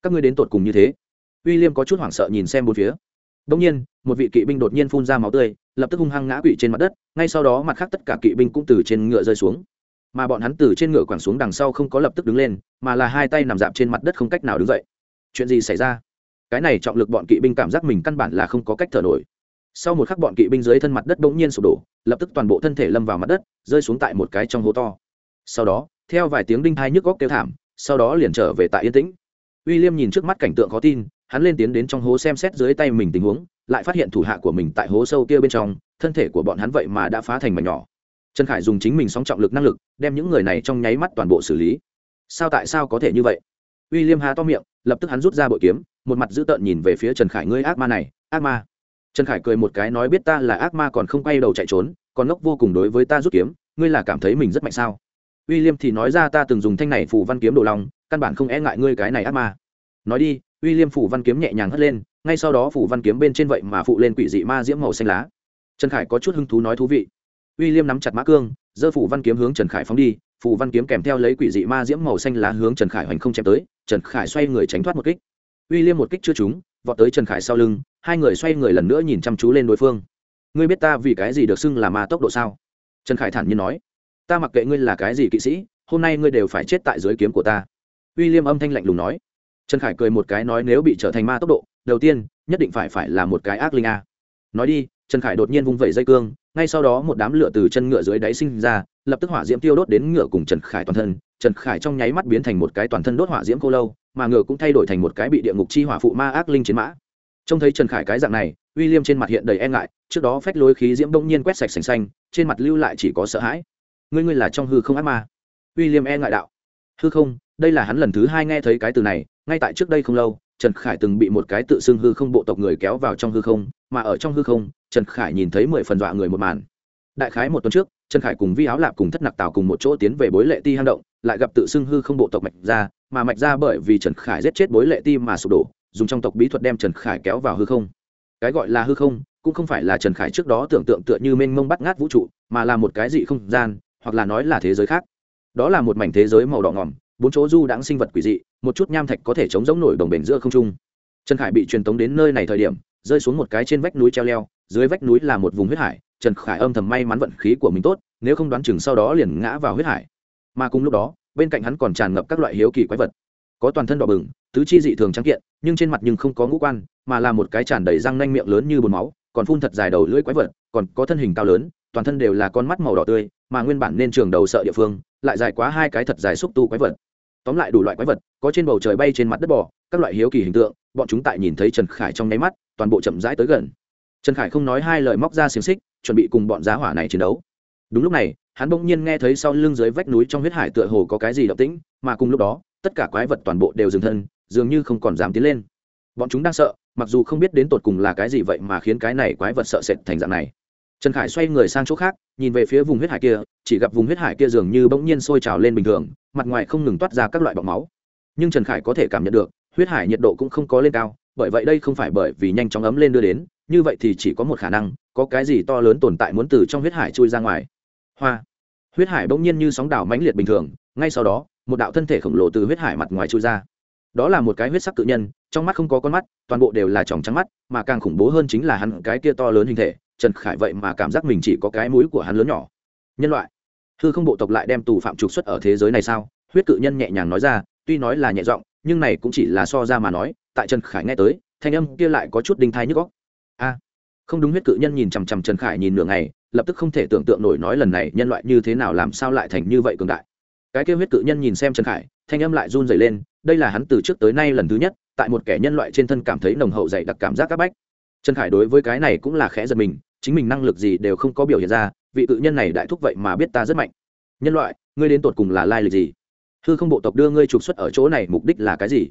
Các ngươi đến tột cùng như thế? Uy liêm có chút hoảng sợ nhìn xem bốn phía. Đông nhiên, một vị kỵ binh đột nhiên phun ra máu tươi, lập tức hung hăng ngã quỵ trên mặt đất, ngay sau đó mặt khác tất cả kỵ binh cũng từ trên ngựa rơi xuống. Mà bọn hắn từ trên ngựa quẳng xuống đằng sau không có lập tức đứng lên, mà là hai tay nằm dạp trên mặt đất không cách nào đứng dậy. Chuyện gì xảy ra? Cái này trọng lực bọn kỵ binh cảm giác mình căn bản là không có cách thở nổi. Sau một khắc bọn kỵ binh dưới thân mặt đất bỗng nhiên sụp đổ, lập tức toàn bộ thân thể lâm vào mặt đất, rơi xuống tại một cái trong hố to. Sau đó, theo vài tiếng đinh thai nhức góc kêu thảm, sau đó liền trở về tại yên tĩnh. William nhìn trước mắt cảnh tượng khó tin, hắn lên tiến đến trong hố xem xét dưới tay mình tình huống, lại phát hiện thủ hạ của mình tại hố sâu kia bên trong, thân thể của bọn hắn vậy mà đã phá thành mảnh nhỏ. Trần khải dùng chính mình sóng trọng lực năng lực, đem những người này trong nháy mắt toàn bộ xử lý. Sao tại sao có thể như vậy? William há to miệng, lập tức hắn rút ra bội kiếm một mặt dữ tợn nhìn về phía trần khải ngươi ác ma này ác ma trần khải cười một cái nói biết ta là ác ma còn không quay đầu chạy trốn còn ngốc vô cùng đối với ta rút kiếm ngươi là cảm thấy mình rất mạnh sao William thì nói ra ta từng dùng thanh này phủ văn kiếm đồ lòng, căn bản không e ngại ngươi cái này ác ma. Nói đi, William phủ văn kiếm nhẹ nhàng hất lên, ngay sau đó phủ văn kiếm bên trên vậy mà phụ lên quỷ dị ma diễm màu xanh lá. Trần Khải có chút hứng thú nói thú vị. William nắm chặt mã cương, giơ phủ văn kiếm hướng Trần Khải phóng đi, phủ văn kiếm kèm theo lấy quỷ dị ma diễm màu xanh lá hướng Trần Khải hoành không chém tới, Trần Khải xoay người tránh thoát một kích. William một kích chưa trúng, vọt tới Trần Khải sau lưng, hai người xoay người lần nữa nhìn chăm chú lên đối phương. Ngươi biết ta vì cái gì được xưng là ma tốc độ sao? Trần Khải thản nhiên nói. Ta mặc kệ ngươi là cái gì kỵ sĩ, hôm nay ngươi đều phải chết tại dưới kiếm của ta uy liêm âm thanh lạnh lùng nói trần khải cười một cái nói nếu bị trở thành ma tốc độ đầu tiên nhất định phải phải là một cái ác linh a nói đi trần khải đột nhiên vung vẩy dây cương ngay sau đó một đám lửa từ chân ngựa dưới đáy sinh ra lập tức hỏa diễm tiêu đốt đến ngựa cùng trần khải toàn thân. Trần khải trong nháy mắt biến thành một cái toàn thân đốt hỏa diễm cô lâu mà ngựa cũng thay đổi thành một cái bị địa ngục chi hỏa phụ ma ác linh chiến mã. Trông thấy trần khải cái dạng này uy liêm trên mặt hiện đầy e ngại trước đó phách lối khí diễm đông nhiên quét sạch sành xanh trên mặt lưu lại chỉ có sợ hãi. Ngươi ngươi là trong hư không ác ma? William e ngại đạo. Hư không, đây là hắn lần thứ hai nghe thấy cái từ này, ngay tại trước đây không lâu, Trần Khải từng bị một cái tự xưng hư không bộ tộc người kéo vào trong hư không, mà ở trong hư không, Trần Khải nhìn thấy mười phần dọa người một màn. Đại khái một tuần trước, Trần Khải cùng Vi áo lạp cùng thất nặc tào cùng một chỗ tiến về bối lệ ti hang động, lại gặp tự xưng hư không bộ tộc mạch ra, mà mạch ra bởi vì Trần Khải giết chết bối lệ ti mà sụp đổ, dùng trong tộc bí thuật đem Trần Khải kéo vào hư không. Cái gọi là hư không, cũng không phải là Trần Khải trước đó tưởng tượng tựa như mênh mông bắt ngát vũ trụ, mà là một cái dị không gian, hoặc là nói là thế giới khác đó là một mảnh thế giới màu đỏ ngỏm bốn chỗ du đãng sinh vật quỷ dị một chút nham thạch có thể chống giống nổi đồng bền giữa không trung trần khải bị truyền tống đến nơi này thời điểm rơi xuống một cái trên vách núi treo leo, dưới vách núi là một vùng huyết hải, trần khải âm thầm may mắn vận khí của mình tốt, nếu không đoán chừng sau đó liền ngã vào huyết hải. Mà cùng lúc đó, bên cạnh hắn còn tràn ngập các loại hiếu kỳ quái vật. Có toàn thân đỏ bừng, tứ chi dị thường trắng kiện, nhưng trên mặt nhưng không có ngũ quan, mà là một cái tràn đầy răng nanh miệng lớn như bồn máu, còn phun thật dài đầu lưỡi quái vật, còn có thân hình cao lớn, toàn thân đều là con mắt màu đỏ tươi, mà nguyên bản nên trường đầu sợ địa phương, lại dài quá hai cái thật dài xúc tu quái vật. Tóm lại đủ loại quái vật, có trên bầu trời bay trên mặt đất bò các loại hiếu kỳ hình tượng, bọn chúng tại nhìn thấy trần khải trong nháy mắt, toàn bộ chậm rãi tới gần. Trần khải không nói hai lời móc ra xiềng xích, chuẩn bị cùng bọn giá hỏa này chiến đấu. Đúng lúc này, hắn bỗng nhiên nghe thấy sau lưng dưới vách núi trong huyết hải tựa hồ có cái gì động tĩnh, mà cùng lúc đó, tất cả quái vật toàn bộ đều dừng thân, dường như không còn dám tiến lên. Bọn chúng đang sợ, mặc dù không biết đến tột cùng là cái gì vậy mà khiến cái này quái vật sợ sệt thành dạng này. Trần khải xoay người sang chỗ khác, nhìn về phía vùng huyết hải kia, chỉ gặp vùng huyết hải kia dường như bỗng nhiên sôi trào lên bình thường, mặt ngoài không ngừng toát ra các loại bọc máu. Nhưng trần khải có thể cảm nhận được huyết hải nhiệt độ cũng không có lên cao, bởi vậy đây không phải bởi vì nhanh chóng ấm lên đưa đến, như vậy thì chỉ có một khả năng, có cái gì to lớn tồn tại muốn từ trong huyết hải chui ra ngoài. Hoa. Huyết hải bỗng nhiên như sóng đảo mãnh liệt bình thường, ngay sau đó, một đạo thân thể khổng lồ từ huyết hải mặt ngoài chui ra. Đó là một cái huyết sắc cự nhân, trong mắt không có con mắt, toàn bộ đều là tròng trắng mắt, mà càng khủng bố hơn chính là hắn cái kia to lớn hình thể, trần khải vậy mà cảm giác mình chỉ có cái mũi của hắn lớn nhỏ. Nhân loại. Hư không bộ tộc lại đem tù phạm trục xuất ở thế giới này sao? Huyết cự nhân nhẹ nhàng nói ra tuy nói là nhẹ giọng, nhưng này cũng chỉ là so ra mà nói, tại trần khải nghe tới, thanh âm kia lại có chút đinh thai nhức góc a, không đúng huyết cự nhân nhìn chằm chằm trần khải nhìn nửa ngày, lập tức không thể tưởng tượng nổi nói lần này nhân loại như thế nào làm sao lại thành như vậy cường đại. Cái kia huyết cự nhân nhìn xem trần khải, thanh âm lại run dày lên, đây là hắn từ trước tới nay lần thứ nhất, tại một kẻ nhân loại trên thân cảm thấy nồng hậu dày đặc cảm giác c bách. Trần khải đối với cái này cũng là khẽ giật mình, chính mình năng lực gì đều không có biểu hiện ra, vị cự nhân này đại thúc vậy mà biết ta rất mạnh. Nhân loại, ngươi đến tột cùng là lai lịch gì? Hư không bộ tộc đưa ngươi trục xuất ở chỗ này mục đích là cái gì?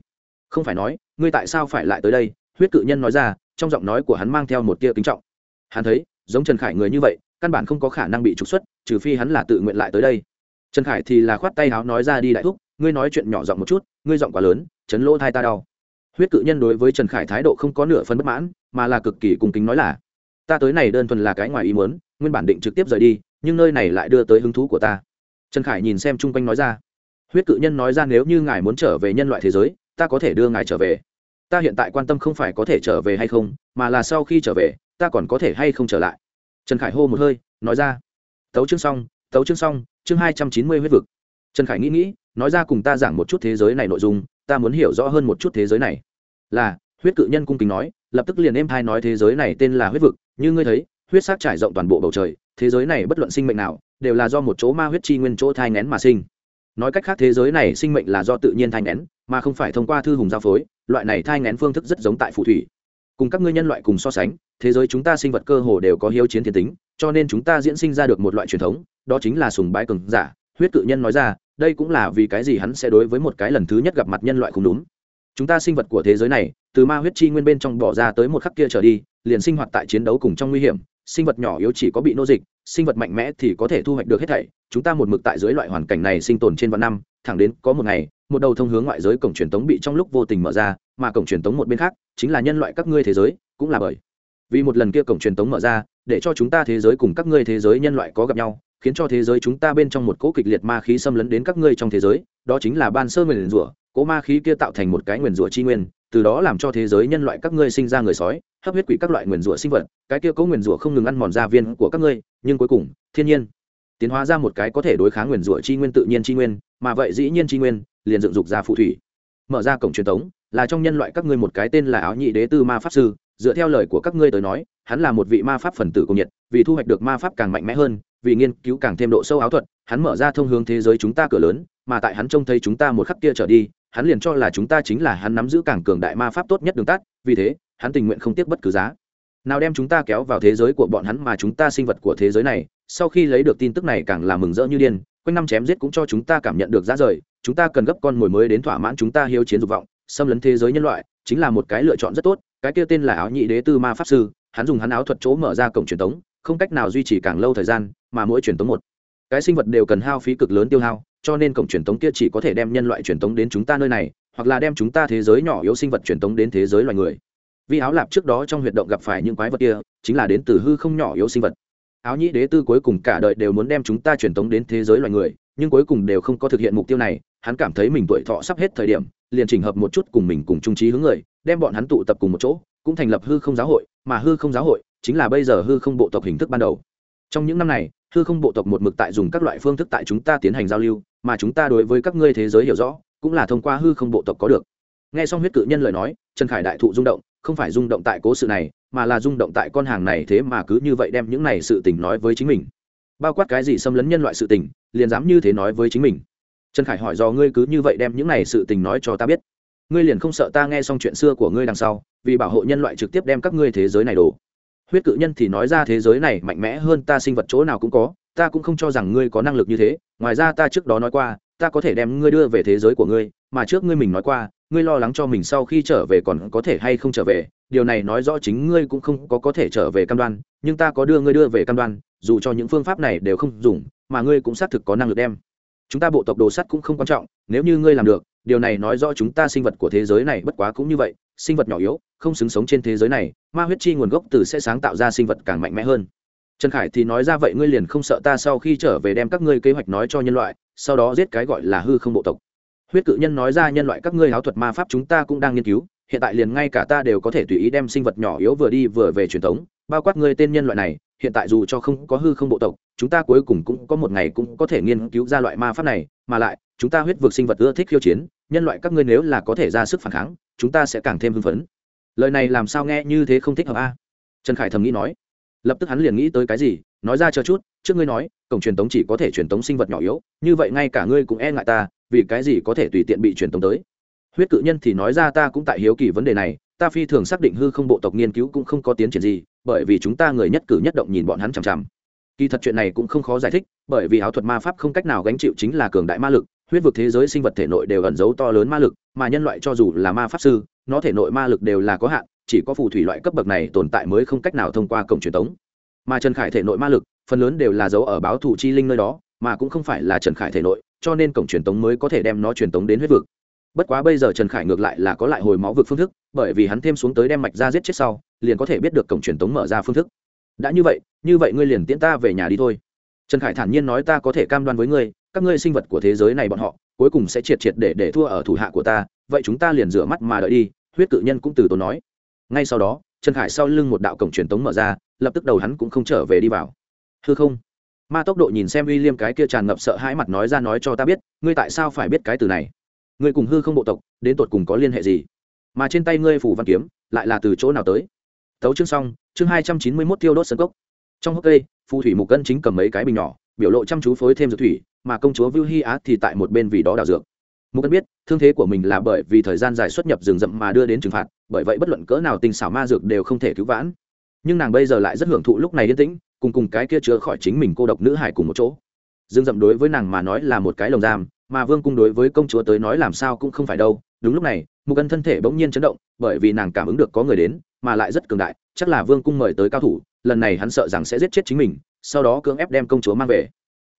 Không phải nói, ngươi tại sao phải lại tới đây? Huyết cự nhân nói ra, trong giọng nói của hắn mang theo một tia kính trọng. Hắn thấy, giống trần khải người như vậy, căn bản không có khả năng bị trục xuất, trừ phi hắn là tự nguyện lại tới đây. Trần khải thì là khoát tay háo nói ra đi đại thúc, ngươi nói chuyện nhỏ giọng một chút, ngươi giọng quá lớn, chấn lỗ thai ta đau. Huyết cự nhân đối với trần khải thái độ không có nửa phần bất mãn, mà là cực kỳ cung kính nói là, ta tới này đơn thuần là cái ngoài ý muốn, nguyên bản định trực tiếp rời đi, nhưng nơi này lại đưa tới hứng thú của ta. Trần khải nhìn xem chung quanh nói ra huyết cự nhân nói ra nếu như ngài muốn trở về nhân loại thế giới, ta có thể đưa ngài trở về. Ta hiện tại quan tâm không phải có thể trở về hay không, mà là sau khi trở về, ta còn có thể hay không trở lại. Trần khải hô một hơi, nói ra. Tấu chương xong, tấu chương xong, chương hai trăm chín mươi huyết vực. Trần khải nghĩ nghĩ, nói ra cùng ta giảng một chút thế giới này nội dung, ta muốn hiểu rõ hơn một chút thế giới này. Là, huyết cự nhân cung kính nói, lập tức liền êm thai nói thế giới này tên là huyết vực, như ngươi thấy, huyết sắc trải rộng toàn bộ bầu trời, thế giới này bất luận sinh mệnh nào, đều là do một chỗ ma huyết chi nguyên chỗ thai ngén mà sinh nói cách khác thế giới này sinh mệnh là do tự nhiên thai ngén, mà không phải thông qua thư hùng giao phối, loại này thai ngén phương thức rất giống tại phù thủy. Cùng các ngươi nhân loại cùng so sánh, thế giới chúng ta sinh vật cơ hồ đều có hiếu chiến thiên tính, cho nên chúng ta diễn sinh ra được một loại truyền thống, đó chính là sùng bái cường giả. Huyết cự nhân nói ra, đây cũng là vì cái gì hắn sẽ đối với một cái lần thứ nhất gặp mặt nhân loại không đúng. Chúng ta sinh vật của thế giới này, từ ma huyết chi nguyên bên trong bỏ ra tới một khắc kia trở đi, liền sinh hoạt tại chiến đấu cùng trong nguy hiểm sinh vật nhỏ yếu chỉ có bị nô dịch, sinh vật mạnh mẽ thì có thể thu hoạch được hết thảy. Chúng ta một mực tại dưới loại hoàn cảnh này sinh tồn trên vạn năm, thẳng đến có một ngày, một đầu thông hướng ngoại giới cổng truyền tống bị trong lúc vô tình mở ra, mà cổng truyền tống một bên khác chính là nhân loại các ngươi thế giới, cũng là bởi vì một lần kia cổng truyền tống mở ra, để cho chúng ta thế giới cùng các ngươi thế giới nhân loại có gặp nhau, khiến cho thế giới chúng ta bên trong một cỗ kịch liệt ma khí xâm lấn đến các ngươi trong thế giới, đó chính là ban sơ nguyền rủa cỗ ma khí kia tạo thành một cái nguyền rủa chi nguyên, từ đó làm cho thế giới nhân loại các ngươi sinh ra người sói, hấp huyết quỷ các loại nguyền rủa sinh vật, cái kia cỗ nguyền rủa không ngừng ăn mòn gia viên của các ngươi, nhưng cuối cùng, thiên nhiên tiến hóa ra một cái có thể đối kháng nguyền rủa chi nguyên tự nhiên chi nguyên, mà vậy dĩ nhiên chi nguyên, liền dựng dục ra phù thủy. Mở ra cổng truyền thống là trong nhân loại các ngươi một cái tên là áo nhị đế tư ma pháp sư, dựa theo lời của các ngươi tới nói, hắn là một vị ma pháp phần tử công nhiệt, vì thu hoạch được ma pháp càng mạnh mẽ hơn, vì nghiên cứu càng thêm độ sâu áo thuật, hắn mở ra thông hướng thế giới chúng ta cửa lớn, mà tại hắn trông thấy chúng ta một khắc kia trở đi hắn liền cho là chúng ta chính là hắn nắm giữ càng cường đại ma pháp tốt nhất đường tắt, vì thế, hắn tình nguyện không tiếc bất cứ giá. Nào đem chúng ta kéo vào thế giới của bọn hắn mà chúng ta sinh vật của thế giới này, sau khi lấy được tin tức này càng là mừng rỡ như điên, quanh năm chém giết cũng cho chúng ta cảm nhận được giá rời, chúng ta cần gấp con mồi mới đến thỏa mãn chúng ta hiếu chiến dục vọng, xâm lấn thế giới nhân loại, chính là một cái lựa chọn rất tốt, cái kia tên là áo nhị đế tư ma pháp sư, hắn dùng hắn áo thuật chỗ mở ra cổng truyền tống, không cách nào duy trì càng lâu thời gian, mà mỗi truyền tống một. Cái sinh vật đều cần hao phí cực lớn tiêu hao cho nên cổng truyền tống kia chỉ có thể đem nhân loại truyền tống đến chúng ta nơi này, hoặc là đem chúng ta thế giới nhỏ yếu sinh vật truyền tống đến thế giới loài người. Vì áo lạp trước đó trong huyệt động gặp phải những quái vật kia, chính là đến từ hư không nhỏ yếu sinh vật. Áo nhĩ đế tư cuối cùng cả đời đều muốn đem chúng ta truyền tống đến thế giới loài người, nhưng cuối cùng đều không có thực hiện mục tiêu này, hắn cảm thấy mình tuổi thọ sắp hết thời điểm, liền chỉnh hợp một chút cùng mình cùng trung trí hướng người, đem bọn hắn tụ tập cùng một chỗ, cũng thành lập hư không giáo hội, mà hư không giáo hội chính là bây giờ hư không bộ tộc hình thức ban đầu. Trong những năm này hư không bộ tộc một mực tại dùng các loại phương thức tại chúng ta tiến hành giao lưu, mà chúng ta đối với các ngươi thế giới hiểu rõ, cũng là thông qua hư không bộ tộc có được. Nghe xong huyết cự nhân lời nói, trần khải đại thụ rung động, không phải rung động tại cố sự này, mà là rung động tại con hàng này thế mà cứ như vậy đem những này sự tình nói với chính mình. Bao quát cái gì xâm lấn nhân loại sự tình, liền dám như thế nói với chính mình. Trần khải hỏi do ngươi cứ như vậy đem những này sự tình nói cho ta biết. Ngươi liền không sợ ta nghe xong chuyện xưa của ngươi đằng sau, vì bảo hộ nhân loại trực tiếp đem các ngươi thế giới này đổ huyết cự nhân thì nói ra thế giới này mạnh mẽ hơn ta sinh vật chỗ nào cũng có, ta cũng không cho rằng ngươi có năng lực như thế, ngoài ra ta trước đó nói qua, ta có thể đem ngươi đưa về thế giới của ngươi, mà trước ngươi mình nói qua, ngươi lo lắng cho mình sau khi trở về còn có thể hay không trở về, điều này nói rõ chính ngươi cũng không có có thể trở về cam đoan, nhưng ta có đưa ngươi đưa về cam đoan, dù cho những phương pháp này đều không dùng, mà ngươi cũng xác thực có năng lực đem. Chúng ta bộ tộc đồ sắt cũng không quan trọng, nếu như ngươi làm được điều này nói rõ chúng ta sinh vật của thế giới này bất quá cũng như vậy, sinh vật nhỏ yếu, không xứng sống trên thế giới này, ma huyết chi nguồn gốc từ sẽ sáng tạo ra sinh vật càng mạnh mẽ hơn. Trần khải thì nói ra vậy ngươi liền không sợ ta sau khi trở về đem các ngươi kế hoạch nói cho nhân loại, sau đó giết cái gọi là hư không bộ tộc. Huyết cự nhân nói ra nhân loại các ngươi háo thuật ma pháp chúng ta cũng đang nghiên cứu, hiện tại liền ngay cả ta đều có thể tùy ý đem sinh vật nhỏ yếu vừa đi vừa về truyền thống, bao quát ngươi tên nhân loại này hiện tại dù cho không có hư không bộ tộc, chúng ta cuối cùng cũng có một ngày cũng có thể nghiên cứu ra loại ma pháp này, mà lại, chúng ta huyết vực sinh vật ưa thích khiêu chiến, nhân loại các ngươi nếu là có thể ra sức phản kháng, chúng ta sẽ càng thêm hưng phấn. Lời này làm sao nghe như thế không thích hợp a? Trần khải thầm nghĩ nói. Lập tức hắn liền nghĩ tới cái gì, nói ra chờ chút, trước ngươi nói, cổng truyền tống chỉ có thể truyền tống sinh vật nhỏ yếu, như vậy ngay cả ngươi cũng e ngại ta, vì cái gì có thể tùy tiện bị truyền tống tới? Huyết cự nhân thì nói ra ta cũng tại hiếu kỳ vấn đề này, ta phi thường xác định hư không bộ tộc nghiên cứu cũng không có tiến triển gì bởi vì chúng ta người nhất cử nhất động nhìn bọn hắn chằm chằm. Kỳ thật chuyện này cũng không khó giải thích, bởi vì áo thuật ma pháp không cách nào gánh chịu chính là cường đại ma lực, huyết vực thế giới sinh vật thể nội đều ẩn giấu to lớn ma lực, mà nhân loại cho dù là ma pháp sư, nó thể nội ma lực đều là có hạn, chỉ có phù thủy loại cấp bậc này tồn tại mới không cách nào thông qua cổng truyền tống. Mà trần khải thể nội ma lực, phần lớn đều là giấu ở báo thủ chi linh nơi đó, mà cũng không phải là trần khải thể nội, cho nên cổng truyền tống mới có thể đem nó truyền tống đến huyết vực. Bất quá bây giờ trần khải ngược lại là có lại hồi máu vực phương thức, bởi vì hắn thêm xuống tới đem mạch ra giết chết sau liền có thể biết được cổng truyền tống mở ra phương thức. Đã như vậy như vậy ngươi liền tiễn ta về nhà đi thôi. Trần khải thản nhiên nói ta có thể cam đoan với ngươi, các ngươi sinh vật của thế giới này bọn họ, cuối cùng sẽ triệt triệt để để thua ở thủ hạ của ta, vậy chúng ta liền rửa mắt mà đợi đi, huyết cự nhân cũng từ tốn nói. Ngay sau đó, trần khải sau lưng một đạo cổng truyền tống mở ra, lập tức đầu hắn cũng không trở về đi vào. Hư không? Ma tốc độ nhìn xem uy liêm cái kia tràn ngập sợ hãi mặt nói ra nói cho ta biết, ngươi tại sao phải biết cái từ này? Ngươi cùng hư không bộ tộc, đến tột cùng có liên hệ gì? Mà trên tay ngươi phủ văn kiếm, lại là từ chỗ nào tới? Tấu chương xong chương hai trăm chín mươi mốt tiêu đốt sân cốc trong hốc cây phù thủy mục cân chính cầm mấy cái bình nhỏ biểu lộ chăm chú phối thêm dược thủy mà công chúa vưu hy Á thì tại một bên vì đó đào dược. Mục Cân biết, thương thế của mình là bởi vì thời gian dài xuất nhập rừng rậm mà đưa đến trừng phạt, bởi vậy bất luận cỡ nào tình xảo ma dược đều không thể cứu vãn. Nhưng nàng bây giờ lại rất hưởng thụ lúc này yên tĩnh, cùng cùng cái kia chữa khỏi chính mình cô độc nữ hải cùng một chỗ. Rừng rậm đối với nàng mà nói là một cái lồng giam, mà Vương cung đối với công chúa tới nói làm sao cũng không phải đâu. Đúng lúc này, Mục ân thân thể bỗng nhiên chấn động, bởi vì nàng cảm ứng được có người đến, mà lại rất cường đại, chắc là Vương cung mời tới cao thủ, lần này hắn sợ rằng sẽ giết chết chính mình, sau đó cưỡng ép đem công chúa mang về.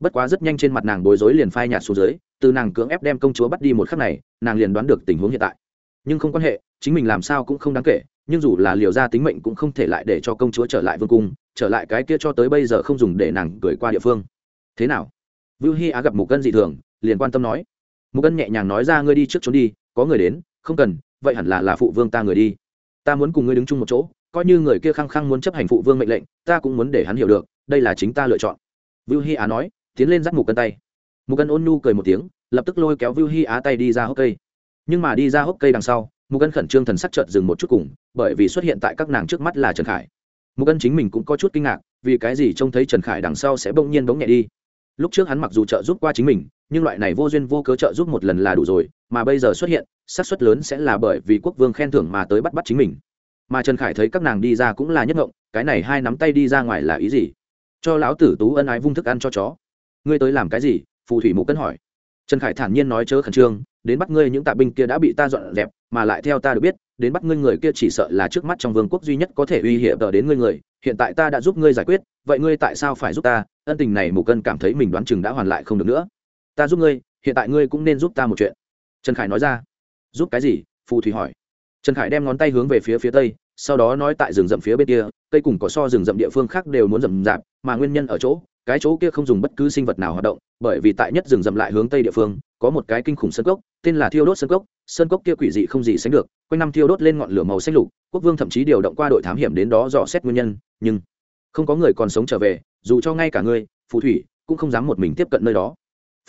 Bất quá rất nhanh trên mặt nàng bối rối liền phai nhạt xuống dưới từ nàng cưỡng ép đem công chúa bắt đi một khắc này nàng liền đoán được tình huống hiện tại. Nhưng không quan hệ chính mình làm sao cũng không đáng kể nhưng dù là liều ra tính mệnh cũng không thể lại để cho công chúa trở lại vương cung trở lại cái kia cho tới bây giờ không dùng để nàng gửi qua địa phương. Thế nào? Vưu hi á gặp mục cân dị thường liền quan tâm nói. Mục cân nhẹ nhàng nói ra ngươi đi trước trốn đi có người đến không cần, vậy hẳn là là phụ vương ta người đi. Ta muốn cùng ngươi đứng chung một chỗ, coi như người kia khăng khăng muốn chấp hành phụ vương mệnh lệnh, ta cũng muốn để hắn hiểu được, đây là chính ta lựa chọn. Vưu hi á nói, tiến lên dắt mục cân tay. Mục cân ôn nhu cười một tiếng, lập tức lôi kéo Vu hi á tay đi ra hốc cây. Nhưng mà đi ra hốc cây đằng sau, mục cân khẩn trương thần sắc chợt dừng một chút cùng, bởi vì xuất hiện tại các nàng trước mắt là trần khải. Mục cân chính mình cũng có chút kinh ngạc, vì cái gì trông thấy trần khải đằng sau sẽ bỗng nhiên bỗng nhẹ đi lúc trước hắn mặc dù trợ giúp qua chính mình, nhưng loại này vô duyên vô cớ trợ giúp một lần là đủ rồi, mà bây giờ xuất hiện, xác suất lớn sẽ là bởi vì quốc vương khen thưởng mà tới bắt bắt chính mình. Mà trần khải thấy các nàng đi ra cũng là nhất ngộng, cái này hai nắm tay đi ra ngoài là ý gì? Cho lão tử tú ân ái vung thức ăn cho chó. Ngươi tới làm cái gì? Phù thủy mục cân hỏi. Trần khải thản nhiên nói chớ khẩn trương, đến bắt ngươi những tạ binh kia đã bị ta dọn dẹp mà lại theo ta được biết, đến bắt ngươi người kia chỉ sợ là trước mắt trong vương quốc duy nhất có thể uy hiểm tờ đến ngươi người, hiện tại ta đã giúp ngươi giải quyết, vậy ngươi tại sao phải giúp ta? Ân tình này mục cân cảm thấy mình đoán chừng đã hoàn lại không được nữa. Ta giúp ngươi, hiện tại ngươi cũng nên giúp ta một chuyện. Trần khải nói ra. Giúp cái gì? Phù thủy hỏi. Trần khải đem ngón tay hướng về phía phía tây, sau đó nói tại rừng rậm phía bên kia, cây cùng có so rừng rậm địa phương khác đều muốn rậm rạp, mà nguyên nhân ở chỗ cái chỗ kia không dùng bất cứ sinh vật nào hoạt động, bởi vì tại nhất rừng rậm lại hướng tây địa phương, có một cái kinh khủng sân cốc, tên là thiêu đốt sân cốc. Sân cốc kia quỷ dị không gì sánh được, quanh năm thiêu đốt lên ngọn lửa màu xanh lục, quốc vương thậm chí điều động qua đội thám hiểm đến đó dò xét nguyên nhân, nhưng không có người còn sống trở về, dù cho ngay cả ngươi, phù thủy, cũng không dám một mình tiếp cận nơi đó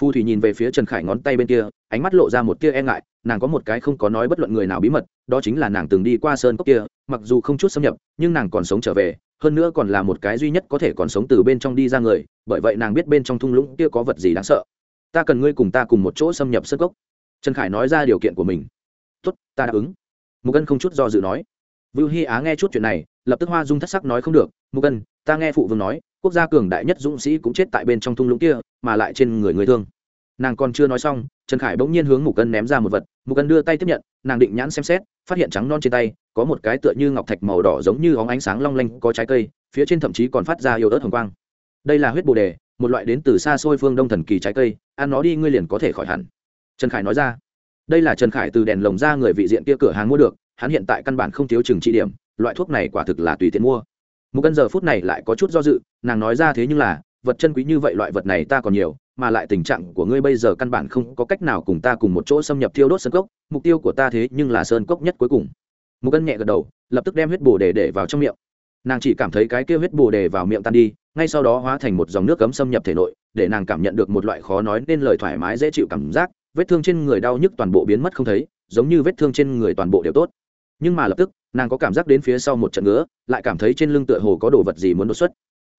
phù thủy nhìn về phía trần khải ngón tay bên kia, ánh mắt lộ ra một tia e ngại, nàng có một cái không có nói bất luận người nào bí mật, đó chính là nàng từng đi qua sơn cốc kia, mặc dù không chút xâm nhập, nhưng nàng còn sống trở về, hơn nữa còn là một cái duy nhất có thể còn sống từ bên trong đi ra người, bởi vậy nàng biết bên trong thung lũng kia có vật gì đáng sợ. Ta cần ngươi cùng ta cùng một chỗ xâm nhập sơn cốc. Trần khải nói ra điều kiện của mình. Tốt, ta đáp ứng. Mục ân không chút do dự nói. Vưu hy á nghe chút chuyện này, lập tức hoa dung thất sắc nói không được. Mục ân, ta nghe phụ vương nói quốc gia cường đại nhất dũng sĩ cũng chết tại bên trong thung lũng kia, mà lại trên người người thương. Nàng còn chưa nói xong, trần khải bỗng nhiên hướng mục cân ném ra một vật. Mục cân đưa tay tiếp nhận, nàng định nhãn xem xét, phát hiện trắng non trên tay có một cái tựa như ngọc thạch màu đỏ giống như óng ánh sáng long lanh, có trái cây, phía trên thậm chí còn phát ra yếu ớt hồng quang. Đây là huyết bồ đề, một loại đến từ xa xôi phương đông thần kỳ trái cây, ăn nó đi ngươi liền có thể khỏi hẳn. Trần khải nói ra. Đây là trần khải từ đèn lồng ra người vị diện kia cửa hàng mua được, hắn hiện tại căn bản không thiếu chừng trị điểm, loại thuốc này quả thực là tùy tiện mua một cân giờ phút này lại có chút do dự, nàng nói ra thế nhưng là, vật chân quý như vậy loại vật này ta còn nhiều, mà lại tình trạng của ngươi bây giờ căn bản không có cách nào cùng ta cùng một chỗ xâm nhập thiêu đốt sơn cốc, mục tiêu của ta thế nhưng là sơn cốc nhất cuối cùng. Một cân nhẹ gật đầu, lập tức đem huyết bồ đề để vào trong miệng. Nàng chỉ cảm thấy cái kia huyết bồ đề vào miệng tan đi, ngay sau đó hóa thành một dòng nước cấm xâm nhập thể nội, để nàng cảm nhận được một loại khó nói nên lời thoải mái dễ chịu cảm giác, vết thương trên người đau nhức toàn bộ biến mất không thấy, giống như vết thương trên người toàn bộ đều tốt nhưng mà lập tức, nàng có cảm giác đến phía sau một trận ngứa, lại cảm thấy trên lưng tựa hồ có đồ vật gì muốn đột xuất.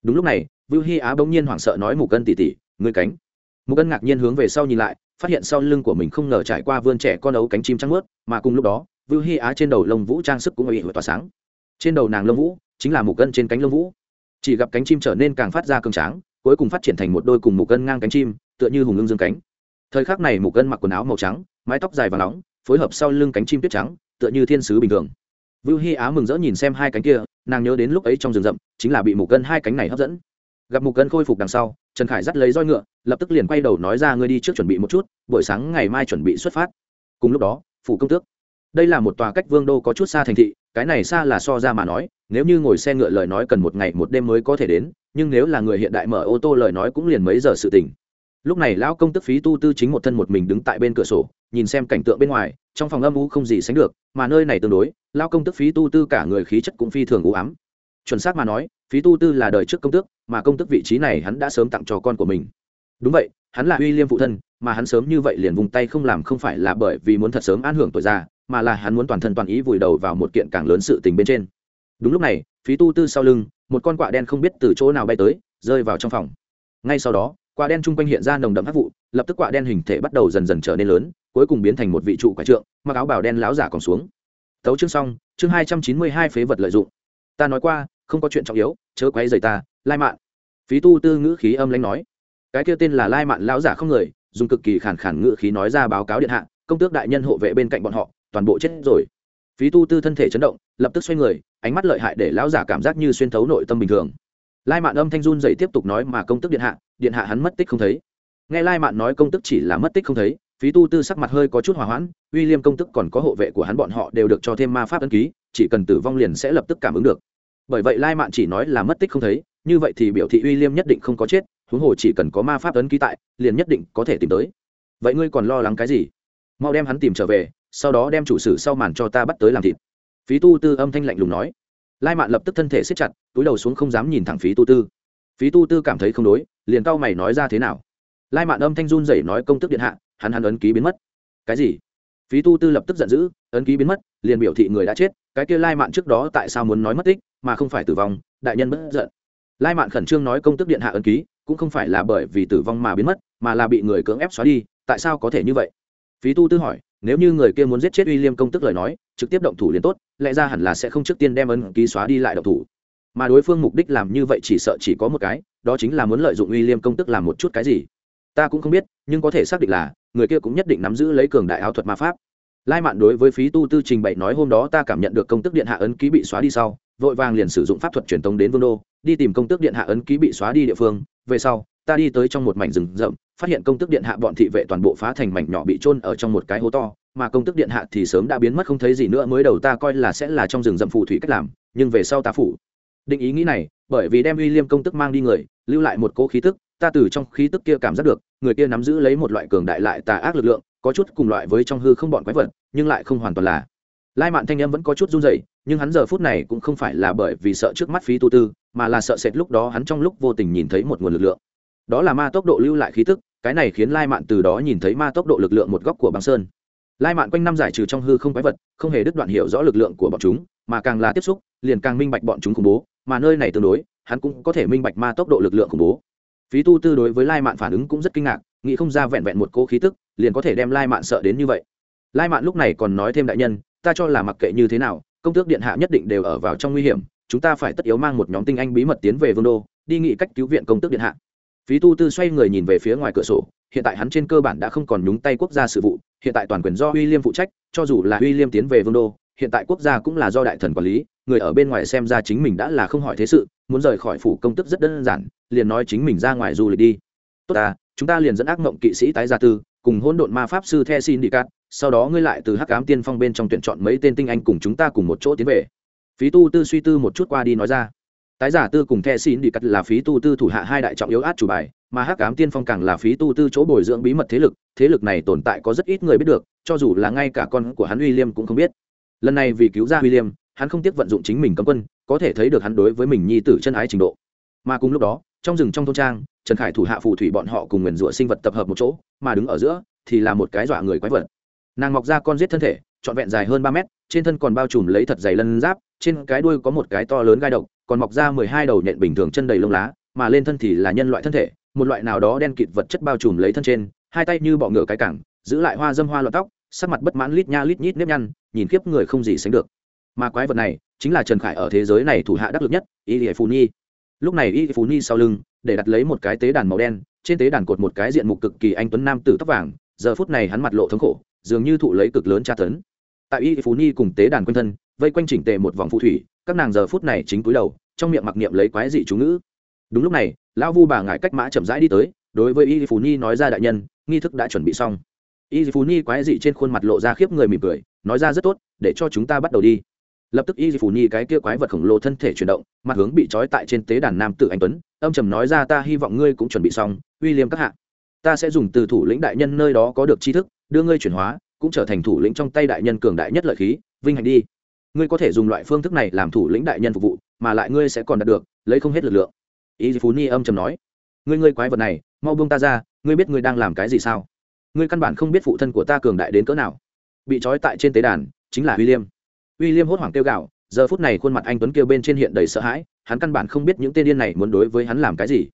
Đúng lúc này vưu hy á bỗng nhiên hoảng sợ nói mù cân tỉ tỉ ngươi cánh. Mù cân ngạc nhiên hướng về sau nhìn lại, phát hiện sau lưng của mình không ngờ trải qua vươn trẻ con ấu cánh chim trắng ướt mà cùng lúc đó vưu hy á trên đầu lông vũ trang sức cũng bị tỏa sáng. Trên đầu nàng lông vũ chính là mù cân trên cánh lông vũ. Chỉ gặp cánh chim trở nên càng phát ra cường tráng, cuối cùng phát triển thành một đôi cùng mù cân ngang cánh chim, tựa như hùng ưng dương cánh. Thời khắc này mù cân mặc quần áo màu trắng, mái tóc dài và nóng, phối hợp sau lưng cánh chim tuyết trắng tựa như thiên sứ bình thường Vưu Hi Á mừng rỡ nhìn xem hai cánh kia, nàng nhớ đến lúc ấy trong rừng rậm, chính là bị Mục Cân hai cánh này hấp dẫn. Gặp Mục Cân khôi phục đằng sau, Trần Khải dắt lấy roi ngựa, lập tức liền quay đầu nói ra ngươi đi trước chuẩn bị một chút, buổi sáng ngày mai chuẩn bị xuất phát. Cùng lúc đó, phủ công tước. Đây là một tòa cách Vương đô có chút xa thành thị, cái này xa là so ra mà nói, nếu như ngồi xe ngựa lời nói cần một ngày một đêm mới có thể đến, nhưng nếu là người hiện đại mở ô tô lời nói cũng liền mấy giờ sự tình. Lúc này lão công tức phí tu tư chính một thân một mình đứng tại bên cửa sổ, nhìn xem cảnh tượng bên ngoài, trong phòng âm u không gì sánh được, mà nơi này tương đối, Lão công tức phí tu tư cả người khí chất cũng phi thường u ám. Chuẩn xác mà nói phí tu tư là đời trước công tước mà công tước vị trí này hắn đã sớm tặng cho con của mình. Đúng vậy hắn là uy liêm phụ thân mà hắn sớm như vậy liền vùng tay không làm không phải là bởi vì muốn thật sớm an hưởng tuổi già mà là hắn muốn toàn thân toàn ý vùi đầu vào một kiện càng lớn sự tình bên trên. Đúng lúc này phí tu tư sau lưng một con quạ đen không biết từ chỗ nào bay tới rơi vào trong phòng. Ngay sau đó Quả đen chung quanh hiện ra nồng đậm hắc vụ, lập tức quả đen hình thể bắt đầu dần dần trở nên lớn, cuối cùng biến thành một vị trụ quả trượng, mặc áo bảo đen láo giả còn xuống. Tấu chương xong, chương hai trăm chín mươi hai phế vật lợi dụng. Ta nói qua, không có chuyện trọng yếu, chớ quay dày ta, lai mạn. Phí tu tư ngữ khí âm lãnh nói. Cái kia tên là lai mạn lão giả không người, dùng cực kỳ khản khản ngữ khí nói ra báo cáo điện hạ, công tước đại nhân hộ vệ bên cạnh bọn họ, toàn bộ chết rồi. Phí tu tư thân thể chấn động, lập tức xoay người, ánh mắt lợi hại để lão giả cảm giác như xuyên thấu nội tâm bình thường lai mạn âm thanh run dậy tiếp tục nói mà công tức điện hạ điện hạ hắn mất tích không thấy. Nghe lai mạn nói công tức chỉ là mất tích không thấy, phí tu tư sắc mặt hơi có chút hòa hoãn, uy liêm công tức còn có hộ vệ của hắn bọn họ đều được cho thêm ma pháp ấn ký, chỉ cần tử vong liền sẽ lập tức cảm ứng được. Bởi vậy lai mạn chỉ nói là mất tích không thấy, như vậy thì biểu thị uy liêm nhất định không có chết, huống hồ chỉ cần có ma pháp ấn ký tại, liền nhất định có thể tìm tới. Vậy ngươi còn lo lắng cái gì? Mau đem hắn tìm trở về, sau đó đem chủ sử sau màn cho ta bắt tới làm thịt. Phí tu tư âm thanh lạnh lùng nói lai mạn lập tức thân thể siết chặt, túi đầu xuống không dám nhìn thẳng phí tu tư. Phí tu tư cảm thấy không đối, liền cau mày nói ra thế nào. Lai mạn âm thanh run rẩy nói công tức điện hạ, hắn hắn ấn ký biến mất. Cái gì? Phí tu tư lập tức giận dữ, ấn ký biến mất, liền biểu thị người đã chết, cái kia lai mạn trước đó tại sao muốn nói mất tích, mà không phải tử vong, đại nhân bất giận. Lai mạn khẩn trương nói công tức điện hạ ấn ký, cũng không phải là bởi vì tử vong mà biến mất, mà là bị người cưỡng ép xóa đi, tại sao có thể như vậy? Phí tu tư hỏi nếu như người kia muốn giết chết uy liêm công tức lời nói, trực tiếp động thủ liền tốt, lẽ ra hẳn là sẽ không trước tiên đem ấn ký xóa đi lại động thủ. Mà đối phương mục đích làm như vậy chỉ sợ chỉ có một cái, đó chính là muốn lợi dụng uy liêm công tức làm một chút cái gì. Ta cũng không biết, nhưng có thể xác định là, người kia cũng nhất định nắm giữ lấy cường đại áo thuật ma pháp. Lai mạn đối với phí tu tư trình bày nói hôm đó ta cảm nhận được công tức điện hạ ấn ký bị xóa đi sau, vội vàng liền sử dụng pháp thuật truyền tống đến vương đô, đi tìm công tức điện hạ ấn ký bị xóa đi địa phương, về sau ta đi tới trong một mảnh rừng rậm, phát hiện công tức điện hạ bọn thị vệ toàn bộ phá thành mảnh nhỏ bị trôn ở trong một cái hố to, mà công tức điện hạ thì sớm đã biến mất không thấy gì nữa mới đầu ta coi là sẽ là trong rừng rậm phù thủy cách làm, nhưng về sau ta phủ. Định ý nghĩ này, bởi vì đem uy liêm công tức mang đi người, lưu lại một cỗ khí tức, ta từ trong khí tức kia cảm giác được, người kia nắm giữ lấy một loại cường đại lại tà ác lực lượng, có chút cùng loại với trong hư không bọn quái vật, nhưng lại không hoàn toàn là. Lai mạn thanh âm vẫn có chút run rẩy, nhưng hắn giờ phút này cũng không phải là bởi vì sợ trước mắt phí tu tư, mà là sợ sệt lúc đó hắn trong lúc vô tình nhìn thấy một nguồn lực lượng đó là ma tốc độ lưu lại khí tức, cái này khiến lai mạn từ đó nhìn thấy ma tốc độ lực lượng một góc của băng sơn. Lai mạn quanh năm giải trừ trong hư không quái vật, không hề đứt đoạn hiểu rõ lực lượng của bọn chúng, mà càng là tiếp xúc, liền càng minh bạch bọn chúng khủng bố, mà nơi này tương đối, hắn cũng có thể minh bạch ma tốc độ lực lượng khủng bố. Phí tu tư đối với lai mạn phản ứng cũng rất kinh ngạc, nghĩ không ra vẹn vẹn một cô khí tức, liền có thể đem lai mạn sợ đến như vậy. Lai mạn lúc này còn nói thêm đại nhân, ta cho là mặc kệ như thế nào, công tước điện hạ nhất định đều ở vào trong nguy hiểm, chúng ta phải tất yếu mang một nhóm tinh anh bí mật tiến về vương đô, đi nghị cách cứu viện công tước điện hạ phí tu tư xoay người nhìn về phía ngoài cửa sổ, hiện tại hắn trên cơ bản đã không còn nhúng tay quốc gia sự vụ, hiện tại toàn quyền do uy liêm phụ trách, cho dù là uy liêm tiến về vương đô, hiện tại quốc gia cũng là do đại thần quản lý, người ở bên ngoài xem ra chính mình đã là không hỏi thế sự, muốn rời khỏi phủ công tức rất đơn giản, liền nói chính mình ra ngoài du lịch đi. Tốt à chúng ta liền dẫn ác mộng kỵ sĩ tái gia tư, cùng hôn độn ma pháp sư the xin đi cát sau đó ngươi lại từ hắc ám tiên phong bên trong tuyển chọn mấy tên tinh anh cùng chúng ta cùng một chỗ tiến về. Phí tu tư suy tư một chút qua đi nói ra tái giả tư cùng the xin đi cắt là phí tu tư thủ hạ hai đại trọng yếu át chủ bài, mà hắc ám tiên phong càng là phí tu tư chỗ bồi dưỡng bí mật thế lực thế lực này tồn tại có rất ít người biết được, cho dù là ngay cả con của hắn uy liêm cũng không biết. Lần này vì cứu ra uy liêm, hắn không tiếc vận dụng chính mình cấm quân, có thể thấy được hắn đối với mình nhi tử chân ái trình độ. Mà cùng lúc đó, trong rừng trong thôn trang, trần khải thủ hạ phù thủy bọn họ cùng nguyền rủa sinh vật tập hợp một chỗ, mà đứng ở giữa thì là một cái dọa người quái vật. Nàng mọc ra con giết thân thể, trọn vẹn dài hơn ba mét trên thân còn bao trùm lấy thật dày lân giáp, trên cái đuôi có một cái to lớn gai độc, còn mọc ra mười hai đầu nhện bình thường chân đầy lông lá, mà lên thân thì là nhân loại thân thể, một loại nào đó đen kịt vật chất bao trùm lấy thân trên, hai tay như bọ ngựa cái cẳng, giữ lại hoa dâm hoa lọt tóc, sắc mặt bất mãn lít nha lít nhít nếp nhăn, nhìn khiếp người không gì sánh được. Mà quái vật này chính là trần khải ở thế giới này thủ hạ đắc lực nhất, y lìa phù nhi lúc này y phù nhi sau lưng, để đặt lấy một cái tế đàn màu đen, trên tế đàn cột một cái diện mục cực kỳ anh tuấn nam tử tóc vàng, giờ phút này hắn mặt lộ thống khổ, dường như thụ lấy cực lớn tra tấn tại y phú ni cùng tế đàn quanh thân, vây quanh chỉnh tề một vòng phù thủy, các nàng giờ phút này chính cúi đầu, trong miệng mặc niệm lấy quái dị chú ngữ. Đúng lúc này, lão vu bà ngải cách mã chậm rãi đi tới, đối với y phú Ni nói ra đại nhân, nghi thức đã chuẩn bị xong. Y phú Ni quái dị trên khuôn mặt lộ ra khiếp người mỉm cười, nói ra rất tốt, để cho chúng ta bắt đầu đi. Lập tức y phú Ni cái kia quái vật khổng lồ thân thể chuyển động, mặt hướng bị trói tại trên tế đàn nam tử anh tuấn, âm trầm nói ra ta hy vọng ngươi cũng chuẩn bị xong, uy liêm các hạ. Ta sẽ dùng từ thủ lĩnh đại nhân nơi đó có được tri thức, đưa ngươi chuyển hóa cũng trở thành thủ lĩnh trong tay đại nhân cường đại nhất lợi khí vinh hạnh đi. Ngươi có thể dùng loại phương thức này làm thủ lĩnh đại nhân phục vụ mà lại ngươi sẽ còn đạt được lấy không hết lực lượng. Ý phú ni âm trầm nói. Ngươi ngươi quái vật này mau buông ta ra ngươi biết ngươi đang làm cái gì sao? Ngươi căn bản không biết phụ thân của ta cường đại đến cỡ nào. Bị trói tại trên tế đàn chính là William. William hốt hoảng kêu gạo giờ phút này khuôn mặt anh tuấn kêu bên trên hiện đầy sợ hãi, hắn căn bản không biết những tên điên này muốn đối với hắn làm cái gì.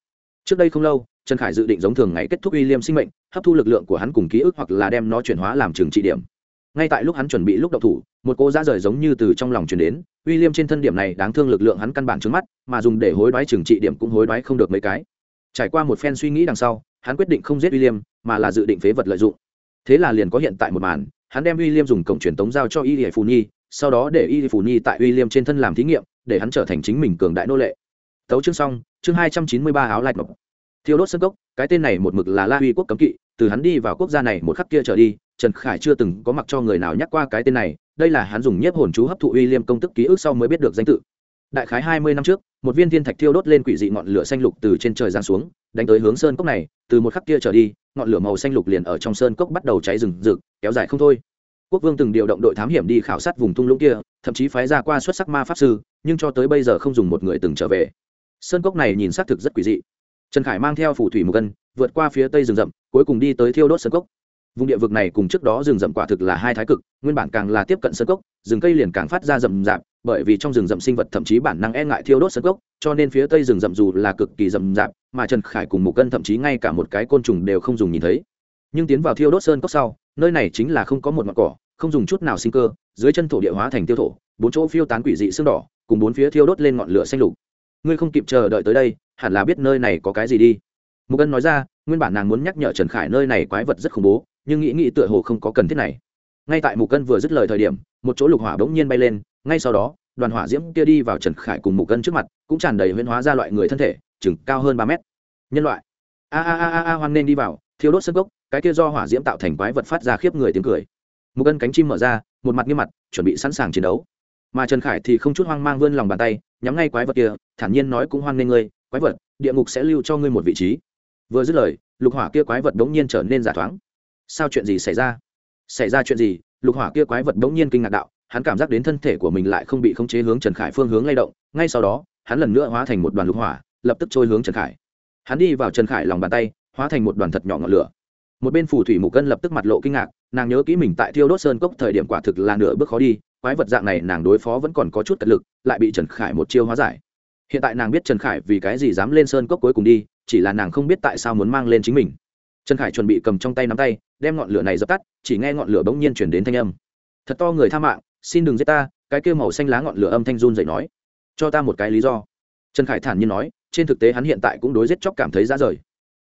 Trước đây không lâu, trần khải dự định giống thường ngày kết thúc uy liêm sinh mệnh hấp thu lực lượng của hắn cùng ký ức hoặc là đem nó chuyển hóa làm trường trị điểm. Ngay tại lúc hắn chuẩn bị lúc đậu thủ một cô ra rời giống như từ trong lòng chuyển đến uy liêm trên thân điểm này đáng thương lực lượng hắn căn bản trước mắt mà dùng để hối đoái trường trị điểm cũng hối đoái không được mấy cái. Trải qua một phen suy nghĩ đằng sau hắn quyết định không giết uy liêm mà là dự định phế vật lợi dụng. Thế là liền có hiện tại một màn hắn đem uy liêm dùng cổng truyền tống giao cho y hải phù nhi sau đó để y phù nhi tại uy liêm trên thân làm thí nghiệm để hắn trở thành chính mình cường đại nô lệ tấu chương xong, chương hai trăm chín mươi ba áo lạch mộc. Thiêu đốt sân cốc, cái tên này một mực là la huy quốc cấm kỵ, từ hắn đi vào quốc gia này một khắc kia trở đi, trần khải chưa từng có mặc cho người nào nhắc qua cái tên này, đây là hắn dùng nhiếp hồn chú hấp thụ uy liêm công tức ký ức sau mới biết được danh tự. Đại khái hai mươi năm trước, một viên thiên thạch thiêu đốt lên quỷ dị ngọn lửa xanh lục từ trên trời giáng xuống, đánh tới hướng sơn cốc này, từ một khắc kia trở đi, ngọn lửa màu xanh lục liền ở trong sơn cốc bắt đầu cháy rừng rực, kéo dài không thôi. Quốc vương từng điều động đội thám hiểm đi khảo sát vùng thung lũng kia, thậm chí phái ra qua xuất sắc ma pháp sư, nhưng cho tới bây giờ không dùng một người từng trở về sơn cốc này nhìn xác thực rất quỷ dị. Trần khải mang theo phù thủy một cân vượt qua phía tây rừng rậm, cuối cùng đi tới thiêu đốt sơn cốc. Vùng địa vực này cùng trước đó rừng rậm quả thực là hai thái cực, nguyên bản càng là tiếp cận sơn cốc, rừng cây liền càng phát ra rậm rạp, bởi vì trong rừng rậm sinh vật thậm chí bản năng e ngại thiêu đốt sơn cốc, cho nên phía tây rừng rậm dù là cực kỳ rậm rạp, mà trần khải cùng một cân thậm chí ngay cả một cái côn trùng đều không dùng nhìn thấy. Nhưng tiến vào thiêu đốt sơn cốc sau, nơi này chính là không có một mặt cỏ, không dùng chút nào sinh cơ, dưới chân thổ địa hóa thành tiêu thổ, bốn chỗ phiêu tán quỷ dị xương đỏ, cùng bốn phía thiêu đốt lên ngọn lửa xanh lục ngươi không kịp chờ đợi tới đây, hẳn là biết nơi này có cái gì đi. Mục ân nói ra, nguyên bản nàng muốn nhắc nhở trần khải nơi này quái vật rất khủng bố, nhưng nghĩ nghĩ tựa hồ không có cần thiết này. Ngay tại mục ân vừa dứt lời thời điểm, một chỗ lục hỏa bỗng nhiên bay lên, ngay sau đó, đoàn hỏa diễm kia đi vào trần khải cùng mục ân trước mặt, cũng tràn đầy huyễn hóa ra loại người thân thể, chừng cao hơn ba mét. Nhân loại. A a a a a, hoan nên đi vào thiếu đốt sân gốc, cái kia do hỏa diễm tạo thành quái vật phát ra khiếp người tiếng cười. Mục ân cánh chim mở ra, một mặt nghiêm mặt, chuẩn bị sẵn sàng chiến đấu mà trần khải thì không chút hoang mang vươn lòng bàn tay, nhắm ngay quái vật kia, thản nhiên nói cũng hoan nghê ngươi, quái vật, địa ngục sẽ lưu cho ngươi một vị trí. Vừa dứt lời, lục hỏa kia quái vật đống nhiên trở nên giả thoáng. Sao chuyện gì xảy ra? Xảy ra chuyện gì? Lục hỏa kia quái vật đống nhiên kinh ngạc đạo, hắn cảm giác đến thân thể của mình lại không bị khống chế hướng trần khải phương hướng lay động, ngay sau đó, hắn lần nữa hóa thành một đoàn lục hỏa, lập tức trôi hướng trần khải. Hắn đi vào trần khải lòng bàn tay, hóa thành một đoàn thật nhỏ ngọn lửa. Một bên phù thủy mục cân lập tức mặt lộ kinh ngạc, nàng nhớ kỹ mình tại thiêu đốt sơn cốc thời điểm quả thực là nửa bước khó đi quái vật dạng này nàng đối phó vẫn còn có chút cật lực, lại bị trần khải một chiêu hóa giải. Hiện tại nàng biết trần khải vì cái gì dám lên sơn cốc cuối cùng đi, chỉ là nàng không biết tại sao muốn mang lên chính mình. Trần khải chuẩn bị cầm trong tay nắm tay, đem ngọn lửa này dập tắt, chỉ nghe ngọn lửa bỗng nhiên chuyển đến thanh âm. Thật to người tha mạng, xin đừng giết ta, cái kêu màu xanh lá ngọn lửa âm thanh run dậy nói. Cho ta một cái lý do. Trần khải thản nhiên nói, trên thực tế hắn hiện tại cũng đối giết chóc cảm thấy ra rời.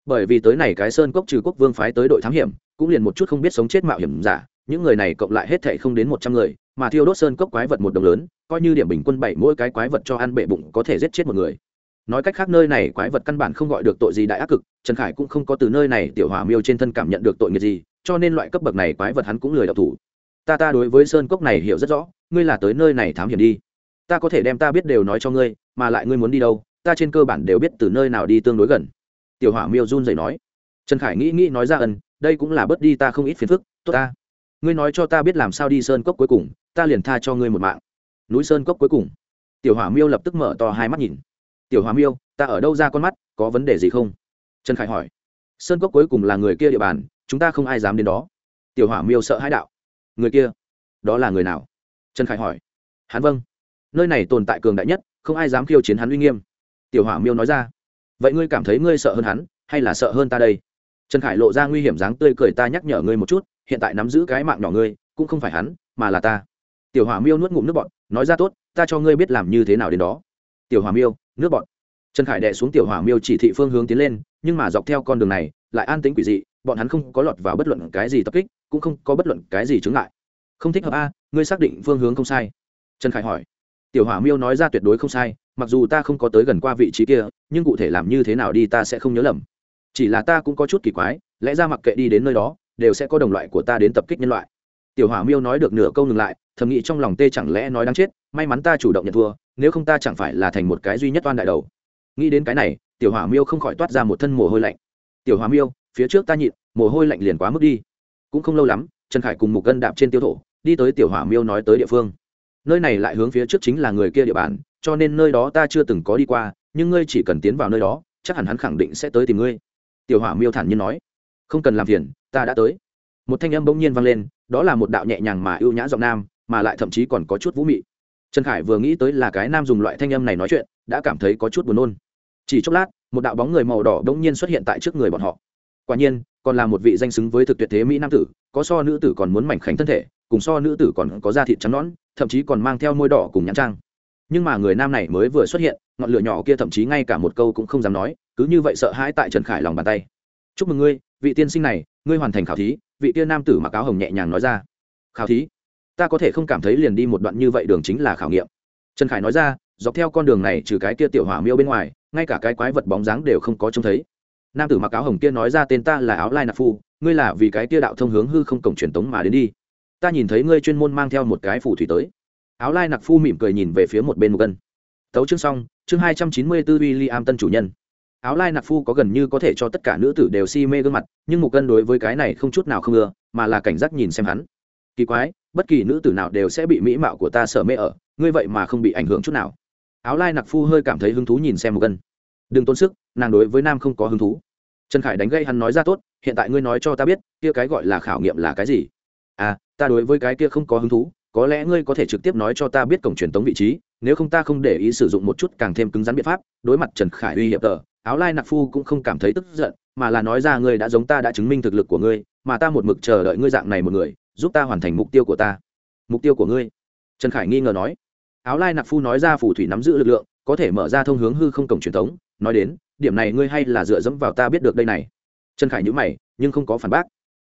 Bởi vì tới này cái sơn cốc trừ quốc vương phái tới đội thám hiểm, cũng liền một chút không biết sống chết mạo hiểm giả, những người này cộng lại hết thệ không đến một trăm người mà thiêu đốt sơn cốc quái vật một đồng lớn coi như điểm bình quân bảy mỗi cái quái vật cho ăn bệ bụng có thể giết chết một người. Nói cách khác nơi này quái vật căn bản không gọi được tội gì đại ác cực trần khải cũng không có từ nơi này tiểu hỏa miêu trên thân cảm nhận được tội nghiệp gì cho nên loại cấp bậc này quái vật hắn cũng lười đọc thủ. Ta ta đối với sơn cốc này hiểu rất rõ ngươi là tới nơi này thám hiểm đi. Ta có thể đem ta biết đều nói cho ngươi mà lại ngươi muốn đi đâu ta trên cơ bản đều biết từ nơi nào đi tương đối gần. Tiểu hỏa miêu run rẩy nói. Trần khải nghĩ nghĩ nói ra ẩn, đây cũng là bớt đi ta không ít phiền phức tốt ta. Ngươi nói cho ta biết làm sao đi sơn cốc cuối cùng ta liền tha cho ngươi một mạng. Núi sơn cốc cuối cùng. Tiểu hỏa miêu lập tức mở to hai mắt nhìn. Tiểu hỏa miêu, ta ở đâu ra con mắt, có vấn đề gì không? Trần khải hỏi. Sơn cốc cuối cùng là người kia địa bàn, chúng ta không ai dám đến đó. Tiểu hỏa miêu sợ hãi đạo. Người kia, đó là người nào? Trần khải hỏi. Hắn vâng. Nơi này tồn tại cường đại nhất, không ai dám khiêu chiến hắn uy nghiêm. Tiểu hỏa miêu nói ra. Vậy ngươi cảm thấy ngươi sợ hơn hắn, hay là sợ hơn ta đây? Trần khải lộ ra nguy hiểm dáng tươi cười ta nhắc nhở ngươi một chút, hiện tại nắm giữ cái mạng nhỏ ngươi, cũng không phải hắn, mà là ta tiểu hỏa miêu nuốt ngụm nước bọt, nói ra tốt, ta cho ngươi biết làm như thế nào đến đó. Tiểu hỏa miêu, nước bọt. Trần khải đệ xuống tiểu hỏa miêu chỉ thị phương hướng tiến lên, nhưng mà dọc theo con đường này, lại an tính quỷ dị, bọn hắn không có lọt vào bất luận cái gì tập kích, cũng không có bất luận cái gì chứng lại không thích hợp a, ngươi xác định phương hướng không sai. Trần khải hỏi. Tiểu hỏa miêu nói ra tuyệt đối không sai, mặc dù ta không có tới gần qua vị trí kia, nhưng cụ thể làm như thế nào đi ta sẽ không nhớ lầm. Chỉ là ta cũng có chút kỳ quái, lẽ ra mặc kệ đi đến nơi đó, đều sẽ có đồng loại của ta đến tập kích nhân loại tiểu hỏa miêu nói được nửa câu ngừng lại, thầm nghĩ trong lòng tê chẳng lẽ nói đáng chết, may mắn ta chủ động nhận thua, nếu không ta chẳng phải là thành một cái duy nhất oan đại đầu. Nghĩ đến cái này, tiểu hỏa miêu không khỏi toát ra một thân mồ hôi lạnh. Tiểu hỏa miêu, phía trước ta nhịn, mồ hôi lạnh liền quá mức đi. Cũng không lâu lắm, trần khải cùng một gân đạp trên tiêu thổ, đi tới tiểu hỏa miêu nói tới địa phương. Nơi này lại hướng phía trước chính là người kia địa bàn, cho nên nơi đó ta chưa từng có đi qua, nhưng ngươi chỉ cần tiến vào nơi đó, chắc hẳn hắn khẳng định sẽ tới tìm ngươi. Tiểu hỏa miêu thản nhiên nói. Không cần làm phiền, ta đã tới. Một thanh âm bỗng nhiên vang lên đó là một đạo nhẹ nhàng mà ưu nhã giọng nam, mà lại thậm chí còn có chút vũ mị. Trần khải vừa nghĩ tới là cái nam dùng loại thanh âm này nói chuyện, đã cảm thấy có chút buồn nôn. Chỉ chốc lát, một đạo bóng người màu đỏ bỗng nhiên xuất hiện tại trước người bọn họ. Quả nhiên, còn là một vị danh xứng với thực tuyệt thế mỹ nam tử, có so nữ tử còn muốn mảnh khảnh thân thể, cùng so nữ tử còn có da thịt trắng nõn, thậm chí còn mang theo môi đỏ cùng nhãn trang. Nhưng mà người nam này mới vừa xuất hiện, ngọn lửa nhỏ kia thậm chí ngay cả một câu cũng không dám nói, cứ như vậy sợ hãi tại trần khải lòng bàn tay. Chúc mừng ngươi, vị tiên sinh này, ngươi hoàn thành khảo thí vị kia nam tử mặc áo hồng nhẹ nhàng nói ra, khảo thí, ta có thể không cảm thấy liền đi một đoạn như vậy đường chính là khảo nghiệm. Trần khải nói ra, dọc theo con đường này trừ cái kia tiểu hỏa miêu bên ngoài, ngay cả cái quái vật bóng dáng đều không có trông thấy. Nam tử mặc áo hồng kia nói ra tên ta là áo lai nạp phu, ngươi là vì cái kia đạo thông hướng hư không cổng truyền tống mà đến đi. Ta nhìn thấy ngươi chuyên môn mang theo một cái phù thủy tới. Áo lai nặc phu mỉm cười nhìn về phía một bên một gân tấu chương xong, chương hai trăm chín mươi bốn w i l l i am tân chủ nhân áo lai nặc phu có gần như có thể cho tất cả nữ tử đều si mê gương mặt, nhưng một cân đối với cái này không chút nào không ưa, mà là cảnh giác nhìn xem hắn. Kỳ quái, bất kỳ nữ tử nào đều sẽ bị mỹ mạo của ta sợ mê ở, ngươi vậy mà không bị ảnh hưởng chút nào. Áo lai nặc phu hơi cảm thấy hứng thú nhìn xem một cân. Đừng tốn sức, nàng đối với nam không có hứng thú. Trần khải đánh gây hắn nói ra tốt, hiện tại ngươi nói cho ta biết, kia cái gọi là khảo nghiệm là cái gì? À ta đối với cái kia không có hứng thú, có lẽ ngươi có thể trực tiếp nói cho ta biết cổng truyền tống vị trí, nếu không ta không để ý sử dụng một chút càng thêm cứng rắn biện pháp, đối mặt trần khải uy hiệp tờ áo lai nặc phu cũng không cảm thấy tức giận, mà là nói ra ngươi đã giống ta đã chứng minh thực lực của ngươi, mà ta một mực chờ đợi ngươi dạng này một người, giúp ta hoàn thành mục tiêu của ta. Mục tiêu của ngươi? Trần khải nghi ngờ nói. Áo lai nặc phu nói ra phù thủy nắm giữ lực lượng, có thể mở ra thông hướng hư không cổng truyền thống, nói đến, điểm này ngươi hay là dựa dẫm vào ta biết được đây này. Trần khải nhữ mày, nhưng không có phản bác.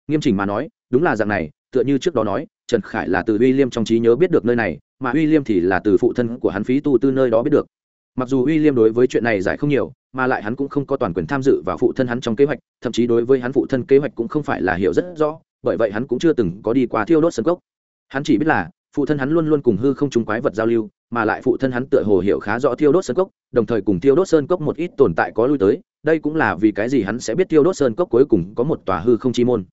Nghiêm chỉnh mà nói, đúng là dạng này, tựa như trước đó nói, trần khải là từ uy liêm trong trí nhớ biết được nơi này, mà uy liêm thì là từ phụ thân của hắn phí tu tư nơi đó biết được mặc dù w i l l i am đối với chuyện này giải không nhiều, mà lại hắn cũng không có toàn quyền tham dự vào phụ thân hắn trong kế hoạch, thậm chí đối với hắn phụ thân kế hoạch cũng không phải là hiểu rất rõ, bởi vậy hắn cũng chưa từng có đi qua thiêu đốt sân cốc. Hắn chỉ biết là, phụ thân hắn luôn luôn cùng hư không trúng quái vật giao lưu, mà lại phụ thân hắn tựa hồ hiểu khá rõ thiêu đốt sơn cốc, đồng thời cùng thiêu đốt sơn cốc một ít tồn tại có lui tới, đây cũng là vì cái gì hắn sẽ biết thiêu đốt sơn cốc cuối cùng có một tòa hư không chi môn.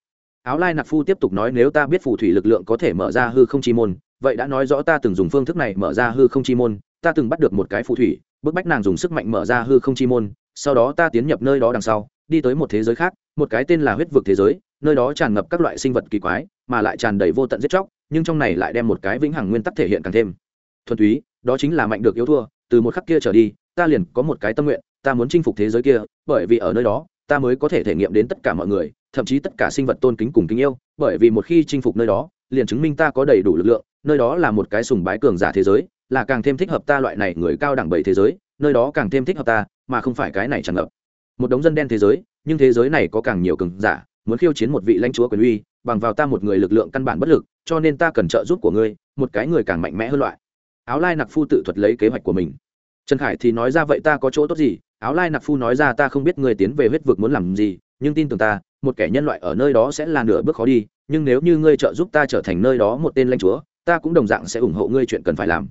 Áo lai nặc phu tiếp tục nói nếu ta biết phù thủy lực lượng có thể mở ra hư không chi môn, vậy đã nói rõ ta từng dùng phương thức này mở ra hư không chi môn, ta từng bắt được một cái phù thủy bức bách nàng dùng sức mạnh mở ra hư không chi môn, sau đó ta tiến nhập nơi đó đằng sau, đi tới một thế giới khác, một cái tên là huyết vực thế giới, nơi đó tràn ngập các loại sinh vật kỳ quái, mà lại tràn đầy vô tận giết chóc, nhưng trong này lại đem một cái vĩnh hằng nguyên tắc thể hiện càng thêm. Thuần túy, đó chính là mạnh được yếu thua, từ một khắc kia trở đi, ta liền có một cái tâm nguyện, ta muốn chinh phục thế giới kia, bởi vì ở nơi đó, ta mới có thể thể nghiệm đến tất cả mọi người, thậm chí tất cả sinh vật tôn kính cùng kính yêu, bởi vì một khi chinh phục nơi đó, liền chứng minh ta có đầy đủ lực lượng, nơi đó là một cái sùng bái cường giả thế giới là càng thêm thích hợp ta loại này người cao đẳng bảy thế giới, nơi đó càng thêm thích hợp ta, mà không phải cái này tràn ngập. Một đống dân đen thế giới, nhưng thế giới này có càng nhiều cường giả, muốn khiêu chiến một vị lãnh chúa quyền uy, bằng vào ta một người lực lượng căn bản bất lực, cho nên ta cần trợ giúp của ngươi, một cái người càng mạnh mẽ hơn loại. Áo lai nặc phu tự thuật lấy kế hoạch của mình. Trần khải thì nói ra vậy ta có chỗ tốt gì? Áo lai nặc phu nói ra ta không biết người tiến về huyết vực muốn làm gì, nhưng tin tưởng ta, một kẻ nhân loại ở nơi đó sẽ là nửa bước khó đi, nhưng nếu như ngươi trợ giúp ta trở thành nơi đó một tên lãnh chúa, ta cũng đồng dạng sẽ ủng hộ ngươi chuyện cần phải làm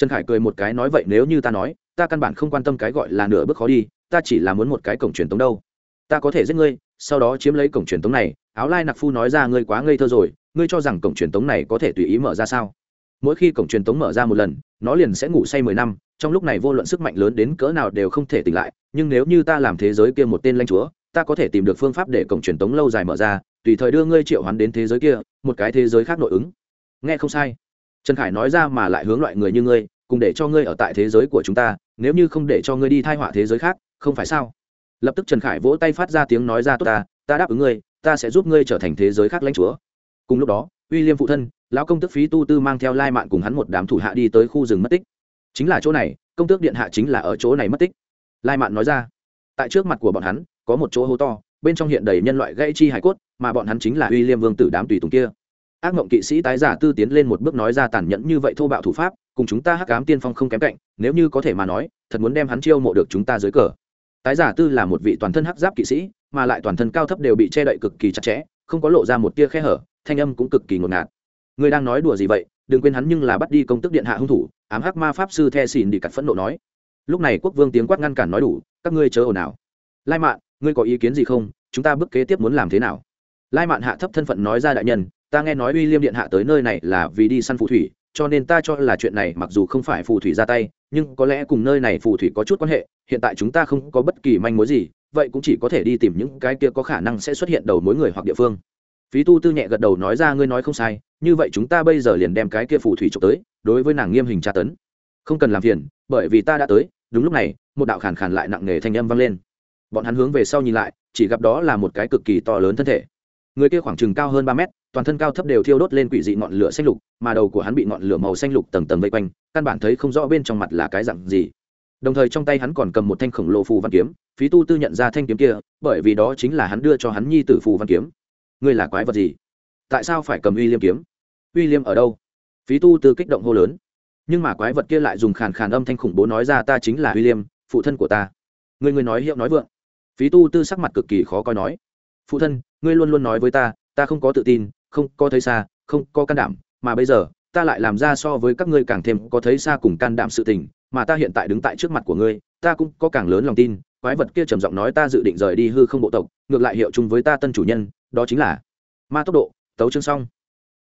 trần khải cười một cái nói, vậy nếu như ta nói, ta căn bản không quan tâm cái gọi là nửa bước khó đi, ta chỉ là muốn một cái cổng truyền tống đâu. Ta có thể giết ngươi, sau đó chiếm lấy cổng truyền tống này. Áo lai nặc phu nói ra, ngươi quá ngây thơ rồi, ngươi cho rằng cổng truyền tống này có thể tùy ý mở ra sao? Mỗi khi cổng truyền tống mở ra một lần, nó liền sẽ ngủ say mười năm, trong lúc này vô luận sức mạnh lớn đến cỡ nào đều không thể tỉnh lại, nhưng nếu như ta làm thế giới kia một tên lãnh chúa, ta có thể tìm được phương pháp để cổng truyền tống lâu dài mở ra, tùy thời đưa ngươi triệu hoán đến thế giới kia, một cái thế giới khác nội ứng. Nghe không sai trần khải nói ra mà lại hướng loại người như ngươi, cùng để cho ngươi ở tại thế giới của chúng ta, nếu như không để cho ngươi đi thai họa thế giới khác, không phải sao? Lập tức trần khải vỗ tay phát ra tiếng nói ra, tốt ta ta đáp ứng ngươi, ta sẽ giúp ngươi trở thành thế giới khác lãnh chúa. Cùng lúc đó uy liêm phụ thân, lão công tức phí tu tư mang theo lai mạn cùng hắn một đám thủ hạ đi tới khu rừng mất tích. Chính là chỗ này, công tước điện hạ chính là ở chỗ này mất tích. Lai mạn nói ra, tại trước mặt của bọn hắn, có một chỗ hố to, bên trong hiện đầy nhân loại gãy chi hải cốt, mà bọn hắn chính là uy liêm vương tử đám tùy tùng kia ác mộng kỵ sĩ tái giả tư tiến lên một bước nói ra tàn nhẫn như vậy thô bạo thủ pháp, cùng chúng ta hắc ám tiên phong không kém cạnh, nếu như có thể mà nói, thật muốn đem hắn chiêu mộ được chúng ta dưới cờ. Tái giả tư là một vị toàn thân hắc giáp kỵ sĩ, mà lại toàn thân cao thấp đều bị che đậy cực kỳ chặt chẽ, không có lộ ra một tia khe hở, thanh âm cũng cực kỳ ngột ngạt. Người đang nói đùa gì vậy? Đừng quên hắn nhưng là bắt đi công tức điện hạ hung thủ, ám hắc ma pháp sư the xỉn đi cặt phẫn nộ nói. Lúc này quốc vương tiếng quát ngăn cản nói đủ, các ngươi chớ ồn ào. Lai mạn, ngươi có ý kiến gì không? Chúng ta bước kế tiếp muốn làm thế nào? Lai mạn hạ thấp thân phận nói ra đại nhân ta nghe nói uy liêm điện hạ tới nơi này là vì đi săn phù thủy, cho nên ta cho là chuyện này mặc dù không phải phù thủy ra tay, nhưng có lẽ cùng nơi này phù thủy có chút quan hệ, hiện tại chúng ta không có bất kỳ manh mối gì, vậy cũng chỉ có thể đi tìm những cái kia có khả năng sẽ xuất hiện đầu mối người hoặc địa phương. Phí tu tư nhẹ gật đầu nói ra, ngươi nói không sai, như vậy chúng ta bây giờ liền đem cái kia phù thủy trộm tới, đối với nàng nghiêm hình tra tấn. Không cần làm phiền, bởi vì ta đã tới, đúng lúc này, một đạo khàn khàn lại nặng nề thanh âm vang lên. Bọn hắn hướng về sau nhìn lại, chỉ gặp đó là một cái cực kỳ to lớn thân thể. Người kia khoảng chừng cao hơn ba mét toàn thân cao thấp đều thiêu đốt lên quỷ dị ngọn lửa xanh lục, mà đầu của hắn bị ngọn lửa màu xanh lục tầng tầng vây quanh, căn bản thấy không rõ bên trong mặt là cái dặn gì. Đồng thời trong tay hắn còn cầm một thanh khổng lồ phù văn kiếm, phí tu tư nhận ra thanh kiếm kia, bởi vì đó chính là hắn đưa cho hắn nhi tử phù văn kiếm. Ngươi là quái vật gì? Tại sao phải cầm uy liêm kiếm? Uy liêm ở đâu? Phí tu tư kích động hô lớn. Nhưng mà quái vật kia lại dùng khàn khàn âm thanh khủng bố nói ra ta chính là uy liêm, phụ thân của ta. Người người nói hiệu nói vượng. Phí tu tư sắc mặt cực kỳ khó coi nói. Phụ thân, ngươi luôn luôn nói với ta ta không có tự tin không có thấy xa, không có can đảm, mà bây giờ, ta lại làm ra so với các ngươi càng thêm có thấy xa cùng can đảm sự tình, mà ta hiện tại đứng tại trước mặt của ngươi, ta cũng có càng lớn lòng tin, quái vật kia trầm giọng nói ta dự định rời đi hư không bộ tộc, ngược lại hiệu chung với ta tân chủ nhân, đó chính là ma tốc độ, tấu chương xong.